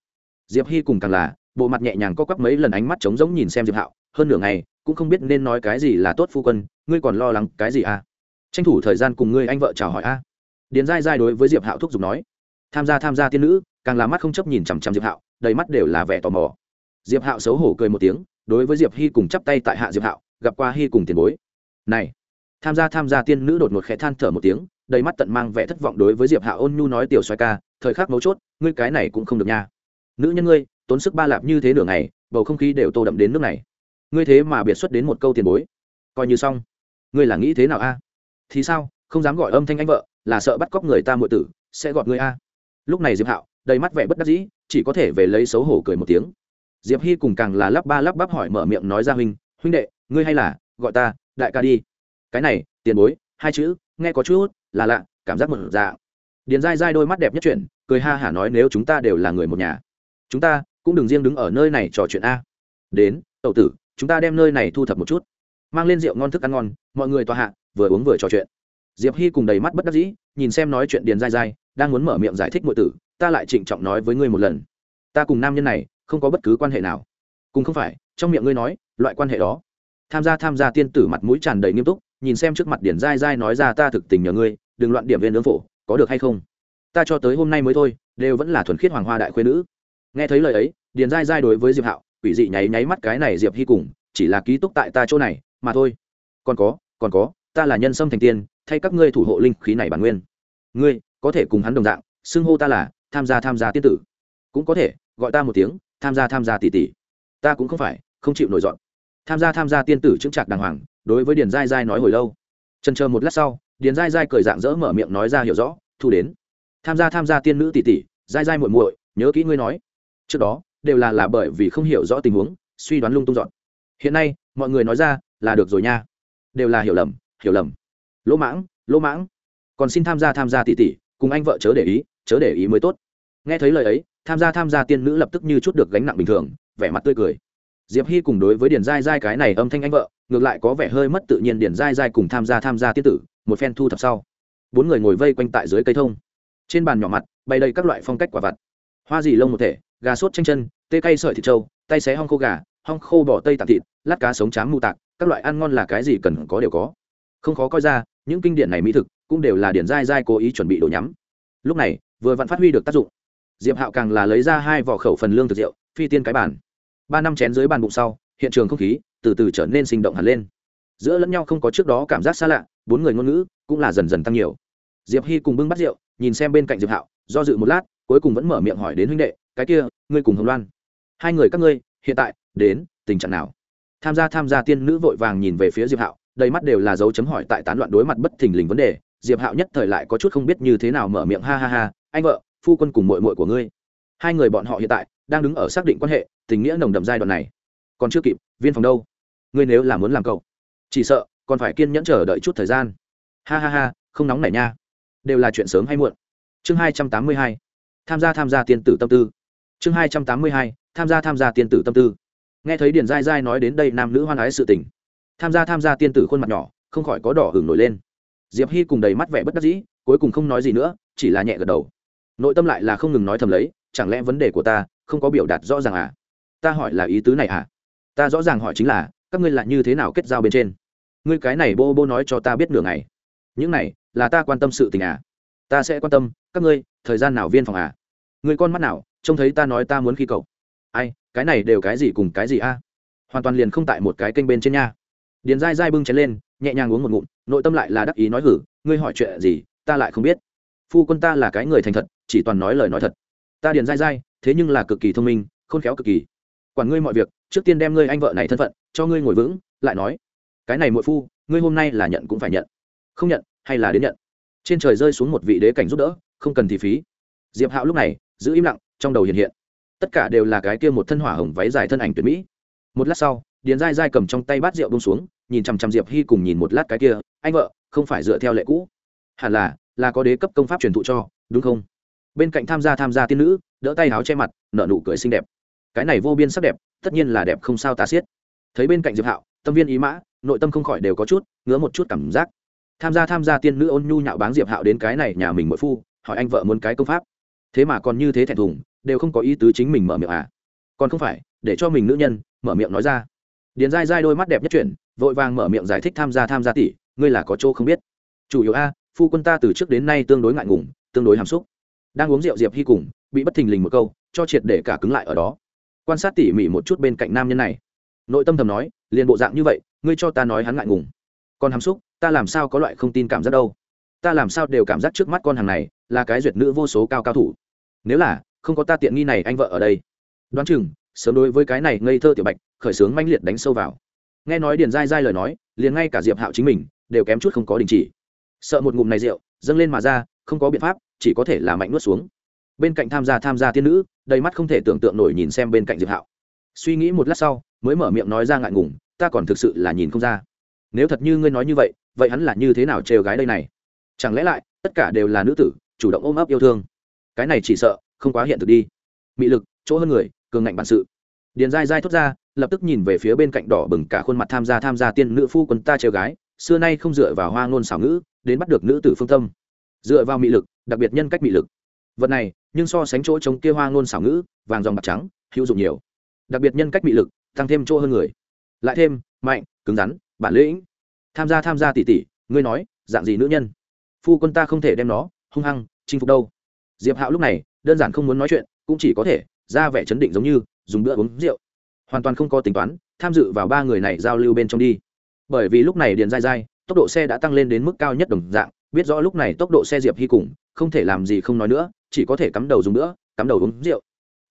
Diệp hy cùng càng là, bộ mặt nhẹ nhàng có quắp mấy lần ánh mắt trống rỗng nhìn xem diệp hạo, hơn nửa ngày, cũng không biết nên nói cái gì là tốt phu quân, ngươi còn lo lắng cái gì à? Tranh thủ thời gian cùng ngươi anh vợ chào hỏi a. Điền dai dai đối với diệp hạo thúc giục nói, tham gia tham gia tiên nữ, càng là mắt không chấp nhìn chằm chằm diệp hạo, đầy mắt đều là vẻ tò mò. Diệp hạo xấu hổ cười một tiếng, đối với diệp hy cùng chắp tay tại hạ diệp hạo, gặp qua hy cùng tiền bối. Này, tham gia tham gia tiên nữ đột ngột khẽ than thở một tiếng đầy mắt tận mang vẻ thất vọng đối với diệp Hạ ôn nhu nói, tiểu xoay ca, thời khắc mấu chốt, ngươi cái này cũng không được nha. Nữ nhân ngươi, tốn sức ba lạp như thế nửa ngày, bầu không khí đều tô đậm đến nước này. Ngươi thế mà biệt xuất đến một câu tiền bối. Coi như xong. Ngươi là nghĩ thế nào a? Thì sao? Không dám gọi âm thanh anh vợ, là sợ bắt cóc người ta muội tử, sẽ gọt ngươi a. Lúc này diệp hạo đầy mắt vẻ bất đắc dĩ, chỉ có thể về lấy xấu hổ cười một tiếng. Diệp hy cùng càng là lắp ba lắp bắp hỏi mở miệng nói ra, huynh huynh đệ, ngươi hay là gọi ta đại ca đi. Cái này, tiền bối, hai chữ, nghe có chút là lạ, cảm giác một dạ điền dai dai đôi mắt đẹp nhất chuyện cười ha hả nói nếu chúng ta đều là người một nhà, chúng ta cũng đừng riêng đứng ở nơi này trò chuyện a. Đến tậu tử, chúng ta đem nơi này thu thập một chút. Mang lên rượu ngon thức ăn ngon, mọi người tòa hạ, vừa uống vừa trò chuyện. Diệp hy cùng đầy mắt bất đắc dĩ, nhìn xem nói chuyện điền dai dai đang muốn mở miệng giải thích mọi tử, ta lại trịnh trọng nói với ngươi một lần. Ta cùng nam nhân này, không có bất cứ quan hệ nào. Cùng không phải, trong miệng ngươi nói, loại quan hệ đó. Tham gia tham gia tiên tử mặt mũi tràn đầy nghiêm túc, nhìn xem trước mặt điển dai dai nói ra ta thực tình nhờ ngươi đừng loạn điểm viên lương phổ, có được hay không? Ta cho tới hôm nay mới thôi, đều vẫn là thuần khiết hoàng hoa đại khuê nữ. Nghe thấy lời ấy, điền dai dai đối với diệp hạo, quỷ dị nháy nháy mắt cái này diệp hy cùng, chỉ là ký túc tại ta chỗ này, mà thôi. Còn có còn có, ta là nhân sâm thành tiên, thay các ngươi thủ hộ linh khí này bản nguyên. Ngươi, có thể cùng hắn đồng dạng, xưng hô ta là tham gia tham gia tiên tử. Cũng có thể, gọi ta một tiếng, tham gia tham gia tỷ tỷ. Ta cũng không phải, không chịu nổi dọn. Tham gia tham gia tiên tử chững chạc đàng hoàng, đối với điền dai dai nói hồi lâu. Trần chờ một lát sau điền dai dai cười dạng dỡ mở miệng nói ra hiểu rõ, thu đến. Tham gia tham gia tiên nữ tỷ tỷ. Dai dai muội muội, nhớ kỹ ngươi nói. Trước đó, đều là là bởi vì không hiểu rõ tình huống, suy đoán lung tung dọn. Hiện nay, mọi người nói ra là được rồi nha. Đều là hiểu lầm hiểu lầm. Lỗ mãng lỗ mãng, còn xin tham gia tham gia tỷ tỷ, cùng anh vợ chớ để ý, chớ để ý mới tốt. Nghe thấy lời ấy, tham gia tham gia tiên nữ lập tức như chút được gánh nặng bình thường, vẻ mặt tươi cười. Diệp hy cùng đối với điền dai dai cái này âm thanh anh vợ, ngược lại có vẻ hơi mất tự nhiên điền dai dai cùng tham gia tham gia tiên tử một phen thu thập sau. Bốn người ngồi vây quanh tại dưới cây thông. Trên bàn nhỏ mặt, bày đầy các loại phong cách quả vặt. Hoa dì lông một thể, gà sốt chanh chân, tê cay sợi thịt trâu, tay xé hong khô gà, hong khô bỏ tây tạc thịt, lát cá sống chám mù tạc, các loại ăn ngon là cái gì cần có đều có. Không khó coi ra, những kinh điển này mỹ thực cũng đều là điển dai dai cố ý chuẩn bị đồ nhắm. Lúc này, vừa vặn phát huy được tác dụng. Diệp hạo càng là lấy ra hai vỏ khẩu phần lương thực rượu, phi tiên cái bàn. Ba năm chén dưới bàn bụng sau, hiện trường không khí từ từ trở nên sinh động hẳn lên giữa lẫn nhau không có trước đó cảm giác xa lạ, bốn người ngôn ngữ cũng là dần dần tăng nhiều. Diệp hy cùng bưng bắt rượu, nhìn xem bên cạnh diệp hạo, do dự một lát, cuối cùng vẫn mở miệng hỏi đến huynh đệ, cái kia, ngươi cùng hồng loan, hai người các ngươi, hiện tại, đến, tình trạng nào? Tham gia tham gia, tiên nữ vội vàng nhìn về phía diệp hạo, đầy mắt đều là dấu chấm hỏi tại tán loạn đối mặt bất thình lình vấn đề. Diệp hạo nhất thời lại có chút không biết như thế nào mở miệng, ha ha ha, anh vợ, phu quân cùng mội mội của ngươi, hai người bọn họ hiện tại đang đứng ở xác định quan hệ, tình nghĩa nồng đậm giai đoạn này, còn chưa kịp, viên phòng đâu? Ngươi nếu là muốn làm cậu chỉ sợ, còn phải kiên nhẫn chờ đợi chút thời gian. Ha ha ha, không nóng nảy nha. Đều là chuyện sớm hay muộn. Chương hai trăm tám mươi hai. Tham gia tham gia tiên tử tâm tư. Chương hai trăm tám mươi hai, tham gia tham gia tiên tử tâm tư. Nghe thấy điền dai dai nói đến đây nam nữ hoan ái sự tình. Tham gia tham gia tiên tử khuôn mặt nhỏ, không khỏi có đỏ hừng nổi lên. Diệp hy cùng đầy mắt vẻ bất đắc dĩ, cuối cùng không nói gì nữa, chỉ là nhẹ gật đầu. Nội tâm lại là không ngừng nói thầm lấy, chẳng lẽ vấn đề của ta không có biểu đạt rõ ràng à? Ta hỏi là ý tứ này à? Ta rõ ràng hỏi chính là các ngươi lại như thế nào kết giao bên trên? Ngươi cái này bô bô nói cho ta biết nửa ngày. Những này, là ta quan tâm sự tình à? Ta sẽ quan tâm, các ngươi, thời gian nào viên phòng à? Ngươi con mắt nào, trông thấy ta nói ta muốn khi cậu. Ai, cái này đều cái gì cùng cái gì a? Hoàn toàn liền không tại một cái kênh bên trên nha. Điền dai dai bưng chén lên, nhẹ nhàng uống một ngụm, nội tâm lại là đắc ý nói hử, ngươi hỏi chuyện gì, ta lại không biết. Phu quân ta là cái người thành thật, chỉ toàn nói lời nói thật. Ta điền dai dai thế nhưng là cực kỳ thông minh, khôn khéo cực kỳ. Quản ngươi mọi việc, trước tiên đem ngươi anh vợ này thân phận cho ngươi ngồi vững, lại nói, cái này muội phu, ngươi hôm nay là nhận cũng phải nhận. Không nhận, hay là đến nhận? Trên trời rơi xuống một vị đế cảnh giúp đỡ, không cần thì phí. Diệp hạo lúc này, giữ im lặng, trong đầu hiện hiện. Tất cả đều là cái kia một thân hỏa hồng váy dài thân ảnh tuyệt mỹ. Một lát sau, điền dai dai cầm trong tay bát rượu bông xuống, nhìn chằm chằm diệp hy cùng nhìn một lát cái kia, anh vợ, không phải dựa theo lệ cũ. Hẳn là là có đế cấp công pháp truyền thụ cho, đúng không? Bên cạnh tham gia tham gia tiên nữ, đỡ tay áo che mặt, nở nụ cười xinh đẹp. Cái này vô biên sắc đẹp, tất nhiên là đẹp không sao tà xiết thấy bên cạnh diệp hạo, tâm viên ý mã, nội tâm không khỏi đều có chút, ngứa một chút cảm giác. Tham gia tham gia tiên nữ ôn nhu nhạo báng diệp hạo đến cái này nhà mình mỗi phu, hỏi anh vợ muốn cái công pháp. Thế mà còn như thế thẹn thùng, đều không có ý tứ chính mình mở miệng à. Còn không phải, để cho mình nữ nhân, mở miệng nói ra. Điền dai dai đôi mắt đẹp nhất chuyển, vội vàng mở miệng giải thích tham gia tham gia tỷ, ngươi là có chỗ không biết. Chủ yếu a, phu quân ta từ trước đến nay tương đối ngại ngùng, tương đối hàm xúc. Đang uống rượu diệp hy cùng, bị bất thình lình một câu, cho triệt để cả cứng lại ở đó. Quan sát tỉ mỉ một chút bên cạnh nam nhân này nội tâm thầm nói, liền bộ dạng như vậy, ngươi cho ta nói hắn ngại ngùng. Còn hàm xúc, ta làm sao có loại không tin cảm giác đâu? Ta làm sao đều cảm giác trước mắt con hàng này là cái duyệt nữ vô số cao cao thủ. Nếu là, không có ta tiện nghi này anh vợ ở đây. Đoán chừng, sớm đối với cái này ngây thơ tiểu bạch, khởi sướng manh liệt đánh sâu vào. Nghe nói điền dai dai lời nói, liền ngay cả diệp hạo chính mình đều kém chút không có đình chỉ. Sợ một ngụm này rượu, dâng lên mà ra, không có biện pháp, chỉ có thể là mạnh nuốt xuống. Bên cạnh tham gia tham gia tiên nữ, đầy mắt không thể tưởng tượng nổi nhìn xem bên cạnh diệp hạo. Suy nghĩ một lát sau mới mở miệng nói ra ngại ngùng, ta còn thực sự là nhìn không ra. Nếu thật như ngươi nói như vậy vậy hắn là như thế nào trêu gái đây này? Chẳng lẽ lại, tất cả đều là nữ tử, chủ động ôm ấp yêu thương? Cái này chỉ sợ, không quá hiện thực đi. Mị lực, chỗ hơn người, cường ngạnh bản sự. Điền dai dai thốt ra, lập tức nhìn về phía bên cạnh đỏ bừng cả khuôn mặt tham gia tham gia tiên nữ phu quân ta trêu gái, xưa nay không dựa vào hoa ngôn xảo ngữ, đến bắt được nữ tử phương tâm. Dựa vào mị lực, đặc biệt nhân cách mị lực. Vật này, nhưng so sánh chỗ chống kia hoa ngôn xảo ngữ, vàng dòng bạc trắng, hữu dụng nhiều. Đặc biệt nhân cách mị lực tăng thêm chỗ hơn người. Lại thêm, mạnh, cứng rắn, bản lĩnh. Tham gia tham gia tỉ tỉ, ngươi nói, dạng gì nữ nhân? Phu quân ta không thể đem nó, hung hăng, chinh phục đâu. Diệp hạo lúc này, đơn giản không muốn nói chuyện, cũng chỉ có thể, ra vẻ chấn định giống như, dùng bữa uống rượu. Hoàn toàn không có tính toán, tham dự vào ba người này giao lưu bên trong đi. Bởi vì lúc này điền dai dai, tốc độ xe đã tăng lên đến mức cao nhất đồng dạng, biết rõ lúc này tốc độ xe diệp hy cùng, không thể làm gì không nói nữa, chỉ có thể cắm đầu dùng nữa cắm đầu uống rượu.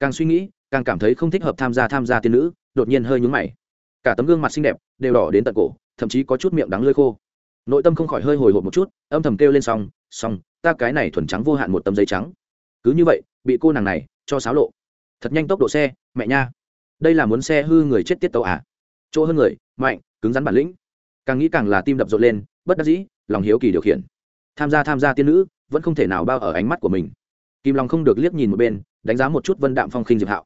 Càng suy nghĩ càng cảm thấy không thích hợp tham gia tham gia tiên nữ, đột nhiên hơi nhúng mày. Cả tấm gương mặt xinh đẹp đều đỏ đến tận cổ, thậm chí có chút miệng đắng lơi khô. Nội tâm không khỏi hơi hồi hộp một chút, âm thầm kêu lên xong xong, ta cái này thuần trắng vô hạn một tấm giấy trắng. Cứ như vậy, bị cô nàng này cho xáo lộ. Thật nhanh tốc độ xe, mẹ nha. Đây là muốn xe hư người chết tiết tàu à? Chỗ hơn người, mạnh, cứng rắn bản lĩnh. Càng nghĩ càng là tim đập rộn lên, bất đắc dĩ, lòng hiếu kỳ điều khiển. Tham gia tham gia tiên nữ, vẫn không thể nào bao ở ánh mắt của mình. Kim long không được liếc nhìn một bên, đánh giá một chút vân đạm phong khinh diệp hạo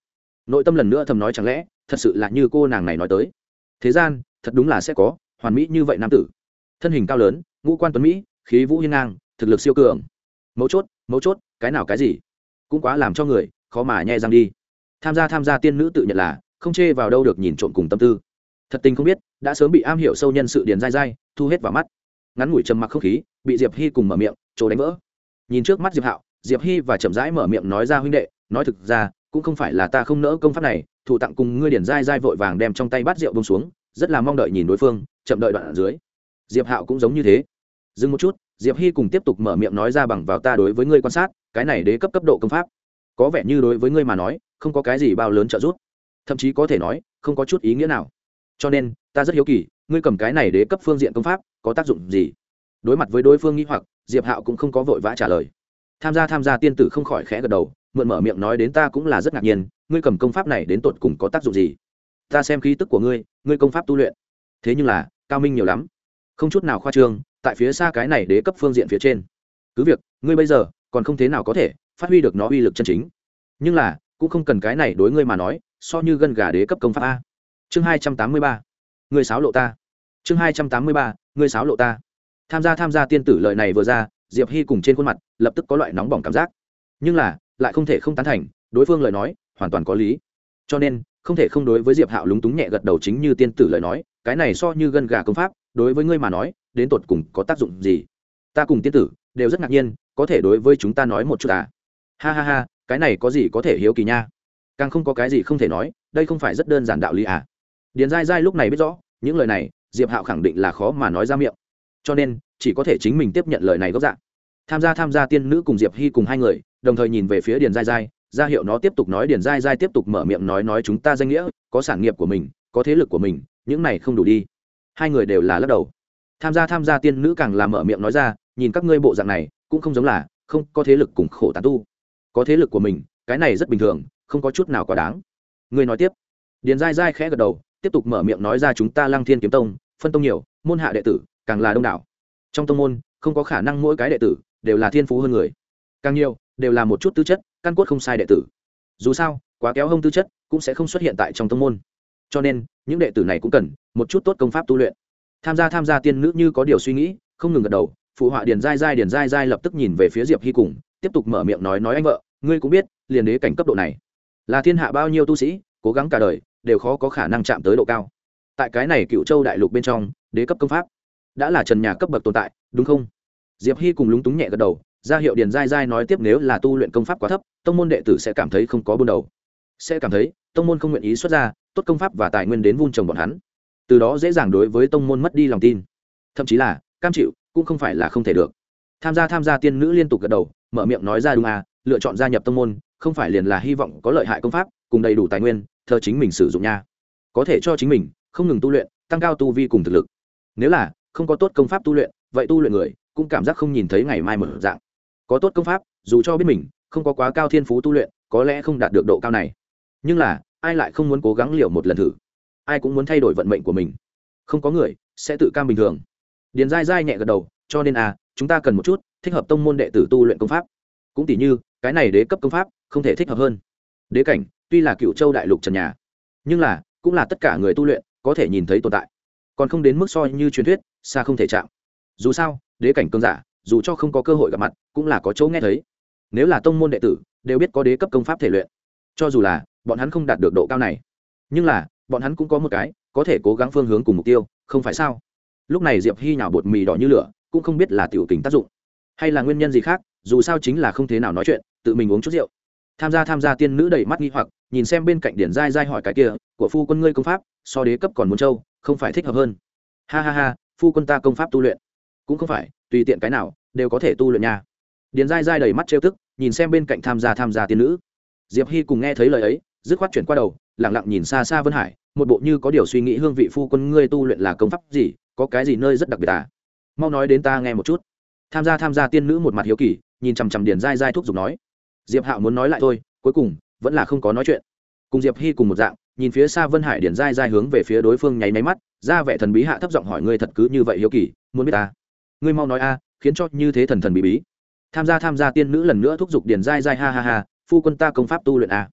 nội tâm lần nữa thầm nói chẳng lẽ, thật sự là như cô nàng này nói tới. Thế gian, thật đúng là sẽ có, hoàn mỹ như vậy nam tử. Thân hình cao lớn, ngũ quan tuấn mỹ, khí vũ hiên ngang, thực lực siêu cường. Mấu chốt mấu chốt, cái nào cái gì? Cũng quá làm cho người, khó mà nhẹ răng đi. Tham gia tham gia tiên nữ tự nhận là, không chê vào đâu được nhìn trộm cùng tâm tư. Thật tình không biết, đã sớm bị am hiểu sâu nhân sự điền dai dai, thu hết vào mắt. Ngắn ngủi trầm mặc không khí, bị diệp hy cùng mở miệng trồ đánh vỡ. Nhìn trước mắt diệp hạo, diệp hy và chậm rãi mở miệng nói ra huynh đệ, nói thực ra cũng không phải là ta không nỡ công pháp này, thủ tặng cùng ngươi điển dai dai vội vàng đem trong tay bát rượu bông xuống, rất là mong đợi nhìn đối phương, chậm đợi đoạn ở dưới. Diệp hạo cũng giống như thế. Dừng một chút, diệp hy cùng tiếp tục mở miệng nói ra bằng vào ta đối với ngươi quan sát, cái này đế cấp cấp độ công pháp. Có vẻ như đối với ngươi mà nói, không có cái gì bao lớn trợ giúp. Thậm chí có thể nói, không có chút ý nghĩa nào. Cho nên, ta rất hiếu kỳ, ngươi cầm cái này đế cấp phương diện công pháp, có tác dụng gì? Đối mặt với đối phương nghĩ hoặc, diệp hạo cũng không có vội vã trả lời. Tham gia tham gia, tiên tử không khỏi khẽ gật đầu mượn mở miệng nói đến ta cũng là rất ngạc nhiên, ngươi cầm công pháp này đến tột cùng có tác dụng gì? Ta xem khí tức của ngươi ngươi công pháp tu luyện. Thế nhưng là, cao minh nhiều lắm. Không chút nào khoa trương, tại phía xa cái này đế cấp phương diện phía trên. Cứ việc, ngươi bây giờ, còn không thế nào có thể phát huy được nó uy lực chân chính. Nhưng là, cũng không cần cái này đối ngươi mà nói, so như gân gà đế cấp công pháp a. Chương hai trăm tám mươi ba. Người sáo lộ ta. Chương hai trăm tám mươi ba. Người sáo lộ ta. Tham gia tham gia tiên tử lợi này vừa ra, diệp hy cùng trên khuôn mặt, lập tức có loại nóng bỏng cảm giác. Nhưng là lại không thể không tán thành, đối phương lời nói, hoàn toàn có lý. Cho nên, không thể không đối với diệp hạo lúng túng nhẹ gật đầu chính như tiên tử lời nói, cái này so như gân gà công pháp, đối với ngươi mà nói, đến tột cùng có tác dụng gì? Ta cùng tiên tử, đều rất ngạc nhiên, có thể đối với chúng ta nói một chút à? Ha ha ha, cái này có gì có thể hiếu kỳ nha. Càng không có cái gì không thể nói, đây không phải rất đơn giản đạo lý à? Điền dai dai lúc này biết rõ, những lời này, diệp hạo khẳng định là khó mà nói ra miệng. Cho nên, chỉ có thể chính mình tiếp nhận lời này gốc dạng tham gia tham gia tiên nữ cùng diệp hy cùng hai người đồng thời nhìn về phía điền dai dai ra hiệu nó tiếp tục nói, điền dai dai tiếp tục mở miệng nói nói chúng ta danh nghĩa, có sản nghiệp của mình, có thế lực của mình, những này không đủ đi. Hai người đều là lắc đầu. Tham gia tham gia tiên nữ càng làm mở miệng nói ra, nhìn các ngươi bộ dạng này, cũng không giống là, không, có thế lực cùng khổ tán tu. Có thế lực của mình, cái này rất bình thường, không có chút nào quá đáng. Ngươi nói tiếp. Điền dai dai khẽ gật đầu, tiếp tục mở miệng nói ra, chúng ta lăng thiên kiếm tông, phân tông nhiều, môn hạ đệ tử, càng là đông đảo. Trong tông môn, không có khả năng mỗi cái đệ tử, đều là thiên phú hơn người. Càng nhiều đều là một chút tư chất, căn cốt không sai đệ tử. Dù sao, quá kéo hông tư chất cũng sẽ không xuất hiện tại trong tông môn. Cho nên, những đệ tử này cũng cần một chút tốt công pháp tu luyện. Tham gia tham gia tiên nữ như có điều suy nghĩ, không ngừng gật đầu, phụ họa điền dai dai điền dai dai lập tức nhìn về phía diệp hy cùng, tiếp tục mở miệng nói nói anh vợ, ngươi cũng biết, liền đế cảnh cấp độ này, là thiên hạ bao nhiêu tu sĩ, cố gắng cả đời, đều khó có khả năng chạm tới độ cao. Tại cái này cựu châu đại lục bên trong, đế cấp công pháp đã là trần nhà cấp bậc tồn tại, đúng không? Diệp hy cùng lúng túng nhẹ gật đầu ra hiệu điền dai dai nói tiếp nếu là tu luyện công pháp quá thấp, tông môn đệ tử sẽ cảm thấy không có buôn đầu. Sẽ cảm thấy, tông môn không nguyện ý xuất ra, tốt công pháp và tài nguyên đến vun trồng bọn hắn. Từ đó dễ dàng đối với tông môn mất đi lòng tin. Thậm chí là, cam chịu, cũng không phải là không thể được. Tham gia tham gia tiên nữ liên tục gật đầu, mở miệng nói ra đúng à lựa chọn gia nhập tông môn, không phải liền là hy vọng có lợi hại công pháp, cùng đầy đủ tài nguyên, thờ chính mình sử dụng nha. Có thể cho chính mình, không ngừng tu luyện, tăng cao tu vi cùng thực lực. Nếu là, không có tốt công pháp tu luyện, vậy tu luyện người, cũng cảm giác không nhìn thấy ngày mai mở dạng có tốt công pháp, dù cho biết mình không có quá cao thiên phú tu luyện, có lẽ không đạt được độ cao này. Nhưng là, ai lại không muốn cố gắng liều một lần thử? Ai cũng muốn thay đổi vận mệnh của mình. Không có người sẽ tự cam bình thường. Điền dai dai nhẹ gật đầu, cho nên à chúng ta cần một chút thích hợp tông môn đệ tử tu luyện công pháp. Cũng tỉ như, cái này đế cấp công pháp không thể thích hợp hơn. Đế cảnh, tuy là cựu châu đại lục trần nhà, nhưng là, cũng là tất cả người tu luyện có thể nhìn thấy tồn tại. Còn không đến mức soi như truyền thuyết, xa không thể chạm. Dù sao, đế cảnh cơn giả dù cho không có cơ hội gặp mặt, cũng là có chỗ nghe thấy. Nếu là tông môn đệ tử, đều biết có đế cấp công pháp thể luyện. Cho dù là, bọn hắn không đạt được độ cao này. Nhưng là, bọn hắn cũng có một cái, có thể cố gắng phương hướng cùng mục tiêu, không phải sao? Lúc này diệp hy nhào bột mì đỏ như lửa, cũng không biết là tiểu tình tác dụng, hay là nguyên nhân gì khác, dù sao chính là không thế nào nói chuyện, tự mình uống chút rượu. Tham gia tham gia tiên nữ đầy mắt nghi hoặc, nhìn xem bên cạnh điển dai dai hỏi cái kia, của phu quân ngươi công pháp, so đế cấp còn muốn châu không phải thích hợp hơn. Ha ha ha, phu quân ta công pháp tu luyện. Cũng không phải, tùy tiện cái nào đều có thể tu luyện nha. Điền dai dai đầy mắt trêu tức, nhìn xem bên cạnh tham gia tham gia tiên nữ. Diệp hy cùng nghe thấy lời ấy, dứt khoát chuyển qua đầu lẳng lặng nhìn xa xa vân hải, một bộ như có điều suy nghĩ hương vị phu quân ngươi tu luyện là công pháp gì, có cái gì nơi rất đặc biệt à? Mau nói đến ta nghe một chút. Tham gia tham gia tiên nữ một mặt hiếu kỳ, nhìn chằm chằm điền dai dai thúc giục nói. Diệp hạo muốn nói lại thôi, cuối cùng, vẫn là không có nói chuyện. Cùng diệp hy cùng một dạng, nhìn phía xa vân hải điền dai dai hướng về phía đối phương nháy máy mắt, ra vẻ thần bí hạ thấp giọng hỏi ngươi thật cứ như vậy hiếu kỳ, muốn biết ta? Ngươi mau nói a khiến cho như thế thần thần bí bí. Tham gia tham gia, tiên nữ lần nữa thúc giục điền dai dai ha ha ha, phu quân ta công pháp tu luyện a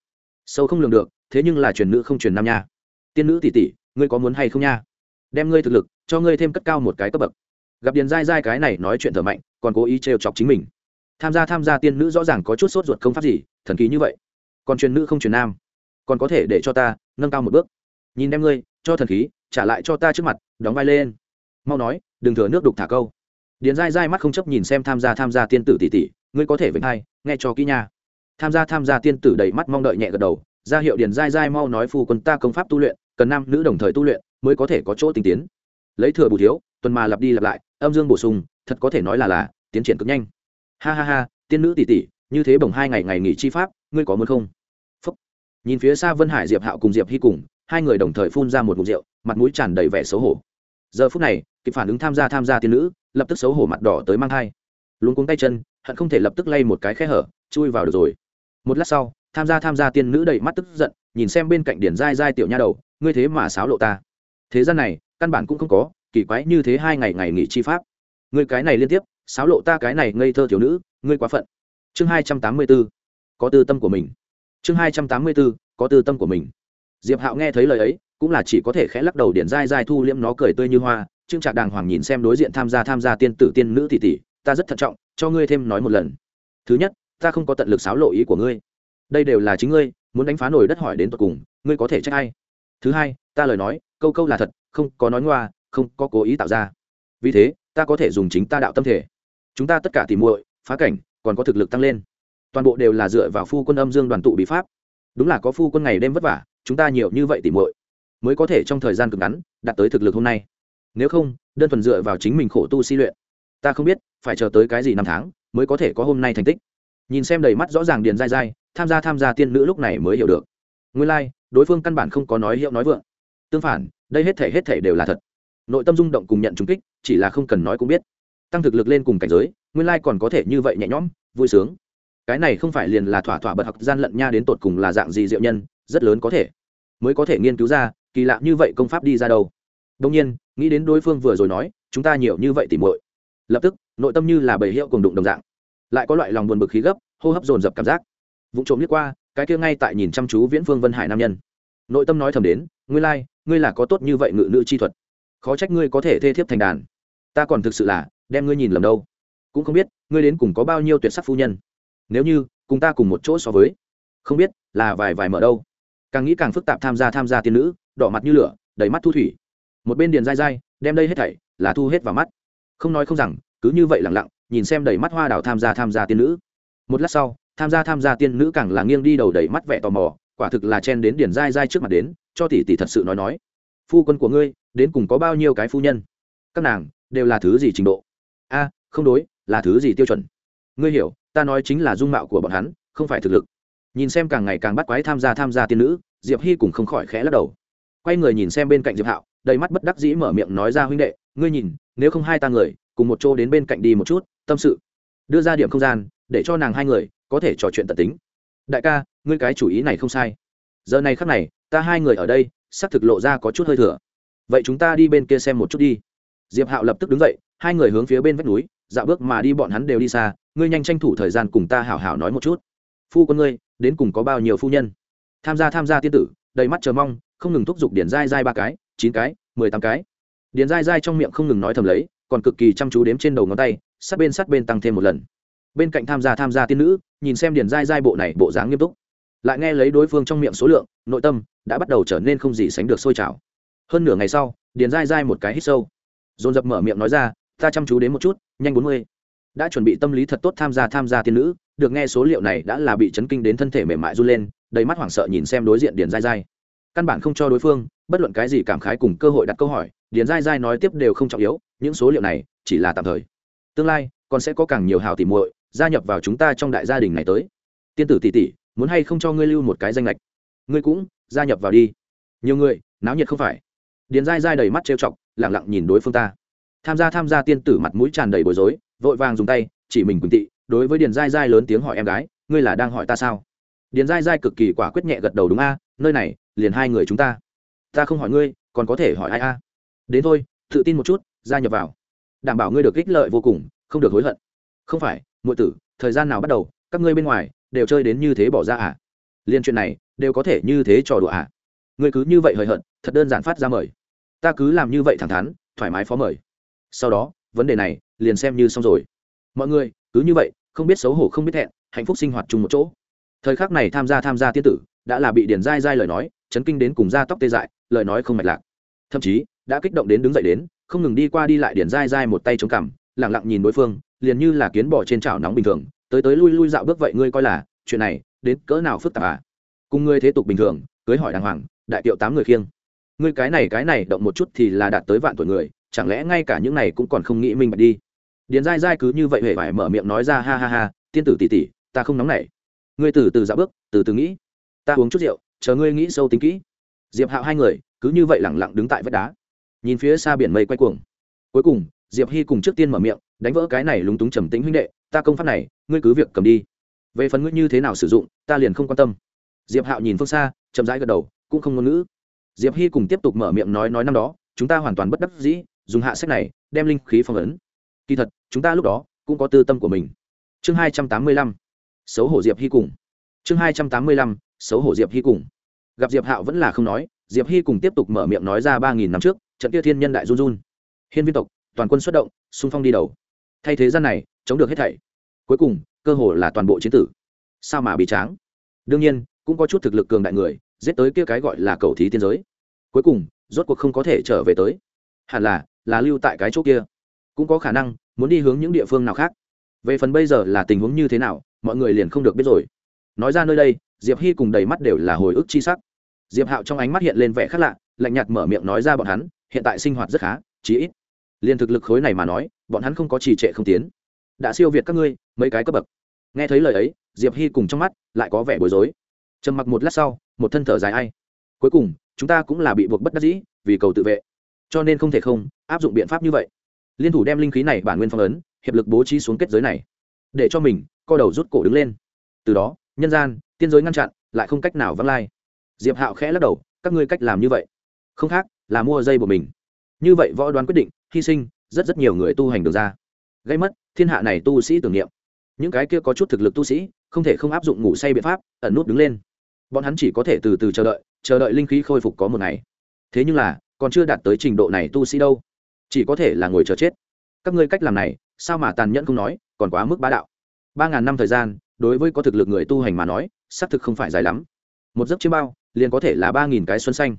sâu không lường được, thế nhưng là truyền nữ không truyền nam nha. Tiên nữ tỷ tỷ, ngươi có muốn hay không nha? Đem ngươi thực lực, cho ngươi thêm cất cao một cái cấp bậc. Gặp điền dai dai cái này nói chuyện thở mạnh, còn cố ý trêu chọc chính mình. Tham gia tham gia, tiên nữ rõ ràng có chút sốt ruột không pháp gì, thần kỳ như vậy. Còn truyền nữ không truyền nam. Còn có thể để cho ta nâng cao một bước. Nhìn đem ngươi, cho thần khí, trả lại cho ta trước mặt, đóng vai lên. Mau nói, đừng thừa nước đục thả câu điền dai dai mắt không chấp nhìn xem tham gia tham gia tiên tử tỷ tỷ, ngươi có thể vĩnh hai, nghe cho kỹ nha. Tham gia tham gia tiên tử đầy mắt mong đợi nhẹ gật đầu, ra hiệu điền dai dai mau nói phu quân ta công pháp tu luyện, cần nam nữ đồng thời tu luyện, mới có thể có chỗ tinh tiến. Lấy thừa bù thiếu, tuần mà lặp đi lặp lại, âm dương bổ sung, thật có thể nói là là, tiến triển cực nhanh. Ha ha ha, tiên nữ tỷ tỷ, như thế bổng hai ngày ngày nghỉ chi pháp, ngươi có muốn không? Phúc. nhìn phía xa vân hải, diệp hạo cùng diệp hy cùng, hai người đồng thời phun ra một ngụm rượu, mặt mũi tràn đầy vẻ xấu hổ. Giờ phút này kịp phản ứng tham gia tham gia tiên nữ, lập tức xấu hổ mặt đỏ tới mang thai. Luống cuống tay chân, hận không thể lập tức lay một cái khe hở, chui vào được rồi. Một lát sau, tham gia tham gia tiên nữ đầy mắt tức giận, nhìn xem bên cạnh điển dai dai tiểu nha đầu, ngươi thế mà sáo lộ ta. Thế gian này, căn bản cũng không có, kỳ quái như thế hai ngày ngày nghỉ chi pháp. Ngươi cái này liên tiếp sáo lộ ta cái này ngây thơ thiếu nữ, ngươi quá phận. Chương hai trăm tám mươi b ố có tư tâm của mình. Chương hai trăm tám mươi b ố có tư tâm của mình. Diệp hạo nghe thấy lời ấy, cũng là chỉ có thể khẽ lắc đầu điển dai dai thu liễm nó cười tươi như hoa trương trạc đàng hoàng nhìn xem đối diện tham gia tham gia tiên tử tiên nữ tỷ tỷ, ta rất thận trọng, cho ngươi thêm nói một lần. Thứ nhất, ta không có tận lực xáo lộ ý của ngươi. Đây đều là chính ngươi, muốn đánh phá nổi đất hỏi đến tột cùng, ngươi có thể trách ai? Thứ hai, ta lời nói, câu câu là thật, không có nói ngoa, không có cố ý tạo ra. Vì thế, ta có thể dùng chính ta đạo tâm thể. Chúng ta tất cả tìm muội, phá cảnh, còn có thực lực tăng lên. Toàn bộ đều là dựa vào phu quân âm dương đoàn tụ bí pháp. Đúng là có phu quân ngày đêm vất vả, chúng ta nhiều như vậy tìm muội, mới có thể trong thời gian cực ngắn, đạt tới thực lực hôm nay nếu không đơn thuần dựa vào chính mình khổ tu si luyện. Ta không biết phải chờ tới cái gì năm tháng mới có thể có hôm nay thành tích. Nhìn xem đầy mắt rõ ràng điền dai dai tham gia tham gia tiên nữ lúc này mới hiểu được. Nguyên lai、like, đối phương căn bản không có nói hiệu nói vượng. Tương phản đây hết thể hết thể đều là thật. Nội tâm rung động cùng nhận trúng kích chỉ là không cần nói cũng biết. Tăng thực lực lên cùng cảnh giới nguyên lai còn có thể như vậy nhẹ nhõm vui sướng. Cái này không phải liền là thỏa thỏa bật học gian lận nha đến tột cùng là dạng gì diệu nhân rất lớn có thể. Mới có thể nghiên cứu ra kỳ lạ như vậy công pháp đi ra đâu. Đông nhiên nghĩ đến đối phương vừa rồi nói chúng ta nhiều như vậy tỉ muội. Lập tức nội tâm như là bầy hiệu cùng đụng đồng dạng. Lại có loại lòng buồn bực khí gấp hô hấp dồn dập cảm giác. Vụ trộm liếc qua cái kia ngay tại nhìn chăm chú viễn phương vân hải nam nhân. Nội tâm nói thầm đến ngươi lai、like, ngươi là có tốt như vậy ngự nữ chi thuật. Khó trách ngươi có thể thê thiếp thành đàn. Ta còn thực sự là đem ngươi nhìn lầm đâu. Cũng không biết ngươi đến cùng có bao nhiêu tuyệt sắc phu nhân. Nếu như cùng ta cùng một chỗ so với không biết là vài vài mở đâu. Càng nghĩ càng phức tạp tham gia tham gia tiên nữ đỏ mặt như lửa đầy mắt thu thủy một bên điền dai dai, đem đây hết thảy, là thu hết vào mắt. Không nói không rằng, cứ như vậy lẳng lặng, nhìn xem đầy mắt hoa đào tham gia tham gia tiên nữ. Một lát sau, tham gia tham gia tiên nữ càng là nghiêng đi đầu đầy mắt vẻ tò mò, quả thực là chen đến điền dai dai trước mặt đến, cho tỷ tỷ thật sự nói nói. Phu quân của ngươi, đến cùng có bao nhiêu cái phu nhân? Các nàng, đều là thứ gì trình độ? A, không đối, là thứ gì tiêu chuẩn? Ngươi hiểu, ta nói chính là dung mạo của bọn hắn, không phải thực lực. Nhìn xem càng ngày càng bắt quái tham gia tham gia tiên nữ, diệp hy cùng không khỏi khẽ lắc đầu. Quay người nhìn xem bên cạnh diệp hạo đầy mắt bất đắc dĩ mở miệng nói ra, huynh đệ, ngươi nhìn, nếu không hai ta người, cùng một chỗ đến bên cạnh đi một chút, tâm sự. Đưa ra điểm không gian, để cho nàng hai người có thể trò chuyện tận tính. Đại ca, ngươi cái chủ ý này không sai. Giờ này khắc này, ta hai người ở đây, xác thực lộ ra có chút hơi thừa. Vậy chúng ta đi bên kia xem một chút đi. Diệp hạo lập tức đứng dậy, hai người hướng phía bên vách núi dạo bước mà đi bọn hắn đều đi xa, ngươi nhanh tranh thủ thời gian cùng ta hảo hảo nói một chút. Phu quân ngươi, đến cùng có bao nhiêu phu nhân? Tham gia tham gia tiên tử, đầy mắt chờ mong, không ngừng thúc giục điển dai dai ba cái chín cái, mười tám cái. Điền dai dai trong miệng không ngừng nói thầm lấy, còn cực kỳ chăm chú đếm trên đầu ngón tay, sát bên sát bên tăng thêm một lần. Bên cạnh tham gia tham gia tiên nữ, nhìn xem Điền dai dai bộ này bộ dáng nghiêm túc. Lại nghe lấy đối phương trong miệng số lượng, nội tâm đã bắt đầu trở nên không gì sánh được sôi trào. Hơn nửa ngày sau, Điền dai dai một cái hít sâu. Dồn dập mở miệng nói ra, ta chăm chú đến một chút, nhanh bốn mươi. Đã chuẩn bị tâm lý thật tốt tham gia tham gia tiên nữ, được nghe số liệu này đã là bị chấn kinh đến thân thể mềm mại run lên, đầy mắt hoảng sợ nhìn xem đối diện điền dai dai căn bản không cho đối phương bất luận cái gì cảm khái cùng cơ hội đặt câu hỏi, điền dai dai nói tiếp đều không trọng yếu, những số liệu này chỉ là tạm thời. Tương lai, còn sẽ có càng nhiều hào tỉ muội gia nhập vào chúng ta trong đại gia đình này tới. Tiên tử tỷ tỷ, muốn hay không cho ngươi lưu một cái danh lệch? Ngươi cũng gia nhập vào đi. Nhiều người, náo nhiệt không phải. Điền dai dai đầy mắt trêu chọc lẳng lặng nhìn đối phương ta. Tham gia tham gia, tiên tử mặt mũi tràn đầy bối rối, vội vàng dùng tay, chỉ mình quỳnh tị, đối với điền dai dai lớn tiếng hỏi em gái, ngươi là đang hỏi ta sao? Điền dai dai cực kỳ quả quyết nhẹ gật đầu, đúng a, nơi này, liền hai người chúng ta ta không hỏi ngươi, còn có thể hỏi ai a? Đến thôi, tự tin một chút, gia nhập vào. Đảm bảo ngươi được ích lợi vô cùng, không được hối hận. Không phải, muội tử, thời gian nào bắt đầu, các ngươi bên ngoài, đều chơi đến như thế bỏ ra à? Liên chuyện này, đều có thể như thế trò đùa à? Ngươi cứ như vậy hời hợt, thật đơn giản phát ra mời. Ta cứ làm như vậy thẳng thắn, thoải mái phó mời. Sau đó, vấn đề này, liền xem như xong rồi. Mọi người, cứ như vậy, không biết xấu hổ không biết thẹn, hạnh phúc sinh hoạt chung một chỗ. Thời khắc này tham gia tham gia tiên tử, đã là bị điển dai dai lời nói chấn kinh đến cùng da tóc tê dại, lời nói không mạch lạc. Thậm chí, đã kích động đến đứng dậy đến, không ngừng đi qua đi lại điển dai dai một tay chống cằm lẳng lặng nhìn đối phương, liền như là kiến bò trên chảo nóng bình thường, tới tới lui lui dạo bước vậy ngươi coi là, chuyện này, đến cỡ nào phức tạp à? Cùng ngươi thế tục bình thường, cưới hỏi đàng hoàng, đại tiệu tám người khiêng. Ngươi cái này cái này động một chút thì là đạt tới vạn tuổi người, chẳng lẽ ngay cả những này cũng còn không nghĩ minh bạch đi? Điền dai dai cứ như vậy hề phải mở miệng nói ra ha ha ha, tiên tử tỷ tỷ, ta không nóng nảy. Ngươi từ từ dạo bước, từ từ nghĩ. Ta uống chút rượu chờ ngươi nghĩ sâu tính kỹ. Diệp hạo hai người cứ như vậy lẳng lặng đứng tại vách đá, nhìn phía xa biển mây quay cuồng. Cuối cùng, diệp hy cùng trước tiên mở miệng, đánh vỡ cái này lúng túng trầm tĩnh huynh đệ, ta công pháp này, ngươi cứ việc cầm đi. Về phần ngươi như thế nào sử dụng, ta liền không quan tâm. Diệp hạo nhìn phương xa, chậm rãi gật đầu, cũng không ngôn ngữ. Diệp hy cùng tiếp tục mở miệng nói nói năm đó, chúng ta hoàn toàn bất đắc dĩ, dùng hạ sách này, đem linh khí phong ấn. Kỳ thật, chúng ta lúc đó cũng có tư tâm của mình. Chương hai trăm tám mươi lăm, xấu hổ diệp hy cùng. Chương hai trăm tám mươi lăm xấu hổ diệp hy cùng. Gặp diệp hạo vẫn là không nói, diệp hy cùng tiếp tục mở miệng nói ra ba nghìn năm trước, trận kia thiên nhân đại run run. Hiên viên tộc, toàn quân xuất động, xung phong đi đầu. Thay thế gian này, chống được hết thảy. Cuối cùng, cơ hồ là toàn bộ chiến tử. Sao mà bị tráng? Đương nhiên, cũng có chút thực lực cường đại người, giết tới kia cái gọi là cầu thí tiên giới. Cuối cùng, rốt cuộc không có thể trở về tới. Hẳn là là lưu tại cái chỗ kia. Cũng có khả năng, muốn đi hướng những địa phương nào khác. Về phần bây giờ là tình huống như thế nào, mọi người liền không được biết rồi. Nói ra nơi đây diệp hy cùng đầy mắt đều là hồi ức chi sắc. Diệp hạo trong ánh mắt hiện lên vẻ khác lạ, lạnh nhạt mở miệng nói ra bọn hắn, hiện tại sinh hoạt rất khá, chí ít. Liền thực lực khối này mà nói, bọn hắn không có trì trệ không tiến. Đã siêu việt các ngươi, mấy cái cấp bậc. Nghe thấy lời ấy, diệp hy cùng trong mắt lại có vẻ bối rối. Trầm mặc một lát sau, một thân thở dài ai. Cuối cùng, chúng ta cũng là bị buộc bất đắc dĩ, vì cầu tự vệ. Cho nên không thể không áp dụng biện pháp như vậy. Liên thủ đem linh khí này bản nguyên phong ấn, hiệp lực bố trí xuống kết giới này. Để cho mình co đầu rút cổ đứng lên. Từ đó, nhân gian tiên giới ngăn chặn, lại không cách nào vắng lai. Diệp hạo khẽ lắc đầu, các ngươi cách làm như vậy. Không khác, là mua dây của mình. Như vậy võ đoán quyết định, hy sinh, rất rất nhiều người tu hành được ra. Gây mất, thiên hạ này tu sĩ tưởng niệm. Những cái kia có chút thực lực tu sĩ, không thể không áp dụng ngủ say biện pháp, ẩn nút đứng lên. Bọn hắn chỉ có thể từ từ chờ đợi chờ đợi linh khí khôi phục có một ngày. Thế nhưng là, còn chưa đạt tới trình độ này tu sĩ đâu. Chỉ có thể là ngồi chờ chết. Các ngươi cách làm này, sao mà tàn nhẫn không nói, còn quá mức bá đạo. Ba ngàn năm thời gian đối với có thực lực người tu hành mà nói, xác thực không phải dài lắm. Một giấc chiêm bao, liền có thể là ba nghìn cái xuân xanh.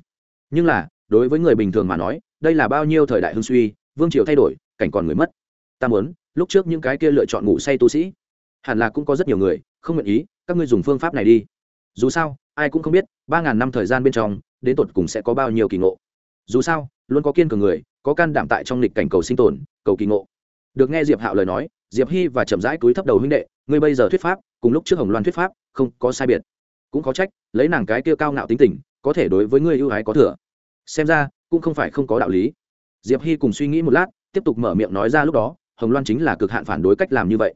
Nhưng là, đối với người bình thường mà nói, đây là bao nhiêu thời đại hưng suy, vương triều thay đổi, cảnh còn người mất. Ta muốn, lúc trước những cái kia lựa chọn ngủ say tu sĩ, hẳn là cũng có rất nhiều người không nguyện ý, các ngươi dùng phương pháp này đi. Dù sao, ai cũng không biết, ba ngàn năm thời gian bên trong, đến tột cùng sẽ có bao nhiêu kỳ ngộ. Dù sao, luôn có kiên cường người, có can đảm tại trong lịch cảnh cầu sinh tồn, cầu kỳ ngộ được nghe diệp hạo lời nói, diệp hy và chậm rãi túi thấp đầu huynh đệ, ngươi bây giờ thuyết pháp, cùng lúc trước hồng loan thuyết pháp, không có sai biệt. Cũng có trách, lấy nàng cái kia cao ngạo tính tình, có thể đối với ngươi ưu ái có thừa. Xem ra, cũng không phải không có đạo lý. Diệp hy cùng suy nghĩ một lát, tiếp tục mở miệng nói ra lúc đó, hồng loan chính là cực hạn phản đối cách làm như vậy.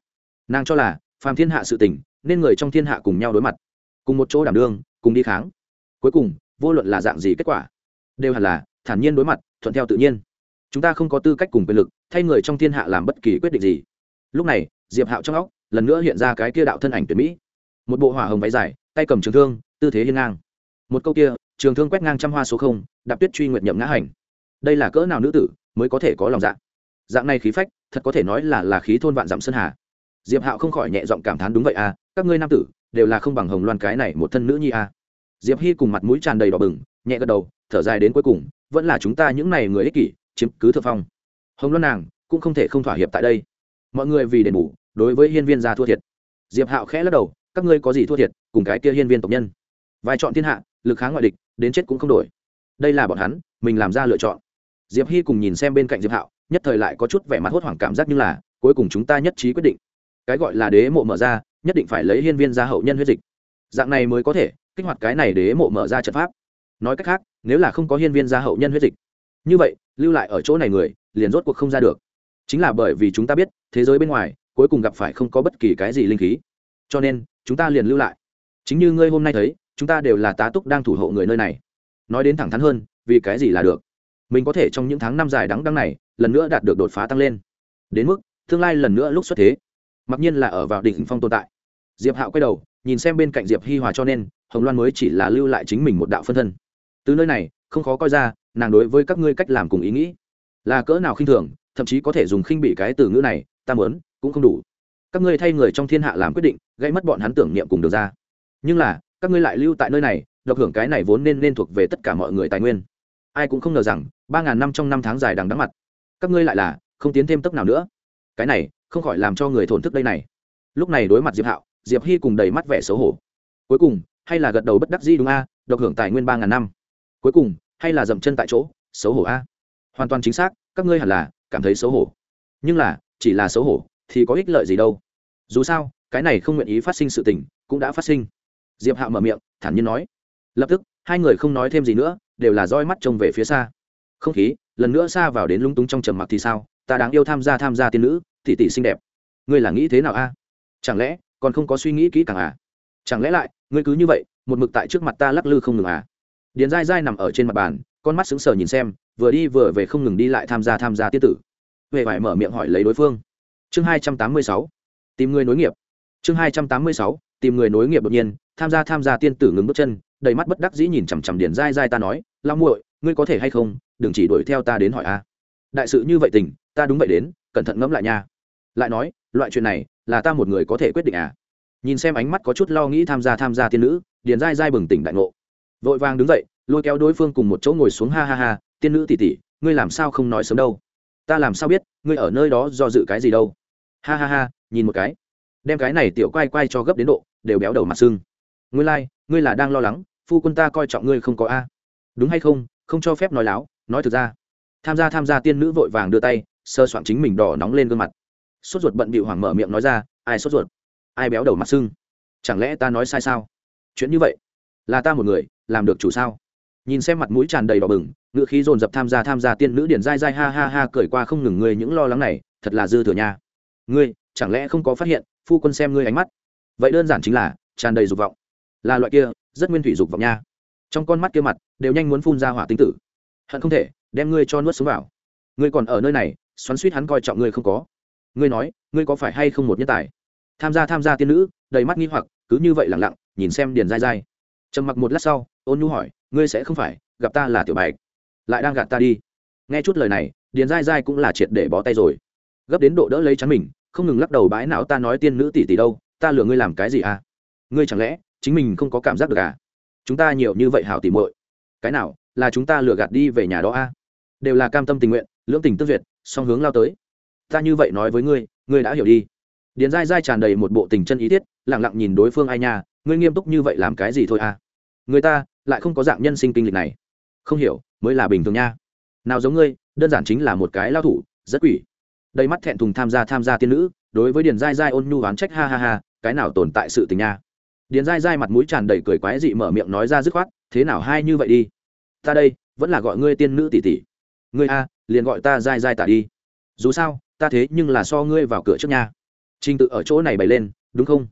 Nàng cho là, phàm thiên hạ sự tình, nên người trong thiên hạ cùng nhau đối mặt, cùng một chỗ đảm đương, cùng đi kháng. Cuối cùng, vô luận là dạng gì kết quả, đều hẳn là thản nhiên đối mặt, thuận theo tự nhiên chúng ta không có tư cách cùng quyền lực, thay người trong thiên hạ làm bất kỳ quyết định gì. Lúc này, diệp hạo trong óc, lần nữa hiện ra cái kia đạo thân ảnh tuyệt mỹ. Một bộ hỏa hồng váy dài, tay cầm trường thương, tư thế hiên ngang. Một câu kia, trường thương quét ngang trăm hoa số không, đạp tuyết truy nguyện nhậm ngã hành. Đây là cỡ nào nữ tử mới có thể có lòng dạ? Dạng này khí phách, thật có thể nói là là khí thôn vạn dặm sơn hà. Diệp hạo không khỏi nhẹ giọng cảm thán đúng vậy à các ngươi nam tử, đều là không bằng hồng loan cái này một thân nữ nhi à. Diệp hy cùng mặt mũi tràn đầy đỏ bừng, nhẹ gật đầu, thở dài đến cuối cùng, vẫn là chúng ta những này người ích kỷ chiếm cứ thượng phong. Hồng loan nàng cũng không thể không thỏa hiệp tại đây. Mọi người vì đền bù, đối với hiên viên gia thua thiệt. Diệp hạo khẽ lắc đầu, các ngươi có gì thua thiệt, cùng cái kia hiên viên tộc nhân. Vài chọn thiên hạ, lực kháng ngoại địch, đến chết cũng không đổi. Đây là bọn hắn, mình làm ra lựa chọn. Diệp hy cùng nhìn xem bên cạnh diệp hạo, nhất thời lại có chút vẻ mặt hốt hoảng cảm giác như là, cuối cùng chúng ta nhất trí quyết định. Cái gọi là đế mộ mở ra, nhất định phải lấy hiên viên gia hậu nhân huyết dịch. Dạng này mới có thể kích hoạt cái này đế mộ mở ra trận pháp. Nói cách khác, nếu là không có hiên viên gia hậu nhân huyết dịch, như vậy lưu lại ở chỗ này người, liền rốt cuộc không ra được. Chính là bởi vì chúng ta biết, thế giới bên ngoài, cuối cùng gặp phải không có bất kỳ cái gì linh khí. Cho nên, chúng ta liền lưu lại. Chính như ngươi hôm nay thấy, chúng ta đều là tá túc đang thủ hộ người nơi này. Nói đến thẳng thắn hơn, vì cái gì là được? Mình có thể trong những tháng năm dài đắng đắng này, lần nữa đạt được đột phá tăng lên. Đến mức, tương lai lần nữa lúc xuất thế. Mặc nhiên là ở vào đỉnh phong tồn tại. Diệp hạo quay đầu, nhìn xem bên cạnh diệp hi hòa cho nên, hồng loan mới chỉ là lưu lại chính mình một đạo phân thân. Từ nơi này, không khó coi ra nàng đối với các ngươi cách làm cùng ý nghĩ. Là cỡ nào khinh thường, thậm chí có thể dùng khinh bị cái từ ngữ này, ta mớn cũng không đủ. Các ngươi thay người trong thiên hạ làm quyết định, gây mất bọn hắn tưởng niệm cùng được ra. Nhưng là, các ngươi lại lưu tại nơi này, độc hưởng cái này vốn nên nên thuộc về tất cả mọi người tài nguyên. Ai cũng không ngờ rằng, ba ngàn năm trong năm tháng dài đằng đắng mặt, các ngươi lại là, không tiến thêm tốc nào nữa. Cái này, không khỏi làm cho người thổn thức đây này. Lúc này đối mặt diệp hạo, diệp hy cùng đầy mắt vẻ xấu hổ. Cuối cùng, hay là gật đầu bất đắc di đúng a, độc hưởng tài nguyên ba ngàn năm. Cuối cùng hay là dậm chân tại chỗ, xấu hổ a? Hoàn toàn chính xác, các ngươi hẳn là cảm thấy xấu hổ. Nhưng là, chỉ là xấu hổ thì có ích lợi gì đâu. Dù sao, cái này không nguyện ý phát sinh sự tình cũng đã phát sinh. Diệp hạ mở miệng, thản nhiên nói. Lập tức, hai người không nói thêm gì nữa, đều là roi mắt trông về phía xa. Không khí, lần nữa xa vào đến lung túng trong trầm mặc thì sao? Ta đáng yêu tham gia tham gia tiên nữ thị tỷ xinh đẹp. Ngươi là nghĩ thế nào a? Chẳng lẽ, còn không có suy nghĩ kỹ càng à? Chẳng lẽ lại, ngươi cứ như vậy, một mực tại trước mặt ta lắc lư không ngừng à? Điền dai dai nằm ở trên mặt bàn, con mắt sững sờ nhìn xem, vừa đi vừa về không ngừng đi lại tham gia tham gia tiên tử. Huệ phải mở miệng hỏi lấy đối phương. Chương hai trăm tám mươi sáu, tìm người nối nghiệp. Chương hai trăm tám mươi sáu, tìm người nối nghiệp đột nhiên, tham gia tham gia tiên tử ngừng bước chân, đầy mắt bất đắc dĩ nhìn chằm chằm điền dai dai ta nói lao muội, ngươi có thể hay không, đừng chỉ đuổi theo ta đến hỏi a. Đại sự như vậy tình, ta đúng vậy đến, cẩn thận ngẫm lại nha. Lại nói, loại chuyện này, là ta một người có thể quyết định à? Nhìn xem ánh mắt có chút lo nghĩ tham gia tham gia tiên nữ, điền dai dai bừng tỉnh đại ngộ vội vàng đứng dậy lôi kéo đối phương cùng một chỗ ngồi xuống ha ha ha tiên nữ tỉ tỉ ngươi làm sao không nói sớm đâu? Ta làm sao biết ngươi ở nơi đó do dự cái gì đâu? Ha ha ha nhìn một cái. Đem cái này tiểu quay quay cho gấp đến độ đều béo đầu mặt sưng. Ngươi lai、like, ngươi là đang lo lắng phu quân ta coi trọng ngươi không có a. Đúng hay không không cho phép nói láo nói thực ra. Tham gia tham gia tiên nữ vội vàng đưa tay sơ soạn chính mình đỏ nóng lên gương mặt. Sốt ruột bận bị hoảng mở miệng nói ra ai sốt ruột? Ai béo đầu mặt sưng? Chẳng lẽ ta nói sai sao? Chuyện như vậy là ta một người, làm được chủ sao? Nhìn xem mặt mũi tràn đầy đỏ bừng, ngựa khí dồn dập tham gia tham gia tiên nữ điển dai dai ha ha ha cười qua không ngừng ngươi những lo lắng này, thật là dư thừa nha. Ngươi, chẳng lẽ không có phát hiện, phu quân xem ngươi ánh mắt? Vậy đơn giản chính là, tràn đầy dục vọng. Là loại kia, rất nguyên thủy dục vọng nha. Trong con mắt kia mặt, đều nhanh muốn phun ra hỏa tinh tử. Hận không thể, đem ngươi cho nuốt xuống vào. Ngươi còn ở nơi này, xoắn suýt hắn coi trọng ngươi không có. Ngươi nói, ngươi có phải hay không một nhân tài? Tham gia tham gia tiên nữ, đầy mắt nghi hoặc, cứ như vậy lẳng lặng, nhìn xem điền dai dai trầm mặc một lát sau ôn nhu hỏi ngươi sẽ không phải gặp ta là tiểu bạch lại đang gạt ta đi? Nghe chút lời này điền dai dai cũng là triệt để bó tay rồi. Gấp đến độ đỡ lấy chắn mình không ngừng lắc đầu bãi não ta nói tiên nữ tỷ tỷ đâu ta lừa ngươi làm cái gì à? Ngươi chẳng lẽ chính mình không có cảm giác được à? Chúng ta nhiều như vậy hảo tỉ muội cái nào là chúng ta lừa gạt đi về nhà đó a à? đều là cam tâm tình nguyện lưỡng tình tức duyệt song hướng lao tới. Ta như vậy nói với ngươi ngươi đã hiểu đi. Điền dai dai tràn đầy một bộ tình chân ý tiết, lẳng lặng nhìn đối phương ai nha ngươi nghiêm túc như vậy làm cái gì thôi à? Người ta lại không có dạng nhân sinh kinh lịch này. Không hiểu, mới là bình thường nha. Nào giống ngươi, đơn giản chính là một cái lao thủ, rất quỷ. Đầy mắt thẹn thùng tham gia tham gia tiên nữ, đối với điền dai dai ôn nhu oán trách, ha ha ha, cái nào tồn tại sự tình nha. Điền dai dai mặt mũi tràn đầy cười quái dị mở miệng nói ra dứt khoát, thế nào hai như vậy đi? Ta đây, vẫn là gọi ngươi tiên nữ tỷ tỷ. Ngươi a, liền gọi ta dai dai tả đi. Dù sao, ta thế nhưng là so ngươi vào cửa trước nha. Trình tự ở chỗ này bày lên, đúng không?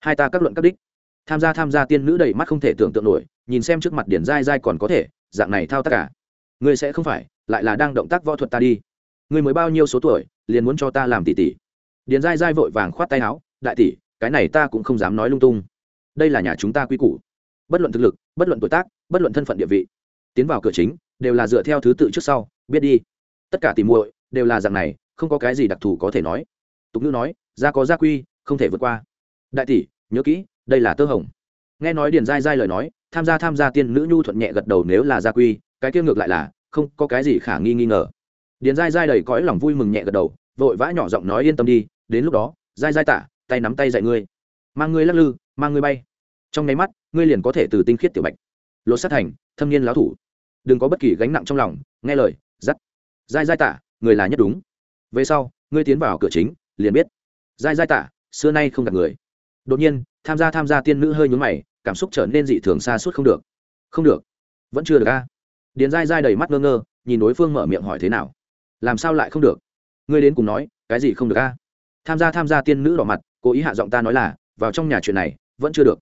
Hai ta các luận các đích tham gia tham gia tiên nữ đầy mắt không thể tưởng tượng nổi, nhìn xem trước mặt điển dai dai còn có thể, dạng này thao tất cả à? ngươi sẽ không phải, lại là đang động tác võ thuật ta đi. Ngươi mới bao nhiêu số tuổi, liền muốn cho ta làm tỷ tỷ? Điền dai dai vội vàng khoát tay áo, đại tỷ, cái này ta cũng không dám nói lung tung. Đây là nhà chúng ta quy củ. Bất luận thực lực, bất luận tuổi tác, bất luận thân phận địa vị, tiến vào cửa chính, đều là dựa theo thứ tự trước sau, biết đi. Tất cả tìm muội đều là dạng này, không có cái gì đặc thù có thể nói. Tục ngữ nói ra có gia quy, không thể vượt qua. Đại tỷ, nhớ kỹ đây là tơ hồng. Nghe nói điền dai dai lời nói, tham gia tham gia tiên nữ nhu thuận nhẹ gật đầu nếu là gia quy, cái kia ngược lại là, không có cái gì khả nghi nghi ngờ. Điền dai dai đầy cõi lòng vui mừng nhẹ gật đầu, vội vã nhỏ giọng nói yên tâm đi, đến lúc đó dai dai tả, tay nắm tay dạy ngươi. Mang ngươi lắc lư, mang ngươi bay. Trong nháy mắt, ngươi liền có thể từ tinh khiết tiểu bạch. Lột sát thành, thâm niên láo thủ. Đừng có bất kỳ gánh nặng trong lòng, nghe lời dắt dai dai tả, người là nhất đúng. Về sau, ngươi tiến vào cửa chính, liền biết. Dai dai tả, xưa nay không gặp người đột nhiên, tham gia tham gia tiên nữ hơi nhún mày, cảm xúc trở nên dị thường xa suốt không được. Không được. Vẫn chưa được a. Điền dai dai đầy mắt ngơ ngơ, nhìn đối phương mở miệng hỏi thế nào. Làm sao lại không được? Ngươi đến cùng nói, cái gì không được a? Tham gia tham gia tiên nữ đỏ mặt, cố ý hạ giọng ta nói là, vào trong nhà chuyện này, vẫn chưa được.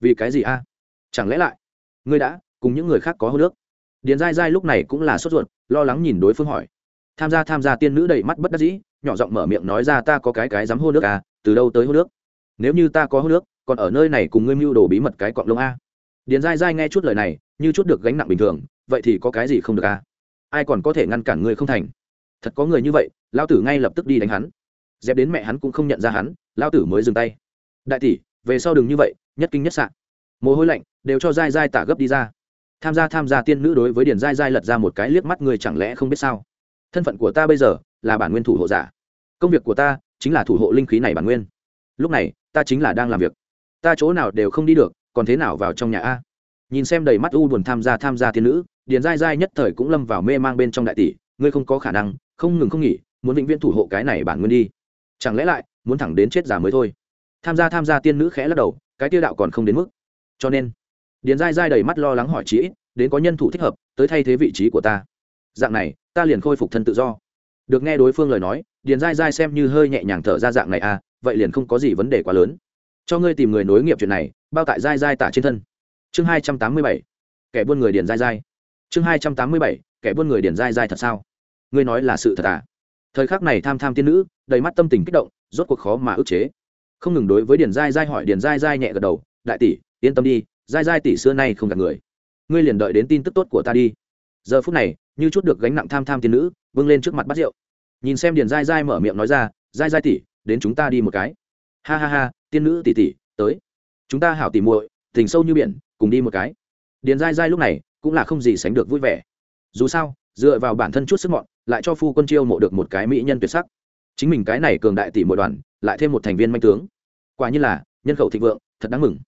Vì cái gì a? Chẳng lẽ lại? Ngươi đã, cùng những người khác có hô nước điền dai dai lúc này cũng là sốt ruột, lo lắng nhìn đối phương hỏi. Tham gia tham gia tiên nữ đầy mắt bất đắc dĩ, nhỏ giọng mở miệng nói ra ta có cái cái dám hô nước à từ đâu tới hô nước nếu như ta có hô nước, còn ở nơi này cùng ngươi mưu đồ bí mật cái cọng lông a. Điền dai dai nghe chút lời này, như chút được gánh nặng bình thường, vậy thì có cái gì không được a? ai còn có thể ngăn cản ngươi không thành? Thật có người như vậy lao tử ngay lập tức đi đánh hắn. Dẹp đến mẹ hắn cũng không nhận ra hắn lao tử mới dừng tay. Đại tỷ, về sau đừng như vậy, nhất kinh nhất sạn mồ hôi lạnh, đều cho dai dai tả gấp đi ra. Tham gia tham gia tiên nữ đối với điền dai dai lật ra một cái liếc mắt người chẳng lẽ không biết sao? Thân phận của ta bây giờ là bản nguyên thủ hộ giả. Công việc của ta chính là thủ hộ linh khí này bản nguyên lúc này, ta chính là đang làm việc. Ta chỗ nào đều không đi được, còn thế nào vào trong nhà a? Nhìn xem đầy mắt u buồn tham gia tham gia tiên nữ, điền dai dai nhất thời cũng lâm vào mê mang bên trong đại tỷ, ngươi không có khả năng, không ngừng không nghỉ, muốn vĩnh viễn thủ hộ cái này bản nguyên đi. Chẳng lẽ lại, muốn thẳng đến chết già mới thôi? Tham gia tham gia tiên nữ khẽ lắc đầu, cái tiêu đạo còn không đến mức. Cho nên, điền dai dai đầy mắt lo lắng hỏi chí ít, đến có nhân thủ thích hợp, tới thay thế vị trí của ta. Dạng này, ta liền khôi phục thân tự do. Được nghe đối phương lời nói, điền dai dai xem như hơi nhẹ nhàng thở ra dạng này à vậy liền không có gì vấn đề quá lớn. Cho ngươi tìm người nối nghiệp chuyện này, bao tại dai dai tả trên thân. Chương hai trăm tám mươi bảy, kẻ buôn người điền dai dai chương hai trăm tám mươi bảy, kẻ buôn người điền dai dai thật sao? Ngươi nói là sự thật à? Thời khắc này tham tham tiên nữ, đầy mắt tâm tình kích động, rốt cuộc khó mà ức chế. Không ngừng đối với điền dai dai hỏi điền dai dai nhẹ gật đầu, đại tỷ, yên tâm đi dai dai tỷ xưa nay không gặp người. Ngươi liền đợi đến tin tức tốt của ta đi. Giờ phút này, như chút được gánh nặng tham tham tiên nữ vâng lên trước mặt bắt rượu. Nhìn xem điền dai dai mở miệng nói ra dai dai tỷ đến chúng ta đi một cái. Ha ha ha, tiên nữ tỷ tỷ, tới. Chúng ta hảo tỉ muội, tình sâu như biển, cùng đi một cái. Điền dai dai lúc này cũng là không gì sánh được vui vẻ. Dù sao, dựa vào bản thân chút sức mọn, lại cho phu quân chiêu mộ được một cái mỹ nhân tuyệt sắc. Chính mình cái này cường đại tỷ mỗi đoàn, lại thêm một thành viên manh tướng. Quả như là, nhân khẩu thịnh vượng, thật đáng mừng.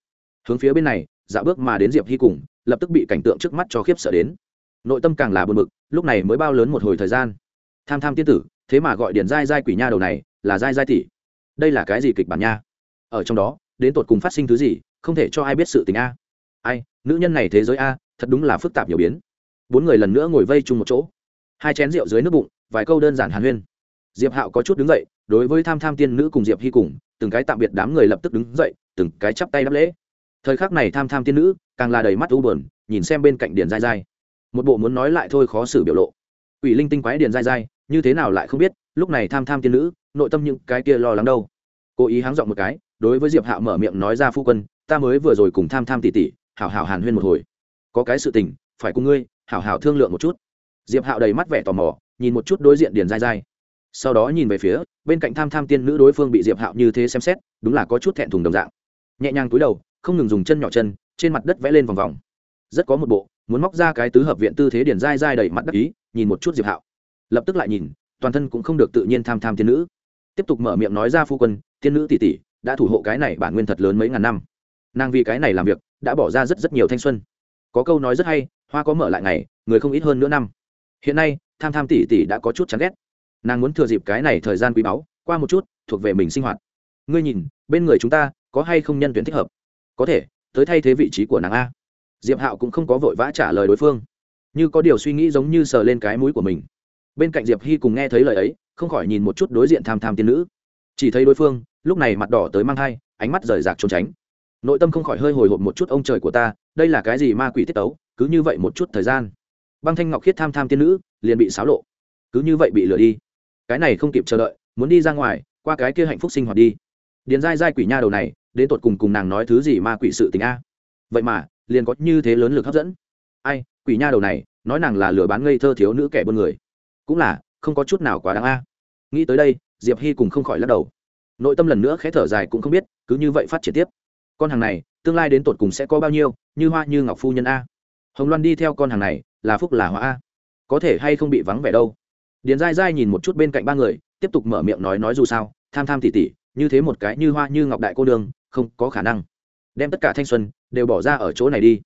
Hướng phía bên này dạo bước mà đến diệp hy cùng, lập tức bị cảnh tượng trước mắt cho khiếp sợ đến. Nội tâm càng là buồn bực, lúc này mới bao lớn một hồi thời gian. Tham tham tiên tử thế mà gọi điền dai dai quỷ nha đầu này là dai dai tỷ. Đây là cái gì kịch bản nha? Ở trong đó, đến tột cùng phát sinh thứ gì, không thể cho ai biết sự tình a. Ai, nữ nhân này thế giới a, thật đúng là phức tạp nhiều biến. Bốn người lần nữa ngồi vây chung một chỗ. Hai chén rượu dưới nước bụng, vài câu đơn giản hàn huyên. Diệp hạo có chút đứng dậy, đối với tham tham tiên nữ cùng diệp hy cùng, từng cái tạm biệt đám người lập tức đứng dậy, từng cái chắp tay đáp lễ. Thời khắc này tham tham tiên nữ càng là đầy mắt u bờn nhìn xem bên cạnh điền dai dai một bộ muốn nói lại thôi khó xử biểu lộ. Ủy linh tinh quái điền dai dai như thế nào lại không biết, lúc này tham tham tiên nữ, nội tâm những cái kia lo lắng đâu. Cố ý háng dọn một cái, đối với diệp hạo mở miệng nói ra phu quân, ta mới vừa rồi cùng tham tham tỉ tỉ, hảo hảo hàn huyên một hồi. Có cái sự tình, phải cùng ngươi, hảo hảo thương lượng một chút. Diệp hạo đầy mắt vẻ tò mò, nhìn một chút đối diện điền dai dai sau đó nhìn về phía, bên cạnh tham tham tiên nữ đối phương bị diệp hạo như thế xem xét, đúng là có chút thẹn thùng đồng dạng. Nhẹ nhàng túi đầu, không ngừng dùng chân nhỏ chân, trên mặt đất vẽ lên vòng vòng. Rất có một bộ, muốn móc ra cái tứ hợp viện tư thế điền dai dai đầy mặt đắc ý, nhìn một chút diệp hạo lập tức lại nhìn, toàn thân cũng không được tự nhiên tham tham tiên nữ. Tiếp tục mở miệng nói ra phu quân tiên nữ tỷ tỷ, đã thủ hộ cái này bản nguyên thật lớn mấy ngàn năm. Nàng vì cái này làm việc, đã bỏ ra rất rất nhiều thanh xuân. Có câu nói rất hay, hoa có mở lại ngày, người không ít hơn nữa năm. Hiện nay, tham tham tỷ tỷ đã có chút chán ghét. Nàng muốn thừa dịp cái này thời gian quý báu, qua một chút, thuộc về mình sinh hoạt. Ngươi nhìn, bên người chúng ta, có hay không nhân tuyển thích hợp? Có thể, tới thay thế vị trí của nàng a. Diệp hạo cũng không có vội vã trả lời đối phương. Như có điều suy nghĩ giống như sờ lên cái mũi của mình bên cạnh diệp hy cùng nghe thấy lời ấy, không khỏi nhìn một chút đối diện tham tham tiên nữ. Chỉ thấy đối phương, lúc này mặt đỏ tới mang thai, ánh mắt rời rạc trốn tránh. Nội tâm không khỏi hơi hồi hộp một chút ông trời của ta, đây là cái gì ma quỷ tiết tấu, cứ như vậy một chút thời gian. Băng thanh ngọc khiết tham tham tiên nữ, liền bị xáo lộ. Cứ như vậy bị lừa đi. Cái này không kịp chờ đợi, muốn đi ra ngoài, qua cái kia hạnh phúc sinh hoạt đi. Điền dai dai quỷ nha đầu này, đến tột cùng cùng nàng nói thứ gì ma quỷ sự tình a? Vậy mà, liền có như thế lớn lực hấp dẫn. Ai, quỷ nha đầu này, nói nàng là lừa bán ngây thơ thiếu nữ kẻ buôn người cũng là, không có chút nào quá đáng a. Nghĩ tới đây, diệp hy cùng không khỏi lắc đầu. Nội tâm lần nữa khẽ thở dài cũng không biết, cứ như vậy phát triển tiếp. Con hàng này, tương lai đến tột cùng sẽ có bao nhiêu, như hoa như ngọc phu nhân a. Hồng loan đi theo con hàng này, là phúc là hoa a. Có thể hay không bị vắng vẻ đâu. Điền dai dai nhìn một chút bên cạnh ba người, tiếp tục mở miệng nói nói dù sao, tham tham tỉ tỉ, như thế một cái như hoa như ngọc đại cô đường không có khả năng. Đem tất cả thanh xuân, đều bỏ ra ở chỗ này đi.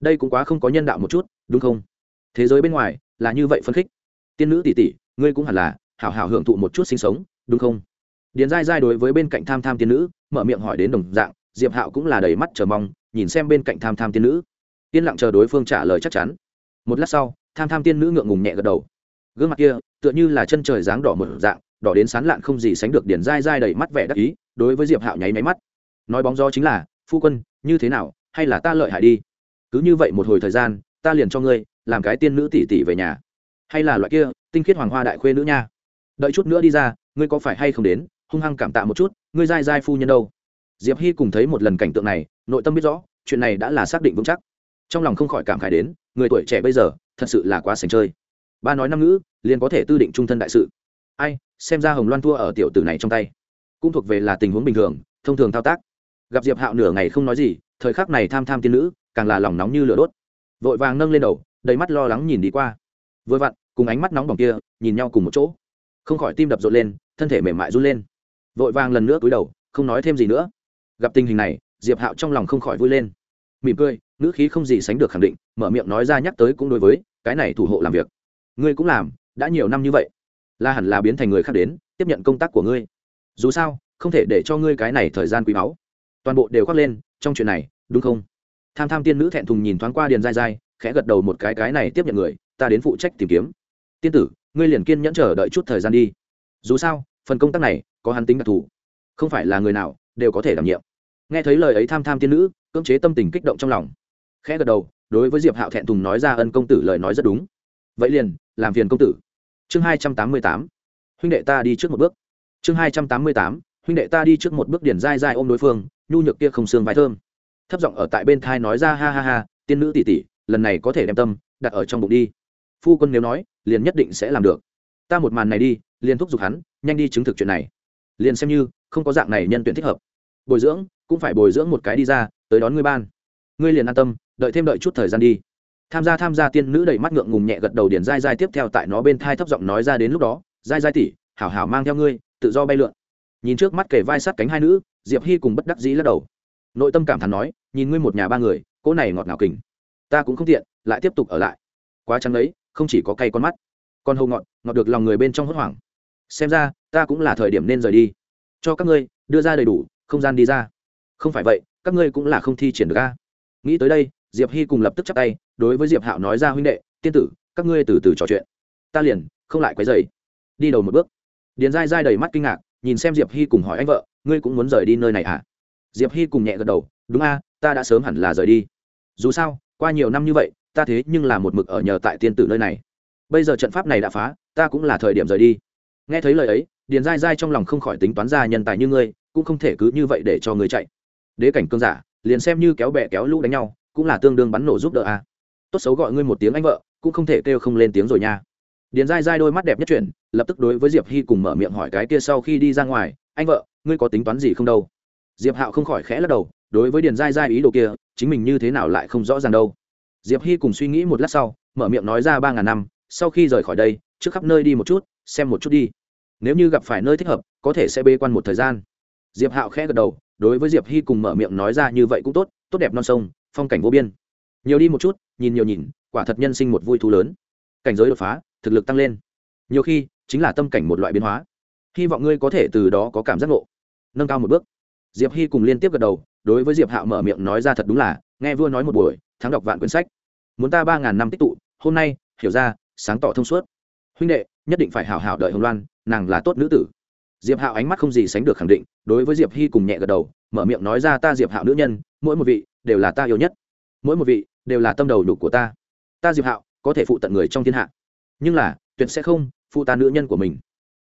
Đây cũng quá không có nhân đạo một chút, đúng không? Thế giới bên ngoài, là như vậy phân khích tiên nữ tỷ tỷ, ngươi cũng hẳn là hảo hảo hưởng thụ một chút sinh sống, đúng không? Điền dai dai đối với bên cạnh tham tham tiên nữ, mở miệng hỏi đến đồng dạng, diệp hạo cũng là đầy mắt chờ mong, nhìn xem bên cạnh tham tham tiên nữ. Yên lặng chờ đối phương trả lời chắc chắn. Một lát sau, tham tham tiên nữ ngượng ngùng nhẹ gật đầu. Gương mặt kia, tựa như là chân trời dáng đỏ một dạng, đỏ đến sán lạn không gì sánh được điển dai dai đầy mắt vẻ đắc ý, đối với diệp hạo nháy máy mắt. Nói bóng gió chính là, phu quân, như thế nào? Hay là ta lợi hại đi? Cứ như vậy một hồi thời gian, ta liền cho ngươi, làm cái tiên nữ tỷ tỷ về nhà hay là loại kia, tinh khiết hoàng hoa đại khuê nữ nha. Đợi chút nữa đi ra, ngươi có phải hay không đến, hung hăng cảm tạ một chút, ngươi dai dai phu nhân đâu. Diệp hy cùng thấy một lần cảnh tượng này, nội tâm biết rõ, chuyện này đã là xác định vững chắc. Trong lòng không khỏi cảm khải đến, người tuổi trẻ bây giờ, thật sự là quá sành chơi. Ba nói năm ngữ, liền có thể tư định trung thân đại sự. Ai, xem ra hồng loan thua ở tiểu tử này trong tay. Cũng thuộc về là tình huống bình thường, thông thường thao tác. Gặp diệp hạo nửa ngày không nói gì, thời khắc này tham tham tiên nữ, càng là lòng nóng như lửa đốt. Vội vàng nâng lên đầu, đầy mắt lo lắng nhìn đi qua vừa vặn, cùng ánh mắt nóng bỏng kia, nhìn nhau cùng một chỗ. Không khỏi tim đập rộn lên, thân thể mềm mại run lên. Vội vàng lần nữa cúi đầu, không nói thêm gì nữa. Gặp tình hình này, diệp hạo trong lòng không khỏi vui lên. Mỉm cười, ngữ khí không gì sánh được khẳng định, mở miệng nói ra nhắc tới cũng đối với, cái này thủ hộ làm việc. Ngươi cũng làm, đã nhiều năm như vậy, là hẳn là biến thành người khác đến, tiếp nhận công tác của ngươi. Dù sao, không thể để cho ngươi cái này thời gian quý báu. Toàn bộ đều khoác lên, trong chuyện này, đúng không? Tham tham tiên nữ thẹn thùng nhìn thoáng qua điền dai dai, khẽ gật đầu một cái cái này tiếp nhận người ta đến phụ trách tìm kiếm. Tiên tử, ngươi liền kiên nhẫn chờ đợi chút thời gian đi. Dù sao, phần công tác này, có hắn tính đặc thù. Không phải là người nào, đều có thể đảm nhiệm. Nghe thấy lời ấy tham tham tiên nữ, cưỡng chế tâm tình kích động trong lòng. Khẽ gật đầu, đối với diệp hạo thẹn thùng nói ra ân công tử lời nói rất đúng. Vậy liền, làm phiền công tử. Chương hai trăm tám mươi tám. Huynh đệ ta đi trước một bước. Chương hai trăm tám mươi tám. Huynh đệ ta đi trước một bước điển dai dai ôm đối phương, nhu nhược kia không xương vai thơm. Thấp giọng ở tại bên thai nói ra ha ha ha, tiên nữ tỷ tỷ lần này có thể đem tâm đặt ở trong bụng đi phu quân nếu nói, liền nhất định sẽ làm được. Ta một màn này đi, liền thúc giục hắn, nhanh đi chứng thực chuyện này. Liền xem như, không có dạng này nhân tuyển thích hợp. Bồi dưỡng, cũng phải bồi dưỡng một cái đi ra, tới đón ngươi ban. Ngươi liền an tâm, đợi thêm đợi chút thời gian đi. Tham gia tham gia tiên nữ đầy mắt ngượng ngùng nhẹ gật đầu điền dai dai tiếp theo tại nó bên thai thấp giọng nói ra đến lúc đó, dai dai tỉ, hảo hảo mang theo ngươi, tự do bay lượn. Nhìn trước mắt kề vai sát cánh hai nữ, diệp hy cùng bất đắc dĩ lắc đầu. Nội tâm cảm thán nói, nhìn ngươi một nhà ba người, cỗ này ngọt ngào kình. Ta cũng không tiện, lại tiếp tục ở lại. Quá chắn ấy không chỉ có cay con mắt, còn hầu ngọt ngọt được lòng người bên trong hốt hoảng. Xem ra, ta cũng là thời điểm nên rời đi. Cho các ngươi đưa ra đầy đủ, không gian đi ra. Không phải vậy, các ngươi cũng là không thi triển được ca nghĩ tới đây, diệp hy cùng lập tức chắp tay, đối với diệp hạo nói ra huynh đệ, tiên tử, các ngươi từ từ trò chuyện. Ta liền không lại quấy dày đi đầu một bước. Điền dai dai đầy mắt kinh ngạc, nhìn xem diệp hy cùng hỏi anh vợ, ngươi cũng muốn rời đi nơi này à? Diệp hy cùng nhẹ gật đầu, đúng a, ta đã sớm hẳn là rời đi. Dù sao, qua nhiều năm như vậy ta thế nhưng là một mực ở nhờ tại tiên tử nơi này. Bây giờ trận pháp này đã phá, ta cũng là thời điểm rời đi. Nghe thấy lời ấy, điền dai dai trong lòng không khỏi tính toán ra nhân tài như ngươi, cũng không thể cứ như vậy để cho ngươi chạy. Đế cảnh cương giả, liền xem như kéo bè kéo lũ đánh nhau, cũng là tương đương bắn nổ giúp đỡ a. Tốt xấu gọi ngươi một tiếng anh vợ, cũng không thể kêu không lên tiếng rồi nha. Điền dai dai đôi mắt đẹp nhất chuyển, lập tức đối với diệp hy cùng mở miệng hỏi cái kia sau khi đi ra ngoài, anh vợ, ngươi có tính toán gì không đâu? Diệp hạo không khỏi khẽ lắc đầu, đối với điền dai dai ý đồ kia, chính mình như thế nào lại không rõ ràng đâu diệp hy cùng suy nghĩ một lát sau, mở miệng nói ra ba ngàn năm, sau khi rời khỏi đây, trước khắp nơi đi một chút, xem một chút đi. Nếu như gặp phải nơi thích hợp, có thể sẽ bê quan một thời gian. Diệp hạo khẽ gật đầu, đối với diệp hy cùng mở miệng nói ra như vậy cũng tốt tốt đẹp non sông, phong cảnh vô biên. Nhiều đi một chút, nhìn nhiều nhìn, quả thật nhân sinh một vui thú lớn. Cảnh giới đột phá, thực lực tăng lên. Nhiều khi, chính là tâm cảnh một loại biến hóa. Hy vọng ngươi có thể từ đó có cảm giác ngộ. Nâng cao một bước. Diệp hy cùng liên tiếp gật đầu, đối với diệp hạo mở miệng nói ra thật đúng là, nghe vua nói một buổi, thắng đọc vạn quyển sách muốn ta ba ngàn năm tích tụ, hôm nay, hiểu ra, sáng tỏ thông suốt. Huynh đệ, nhất định phải hảo hảo đợi hồng loan, nàng là tốt nữ tử. Diệp hạo ánh mắt không gì sánh được khẳng định, đối với diệp hy cùng nhẹ gật đầu, mở miệng nói ra ta diệp hạo nữ nhân, mỗi một vị, đều là ta yêu nhất. Mỗi một vị, đều là tâm đầu đục của ta. Ta diệp hạo, có thể phụ tận người trong thiên hạ. Nhưng là, tuyệt sẽ không phụ ta nữ nhân của mình.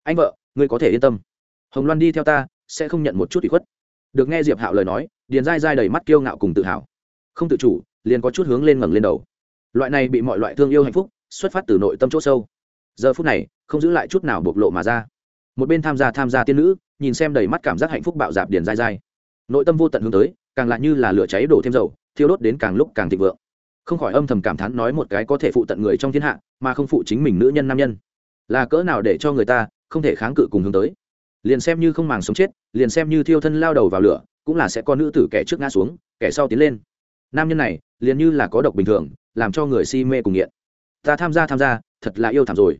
Anh vợ, ngươi có thể yên tâm. Hồng loan đi theo ta, sẽ không nhận một chút ủy khuất. Được nghe diệp hạo lời nói, điền dai dai đầy mắt kiêu ngạo cùng tự hào. Không tự chủ, liền có chút hướng lên ngẩng lên đầu loại này bị mọi loại thương yêu hạnh phúc xuất phát từ nội tâm chỗ sâu. Giờ phút này, không giữ lại chút nào bộc lộ mà ra. Một bên tham gia tham gia tiên nữ, nhìn xem đầy mắt cảm giác hạnh phúc bạo dạp điền dai dai. Nội tâm vô tận hướng tới, càng lại như là lửa cháy đổ thêm dầu, thiêu đốt đến càng lúc càng thịnh vượng. Không khỏi âm thầm cảm thán nói một cái có thể phụ tận người trong thiên hạ, mà không phụ chính mình nữ nhân nam nhân. Là cỡ nào để cho người ta không thể kháng cự cùng hướng tới. Liền xem như không màng sống chết, liền xem như thiêu thân lao đầu vào lửa, cũng là sẽ có nữ tử kẻ trước ngã xuống, kẻ sau tiến lên nam nhân này, liền như là có độc bình thường, làm cho người si mê cùng nghiện. Ta tham gia tham gia, thật là yêu thảm rồi.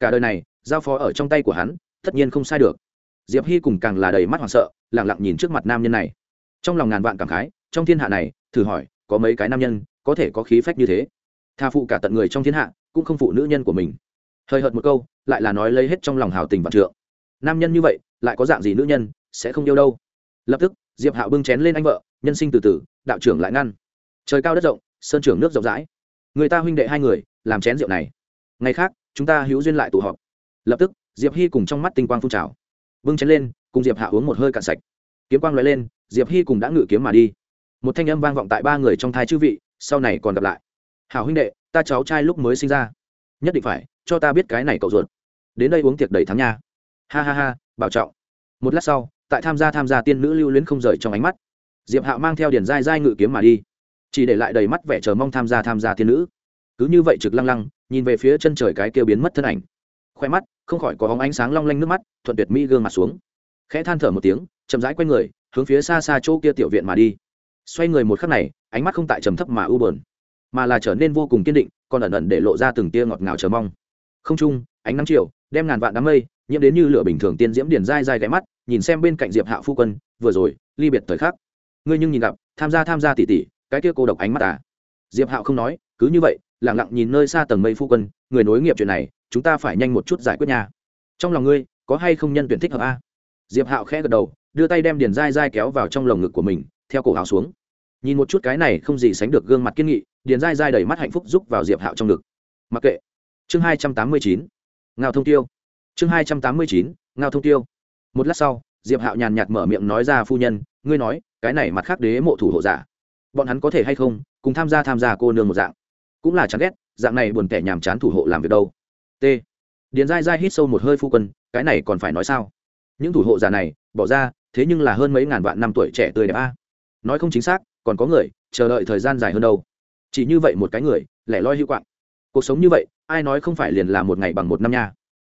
Cả đời này, giao phó ở trong tay của hắn, tất nhiên không sai được. Diệp hy cùng càng là đầy mắt hoảng sợ lẳng lặng nhìn trước mặt nam nhân này. Trong lòng ngàn vạn cảm khái, trong thiên hạ này, thử hỏi, có mấy cái nam nhân, có thể có khí phách như thế? Tha phụ cả tận người trong thiên hạ, cũng không phụ nữ nhân của mình. Hơi hợt một câu, lại là nói lấy hết trong lòng hào tình vạn trượng. Nam nhân như vậy, lại có dạng gì nữ nhân, sẽ không yêu đâu? Lập tức, diệp hạo bưng chén lên anh vợ, nhân sinh từ từ, đạo trưởng lại ngăn trời cao đất rộng, sơn trưởng nước rộng rãi. Người ta huynh đệ hai người, làm chén rượu này. Ngày khác, chúng ta hữu duyên lại tụ họp. Lập tức, diệp hy cùng trong mắt tinh quang phun trào. Bưng chén lên, cùng diệp hạ uống một hơi cạn sạch. Kiếm quang loại lên, diệp hy cùng đã ngự kiếm mà đi. Một thanh âm vang vọng tại ba người trong thai chư vị, sau này còn gặp lại. Hảo huynh đệ, ta cháu trai lúc mới sinh ra. Nhất định phải, cho ta biết cái này cậu ruột. Đến đây uống tiệc đầy thắng nha. Ha ha ha, bảo trọng. Một lát sau, tại tham gia tham gia tiên nữ lưu luyến không rời trong ánh mắt, diệp hạo mang theo điền dai dai ngự kiếm mà đi chỉ để lại đầy mắt vẻ chờ mong tham gia tham gia tiên nữ. Cứ như vậy trực lăng lăng, nhìn về phía chân trời cái kia biến mất thân ảnh. Khoe mắt, không khỏi có hóng ánh sáng long lanh nước mắt, thuận tuyệt mỹ gương mặt xuống. Khẽ than thở một tiếng, chậm rãi quay người, hướng phía xa xa chỗ kia tiểu viện mà đi. Xoay người một khắc này, ánh mắt không tại trầm thấp mà u bờn mà là trở nên vô cùng kiên định, còn ẩn ẩn để lộ ra từng tia ngọt ngào chờ mong. Không trung, ánh nắng chiều, đem ngàn vạn đám mây, nhiễm đến như lửa bình thường tiên diễm điền dai dai ghé mắt, nhìn xem bên cạnh diệp hạ phu quân, vừa rồi, ly biệt thời khắc. Ngươi nhưng nhìn gặp, tham gia tham gia tỉ tỉ cái kia cô độc ánh mắt à? Diệp hạo không nói, cứ như vậy lẳng lặng nhìn nơi xa tầng mây phu quân, người nối nghiệp chuyện này, chúng ta phải nhanh một chút giải quyết nhà trong lòng ngươi, có hay không nhân tuyển thích hợp a? Diệp hạo khẽ gật đầu, đưa tay đem điền dai dai kéo vào trong lồng ngực của mình, theo cổ hào xuống. Nhìn một chút cái này không gì sánh được gương mặt kiên nghị, điền dai dai đầy mắt hạnh phúc giúp vào diệp hạo trong ngực. Mặc kệ. Chương hai trăm tám mươi chín. Ngao thông tiêu. Chương hai trăm tám mươi chín, ngao thông tiêu. Một lát sau, diệp hạo nhàn nhạt mở miệng nói ra phu nhân, ngươi nói, cái này mặt khác đế mộ thủ hộ giả bọn hắn có thể hay không cùng tham gia tham gia cô nương một dạng cũng là chán ghét dạng này buồn tẻ nhàm chán thủ hộ làm việc đâu t điền dai dai hít sâu một hơi phu quân cái này còn phải nói sao những thủ hộ giả này bỏ ra thế nhưng là hơn mấy ngàn vạn năm tuổi trẻ tươi đẹp a nói không chính xác còn có người chờ đợi thời gian dài hơn đâu chỉ như vậy một cái người lẻ loi hữu quạng cuộc sống như vậy ai nói không phải liền là một ngày bằng một năm nha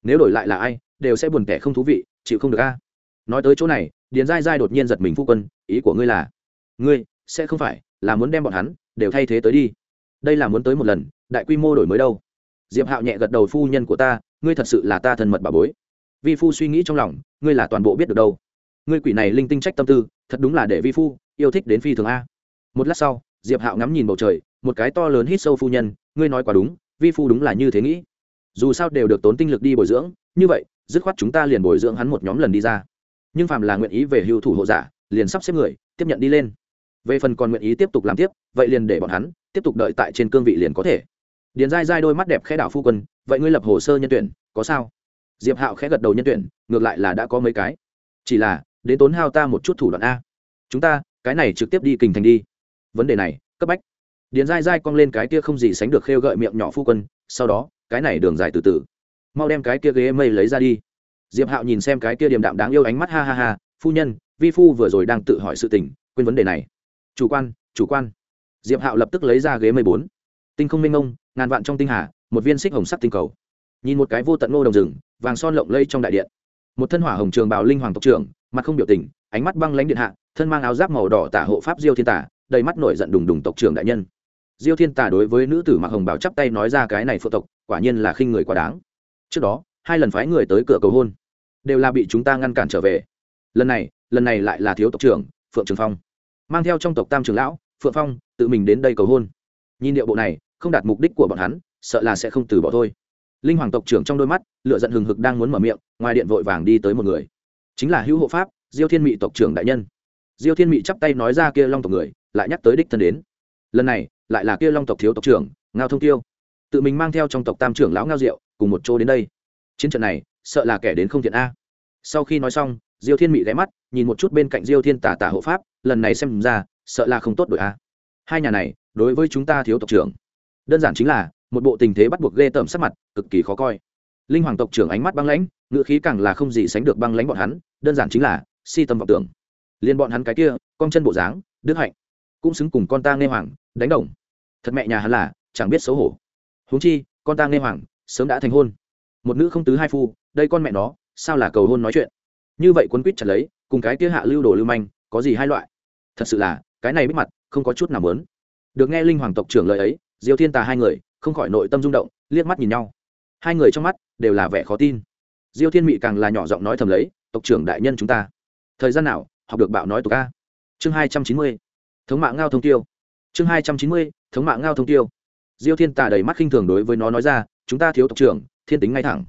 nếu đổi lại là ai đều sẽ buồn tẻ không thú vị chịu không được a nói tới chỗ này điền dai dai đột nhiên giật mình phu quân ý của ngươi là ngươi sẽ không phải là muốn đem bọn hắn đều thay thế tới đi. Đây là muốn tới một lần, đại quy mô đổi mới đâu. Diệp hạo nhẹ gật đầu, phu nhân của ta, ngươi thật sự là ta thân mật bà bối. Vi phu suy nghĩ trong lòng, ngươi là toàn bộ biết được đâu. Ngươi quỷ này linh tinh trách tâm tư, thật đúng là để vi phu yêu thích đến phi thường a. Một lát sau, diệp hạo ngắm nhìn bầu trời, một cái to lớn hít sâu phu nhân, ngươi nói quá đúng, vi phu đúng là như thế nghĩ. Dù sao đều được tốn tinh lực đi bồi dưỡng, như vậy, dứt khoát chúng ta liền bồi dưỡng hắn một nhóm lần đi ra. Nhưng phàm là nguyện ý về hưu thủ hộ giả, liền sắp xếp người, tiếp nhận đi lên về phần còn nguyện ý tiếp tục làm tiếp, vậy liền để bọn hắn tiếp tục đợi tại trên cương vị liền có thể. Điền dai dai đôi mắt đẹp khẽ đảo phu quân, vậy ngươi lập hồ sơ nhân tuyển, có sao? Diệp hạo khẽ gật đầu nhân tuyển, ngược lại là đã có mấy cái. Chỉ là, đến tốn hao ta một chút thủ đoạn a. Chúng ta, cái này trực tiếp đi kình thành đi. Vấn đề này, cấp bách. Điền dai dai cong lên cái kia không gì sánh được khêu gợi miệng nhỏ phu quân, sau đó, cái này đường dài từ từ. Mau đem cái kia ghế mây lấy ra đi. Diệp hạo nhìn xem cái kia điềm đạm đáng yêu ánh mắt, ha ha ha, phu nhân, vi phu vừa rồi đang tự hỏi sự tình, quên vấn đề này chủ quan chủ quan. Diệp hạo lập tức lấy ra ghế mười bốn. Tinh không minh ông, ngàn vạn trong tinh hà một viên xích hồng sắc tinh cầu. Nhìn một cái vô tận ngô đồng rừng vàng son lộng lây trong đại điện. Một thân hỏa hồng trường bào linh hoàng tộc trưởng mặt không biểu tình ánh mắt băng lãnh điện hạ thân mang áo giáp màu đỏ tả hộ pháp diêu thiên tả đầy mắt nổi giận đùng đùng tộc trưởng đại nhân. Diêu thiên tả đối với nữ tử mặc hồng bảo chắp tay nói ra cái này phụ tộc quả nhiên là khinh người quá đáng. Trước đó hai lần phái người tới cửa cầu hôn đều là bị chúng ta ngăn cản trở về. Lần này lần này lại là thiếu tộc trưởng phượng trường phong mang theo trong tộc tam trường lão, phượng phong, tự mình đến đây cầu hôn. Nhìn điệu bộ này, không đạt mục đích của bọn hắn, sợ là sẽ không từ bỏ thôi. Linh hoàng tộc trưởng trong đôi mắt lựa giận hừng hực đang muốn mở miệng, ngoài điện vội vàng đi tới một người. Chính là hữu hộ pháp, diêu thiên mị tộc trưởng đại nhân. Diêu thiên mị chắp tay nói ra kia long tộc người, lại nhắc tới đích thân đến. Lần này, lại là kia long tộc thiếu tộc trưởng, ngao thông tiêu. Tự mình mang theo trong tộc tam trưởng lão ngao diệu, cùng một chỗ đến đây. Chiến trận này, sợ là kẻ đến không thiện a. Sau khi nói xong diêu thiên mị ghé mắt, nhìn một chút bên cạnh diêu thiên tả tả hộ pháp, lần này xem ra, sợ là không tốt đội a. Hai nhà này, đối với chúng ta thiếu tộc trưởng. Đơn giản chính là, một bộ tình thế bắt buộc ghê tởm sắc mặt, cực kỳ khó coi. Linh hoàng tộc trưởng ánh mắt băng lãnh, ngữ khí càng là không gì sánh được băng lãnh bọn hắn, đơn giản chính là, si tâm vọng tưởng. Liên bọn hắn cái kia, con chân bộ dáng, đức hạnh, cũng xứng cùng con ta nghe hoàng, đánh đồng. Thật mẹ nhà hắn là, chẳng biết xấu hổ. Huống chi, con ta nghe hoàng, sớm đã thành hôn. Một nữ không tứ hai phu, đây con mẹ nó, sao là cầu hôn nói chuyện? Như vậy quân quýt chặt lấy, cùng cái kia hạ lưu đồ lưu manh, có gì hai loại? Thật sự là, cái này biết mặt, không có chút nào lớn được nghe linh hoàng tộc trưởng lời ấy, diêu thiên tà hai người, không khỏi nội tâm rung động, liếc mắt nhìn nhau. Hai người trong mắt, đều là vẻ khó tin. Diêu thiên mị càng là nhỏ giọng nói thầm lấy, tộc trưởng đại nhân chúng ta, thời gian nào, học được bạo nói tục ca? Chương hai trăm chín mươi, thống mạng ngao thông tiêu. Chương hai trăm chín mươi, thống mạng ngao thông tiêu. Diêu thiên tà đầy mắt khinh thường đối với nó nói ra, chúng ta thiếu tộc trưởng, thiên tính ngay thẳng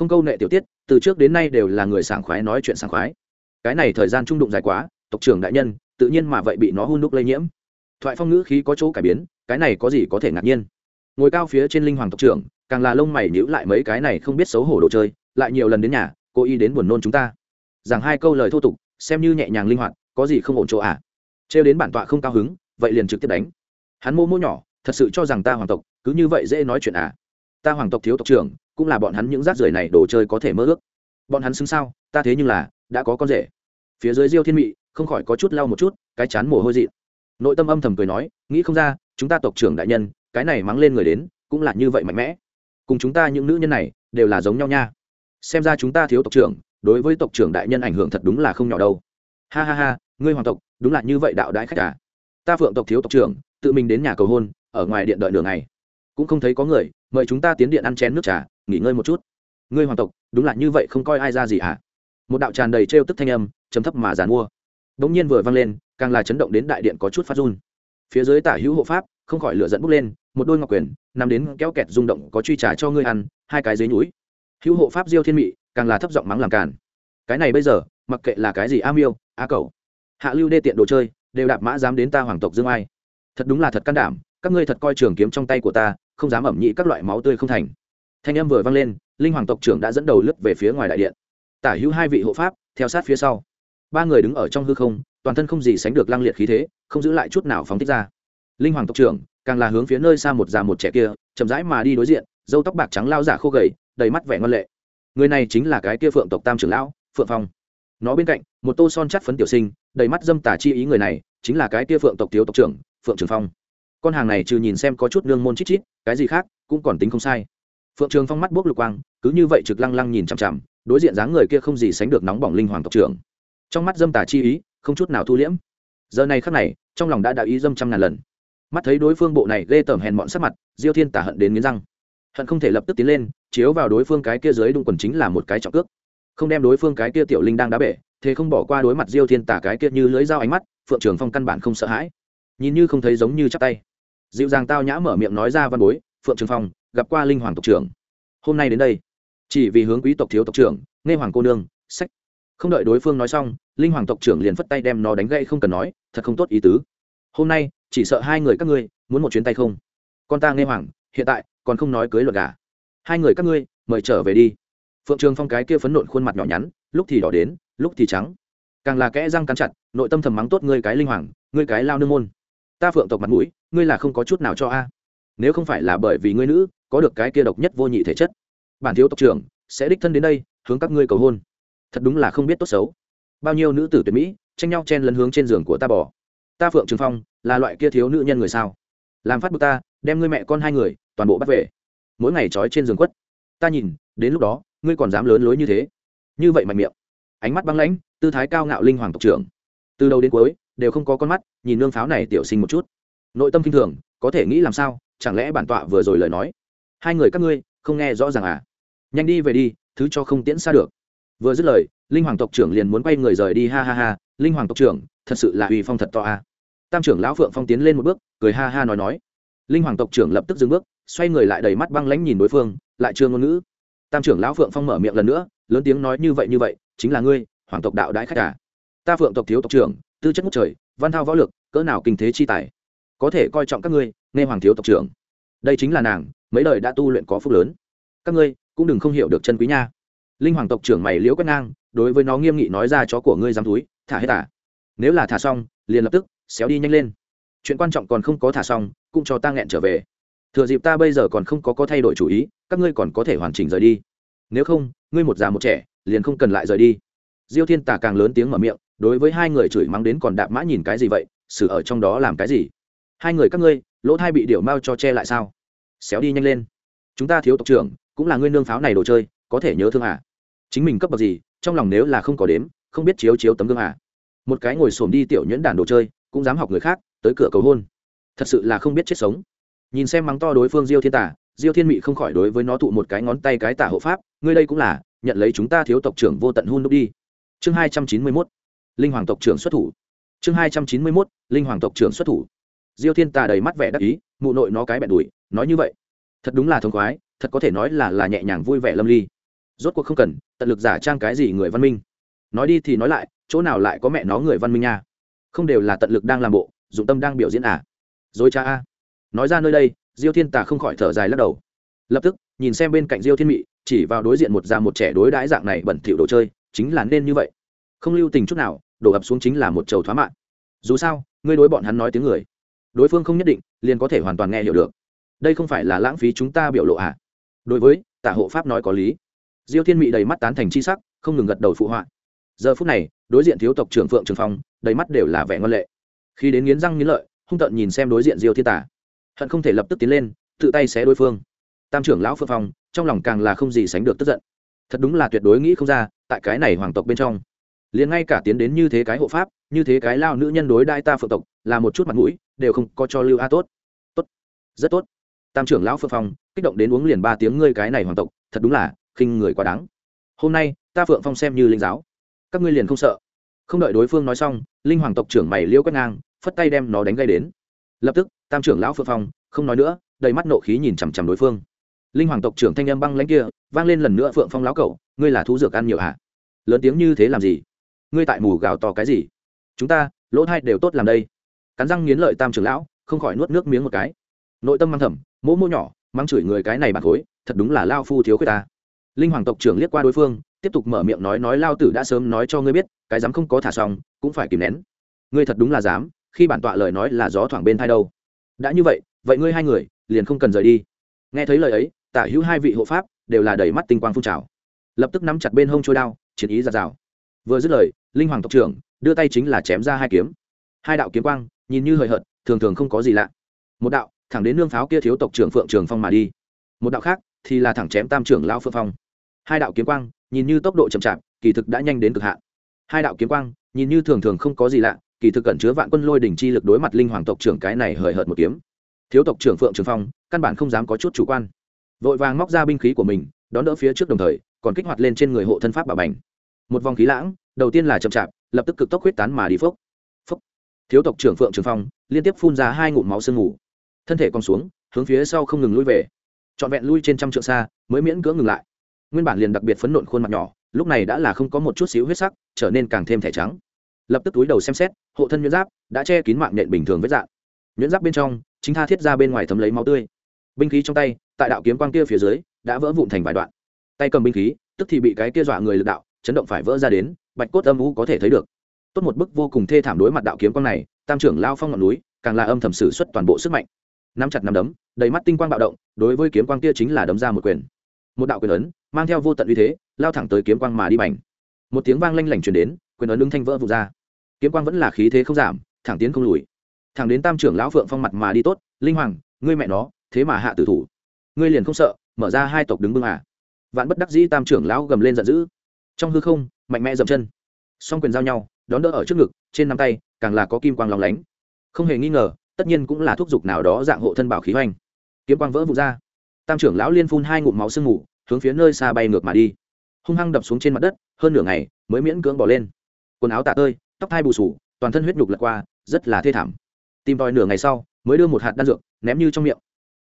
không câu nệ tiểu tiết, từ trước đến nay đều là người sảng khoái nói chuyện sảng khoái. Cái này thời gian trung đụng dài quá, tộc trưởng đại nhân, tự nhiên mà vậy bị nó hun đúc lây nhiễm. Thoại phong ngữ khí có chỗ cải biến, cái này có gì có thể ngạc nhiên. Ngồi cao phía trên linh hoàng tộc trưởng, càng là lông mày nhữ lại mấy cái này không biết xấu hổ đồ chơi, lại nhiều lần đến nhà cô y đến buồn nôn chúng ta. Rằng hai câu lời thô tục, xem như nhẹ nhàng linh hoạt, có gì không ổn chỗ à? Trêu đến bản tọa không cao hứng, vậy liền trực tiếp đánh. Hắn mô mô nhỏ, thật sự cho rằng ta hoàng tộc, cứ như vậy dễ nói chuyện à? Ta hoàng tộc thiếu tộc trưởng cũng là bọn hắn những rác rưởi này đồ chơi có thể mơ ước. Bọn hắn xứng sao? Ta thế nhưng là, đã có con rể. Phía dưới diêu thiên mị, không khỏi có chút lau một chút, cái chán mồ hôi dị nội tâm âm thầm cười nói, nghĩ không ra, chúng ta tộc trưởng đại nhân, cái này mắng lên người đến, cũng là như vậy mạnh mẽ. Cùng chúng ta những nữ nhân này, đều là giống nhau nha. Xem ra chúng ta thiếu tộc trưởng, đối với tộc trưởng đại nhân ảnh hưởng thật đúng là không nhỏ đâu. Ha ha ha, ngươi hoàng tộc, đúng là như vậy đạo đại khách cả à. ta phượng tộc thiếu tộc trưởng, tự mình đến nhà cầu hôn, ở ngoài điện đợi đường này cũng không thấy có người, mời chúng ta tiến điện ăn chén nước trà nghỉ ngơi một chút. Ngươi hoàng tộc, đúng là như vậy không coi ai ra gì hả? À? một đạo tràn đầy trêu tức thanh âm, chấm thấp mà giàn mua. Đ ỗ n g nhiên vừa vang lên, càng là chấn động đến đại điện có chút phát run. Phía dưới tả hữu hộ pháp, không khỏi lửa dẫn bốc lên, một đôi ngọc quyền nằm đến kéo kẹt rung động có truy trả cho ngươi ăn, hai cái dưới núi hữu hộ pháp diêu thiên mị, càng là thấp giọng mắng làm càn. Cái này bây giờ, mặc kệ là cái gì a miêu, a cầu hạ lưu đê tiện đồ chơi, đều đạp mã dám đến ta hoàng tộc dương ai. Thật đúng là thật can đảm, các ngươi thật coi trường kiếm trong tay của ta, không dám ẩm nhị các loại máu tươi không thành thanh âm vừa vang lên, linh hoàng tộc trưởng đã dẫn đầu lướt về phía ngoài đại điện. Tả hữu hai vị hộ pháp, theo sát phía sau. Ba người đứng ở trong hư không, toàn thân không gì sánh được lăng liệt khí thế, không giữ lại chút nào phóng thích ra. Linh hoàng tộc trưởng, càng là hướng phía nơi xa một già một trẻ kia, chậm rãi mà đi đối diện dâu tóc bạc trắng lao giả khô gầy, đầy mắt vẻ ngon lệ. Người này chính là cái kia phượng tộc tam trưởng lão, phượng phong. Nó bên cạnh, một tô son chắt phấn tiểu sinh, đầy mắt dâm tả chi ý người này, chính là cái kia phượng tộc thiếu tộc trưởng, phượng trường phong. Con hàng này trừ nhìn xem có chút nương môn chít chít, cái gì khác, cũng còn tính không sai phượng trường phong mắt buốc lục quang, cứ như vậy trực lăng lăng nhìn chằm chằm, đối diện dáng người kia không gì sánh được nóng bỏng linh hoàng tộc trưởng. Trong mắt dâm tà chi ý, không chút nào thu liễm. Giờ này khắc này, trong lòng đã đạo ý dâm trăm ngàn lần. Mắt thấy đối phương bộ này ghê tởm hèn mọn sắc mặt, diêu thiên tả hận đến nghiến răng. Hận không thể lập tức tiến lên, chiếu vào đối phương cái kia dưới đụng quần chính là một cái trọng cước. Không đem đối phương cái kia tiểu linh đang đá bể, thế không bỏ qua đối mặt diêu thiên tả cái kia như lưới dao ánh mắt, phượng trường phong căn bản không sợ hãi. Nhìn như không thấy giống như chắp tay. Dịu dàng tao nhã mở miệng nói ra văn bối, phượng trường phong gặp qua linh hoàng tộc trưởng. Hôm nay đến đây, chỉ vì hướng quý tộc thiếu tộc trưởng, nghe hoàng cô nương, sách. Không đợi đối phương nói xong, linh hoàng tộc trưởng liền phất tay đem nó đánh gậy không cần nói, thật không tốt ý tứ. Hôm nay, chỉ sợ hai người các ngươi, muốn một chuyến tay không? Con ta nghe hoàng, hiện tại, còn không nói cưới luật gà. Hai người các ngươi, mời trở về đi. Phượng trường phong cái kia phấn nộn khuôn mặt nhỏ nhắn, lúc thì đỏ đến, lúc thì trắng. Càng là kẽ răng cắn chặt, nội tâm thầm mắng tốt ngươi cái linh hoàng, ngươi cái lao nương môn. Ta phượng tộc mặt mũi, ngươi là không có chút nào cho a nếu không phải là bởi vì ngươi nữ, có được cái kia độc nhất vô nhị thể chất. Bản thiếu tộc trưởng, sẽ đích thân đến đây, hướng các ngươi cầu hôn. Thật đúng là không biết tốt xấu. Bao nhiêu nữ tử tuyệt mỹ, tranh nhau chen lấn hướng trên giường của ta bỏ ta phượng trường phong, là loại kia thiếu nữ nhân người sao? Làm phát bực ta, đem ngươi mẹ con hai người, toàn bộ bắt về. Mỗi ngày trói trên giường quất. Ta nhìn, đến lúc đó, ngươi còn dám lớn lối như thế. Như vậy mạnh miệng. Ánh mắt băng lãnh, tư thái cao ngạo linh hoàng tộc trưởng. Từ đầu đến cuối, đều không có con mắt, nhìn nương pháo này tiểu sinh một chút. Nội tâm kinh thường, có thể nghĩ làm sao? Chẳng lẽ bản tọa vừa rồi lời nói? Hai người các ngươi, không nghe rõ ràng à? Nhanh đi về đi, thứ cho không tiễn xa được. Vừa dứt lời, linh hoàng tộc trưởng liền muốn quay người rời đi, ha ha ha, linh hoàng tộc trưởng, thật sự là uy phong thật to à. tam trưởng lão phượng phong tiến lên một bước, cười ha ha nói nói. Linh hoàng tộc trưởng lập tức dừng bước, xoay người lại đầy mắt băng lãnh nhìn đối phương, lại chưa ngôn ngữ. Tam trưởng lão phượng phong mở miệng lần nữa, lớn tiếng nói như vậy như vậy, chính là ngươi, hoàng tộc đạo đãi khách à. ta phượng tộc thiếu tộc trưởng, tư chất ngút trời, văn thao võ lực, cỡ nào kinh thế chi tài? Có thể coi trọng các ngươi nghe hoàng thiếu tộc trưởng. Đây chính là nàng, mấy đời đã tu luyện có phúc lớn. Các ngươi cũng đừng không hiểu được chân quý nha. Linh hoàng tộc trưởng mày liễu quét ngang, đối với nó nghiêm nghị nói ra chó của ngươi dám túi, thả hết tả nếu là thả xong, liền lập tức, xéo đi nhanh lên. Chuyện quan trọng còn không có thả xong, cũng cho ta nghẹn trở về. Thừa dịp ta bây giờ còn không có có thay đổi chủ ý, các ngươi còn có thể hoàn chỉnh rời đi. Nếu không, ngươi một già một trẻ, liền không cần lại rời đi. Diêu thiên tả càng lớn tiếng mở miệng, đối với hai người chửi mắng đến còn đạp mã nhìn cái gì vậy, xử ở trong đó làm cái gì? Hai người các ngươi lỗ thai bị điểu mao cho che lại sao? Xéo đi nhanh lên. Chúng ta thiếu tộc trưởng, cũng là ngươi nương pháo này đồ chơi, có thể nhớ thương à? Chính mình cấp bậc gì, trong lòng nếu là không có đếm, không biết chiếu chiếu tấm gương à? Một cái ngồi xổm đi tiểu nhuyễn đàn đồ chơi, cũng dám học người khác, tới cửa cầu hôn. Thật sự là không biết chết sống. Nhìn xem mắng to đối phương diêu thiên tả, diêu thiên mị không khỏi đối với nó tụ một cái ngón tay cái tả hộ pháp, ngươi đây cũng là, nhận lấy chúng ta thiếu tộc trưởng vô tận hun đúc đi. Chương hai trăm chín mươi mốt, linh hoàng tộc trưởng xuất thủ. Chương hai trăm chín mươi mốt, linh hoàng tộc trưởng xuất thủ diêu thiên tà đầy mắt vẻ đắc ý, mụ nội nó cái bẹn đùi nói như vậy. Thật đúng là thông khoái, thật có thể nói là là nhẹ nhàng vui vẻ lâm ly. Rốt cuộc không cần, tận lực giả trang cái gì người văn minh. Nói đi thì nói lại, chỗ nào lại có mẹ nó người văn minh nha? Không đều là tận lực đang làm bộ, dụng tâm đang biểu diễn à? Dối cha a. Nói ra nơi đây, diêu thiên tà không khỏi thở dài lắc đầu. Lập tức, nhìn xem bên cạnh diêu thiên mị, chỉ vào đối diện một già một trẻ đối đãi dạng này bẩn thỉu đồ chơi, chính là nên như vậy. Không lưu tình chút nào, đổ ập xuống chính là một chầu thoá mạng. Dù sao, ngươi đối bọn hắn nói tiếng người đối phương không nhất định, liền có thể hoàn toàn nghe hiểu được. Đây không phải là lãng phí chúng ta biểu lộ à? Đối với, tả hộ pháp nói có lý. Diêu thiên mị đầy mắt tán thành c h i sắc, không ngừng gật đầu phụ họa. Giờ phút này, đối diện thiếu tộc trưởng phượng trường phong, đầy mắt đều là vẻ ngân lệ. Khi đến nghiến răng nghiến lợi, hung tợn nhìn xem đối diện diêu thiên tả. Hận không thể lập tức tiến lên, tự tay xé đối phương. Tam trưởng lão phượng phong, trong lòng càng là không gì sánh được tức giận. Thật đúng là tuyệt đối nghĩ không ra, tại cái này hoàng tộc bên trong liền ngay cả tiến đến như thế cái hộ pháp, như thế cái lao nữ nhân đối đai ta phượng tộc, là một chút mặt mũi, đều không có cho lưu a tốt. Tốt. Rất tốt. Tam trưởng lão phượng phong, kích động đến uống liền ba tiếng ngươi cái này hoàng tộc, thật đúng là khinh người quá đáng. Hôm nay, ta phượng phong xem như linh giáo. Các ngươi liền không sợ. Không đợi đối phương nói xong, linh hoàng tộc trưởng mày liêu quét ngang, phất tay đem nó đánh gây đến. Lập tức, tam trưởng lão phượng phong, không nói nữa, đầy mắt nộ khí nhìn chằm chằm đối phương. Linh hoàng tộc trưởng thanh âm băng lãnh kia, vang lên lần nữa phượng phong lão cậu ngươi là thú dược ăn nhiều hả? Lớn tiếng như thế làm gì? Ngươi tại mù gào to cái gì? Chúng ta, lỗ thai đều tốt làm đây. Cắn răng nghiến lợi tam trưởng lão, không khỏi nuốt nước miếng một cái. Nội tâm mang thầm, mỗ mỗ nhỏ mang chửi người cái này bạc khối thật đúng là lao phu thiếu khuyết ta. Linh hoàng tộc trưởng liếc qua đối phương, tiếp tục mở miệng nói nói lao tử đã sớm nói cho ngươi biết, cái dám không có thả xong, cũng phải kìm nén. Ngươi thật đúng là dám, khi bản tọa lời nói là gió thoảng bên thai đâu. Đã như vậy vậy ngươi hai người, liền không cần rời đi. Nghe thấy lời ấy, tả hữu hai vị hộ pháp, đều là đầy mắt tinh quang phun trào. Lập tức nắm chặt bên hông trôi đao, chiến ý giạt rào vừa dứt lời, linh hoàng tộc trưởng đưa tay chính là chém ra hai kiếm. Hai đạo kiếm quang, nhìn như hời hợt, thường thường không có gì lạ. Một đạo, thẳng đến nương pháo kia thiếu tộc trưởng phượng trường phong mà đi. Một đạo khác thì là thẳng chém tam trưởng lao phượng phong. Hai đạo kiếm quang, nhìn như tốc độ chậm chạp, kỳ thực đã nhanh đến cực hạn. Hai đạo kiếm quang, nhìn như thường thường không có gì lạ, kỳ thực cẩn chứa vạn quân lôi đỉnh chi lực đối mặt linh hoàng tộc trưởng cái này hời hợt một kiếm. Thiếu tộc trưởng phượng trường phong, căn bản không dám có chút chủ quan. Vội vàng móc ra binh khí của mình, đón đỡ phía trước đồng thời, còn kích hoạt lên trên người hộ thân pháp bảo bành một vòng khí lãng, đầu tiên là chậm chạp, lập tức cực tốc huyết tán mà đi phốc. Phốc. Thiếu tộc trưởng phượng trường phong liên tiếp phun ra hai ngụm máu sương mù. Thân thể còn xuống, hướng phía sau không ngừng lui về. Trọn vẹn lui trên trăm trượng xa, mới miễn cưỡng ngừng lại. Nguyên bản liền đặc biệt phấn nộn khuôn mặt nhỏ, lúc này đã là không có một chút xíu huyết sắc, trở nên càng thêm thẻ trắng. Lập tức túi đầu xem xét, hộ thân nhuyễn giáp đã che kín mạng nhện bình thường với dạng. Nhuyễn giáp bên trong, chính tha thiết ra bên ngoài thấm lấy máu tươi. Binh khí trong tay, tại đạo kiếm quang kia phía dưới, đã vỡ vụn thành vài đoạn. Tay cầm binh khí, tức thì bị cái kia dọa người lực đạo chấn động phải vỡ ra đến, bạch cốt âm u có thể thấy được. Tốt một bức vô cùng thê thảm đối mặt đạo kiếm quang này, tam trưởng lao phong ngọn núi, càng là âm thầm sử xuất toàn bộ sức mạnh. Nắm chặt nắm đấm, đầy mắt tinh quang bạo động, đối với kiếm quang kia chính là đấm ra một quyền. Một đạo quyền ấn, mang theo vô tận uy thế, lao thẳng tới kiếm quang mà đi bành. Một tiếng vang lanh lảnh truyền đến, quyền ấn ứng thanh vỡ vụt ra. Kiếm quang vẫn là khí thế không giảm, thẳng tiến không lùi. Thẳng đến tam trưởng lão phượng phong mặt mà đi tốt, linh hoàng, ngươi mẹ nó, thế mà hạ tử thủ. Ngươi liền không sợ, mở ra hai tộc đứng bưng à. Vạn bất đắc dĩ tam trưởng lão gầm lên giận dữ trong hư không, mạnh mẽ dậm chân. Song quyền giao nhau, đón đỡ ở trước ngực, trên năm tay, càng là có kim quang lòng lánh. Không hề nghi ngờ, tất nhiên cũng là thúc giục nào đó dạng hộ thân bảo khí hoành. Kiếm quang vỡ vụt ra. Tam trưởng lão liên phun hai ngụm máu sương mù, hướng phía nơi xa bay ngược mà đi. Hung hăng đập xuống trên mặt đất, hơn nửa ngày mới miễn cưỡng bỏ lên. Quần áo tạ tơi, tóc thai bù sù, toàn thân huyết nhục lật qua, rất là thê thảm. Tìm tòi nửa ngày sau, mới đưa một hạt đan dược ném như trong miệng.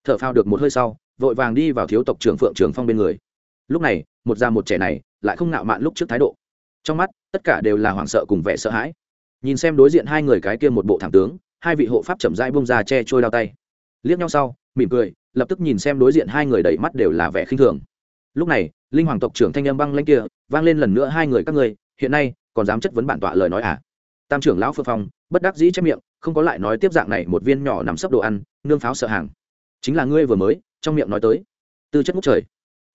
T h ở phao được một hơi sau, vội vàng đi vào thiếu tộc trưởng phượng trường phong bên người lúc này, một già một trẻ này lại không nạo mạn lúc trước thái độ. Trong mắt, tất cả đều là hoảng sợ cùng vẻ sợ hãi. Nhìn xem đối diện hai người cái kia một bộ thảm tướng, hai vị hộ pháp chậm rãi bông ra che trôi đao tay. Liếc nhau sau, mỉm cười, lập tức nhìn xem đối diện hai người đầy mắt đều là vẻ khinh thường. Lúc này, linh hoàng tộc trưởng thanh âm băng lanh kia vang lên lần nữa hai người các ngươi, hiện nay còn dám chất vấn bản tọa lời nói à? Tam trưởng lão phương phong, bất đắc dĩ chép miệng, không có lại nói tiếp dạng này một viên nhỏ nằm sấp đồ ăn, nương pháo sợ hàng. Chính là ngươi vừa mới, trong miệng nói tới. Tư chất ngốc trời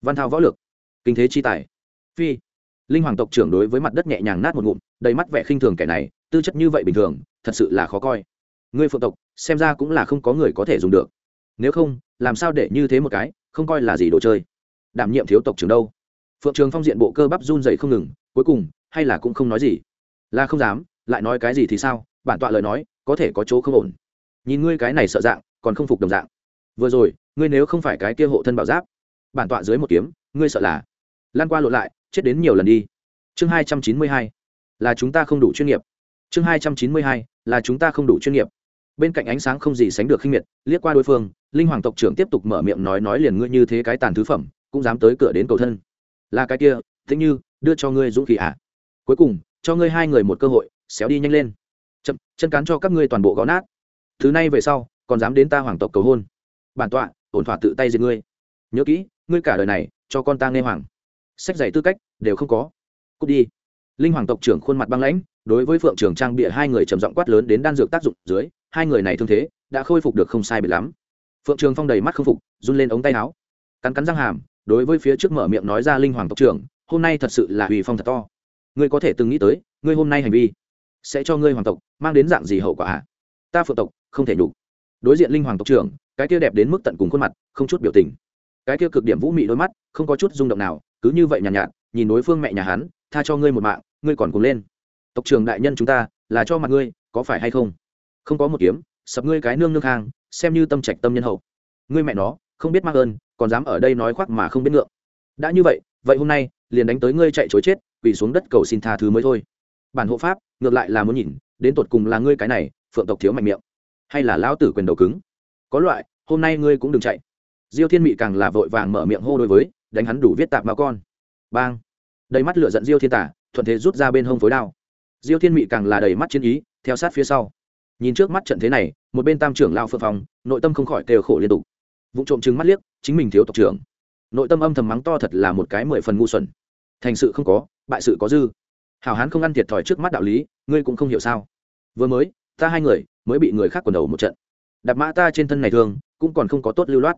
văn thao võ lược, kinh thế chi tài. Phi, linh hoàng tộc trưởng đối với mặt đất nhẹ nhàng nát một ngụm, đầy mắt vẻ khinh thường kẻ này, tư chất như vậy bình thường, thật sự là khó coi. Ngươi phượng tộc, xem ra cũng là không có người có thể dùng được. Nếu không, làm sao để như thế một cái, không coi là gì đồ chơi. Đảm nhiệm thiếu tộc trưởng đâu? Phượng trường phong diện bộ cơ bắp run dày không ngừng, cuối cùng, hay là cũng không nói gì. Là không dám, lại nói cái gì thì sao, bản tọa lời nói, có thể có chỗ không ổn. Nhìn ngươi cái này sợ dạng, còn không phục đồng dạng. Vừa rồi, ngươi nếu không phải cái kia hộ thân bảo giáp bản tọa dưới một kiếm, ngươi sợ là lan qua lộ lại, chết đến nhiều lần đi. Chương hai trăm chín mươi hai, là chúng ta không đủ chuyên nghiệp. Chương hai trăm chín mươi hai, là chúng ta không đủ chuyên nghiệp. Bên cạnh ánh sáng không gì sánh được khinh miệt, liếc qua đối phương, linh hoàng tộc trưởng tiếp tục mở miệng nói nói liền ngươi như thế cái tàn thứ phẩm, cũng dám tới cửa đến cầu thân. Là cái kia, thế như, đưa cho ngươi dũng khí à? Cuối cùng, cho ngươi hai người một cơ hội, xéo đi nhanh lên. Chậm, chân cán cho các ngươi toàn bộ gõ nát. Thứ này về sau, còn dám đến ta hoàng tộc cầu hôn. Bản tọa, ổn thỏa tự tay giết ngươi. Nhớ kỹ ngươi cả đời này, cho con ta nghe hoàng. Sách giày tư cách, đều không có. Cút đi. Linh hoàng tộc trưởng khuôn mặt băng lãnh, đối với phượng trường trang bịa hai người trầm giọng quát lớn đến đan dược tác dụng dưới, hai người này thương thế, đã khôi phục được không sai biệt lắm. Phượng trường phong đầy mắt không phục, run lên ống tay áo. Cắn cắn răng hàm, đối với phía trước mở miệng nói ra linh hoàng tộc trưởng, hôm nay thật sự là uy phong thật to. Ngươi có thể từng nghĩ tới, ngươi hôm nay hành vi sẽ cho ngươi hoàng tộc mang đến dạng gì hậu quả à? ta phượng tộc, không thể đủ đối diện linh hoàng tộc trưởng, cái kia đẹp đến mức tận cùng khuôn mặt, không chút biểu tình cái kia cực điểm vũ mị đôi mắt không có chút rung động nào cứ như vậy nhàn nhạt, nhạt nhìn đối phương mẹ nhà hắn tha cho ngươi một mạng ngươi còn cùng lên. Tộc trưởng đại nhân chúng ta là cho mặt ngươi có phải hay không? Không có một kiếm sập ngươi cái nương nương hàng xem như tâm trạch tâm nhân hậu. Ngươi mẹ nó không biết mắc ơn còn dám ở đây nói khoác mà không biết ngượng. Đã như vậy vậy hôm nay liền đánh tới ngươi chạy chối chết quỳ xuống đất cầu xin tha thứ mới thôi. Bản hộ pháp ngược lại là muốn nhìn đến tột cùng là ngươi cái này phượng tộc thiếu mạnh miệng hay là lão tử quyền đầu cứng? Có loại hôm nay ngươi cũng đừng chạy diêu thiên mị càng là vội vàng mở miệng hô đối với, đánh hắn đủ viết tạp báo con. Bang! Đầy mắt lửa giận diêu thiên tả, thuận thế rút ra bên hông phối đao. Diêu thiên mị càng là đầy mắt chiến ý, theo sát phía sau. Nhìn trước mắt trận thế này, một bên tam trưởng lao phượng phòng nội tâm không khỏi kêu khổ liên tục. Vụ trộm chứng mắt liếc, chính mình thiếu tộc trưởng. Nội tâm âm thầm mắng to thật là một cái mười phần ngu xuẩn. Thành sự không có, bại sự có dư. Hảo hán không ăn thiệt thòi trước mắt đạo lý, ngươi cũng không hiểu sao. Vừa mới, ta hai người mới bị người khác quần đầu một trận. Đạp mã ta trên thân này thường, cũng còn không có tốt lưu loát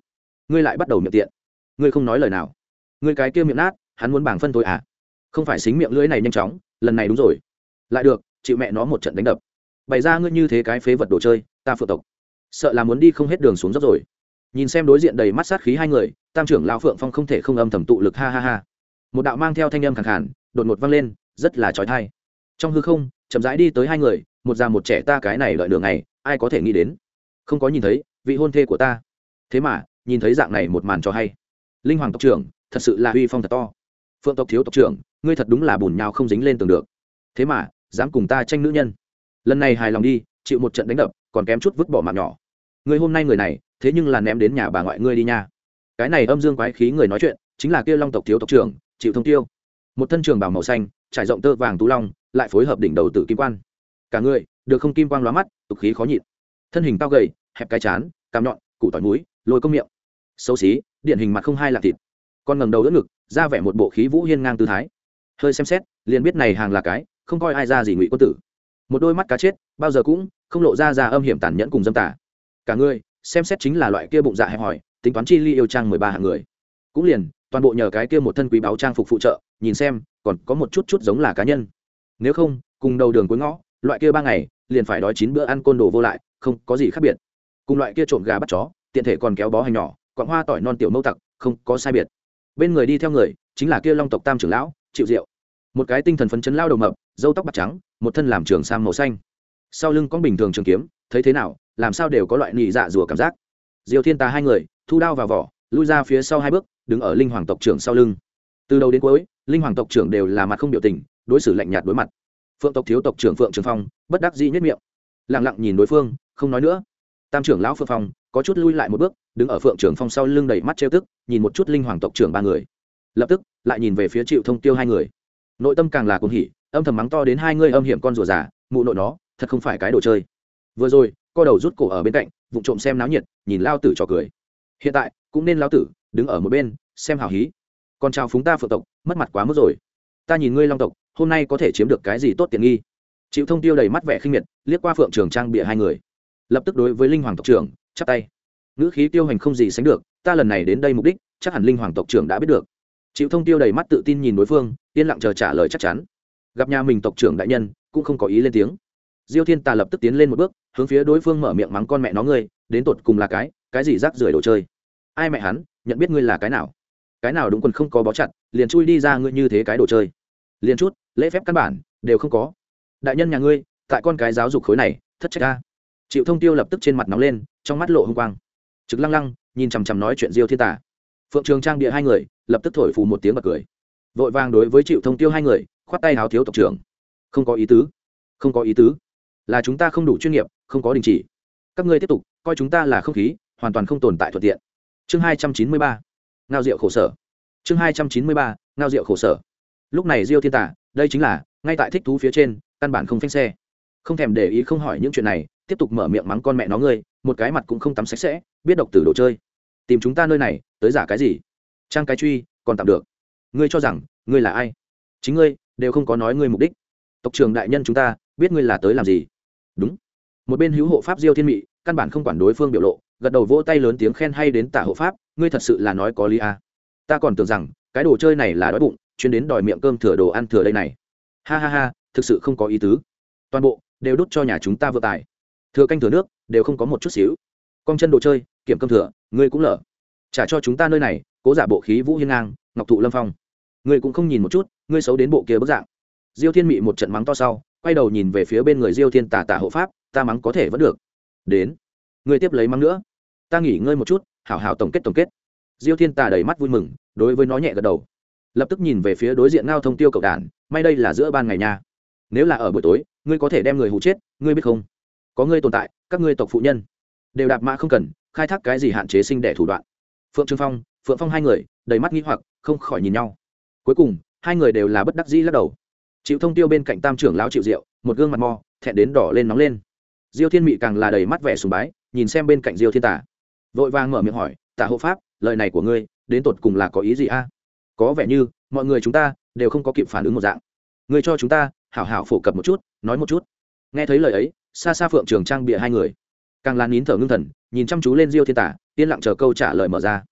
ngươi lại bắt đầu miệng tiện. Ngươi không nói lời nào. Ngươi cái kia miệng nát, hắn muốn bảng phân thôi à? Không phải xính miệng lưỡi này nhanh chóng, lần này đúng rồi. Lại được chịu mẹ nó một trận đánh đập. Bày ra ngươi như thế cái phế vật đồ chơi, ta phượng tộc. Sợ là muốn đi không hết đường xuống dốc rồi. Nhìn xem đối diện đầy mắt sát khí hai người, tam trưởng lão phượng phong không thể không âm thầm tụ lực, ha ha ha. Một đạo mang theo thanh âm khẳng khản đột ngột vang lên, rất là trói thai trong hư không, chậm rãi đi tới hai người, một già một trẻ ta cái này đợi đường này ai có thể nghĩ đến? Không có nhìn thấy, vị hôn thê của ta. Thế mà nhìn thấy dạng này một màn cho hay. Linh hoàng tộc trưởng, thật sự là uy phong thật to. Phượng tộc thiếu tộc trưởng, ngươi thật đúng là bùn nhau không dính lên tường được. Thế mà, dám cùng ta tranh nữ nhân. Lần này hài lòng đi, chịu một trận đánh đập, còn kém chút vứt bỏ mạng nhỏ. Người hôm nay người này, thế nhưng là ném đến nhà bà ngoại ngươi đi nha. Cái này âm dương quái khí người nói chuyện, chính là kia long tộc thiếu tộc trưởng, chịu thông tiêu. Một thân trường bảo màu xanh, trải rộng tơ vàng tú long, lại phối hợp đỉnh đầu tử kim quan. Cả người, được không kim quang lóa mắt, tục khí khó nhịn. Thân hình cao gầy, hẹp cái chán cam nhọn, củ tỏi múi lôi công miệng xấu xí điện hình mặt không hai là thịt. Con ngầm đầu đỡ ngực, ra vẻ một bộ khí vũ hiên ngang tư thái. Hơi xem xét, liền biết này hàng là cái, không coi ai ra gì ngụy quân tử. Một đôi mắt cá chết, bao giờ cũng không lộ ra ra âm hiểm tàn nhẫn cùng dâm tả cả người, xem xét chính là loại kia bụng dạ hẹp hòi, tính toán chi ly yêu trang mười ba hạng người. Cũng liền, toàn bộ nhờ cái kia một thân quý báo trang phục phụ trợ, nhìn xem, còn có một chút chút giống là cá nhân. Nếu không, cùng đầu đường cuối ngõ, loại kia ba ngày, liền phải đói chín bữa ăn côn đồ vô lại, không có gì khác biệt. Cùng loại kia trộm gà bắt chó, tiện thể còn kéo bó hành nhỏ quặng hoa tỏi non tiểu mâu tặc, không có sai biệt. Bên người đi theo người, chính là kia long tộc tam trưởng lão chịu diệu. Một cái tinh thần phấn chấn lao đầu mập dâu tóc bạc trắng, một thân làm trường sam màu xanh. Sau lưng có bình thường trường kiếm, thấy thế nào, làm sao đều có loại nị dạ rùa cảm giác. Diều thiên tà hai người, thu đao vào vỏ, lui ra phía sau hai bước, đứng ở linh hoàng tộc trưởng sau lưng. Từ đầu đến cuối, linh hoàng tộc trưởng đều là mặt không biểu tình, đối xử lạnh nhạt đối mặt. Phượng tộc thiếu tộc trưởng phượng trường phong, bất đắc dĩ nhất miệng. Lẳng lặng nhìn đối phương, không nói nữa. Tam trưởng lão phượng phong, có chút lui lại một bước đứng ở phượng trường phong sau lưng đầy mắt trêu tức, nhìn một chút linh hoàng tộc trưởng ba người. Lập tức, lại nhìn về phía triệu thông tiêu hai người. Nội tâm càng là cuồng hỉ, âm thầm mắng to đến hai người âm hiểm con rùa già, mụ nội nó, thật không phải cái đồ chơi. Vừa rồi, co đầu rút cổ ở bên cạnh vụ trộm xem náo nhiệt, nhìn lao tử trò cười. Hiện tại, cũng nên lao tử, đứng ở một bên, xem hào hí. Còn chào phúng ta phượng tộc, mất mặt quá mức rồi. Ta nhìn ngươi long tộc, hôm nay có thể chiếm được cái gì tốt tiện nghi? Chịu thông tiêu đầy mắt vẻ khinh miệt, liếc qua phượng trường trang bịa hai người. Lập tức đối với linh hoàng tộc trưởng, chắp tay ngữ khí tiêu hành không gì sánh được, ta lần này đến đây mục đích, chắc hẳn linh hoàng tộc trưởng đã biết được. Chịu thông tiêu đầy mắt tự tin nhìn đối phương, yên lặng chờ trả lời chắc chắn. Gặp nhà mình tộc trưởng đại nhân, cũng không có ý lên tiếng. Diêu thiên tà lập tức tiến lên một bước, hướng phía đối phương mở miệng mắng con mẹ nó ngươi, đến tột cùng là cái cái gì rác rưởi đồ chơi? Ai mẹ hắn, nhận biết ngươi là cái nào? Cái nào đúng quần không có bó chặt, liền chui đi ra ngươi như thế cái đồ chơi. Liền chút, lễ phép căn bản, đều không có. Đại nhân nhà ngươi, tại con cái giáo dục khối này, thất trách ta chịu thông tiêu lập tức trên mặt nóng lên, trong mắt lộ h ư n g quang trực lăng lăng, nhìn chằm chằm nói chuyện diêu thiên tả phượng trường trang địa hai người, lập tức thổi phù một tiếng bật cười. Vội vàng đối với chịu thông tiêu hai người, khoát tay háo thiếu tộc trưởng. Không có ý tứ. Không có ý tứ. Là chúng ta không đủ chuyên nghiệp, không có đình chỉ. Các ngươi tiếp tục, coi chúng ta là không khí, hoàn toàn không tồn tại thuận tiện. Chương hai trăm chín mươi ba. Ngao rượu khổ sở. Chương hai trăm chín mươi ba, ngao rượu khổ sở. Lúc này diêu thiên tả đây chính là, ngay tại thích thú phía trên, căn bản không phanh xe. Không thèm để ý không hỏi những chuyện này tiếp tục mở miệng mắng con mẹ nó ngươi, một cái mặt cũng không tắm sạch sẽ, biết độc tử đồ chơi. Tìm chúng ta nơi này, tới giả cái gì? Trang cái truy, còn tạm được. Ngươi cho rằng, ngươi là ai? Chính ngươi, đều không có nói ngươi mục đích. Tộc trưởng đại nhân chúng ta, biết ngươi là tới làm gì? Đúng. Một bên hữu hộ pháp diêu thiên mị, căn bản không quản đối phương biểu lộ, gật đầu vỗ tay lớn tiếng khen hay đến tả hộ pháp, ngươi thật sự là nói có lý à. ta còn tưởng rằng, cái đồ chơi này là đói bụng, chuyên đến đòi miệng cơm thừa đồ ăn thừa đây này. Ha ha ha, thực sự không có ý tứ. Toàn bộ, đều đút cho nhà chúng ta vừa tài thừa canh thừa nước, đều không có một chút xíu. Con chân đồ chơi, kiểm cơm thừa, ngươi cũng lở. Trả cho chúng ta nơi này, cố giả bộ khí vũ hiên ngang, ngọc thụ lâm phong. Ngươi cũng không nhìn một chút, ngươi xấu đến bộ kia bức dạng. Diêu thiên mị một trận mắng to sau, quay đầu nhìn về phía bên người diêu thiên tả tả hộ pháp, ta mắng có thể vẫn được. Đến. Ngươi tiếp lấy mắng nữa. Ta nghỉ ngơi một chút, hảo hảo tổng kết tổng kết. Diêu thiên tả đầy mắt vui mừng, đối với nó nhẹ gật đầu. Lập tức nhìn về phía đối diện ngao thông tiêu cầu đàn, may đây là giữa ban ngày nha. Nếu là ở buổi tối, ngươi có thể đem người hụ chết, ngươi biết không? Có ngươi tồn tại, các ngươi tộc phụ nhân, đều đạp mã không cần, khai thác cái gì hạn chế sinh đẻ thủ đoạn. Phượng trương phong, phượng phong hai người, đầy mắt nghĩ hoặc, không khỏi nhìn nhau. Cuối cùng, hai người đều là bất đắc dĩ lắc đầu. Chịu thông tiêu bên cạnh tam trưởng lão chịu rượu một gương mặt mò thẹn đến đỏ lên nóng lên. Diêu thiên mị càng là đầy mắt vẻ sùng bái, nhìn xem bên cạnh diêu thiên tả vội vàng mở miệng hỏi tả hộ pháp, lời này của ngươi, đến tột cùng là có ý gì a? Có vẻ như, mọi người chúng ta đều không có kịp phản ứng một dạng. Ngươi cho chúng ta hảo hảo phổ cập một chút, nói một chút. Nghe thấy lời ấy xa xa phượng trường trang bịa hai người. Càng lan nín thở ngưng thần nhìn chăm chú lên diêu thiên tả yên lặng chờ câu trả lời mở ra.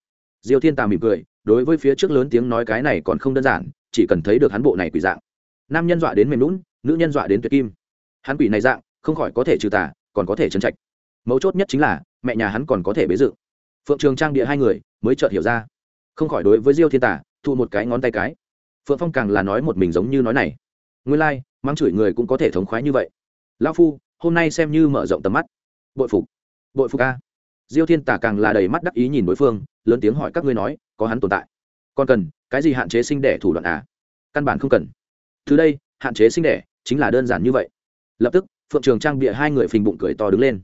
Diêu thiên tả mỉm cười đối với phía trước lớn tiếng nói cái này còn không đơn giản chỉ cần thấy được hắn bộ này quỷ dạng. Nam nhân dọa đến mềm lún nữ nhân dọa đến tuyệt kim. Hắn quỷ này dạng không khỏi có thể trừ tà còn có thể trấn trạch. Mấu chốt nhất chính là mẹ nhà hắn còn có thể bế dự. Phượng trường trang địa hai người mới chợt hiểu ra. Không khỏi đối với diêu thiên tả thu một cái ngón tay cái. Phượng phong càng là nói một mình giống như nói này. Nguyên lai、like, mang chửi người cũng có thể thống khoái như vậy. Lao phu hôm nay xem như mở rộng tầm mắt. Bội phục bội phục a. Diêu thiên tả càng là đầy mắt đắc ý nhìn đối phương, lớn tiếng hỏi các ngươi nói, có hắn tồn tại? Còn cần, cái gì hạn chế sinh đẻ thủ đoạn à? Căn bản không cần. Từ đây, hạn chế sinh đẻ chính là đơn giản như vậy. Lập tức, phượng trường trang bịa hai người phình bụng cười to đứng lên.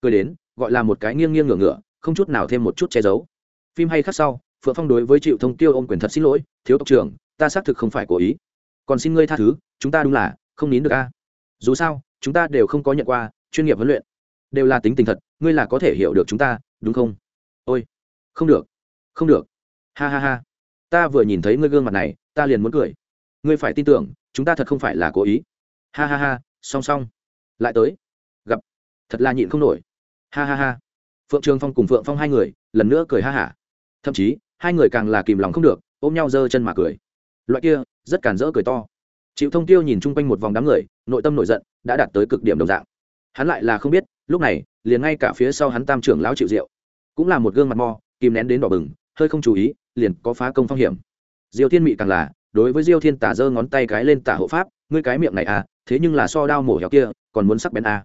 Cười đến, gọi là một cái nghiêng nghiêng ngửa ngửa, không chút nào thêm một chút che giấu. Phim hay khác sau, phượng phong đối với triệu thông tiêu ôm quyền thật xin lỗi, thiếu tộc trưởng, ta xác thực không phải cố ý. Còn xin ngươi tha thứ, chúng ta đúng là không nín được a. Dù sao chúng ta đều không có nhận qua, chuyên nghiệp huấn luyện. Đều là tính tình thật, ngươi là có thể hiểu được chúng ta, đúng không? Ôi, không được không được. Ha ha ha. Ta vừa nhìn thấy ngươi gương mặt này, ta liền muốn cười. Ngươi phải tin tưởng, chúng ta thật không phải là cố ý. Ha ha ha, song song. Lại tới. Gặp. Thật là nhịn không nổi. Ha ha ha. Phượng trường phong cùng phượng phong hai người, lần nữa cười ha hả. Thậm chí, hai người càng là kìm lòng không được, ôm nhau giơ chân mà cười. Loại kia, rất cản rỡ cười to chịu thông tiêu nhìn chung quanh một vòng đám người nội tâm nổi giận đã đạt tới cực điểm đồng dạng. Hắn lại là không biết lúc này liền ngay cả phía sau hắn tam trưởng lão chịu rượu cũng là một gương mặt mo kìm nén đến đỏ bừng hơi không chú ý liền có phá công phong hiểm. Diêu thiên mị càng là đối với diêu thiên tả giơ ngón tay cái lên tả hộ pháp ngươi cái miệng này à thế nhưng là so đao mổ heo kia còn muốn sắc bén à.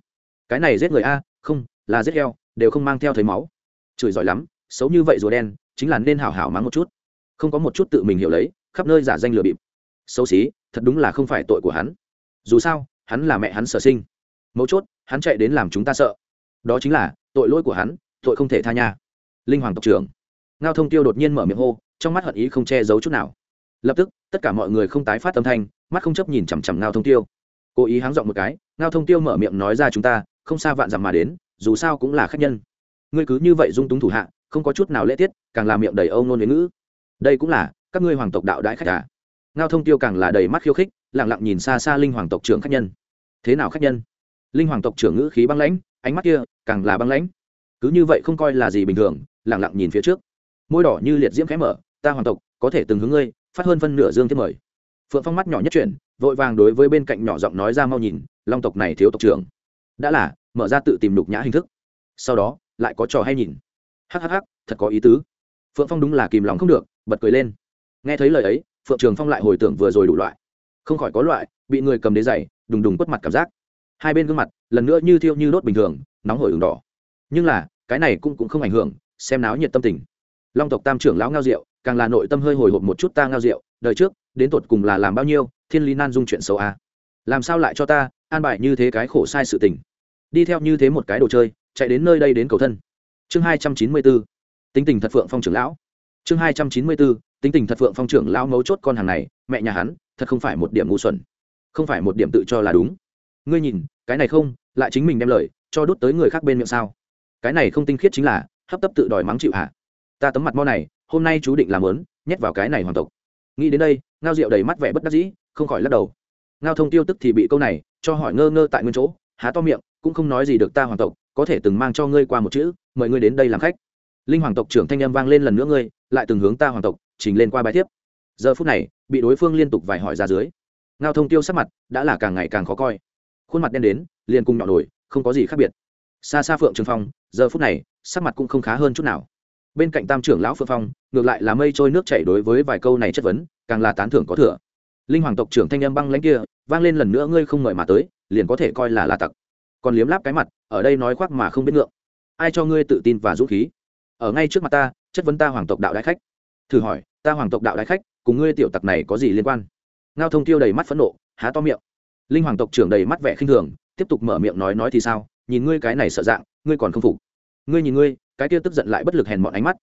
cái này giết người a à, không là giết heo đều không mang theo thấy máu. Chửi giỏi lắm xấu như vậy rùa đen chính là nên hảo hảo mắng một chút. Không có một chút tự mình hiểu lấy khắp nơi giả danh lừa bịp xấu xí, thật đúng là không phải tội của hắn. Dù sao, hắn là mẹ hắn sở sinh. Mấu chốt, hắn chạy đến làm chúng ta sợ. Đó chính là, tội lỗi của hắn, tội không thể tha nha. Linh hoàng tộc trưởng. Ngao thông tiêu đột nhiên mở miệng hô, trong mắt hận ý không che giấu chút nào. Lập tức, tất cả mọi người không tái phát âm thanh, mắt không chấp nhìn chằm chằm ngao thông tiêu. Cố ý háng dọn một cái, ngao thông tiêu mở miệng nói ra chúng ta, không xa vạn dặm mà đến, dù sao cũng là khách nhân. Ngươi cứ như vậy dung túng thủ hạ, không có chút nào lễ tiết, càng làm miệng đầy âu nôn với ngữ. Đây cũng là, các ngươi hoàng tộc đạo đãi khách à ngao thông tiêu càng là đầy mắt khiêu khích lẳng lặng nhìn xa xa linh hoàng tộc trưởng khách nhân. Thế nào khách nhân? Linh hoàng tộc trưởng ngữ khí băng lãnh, ánh mắt kia càng là băng lãnh. Cứ như vậy không coi là gì bình thường lẳng lặng nhìn phía trước. Môi đỏ như liệt diễm khẽ mở, ta hoàng tộc, có thể từng hướng ngươi, phát hơn phân nửa dương thiết mời. Phượng phong mắt nhỏ nhất chuyển, vội vàng đối với bên cạnh nhỏ giọng nói ra mau nhìn, long tộc này thiếu tộc trưởng. Đã là, mở ra tự tìm đục nhã hình thức. Sau đó, lại có trò hay nhìn. Hhh thật có ý tứ. Phượng phong đúng là kìm lòng không được, bật cười lên. Nghe thấy lời ấy phượng trường phong lại hồi tưởng vừa rồi đủ loại. Không khỏi có loại, bị người cầm đế giày, đùng đùng quất mặt cảm giác. Hai bên gương mặt, lần nữa như thiêu như đốt bình thường, nóng hổi ửng đỏ. Nhưng là, cái này cũng cũng không ảnh hưởng, xem náo nhiệt tâm tình. Long tộc tam trưởng lão ngao diệu càng là nội tâm hơi hồi hộp một chút ta ngao diệu đời trước, đến tột cùng là làm bao nhiêu, thiên lý nan dung chuyện xấu à. làm sao lại cho ta, an bài như thế cái khổ sai sự tình. Đi theo như thế một cái đồ chơi, chạy đến nơi đây đến cầu thân. Chương hai trăm chín mươi bốn. Tính tình thật phượng phong trưởng lão chương hai trăm chín mươi bốn, tính tình thật phượng phong trưởng lão mấu chốt con hàng này, mẹ nhà hắn, thật không phải một điểm ngu xuẩn. Không phải một điểm tự cho là đúng. Ngươi nhìn, cái này không, lại chính mình đem lời, cho đút tới người khác bên miệng sao? Cái này không tinh khiết chính là, hấp tấp tự đòi mắng chịu hả? Ta tấm mặt mo này, hôm nay chú định làm lớn, nhét vào cái này hoàng tộc. Nghĩ đến đây, ngao rượu đầy mắt vẻ bất đắc dĩ, không khỏi lắc đầu. Ngao thông tiêu tức thì bị câu này, cho hỏi ngơ ngơ tại nguyên chỗ, há to miệng, cũng không nói gì được ta hoàng tộc, có thể từng mang cho ngươi qua một chữ, mời ngươi đến đây làm khách linh hoàng tộc trưởng thanh âm vang lên lần nữa ngươi, lại từng hướng ta hoàng tộc, trình lên qua bài tiếp giờ phút này, bị đối phương liên tục vài hỏi ra dưới, ngao thông tiêu sắc mặt đã là càng ngày càng khó coi. Khuôn mặt đen đến, liền cùng nhỏ nổi, không có gì khác biệt. Xa xa phượng trường phong, giờ phút này, sắc mặt cũng không khá hơn chút nào. Bên cạnh tam trưởng lão phượng phong, ngược lại là mây trôi nước chảy đối với vài câu này chất vấn, càng là tán thưởng có thừa. Linh hoàng tộc trưởng thanh âm băng lãnh kia, vang lên lần nữa ngươi không ngợi mà tới, liền có thể coi là là tặc. Còn liếm láp cái mặt, ở đây nói khoác mà không biết ngượng. Ai cho ngươi tự tin và dũng khí? Ở ngay trước mặt ta, chất vấn ta hoàng tộc đạo đại khách. Thử hỏi, ta hoàng tộc đạo đại khách, cùng ngươi tiểu tặc này có gì liên quan? Ngao thông tiêu đầy mắt phẫn nộ, há to miệng. Linh hoàng tộc trưởng đầy mắt vẻ khinh thường, tiếp tục mở miệng nói nói thì sao? Nhìn ngươi cái này sợ dạng, ngươi còn không phục. Ngươi nhìn ngươi, cái kia tức giận lại bất lực hèn mọn ánh mắt.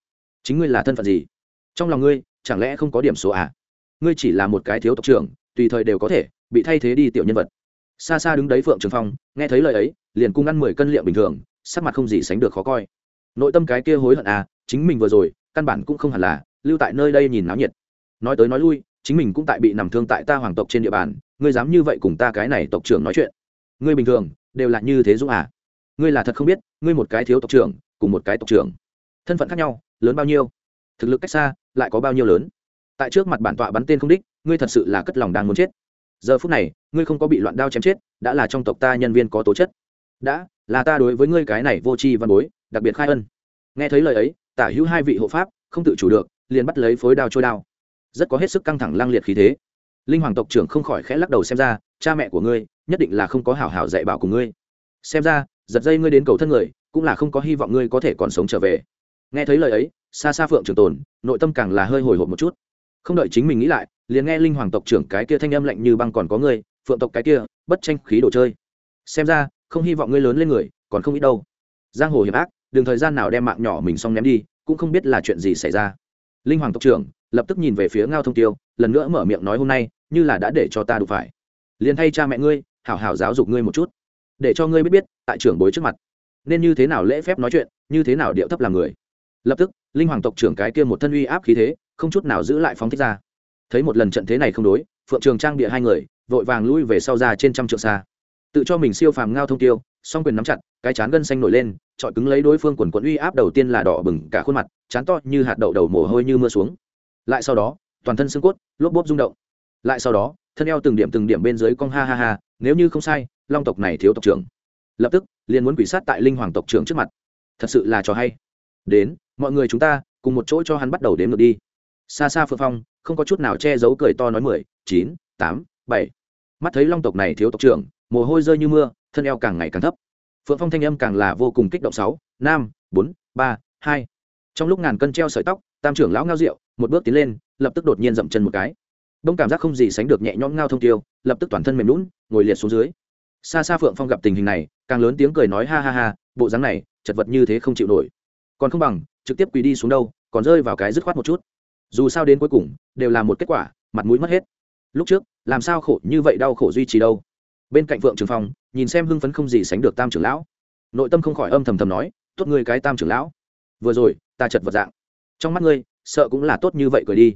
Chính ngươi là thân phận gì? Trong lòng ngươi, chẳng lẽ không có điểm số à? Ngươi chỉ là một cái thiếu tộc trưởng, tùy thời đều có thể bị thay thế đi tiểu nhân vật. Xa xa đứng đấy phượng trường phong, nghe thấy lời ấy, liền cung ăn mười cân liệm bình thường, sắc mặt không gì sánh được khó coi nội tâm cái kia hối hận à chính mình vừa rồi, căn bản cũng không hẳn là, lưu tại nơi đây nhìn náo nhiệt. Nói tới nói lui, chính mình cũng tại bị nằm thương tại ta hoàng tộc trên địa bàn, ngươi dám như vậy cùng ta cái này tộc trưởng nói chuyện. Ngươi bình thường, đều là như thế dũng à. Ngươi là thật không biết, ngươi một cái thiếu tộc trưởng, cùng một cái tộc trưởng. Thân phận khác nhau, lớn bao nhiêu? Thực lực cách xa, lại có bao nhiêu lớn? Tại trước mặt bản tọa bắn tên không đích, ngươi thật sự là cất lòng đang muốn chết. Giờ phút này, ngươi không có bị loạn đao chém chết, đã là trong tộc ta nhân viên có tố chất. Đã, là ta đối với ngươi cái này vô tri văn bối đặc biệt khai ân. Nghe thấy lời ấy, tả hữu hai vị hộ pháp, không tự chủ được, liền bắt lấy phối đao trôi đao. Rất có hết sức căng thẳng lăng liệt khí thế. Linh hoàng tộc trưởng không khỏi khẽ lắc đầu xem ra, cha mẹ của ngươi, nhất định là không có hảo hảo dạy bảo của ngươi. Xem ra, giật dây ngươi đến cầu thân người, cũng là không có hy vọng ngươi có thể còn sống trở về. Nghe thấy lời ấy xa xa phượng trường tồn, nội tâm càng là hơi hồi hộp một chút. Không đợi chính mình nghĩ lại, liền nghe linh hoàng tộc trưởng cái kia thanh âm lạnh như băng còn có ngươi, phượng tộc cái kia, bất tranh khí đồ chơi. Xem ra, không hy vọng ngươi lớn lên người, còn không ít đâu. Giang hồ hiểm ác đừng thời gian nào đem mạng nhỏ mình xong ném đi, cũng không biết là chuyện gì xảy ra. Linh hoàng tộc trưởng, lập tức nhìn về phía ngao thông tiêu, lần nữa mở miệng nói hôm nay, như là đã để cho ta đủ phải. Liền thay cha mẹ ngươi, hảo hảo giáo dục ngươi một chút. Để cho ngươi biết biết, tại trưởng bối trước mặt, nên như thế nào lễ phép nói chuyện, như thế nào điệu thấp làm người. Lập tức, linh hoàng tộc trưởng cái kia một thân uy áp khí thế, không chút nào giữ lại phóng thích ra. Thấy một lần trận thế này không đối, phượng trường trang bịa hai người, vội vàng lui về sau ra trên trăm trượng xa tự cho mình siêu phàm ngao thông tiêu, song quyền nắm chặt, cái chán gân xanh nổi lên trọi cứng lấy đối phương quần quẫn uy áp đầu tiên là đỏ bừng cả khuôn mặt, chán to như hạt đậu đầu mồ hôi như mưa xuống. Lại sau đó, toàn thân xương cốt, lốp bốp rung động. Lại sau đó, thân eo từng điểm từng điểm bên dưới cong ha ha ha, nếu như không sai, long tộc này thiếu tộc trưởng. Lập tức, liền muốn quỷ sát tại linh hoàng tộc trưởng trước mặt. Thật sự là trò hay. Đến, mọi người chúng ta, cùng một chỗ cho hắn bắt đầu đếm ngược đi. Xa xa phượng phong, không có chút nào che giấu cười to nói mười, chín, tám, bảy mắt thấy long tộc này thiếu tộc trưởng, mồ hôi rơi như mưa, thân eo càng ngày càng thấp. Phượng phong thanh âm càng là vô cùng kích động sáu, năm, bốn, ba, hai. Trong lúc ngàn cân treo sợi tóc, tam trưởng lão ngao rượu, một bước tiến lên, lập tức đột nhiên dậm chân một cái. Đông cảm giác không gì sánh được nhẹ nhõm ngao thông tiêu, lập tức toàn thân mềm lún ngồi liệt xuống dưới. Xa xa phượng phong gặp tình hình này, càng lớn tiếng cười nói ha ha ha, bộ dáng này, chật vật như thế không chịu nổi. Còn không bằng, trực tiếp quỳ đi xuống đâu, còn rơi vào cái dứt khoát một chút. Dù sao đến cuối cùng, đều là một kết quả, mặt mũi mất hết lúc trước, làm sao khổ như vậy đau khổ duy trì đâu? Bên cạnh phượng trường phong, nhìn xem hưng phấn không gì sánh được tam trưởng lão. Nội tâm không khỏi âm thầm thầm nói, tốt ngươi cái tam trưởng lão. Vừa rồi, ta chật vật dạng. Trong mắt ngươi, sợ cũng là tốt như vậy cười đi.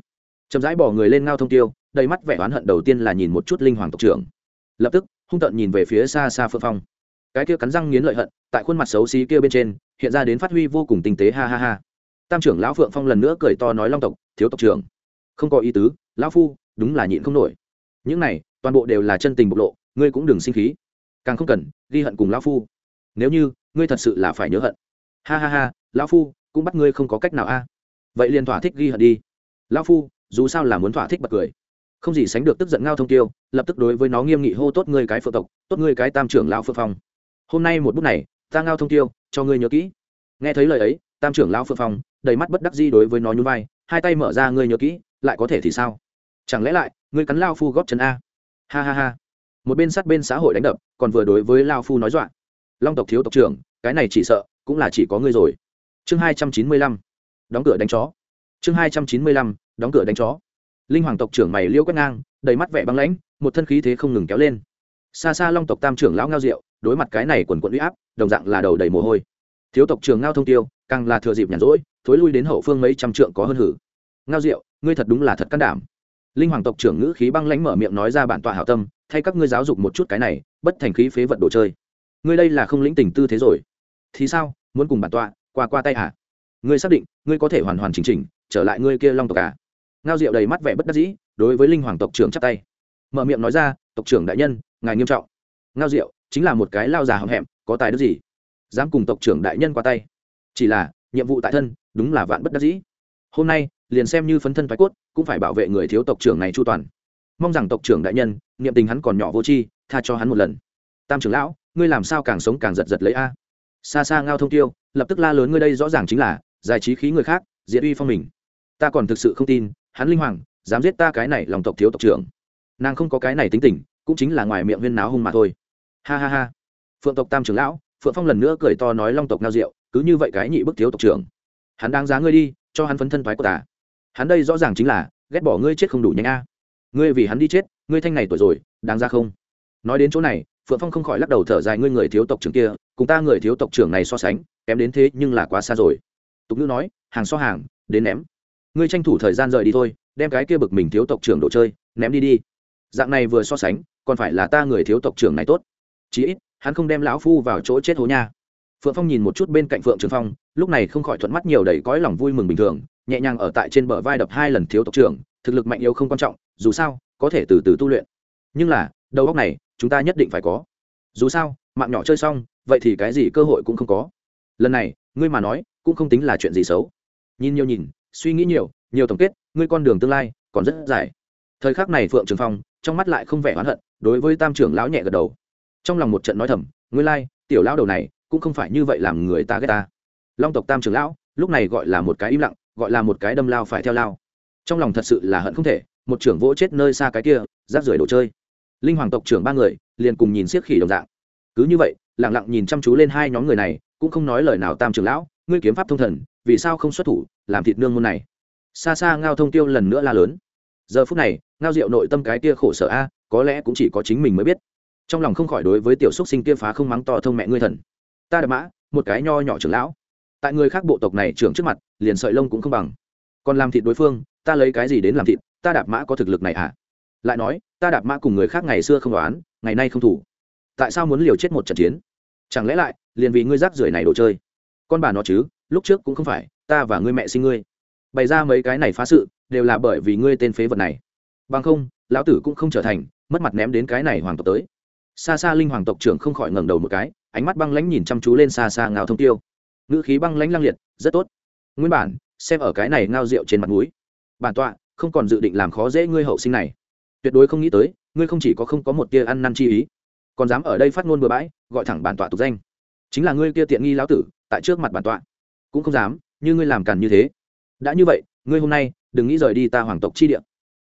Chậm rãi bỏ người lên ngao thông tiêu, đầy mắt vẻ oán hận đầu tiên là nhìn một chút linh hoàng tộc trưởng. Lập tức, hung tợn nhìn về phía xa xa phượng phong. Cái kia cắn răng nghiến lợi hận, tại khuôn mặt xấu xí kia bên trên, hiện ra đến phát huy vô cùng tinh tế, ha ha ha. Tam trưởng lão phượng phong lần nữa cười to nói long tộc, thiếu tộc trưởng. Không có ý tứ, lão phu đúng là nhịn không nổi. Những này, toàn bộ đều là chân tình bộc lộ, ngươi cũng đừng sinh khí. Càng không cần, ghi hận cùng lão phu. Nếu như, ngươi thật sự là phải nhớ hận. Ha ha ha, lão phu, cũng bắt ngươi không có cách nào a. Vậy liền thỏa thích ghi hận đi. Lão phu, dù sao là muốn thỏa thích bật cười. Không gì sánh được tức giận ngao thông tiêu, lập tức đối với nó nghiêm nghị hô tốt ngươi cái phượng tộc, tốt ngươi cái tam trưởng lão phượng phong. Hôm nay một bút này, ta ngao thông tiêu, cho ngươi nhớ kỹ. Nghe thấy lời ấy, tam trưởng lão phượng phong, đầy mắt bất đắc di đối với nó nhún vai, hai tay mở ra ngươi nhớ kỹ, lại có thể thì sao? Chẳng lẽ lại, ngươi cắn lao phu góp chân a? Ha ha ha. Một bên sát bên xã hội đánh đập, còn vừa đối với lao phu nói dọa. Long tộc thiếu tộc trưởng, cái này chỉ sợ, cũng là chỉ có ngươi rồi. Chương hai trăm chín mươi lăm. Đóng cửa đánh chó. Chương hai trăm chín mươi lăm. Đóng cửa đánh chó. Linh hoàng tộc trưởng mày liêu quét ngang, đầy mắt vẻ băng lãnh, một thân khí thế không ngừng kéo lên. Xa xa long tộc tam trưởng lão ngao diệu đối mặt cái này quần quận uy áp, đồng dạng là đầu đầy mồ hôi. Thiếu tộc trưởng ngao thông tiêu, càng là thừa dịp nhàn rỗi, thối lui đến hậu phương mấy trăm trượng có hơn hử. Ngao diệu ngươi thật đúng là thật can đảm linh hoàng tộc trưởng ngữ khí băng lãnh mở miệng nói ra bản tọa hảo tâm, thay các ngươi giáo dục một chút cái này, bất thành khí phế vật đồ chơi. Ngươi đây là không lĩnh tình tư thế rồi. Thì sao? Muốn cùng bản tọa qua qua tay hả? Ngươi xác định, ngươi có thể hoàn hoàn chỉnh chỉnh, trở lại ngươi kia long tộc à? Ngao diệu đầy mắt vẻ bất đắc dĩ, đối với linh hoàng tộc trưởng chắp tay. Mở miệng nói ra, tộc trưởng đại nhân, ngài nghiêm trọng. Ngao diệu, chính là một cái lao già hậm hẹm, có tài đức gì? Dám cùng tộc trưởng đại nhân qua tay. Chỉ là, nhiệm vụ tại thân, đúng là vạn bất đắc dĩ. Hôm nay liền xem như phấn thân phái cốt, cũng phải bảo vệ người thiếu tộc trưởng này chu toàn. Mong rằng tộc trưởng đại nhân, niệm tình hắn còn nhỏ vô tri, tha cho hắn một lần. Tam trưởng lão, ngươi làm sao càng sống càng giật giật lấy a? Xa xa ngao thông tiêu, lập tức la lớn ngươi đây rõ ràng chính là, giải trí khí người khác, diệt uy phong mình. Ta còn thực sự không tin, hắn linh hoàng, dám giết ta cái này lòng tộc thiếu tộc trưởng. Nàng không có cái này tính tình, cũng chính là ngoài miệng huyên náo hung mà thôi. Ha ha ha. Phượng tộc tam trưởng lão, phượng phong lần nữa cười to nói long tộc ngao diệu, cứ như vậy cái nhị bức thiếu tộc trưởng. Hắn đang giá ngươi đi, cho hắn phấn thân thoái của ta à hắn đây rõ ràng chính là, ghét bỏ ngươi chết không đủ nhanh a. Ngươi vì hắn đi chết, ngươi thanh này tuổi rồi, đáng ra không? Nói đến chỗ này, phượng phong không khỏi lắc đầu thở dài, ngươi người thiếu tộc trưởng kia, cùng ta người thiếu tộc trưởng này so sánh, kém đến thế nhưng là quá xa rồi. Tục ngữ nói, hàng so hàng, đến ném. Ngươi tranh thủ thời gian rời đi thôi, đem cái kia bực mình thiếu tộc trưởng đồ chơi, ném đi đi. Dạng này vừa so sánh, còn phải là ta người thiếu tộc trưởng này tốt. Chí ít, hắn không đem lão phu vào chỗ chết hố nha. Phượng phong nhìn một chút bên cạnh phượng trường phong, lúc này không khỏi thuận mắt nhiều đầy cõi lòng vui mừng bình thường nhẹ nhàng ở tại trên bờ vai đập hai lần thiếu tộc trưởng, thực lực mạnh yếu không quan trọng, dù sao, có thể từ từ tu luyện. Nhưng là, đầu óc này, chúng ta nhất định phải có. Dù sao, mạng nhỏ chơi xong, vậy thì cái gì cơ hội cũng không có. Lần này, ngươi mà nói, cũng không tính là chuyện gì xấu. Nhìn nhiều nhìn, suy nghĩ nhiều nhiều tổng kết, ngươi con đường tương lai, còn rất dài. Thời khắc này phượng trường phong, trong mắt lại không vẻ oán hận, đối với tam trưởng lão nhẹ gật đầu. Trong lòng một trận nói thầm, ngươi lai, tiểu lão đầu này, cũng không phải như vậy làm người ta ghét ta. Long tộc tam trưởng lão, lúc này gọi là một cái im lặng gọi là một cái đâm lao phải theo lao. Trong lòng thật sự là hận không thể, một trưởng vỗ chết nơi xa cái kia, rác rưởi đồ chơi. Linh hoàng tộc trưởng ba người, liền cùng nhìn siết khỉ đồng dạng. Cứ như vậy lẳng lặng nhìn chăm chú lên hai nhóm người này, cũng không nói lời nào tam trưởng lão, ngươi kiếm pháp thông thần, vì sao không xuất thủ, làm thịt nương môn này? Xa xa ngao thông tiêu lần nữa la lớn. Giờ phút này, ngao diệu nội tâm cái kia khổ sở a, có lẽ cũng chỉ có chính mình mới biết. Trong lòng không khỏi đối với tiểu xúc sinh kia phá không mắng to thông mẹ ngươi thần. Ta đã mã, một cái nho nhỏ trưởng lão. Tại người khác bộ tộc này trưởng trước mặt liền sợi lông cũng không bằng. Còn làm thịt đối phương, ta lấy cái gì đến làm thịt, ta đạp mã có thực lực này à? Lại nói, ta đạp mã cùng người khác ngày xưa không đoán, ngày nay không thủ. Tại sao muốn liều chết một trận chiến? Chẳng lẽ lại, liền vì ngươi rác rưởi này đồ chơi? Con bà nó chứ, lúc trước cũng không phải, ta và ngươi mẹ sinh ngươi. Bày ra mấy cái này phá sự, đều là bởi vì ngươi tên phế vật này. Bằng không, lão tử cũng không trở thành, mất mặt ném đến cái này hoàng tộc tới. Xa xa linh hoàng tộc trưởng không khỏi ngẩng đầu một cái, ánh mắt băng lãnh nhìn chăm chú lên xa xa ngào thông tiêu. Ngữ khí băng lãnh lăng liệt, rất tốt nguyên bản, xem ở cái này ngao rượu trên mặt mũi. bản tọa, không còn dự định làm khó dễ ngươi hậu sinh này. Tuyệt đối không nghĩ tới, ngươi không chỉ có không có một tia ăn năn chi ý, còn dám ở đây phát ngôn bừa bãi, gọi thẳng bản tọa tục danh. Chính là ngươi kia tiện nghi lão tử, tại trước mặt bản tọa. Cũng không dám, như ngươi làm càn như thế. Đã như vậy, ngươi hôm nay, đừng nghĩ rời đi ta hoàng tộc chi địa.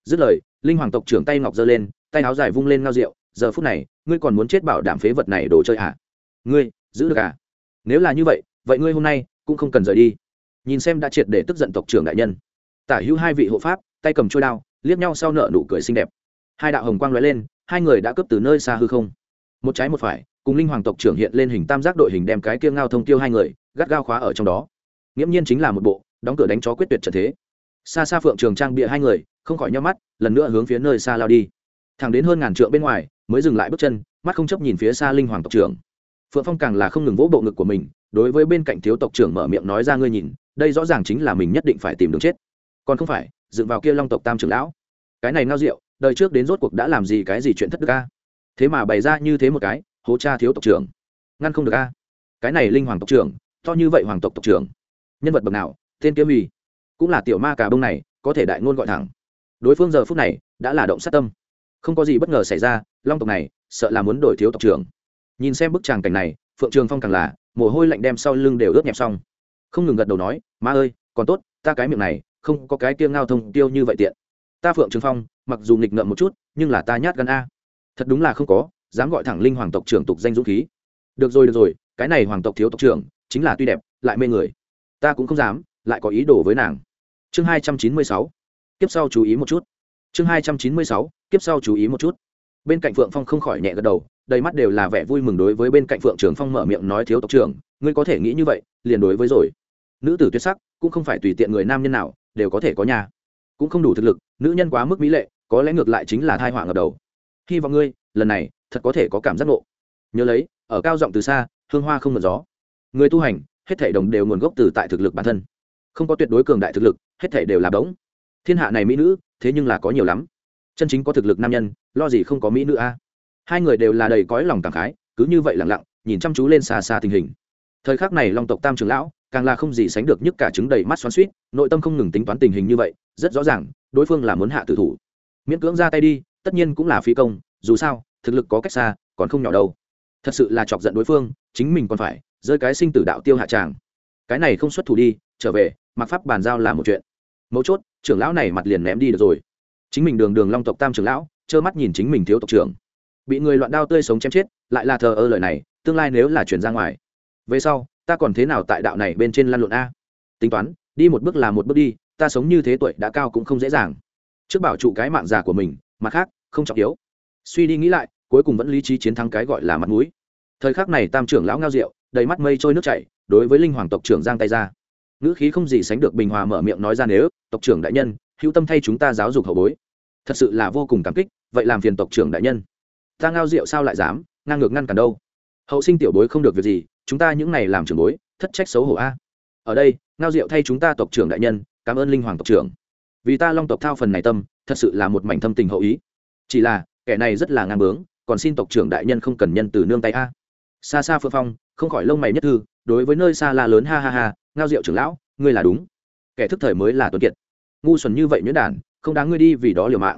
Dứt lời, linh hoàng tộc trưởng tay ngọc giơ lên, tay áo dài vung lên ngao rượu. Giờ phút này, ngươi còn muốn chết bảo đảm phế vật này đồ chơi à? Ngươi, giữ được à? Nếu là như vậy vậy ngươi hôm nay cũng không cần rời đi nhìn xem đã triệt để tức giận tộc trưởng đại nhân. Tả hữu hai vị hộ pháp, tay cầm trôi đao, liếc nhau sau nợ nụ cười xinh đẹp. Hai đạo hồng quang lóe lên, hai người đã cướp từ nơi xa hư không. Một trái một phải, cùng linh hoàng tộc trưởng hiện lên hình tam giác đội hình đem cái kia ngao thông tiêu hai người, gắt gao khóa ở trong đó. Nghiễm nhiên chính là một bộ, đóng cửa đánh chó quyết tuyệt trận thế. Xa xa phượng trường trang bịa hai người, không khỏi nhau mắt, lần nữa hướng phía nơi xa lao đi. Thẳng đến hơn ngàn trượng bên ngoài, mới dừng lại bước chân, mắt không chấp nhìn phía xa linh hoàng tộc trưởng. Phượng phong càng là không ngừng vỗ bộ ngực của mình, đối với bên cạnh thiếu tộc trưởng mở miệng nói ra ngươi nhìn đây rõ ràng chính là mình nhất định phải tìm đường chết. Còn không phải, dựng vào kia long tộc tam trưởng lão. Cái này ngao rượu, đời trước đến rốt cuộc đã làm gì cái gì chuyện thất đức a? Thế mà bày ra như thế một cái, hố cha thiếu tộc trưởng. Ngăn không được a. Cái này linh hoàng tộc trưởng, to như vậy hoàng tộc tộc trưởng. Nhân vật bậc nào, tên kiếm uy cũng là tiểu ma cà bông này, có thể đại ngôn gọi thẳng. Đối phương giờ phút này, đã là động sát tâm. Không có gì bất ngờ xảy ra, long tộc này, sợ là muốn đổi thiếu tộc trưởng. Nhìn xem bức tràng cảnh này, phượng trường phong càng là, mồ hôi lạnh đem sau lưng đều ướt nhẹp xong không ngừng gật đầu nói, má ơi, còn tốt, ta cái miệng này, không có cái tiêu ngao thông tiêu như vậy tiện. Ta phượng trường phong, mặc dù nghịch ngợm một chút, nhưng là ta nhát gan a. Thật đúng là không có, dám gọi thẳng linh hoàng tộc trưởng tục danh dũng khí. Được rồi được rồi, cái này hoàng tộc thiếu tộc trưởng, chính là tuy đẹp, lại mê người. Ta cũng không dám, lại có ý đồ với nàng. Chương hai trăm chín mươi sáu. Tiếp sau chú ý một chút. Chương hai trăm chín mươi sáu tiếp sau chú ý một chút. Bên cạnh phượng phong không khỏi nhẹ gật đầu, đầy mắt đều là vẻ vui mừng đối với bên cạnh phượng trường phong mở miệng nói, thiếu tộc trưởng, ngươi có thể nghĩ như vậy, liền đối với rồi nữ tử tuyệt sắc, cũng không phải tùy tiện người nam nhân nào, đều có thể có nhà. Cũng không đủ thực lực, nữ nhân quá mức mỹ lệ, có lẽ ngược lại chính là thai họa ngập đầu. Hy vọng ngươi, lần này, thật có thể có cảm giác ngộ. Nhớ lấy, ở cao giọng từ xa, hương hoa không mượn gió. Người tu hành, hết thể đồng đều nguồn gốc từ tại thực lực bản thân. Không có tuyệt đối cường đại thực lực, hết thể đều là đống thiên hạ này mỹ nữ, thế nhưng là có nhiều lắm. Chân chính có thực lực nam nhân, lo gì không có mỹ nữ a? Hai người đều là đầy cõi lòng cảm khái, cứ như vậy lặng lặng, nhìn chăm chú lên xa xa tình hình. Thời khắc này long tộc tam trưởng lão càng là không gì sánh được nhất cả trứng đầy mắt xoắn suýt, nội tâm không ngừng tính toán tình hình như vậy, rất rõ ràng, đối phương là muốn hạ tử thủ. Miễn cưỡng ra tay đi, tất nhiên cũng là phi công, dù sao, thực lực có cách xa, còn không nhỏ đâu. Thật sự là chọc giận đối phương, chính mình còn phải, rơi cái sinh tử đạo tiêu hạ tràng. Cái này không xuất thủ đi, trở về, mặc pháp bàn giao là một chuyện. Mấu chốt, trưởng lão này mặt liền ném đi được rồi. Chính mình đường đường long tộc tam trưởng lão, trơ mắt nhìn chính mình thiếu tộc trưởng. Bị người loạn đao tươi sống chém chết, lại là thờ ơ lời này, tương lai nếu là chuyển ra ngoài. Về sau ta còn thế nào tại đạo này bên trên lăn lộn a? Tính toán, đi một bước là một bước đi, ta sống như thế tuổi đã cao cũng không dễ dàng. Trước bảo trụ cái mạng già của mình, mặt khác, không trọng yếu. Suy đi nghĩ lại, cuối cùng vẫn lý trí chiến thắng cái gọi là mặt mũi. Thời khắc này tam trưởng lão ngao rượu, đầy mắt mây trôi nước chảy, đối với linh hoàng tộc trưởng giang tay ra. Ngữ khí không gì sánh được bình hòa mở miệng nói ra nếu, tộc trưởng đại nhân, hữu tâm thay chúng ta giáo dục hậu bối. Thật sự là vô cùng cảm kích, vậy làm phiền tộc trưởng đại nhân. Ta ngao rượu sao lại dám, ngang ngược ngăn cản đâu? Hậu sinh tiểu bối không được việc gì, chúng ta những này làm trưởng bối, thất trách xấu hổ a. Ở đây, ngao diệu thay chúng ta tộc trưởng đại nhân, cảm ơn linh hoàng tộc trưởng. Vì ta long tộc thao phần này tâm, thật sự là một mảnh thâm tình hậu ý. Chỉ là, kẻ này rất là ngang bướng, còn xin tộc trưởng đại nhân không cần nhân từ nương tay a. Xa xa phương phong, không khỏi lông mày nhất thư, đối với nơi xa la lớn ha ha ha, ngao diệu trưởng lão, ngươi là đúng. Kẻ thức thời mới là tuấn kiệt. Ngu xuẩn như vậy nhuyễn đản, không đáng ngươi đi vì đó liều mạng.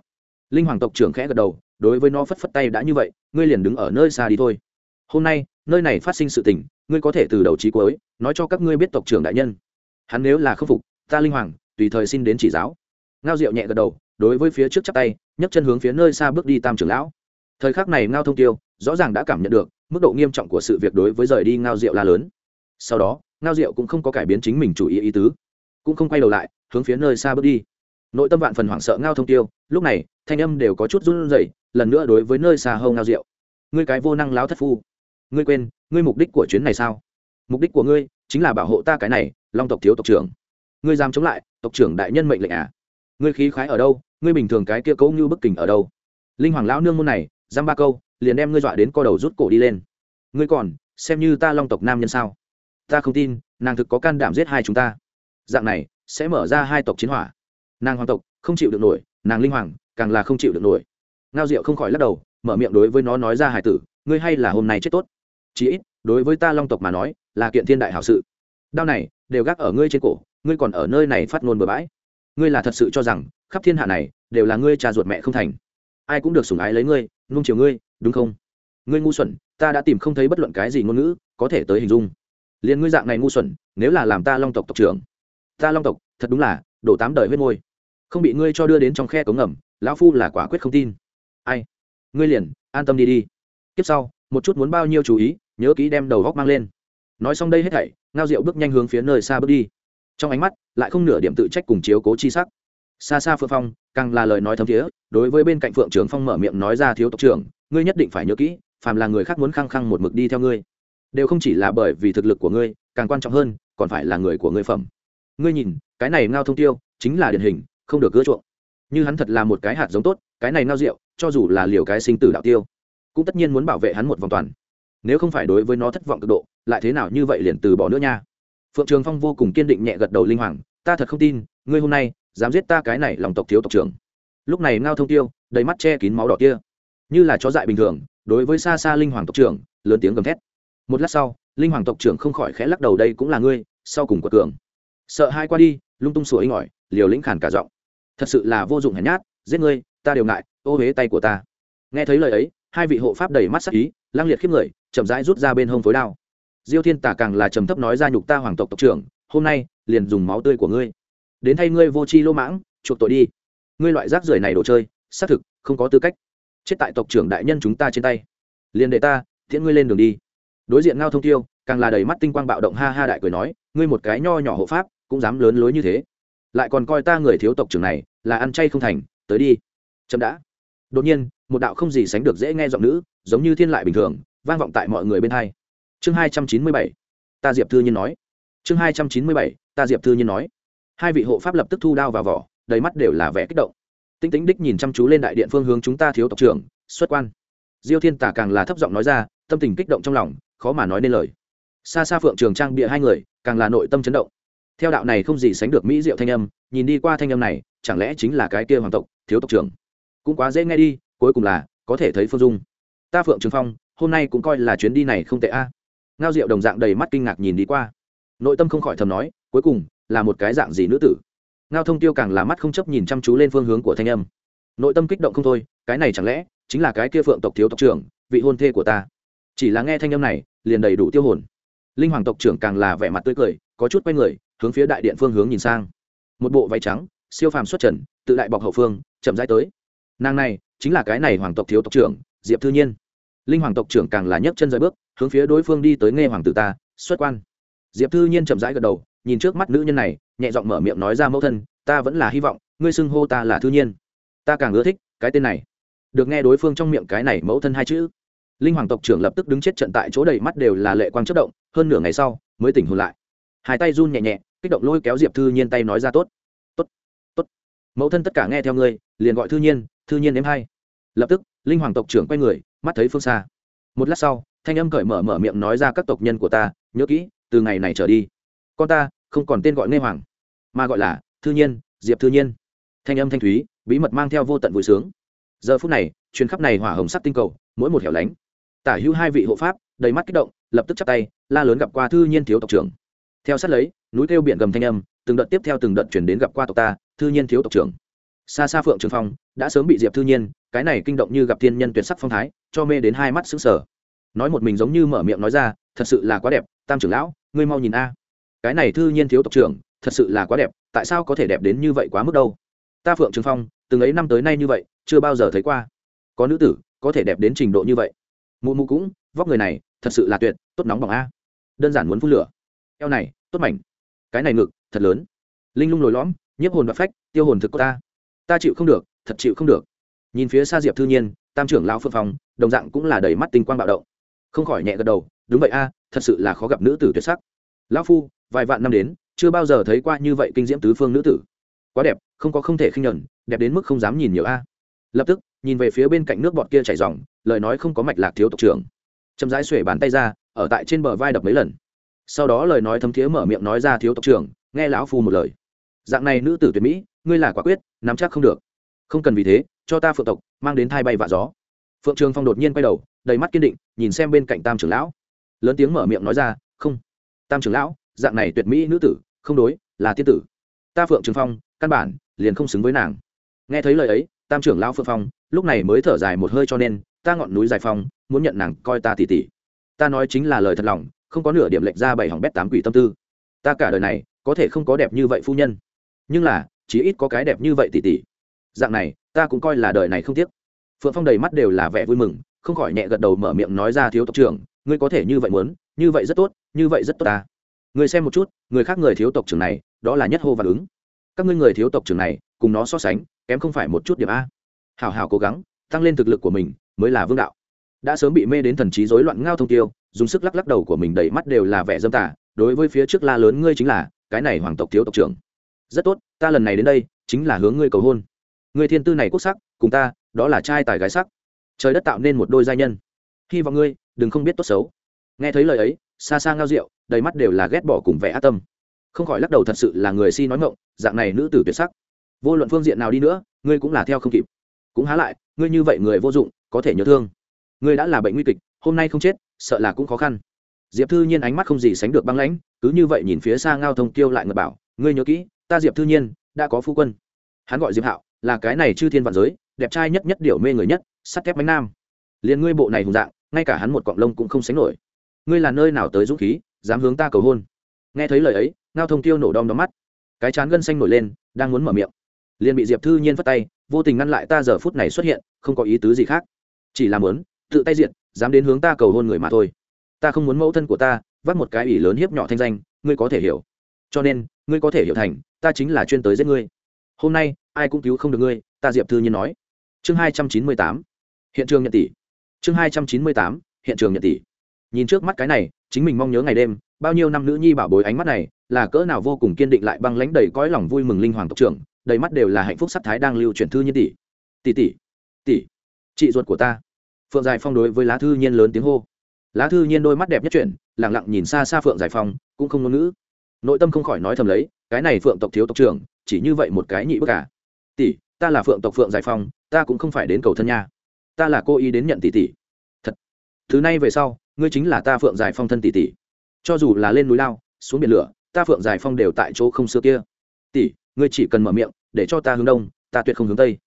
Linh hoàng tộc trưởng khẽ gật đầu, đối với nó phất phất tay đã như vậy, ngươi liền đứng ở nơi xa đi thôi hôm nay, nơi này phát sinh sự tình, ngươi có thể từ đầu trí cuối, nói cho các ngươi biết tộc trưởng đại nhân. Hắn nếu là khâm phục, ta linh hoàng, tùy thời xin đến chỉ giáo. Ngao diệu nhẹ gật đầu, đối với phía trước chắp tay, nhấc chân hướng phía nơi xa bước đi tam trưởng lão. Thời khắc này ngao thông tiêu, rõ ràng đã cảm nhận được, mức độ nghiêm trọng của sự việc đối với rời đi ngao diệu la lớn. Sau đó, ngao diệu cũng không có cải biến chính mình chủ ý ý tứ, cũng không quay đầu lại, hướng phía nơi xa bước đi. Nội tâm vạn phần hoảng sợ ngao thông tiêu, lúc này, thanh âm đều có chút run rẩy, lần nữa đối với nơi xa hâu ngao diệu. Ngươi cái vô năng láo thất phu ngươi quên, ngươi mục đích của chuyến này sao? Mục đích của ngươi chính là bảo hộ ta cái này, long tộc thiếu tộc trưởng. Ngươi dám chống lại, tộc trưởng đại nhân mệnh lệnh à? Ngươi khí khái ở đâu? Ngươi bình thường cái kia cấu như bức kình ở đâu? Linh hoàng lão nương môn này dám ba câu, liền đem ngươi dọa đến co đầu rút cổ đi lên. Ngươi còn, xem như ta long tộc nam nhân sao? Ta không tin, nàng thực có can đảm giết hai chúng ta. Dạng này, sẽ mở ra hai tộc chiến hỏa. Nàng hoàng tộc, không chịu được nổi, nàng linh hoàng, càng là không chịu được nổi. Ngao diệu không khỏi lắc đầu, mở miệng đối với nó nói ra hải tử, ngươi hay là hôm nay chết tốt chí ít, đối với ta long tộc mà nói, là kiện thiên đại hảo sự. Đao này, đều gác ở ngươi trên cổ, ngươi còn ở nơi này phát ngôn bừa bãi. Ngươi là thật sự cho rằng, khắp thiên hạ này, đều là ngươi cha ruột mẹ không thành. Ai cũng được sủng ái lấy ngươi nung chiều ngươi, đúng không? Ngươi ngu xuẩn, ta đã tìm không thấy bất luận cái gì ngôn ngữ có thể tới hình dung. Liền ngươi dạng này ngu xuẩn, nếu là làm ta long tộc tộc trưởng, ta long tộc, thật đúng là, đổ tám đời huyết môi. Không bị ngươi cho đưa đến trong khe cống ngầm, lão phu là quả quyết không tin. Ai? Ngươi liền, an tâm đi đi. Tiếp sau một chút muốn bao nhiêu chú ý, nhớ kỹ đem đầu góc mang lên. Nói xong đây hết thảy, ngao diệu bước nhanh hướng phía nơi xa bước đi. Trong ánh mắt, lại không nửa điểm tự trách cùng chiếu cố chi sắc. Xa xa phượng phong, càng là lời nói thấm thiế, đối với bên cạnh phượng trưởng phong mở miệng nói ra thiếu tộc trưởng, ngươi nhất định phải nhớ kỹ, phàm là người khác muốn khăng khăng một mực đi theo ngươi, đều không chỉ là bởi vì thực lực của ngươi, càng quan trọng hơn, còn phải là người của ngươi phẩm. Ngươi nhìn, cái này ngao thông tiêu, chính là điển hình, không được gỡ chuộng. Như hắn thật là một cái hạt giống tốt, cái này ngao rượu cho dù là liều cái sinh tử đạo tiêu cũng tất nhiên muốn bảo vệ hắn một vòng toàn. Nếu không phải đối với nó thất vọng cực độ, lại thế nào như vậy liền từ bỏ nữa nha. Phượng trường phong vô cùng kiên định nhẹ gật đầu linh hoàng, ta thật không tin, ngươi hôm nay dám giết ta cái này lòng tộc thiếu tộc trưởng. Lúc này ngao thông tiêu, đầy mắt che kín máu đỏ kia. Như là chó dại bình thường, đối với xa xa linh hoàng tộc trưởng, lớn tiếng gầm thét. Một lát sau, linh hoàng tộc trưởng không khỏi khẽ lắc đầu, đây cũng là ngươi, sau cùng của cường. Sợ hai qua đi, lung tung sủa inh ỏi, liều lĩnh khản cả giọng. Thật sự là vô dụng hèn nhát, giết ngươi, ta đều ngại, ô huế tay của ta. Nghe thấy lời ấy hai vị hộ pháp đầy mắt sắc ý, lang liệt khiếp người, chậm rãi rút ra bên hông phối đao. Diêu thiên tả càng là trầm thấp nói ra nhục ta hoàng tộc tộc trưởng, hôm nay, liền dùng máu tươi của ngươi. Đến thay ngươi vô tri lô mãng, chuộc tội đi. Ngươi loại rác rưởi này đồ chơi, xác thực, không có tư cách. Chết tại tộc trưởng đại nhân chúng ta trên tay. Liền để ta, tiễn ngươi lên đường đi. Đối diện ngao thông tiêu, càng là đầy mắt tinh quang bạo động ha ha đại cười nói, ngươi một cái nho nhỏ hộ pháp, cũng dám lớn lối như thế. Lại còn coi ta người thiếu tộc trưởng này, là ăn chay không thành, tới đi. Chậm đã đột nhiên, một đạo không gì sánh được dễ nghe giọng nữ, giống như thiên lại bình thường, vang vọng tại mọi người bên hai. Chương hai trăm chín mươi bảy, ta diệp thư nhiên nói. Chương hai trăm chín mươi bảy, ta diệp thư nhiên nói. Hai vị hộ pháp lập tức thu đao vào vỏ, đầy mắt đều là vẻ kích động. Tinh tính đích nhìn chăm chú lên đại điện phương hướng chúng ta thiếu tộc trưởng, xuất quan. Diêu thiên tả càng là thấp giọng nói ra, tâm tình kích động trong lòng, khó mà nói nên lời. Xa xa phượng trường trang bịa hai người, càng là nội tâm chấn động. Theo đạo này không gì sánh được mỹ diệu thanh âm, nhìn đi qua thanh âm này, chẳng lẽ chính là cái kia hoàng tộc, thiếu tộc trưởng? Cũng quá dễ nghe đi, cuối cùng là, có thể thấy phương dung. Ta phượng trường phong, hôm nay cũng coi là chuyến đi này không tệ a. Ngao diệu đồng dạng đầy mắt kinh ngạc nhìn đi qua. Nội tâm không khỏi thầm nói, cuối cùng, là một cái dạng gì nữ tử? Ngao thông tiêu càng là mắt không chấp nhìn chăm chú lên phương hướng của thanh âm. Nội tâm kích động không thôi, cái này chẳng lẽ, chính là cái kia phượng tộc thiếu tộc trưởng, vị hôn thê của ta? Chỉ là nghe thanh âm này, liền đầy đủ tiêu hồn. Linh hoàng tộc trưởng càng là vẻ mặt tươi cười, có chút quay người, hướng phía đại điện phương hướng nhìn sang. Một bộ váy trắng, siêu phàm xuất trần, tự đại bọc hậu phương, chậm rãi tới nàng này chính là cái này hoàng tộc thiếu tộc trưởng, diệp thư nhiên. Linh hoàng tộc trưởng càng là nhấc chân rời bước, hướng phía đối phương đi tới nghe hoàng tử ta, xuất quan. Diệp thư nhiên chậm rãi gật đầu, nhìn trước mắt nữ nhân này, nhẹ giọng mở miệng nói ra mẫu thân, ta vẫn là hy vọng, ngươi xưng hô ta là thư nhiên. Ta càng ưa thích cái tên này. Được nghe đối phương trong miệng cái này mẫu thân hai chữ. Linh hoàng tộc trưởng lập tức đứng chết trận tại chỗ đầy mắt đều là lệ quang chất động, hơn nửa ngày sau, mới tỉnh hồn lại. Hai tay run nhẹ nhẹ, kích động lôi kéo diệp thư nhiên tay nói ra tốt. Tốt tốt. Mẫu thân tất cả nghe theo ngươi, liền gọi thư nhiên thư nhiên đếm hay. Lập tức, linh hoàng tộc trưởng quay người, mắt thấy phương xa. Một lát sau, thanh âm cởi mở mở miệng nói ra các tộc nhân của ta, nhớ kỹ, từ ngày này trở đi, con ta không còn tên gọi nghe hoàng, mà gọi là thư nhiên, diệp thư nhiên. Thanh âm thanh thúy, bí mật mang theo vô tận vui sướng. Giờ phút này chuyến khắp này hỏa hồng sắc tinh cầu, mỗi một hẻo lánh, tả hữu hai vị hộ pháp, đầy mắt kích động, lập tức chắp tay, la lớn gặp qua thư nhiên thiếu tộc trưởng. Theo sát lấy, núi kêu biển gầm thanh âm, từng đợt tiếp theo từng đợt chuyển đến gặp qua tộc ta, thư nhiên thiếu tộc trưởng xa xa phượng trường phong, đã sớm bị diệp thư nhiên, cái này kinh động như gặp thiên nhân tuyệt sắc phong thái, cho mê đến hai mắt xứng sở nói một mình giống như mở miệng nói ra, thật sự là quá đẹp, tam trưởng lão, ngươi mau nhìn a. Cái này thư nhiên thiếu tộc trưởng, thật sự là quá đẹp, tại sao có thể đẹp đến như vậy quá mức đâu? Ta phượng trường phong, từng ấy năm tới nay như vậy, chưa bao giờ thấy qua. Có nữ tử, có thể đẹp đến trình độ như vậy. Mụ mụ cũng, vóc người này, thật sự là tuyệt, tốt nóng bỏng a. Đơn giản muốn phun lửa. Eo này, tốt mảnh. Cái này ngực, thật lớn. Linh lung lồi lõm, nhiếp hồn và phách, tiêu hồn thực của ta ta chịu không được, thật chịu không được. Nhìn phía xa diệp thư nhiên, tam trưởng lão phượng phong, đồng dạng cũng là đầy mắt tinh quang bạo động. Không khỏi nhẹ gật đầu, đúng vậy a, thật sự là khó gặp nữ tử tuyệt sắc. Lão phu, vài vạn năm đến, chưa bao giờ thấy qua như vậy kinh diễm tứ phương nữ tử. Quá đẹp, không có không thể khinh nhẫn đẹp đến mức không dám nhìn nhiều a. Lập tức, nhìn về phía bên cạnh nước bọt kia chảy ròng lời nói không có mạch lạc thiếu tộc trưởng. Chậm rãi xuể bàn tay ra, ở tại trên bờ vai đập mấy lần. Sau đó lời nói thấm thiế mở miệng nói ra thiếu tộc trưởng, nghe lão phu một lời. Dạng này nữ tử tuyệt mỹ, ngươi là quả quyết nắm chắc không được. Không cần vì thế, cho ta phượng tộc, mang đến thai bay vạ gió. Phượng trường phong đột nhiên quay đầu, đầy mắt kiên định, nhìn xem bên cạnh tam trưởng lão. Lớn tiếng mở miệng nói ra, không. Tam trưởng lão, dạng này tuyệt mỹ nữ tử, không đối, là tiên tử. Ta phượng trường phong, căn bản liền không xứng với nàng. Nghe thấy lời ấy, tam trưởng lão phượng phong, lúc này mới thở dài một hơi cho nên, ta ngọn núi dài phong, muốn nhận nàng coi ta tỉ tỉ. Ta nói chính là lời thật lòng, không có nửa điểm lệch ra bảy hỏng bét tám quỷ tâm tư. Ta cả đời này, có thể không có đẹp như vậy phu nhân. Nhưng là chí ít có cái đẹp như vậy tỷ tỷ dạng này, ta cũng coi là đời này không tiếc. Phượng phong đầy mắt đều là vẻ vui mừng, không khỏi nhẹ gật đầu mở miệng nói ra thiếu tộc trưởng, ngươi có thể như vậy muốn, như vậy rất tốt, như vậy rất tốt ta. Ngươi xem một chút, người khác người thiếu tộc trưởng này, đó là nhất hô và ứng. Các ngươi người thiếu tộc trưởng này, cùng nó so sánh, kém không phải một chút điểm a. Hào hào cố gắng, tăng lên thực lực của mình, mới là vương đạo. Đã sớm bị mê đến thần trí rối loạn ngao thông tiêu, dùng sức lắc lắc đầu của mình đầy mắt đều là vẻ dâm tả đối với phía trước la lớn ngươi chính là, cái này hoàng tộc thiếu tộc trưởng rất tốt, ta lần này đến đây, chính là hướng ngươi cầu hôn. Người thiên tư này quốc sắc, cùng ta, đó là trai tài gái sắc. Trời đất tạo nên một đôi giai nhân. Hy vọng ngươi, đừng không biết tốt xấu. Nghe thấy lời ấy, xa xa ngao rượu, đầy mắt đều là ghét bỏ cùng vẻ ác tâm. Không khỏi lắc đầu thật sự là người si nói ngộng dạng này nữ tử tuyệt sắc. Vô luận phương diện nào đi nữa, ngươi cũng là theo không kịp. Cũng há lại, ngươi như vậy người vô dụng, có thể nhớ thương. Ngươi đã là bệnh nguy kịch, hôm nay không chết, sợ là cũng khó khăn. Diệp thư nhiên ánh mắt không gì sánh được băng lãnh, cứ như vậy nhìn phía xa ngao thông kêu lại ngật bảo, ngươi nhớ kỹ ta diệp thư nhiên đã có phu quân hắn gọi diệp hạo là cái này chư thiên vạn giới đẹp trai nhất nhất điều mê người nhất sắt thép bánh nam liền ngươi bộ này hùng dạng ngay cả hắn một cọng lông cũng không sánh nổi ngươi là nơi nào tới dũng khí dám hướng ta cầu hôn nghe thấy lời ấy ngao thông tiêu nổ đom đóm mắt cái chán gân xanh nổi lên đang muốn mở miệng liền bị diệp thư nhiên phất tay vô tình ngăn lại ta giờ phút này xuất hiện không có ý tứ gì khác chỉ là muốn tự tay diện dám đến hướng ta cầu hôn người mà thôi ta không muốn mẫu thân của ta vắt một cái ủy lớn hiếp nhỏ thanh danh ngươi có thể hiểu cho nên ngươi có thể hiểu thành ta chính là chuyên tới giết ngươi. Hôm nay, ai cũng cứu không được ngươi, ta diệp thư nhiên nói. Chương hai trăm chín mươi tám. Hiện trường nhận tỷ. Chương hai trăm chín mươi tám, hiện trường nhận tỷ. Nhìn trước mắt cái này, chính mình mong nhớ ngày đêm, bao nhiêu năm nữ nhi bảo bối ánh mắt này, là cỡ nào vô cùng kiên định lại băng lãnh đầy cõi lòng vui mừng linh hoàng tộc trưởng, đầy mắt đều là hạnh phúc sắc thái đang lưu chuyển thư nhiên tỷ. Tỷ tỷ tỷ, chị ruột của ta. Phượng giải phong đối với lá thư nhiên lớn tiếng hô. Lá thư nhiên đôi mắt đẹp nhất chuyển lẳng lặng nhìn xa xa phượng giải phong, cũng không ngôn ngữ. Nội tâm không khỏi nói thầm lấy cái này phượng tộc thiếu tộc trưởng, chỉ như vậy một cái nhị bức cả tỷ, ta là phượng tộc phượng giải phong, ta cũng không phải đến cầu thân nha. Ta là cô ý đến nhận tỷ tỷ. Thật. Thứ này về sau, ngươi chính là ta phượng giải phong thân tỷ tỷ. Cho dù là lên núi lao, xuống biển lửa, ta phượng giải phong đều tại chỗ không xưa kia. Tỷ, ngươi chỉ cần mở miệng, để cho ta hướng đông, ta tuyệt không hướng tây.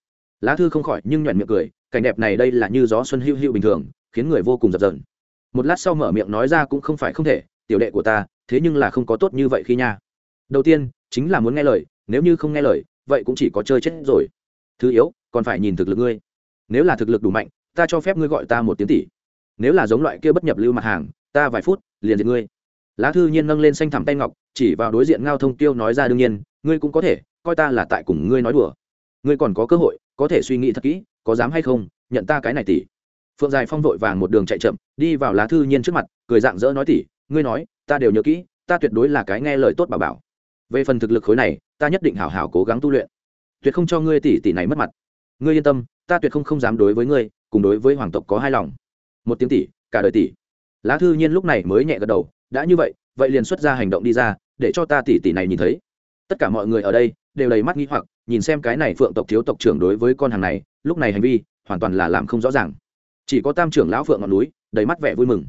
Lá thư không khỏi nhưng nhoẹn miệng cười, cảnh đẹp này đây là như gió xuân hữu hữu bình thường, khiến người vô cùng dập dờn. Một lát sau mở miệng nói ra cũng không phải không thể, tiểu đệ của ta, thế nhưng là không có tốt như vậy khi nha đầu tiên, chính là muốn nghe lời, nếu như không nghe lời, vậy cũng chỉ có chơi chết rồi. Thứ yếu, còn phải nhìn thực lực ngươi. Nếu là thực lực đủ mạnh, ta cho phép ngươi gọi ta một tiếng tỷ. Nếu là giống loại kia bất nhập lưu mặt hàng, ta vài phút, liền diệt ngươi. Lá thư nhiên nâng lên xanh thẳm tay ngọc, chỉ vào đối diện ngao thông tiêu nói ra đương nhiên, ngươi cũng có thể, coi ta là tại cùng ngươi nói đùa. Ngươi còn có cơ hội, có thể suy nghĩ thật kỹ, có dám hay không, nhận ta cái này tỷ. Phượng dài phong vội vàng một đường chạy chậm, đi vào lá thư nhiên trước mặt, cười dạng dỡ nói tỷ, ngươi nói, ta đều nhớ kỹ, ta tuyệt đối là cái nghe lời tốt bà bảo về phần thực lực khối này, ta nhất định hảo hảo cố gắng tu luyện. Tuyệt không cho ngươi tỷ tỷ này mất mặt. Ngươi yên tâm, ta tuyệt không không dám đối với ngươi, cùng đối với hoàng tộc có hai lòng. Một tiếng tỷ, cả đời tỷ. Lá thư nhiên lúc này mới nhẹ gật đầu, đã như vậy vậy liền xuất ra hành động đi ra, để cho ta tỷ tỷ này nhìn thấy. Tất cả mọi người ở đây, đều đầy mắt nghi hoặc, nhìn xem cái này phượng tộc thiếu tộc trưởng đối với con hàng này, lúc này hành vi, hoàn toàn là làm không rõ ràng. Chỉ có tam trưởng lão phượng ngọn núi, đầy mắt vẻ vui mừng.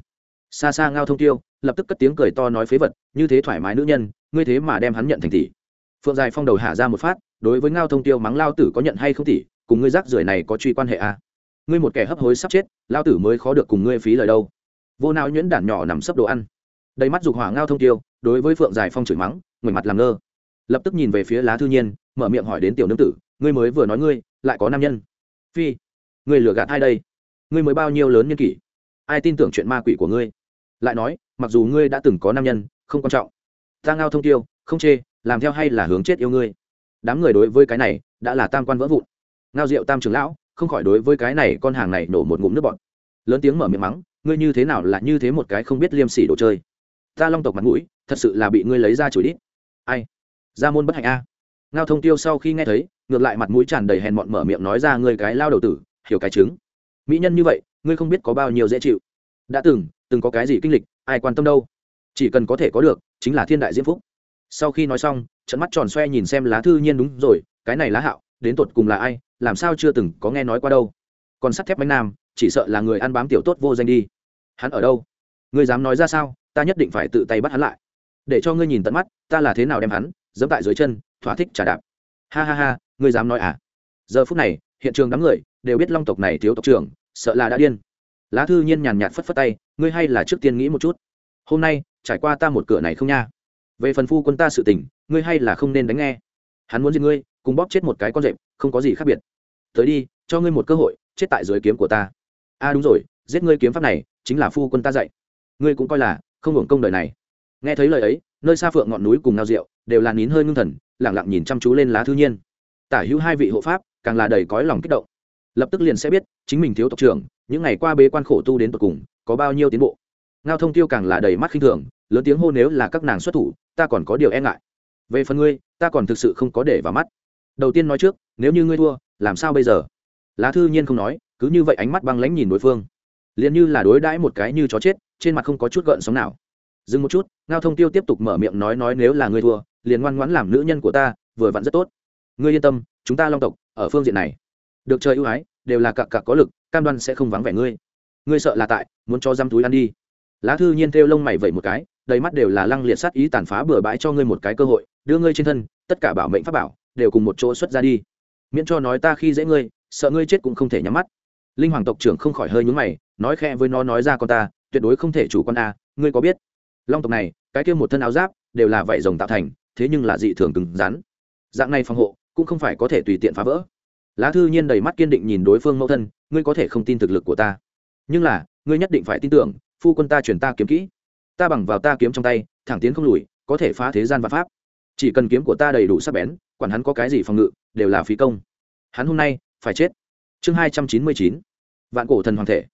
Xa xa ngao thông tiêu lập tức cất tiếng cười to nói phế vật, như thế thoải mái nữ nhân, ngươi thế mà đem hắn nhận thành tỷ. Phượng dài phong đầu hạ ra một phát, đối với ngao thông tiêu mắng lao tử có nhận hay không tỷ, cùng ngươi rác rưởi này có truy quan hệ à? ngươi một kẻ hấp hối sắp chết, lao tử mới khó được cùng ngươi phí lời đâu. Vô nào nhuyễn đản nhỏ nằm sấp đồ ăn. Đầy mắt dục hỏa ngao thông tiêu, đối với phượng dài phong chửi mắng, ngoảnh mặt làm ngơ. Lập tức nhìn về phía lá thư nhiên, mở miệng hỏi đến tiểu nương tử, ngươi mới vừa nói ngươi, lại có nam nhân? Phi, ngươi lừa gạt ai đây? Ngươi mới bao nhiêu lớn nhân kỷ? Ai tin tưởng chuyện ma quỷ của ngươi? Lại nói mặc dù ngươi đã từng có nam nhân, không quan trọng. Ta ngao thông tiêu không chê, làm theo hay là hướng chết yêu ngươi. Đám người đối với cái này, đã là tam quan vỡ vụn. Ngao diệu tam trưởng lão, không khỏi đối với cái này con hàng này nổ một ngụm nước bọt. Lớn tiếng mở miệng mắng, ngươi như thế nào là như thế một cái không biết liêm sỉ đồ chơi. Ta long tộc mặt mũi, thật sự là bị ngươi lấy ra chửi đít. Ai? Ra môn bất hạnh a. Ngao thông tiêu sau khi nghe thấy, ngược lại mặt mũi tràn đầy hèn mọn mở miệng nói ra ngươi cái lao đầu tử, hiểu cái chứng. Mỹ nhân như vậy, ngươi không biết có bao nhiêu dễ chịu. Đã từng từng có cái gì kinh lịch ai quan tâm đâu? Chỉ cần có thể có được, chính là thiên đại diễm phúc. Sau khi nói xong, trận mắt tròn xoe nhìn xem lá thư nhiên đúng rồi, cái này lá hạo, đến tột cùng là ai, làm sao chưa từng có nghe nói qua đâu. Còn sắt thép bánh nam, chỉ sợ là người ăn bám tiểu tốt vô danh đi. Hắn ở đâu? Ngươi dám nói ra sao? Ta nhất định phải tự tay bắt hắn lại. Để cho ngươi nhìn tận mắt, ta là thế nào đem hắn dẫm tại dưới chân, thỏa thích trả đạp. Ha ha ha, ngươi dám nói à? Giờ phút này, hiện trường đám người đều biết long tộc này thiếu tộc trưởng, sợ là đã điên. Lá thư nhiên nhàn nhạt phất phất tay ngươi hay là trước tiên nghĩ một chút. Hôm nay, trải qua ta một cửa này không nha. Về phần phu quân ta sự tình, ngươi hay là không nên đánh nghe. Hắn muốn giết ngươi, cùng bóp chết một cái con rệp, không có gì khác biệt. Tới đi, cho ngươi một cơ hội, chết tại dưới kiếm của ta. A à đúng rồi, giết ngươi kiếm pháp này, chính là phu quân ta dạy. Ngươi cũng coi là, không hưởng công đời này. Nghe thấy lời ấy, nơi xa phượng ngọn núi cùng ngao rượu, đều là nín hơi ngưng thần lẳng lặng nhìn chăm chú lên lá thư nhiên. Tả hữu hai vị hộ pháp, càng là đầy cõi lòng kích động. Lập tức liền sẽ biết, chính mình thiếu tộc trưởng, những ngày qua bế quan khổ tu đến tột cùng có bao nhiêu tiến bộ. Ngao thông tiêu càng là đầy mắt khinh thường, lớn tiếng hô nếu là các nàng xuất thủ, ta còn có điều e ngại. Về phần ngươi, ta còn thực sự không có để vào mắt. Đầu tiên nói trước, nếu như ngươi thua, làm sao bây giờ? Lá thư nhiên không nói, cứ như vậy ánh mắt băng lãnh nhìn đối phương. Liền như là đối đãi một cái như chó chết, trên mặt không có chút gợn sóng nào. Dừng một chút, ngao thông tiêu tiếp tục mở miệng nói nói nếu là ngươi thua, liền ngoan ngoãn làm nữ nhân của ta, vừa vặn rất tốt. Ngươi yên tâm, chúng ta long tộc, ở phương diện này, được trời ưu ái, đều là cặp cặp có lực, cam đoan sẽ không vắng vẻ ngươi ngươi sợ là tại, muốn cho răm túi ăn đi. Lá thư nhiên theo lông mày vẩy một cái, đầy mắt đều là lăng liệt sát ý tàn phá bừa bãi cho ngươi một cái cơ hội, đưa ngươi trên thân, tất cả bảo mệnh pháp bảo, đều cùng một chỗ xuất ra đi. Miễn cho nói ta khi dễ ngươi, sợ ngươi chết cũng không thể nhắm mắt. Linh hoàng tộc trưởng không khỏi hơi nhúng mày, nói khe với nó nói ra con ta, tuyệt đối không thể chủ con a, ngươi có biết? Long tộc này, cái kia một thân áo giáp, đều là vảy rồng tạo thành, thế nhưng là dị thường cứng rắn. Dạng này phòng hộ, cũng không phải có thể tùy tiện phá vỡ. Lá thư nhiên đầy mắt kiên định nhìn đối phương mẫu thân, ngươi có thể không tin thực lực của ta nhưng là, ngươi nhất định phải tin tưởng, phu quân ta chuyển ta kiếm kỹ. Ta bằng vào ta kiếm trong tay, thẳng tiến không lùi, có thể phá thế gian và pháp. Chỉ cần kiếm của ta đầy đủ sắc bén, quản hắn có cái gì phòng ngự, đều là phí công. Hắn hôm nay, phải chết. Chương hai trăm chín mươi chín, vạn cổ thần hoàng thể.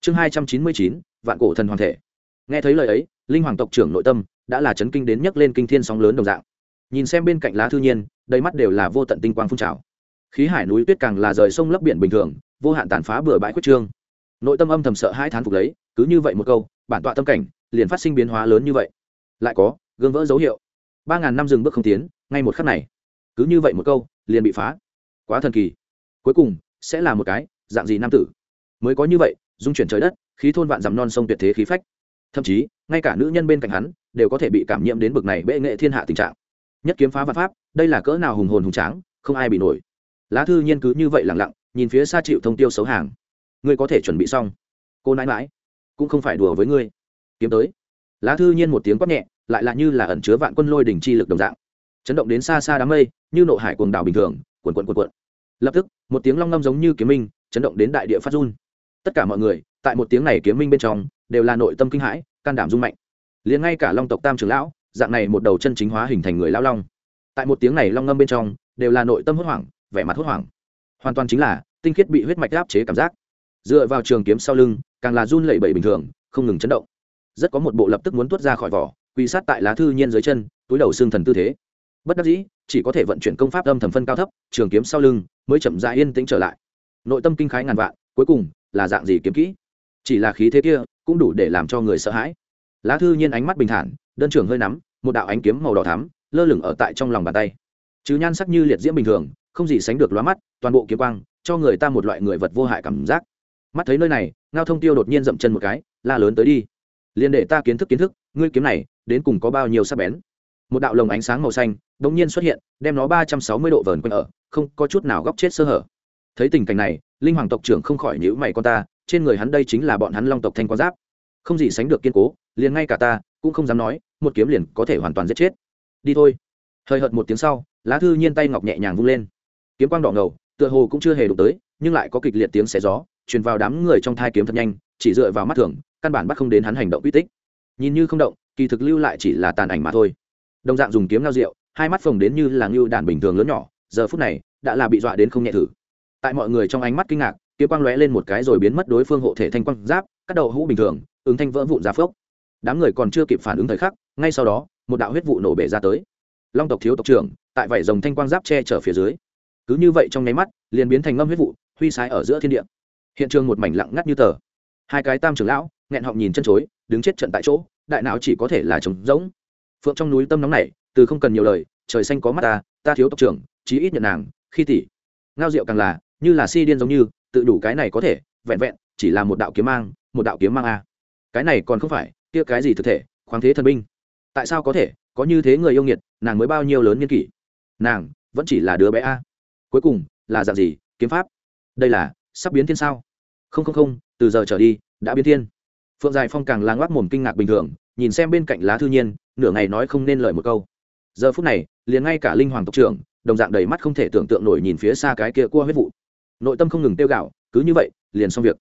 Chương hai trăm chín mươi chín, vạn cổ thần hoàng thể. Nghe thấy lời ấy, linh hoàng tộc trưởng nội tâm đã là chấn kinh đến nhấc lên kinh thiên sóng lớn đồng dạng. Nhìn xem bên cạnh lá thư nhiên, đầy mắt đều là vô tận tinh quang phun trào. Khí hải núi tuyết càng là rời sông lấp biển bình thường, vô hạn tàn phá bừa bãi quyết trương nội tâm âm thầm sợ hai thán phục lấy, cứ như vậy một câu, bản tọa tâm cảnh liền phát sinh biến hóa lớn như vậy. Lại có, gương vỡ dấu hiệu. Ba ngàn năm dừng bước không tiến, ngay một khắc này, cứ như vậy một câu, liền bị phá. Quá thần kỳ. Cuối cùng, sẽ là một cái, dạng gì nam tử? Mới có như vậy, dung chuyển trời đất, khí thôn vạn dằm non sông tuyệt thế khí phách. Thậm chí, ngay cả nữ nhân bên cạnh hắn, đều có thể bị cảm nhiễm đến bực này bệ nghệ thiên hạ tình trạng. Nhất kiếm phá vạn pháp, đây là cỡ nào hùng hồn hùng tráng, không ai bị nổi. Lá thư nhiên cứ như vậy lẳng lặng, nhìn phía xa chịu thông tiêu xấu hàng ngươi có thể chuẩn bị xong. Cô nãi mãi cũng không phải đùa với ngươi. Kiếm tới. Lá thư nhiên một tiếng quát nhẹ, lại là như là ẩn chứa vạn quân lôi đỉnh chi lực đồng dạng. Chấn động đến xa xa đám mây, như nộ hải cuồng đảo bình thường cuồn cuộn cuộn cuộn. Lập tức, một tiếng long ngâm giống như kiếm minh, chấn động đến đại địa phát run. Tất cả mọi người, tại một tiếng này kiếm minh bên trong, đều là nội tâm kinh hãi, can đảm rung mạnh. Liền ngay cả long tộc tam trưởng lão, dạng này một đầu chân chính hóa hình thành người lão long. Tại một tiếng này long ngâm bên trong, đều là nội tâm hốt hoảng, vẻ mặt hốt hoảng. Hoàn toàn chính là tinh khiết bị huyết mạch áp chế cảm giác dựa vào trường kiếm sau lưng, càng là run lẩy bẩy bình thường, không ngừng chấn động. Rất có một bộ lập tức muốn tuốt ra khỏi vỏ, quỳ sát tại lá thư nhiên dưới chân, túi đầu xương thần tư thế. Bất đắc dĩ, chỉ có thể vận chuyển công pháp âm thầm phân cao thấp, trường kiếm sau lưng mới chậm dại yên tĩnh trở lại. Nội tâm kinh khái ngàn vạn, cuối cùng là dạng gì kiếm kỹ? Chỉ là khí thế kia cũng đủ để làm cho người sợ hãi. Lá thư nhiên ánh mắt bình thản, đơn trường hơi nắm, một đạo ánh kiếm màu đỏ thắm, lơ lửng ở tại trong lòng bàn tay. Chứ nhan sắc như liệt diễm bình thường, không gì sánh được lóa mắt, toàn bộ kiếm quang, cho người ta một loại người vật vô hại cảm giác mắt thấy nơi này, ngao thông tiêu đột nhiên dậm chân một cái, la lớn tới đi. Liền để ta kiến thức kiến thức, ngươi kiếm này, đến cùng có bao nhiêu sắc bén? Một đạo lồng ánh sáng màu xanh đ ỗ n g nhiên xuất hiện, đem nó ba trăm sáu mươi độ vờn quanh ở, không có chút nào góc chết sơ hở. Thấy tình cảnh này, linh hoàng tộc trưởng không khỏi nhữ mày con ta, trên người hắn đây chính là bọn hắn long tộc thanh quan giáp. Không gì sánh được kiên cố, liền ngay cả ta, cũng không dám nói, một kiếm liền có thể hoàn toàn giết chết. Đi thôi. Hơi hợt một tiếng sau, lá thư nhiên tay ngọc nhẹ nhàng vung lên. Kiếm quang đỏ ngầu, tựa hồ cũng chưa hề đụng tới, nhưng lại có kịch liệt tiếng xé gió truyền vào đám người trong thai kiếm thật nhanh, chỉ dựa vào mắt thường, căn bản bắt không đến hắn hành động uy tích. Nhìn như không động, kỳ thực lưu lại chỉ là tàn ảnh mà thôi. Đồng dạng dùng kiếm lao rượu, hai mắt phồng đến như là ngưu đàn bình thường lớn nhỏ, giờ phút này, đã là bị dọa đến không nhẹ thử. Tại mọi người trong ánh mắt kinh ngạc, kiếm quang lóe lên một cái rồi biến mất đối phương hộ thể thanh quang giáp các đầu hũ bình thường, ứng thanh vỡ vụn ra phốc. Đám người còn chưa kịp phản ứng thời khắc, ngay sau đó, một đạo huyết vụ nổ bể ra tới. Long tộc thiếu tộc trưởng, tại vảy rồng thanh quang giáp che chở phía dưới. Cứ như vậy trong nháy mắt, liền biến thành ngâm huyết vụ, huy sái ở giữa thiên địa hiện trường một mảnh lặng ngắt như tờ. Hai cái tam trưởng lão, nghẹn họng nhìn chân chối, đứng chết trận tại chỗ, đại não chỉ có thể là trống rỗng. Phượng trong núi tâm nóng này, từ không cần nhiều lời, trời xanh có mắt ta ta thiếu tộc trưởng, chí ít nhận nàng, khi tỷ. Ngao rượu càng là, như là si điên giống như, tự đủ cái này có thể, vẹn vẹn, chỉ là một đạo kiếm mang, một đạo kiếm mang a. Cái này còn không phải, kia cái gì thực thể, khoáng thế thần binh. Tại sao có thể, có như thế người yêu nghiệt, nàng mới bao nhiêu lớn niên kỷ. Nàng, vẫn chỉ là đứa bé a. Cuối cùng, là dạng gì, kiếm pháp? Đây là, sắp biến thiên sao? Không không không, từ giờ trở đi, đã biến thiên. Phượng dài phong càng lang ngoác mồm kinh ngạc bình thường, nhìn xem bên cạnh lá thư nhiên, nửa ngày nói không nên lời một câu. Giờ phút này, liền ngay cả linh hoàng tộc trưởng, đồng dạng đầy mắt không thể tưởng tượng nổi nhìn phía xa cái kia cua huyết vụ. Nội tâm không ngừng tiêu gạo, cứ như vậy, liền xong việc.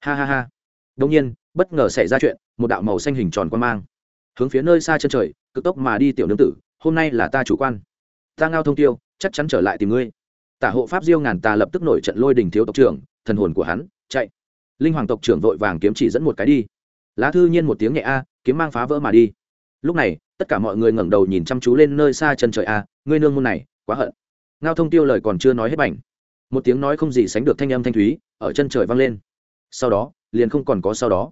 Ha ha ha. Đông nhiên, bất ngờ xảy ra chuyện, một đạo màu xanh hình tròn quan mang, hướng phía nơi xa chân trời, cực tốc mà đi tiểu nương tử, hôm nay là ta chủ quan. Ta ngao thông tiêu, chắc chắn trở lại tìm ngươi. Tả hộ pháp diêu ngàn tà lập tức nổi trận lôi đình thiếu tộc trưởng, thần hồn của hắn chạy. Linh hoàng tộc trưởng vội vàng kiếm chỉ dẫn một cái đi. Lá thư nhiên một tiếng nhẹ a, kiếm mang phá vỡ mà đi. Lúc này, tất cả mọi người ngẩng đầu nhìn chăm chú lên nơi xa chân trời a, ngươi nương môn này, quá hận. Ngao thông tiêu lời còn chưa nói hết bảnh. Một tiếng nói không gì sánh được thanh âm thanh thúy, ở chân trời vang lên. Sau đó, liền không còn có sau đó.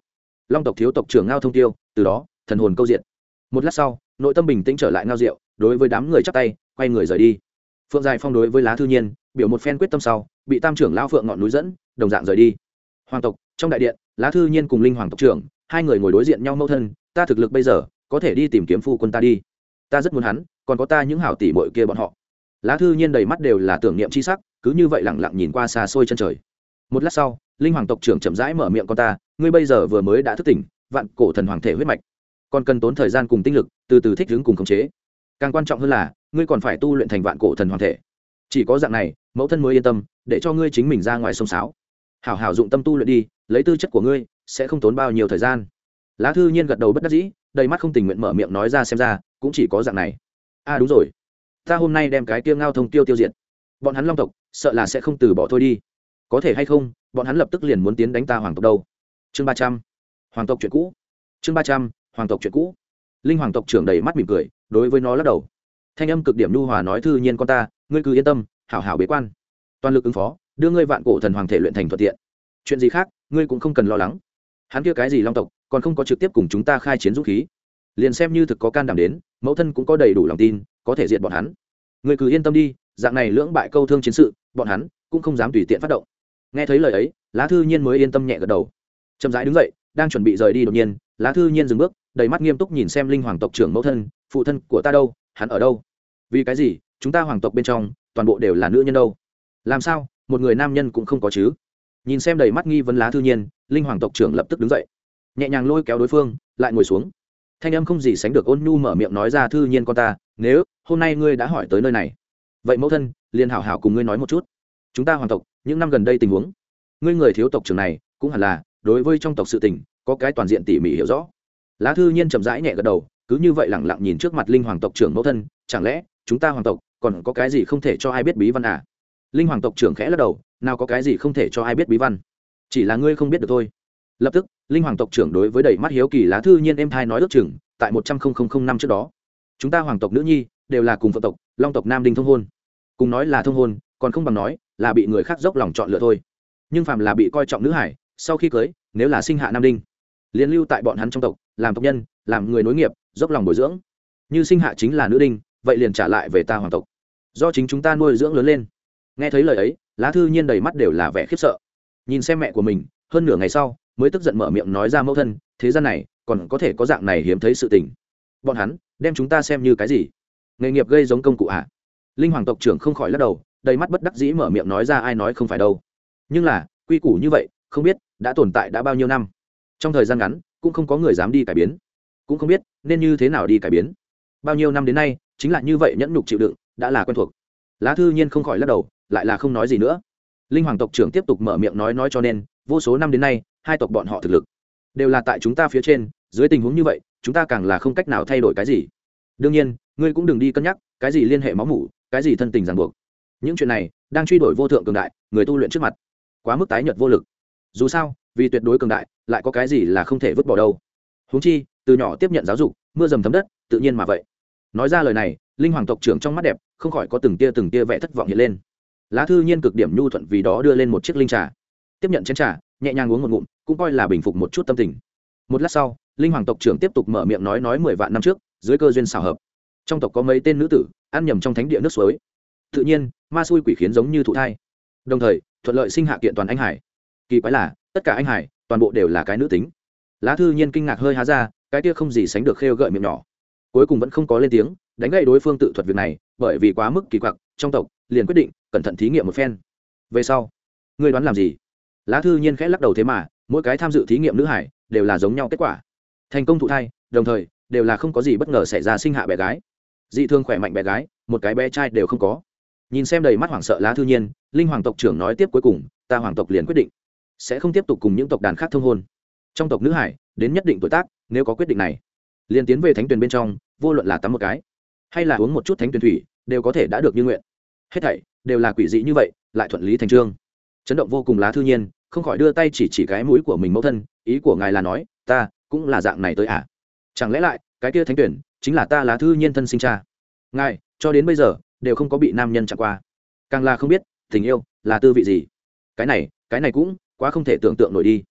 Long tộc thiếu tộc trưởng ngao thông tiêu, từ đó, thần hồn câu diện một lát sau, nội tâm bình tĩnh trở lại ngao diệu, đối với đám người chắp tay, quay người rời đi. Phượng dài phong đối với lá thư nhiên, biểu một phen quyết tâm sau, bị tam trưởng lao phượng ngọn núi dẫn, đồng dạng rời đi hoàng tộc, trong đại điện, lá thư nhiên cùng linh hoàng tộc trưởng, hai người ngồi đối diện nhau mẫu thân, ta thực lực bây giờ, có thể đi tìm kiếm phu quân ta đi. Ta rất muốn hắn, còn có ta những hảo tỷ bội kia bọn họ. Lá thư nhiên đầy mắt đều là tưởng niệm c h i sắc, cứ như vậy lẳng lặng nhìn qua xa xôi chân trời. Một lát sau, linh hoàng tộc trưởng chậm rãi mở miệng con ta, ngươi bây giờ vừa mới đã thức tỉnh, vạn cổ thần hoàng thể huyết mạch. Còn cần tốn thời gian cùng tinh lực, từ từ thích ứng cùng khống chế. Càng quan trọng hơn là, ngươi còn phải tu luyện thành vạn cổ thần hoàng thể. Chỉ có dạng này, mẫu thân mới yên tâm, để cho ngươi chính mình ra ngoài sông sáo hảo hảo dụng tâm tu luyện đi, lấy tư chất của ngươi, sẽ không tốn bao nhiêu thời gian. Lá thư nhiên gật đầu bất đắc dĩ, đầy mắt không tình nguyện mở miệng nói ra xem ra, cũng chỉ có dạng này. A à đúng rồi. Ta hôm nay đem cái tiêu ngao thông tiêu tiêu diệt. Bọn hắn long tộc, sợ là sẽ không từ bỏ thôi đi. Có thể hay không, bọn hắn lập tức liền muốn tiến đánh ta hoàng tộc đâu. Chương ba trăm. Hoàng tộc chuyện cũ. Chương ba trăm, hoàng tộc chuyện cũ. Linh hoàng tộc trưởng đầy mắt mỉm cười, đối với nó lắc đầu. Thanh âm cực điểm nhu hòa nói thư nhiên con ta, ngươi cứ yên tâm, hảo hảo bế quan. Toàn lực ứng phó đưa ngươi vạn cổ thần hoàng thể luyện thành thuận tiện. Chuyện gì khác, ngươi cũng không cần lo lắng. Hắn kia cái gì long tộc, còn không có trực tiếp cùng chúng ta khai chiến dũng khí. Liền xem như thực có can đảm đến, mẫu thân cũng có đầy đủ lòng tin, có thể diệt bọn hắn. Người cứ yên tâm đi, dạng này lưỡng bại câu thương chiến sự, bọn hắn cũng không dám tùy tiện phát động. Nghe thấy lời ấy, lá thư nhiên mới yên tâm nhẹ gật đầu. Chậm rãi đứng dậy, đang chuẩn bị rời đi đột nhiên, lá thư nhiên dừng bước, đầy mắt nghiêm túc nhìn xem linh hoàng tộc trưởng mẫu thân, phụ thân của ta đâu? Hắn ở đâu? Vì cái gì? Chúng ta hoàng tộc bên trong toàn bộ đều là nữ nhân đâu? Làm sao? Một người nam nhân cũng không có chứ. Nhìn xem đầy mắt nghi vấn lá thư nhiên, linh hoàng tộc trưởng lập tức đứng dậy. Nhẹ nhàng lôi kéo đối phương, lại ngồi xuống. Thanh âm không gì sánh được ôn nhu mở miệng nói ra thư nhiên con ta, nếu hôm nay ngươi đã hỏi tới nơi này, vậy mẫu thân, liền hảo hảo cùng ngươi nói một chút. Chúng ta hoàng tộc, những năm gần đây tình huống, ngươi người thiếu tộc trưởng này, cũng hẳn là, đối với trong tộc sự tình, có cái toàn diện tỉ mỉ hiểu rõ. Lá thư nhiên chậm rãi nhẹ gật đầu, cứ như vậy lẳng lặng nhìn trước mặt linh hoàng tộc trưởng mẫu thân, chẳng lẽ, chúng ta hoàng tộc, còn có cái gì không thể cho ai biết bí văn à? Linh hoàng tộc trưởng khẽ lắc đầu, nào có cái gì không thể cho ai biết bí văn. Chỉ là ngươi không biết được thôi. Lập tức, linh hoàng tộc trưởng đối với đầy mắt hiếu kỳ lá thư nhiên em thai nói ước chừng, tại một trăm linh năm trước đó. Chúng ta hoàng tộc nữ nhi, đều là cùng phật tộc, long tộc nam đinh thông hôn. Cùng nói là thông hôn, còn không bằng nói là bị người khác dốc lòng chọn lựa thôi. Nhưng phàm là bị coi trọng nữ hải, sau khi cưới, nếu là sinh hạ nam đinh liên lưu tại bọn hắn trong tộc, làm tộc nhân, làm người nối nghiệp, dốc lòng bồi dưỡng. Như sinh hạ chính là nữ đinh, vậy liền trả lại về ta hoàng tộc. Do chính chúng ta nuôi dưỡng lớn lên nghe thấy lời ấy, lá thư nhiên đầy mắt đều là vẻ khiếp sợ. Nhìn xem mẹ của mình, hơn nửa ngày sau, mới tức giận mở miệng nói ra mẫu thân, thế gian này, còn có thể có dạng này hiếm thấy sự tình. Bọn hắn, đem chúng ta xem như cái gì? Nghề nghiệp gây giống công cụ ạ à? linh hoàng tộc trưởng không khỏi lắc đầu, đầy mắt bất đắc dĩ mở miệng nói ra ai nói không phải đâu. Nhưng là, quy củ như vậy, không biết đã tồn tại đã bao nhiêu năm. Trong thời gian ngắn, cũng không có người dám đi cải biến. Cũng không biết nên như thế nào đi cải biến. Bao nhiêu năm đến nay, chính là như vậy nhẫn nhục chịu đựng, đã là quen thuộc. Lá thư nhiên không khỏi lắc đầu lại là không nói gì nữa. Linh hoàng tộc trưởng tiếp tục mở miệng nói nói cho nên, vô số năm đến nay, hai tộc bọn họ thực lực đều là tại chúng ta phía trên, dưới tình huống như vậy, chúng ta càng là không cách nào thay đổi cái gì. Đương nhiên, ngươi cũng đừng đi cân nhắc, cái gì liên hệ máu mủ, cái gì thân tình ràng buộc. Những chuyện này đang truy đuổi vô thượng cường đại, người tu luyện trước mặt, quá mức tái nhật vô lực. Dù sao, vì tuyệt đối cường đại, lại có cái gì là không thể vứt bỏ đâu. Huống chi, từ nhỏ tiếp nhận giáo dục, mưa dầm thấm đất, tự nhiên mà vậy. Nói ra lời này, linh hoàng tộc trưởng trong mắt đẹp, không khỏi có từng tia từng tia vẽ thất vọng hiện lên lá thư nhiên cực điểm nhu thuận vì đó đưa lên một chiếc linh trà. Tiếp nhận chén trà, nhẹ nhàng uống một ngụm, cũng coi là bình phục một chút tâm tình. Một lát sau, linh hoàng tộc trưởng tiếp tục mở miệng nói nói mười vạn năm trước, dưới cơ duyên xào hợp. Trong tộc có mấy tên nữ tử, ăn nhầm trong thánh địa nước suối. Tự nhiên, ma xui quỷ khiến giống như thụ thai. Đồng thời, thuận lợi sinh hạ kiện toàn anh hải. Kỳ quái là, tất cả anh hải, toàn bộ đều là cái nữ tính. Lá thư nhiên kinh ngạc hơi há ra, cái kia không gì sánh được khêu gợi miệng nhỏ. Cuối cùng vẫn không có lên tiếng, đánh gậy đối phương tự thuật việc này, bởi vì quá mức kỳ quặc, trong tộc, liền quyết định cẩn thận thí nghiệm một phen. Về sau, ngươi đoán làm gì? Lá thư nhiên khẽ lắc đầu thế mà, mỗi cái tham dự thí nghiệm nữ hải đều là giống nhau kết quả. Thành công thụ thai, đồng thời, đều là không có gì bất ngờ xảy ra sinh hạ bé gái. Dị thương khỏe mạnh bé gái, một cái bé trai đều không có. Nhìn xem đầy mắt hoảng sợ lá thư nhiên, linh hoàng tộc trưởng nói tiếp cuối cùng, ta hoàng tộc liền quyết định, sẽ không tiếp tục cùng những tộc đàn khác thông hôn. Trong tộc nữ hải, đến nhất định tuổi tác, nếu có quyết định này, liền tiến về thánh tuyền bên trong, vô luận là tắm một cái, hay là uống một chút thánh tuyền thủy, đều có thể đã được như nguyện hết thảy đều là quỷ dị như vậy, lại thuận lý thành trương. Chấn động vô cùng lá thư nhiên, không khỏi đưa tay chỉ chỉ cái mũi của mình mẫu thân, ý của ngài là nói, ta cũng là dạng này tới à? Chẳng lẽ lại, cái kia thánh tuyển chính là ta lá thư nhiên thân sinh cha? Ngài, cho đến bây giờ, đều không có bị nam nhân chạm qua. Càng là không biết, tình yêu là tư vị gì. Cái này cái này cũng quá không thể tưởng tượng nổi đi.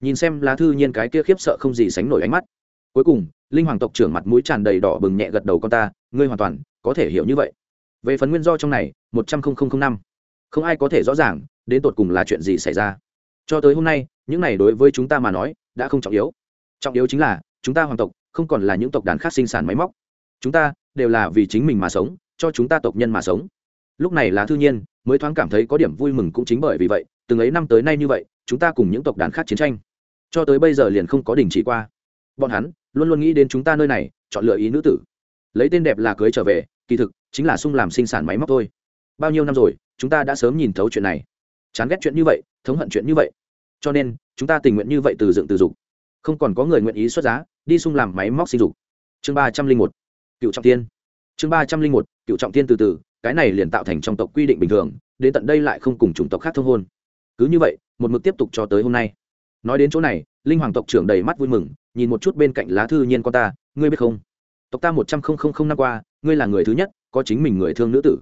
Nhìn xem lá thư nhiên cái kia khiếp sợ không gì sánh nổi ánh mắt. Cuối cùng, linh hoàng tộc trưởng mặt mũi tràn đầy đỏ bừng nhẹ gật đầu con ta, ngươi hoàn toàn có thể hiểu như vậy về phần nguyên do trong này, một trăm linh năm. Không ai có thể rõ ràng, đến tột cùng là chuyện gì xảy ra. Cho tới hôm nay, những này đối với chúng ta mà nói, đã không trọng yếu. Trọng yếu chính là, chúng ta hoàng tộc, không còn là những tộc đàn khác sinh sản máy móc. Chúng ta, đều là vì chính mình mà sống, cho chúng ta tộc nhân mà sống. Lúc này là thư nhiên, mới thoáng cảm thấy có điểm vui mừng cũng chính bởi vì vậy, từng ấy năm tới nay như vậy, chúng ta cùng những tộc đàn khác chiến tranh. Cho tới bây giờ liền không có đình chỉ qua. Bọn hắn, luôn luôn nghĩ đến chúng ta nơi này, chọn lựa ý nữ tử. Lấy tên đẹp là cưới trở về kỳ thực, chính là sung làm sinh sản máy móc thôi. Bao nhiêu năm rồi, chúng ta đã sớm nhìn thấu chuyện này. Chán ghét chuyện như vậy, thống hận chuyện như vậy. Cho nên, chúng ta tình nguyện như vậy từ dựng từ dục. Không còn có người nguyện ý xuất giá, đi sung làm máy móc sinh dục. Chương ba trăm linh một, cựu trọng tiên chương ba trăm linh một, cựu trọng tiên từ từ, cái này liền tạo thành trong tộc quy định bình thường, đến tận đây lại không cùng chủng tộc khác thông hôn. Cứ như vậy, một mực tiếp tục cho tới hôm nay. Nói đến chỗ này, linh hoàng tộc trưởng đầy mắt vui mừng, nhìn một chút bên cạnh lá thư nhiên con ta, ngươi biết không? Tộc ta một trăm linh năm qua ngươi là người thứ nhất, có chính mình người thương nữ tử.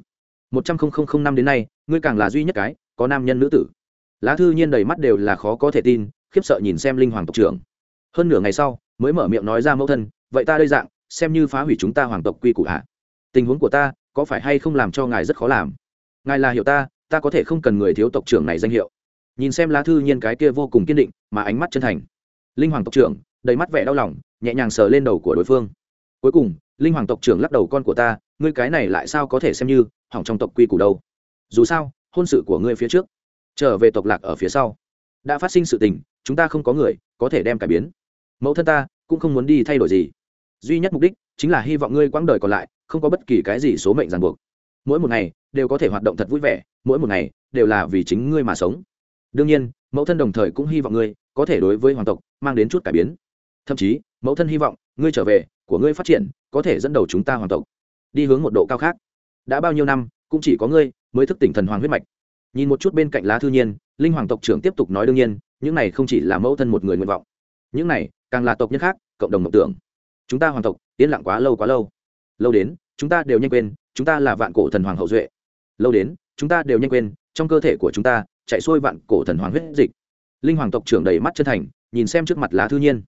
Một trăm linh năm đến nay, ngươi càng là duy nhất cái, có nam nhân nữ tử. Lá thư nhiên đầy mắt đều là khó có thể tin, khiếp sợ nhìn xem linh hoàng tộc trưởng. Hơn nửa ngày sau, mới mở miệng nói ra mẫu thân, vậy ta đây dạng, xem như phá hủy chúng ta hoàng tộc quy củ hạ tình huống của ta, có phải hay không làm cho ngài rất khó làm? Ngài là hiểu ta ta có thể không cần người thiếu tộc trưởng này danh hiệu. Nhìn xem lá thư nhiên cái kia vô cùng kiên định, mà ánh mắt chân thành. Linh hoàng tộc trưởng, đầy mắt vẻ đau lòng, nhẹ nhàng sờ lên đầu của đối phương. Cuối cùng linh hoàng tộc trưởng lắc đầu, con của ta, ngươi cái này lại sao có thể xem như hỏng trong tộc quy củ đâu? Dù sao, hôn sự của ngươi phía trước, trở về tộc lạc ở phía sau, đã phát sinh sự tình, chúng ta không có người có thể đem cải biến. Mẫu thân ta cũng không muốn đi thay đổi gì. Duy nhất mục đích chính là hy vọng ngươi quãng đời còn lại không có bất kỳ cái gì số mệnh ràng buộc. Mỗi một ngày đều có thể hoạt động thật vui vẻ, mỗi một ngày đều là vì chính ngươi mà sống. Đương nhiên, mẫu thân đồng thời cũng hy vọng ngươi có thể đối với hoàng tộc mang đến chút cải biến. Thậm chí, mẫu thân hy vọng ngươi trở về của ngươi phát triển, có thể dẫn đầu chúng ta hoàng tộc. Đi hướng một độ cao khác. Đã bao nhiêu năm, cũng chỉ có ngươi mới thức tỉnh thần hoàng huyết mạch. Nhìn một chút bên cạnh lá thư nhiên, linh hoàng tộc trưởng tiếp tục nói đương nhiên, những này không chỉ là mẫu thân một người nguyện vọng. Những này, càng là tộc nhân khác, cộng đồng mộng tưởng. Chúng ta hoàng tộc, yên lặng quá lâu quá lâu. Lâu đến, chúng ta đều nhanh quên, chúng ta là vạn cổ thần hoàng hậu duệ. Lâu đến, chúng ta đều nhanh quên, trong cơ thể của chúng ta chạy xuôi vạn cổ thần hoàng huyết dịch. Linh hoàng tộc trưởng đầy mắt chân thành, nhìn xem trước mặt lá thư nhiên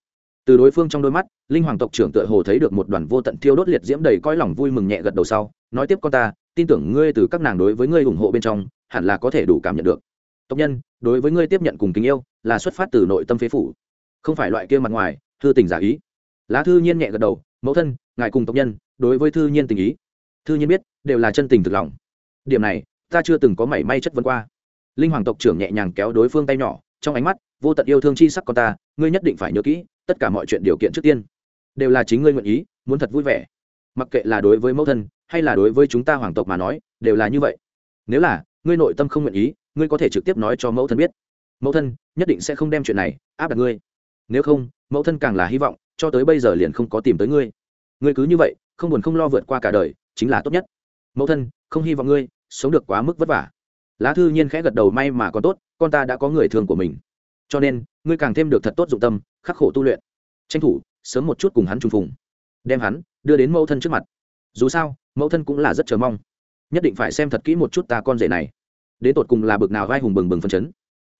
từ đối phương trong đôi mắt, linh hoàng tộc trưởng tựa hồ thấy được một đoàn vô tận thiêu đốt liệt diễm đầy coi lòng vui mừng nhẹ gật đầu sau, nói tiếp con ta, tin tưởng ngươi từ các nàng đối với ngươi ủng hộ bên trong, hẳn là có thể đủ cảm nhận được. Tộc nhân, đối với ngươi tiếp nhận cùng tình yêu, là xuất phát từ nội tâm phế phủ. Không phải loại kia mặt ngoài, thư tình giả ý. Lá thư nhiên nhẹ gật đầu, mẫu thân, ngài cùng tộc nhân, đối với thư nhiên tình ý. Thư nhiên biết, đều là chân tình thực lòng. Điểm này, ta chưa từng có mảy may chất vấn qua. Linh hoàng tộc trưởng nhẹ nhàng kéo đối phương tay nhỏ, trong ánh mắt, vô tận yêu thương chi sắc con ta, ngươi nhất định phải nhớ kỹ tất cả mọi chuyện điều kiện trước tiên. Đều là chính ngươi nguyện ý, muốn thật vui vẻ. Mặc kệ là đối với mẫu thân, hay là đối với chúng ta hoàng tộc mà nói, đều là như vậy. Nếu là, ngươi nội tâm không nguyện ý, ngươi có thể trực tiếp nói cho mẫu thân biết. Mẫu thân, nhất định sẽ không đem chuyện này áp đặt ngươi. Nếu không, mẫu thân càng là hy vọng, cho tới bây giờ liền không có tìm tới ngươi. Ngươi cứ như vậy, không buồn không lo vượt qua cả đời, chính là tốt nhất. Mẫu thân, không hy vọng ngươi sống được quá mức vất vả. Lá thư nhiên khẽ gật đầu may mà còn tốt, con ta đã có người thường của mình cho nên, ngươi càng thêm được thật tốt dụng tâm, khắc khổ tu luyện. Tranh thủ, sớm một chút cùng hắn trùng phùng. Đem hắn đưa đến mẫu thân trước mặt. Dù sao, mẫu thân cũng là rất chờ mong. Nhất định phải xem thật kỹ một chút ta con rể này. Đến tột cùng là bực nào vai hùng bừng bừng phân chấn.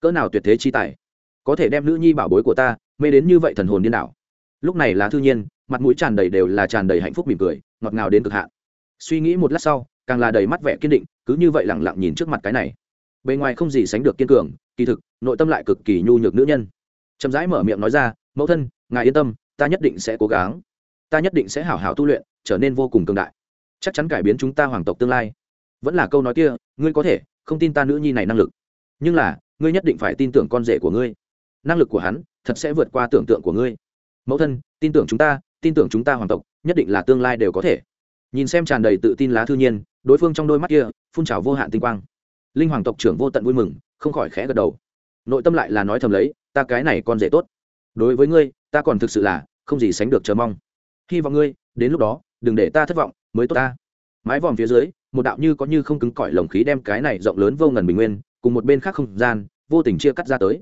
Cỡ nào tuyệt thế chi tài. Có thể đem nữ nhi bảo bối của ta, mê đến như vậy thần hồn điên đảo. Lúc này là thư nhiên, mặt mũi tràn đầy đều là tràn đầy hạnh phúc mỉm cười, ngọt ngào đến cực hạn. Suy nghĩ một lát sau, càng là đầy mắt vẻ kiên định, cứ như vậy lẳng lặng nhìn trước mặt cái này. Bề ngoài không gì sánh được kiên cường kỳ thực, nội tâm lại cực kỳ nhu nhược nữ nhân. Chậm rãi mở miệng nói ra, mẫu thân, ngài yên tâm, ta nhất định sẽ cố gắng. Ta nhất định sẽ hảo hảo tu luyện, trở nên vô cùng cường đại. Chắc chắn cải biến chúng ta hoàng tộc tương lai. Vẫn là câu nói kia, ngươi có thể, không tin ta nữ nhi này năng lực. Nhưng là, ngươi nhất định phải tin tưởng con rể của ngươi. Năng lực của hắn, thật sẽ vượt qua tưởng tượng của ngươi. Mẫu thân, tin tưởng chúng ta, tin tưởng chúng ta hoàng tộc, nhất định là tương lai đều có thể. Nhìn xem tràn đầy tự tin lá thư nhiên, đối phương trong đôi mắt kia, phun trào vô hạn tinh quang linh hoàng tộc trưởng vô tận vui mừng, không khỏi khẽ gật đầu. Nội tâm lại là nói thầm lấy, ta cái này con rể tốt. Đối với ngươi, ta còn thực sự là không gì sánh được chờ mong. Hy vọng ngươi, đến lúc đó, đừng để ta thất vọng, mới tốt ta. Mái vòm phía dưới, một đạo như có như không cứng cỏi lồng khí đem cái này rộng lớn vô ngần bình nguyên, cùng một bên khác không gian, vô tình chia cắt ra tới.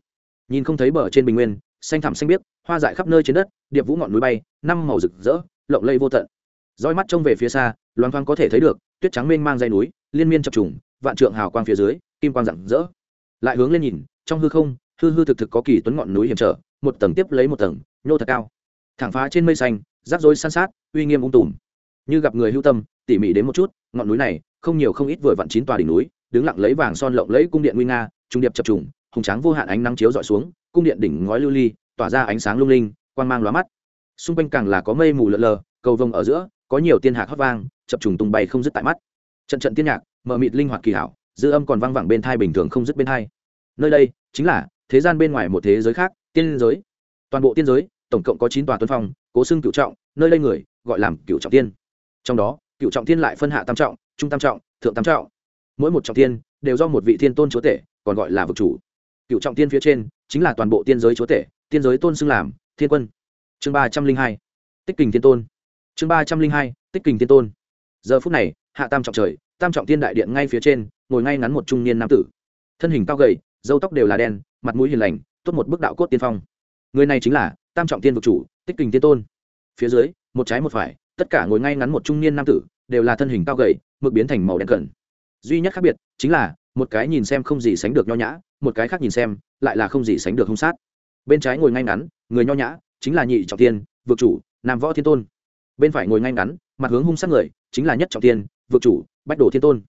Nhìn không thấy bờ trên bình nguyên, xanh thẳm xanh biếc, hoa dại khắp nơi trên đất, điệp vũ ngọn núi bay, năm màu rực rỡ, lộng lây vô tận. Roi mắt trông về phía xa loan thoáng có thể thấy được, tuyết trắng mênh mang dây núi, liên miên chập trùng vạn trượng hào quang phía dưới, kim quang rạng rỡ. Lại hướng lên nhìn, trong hư không, hư hư thực thực có kỳ tuấn ngọn núi hiểm trở, một tầng tiếp lấy một tầng, nhô thật cao. Thẳng phá trên mây xanh, rắc rối san sát, uy nghiêm ung tùm. Như gặp người hưu tâm, tỉ mỉ đến một chút, ngọn núi này, không nhiều không ít vừa vặn chín tòa đỉnh núi, đứng lặng lấy vàng son lộng lẫy cung điện nguy nga, trung điệp chập trùng, hùng tráng vô hạn ánh nắng chiếu dọi xuống, cung điện đỉnh ngói lưu ly, tỏa ra ánh sáng lung linh, quang mang lóa mắt. Xung quanh càng là có mây mù lợn lờ, cầu vồng ở giữa, có nhiều tiên hạc hót vang, chập trùng tung bay không dứt tại mắt. Trận trận tiên nhạc mờ mịt linh hoạt kỳ hảo, dư âm còn vang vẳng bên thai bình thường không dứt bên thai. Nơi đây chính là thế gian bên ngoài một thế giới khác, tiên giới. Toàn bộ tiên giới, tổng cộng có chín tòa tuân phong, cố xưng cựu trọng, nơi đây người gọi làm cựu trọng tiên. Trong đó, cựu trọng tiên lại phân hạ tam trọng, trung tam trọng, thượng tam trọng. Mỗi một trọng tiên đều do một vị thiên tôn chúa tể, còn gọi là vực chủ. Cựu trọng tiên phía trên chính là toàn bộ tiên giới chúa tể, tiên giới tôn xưng làm thiên quân. Chương ba trăm linh hai, tích kình thiên tôn. Chương ba trăm linh hai, tích kình thiên tôn. Giờ phút này hạ tam trọng trời, tam trọng tiên đại điện ngay phía trên, ngồi ngay ngắn một trung niên nam tử. Thân hình cao gầy dâu tóc đều là đen, mặt mũi hiền lành, tốt một bức đạo cốt tiên phong. Người này chính là tam trọng tiên vực chủ, tích kình tiên tôn. Phía dưới, một trái một phải, tất cả ngồi ngay ngắn một trung niên nam tử, đều là thân hình cao gầy, mực biến thành màu đen cẩn. Duy nhất khác biệt, chính là, một cái nhìn xem không gì sánh được nho nhã, một cái khác nhìn xem, lại là không gì sánh được hung sát. Bên trái ngồi ngay ngắn, người nho nhã, chính là nhị trọng tiên vượt chủ, nam võ thiên tôn. Bên phải ngồi ngay ngắn, mặt hướng hung sát người, chính là nhất trọng tiên vượt chủ, bách đồ thiên tôn.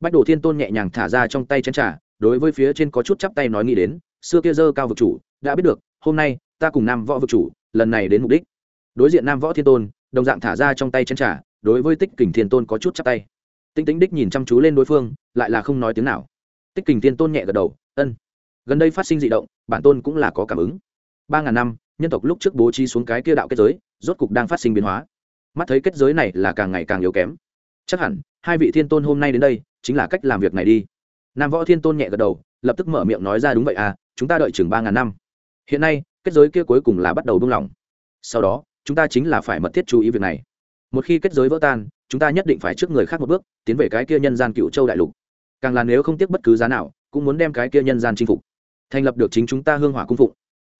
Bách đồ thiên tôn nhẹ nhàng thả ra trong tay chén trà, đối với phía trên có chút chắp tay nói nghĩ đến, xưa kia dơ cao vực chủ, đã biết được, hôm nay, ta cùng nam võ vực chủ, lần này đến mục đích. Đối diện nam võ thiên tôn, đồng dạng thả ra trong tay chén trà, đối với tích kình thiên tôn có chút chắp tay. Tinh tính đích nhìn chăm chú lên đối phương, lại là không nói tiếng nào. Tích kình thiên tôn nhẹ gật đầu, ân. Gần đây phát sinh d ị động, bản tôn cũng là có cảm ứng. Ba ngàn năm, nhân tộc lúc trước bố trí xuống cái kia đạo kết giới, rốt cục đang phát sinh biến hóa. Mắt thấy kết giới này là càng ngày càng yếu kém chắc hẳn, hai vị thiên tôn hôm nay đến đây, chính là cách làm việc này đi. Nam võ thiên tôn nhẹ gật đầu, lập tức mở miệng nói ra đúng vậy à chúng ta đợi chừng ba ngàn năm. Hiện nay, kết giới kia cuối cùng là bắt đầu buông lỏng. Sau đó, chúng ta chính là phải mật thiết chú ý việc này. Một khi kết giới vỡ tan, chúng ta nhất định phải trước người khác một bước, tiến về cái kia nhân gian cựu châu đại lục. Càng là nếu không tiếc bất cứ giá nào, cũng muốn đem cái kia nhân gian chinh phục. Thành lập được chính chúng ta hương hỏa cung phụng.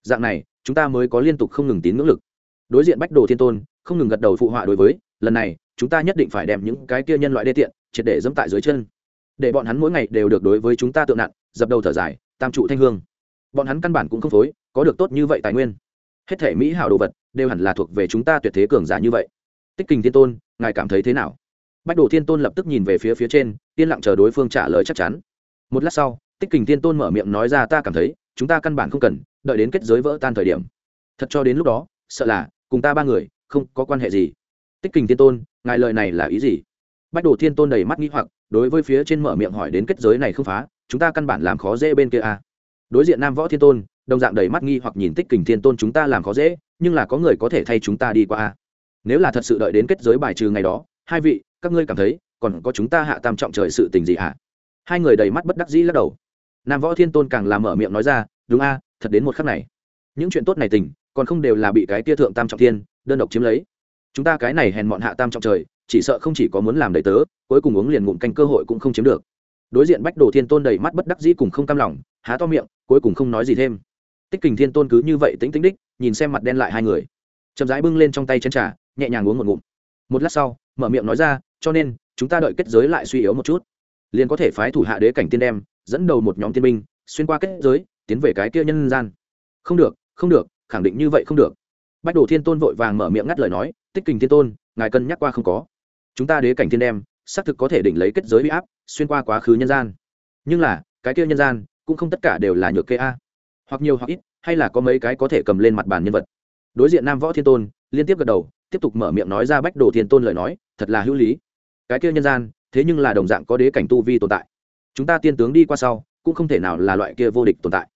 Dạng này, chúng ta mới có liên tục không ngừng tín ngưỡng lực. Đối diện bách đồ thiên tôn, không ngừng gật đầu phụ họa đối với, lần này chúng ta nhất định phải đem những cái kia nhân loại đê tiện, triệt để dẫm tại dưới chân. Để bọn hắn mỗi ngày đều được đối với chúng ta tượng nặng, dập đầu thở dài, tam trụ thanh hương. Bọn hắn căn bản cũng không phối, có được tốt như vậy tài nguyên. Hết thể mỹ hảo đồ vật, đều hẳn là thuộc về chúng ta tuyệt thế cường giả như vậy. Tích kình thiên tôn, ngài cảm thấy thế nào? Bách đồ thiên tôn lập tức nhìn về phía phía trên, yên lặng chờ đối phương trả lời chắc chắn. Một lát sau, tích kình thiên tôn mở miệng nói ra, ta cảm thấy, chúng ta căn bản không cần, đợi đến kết giới vỡ tan thời điểm. Thật cho đến lúc đó, sợ là, cùng ta ba người, không có quan hệ gì tích kình thiên tôn, ngài lời này là ý gì bách đồ thiên tôn đầy mắt nghĩ hoặc, đối với phía trên mở miệng hỏi đến kết giới này không phá, chúng ta căn bản làm khó dễ bên kia à. đối diện nam võ thiên tôn, đồng dạng đầy mắt nghi hoặc nhìn tích kình thiên tôn, chúng ta làm khó dễ, nhưng là có người có thể thay chúng ta đi qua à. nếu là thật sự đợi đến kết giới bài trừ ngày đó, hai vị, các ngươi cảm thấy, còn có chúng ta hạ tam trọng trời sự tình gì ạ à? hai người đầy mắt bất đắc dĩ lắc đầu nam võ thiên tôn càng làm mở miệng nói ra, đúng a thật đến một khắc này những chuyện tốt này tình, còn không đều là bị cái tia thượng tam trọng thiên, đơn độc chiếm lấy chúng ta cái này hèn mọn hạ tam trọng trời, chỉ sợ không chỉ có muốn làm đầy tớ, cuối cùng uống liền ngụm canh cơ hội cũng không chiếm được. Đối diện bách đồ thiên tôn đầy mắt bất đắc dĩ cùng không cam lòng, há to miệng, cuối cùng không nói gì thêm. Tích kình thiên tôn cứ như vậy tính tính đích, nhìn xem mặt đen lại hai người. Chậm rãi bưng lên trong tay chân trà, nhẹ nhàng uống một ngụm. Một lát sau, mở miệng nói ra, cho nên, chúng ta đợi kết giới lại suy yếu một chút. Liền có thể phái thủ hạ đế cảnh tiên đem, dẫn đầu một nhóm tiên binh, xuyên qua kết giới, tiến về cái kia nhân gian. Không được không được, khẳng định như vậy không được bách đồ thiên tôn vội vàng mở miệng ngắt lời nói, tích kình thiên tôn, ngài cân nhắc qua không có. Chúng ta đế cảnh thiên đem, xác thực có thể đỉnh lấy kết giới huy áp, xuyên qua quá khứ nhân gian. Nhưng là, cái kia nhân gian, cũng không tất cả đều là nhược kê a. Hoặc nhiều hoặc ít, hay là có mấy cái có thể cầm lên mặt bàn nhân vật. Đối diện nam võ thiên tôn, liên tiếp gật đầu, tiếp tục mở miệng nói ra bách đồ thiên tôn lời nói, thật là hữu lý. Cái kia nhân gian, thế nhưng là đồng dạng có đế cảnh tu vi tồn tại. Chúng ta tiên tướng đi qua sau, cũng không thể nào là loại kia vô địch tồn tại.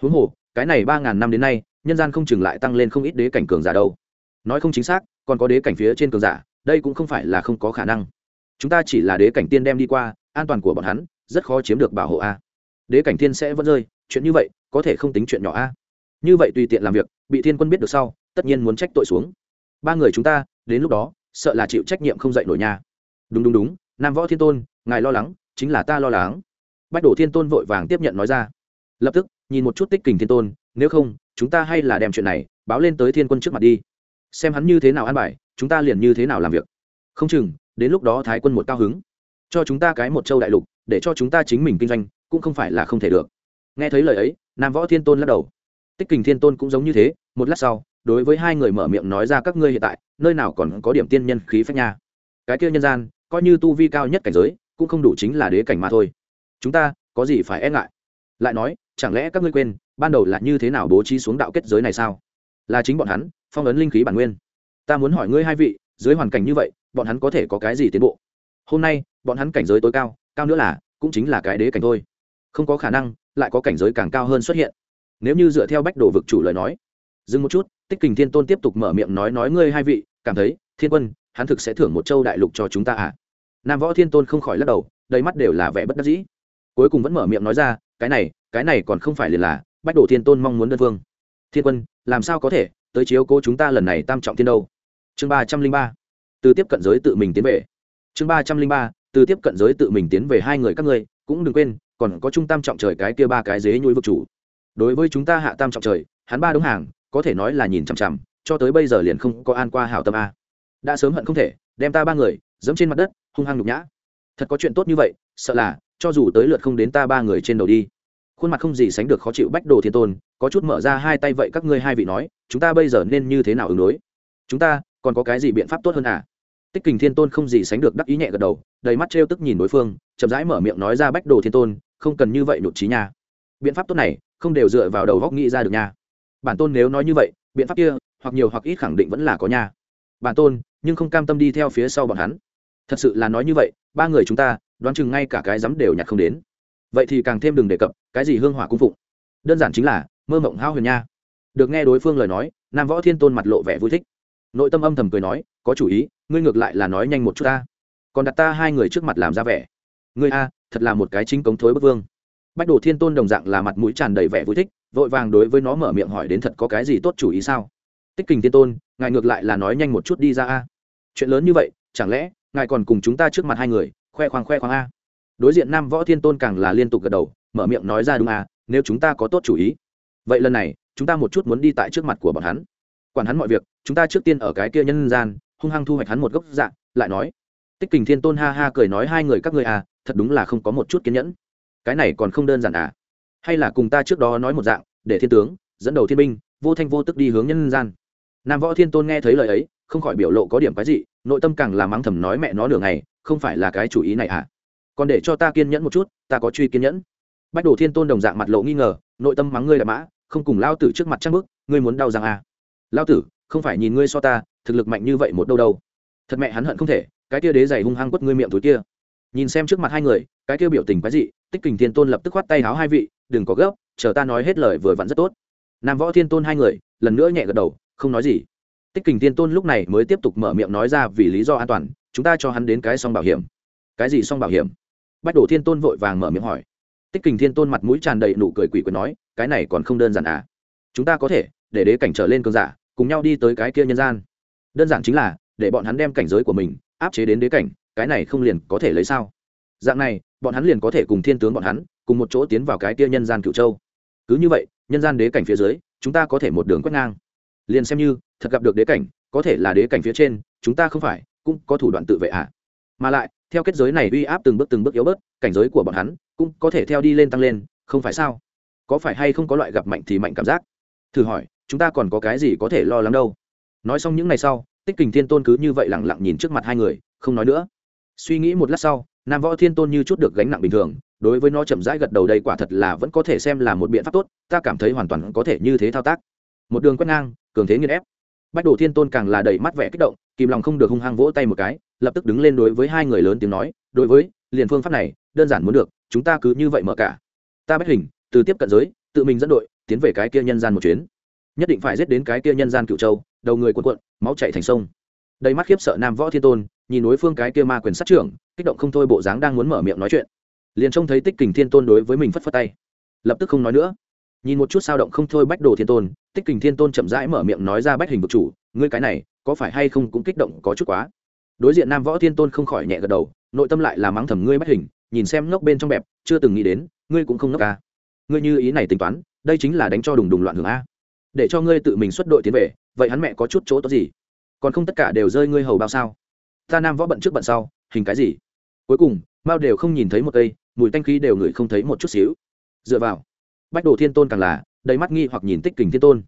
Huống hồ, cái này ba ngàn năm đến nay nhân gian không chừng lại tăng lên không ít đế cảnh cường giả đâu. Nói không chính xác, còn có đế cảnh phía trên cường giả, đây cũng không phải là không có khả năng. Chúng ta chỉ là đế cảnh tiên đem đi qua, an toàn của bọn hắn, rất khó chiếm được bảo hộ a. Đế cảnh tiên sẽ vẫn rơi, chuyện như vậy, có thể không tính chuyện nhỏ a. Như vậy tùy tiện làm việc, bị thiên quân biết được sau, tất nhiên muốn trách tội xuống. Ba người chúng ta, đến lúc đó, sợ là chịu trách nhiệm không dạy nổi nhà. đúng đúng đúng, nam võ thiên tôn, ngài lo lắng, chính là ta lo lắng. Bách đổ thiên tôn vội vàng tiếp nhận nói ra. Lập tức, nhìn một chút tích kình thiên tôn, nếu không chúng ta hay là đem chuyện này báo lên tới thiên quân trước mặt đi. Xem hắn như thế nào an bài, chúng ta liền như thế nào làm việc. Không chừng, đến lúc đó thái quân một cao hứng. Cho chúng ta cái một châu đại lục, để cho chúng ta chính mình kinh doanh, cũng không phải là không thể được. Nghe thấy lời ấy, nam võ thiên tôn lắc đầu. Tích kình thiên tôn cũng giống như thế, một lát sau, đối với hai người mở miệng nói ra các ngươi hiện tại, nơi nào còn có điểm tiên nhân khí phách nha. Cái kia nhân gian, coi như tu vi cao nhất cảnh giới, cũng không đủ chính là đế cảnh mà thôi. Chúng ta có gì phải e ngại? Lại nói, chẳng lẽ các ngươi quên ban đầu là như thế nào bố trí xuống đạo kết giới này sao? Là chính bọn hắn, phong ấn linh khí bản nguyên. Ta muốn hỏi ngươi hai vị, dưới hoàn cảnh như vậy, bọn hắn có thể có cái gì tiến bộ? Hôm nay, bọn hắn cảnh giới tối cao cao nữa là, cũng chính là cái đế cảnh thôi. Không có khả năng, lại có cảnh giới càng cao hơn xuất hiện. Nếu như dựa theo bách đồ vực chủ lời nói, dừng một chút, tích kình thiên tôn tiếp tục mở miệng nói nói ngươi hai vị, cảm thấy, thiên quân, hắn thực sẽ thưởng một châu đại lục cho chúng ta à? Nam võ thiên tôn không khỏi lắc đầu, đầy mắt đều là vẻ bất đắc dĩ. Cuối cùng vẫn mở miệng nói ra, cái này cái này còn không phải liền là bách Đổ thiên tôn mong muốn đơn phương. Thiên quân, làm sao có thể? Tới chiếu cố chúng ta lần này tam trọng thiên đâu? Chương ba trăm linh ba. Từ tiếp cận giới tự mình tiến về. Chương ba trăm linh ba, từ tiếp cận giới tự mình tiến về hai người các ngươi, cũng đừng quên, còn có trung tam trọng trời cái kia ba cái dế nhuôi vực chủ. Đối với chúng ta hạ tam trọng trời, hắn ba đúng hàng, có thể nói là nhìn chằm chằm, cho tới bây giờ liền không có an qua hảo tâm a. Đã sớm hận không thể, đem ta ba người dẫm trên mặt đất, hung hăng nhục nhã. Thật có chuyện tốt như vậy, sợ là, cho dù tới lượt không đến ta ba người trên đầu đi khuôn mặt không gì sánh được khó chịu bách đồ thiên tôn, có chút mở ra hai tay vậy các ngươi hai vị nói, chúng ta bây giờ nên như thế nào ứng đối? Chúng ta, còn có cái gì biện pháp tốt hơn à? Tích kình thiên tôn không gì sánh được đắc ý nhẹ gật đầu, đầy mắt trêu tức nhìn đối phương, chậm rãi mở miệng nói ra bách đồ thiên tôn, không cần như vậy nhụt trí nha. Biện pháp tốt này, không đều dựa vào đầu góc nghĩ ra được nha. Bản tôn nếu nói như vậy, biện pháp kia, hoặc nhiều hoặc ít khẳng định vẫn là có nha. Bản tôn, nhưng không cam tâm đi theo phía sau bọn hắn. Thật sự là nói như vậy, ba người chúng ta, đoán chừng ngay cả cái dám đều nhặt không đến vậy thì càng thêm đừng đề cập cái gì hương hỏa cung phụng. Đơn giản chính là, mơ mộng hao huyền nha. Được nghe đối phương lời nói, nam võ thiên tôn mặt lộ vẻ vui thích. Nội tâm âm thầm cười nói, có chủ ý, ngươi ngược lại là nói nhanh một chút ta. Còn đặt ta hai người trước mặt làm ra vẻ. Ngươi a, thật là một cái chính cống thối bất vương. Bách đồ thiên tôn đồng dạng là mặt mũi tràn đầy vẻ vui thích, vội vàng đối với nó mở miệng hỏi đến thật có cái gì tốt chủ ý sao? Tích kình thiên tôn, ngài ngược lại là nói nhanh một chút đi ra a. Chuyện lớn như vậy, chẳng lẽ ngài còn cùng chúng ta trước mặt hai người, khoe khoang khoe khoang a? Đối diện nam võ thiên tôn càng là liên tục gật đầu, mở miệng nói ra đúng à? nếu chúng ta có tốt chủ ý. Vậy lần này, chúng ta một chút muốn đi tại trước mặt của bọn hắn. Quản hắn mọi việc, chúng ta trước tiên ở cái kia nhân gian, hung hăng thu hoạch hắn một gốc dạng lại nói. Tích kình thiên tôn ha ha cười nói hai người các ngươi à thật đúng là không có một chút kiên nhẫn. Cái này còn không đơn giản à. Hay là cùng ta trước đó nói một dạng, để thiên tướng, dẫn đầu thiên binh, vô thanh vô tức đi hướng nhân gian. Nam võ thiên tôn nghe thấy lời ấy, không khỏi biểu lộ có điểm cái gì nội tâm càng là mắng thầm nói mẹ nó nửa ngày, không phải là cái chủ ý này à còn để cho ta kiên nhẫn một chút, ta có truy kiên nhẫn. Bách đồ thiên tôn đồng dạng mặt lộ nghi ngờ, nội tâm mắng ngươi là mã, không cùng lao tử trước mặt trăng bức ngươi muốn đau rằng à. Lao tử, không phải nhìn ngươi so ta, thực lực mạnh như vậy một đâu đâu. Thật mẹ hắn hận không thể, cái tia đế dày hung hăng quất ngươi miệng túi kia. Nhìn xem trước mặt hai người, cái tia biểu tình quái dị, tích kình thiên tôn lập tức khoát tay háo hai vị, đừng có gấp, chờ ta nói hết lời vừa vặn rất tốt. Nam võ thiên tôn hai người, lần nữa nhẹ gật đầu, không nói gì. Tích kình thiên tôn lúc này mới tiếp tục mở miệng nói ra vì lý do an toàn, chúng ta cho hắn đến cái song bảo hiểm. Cái gì song bảo hiểm? Bách đổ thiên tôn vội vàng mở miệng hỏi. Tích kình thiên tôn mặt mũi tràn đầy nụ cười quỷ quyền nói, cái này còn không đơn giản à? Chúng ta có thể để đế cảnh trở lên cơn giả, cùng nhau đi tới cái kia nhân gian. Đơn giản chính là, để bọn hắn đem cảnh giới của mình áp chế đến đế cảnh, cái này không liền có thể lấy sao? Dạng này, bọn hắn liền có thể cùng thiên tướng bọn hắn, cùng một chỗ tiến vào cái kia nhân gian cựu châu. Cứ như vậy, nhân gian đế cảnh phía dưới, chúng ta có thể một đường quét ngang. Liền xem như, thật gặp được đế cảnh, có thể là đế cảnh phía trên, chúng ta không phải, cũng có thủ đoạn tự vệ ạ à. mà lại theo kết giới này uy áp từng bước từng bước yếu bớt, cảnh giới của bọn hắn cũng có thể theo đi lên tăng lên, không phải sao? Có phải hay không có loại gặp mạnh thì mạnh cảm giác? Thử hỏi, chúng ta còn có cái gì có thể lo lắng đâu? Nói xong những ngày sau, tích kình thiên tôn cứ như vậy lẳng lặng nhìn trước mặt hai người, không nói nữa. Suy nghĩ một lát sau, nam võ thiên tôn như chút được gánh nặng bình thường, đối với nó chậm rãi gật đầu đây quả thật là vẫn có thể xem là một biện pháp tốt, ta cảm thấy hoàn toàn có thể như thế thao tác. Một đường quét ngang, cường thế nghiên ép. Bách đồ thiên tôn càng là đầy mắt vẻ kích động, kìm lòng không được hung hăng vỗ tay một cái lập tức đứng lên đối với hai người lớn tiếng nói, đối với, liền phương pháp này, đơn giản muốn được, chúng ta cứ như vậy mở cả. Ta bách hình, từ tiếp cận giới, tự mình dẫn đội, tiến về cái kia nhân gian một chuyến. Nhất định phải giết đến cái kia nhân gian cựu châu, đầu người quần quận máu chạy thành sông. Đầy mắt khiếp sợ nam võ thiên tôn, nhìn đối phương cái kia ma quyền sát trưởng, kích động không thôi bộ dáng đang muốn mở miệng nói chuyện. Liền trông thấy tích kình thiên tôn đối với mình phất phất tay. Lập tức không nói nữa. Nhìn một chút sao động không thôi bách đồ thiên tôn, tích kình thiên tôn chậm rãi mở miệng nói ra bách hình vực chủ, ngươi cái này, có phải hay không cũng kích động có chút quá? Đối diện nam võ thiên tôn không khỏi nhẹ gật đầu, nội tâm lại là mắng thầm ngươi bất hình, nhìn xem ngốc bên trong bẹp, chưa từng nghĩ đến, ngươi cũng không ngốc ca ngươi như ý này tính toán, đây chính là đánh cho đùng đùng loạn hưởng a. Để cho ngươi tự mình xuất đội tiến về, vậy hắn mẹ có chút chỗ tốt gì? Còn không tất cả đều rơi ngươi hầu bao sao? Ta nam võ bận trước bận sau, hình cái gì? Cuối cùng, mao đều không nhìn thấy một cây, mùi tanh khí đều ngửi không thấy một chút xíu. Dựa vào, bách đồ thiên tôn càng là, đầy mắt nghi hoặc nhìn tích kình thiên tôn.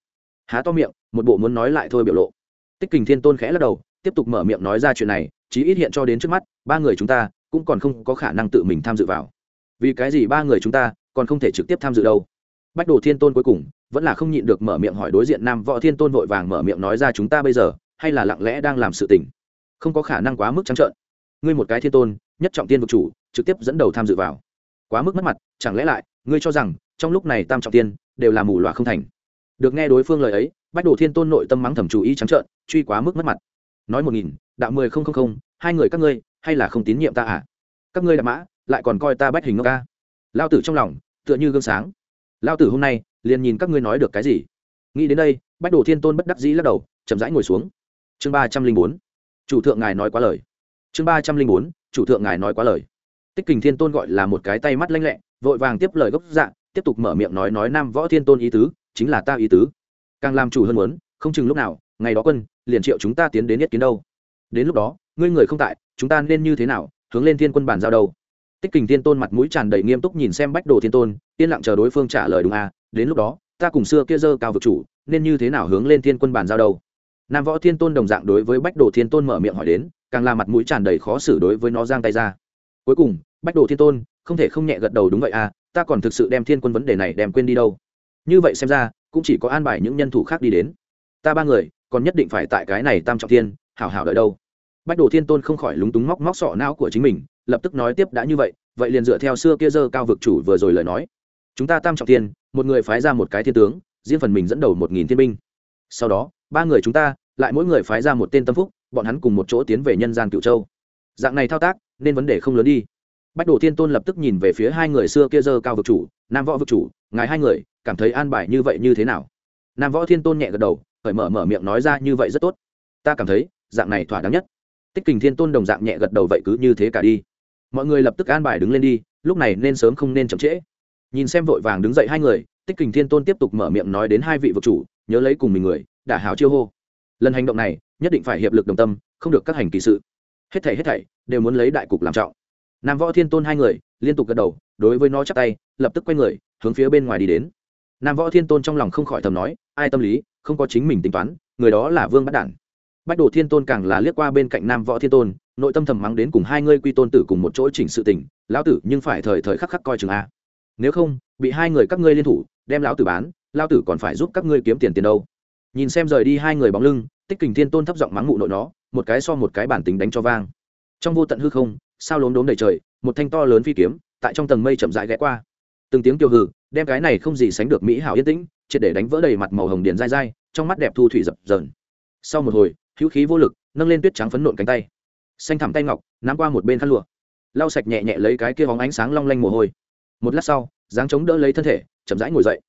Há to miệng, một bộ muốn nói lại thôi biểu lộ. Tích kình thiên tôn khẽ lắc đầu tiếp tục mở miệng nói ra chuyện này, chí ít hiện cho đến trước mắt, ba người chúng ta cũng còn không có khả năng tự mình tham dự vào. Vì cái gì ba người chúng ta còn không thể trực tiếp tham dự đâu? Bách đồ thiên tôn cuối cùng vẫn là không nhịn được mở miệng hỏi đối diện nam võ thiên tôn vội vàng mở miệng nói ra chúng ta bây giờ hay là lặng lẽ đang làm sự tình? Không có khả năng quá mức trắng trợn. Ngươi một cái thiên tôn, nhất trọng tiên vực chủ, trực tiếp dẫn đầu tham dự vào. Quá mức mất mặt, chẳng lẽ lại, ngươi cho rằng trong lúc này tam trọng tiên đều là mù loà không thành? Được nghe đối phương lời ấy, bách đồ thiên tôn nội tâm mắng thầm chú ý trắng trợn, truy quá mức mất mặt nói một nghìn, đạo mười không không không, hai người các ngươi, hay là không tín nhiệm ta à? Các ngươi đạp mã, lại còn coi ta bách hình ngốc ca. Lao tử trong lòng, tựa như gương sáng. Lao tử hôm nay, liền nhìn các ngươi nói được cái gì? Nghĩ đến đây, bách đồ thiên tôn bất đắc dĩ lắc đầu, chậm rãi ngồi xuống. Chương ba trăm linh bốn. Chủ thượng ngài nói quá lời. Chương ba trăm linh bốn. Chủ thượng ngài nói quá lời. Tích kình thiên tôn gọi là một cái tay mắt lanh lẹ, vội vàng tiếp lời gốc dạ tiếp tục mở miệng nói nói nam võ thiên tôn ý tứ, chính là ta ý tứ. Càng làm chủ hơn muốn, không chừng lúc nào ngày đó quân, liền triệu chúng ta tiến đến nhất kiến đâu. Đến lúc đó, ngươi người không tại, chúng ta nên như thế nào, hướng lên thiên quân bàn giao đâu? Tích kình thiên tôn mặt mũi tràn đầy nghiêm túc nhìn xem bách đồ thiên tôn, yên lặng chờ đối phương trả lời đúng à đến lúc đó, ta cùng xưa kia dơ cao vực chủ, nên như thế nào hướng lên thiên quân bàn giao đâu? Nam võ thiên tôn đồng dạng đối với bách đồ thiên tôn mở miệng hỏi đến, càng là mặt mũi tràn đầy khó xử đối với nó giang tay ra. Cuối cùng, bách đồ thiên tôn, không thể không nhẹ gật đầu đúng vậy à ta còn thực sự đem thiên quân vấn đề này đem quên đi đâu. Như vậy xem ra, cũng chỉ có an bài những nhân thủ khác đi đến. Ta ba người còn nhất định phải tại cái này tam trọng thiên, hảo hảo đợi đâu. Bách đồ thiên tôn không khỏi lúng túng móc móc sọ não của chính mình, lập tức nói tiếp đã như vậy vậy liền dựa theo xưa kia dơ cao vực chủ vừa rồi lời nói. Chúng ta tam trọng thiên, một người phái ra một cái thiên tướng, riêng phần mình dẫn đầu một nghìn thiên binh. Sau đó, ba người chúng ta, lại mỗi người phái ra một tên tâm phúc, bọn hắn cùng một chỗ tiến về nhân gian cựu châu. Dạng này thao tác, nên vấn đề không lớn đi. Bách đồ thiên tôn lập tức nhìn về phía hai người xưa kia dơ cao vực chủ, nam võ vực chủ, ngài hai người, cảm thấy an bài như vậy như thế nào? Nam võ thiên tôn nhẹ gật đầu khởi mở mở miệng nói ra như vậy rất tốt. Ta cảm thấy, dạng này thỏa đáng nhất. Tích kình thiên tôn đồng dạng nhẹ gật đầu vậy cứ như thế cả đi. Mọi người lập tức an bài đứng lên đi, lúc này nên sớm không nên chậm trễ. Nhìn xem vội vàng đứng dậy hai người, tích kình thiên tôn tiếp tục mở miệng nói đến hai vị vực chủ, nhớ lấy cùng mình người đả hảo chiêu hô. Lần hành động này, nhất định phải hiệp lực đồng tâm, không được các hành kỳ sự. Hết thảy hết thảy đều muốn lấy đại cục làm trọng. Nam võ thiên tôn hai người liên tục gật đầu, đối với nó chắc tay, lập tức quay người, hướng phía bên ngoài đi đến nam võ thiên tôn trong lòng không khỏi thầm nói, ai tâm lý, không có chính mình tính toán, người đó là vương bắt đản. Bách đồ thiên tôn càng là liếc qua bên cạnh nam võ thiên tôn, nội tâm thầm mắng đến cùng hai ngươi quy tôn tử cùng một chỗ chỉnh sự tình, lão tử nhưng phải thời thời khắc khắc coi chừng a. Nếu không, bị hai người các ngươi liên thủ, đem lão tử bán, lão tử còn phải giúp các ngươi kiếm tiền tiền đâu. Nhìn xem rời đi hai người bóng lưng, tích kình thiên tôn thấp giọng mắng mụ nội nó, một cái so một cái bản tính đánh cho vang. Trong vô tận hư không, sao lốm đốm đầy trời, một thanh to lớn phi kiếm, tại trong tầng mây chậm rãi ghé qua từng tiếng kêu hừ, đem cái này không gì sánh được mỹ hảo yên tĩnh, triệt để đánh vỡ đầy mặt màu hồng điền dai dai, trong mắt đẹp thu thủy dập dờn. Sau một hồi, hữu khí vô lực, nâng lên tuyết trắng phấn nộn cánh tay. Xanh thẳm tay ngọc, nắm qua một bên khăn lụa. Lau sạch nhẹ nhẹ lấy cái kia bóng ánh sáng long lanh mồ hôi. Một lát sau, dáng chống đỡ lấy thân thể, chậm rãi ngồi dậy.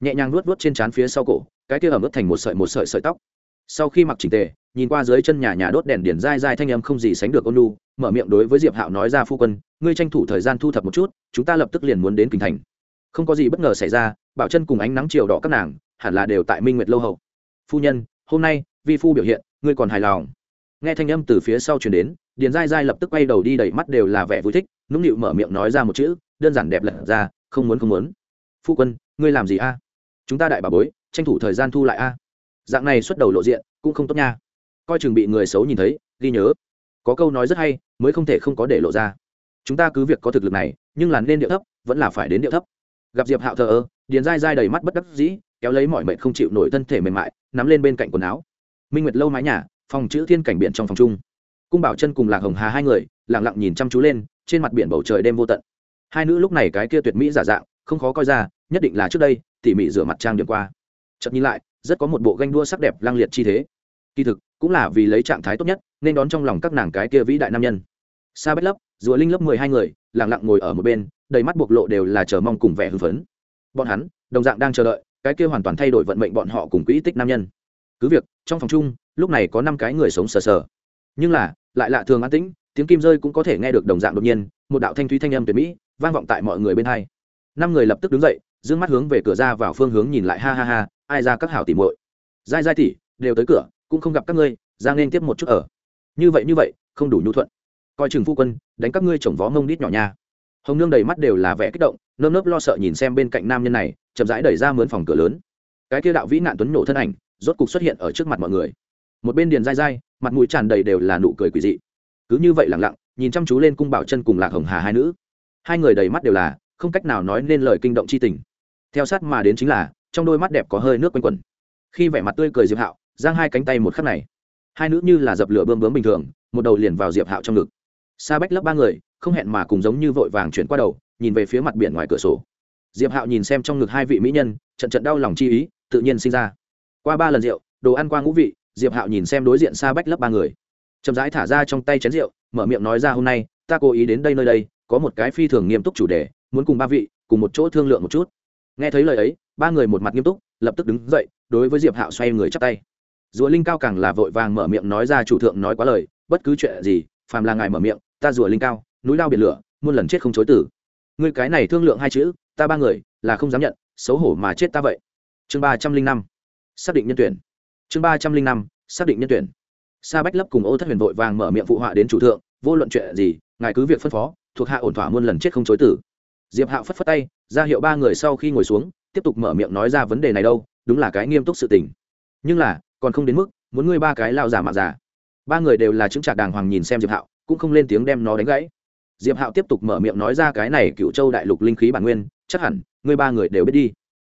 Nhẹ nhàng nuốt vuốt trên trán phía sau cổ, cái kia ẩm ướt thành một sợi một sợi sợi tóc sau khi mặc chỉnh tề, nhìn qua dưới chân nhà nhà đốt đèn điển dai dai thanh âm không gì sánh được ôn lu mở miệng đối với diệp hạo nói ra, phu quân, ngươi tranh thủ thời gian thu thập một chút, chúng ta lập tức liền muốn đến kinh thành. Không có gì bất ngờ xảy ra, bảo chân cùng ánh nắng chiều đỏ các nàng, hẳn là đều tại minh nguyệt lâu hậu. Phu nhân, hôm nay, vi phu biểu hiện, ngươi còn hài lòng? Nghe thanh âm từ phía sau chuyển đến, điền dai dai lập tức quay đầu đi đẩy mắt đều là vẻ vui thích, nũng nịu mở miệng nói ra một chữ, đơn giản đẹp lật ra, không muốn không muốn. Phu quân, ngươi làm gì a? Chúng ta đại bà bối, tranh thủ thời gian thu lại a dạng này xuất đầu lộ diện cũng không tốt nha. Coi chừng bị người xấu nhìn thấy, ghi nhớ. Có câu nói rất hay, mới không thể không có để lộ ra. Chúng ta cứ việc có thực lực này, nhưng là nên điệu thấp, vẫn là phải đến điệu thấp. Gặp diệp hạo thờ ơ, điền dai dai đầy mắt bất đắc dĩ, kéo lấy mọi mệnh không chịu nổi thân thể mềm mại, nắm lên bên cạnh quần áo. Minh nguyệt lâu mái nhà, phòng chữ thiên cảnh biển trong phòng chung. Cung bảo chân cùng lạc hồng hà hai người lẳng lặng nhìn chăm chú lên, trên mặt biển bầu trời đêm vô tận. Hai nữ lúc này cái kia tuyệt mỹ giả dạng, không khó coi ra, nhất định là trước đây, tỉ mỉ rửa mặt trang điểm qua. Chậm nhìn lại rất có một bộ ganh đua sắc đẹp lang liệt chi thế. Kỳ thực, cũng là vì lấy trạng thái tốt nhất, nên đón trong lòng các nàng cái kia vĩ đại nam nhân. Sa bách lấp, rùa linh lớp mười hai người lẳng lặng ngồi ở một bên, đầy mắt bộc lộ đều là chờ mong cùng vẻ hưng phấn. Bọn hắn, đồng dạng đang chờ đợi, cái kia hoàn toàn thay đổi vận mệnh bọn họ cùng quỹ tích nam nhân. Cứ việc, trong phòng chung, lúc này có năm cái người sống sờ sờ. Nhưng là, lại lạ thường an tĩnh, tiếng kim rơi cũng có thể nghe được đồng dạng đột nhiên, một đạo thanh thúy thanh âm tuyệt mỹ, vang vọng tại mọi người bên hai. Năm người lập tức đứng dậy d ư ơ n g mắt hướng về cửa ra vào phương hướng nhìn lại, ha ha ha ai ra các hảo tỉ muội? Dai dai tỉ, đều tới cửa, cũng không gặp các ngươi, ra nên tiếp một chút ở. Như vậy như vậy, không đủ nhu thuận. Coi chừng phu quân, đánh các ngươi chồng vó mông đít nhỏ nha. Hồng nương đầy mắt đều là vẻ kích động, nơm nớp lo sợ nhìn xem bên cạnh nam nhân này, chậm rãi đẩy ra mướn phòng cửa lớn. Cái kia đạo vĩ nạn tuấn nổ thân ảnh, rốt cục xuất hiện ở trước mặt mọi người. Một bên điền dai dai mặt mũi tràn đầy đều là nụ cười quỷ dị. Cứ như vậy lẳng lặng, nhìn chăm chú lên cung bảo chân cùng lạc hồng hà hai nữ. Hai người đầy mắt đều là, không cách nào nói nên lời kinh động c h i tình. Theo sát mà đến chính là trong đôi mắt đẹp có hơi nước quanh quẩn. Khi vẻ mặt tươi cười diệp hạo, giang hai cánh tay một khắc này. Hai nữ như là dập lửa bơm bướm bình thường, một đầu liền vào diệp hạo trong ngực. Sa bách lấp ba người, không hẹn mà cùng giống như vội vàng chuyển qua đầu, nhìn về phía mặt biển ngoài cửa sổ. Diệp hạo nhìn xem trong ngực hai vị mỹ nhân, trận trận đau lòng chi ý, tự nhiên sinh ra. Qua ba lần rượu, đồ ăn qua ngũ vị, diệp hạo nhìn xem đối diện sa bách lấp ba người. Chậm rãi thả ra trong tay chén rượu, mở miệng nói ra hôm nay, ta cố ý đến đây nơi đây, có một cái phi thường nghiêm túc chủ đề, muốn cùng ba vị, cùng một chỗ thương lượng một chút nghe thấy lời ấy, ba người một mặt nghiêm túc, lập tức đứng dậy, đối với diệp hạo xoay người chắp tay. Rùa linh cao càng là vội vàng mở miệng nói ra chủ thượng nói quá lời, bất cứ chuyện gì, phàm là ngài mở miệng, ta rùa linh cao, núi lao biển lửa, muôn lần chết không chối tử người cái này thương lượng hai chữ, ta ba người, là không dám nhận, xấu hổ mà chết ta vậy. Chương ba trăm linh năm, xác định nhân tuyển. Chương ba trăm linh năm, xác định nhân tuyển. Sa bách lấp cùng ô thất huyền vội vàng mở miệng phụ họa đến chủ thượng, vô luận chuyện gì, ngài cứ việc phân phó, thuộc hạ ổn thỏa muôn lần chết không chối tử diệp hạo phất phất tay ra hiệu ba người sau khi ngồi xuống, tiếp tục mở miệng nói ra vấn đề này đâu, đúng là cái nghiêm túc sự tình. Nhưng là, còn không đến mức, muốn ngươi ba cái lao giả mạng giả. Ba người đều là chứng trạc đàng hoàng nhìn xem diệp hạo, cũng không lên tiếng đem nó đánh gãy. Diệp hạo tiếp tục mở miệng nói ra cái này cựu châu đại lục linh khí bản nguyên, chắc hẳn, ngươi ba người đều biết đi.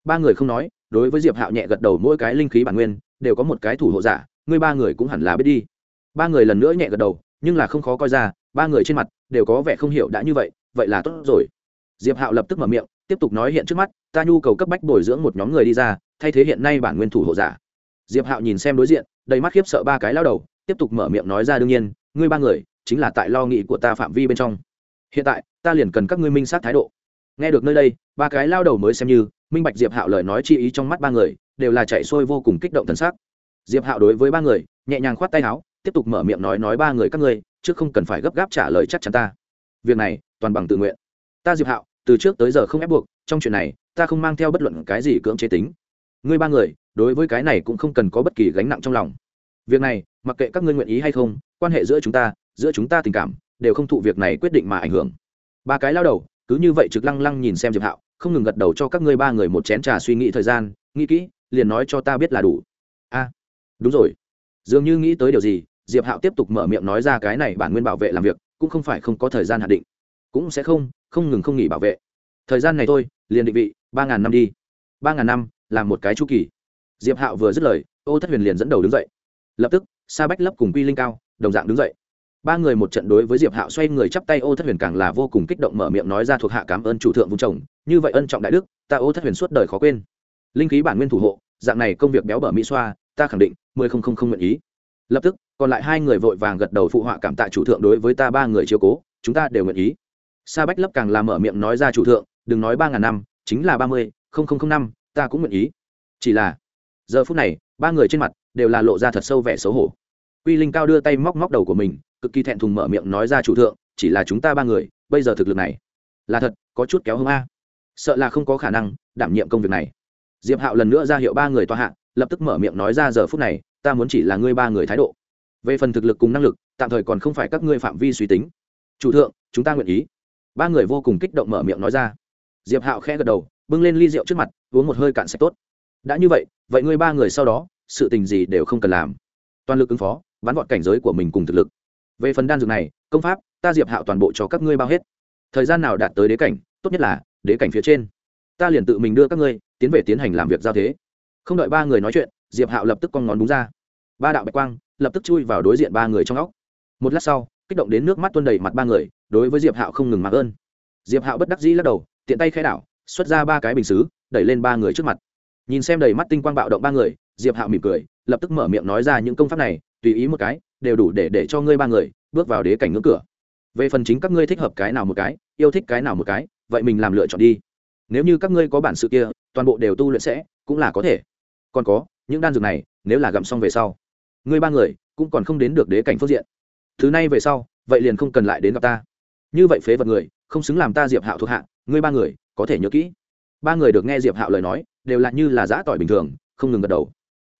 Ba người không nói, đối với diệp hạo nhẹ gật đầu, mỗi cái linh khí bản nguyên, đều có một cái thủ hộ giả, ngươi ba người cũng hẳn là biết đi. Ba người lần nữa nhẹ gật đầu, nhưng là không khó coi ra, ba người trên mặt, đều có vẻ không hiểu đã như vậy vậy là tốt rồi. Diệp hạo lập tức mở miệng tiếp tục nói hiện trước mắt, ta nhu cầu cấp bách bồi dưỡng một nhóm người đi ra, thay thế hiện nay bản nguyên thủ hộ giả. Diệp hạo nhìn xem đối diện, đầy mắt khiếp sợ ba cái lao đầu, tiếp tục mở miệng nói ra đương nhiên, ngươi ba người, chính là tại lo nghĩ của ta phạm vi bên trong. Hiện tại, ta liền cần các ngươi minh sát thái độ. Nghe được nơi đây, ba cái lao đầu mới xem như, minh bạch diệp hạo lời nói chi ý trong mắt ba người, đều là chạy sôi vô cùng kích động thần sắc. Diệp hạo đối với ba người, nhẹ nhàng khoát tay áo, tiếp tục mở miệng nói nói ba người các ngươi, chứ không cần phải gấp gáp trả lời chắc chắn ta. Việc này, toàn bằng tự nguyện. Ta diệp hạo từ trước tới giờ không ép buộc, trong chuyện này, ta không mang theo bất luận cái gì cưỡng chế tính. Ngươi ba người, đối với cái này cũng không cần có bất kỳ gánh nặng trong lòng. Việc này, mặc kệ các ngươi nguyện ý hay không, quan hệ giữa chúng ta, giữa chúng ta tình cảm, đều không thụ việc này quyết định mà ảnh hưởng. Ba cái lao đầu, cứ như vậy trực lăng lăng nhìn xem diệp hạo, không ngừng gật đầu cho các ngươi ba người một chén trà suy nghĩ thời gian, nghĩ kỹ, liền nói cho ta biết là đủ. A, đúng rồi. Dường như nghĩ tới điều gì, diệp hạo tiếp tục mở miệng nói ra cái này bản nguyên bảo vệ làm việc, cũng không phải không có thời gian hạn định. Cũng sẽ không không ngừng không nghỉ bảo vệ. Thời gian này thôi, liền định vị, ba ngàn năm đi. Ba ngàn năm, là một cái chu kỳ. Diệp hạo vừa dứt lời, ô thất huyền liền dẫn đầu đứng dậy. Lập tức, sa bách lấp cùng quy linh cao, đồng dạng đứng dậy. Ba người một trận đối với diệp hạo xoay người chắp tay, ô thất huyền càng là vô cùng kích động mở miệng nói ra thuộc hạ cảm ơn chủ thượng vùng chồng, như vậy ân trọng đại đức, ta ô thất huyền suốt đời khó quên. Linh khí bản nguyên thủ hộ, dạng này công việc béo bở mỹ xoa, ta khẳng định, mười không không không nguyện ý. Lập tức, còn lại hai người vội vàng gật đầu phụ họa cảm tạ chủ thượng đối với ta ba người chiếu cố, chúng ta đều nguyện ý sa bách lấp càng làm mở miệng nói ra chủ thượng, đừng nói ba ngàn năm, chính là ba mươi, không không không năm, ta cũng nguyện ý. Chỉ là, giờ phút này, ba người trên mặt đều là lộ ra thật sâu vẻ xấu hổ. Quy linh cao đưa tay móc móc đầu của mình, cực kỳ thẹn thùng mở miệng nói ra chủ thượng, chỉ là chúng ta ba người, bây giờ thực lực này là thật, có chút kéo hông a. Sợ là không có khả năng đảm nhiệm công việc này. Diệp hạo lần nữa ra hiệu ba người toa hạ, lập tức mở miệng nói ra giờ phút này, ta muốn chỉ là ngươi ba người thái độ. Về phần thực lực cùng năng lực, tạm thời còn không phải các ngươi phạm vi suy tính. Chủ thượng, chúng ta nguyện ý ba người vô cùng kích động mở miệng nói ra. Diệp hạo khẽ gật đầu, bưng lên ly rượu trước mặt, uống một hơi cạn sạch tốt. Đã như vậy vậy ngươi ba người sau đó, sự tình gì đều không cần làm. Toàn lực ứng phó, bắn vọt cảnh giới của mình cùng thực lực. Về phần đan dược này, công pháp, ta diệp hạo toàn bộ cho các ngươi bao hết. Thời gian nào đạt tới đế cảnh, tốt nhất là, đế cảnh phía trên. Ta liền tự mình đưa các ngươi, tiến về tiến hành làm việc giao thế. Không đợi ba người nói chuyện, diệp hạo lập tức con ngón đúng ra. Ba đạo bạch quang, lập tức chui vào đối diện ba người trong óc. Một lát sau, kích động đến nước mắt tuôn đầy mặt ba người đối với diệp hạo không ngừng mặc ơn diệp hạo bất đắc dĩ lắc đầu tiện tay khai đảo xuất ra ba cái bình xứ đẩy lên ba người trước mặt nhìn xem đầy mắt tinh quang bạo động ba người diệp hạo mỉm cười lập tức mở miệng nói ra những công pháp này tùy ý một cái đều đủ để để cho ngươi ba người bước vào đế cảnh ngưỡng cửa về phần chính các ngươi thích hợp cái nào một cái yêu thích cái nào một cái vậy mình làm lựa chọn đi nếu như các ngươi có bản sự kia toàn bộ đều tu luyện sẽ cũng là có thể còn có những đan dược này nếu là gặm xong về sau ngươi ba người cũng còn không đến được đế cảnh phương diện thứ này về sau vậy liền không cần lại đến gặp ta như vậy phế vật người, không xứng làm ta diệp hạo thuộc hạ, ngươi ba người, có thể nhớ kỹ. Ba người được nghe diệp hạo lời nói, đều là như là giã tỏi bình thường, không ngừng gật đầu.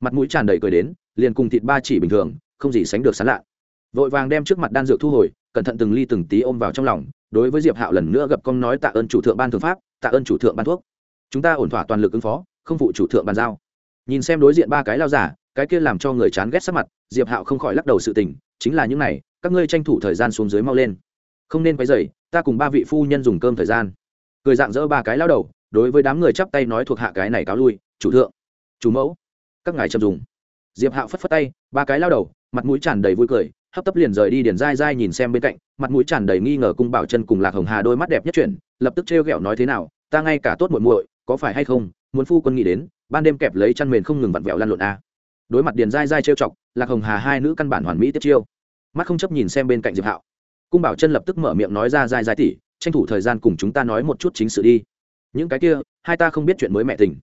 Mặt mũi tràn đầy cười đến, liền cùng thịt ba chỉ bình thường, không gì sánh được sán lạ. Vội vàng đem trước mặt đan dược thu hồi, cẩn thận từng ly từng tí ôm vào trong lòng, đối với diệp hạo lần nữa gặp công nói tạ ơn chủ thượng ban thường pháp, tạ ơn chủ thượng ban thuốc. Chúng ta ổn thỏa toàn lực ứng phó, không phụ chủ thượng bàn giao. Nhìn xem đối diện ba cái lao giả, cái kia làm cho người chán ghét sắc mặt, diệp hạo không khỏi lắc đầu sự tình, chính là những này, các ngươi tranh thủ thời gian xuống dưới mau lên không nên quấy dày ta cùng ba vị phu nhân dùng cơm thời gian. Cười dạng dỡ ba cái lao đầu, đối với đám người chắp tay nói thuộc hạ cái này cáo lui, chủ thượng, chủ mẫu, các ngài chậm dùng. Diệp hạo phất phất tay, ba cái lao đầu, mặt mũi tràn đầy vui cười, hấp tấp liền rời đi điền dai dai nhìn xem bên cạnh, mặt mũi tràn đầy nghi ngờ cung bảo chân cùng lạc hồng hà đôi mắt đẹp nhất chuyển, lập tức trêu ghẹo nói thế nào, ta ngay cả tốt muội muội, có phải hay không, muốn phu quân nghĩ đến, ban đêm kẹp lấy chăn mền không ngừng vặn vẹo lăn lộn a à. đối mặt điền dai dai trêu chọc, lạc hồng hà hai nữ căn bản hoàn mỹ tiếp chiêu. Mắt không chấp nhìn xem bên cạnh diệp hạo cung bảo chân lập tức mở miệng nói ra Dài Dài tỉ, tranh thủ thời gian cùng chúng ta nói một chút chính sự đi. Những cái kia, hai ta không biết chuyện mới mẹ tình.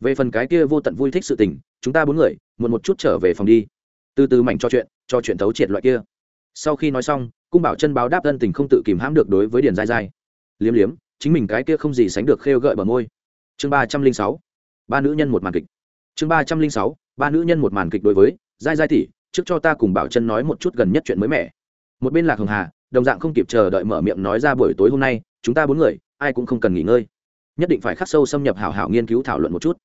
Về phần cái kia vô tận vui thích sự tình, chúng ta bốn người, muộn một chút trở về phòng đi. Từ từ mảnh cho chuyện cho chuyện thấu triệt loại kia. Sau khi nói xong, cung bảo chân báo đáp ân tình không tự kìm hãm được đối với điền dai dai liếm liếm, chính mình cái kia không gì sánh được khêu gợi bờ môi. Chương ba trăm linh sáu, ba nữ nhân một màn kịch. Chương ba trăm linh sáu, ba nữ nhân một màn kịch đối với dai dai tỷ trước cho ta cùng bảo chân nói một chút gần nhất chuyện mới mẻ. Một bên lạc hồng hà đồng dạng không kịp chờ đợi mở miệng nói ra buổi tối hôm nay, chúng ta bốn người, ai cũng không cần nghỉ ngơi. Nhất định phải khắc sâu xâm nhập hảo hảo nghiên cứu thảo luận một chút.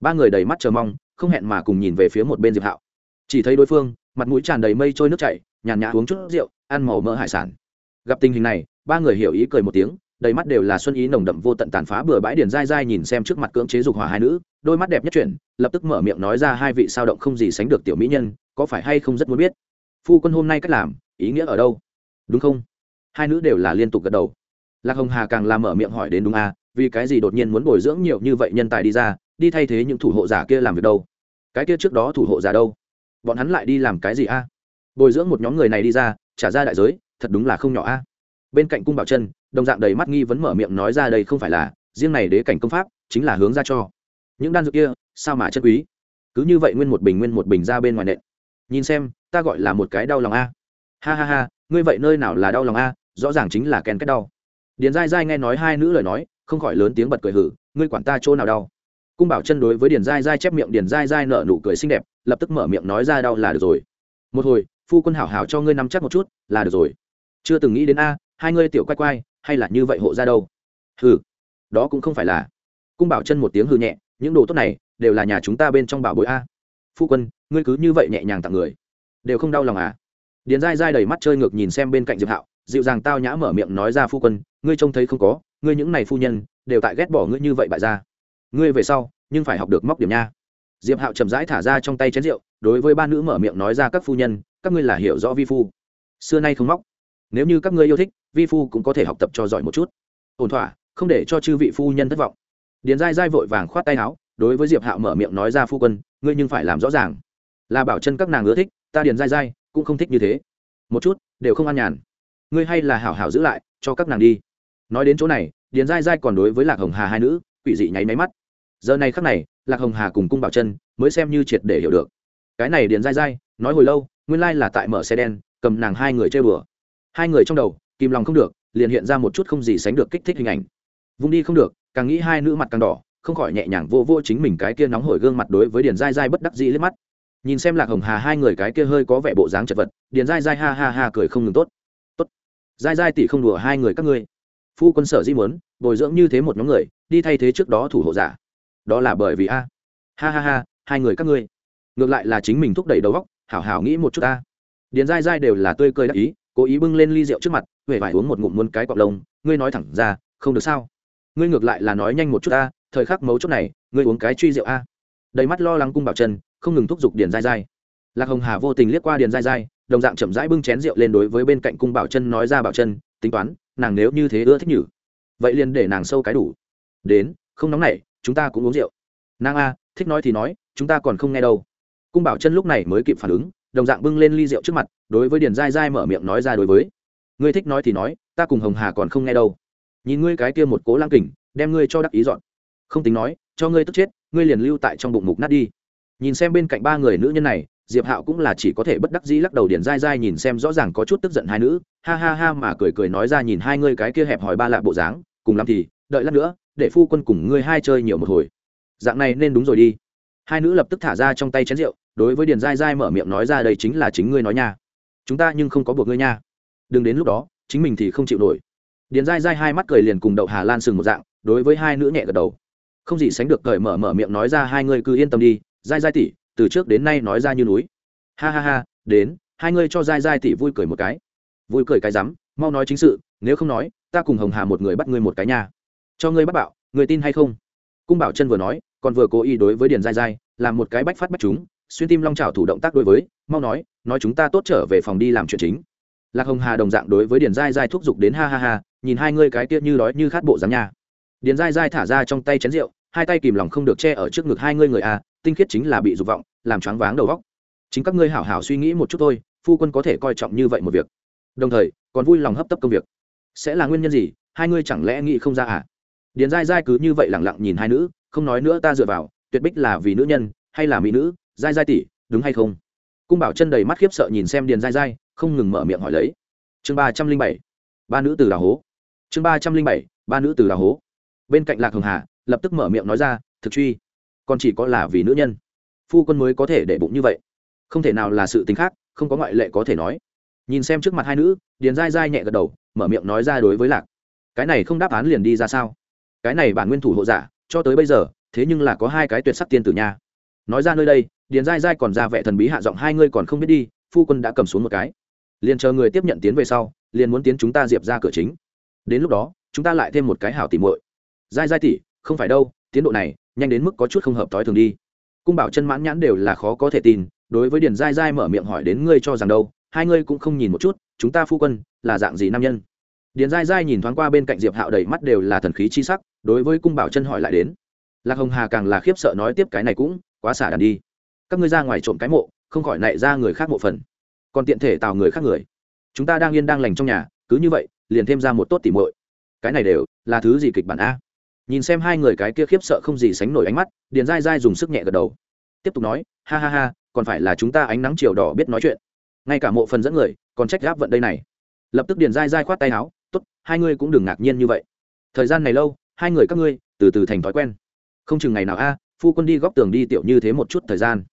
Ba người đầy mắt chờ mong, không hẹn mà cùng nhìn về phía một bên diệp hạo. Chỉ thấy đối phương, mặt mũi tràn đầy mây trôi nước chảy, nhàn nhã uống chút rượu, ăn màu mỡ hải sản. Gặp tình hình này, ba người hiểu ý cười một tiếng, đầy mắt đều là xuân ý nồng đậm vô tận tàn phá bừa bãi điền dai dai nhìn xem trước mặt cưỡng chế dục hỏa hai nữ, đôi mắt đẹp nhất chuyển, lập tức mở miệng nói ra hai vị sao động không gì sánh được tiểu mỹ nhân, có phải hay không rất muốn biết. Phu quân hôm nay cách làm, ý nghĩa ở đâu? Đúng không? Hai nữ đều là liên tục gật đầu. Lạc hồng hà càng làm mở miệng hỏi đến đúng à vì cái gì đột nhiên muốn bồi dưỡng nhiều như vậy nhân tài đi ra, đi thay thế những thủ hộ giả kia làm việc đâu? Cái kia trước đó thủ hộ giả đâu? Bọn hắn lại đi làm cái gì a bồi dưỡng một nhóm người này đi ra, trả ra đại giới, thật đúng là không nhỏ a bên cạnh cung bảo chân, đồng dạng đầy mắt nghi vấn mở miệng nói ra đây không phải là, riêng này đế cảnh công pháp, chính là hướng ra cho. Những đan dược kia, sao mà chất quý? Cứ như vậy nguyên một bình nguyên một bình ra bên ngoài nện. Nhìn xem, ta gọi là một cái đau lòng a ha ha ha ngươi vậy nơi nào là đau lòng a? Rõ ràng chính là ken kết đau. Điền dai dai nghe nói hai nữ lời nói, không khỏi lớn tiếng bật cười hử, ngươi quản ta chỗ nào đau? Cung bảo chân đối với điền dai dai chép miệng, điền dai dai nở nụ cười xinh đẹp, lập tức mở miệng nói ra, đau là được rồi. Một hồi, phu quân hảo hảo cho ngươi nắm chắc một chút, là được rồi. Chưa từng nghĩ đến a, hai ngươi tiểu quay quay hay là như vậy hộ ra đâu? Hừ, đó cũng không phải là. Cung bảo chân một tiếng hư nhẹ, những đồ tốt này, đều là nhà chúng ta bên trong bảo bối a. Phu quân, ngươi cứ như vậy nhẹ nhàng tặng người, đều không đau lòng à? Điền dai dai đầy mắt chơi ngược nhìn xem bên cạnh diệp hạo, dịu dàng tao nhã mở miệng nói ra, phu quân, ngươi trông thấy không có, ngươi những này phu nhân, đều tại ghét bỏ ngươi như vậy bại ra ngươi về sau, nhưng phải học được móc điểm nha. Diệp hạo chậm rãi thả ra trong tay chén rượu, đối với ba nữ mở miệng nói ra, các phu nhân, các ngươi là hiểu rõ vi phu. Xưa nay không móc. Nếu như các ngươi yêu thích, vi phu cũng có thể học tập cho giỏi một chút. Ổn thỏa, không để cho chư vị phu nhân thất vọng. Điền dai dai vội vàng khoát tay áo, đối với diệp hạo mở miệng nói ra, phu quân, ngươi nhưng phải làm rõ ràng. Là bảo chân các nàng ưa thích, ta điền dai dai cũng không thích như thế. Một chút, đều không an nhàn. Ngươi hay là hảo hảo giữ lại, cho các nàng đi. Nói đến chỗ này, điền dai dai còn đối với lạc hồng hà hai nữ, quỷ dị nháy máy mắt. Giờ này khắc này, lạc hồng hà cùng cung bảo chân mới xem như triệt để hiểu được. Cái này điền dai dai nói hồi lâu, nguyên lai là tại mở xe đen, cầm nàng hai người chơi bừa. Hai người trong đầu, kìm lòng không được, liền hiện ra một chút không gì sánh được kích thích hình ảnh. Vung đi không được, càng nghĩ hai nữ mặt càng đỏ, không khỏi nhẹ nhàng vô vô chính mình cái kia nóng hổi gương mặt đối với điền dai dai bất đắc dĩ liếc mắt nhìn xem lạc hồng hà hai người cái kia hơi có vẻ bộ dáng chật vật, điền dai dai ha ha ha cười không ngừng tốt. Tốt. Dai dai tỷ không đùa hai người các ngươi. Phu quân sở di muốn, bồi dưỡng như thế một nhóm người, đi thay thế trước đó thủ hộ giả. Đó là bởi vì a. Ha ha ha, hai người các ngươi. Ngược lại là chính mình thúc đẩy đầu góc hảo hảo nghĩ một chút ta. Điền dai dai đều là tươi cười đắc ý, cố ý bưng lên ly rượu trước mặt huệ vải uống một ngụm muôn cái cọc lông, ngươi nói thẳng ra, không được sao? Ngươi ngược lại là nói nhanh một chút ta, thời khắc mấu chốt này, ngươi uống cái truy rượu a. Đầy mắt lo lắng cung bảo chân không ngừng thúc giục điền dai dai lạc hồng hà vô tình liếc qua điền dai dai đồng dạng chậm rãi bưng chén rượu lên đối với bên cạnh cung bảo chân nói ra bảo chân, tính toán, nàng nếu như thế ưa thích nhử. Vậy liền để nàng sâu cái đủ. Đến, không nóng nảy, chúng ta cũng uống rượu. Nàng a, thích nói thì nói, chúng ta còn không nghe đâu. Cung bảo chân lúc này mới kịp phản ứng, đồng dạng bưng lên ly rượu trước mặt, đối với điền dai dai mở miệng nói ra đối với. Ngươi thích nói thì nói, ta cùng hồng hà còn không nghe đâu. Nhìn ngươi cái kia một cố lang kình, đem ngươi cho đắc ý dọn. Không tính nói, cho ngươi tức chết, ngươi liền lưu tại trong bụng mục nát đi nhìn xem bên cạnh ba người nữ nhân này, diệp hạo cũng là chỉ có thể bất đắc dĩ lắc đầu điền dai dai nhìn xem rõ ràng có chút tức giận hai nữ, ha ha ha mà cười cười nói ra nhìn hai ngươi cái kia hẹp hòi ba lạ bộ dáng, cùng làm thì, đợi lát nữa, để phu quân cùng ngươi hai chơi nhiều một hồi. Dạng này nên đúng rồi đi. Hai nữ lập tức thả ra trong tay chén rượu, đối với điền dai dai mở miệng nói ra đây chính là chính ngươi nói nha. Chúng ta nhưng không có buộc ngươi nha. Đừng đến lúc đó, chính mình thì không chịu nổi. Điền dai dai hai mắt cười liền cùng đậu hà lan sừng một dạng, đối với hai nữ nhẹ gật đầu. Không gì sánh được cởi mở mở miệng nói ra hai ngươi cứ yên tâm đi dai dai Tỷ, từ trước đến nay nói ra như núi. Ha ha ha đến hai ngươi cho dai dai Tỷ vui cười một cái. Vui cười cái rắm mau nói chính sự nếu không nói ta cùng hồng hà một người bắt ngươi một cái nha. Cho ngươi bắt bảo người tin hay không? Cung bảo chân vừa nói còn vừa cố ý đối với điền dai dai làm một cái bách phát bách chúng xuyên tim long trào thủ động tác đối với mau nói nói chúng ta tốt trở về phòng đi làm chuyện chính. Lạc hồng hà đồng dạng đối với điền dai dai thúc giục đến ha ha ha nhìn hai ngươi cái kia như đói như khát bộ dáng nha. Điền dai dai thả ra trong tay chén rượu hai tay kìm lòng không được che ở trước ngực hai ngươi người à tinh khiết chính là bị dục vọng, làm choáng váng đầu góc chính các ngươi hảo hảo suy nghĩ một chút thôi, phu quân có thể coi trọng như vậy một việc. Đồng thời, còn vui lòng hấp tấp công việc. Sẽ là nguyên nhân gì? Hai ngươi chẳng lẽ nghĩ không ra à? Điền dai dai cứ như vậy lẳng lặng nhìn hai nữ, không nói nữa ta dựa vào, tuyệt bích là vì nữ nhân, hay là mỹ nữ? Dai dai tỷ, đúng hay không? Cung bảo chân đầy mắt khiếp sợ nhìn xem điền dai dai không ngừng mở miệng hỏi lấy. Chương ba trăm linh bảy, ba nữ từ đào hố. Chương ba trăm linh bảy, ba nữ từ đào hố. Bên cạnh lạc hồng hà, lập tức mở miệng nói ra, thực truy còn chỉ có là vì nữ nhân. Phu quân mới có thể để bụng như vậy. Không thể nào là sự tính khác, không có ngoại lệ có thể nói. Nhìn xem trước mặt hai nữ, điền dai dai nhẹ gật đầu, mở miệng nói ra đối với lạc. Cái này không đáp án liền đi ra sao? Cái này bản nguyên thủ hộ giả, cho tới bây giờ, thế nhưng là có hai cái tuyệt sắc tiên tử nha. Nói ra nơi đây, điền dai dai còn ra vẻ thần bí hạ giọng, hai ngươi còn không biết đi, phu quân đã cầm xuống một cái. Liền chờ người tiếp nhận tiến về sau, liền muốn tiến chúng ta diệp ra cửa chính. Đến lúc đó, chúng ta lại thêm một cái hảo tìm muội. Dai dai tỉ không phải đâu, tiến độ này nhanh đến mức có chút không hợp t ố i thường đi. Cung bảo chân mãn nhãn đều là khó có thể tin, đối với điền dai dai mở miệng hỏi đến ngươi cho rằng đâu, hai ngươi cũng không nhìn một chút, chúng ta phu quân là dạng gì nam nhân? Điền dai dai nhìn thoáng qua bên cạnh diệp hạo đầy mắt đều là thần khí chi sắc, đối với cung bảo chân hỏi lại đến. Lạc hồng hà càng là khiếp sợ nói tiếp cái này cũng quá xả đàn đi. Các ngươi ra ngoài trộm cái mộ, không khỏi nại ra người khác mộ phần. Còn tiện thể tào người khác người. Chúng ta đang yên đang lành trong nhà, cứ như vậy, liền thêm ra một tốt tỉ muội. Cái này đều là thứ gì kịch bản a? Nhìn xem hai người cái kia khiếp sợ không gì sánh nổi ánh mắt, điền dai dai dùng sức nhẹ gật đầu. Tiếp tục nói, ha ha ha, còn phải là chúng ta ánh nắng chiều đỏ biết nói chuyện. Ngay cả mộ phần dẫn người, còn trách gáp vận đây này. Lập tức điền dai dai khoát tay áo t ố t hai ngươi cũng đừng ngạc nhiên như vậy. Thời gian này lâu, hai người các ngươi từ từ thành thói quen. Không chừng ngày nào a, phu quân đi góc tường đi tiểu như thế một chút thời gian.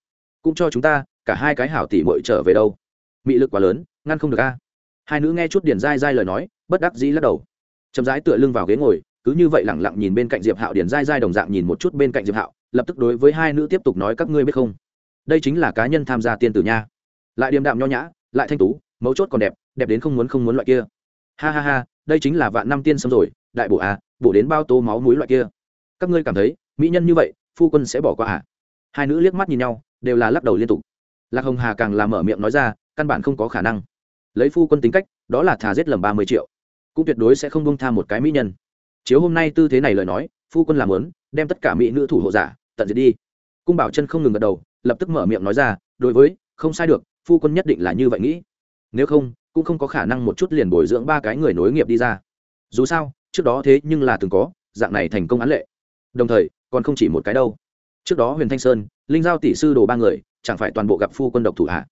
Cũng cho chúng ta, cả hai cái hảo tỉ mội trở về đâu. Mị lực quá lớn, ngăn không được a. Hai nữ nghe chút điền dai dai lời nói, bất đắc dĩ lắc đầu. Chậm rãi tựa lưng vào ghế ngồi cứ như vậy lẳng lặng nhìn bên cạnh diệp hạo điền dai dai đồng dạng nhìn một chút bên cạnh diệp hạo, lập tức đối với hai nữ tiếp tục nói, các ngươi biết không? Đây chính là cá nhân tham gia tiên tử nha. Lại điềm đạm nho nhã, lại thanh tú, mấu chốt còn đẹp đẹp đến không muốn không muốn loại kia. Ha ha ha, đây chính là vạn năm tiên sâm rồi, đại bộ à bổ đến bao tô máu mũi loại kia. Các ngươi cảm thấy, mỹ nhân như vậy, phu quân sẽ bỏ qua à? Hai nữ liếc mắt nhìn nhau, đều là lắc đầu liên tục. Lạc hồng hà càng làm mở miệng nói ra, căn bản không có khả năng. Lấy phu quân tính cách, đó là thà giết lầm ba mươi triệu. Cũng tuyệt đối sẽ không bông tha một cái mỹ nhân chiếu hôm nay tư thế này lời nói, phu quân làm lớn đem tất cả mỹ nữ thủ hộ giả, tận diệt đi. Cung bảo chân không ngừng gật đầu, lập tức mở miệng nói ra, đối với, không sai được, phu quân nhất định là như vậy nghĩ. Nếu không, cũng không có khả năng một chút liền bồi dưỡng ba cái người nối nghiệp đi ra. Dù sao, trước đó thế nhưng là từng có, dạng này thành công án lệ. Đồng thời, còn không chỉ một cái đâu. Trước đó huyền thanh sơn, linh giao tỷ sư đồ ba người, chẳng phải toàn bộ gặp phu quân độc thủ hạ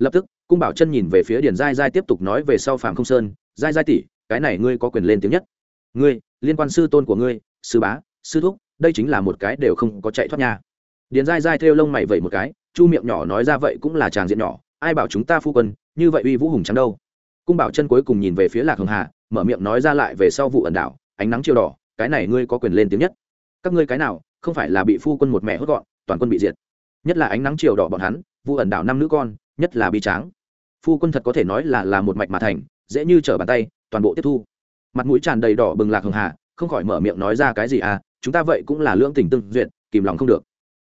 lập tức, cung bảo chân nhìn về phía điền giai giai tiếp tục nói về sau phàm không sơn, giai giai tỷ, cái này ngươi có quyền lên tiếng nhất ngươi, liên quan sư tôn của ngươi, sư bá, sư thúc, đây chính là một cái đều không có chạy thoát nha. Điền giai giai theo lông mày vậy một cái, chu miệng nhỏ nói ra vậy cũng là tràng diện nhỏ, ai bảo chúng ta phu quân, như vậy uy vũ hùng trắng đâu. Cung bảo chân cuối cùng nhìn về phía lạc hồng hà, mở miệng nói ra lại về sau vụ ẩn đảo, ánh nắng chiều đỏ, cái này ngươi có quyền lên tiếng nhất. Các ngươi cái nào, không phải là bị phu quân một mẹ hốt gọn, toàn quân bị diệt. Nhất là ánh nắng chiều đỏ bọn hắn, vụ ẩn đảo năm nữ con, nhất là bi tráng. Phu quân thật có thể nói là là một mạch mà thành, dễ như trở bàn tay, toàn bộ tiếp thu mặt mũi tràn đầy đỏ bừng lạc hường hà, không khỏi mở miệng nói ra cái gì à chúng ta vậy cũng là lưỡng tình tương duyệt, kìm lòng không được.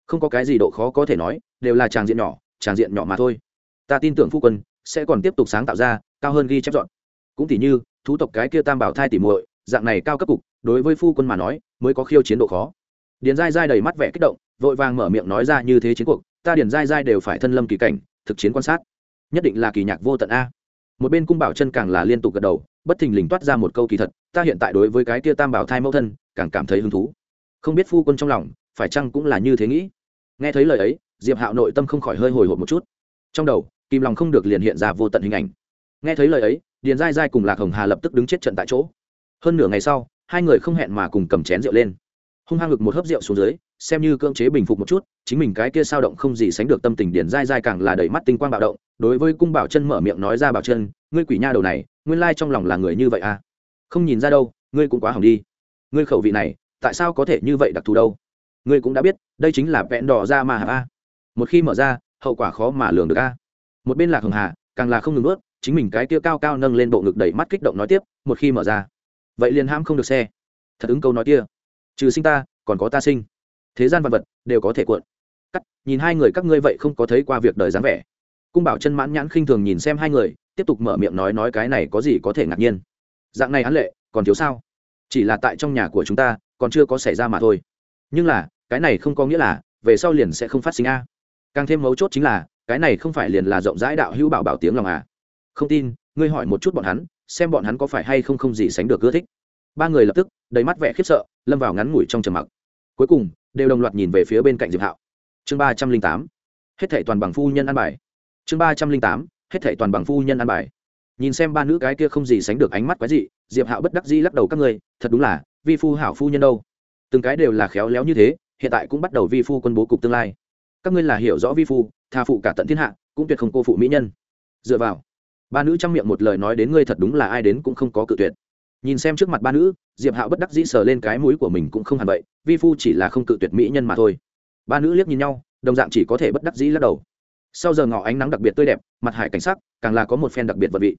Không có cái gì độ khó có thể nói, đều là tràng diện nhỏ, tràng diện nhỏ mà thôi. Ta tin tưởng phu quân sẽ còn tiếp tục sáng tạo ra, cao hơn ghi chép dọn. Cũng tỉ như, thú tộc cái kia tam bảo thai tỉ muội, dạng này cao cấp cục, đối với phu quân mà nói, mới có khiêu chiến độ khó. Điền dai dai đầy mắt vẻ kích động, vội vàng mở miệng nói ra như thế chiến cuộc, ta điền dai dai đều phải thân lâm kỳ cảnh, thực chiến quan sát. Nhất định là kỳ nhạc vô tận a. Một bên cung bảo chân càng là liên tục gật đầu bất thình lình toát ra một câu kỳ thật, ta hiện tại đối với cái kia tam bảo thai mẫu thân, càng cảm thấy hứng thú. Không biết phu quân trong lòng, phải chăng cũng là như thế nghĩ? Nghe thấy lời ấy, diệp hạo nội tâm không khỏi hơi hồi hộp một chút. Trong đầu, kìm lòng không được liền hiện ra vô tận hình ảnh. Nghe thấy lời ấy, điền dai dai cùng lạc hồng hà lập tức đứng chết trận tại chỗ. Hơn nửa ngày sau, hai người không hẹn mà cùng cầm chén rượu lên hung hăng ngực một hớp rượu xuống dưới, xem như cưỡng chế bình phục một chút, chính mình cái kia sao động không gì sánh được tâm tình điển dai dai càng là đầy mắt tinh quang bạo động, đối với cung bảo chân mở miệng nói ra bảo chân, ngươi quỷ nha đầu này, nguyên lai trong lòng là người như vậy à? Không nhìn ra đâu, ngươi cũng quá hỏng đi. Ngươi khẩu vị này, tại sao có thể như vậy đặc thù đâu? Ngươi cũng đã biết, đây chính là vẹn đỏ ra mà hà a? Một khi mở ra, hậu quả khó mà lường được a. Một bên lạc hồng hà, càng là không ngừng ướt chính mình cái kia cao cao nâng lên bộ ngực đẩy mắt kích động nói tiếp, một khi mở ra, vậy liền hãm không được xe. Thật ứng câu nói kia trừ sinh ta, còn có ta sinh. Thế gian vật vật đều có thể cuộn. Cắt, nhìn hai người các ngươi vậy không có thấy qua việc đời dáng vẻ. Cung bảo chân mãn nhãn khinh thường nhìn xem hai người, tiếp tục mở miệng nói nói cái này có gì có thể ngạc nhiên. Dạng này án lệ, còn thiếu sao? Chỉ là tại trong nhà của chúng ta, còn chưa có xảy ra mà thôi. Nhưng là, cái này không có nghĩa là, về sau liền sẽ không phát sinh a. Càng thêm mấu chốt chính là, cái này không phải liền là rộng rãi đạo hữu bảo bảo tiếng lòng à. Không tin, ngươi hỏi một chút bọn hắn, xem bọn hắn có phải hay không không gì sánh được ưa thích ba người lập tức, đầy mắt vẻ khiếp sợ, lâm vào ngắn ngủi trong trầm mặc. Cuối cùng, đều đồng loạt nhìn về phía bên cạnh diệp hạo. Chương ba trăm linh tám, hết thệ toàn bằng phu nhân ăn bài. Chương ba trăm linh tám, hết thệ toàn bằng phu nhân ăn bài. Nhìn xem ba nữ cái kia không gì sánh được ánh mắt quái dị, diệp hạo bất đắc dĩ lắc đầu các ngươi, thật đúng là, vi phu hảo phu nhân đâu. Từng cái đều là khéo léo như thế, hiện tại cũng bắt đầu vi phu quân bố cục tương lai. Các ngươi là hiểu rõ vi phu, tha phụ cả tận thiên hạ, cũng tuyệt không cô phụ mỹ nhân. Dựa vào. Ba nữ trong miệng một lời nói đến ngươi thật đúng là ai đến cũng không có cự tuyệt nhìn xem trước mặt ba nữ, diệp hạo bất đắc dĩ sờ lên cái mũi của mình cũng không hẳn vậy, vi phu chỉ là không cự tuyệt mỹ nhân mà thôi. Ba nữ liếc nhìn nhau, đồng dạng chỉ có thể bất đắc dĩ lắc đầu. Sau giờ ngỏ ánh nắng đặc biệt tươi đẹp, mặt hải cảnh sắc, càng là có một phen đặc biệt vật vị.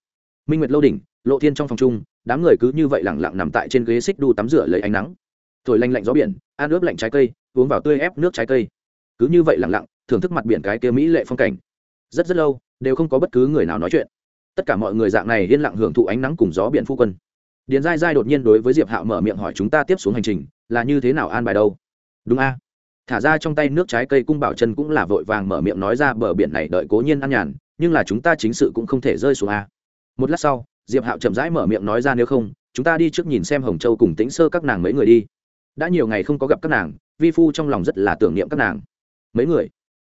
Minh nguyệt lâu đỉnh, lộ thiên trong phòng chung, đám người cứ như vậy lẳng lặng nằm tại trên ghế xích đu tắm rửa lấy ánh nắng. Thổi lanh lạnh gió biển, ăn ướp lạnh trái cây, uống vào tươi ép nước trái cây. Cứ như vậy lẳng lặng, thưởng thức mặt biển cái kia mỹ lệ phong cảnh. Rất rất lâu, đều không có bất cứ người nào nói chuyện. Tất cả mọi người dạng này yên lặng hưởng thụ ánh nắng cùng gió biển phu quân điền dai dai đột nhiên đối với diệp hạo mở miệng hỏi chúng ta tiếp xuống hành trình, là như thế nào an bài đâu? Đúng a. Thả ra trong tay nước trái cây cung bảo chân cũng là vội vàng mở miệng nói ra bờ biển này đợi cố nhiên an nhàn, nhưng là chúng ta chính sự cũng không thể rơi xuống a. Một lát sau, diệp hạo chậm rãi mở miệng nói ra nếu không, chúng ta đi trước nhìn xem hồng châu cùng tĩnh sơ các nàng mấy người đi. Đã nhiều ngày không có gặp các nàng, vi phu trong lòng rất là tưởng niệm các nàng. Mấy người?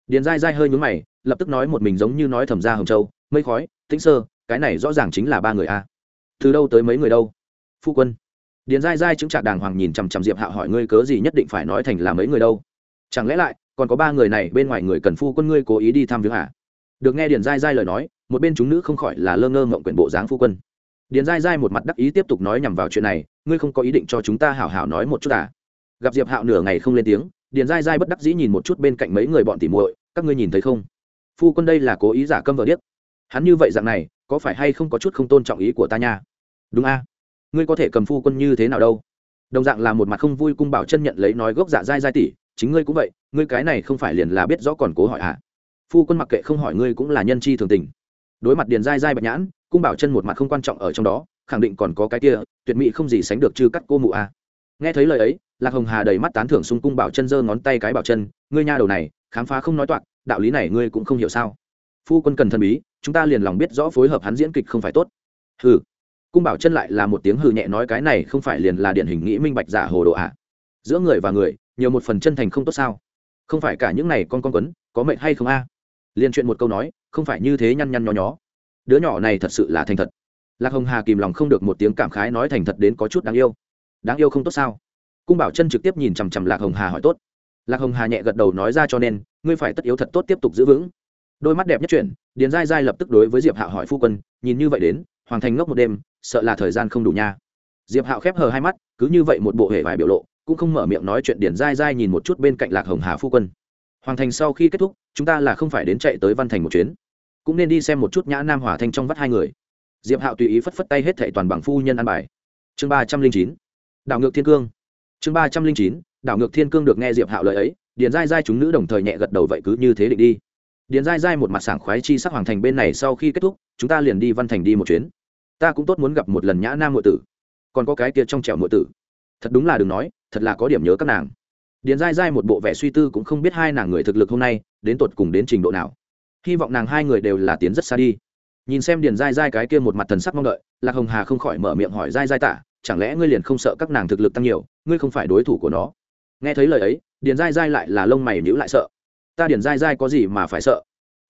Điền dai dai hơi nhún mày, lập tức nói một mình giống như nói thầm ra hồng châu, mây khói, tĩnh sơ, cái này rõ ràng chính là ba người a. Từ đâu tới mấy người đâu? Phu quân. Điền dai dai chứng trạc đàng hoàng nhìn chằm chằm diệp hạo hỏi ngươi cớ gì nhất định phải nói thành là mấy người đâu? Chẳng lẽ lại, còn có ba người này bên ngoài người cần phu quân ngươi cố ý đi thăm viếng hả? Được nghe điền dai dai lời nói, một bên chúng nữ không khỏi là lơ ngơ ngộng quyển bộ dáng phu quân. Điền dai dai một mặt đắc ý tiếp tục nói nhằm vào chuyện này, ngươi không có ý định cho chúng ta hảo hảo nói một chút à? Gặp diệp hạo nửa ngày không lên tiếng, điền dai dai bất đắc dĩ nhìn một chút bên cạnh mấy người bọn tỉ muội, các ngươi nhìn thấy không? Phu quân đây là cố ý giả câm vợ điếc. Hắn như vậy dạng này, có phải hay không có chút không tôn trọng ý của ta nha? Đúng a ngươi có thể cầm phu quân như thế nào đâu? Đồng dạng là một mặt không vui cung bảo chân nhận lấy nói gốc dạ dai dai tỷ chính ngươi cũng vậy, ngươi cái này không phải liền là biết rõ còn cố hỏi à phu quân mặc kệ không hỏi ngươi cũng là nhân chi thường tình. Đối mặt điền dai dai bạch nhãn, cung bảo chân một mặt không quan trọng ở trong đó, khẳng định còn có cái kia, tuyệt mỹ không gì sánh được chư cắt cô mụ à. nghe thấy lời ấy, lạc hồng hà đầy mắt tán thưởng xung cung bảo chân giơ ngón tay cái bảo chân, ngươi nha đầu này, khám phá không nói toạc, đạo lý này ngươi cũng không hiểu sao? Phu quân cần thần bí, chúng ta liền lòng biết rõ phối hợp hắn diễn kịch không phải tốt. Hừ cung bảo chân lại là một tiếng hừ nhẹ nói cái này không phải liền là điển hình nghĩ minh bạch giả hồ đồ ạ. À. giữa người và người, nhiều một phần chân thành không tốt sao? Không phải cả những này con con quấn, có mệnh hay không a? À? liền chuyện một câu nói, không phải như thế nhăn nhăn nhó nhó. Đứa nhỏ này thật sự là thành thật. Lạc hồng hà kìm lòng không được một tiếng cảm khái nói thành thật đến có chút đáng yêu. Đáng yêu không tốt sao? Cung bảo chân trực tiếp nhìn chằm chằm lạc hồng hà hỏi tốt. Lạc hồng hà nhẹ gật đầu nói ra cho nên, ngươi phải tất yếu thật tốt tiếp tục giữ vững. Đôi mắt đẹp nhất chuyển, điền dai dai lập tức đối với diệp hạ hỏi phu quân, nhìn như vậy đến, hoàng thành ngốc một đêm sợ là thời gian không đủ nha. Diệp hạo khép hờ hai mắt, cứ như vậy một bộ hệ vải biểu lộ, cũng không mở miệng nói chuyện điền dai dai nhìn một chút bên cạnh lạc hồng hà phu quân. Hoàng thành sau khi kết thúc, chúng ta là không phải đến chạy tới văn thành một chuyến. Cũng nên đi xem một chút nhã nam hòa thanh trong vắt hai người. Diệp hạo tùy ý phất phất tay hết thệ toàn bằng phu nhân ăn bài. Chương ba trăm linh chín. Đảo ngược thiên cương. Chương ba trăm linh chín. Đảo ngược thiên cương được nghe diệp hạo lời ấy điền dai dai chúng nữ đồng thời nhẹ gật đầu vậy cứ như thế định đi. Điền dai dai một mặt sảng khoái chi sắc hoàng thành bên này sau khi kết thúc, chúng ta liền đi văn thành đi một chuyến ta cũng tốt muốn gặp một lần nhã nam ngụy tử. Còn có cái kia trong trẻo ngụy tử. Thật đúng là đừng nói, thật là có điểm nhớ các nàng. Điền dai dai một bộ vẻ suy tư cũng không biết hai nàng người thực lực hôm nay, đến tột cùng đến trình độ nào. Hy vọng nàng hai người đều là tiến rất xa đi. Nhìn xem điền dai dai cái kia một mặt thần sắc mong đợi, lạc hồng hà không khỏi mở miệng hỏi dai dai tả chẳng lẽ ngươi liền không sợ các nàng thực lực tăng nhiều, ngươi không phải đối thủ của nó? Nghe thấy lời ấy, điền dai dai lại là lông mày nhữ lại sợ. Ta điền dai dai có gì mà phải sợ?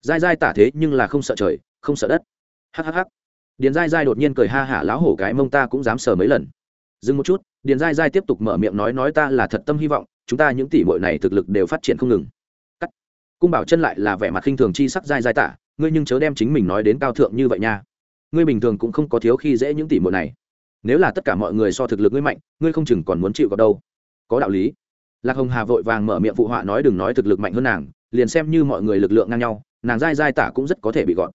Dai dai tả thế nhưng là không sợ trời, không sợ đất. Hhh điền dai dai đột nhiên cười ha hả, lão hổ cái mông ta cũng dám sờ mấy lần. Dừng một chút, điền dai dai tiếp tục mở miệng nói nói ta là thật tâm hy vọng, chúng ta những tỷ muội này thực lực đều phát triển không ngừng. Cắt. Cung bảo chân lại là vẻ mặt khinh thường chi sắc dai dai tả, ngươi nhưng chớ đem chính mình nói đến cao thượng như vậy nha. Ngươi bình thường cũng không có thiếu khi dễ những tỷ muội này. Nếu là tất cả mọi người so thực lực ngươi mạnh, ngươi không chừng còn muốn chịu gặp đâu. Có đạo lý. Lạc hồng hà vội vàng mở miệng phụ họa nói, đừng nói thực lực mạnh hơn nàng, liền xem như mọi người lực lượng ngang nhau, nàng dai dai tả cũng rất có thể bị gọn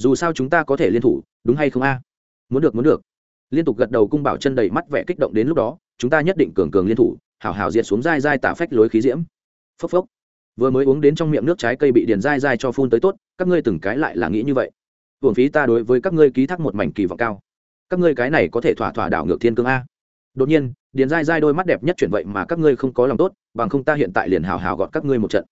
dù sao chúng ta có thể liên thủ, đúng hay không a? Muốn được muốn được. Liên tục gật đầu cung bảo chân đầy mắt vẻ kích động đến lúc đó, chúng ta nhất định cường cường liên thủ, hảo hảo diệt xuống dai dai tả phách lối khí diễm. Phốc phốc. Vừa mới uống đến trong miệng nước trái cây bị điền dai dai cho phun tới tốt, các ngươi từng cái lại là nghĩ như vậy. Hưởng phí ta đối với các ngươi ký thác một mảnh kỳ vọng cao. Các ngươi cái này có thể thỏa thỏa đảo ngược thiên cương a. Đột nhiên, điền dai dai đôi mắt đẹp nhất chuyển vậy mà các ngươi không có lòng tốt, bằng không ta hiện tại liền hào hào gọn các ngươi một trận.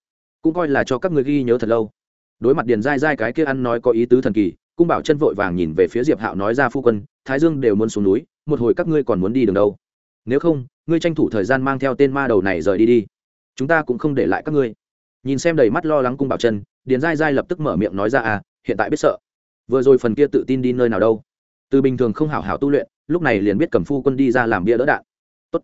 Cũng coi là cho các ngươi ghi nhớ thật lâu đối mặt điền dai dai cái kia ăn nói có ý tứ thần kỳ, cung bảo chân vội vàng nhìn về phía diệp hạo nói ra phu quân, thái dương đều muốn xuống núi, một hồi các ngươi còn muốn đi đường đâu? Nếu không, ngươi tranh thủ thời gian mang theo tên ma đầu này rời đi đi. Chúng ta cũng không để lại các ngươi. Nhìn xem đầy mắt lo lắng cung bảo chân, điền dai dai lập tức mở miệng nói ra à hiện tại biết sợ. Vừa rồi phần kia tự tin đi nơi nào đâu? Từ bình thường không hảo hảo tu luyện, lúc này liền biết cầm phu quân đi ra làm bia đỡ đạn. Tốt.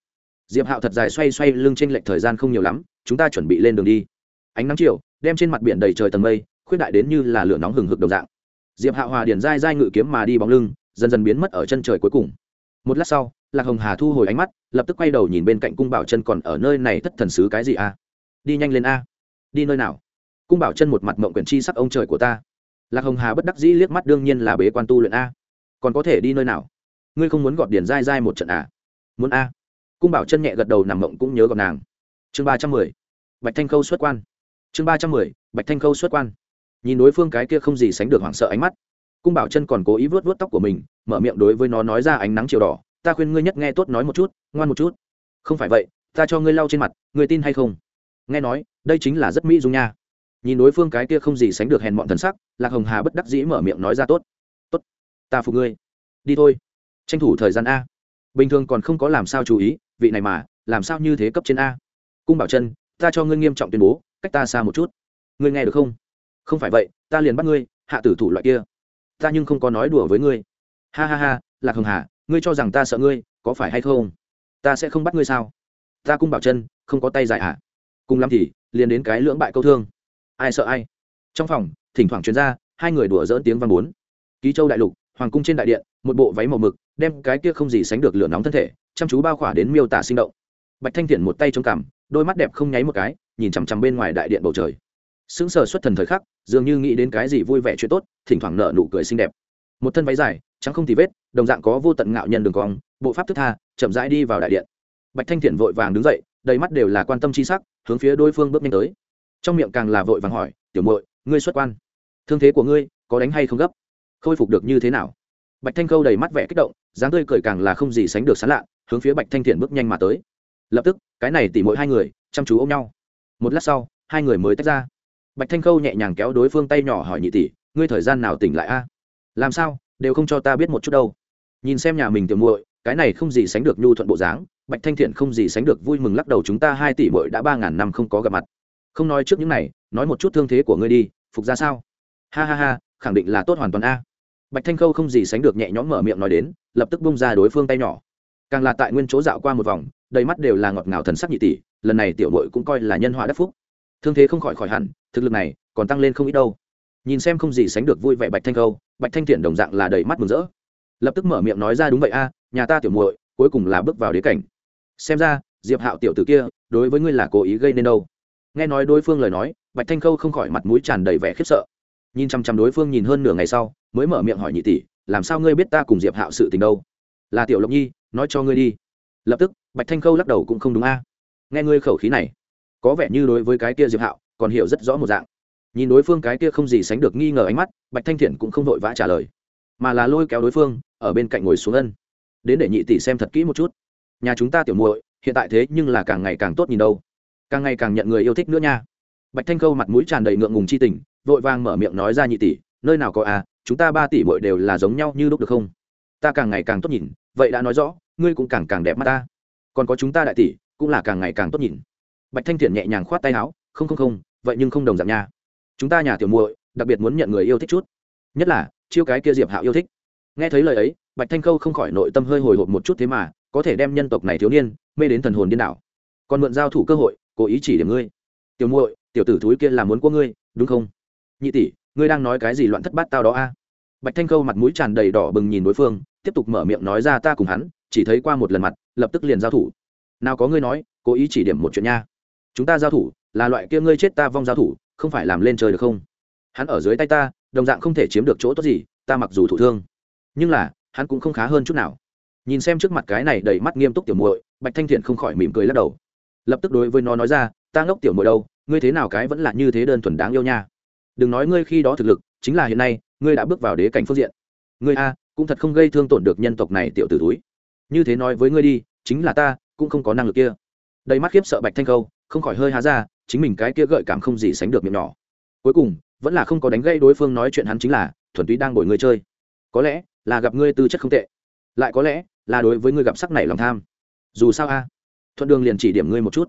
diệp hạo thật dài xoay xoay lưng trên lệch thời gian không nhiều lắm, chúng ta chuẩn bị lên đường đi. Ánh nắng chiều, đem trên mặt biển đầy trời tầng mây khuyết đại đến như là lửa nóng hừng hực đồng dạng. Diệp Hạ hòa điển dai dai ngự kiếm mà đi bóng lưng, dần dần biến mất ở chân trời cuối cùng. Một lát sau, lạc hồng hà thu hồi ánh mắt, lập tức quay đầu nhìn bên cạnh cung bảo chân còn ở nơi này thất thần sứ cái gì a? Đi nhanh lên a. Đi nơi nào? Cung bảo chân một mặt mộng quyển chi sắc ông trời của ta. Lạc hồng hà bất đắc dĩ liếc mắt đương nhiên là bế quan tu luyện a. Còn có thể đi nơi nào? Ngươi không muốn gọt điền dai dai một trận à? Muốn a. Cung bảo chân nhẹ gật đầu nằm mộng cũng nhớ gọt nàng. Chương ba trăm mười. Bạch thanh khâu xuất quan. Chương ba trăm mười. Bạch thanh khâu xuất quan nhìn đối phương cái kia không gì sánh được hoảng sợ ánh mắt. Cung bảo chân còn cố ý vớt vớt tóc của mình, mở miệng đối với nó nói ra ánh nắng chiều đỏ, ta khuyên ngươi nhất nghe tốt nói một chút, ngoan một chút. Không phải vậy, ta cho ngươi lau trên mặt, ngươi tin hay không? Nghe nói, đây chính là rất mỹ dung nha. Nhìn đối phương cái kia không gì sánh được hèn mọn thần sắc, lạc hồng hà bất đắc dĩ mở miệng nói ra, tốt tốt, ta phục ngươi. Đi thôi. Tranh thủ thời gian a. Bình thường còn không có làm sao chú ý, vị này mà, làm sao như thế cấp trên a? Cung bảo chân, ta cho ngươi nghiêm trọng tuyên bố, cách ta xa một chút. Ngươi nghe được không? Không phải vậy, ta liền bắt ngươi, hạ tử thủ loại kia. Ta nhưng không có nói đùa với ngươi. Ha ha ha, lạc hồng hà, ngươi cho rằng ta sợ ngươi, có phải hay không? Ta sẽ không bắt ngươi sao? Ta cung bảo chân, không có tay dài hả à? cùng lắm thì, liền đến cái lưỡng bại câu thương. Ai sợ ai? Trong phòng, thỉnh thoảng chuyên ra, hai người đùa dỡn tiếng văn bốn. Ký châu đại lục, hoàng cung trên đại điện, một bộ váy màu mực, đem cái kia không gì sánh được lửa nóng thân thể, chăm chú bao khỏa đến miêu tả sinh động. Bạch thanh thiện một tay chống cằm, đôi mắt đẹp không nháy một cái, nhìn chằm chằm bên ngoài đại điện bầu trời sững sờ xuất thần thời khắc, dường như nghĩ đến cái gì vui vẻ chuyện tốt, thỉnh thoảng nở nụ cười xinh đẹp. Một thân váy dài, trắng không thì vết, đồng dạng có vô tận ngạo nhân đường cong, bộ pháp thức tha, chậm rãi đi vào đại điện. Bạch thanh thiện vội vàng đứng dậy, đầy mắt đều là quan tâm c h i sắc, hướng phía đối phương bước nhanh tới. Trong miệng càng là vội vàng hỏi, tiểu muội, ngươi xuất quan? Thương thế của ngươi có đánh hay không gấp? Khôi phục được như thế nào? Bạch thanh khâu đầy mắt vẻ kích động, dáng tươi cười càng là không gì sánh được sán lạ, hướng phía bạch thanh thiện bước nhanh mà tới. Lập tức, cái này tỉ mỗi hai người chăm chú ôm nhau. Một lát sau, hai người mới tách ra bạch thanh khâu nhẹ nhàng kéo đối phương tay nhỏ hỏi nhị tỷ, ngươi thời gian nào tỉnh lại a? Làm sao? Đều không cho ta biết một chút đâu. Nhìn xem nhà mình tiểu muội, cái này không gì sánh được nhu thuận bộ dáng, bạch thanh thiện không gì sánh được vui mừng lắc đầu, chúng ta hai tỷ muội đã ba ngàn năm không có gặp mặt. Không nói trước những này, nói một chút thương thế của ngươi đi, phục ra sao? Ha ha ha, khẳng định là tốt hoàn toàn a. Bạch thanh khâu không gì sánh được nhẹ nhõm mở miệng nói đến, lập tức bung ra đối phương tay nhỏ. Càng là tại nguyên chỗ dạo qua một vòng, đầy mắt đều là ngọt ngào thần sắc nhị tỷ, lần này tiểu muội cũng coi là nhân họa đắc phúc thương thế không khỏi khỏi hẳn, thực lực này còn tăng lên không ít đâu. Nhìn xem không gì sánh được vui vẻ bạch thanh khâu, bạch thanh thiện đồng dạng là đầy mắt mừng rỡ. Lập tức mở miệng nói ra đúng vậy a, nhà ta tiểu muội, cuối cùng là bước vào đế cảnh. Xem ra, diệp hạo tiểu tử kia, đối với ngươi là cố ý gây nên đâu. Nghe nói đối phương lời nói, bạch thanh khâu không khỏi mặt mũi tràn đầy vẻ khiếp sợ. Nhìn chăm chăm đối phương nhìn hơn nửa ngày sau, mới mở miệng hỏi nhị tỷ, làm sao ngươi biết ta cùng diệp hạo sự tình đâu? Là tiểu lộc nhi, nói cho ngươi đi. Lập tức, bạch thanh khâu lắc đầu cũng không đúng a. Nghe ngươi khẩu khí này có vẻ như đối với cái kia diệp hạo, còn hiểu rất rõ một dạng. Nhìn đối phương cái kia không gì sánh được nghi ngờ ánh mắt, bạch thanh thiện cũng không vội vã trả lời, mà là lôi kéo đối phương, ở bên cạnh ngồi xuống ân. Đến để nhị tỷ xem thật kỹ một chút. Nhà chúng ta tiểu muội, hiện tại thế nhưng là càng ngày càng tốt nhìn đâu. Càng ngày càng nhận người yêu thích nữa nha. Bạch thanh khâu mặt mũi tràn đầy ngượng ngùng chi tình, vội vàng mở miệng nói ra nhị tỷ, nơi nào có à chúng ta ba tỷ muội đều là giống nhau như lúc được không? Ta càng ngày càng tốt nhìn, vậy đã nói rõ, ngươi cũng càng càng đẹp mắt ta. Còn có chúng ta đại tỷ, cũng là càng ngày càng tốt nhìn bạch thanh thiện nhẹ nhàng khoát tay áo, không không không, vậy nhưng không đồng dạng nha. Chúng ta nhà tiểu muội, đặc biệt muốn nhận người yêu thích chút. Nhất là, chiêu cái kia diệp hạo yêu thích. Nghe thấy lời ấy, bạch thanh khâu không khỏi nội tâm hơi hồi hộp một chút thế mà, có thể đem nhân tộc này thiếu niên, mê đến thần hồn điên đảo. Còn mượn giao thủ cơ hội, cố ý chỉ điểm ngươi. Tiểu muội, tiểu tử thúi kia là muốn của ngươi, đúng không? Nhị tỷ, ngươi đang nói cái gì loạn thất bát tao đó a? Bạch thanh khâu mặt mũi tràn đầy đỏ bừng nhìn đối phương, tiếp tục mở miệng nói ra, ta cùng hắn, chỉ thấy qua một lần mặt, lập tức liền giao thủ. Nào có ngươi nói, cố ý chỉ điểm một chuyện nha chúng ta giao thủ, là loại kia ngươi chết ta vong giao thủ, không phải làm lên trời được không? Hắn ở dưới tay ta, đồng dạng không thể chiếm được chỗ tốt gì, ta mặc dù thụ thương. Nhưng là, hắn cũng không khá hơn chút nào. Nhìn xem trước mặt cái này đầy mắt nghiêm túc tiểu muội, bạch thanh thiện không khỏi mỉm cười lắc đầu. Lập tức đối với nó nói ra, ta ngốc tiểu muội đâu, ngươi thế nào cái vẫn là như thế đơn thuần đáng yêu nha. Đừng nói ngươi khi đó thực lực, chính là hiện nay, ngươi đã bước vào đế cảnh phương diện. Ngươi a, cũng thật không gây thương tổn được nhân tộc này tiểu tử túi như thế nói với ngươi đi, chính là ta, cũng không có năng lực kia đầy mắt khiếp sợ bạch thanh khâu, không khỏi hơi há ra, chính mình cái kia gợi cảm không gì sánh được miệng nhỏ. Cuối cùng, vẫn là không có đánh gây đối phương nói chuyện hắn chính là, thuần túy đang bồi người chơi. Có lẽ là gặp ngươi tư chất không tệ. Lại có lẽ là đối với ngươi gặp sắc này lòng tham. Dù sao a, thuận đường liền chỉ điểm ngươi một chút.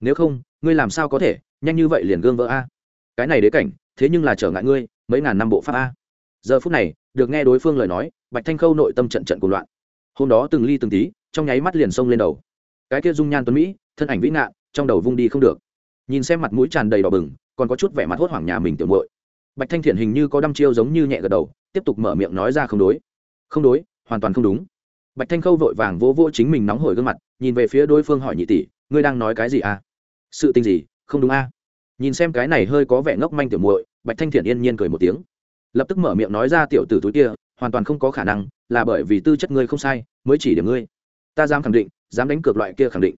Nếu không, ngươi làm sao có thể nhanh như vậy liền gương vỡ a? Cái này đế cảnh, thế nhưng là trở ngại ngươi mấy ngàn năm bộ pháp a. Giờ phút này, được nghe đối phương lời nói, bạch thanh khâu nội tâm trận trận cuộc loạn. Hôm đó từng ly từng tí, trong nháy mắt liền xông lên đầu. Cái kia dung nhan tuấn mỹ thân ảnh vĩ ngạn, trong đầu vung đi không được. Nhìn xem mặt mũi tràn đầy đỏ bừng, còn có chút vẻ mặt hốt hoảng nhà mình tiểu muội. Bạch thanh thiện hình như có đăm chiêu giống như nhẹ gật đầu, tiếp tục mở miệng nói ra không đối. Không đối, hoàn toàn không đúng. Bạch thanh khâu vội vàng vỗ vỗ chính mình nóng hổi gương mặt, nhìn về phía đối phương hỏi nhị tỷ, ngươi đang nói cái gì à? Sự tình gì, không đúng à? Nhìn xem cái này hơi có vẻ ngốc manh tiểu muội, bạch thanh thiện yên nhiên cười một tiếng. Lập tức mở miệng nói ra tiểu tử túi kia, hoàn toàn không có khả năng, là bởi vì tư chất ngươi không sai, mới chỉ điểm ngươi. Ta dám khẳng định, dám đánh cược loại kia khẳng định.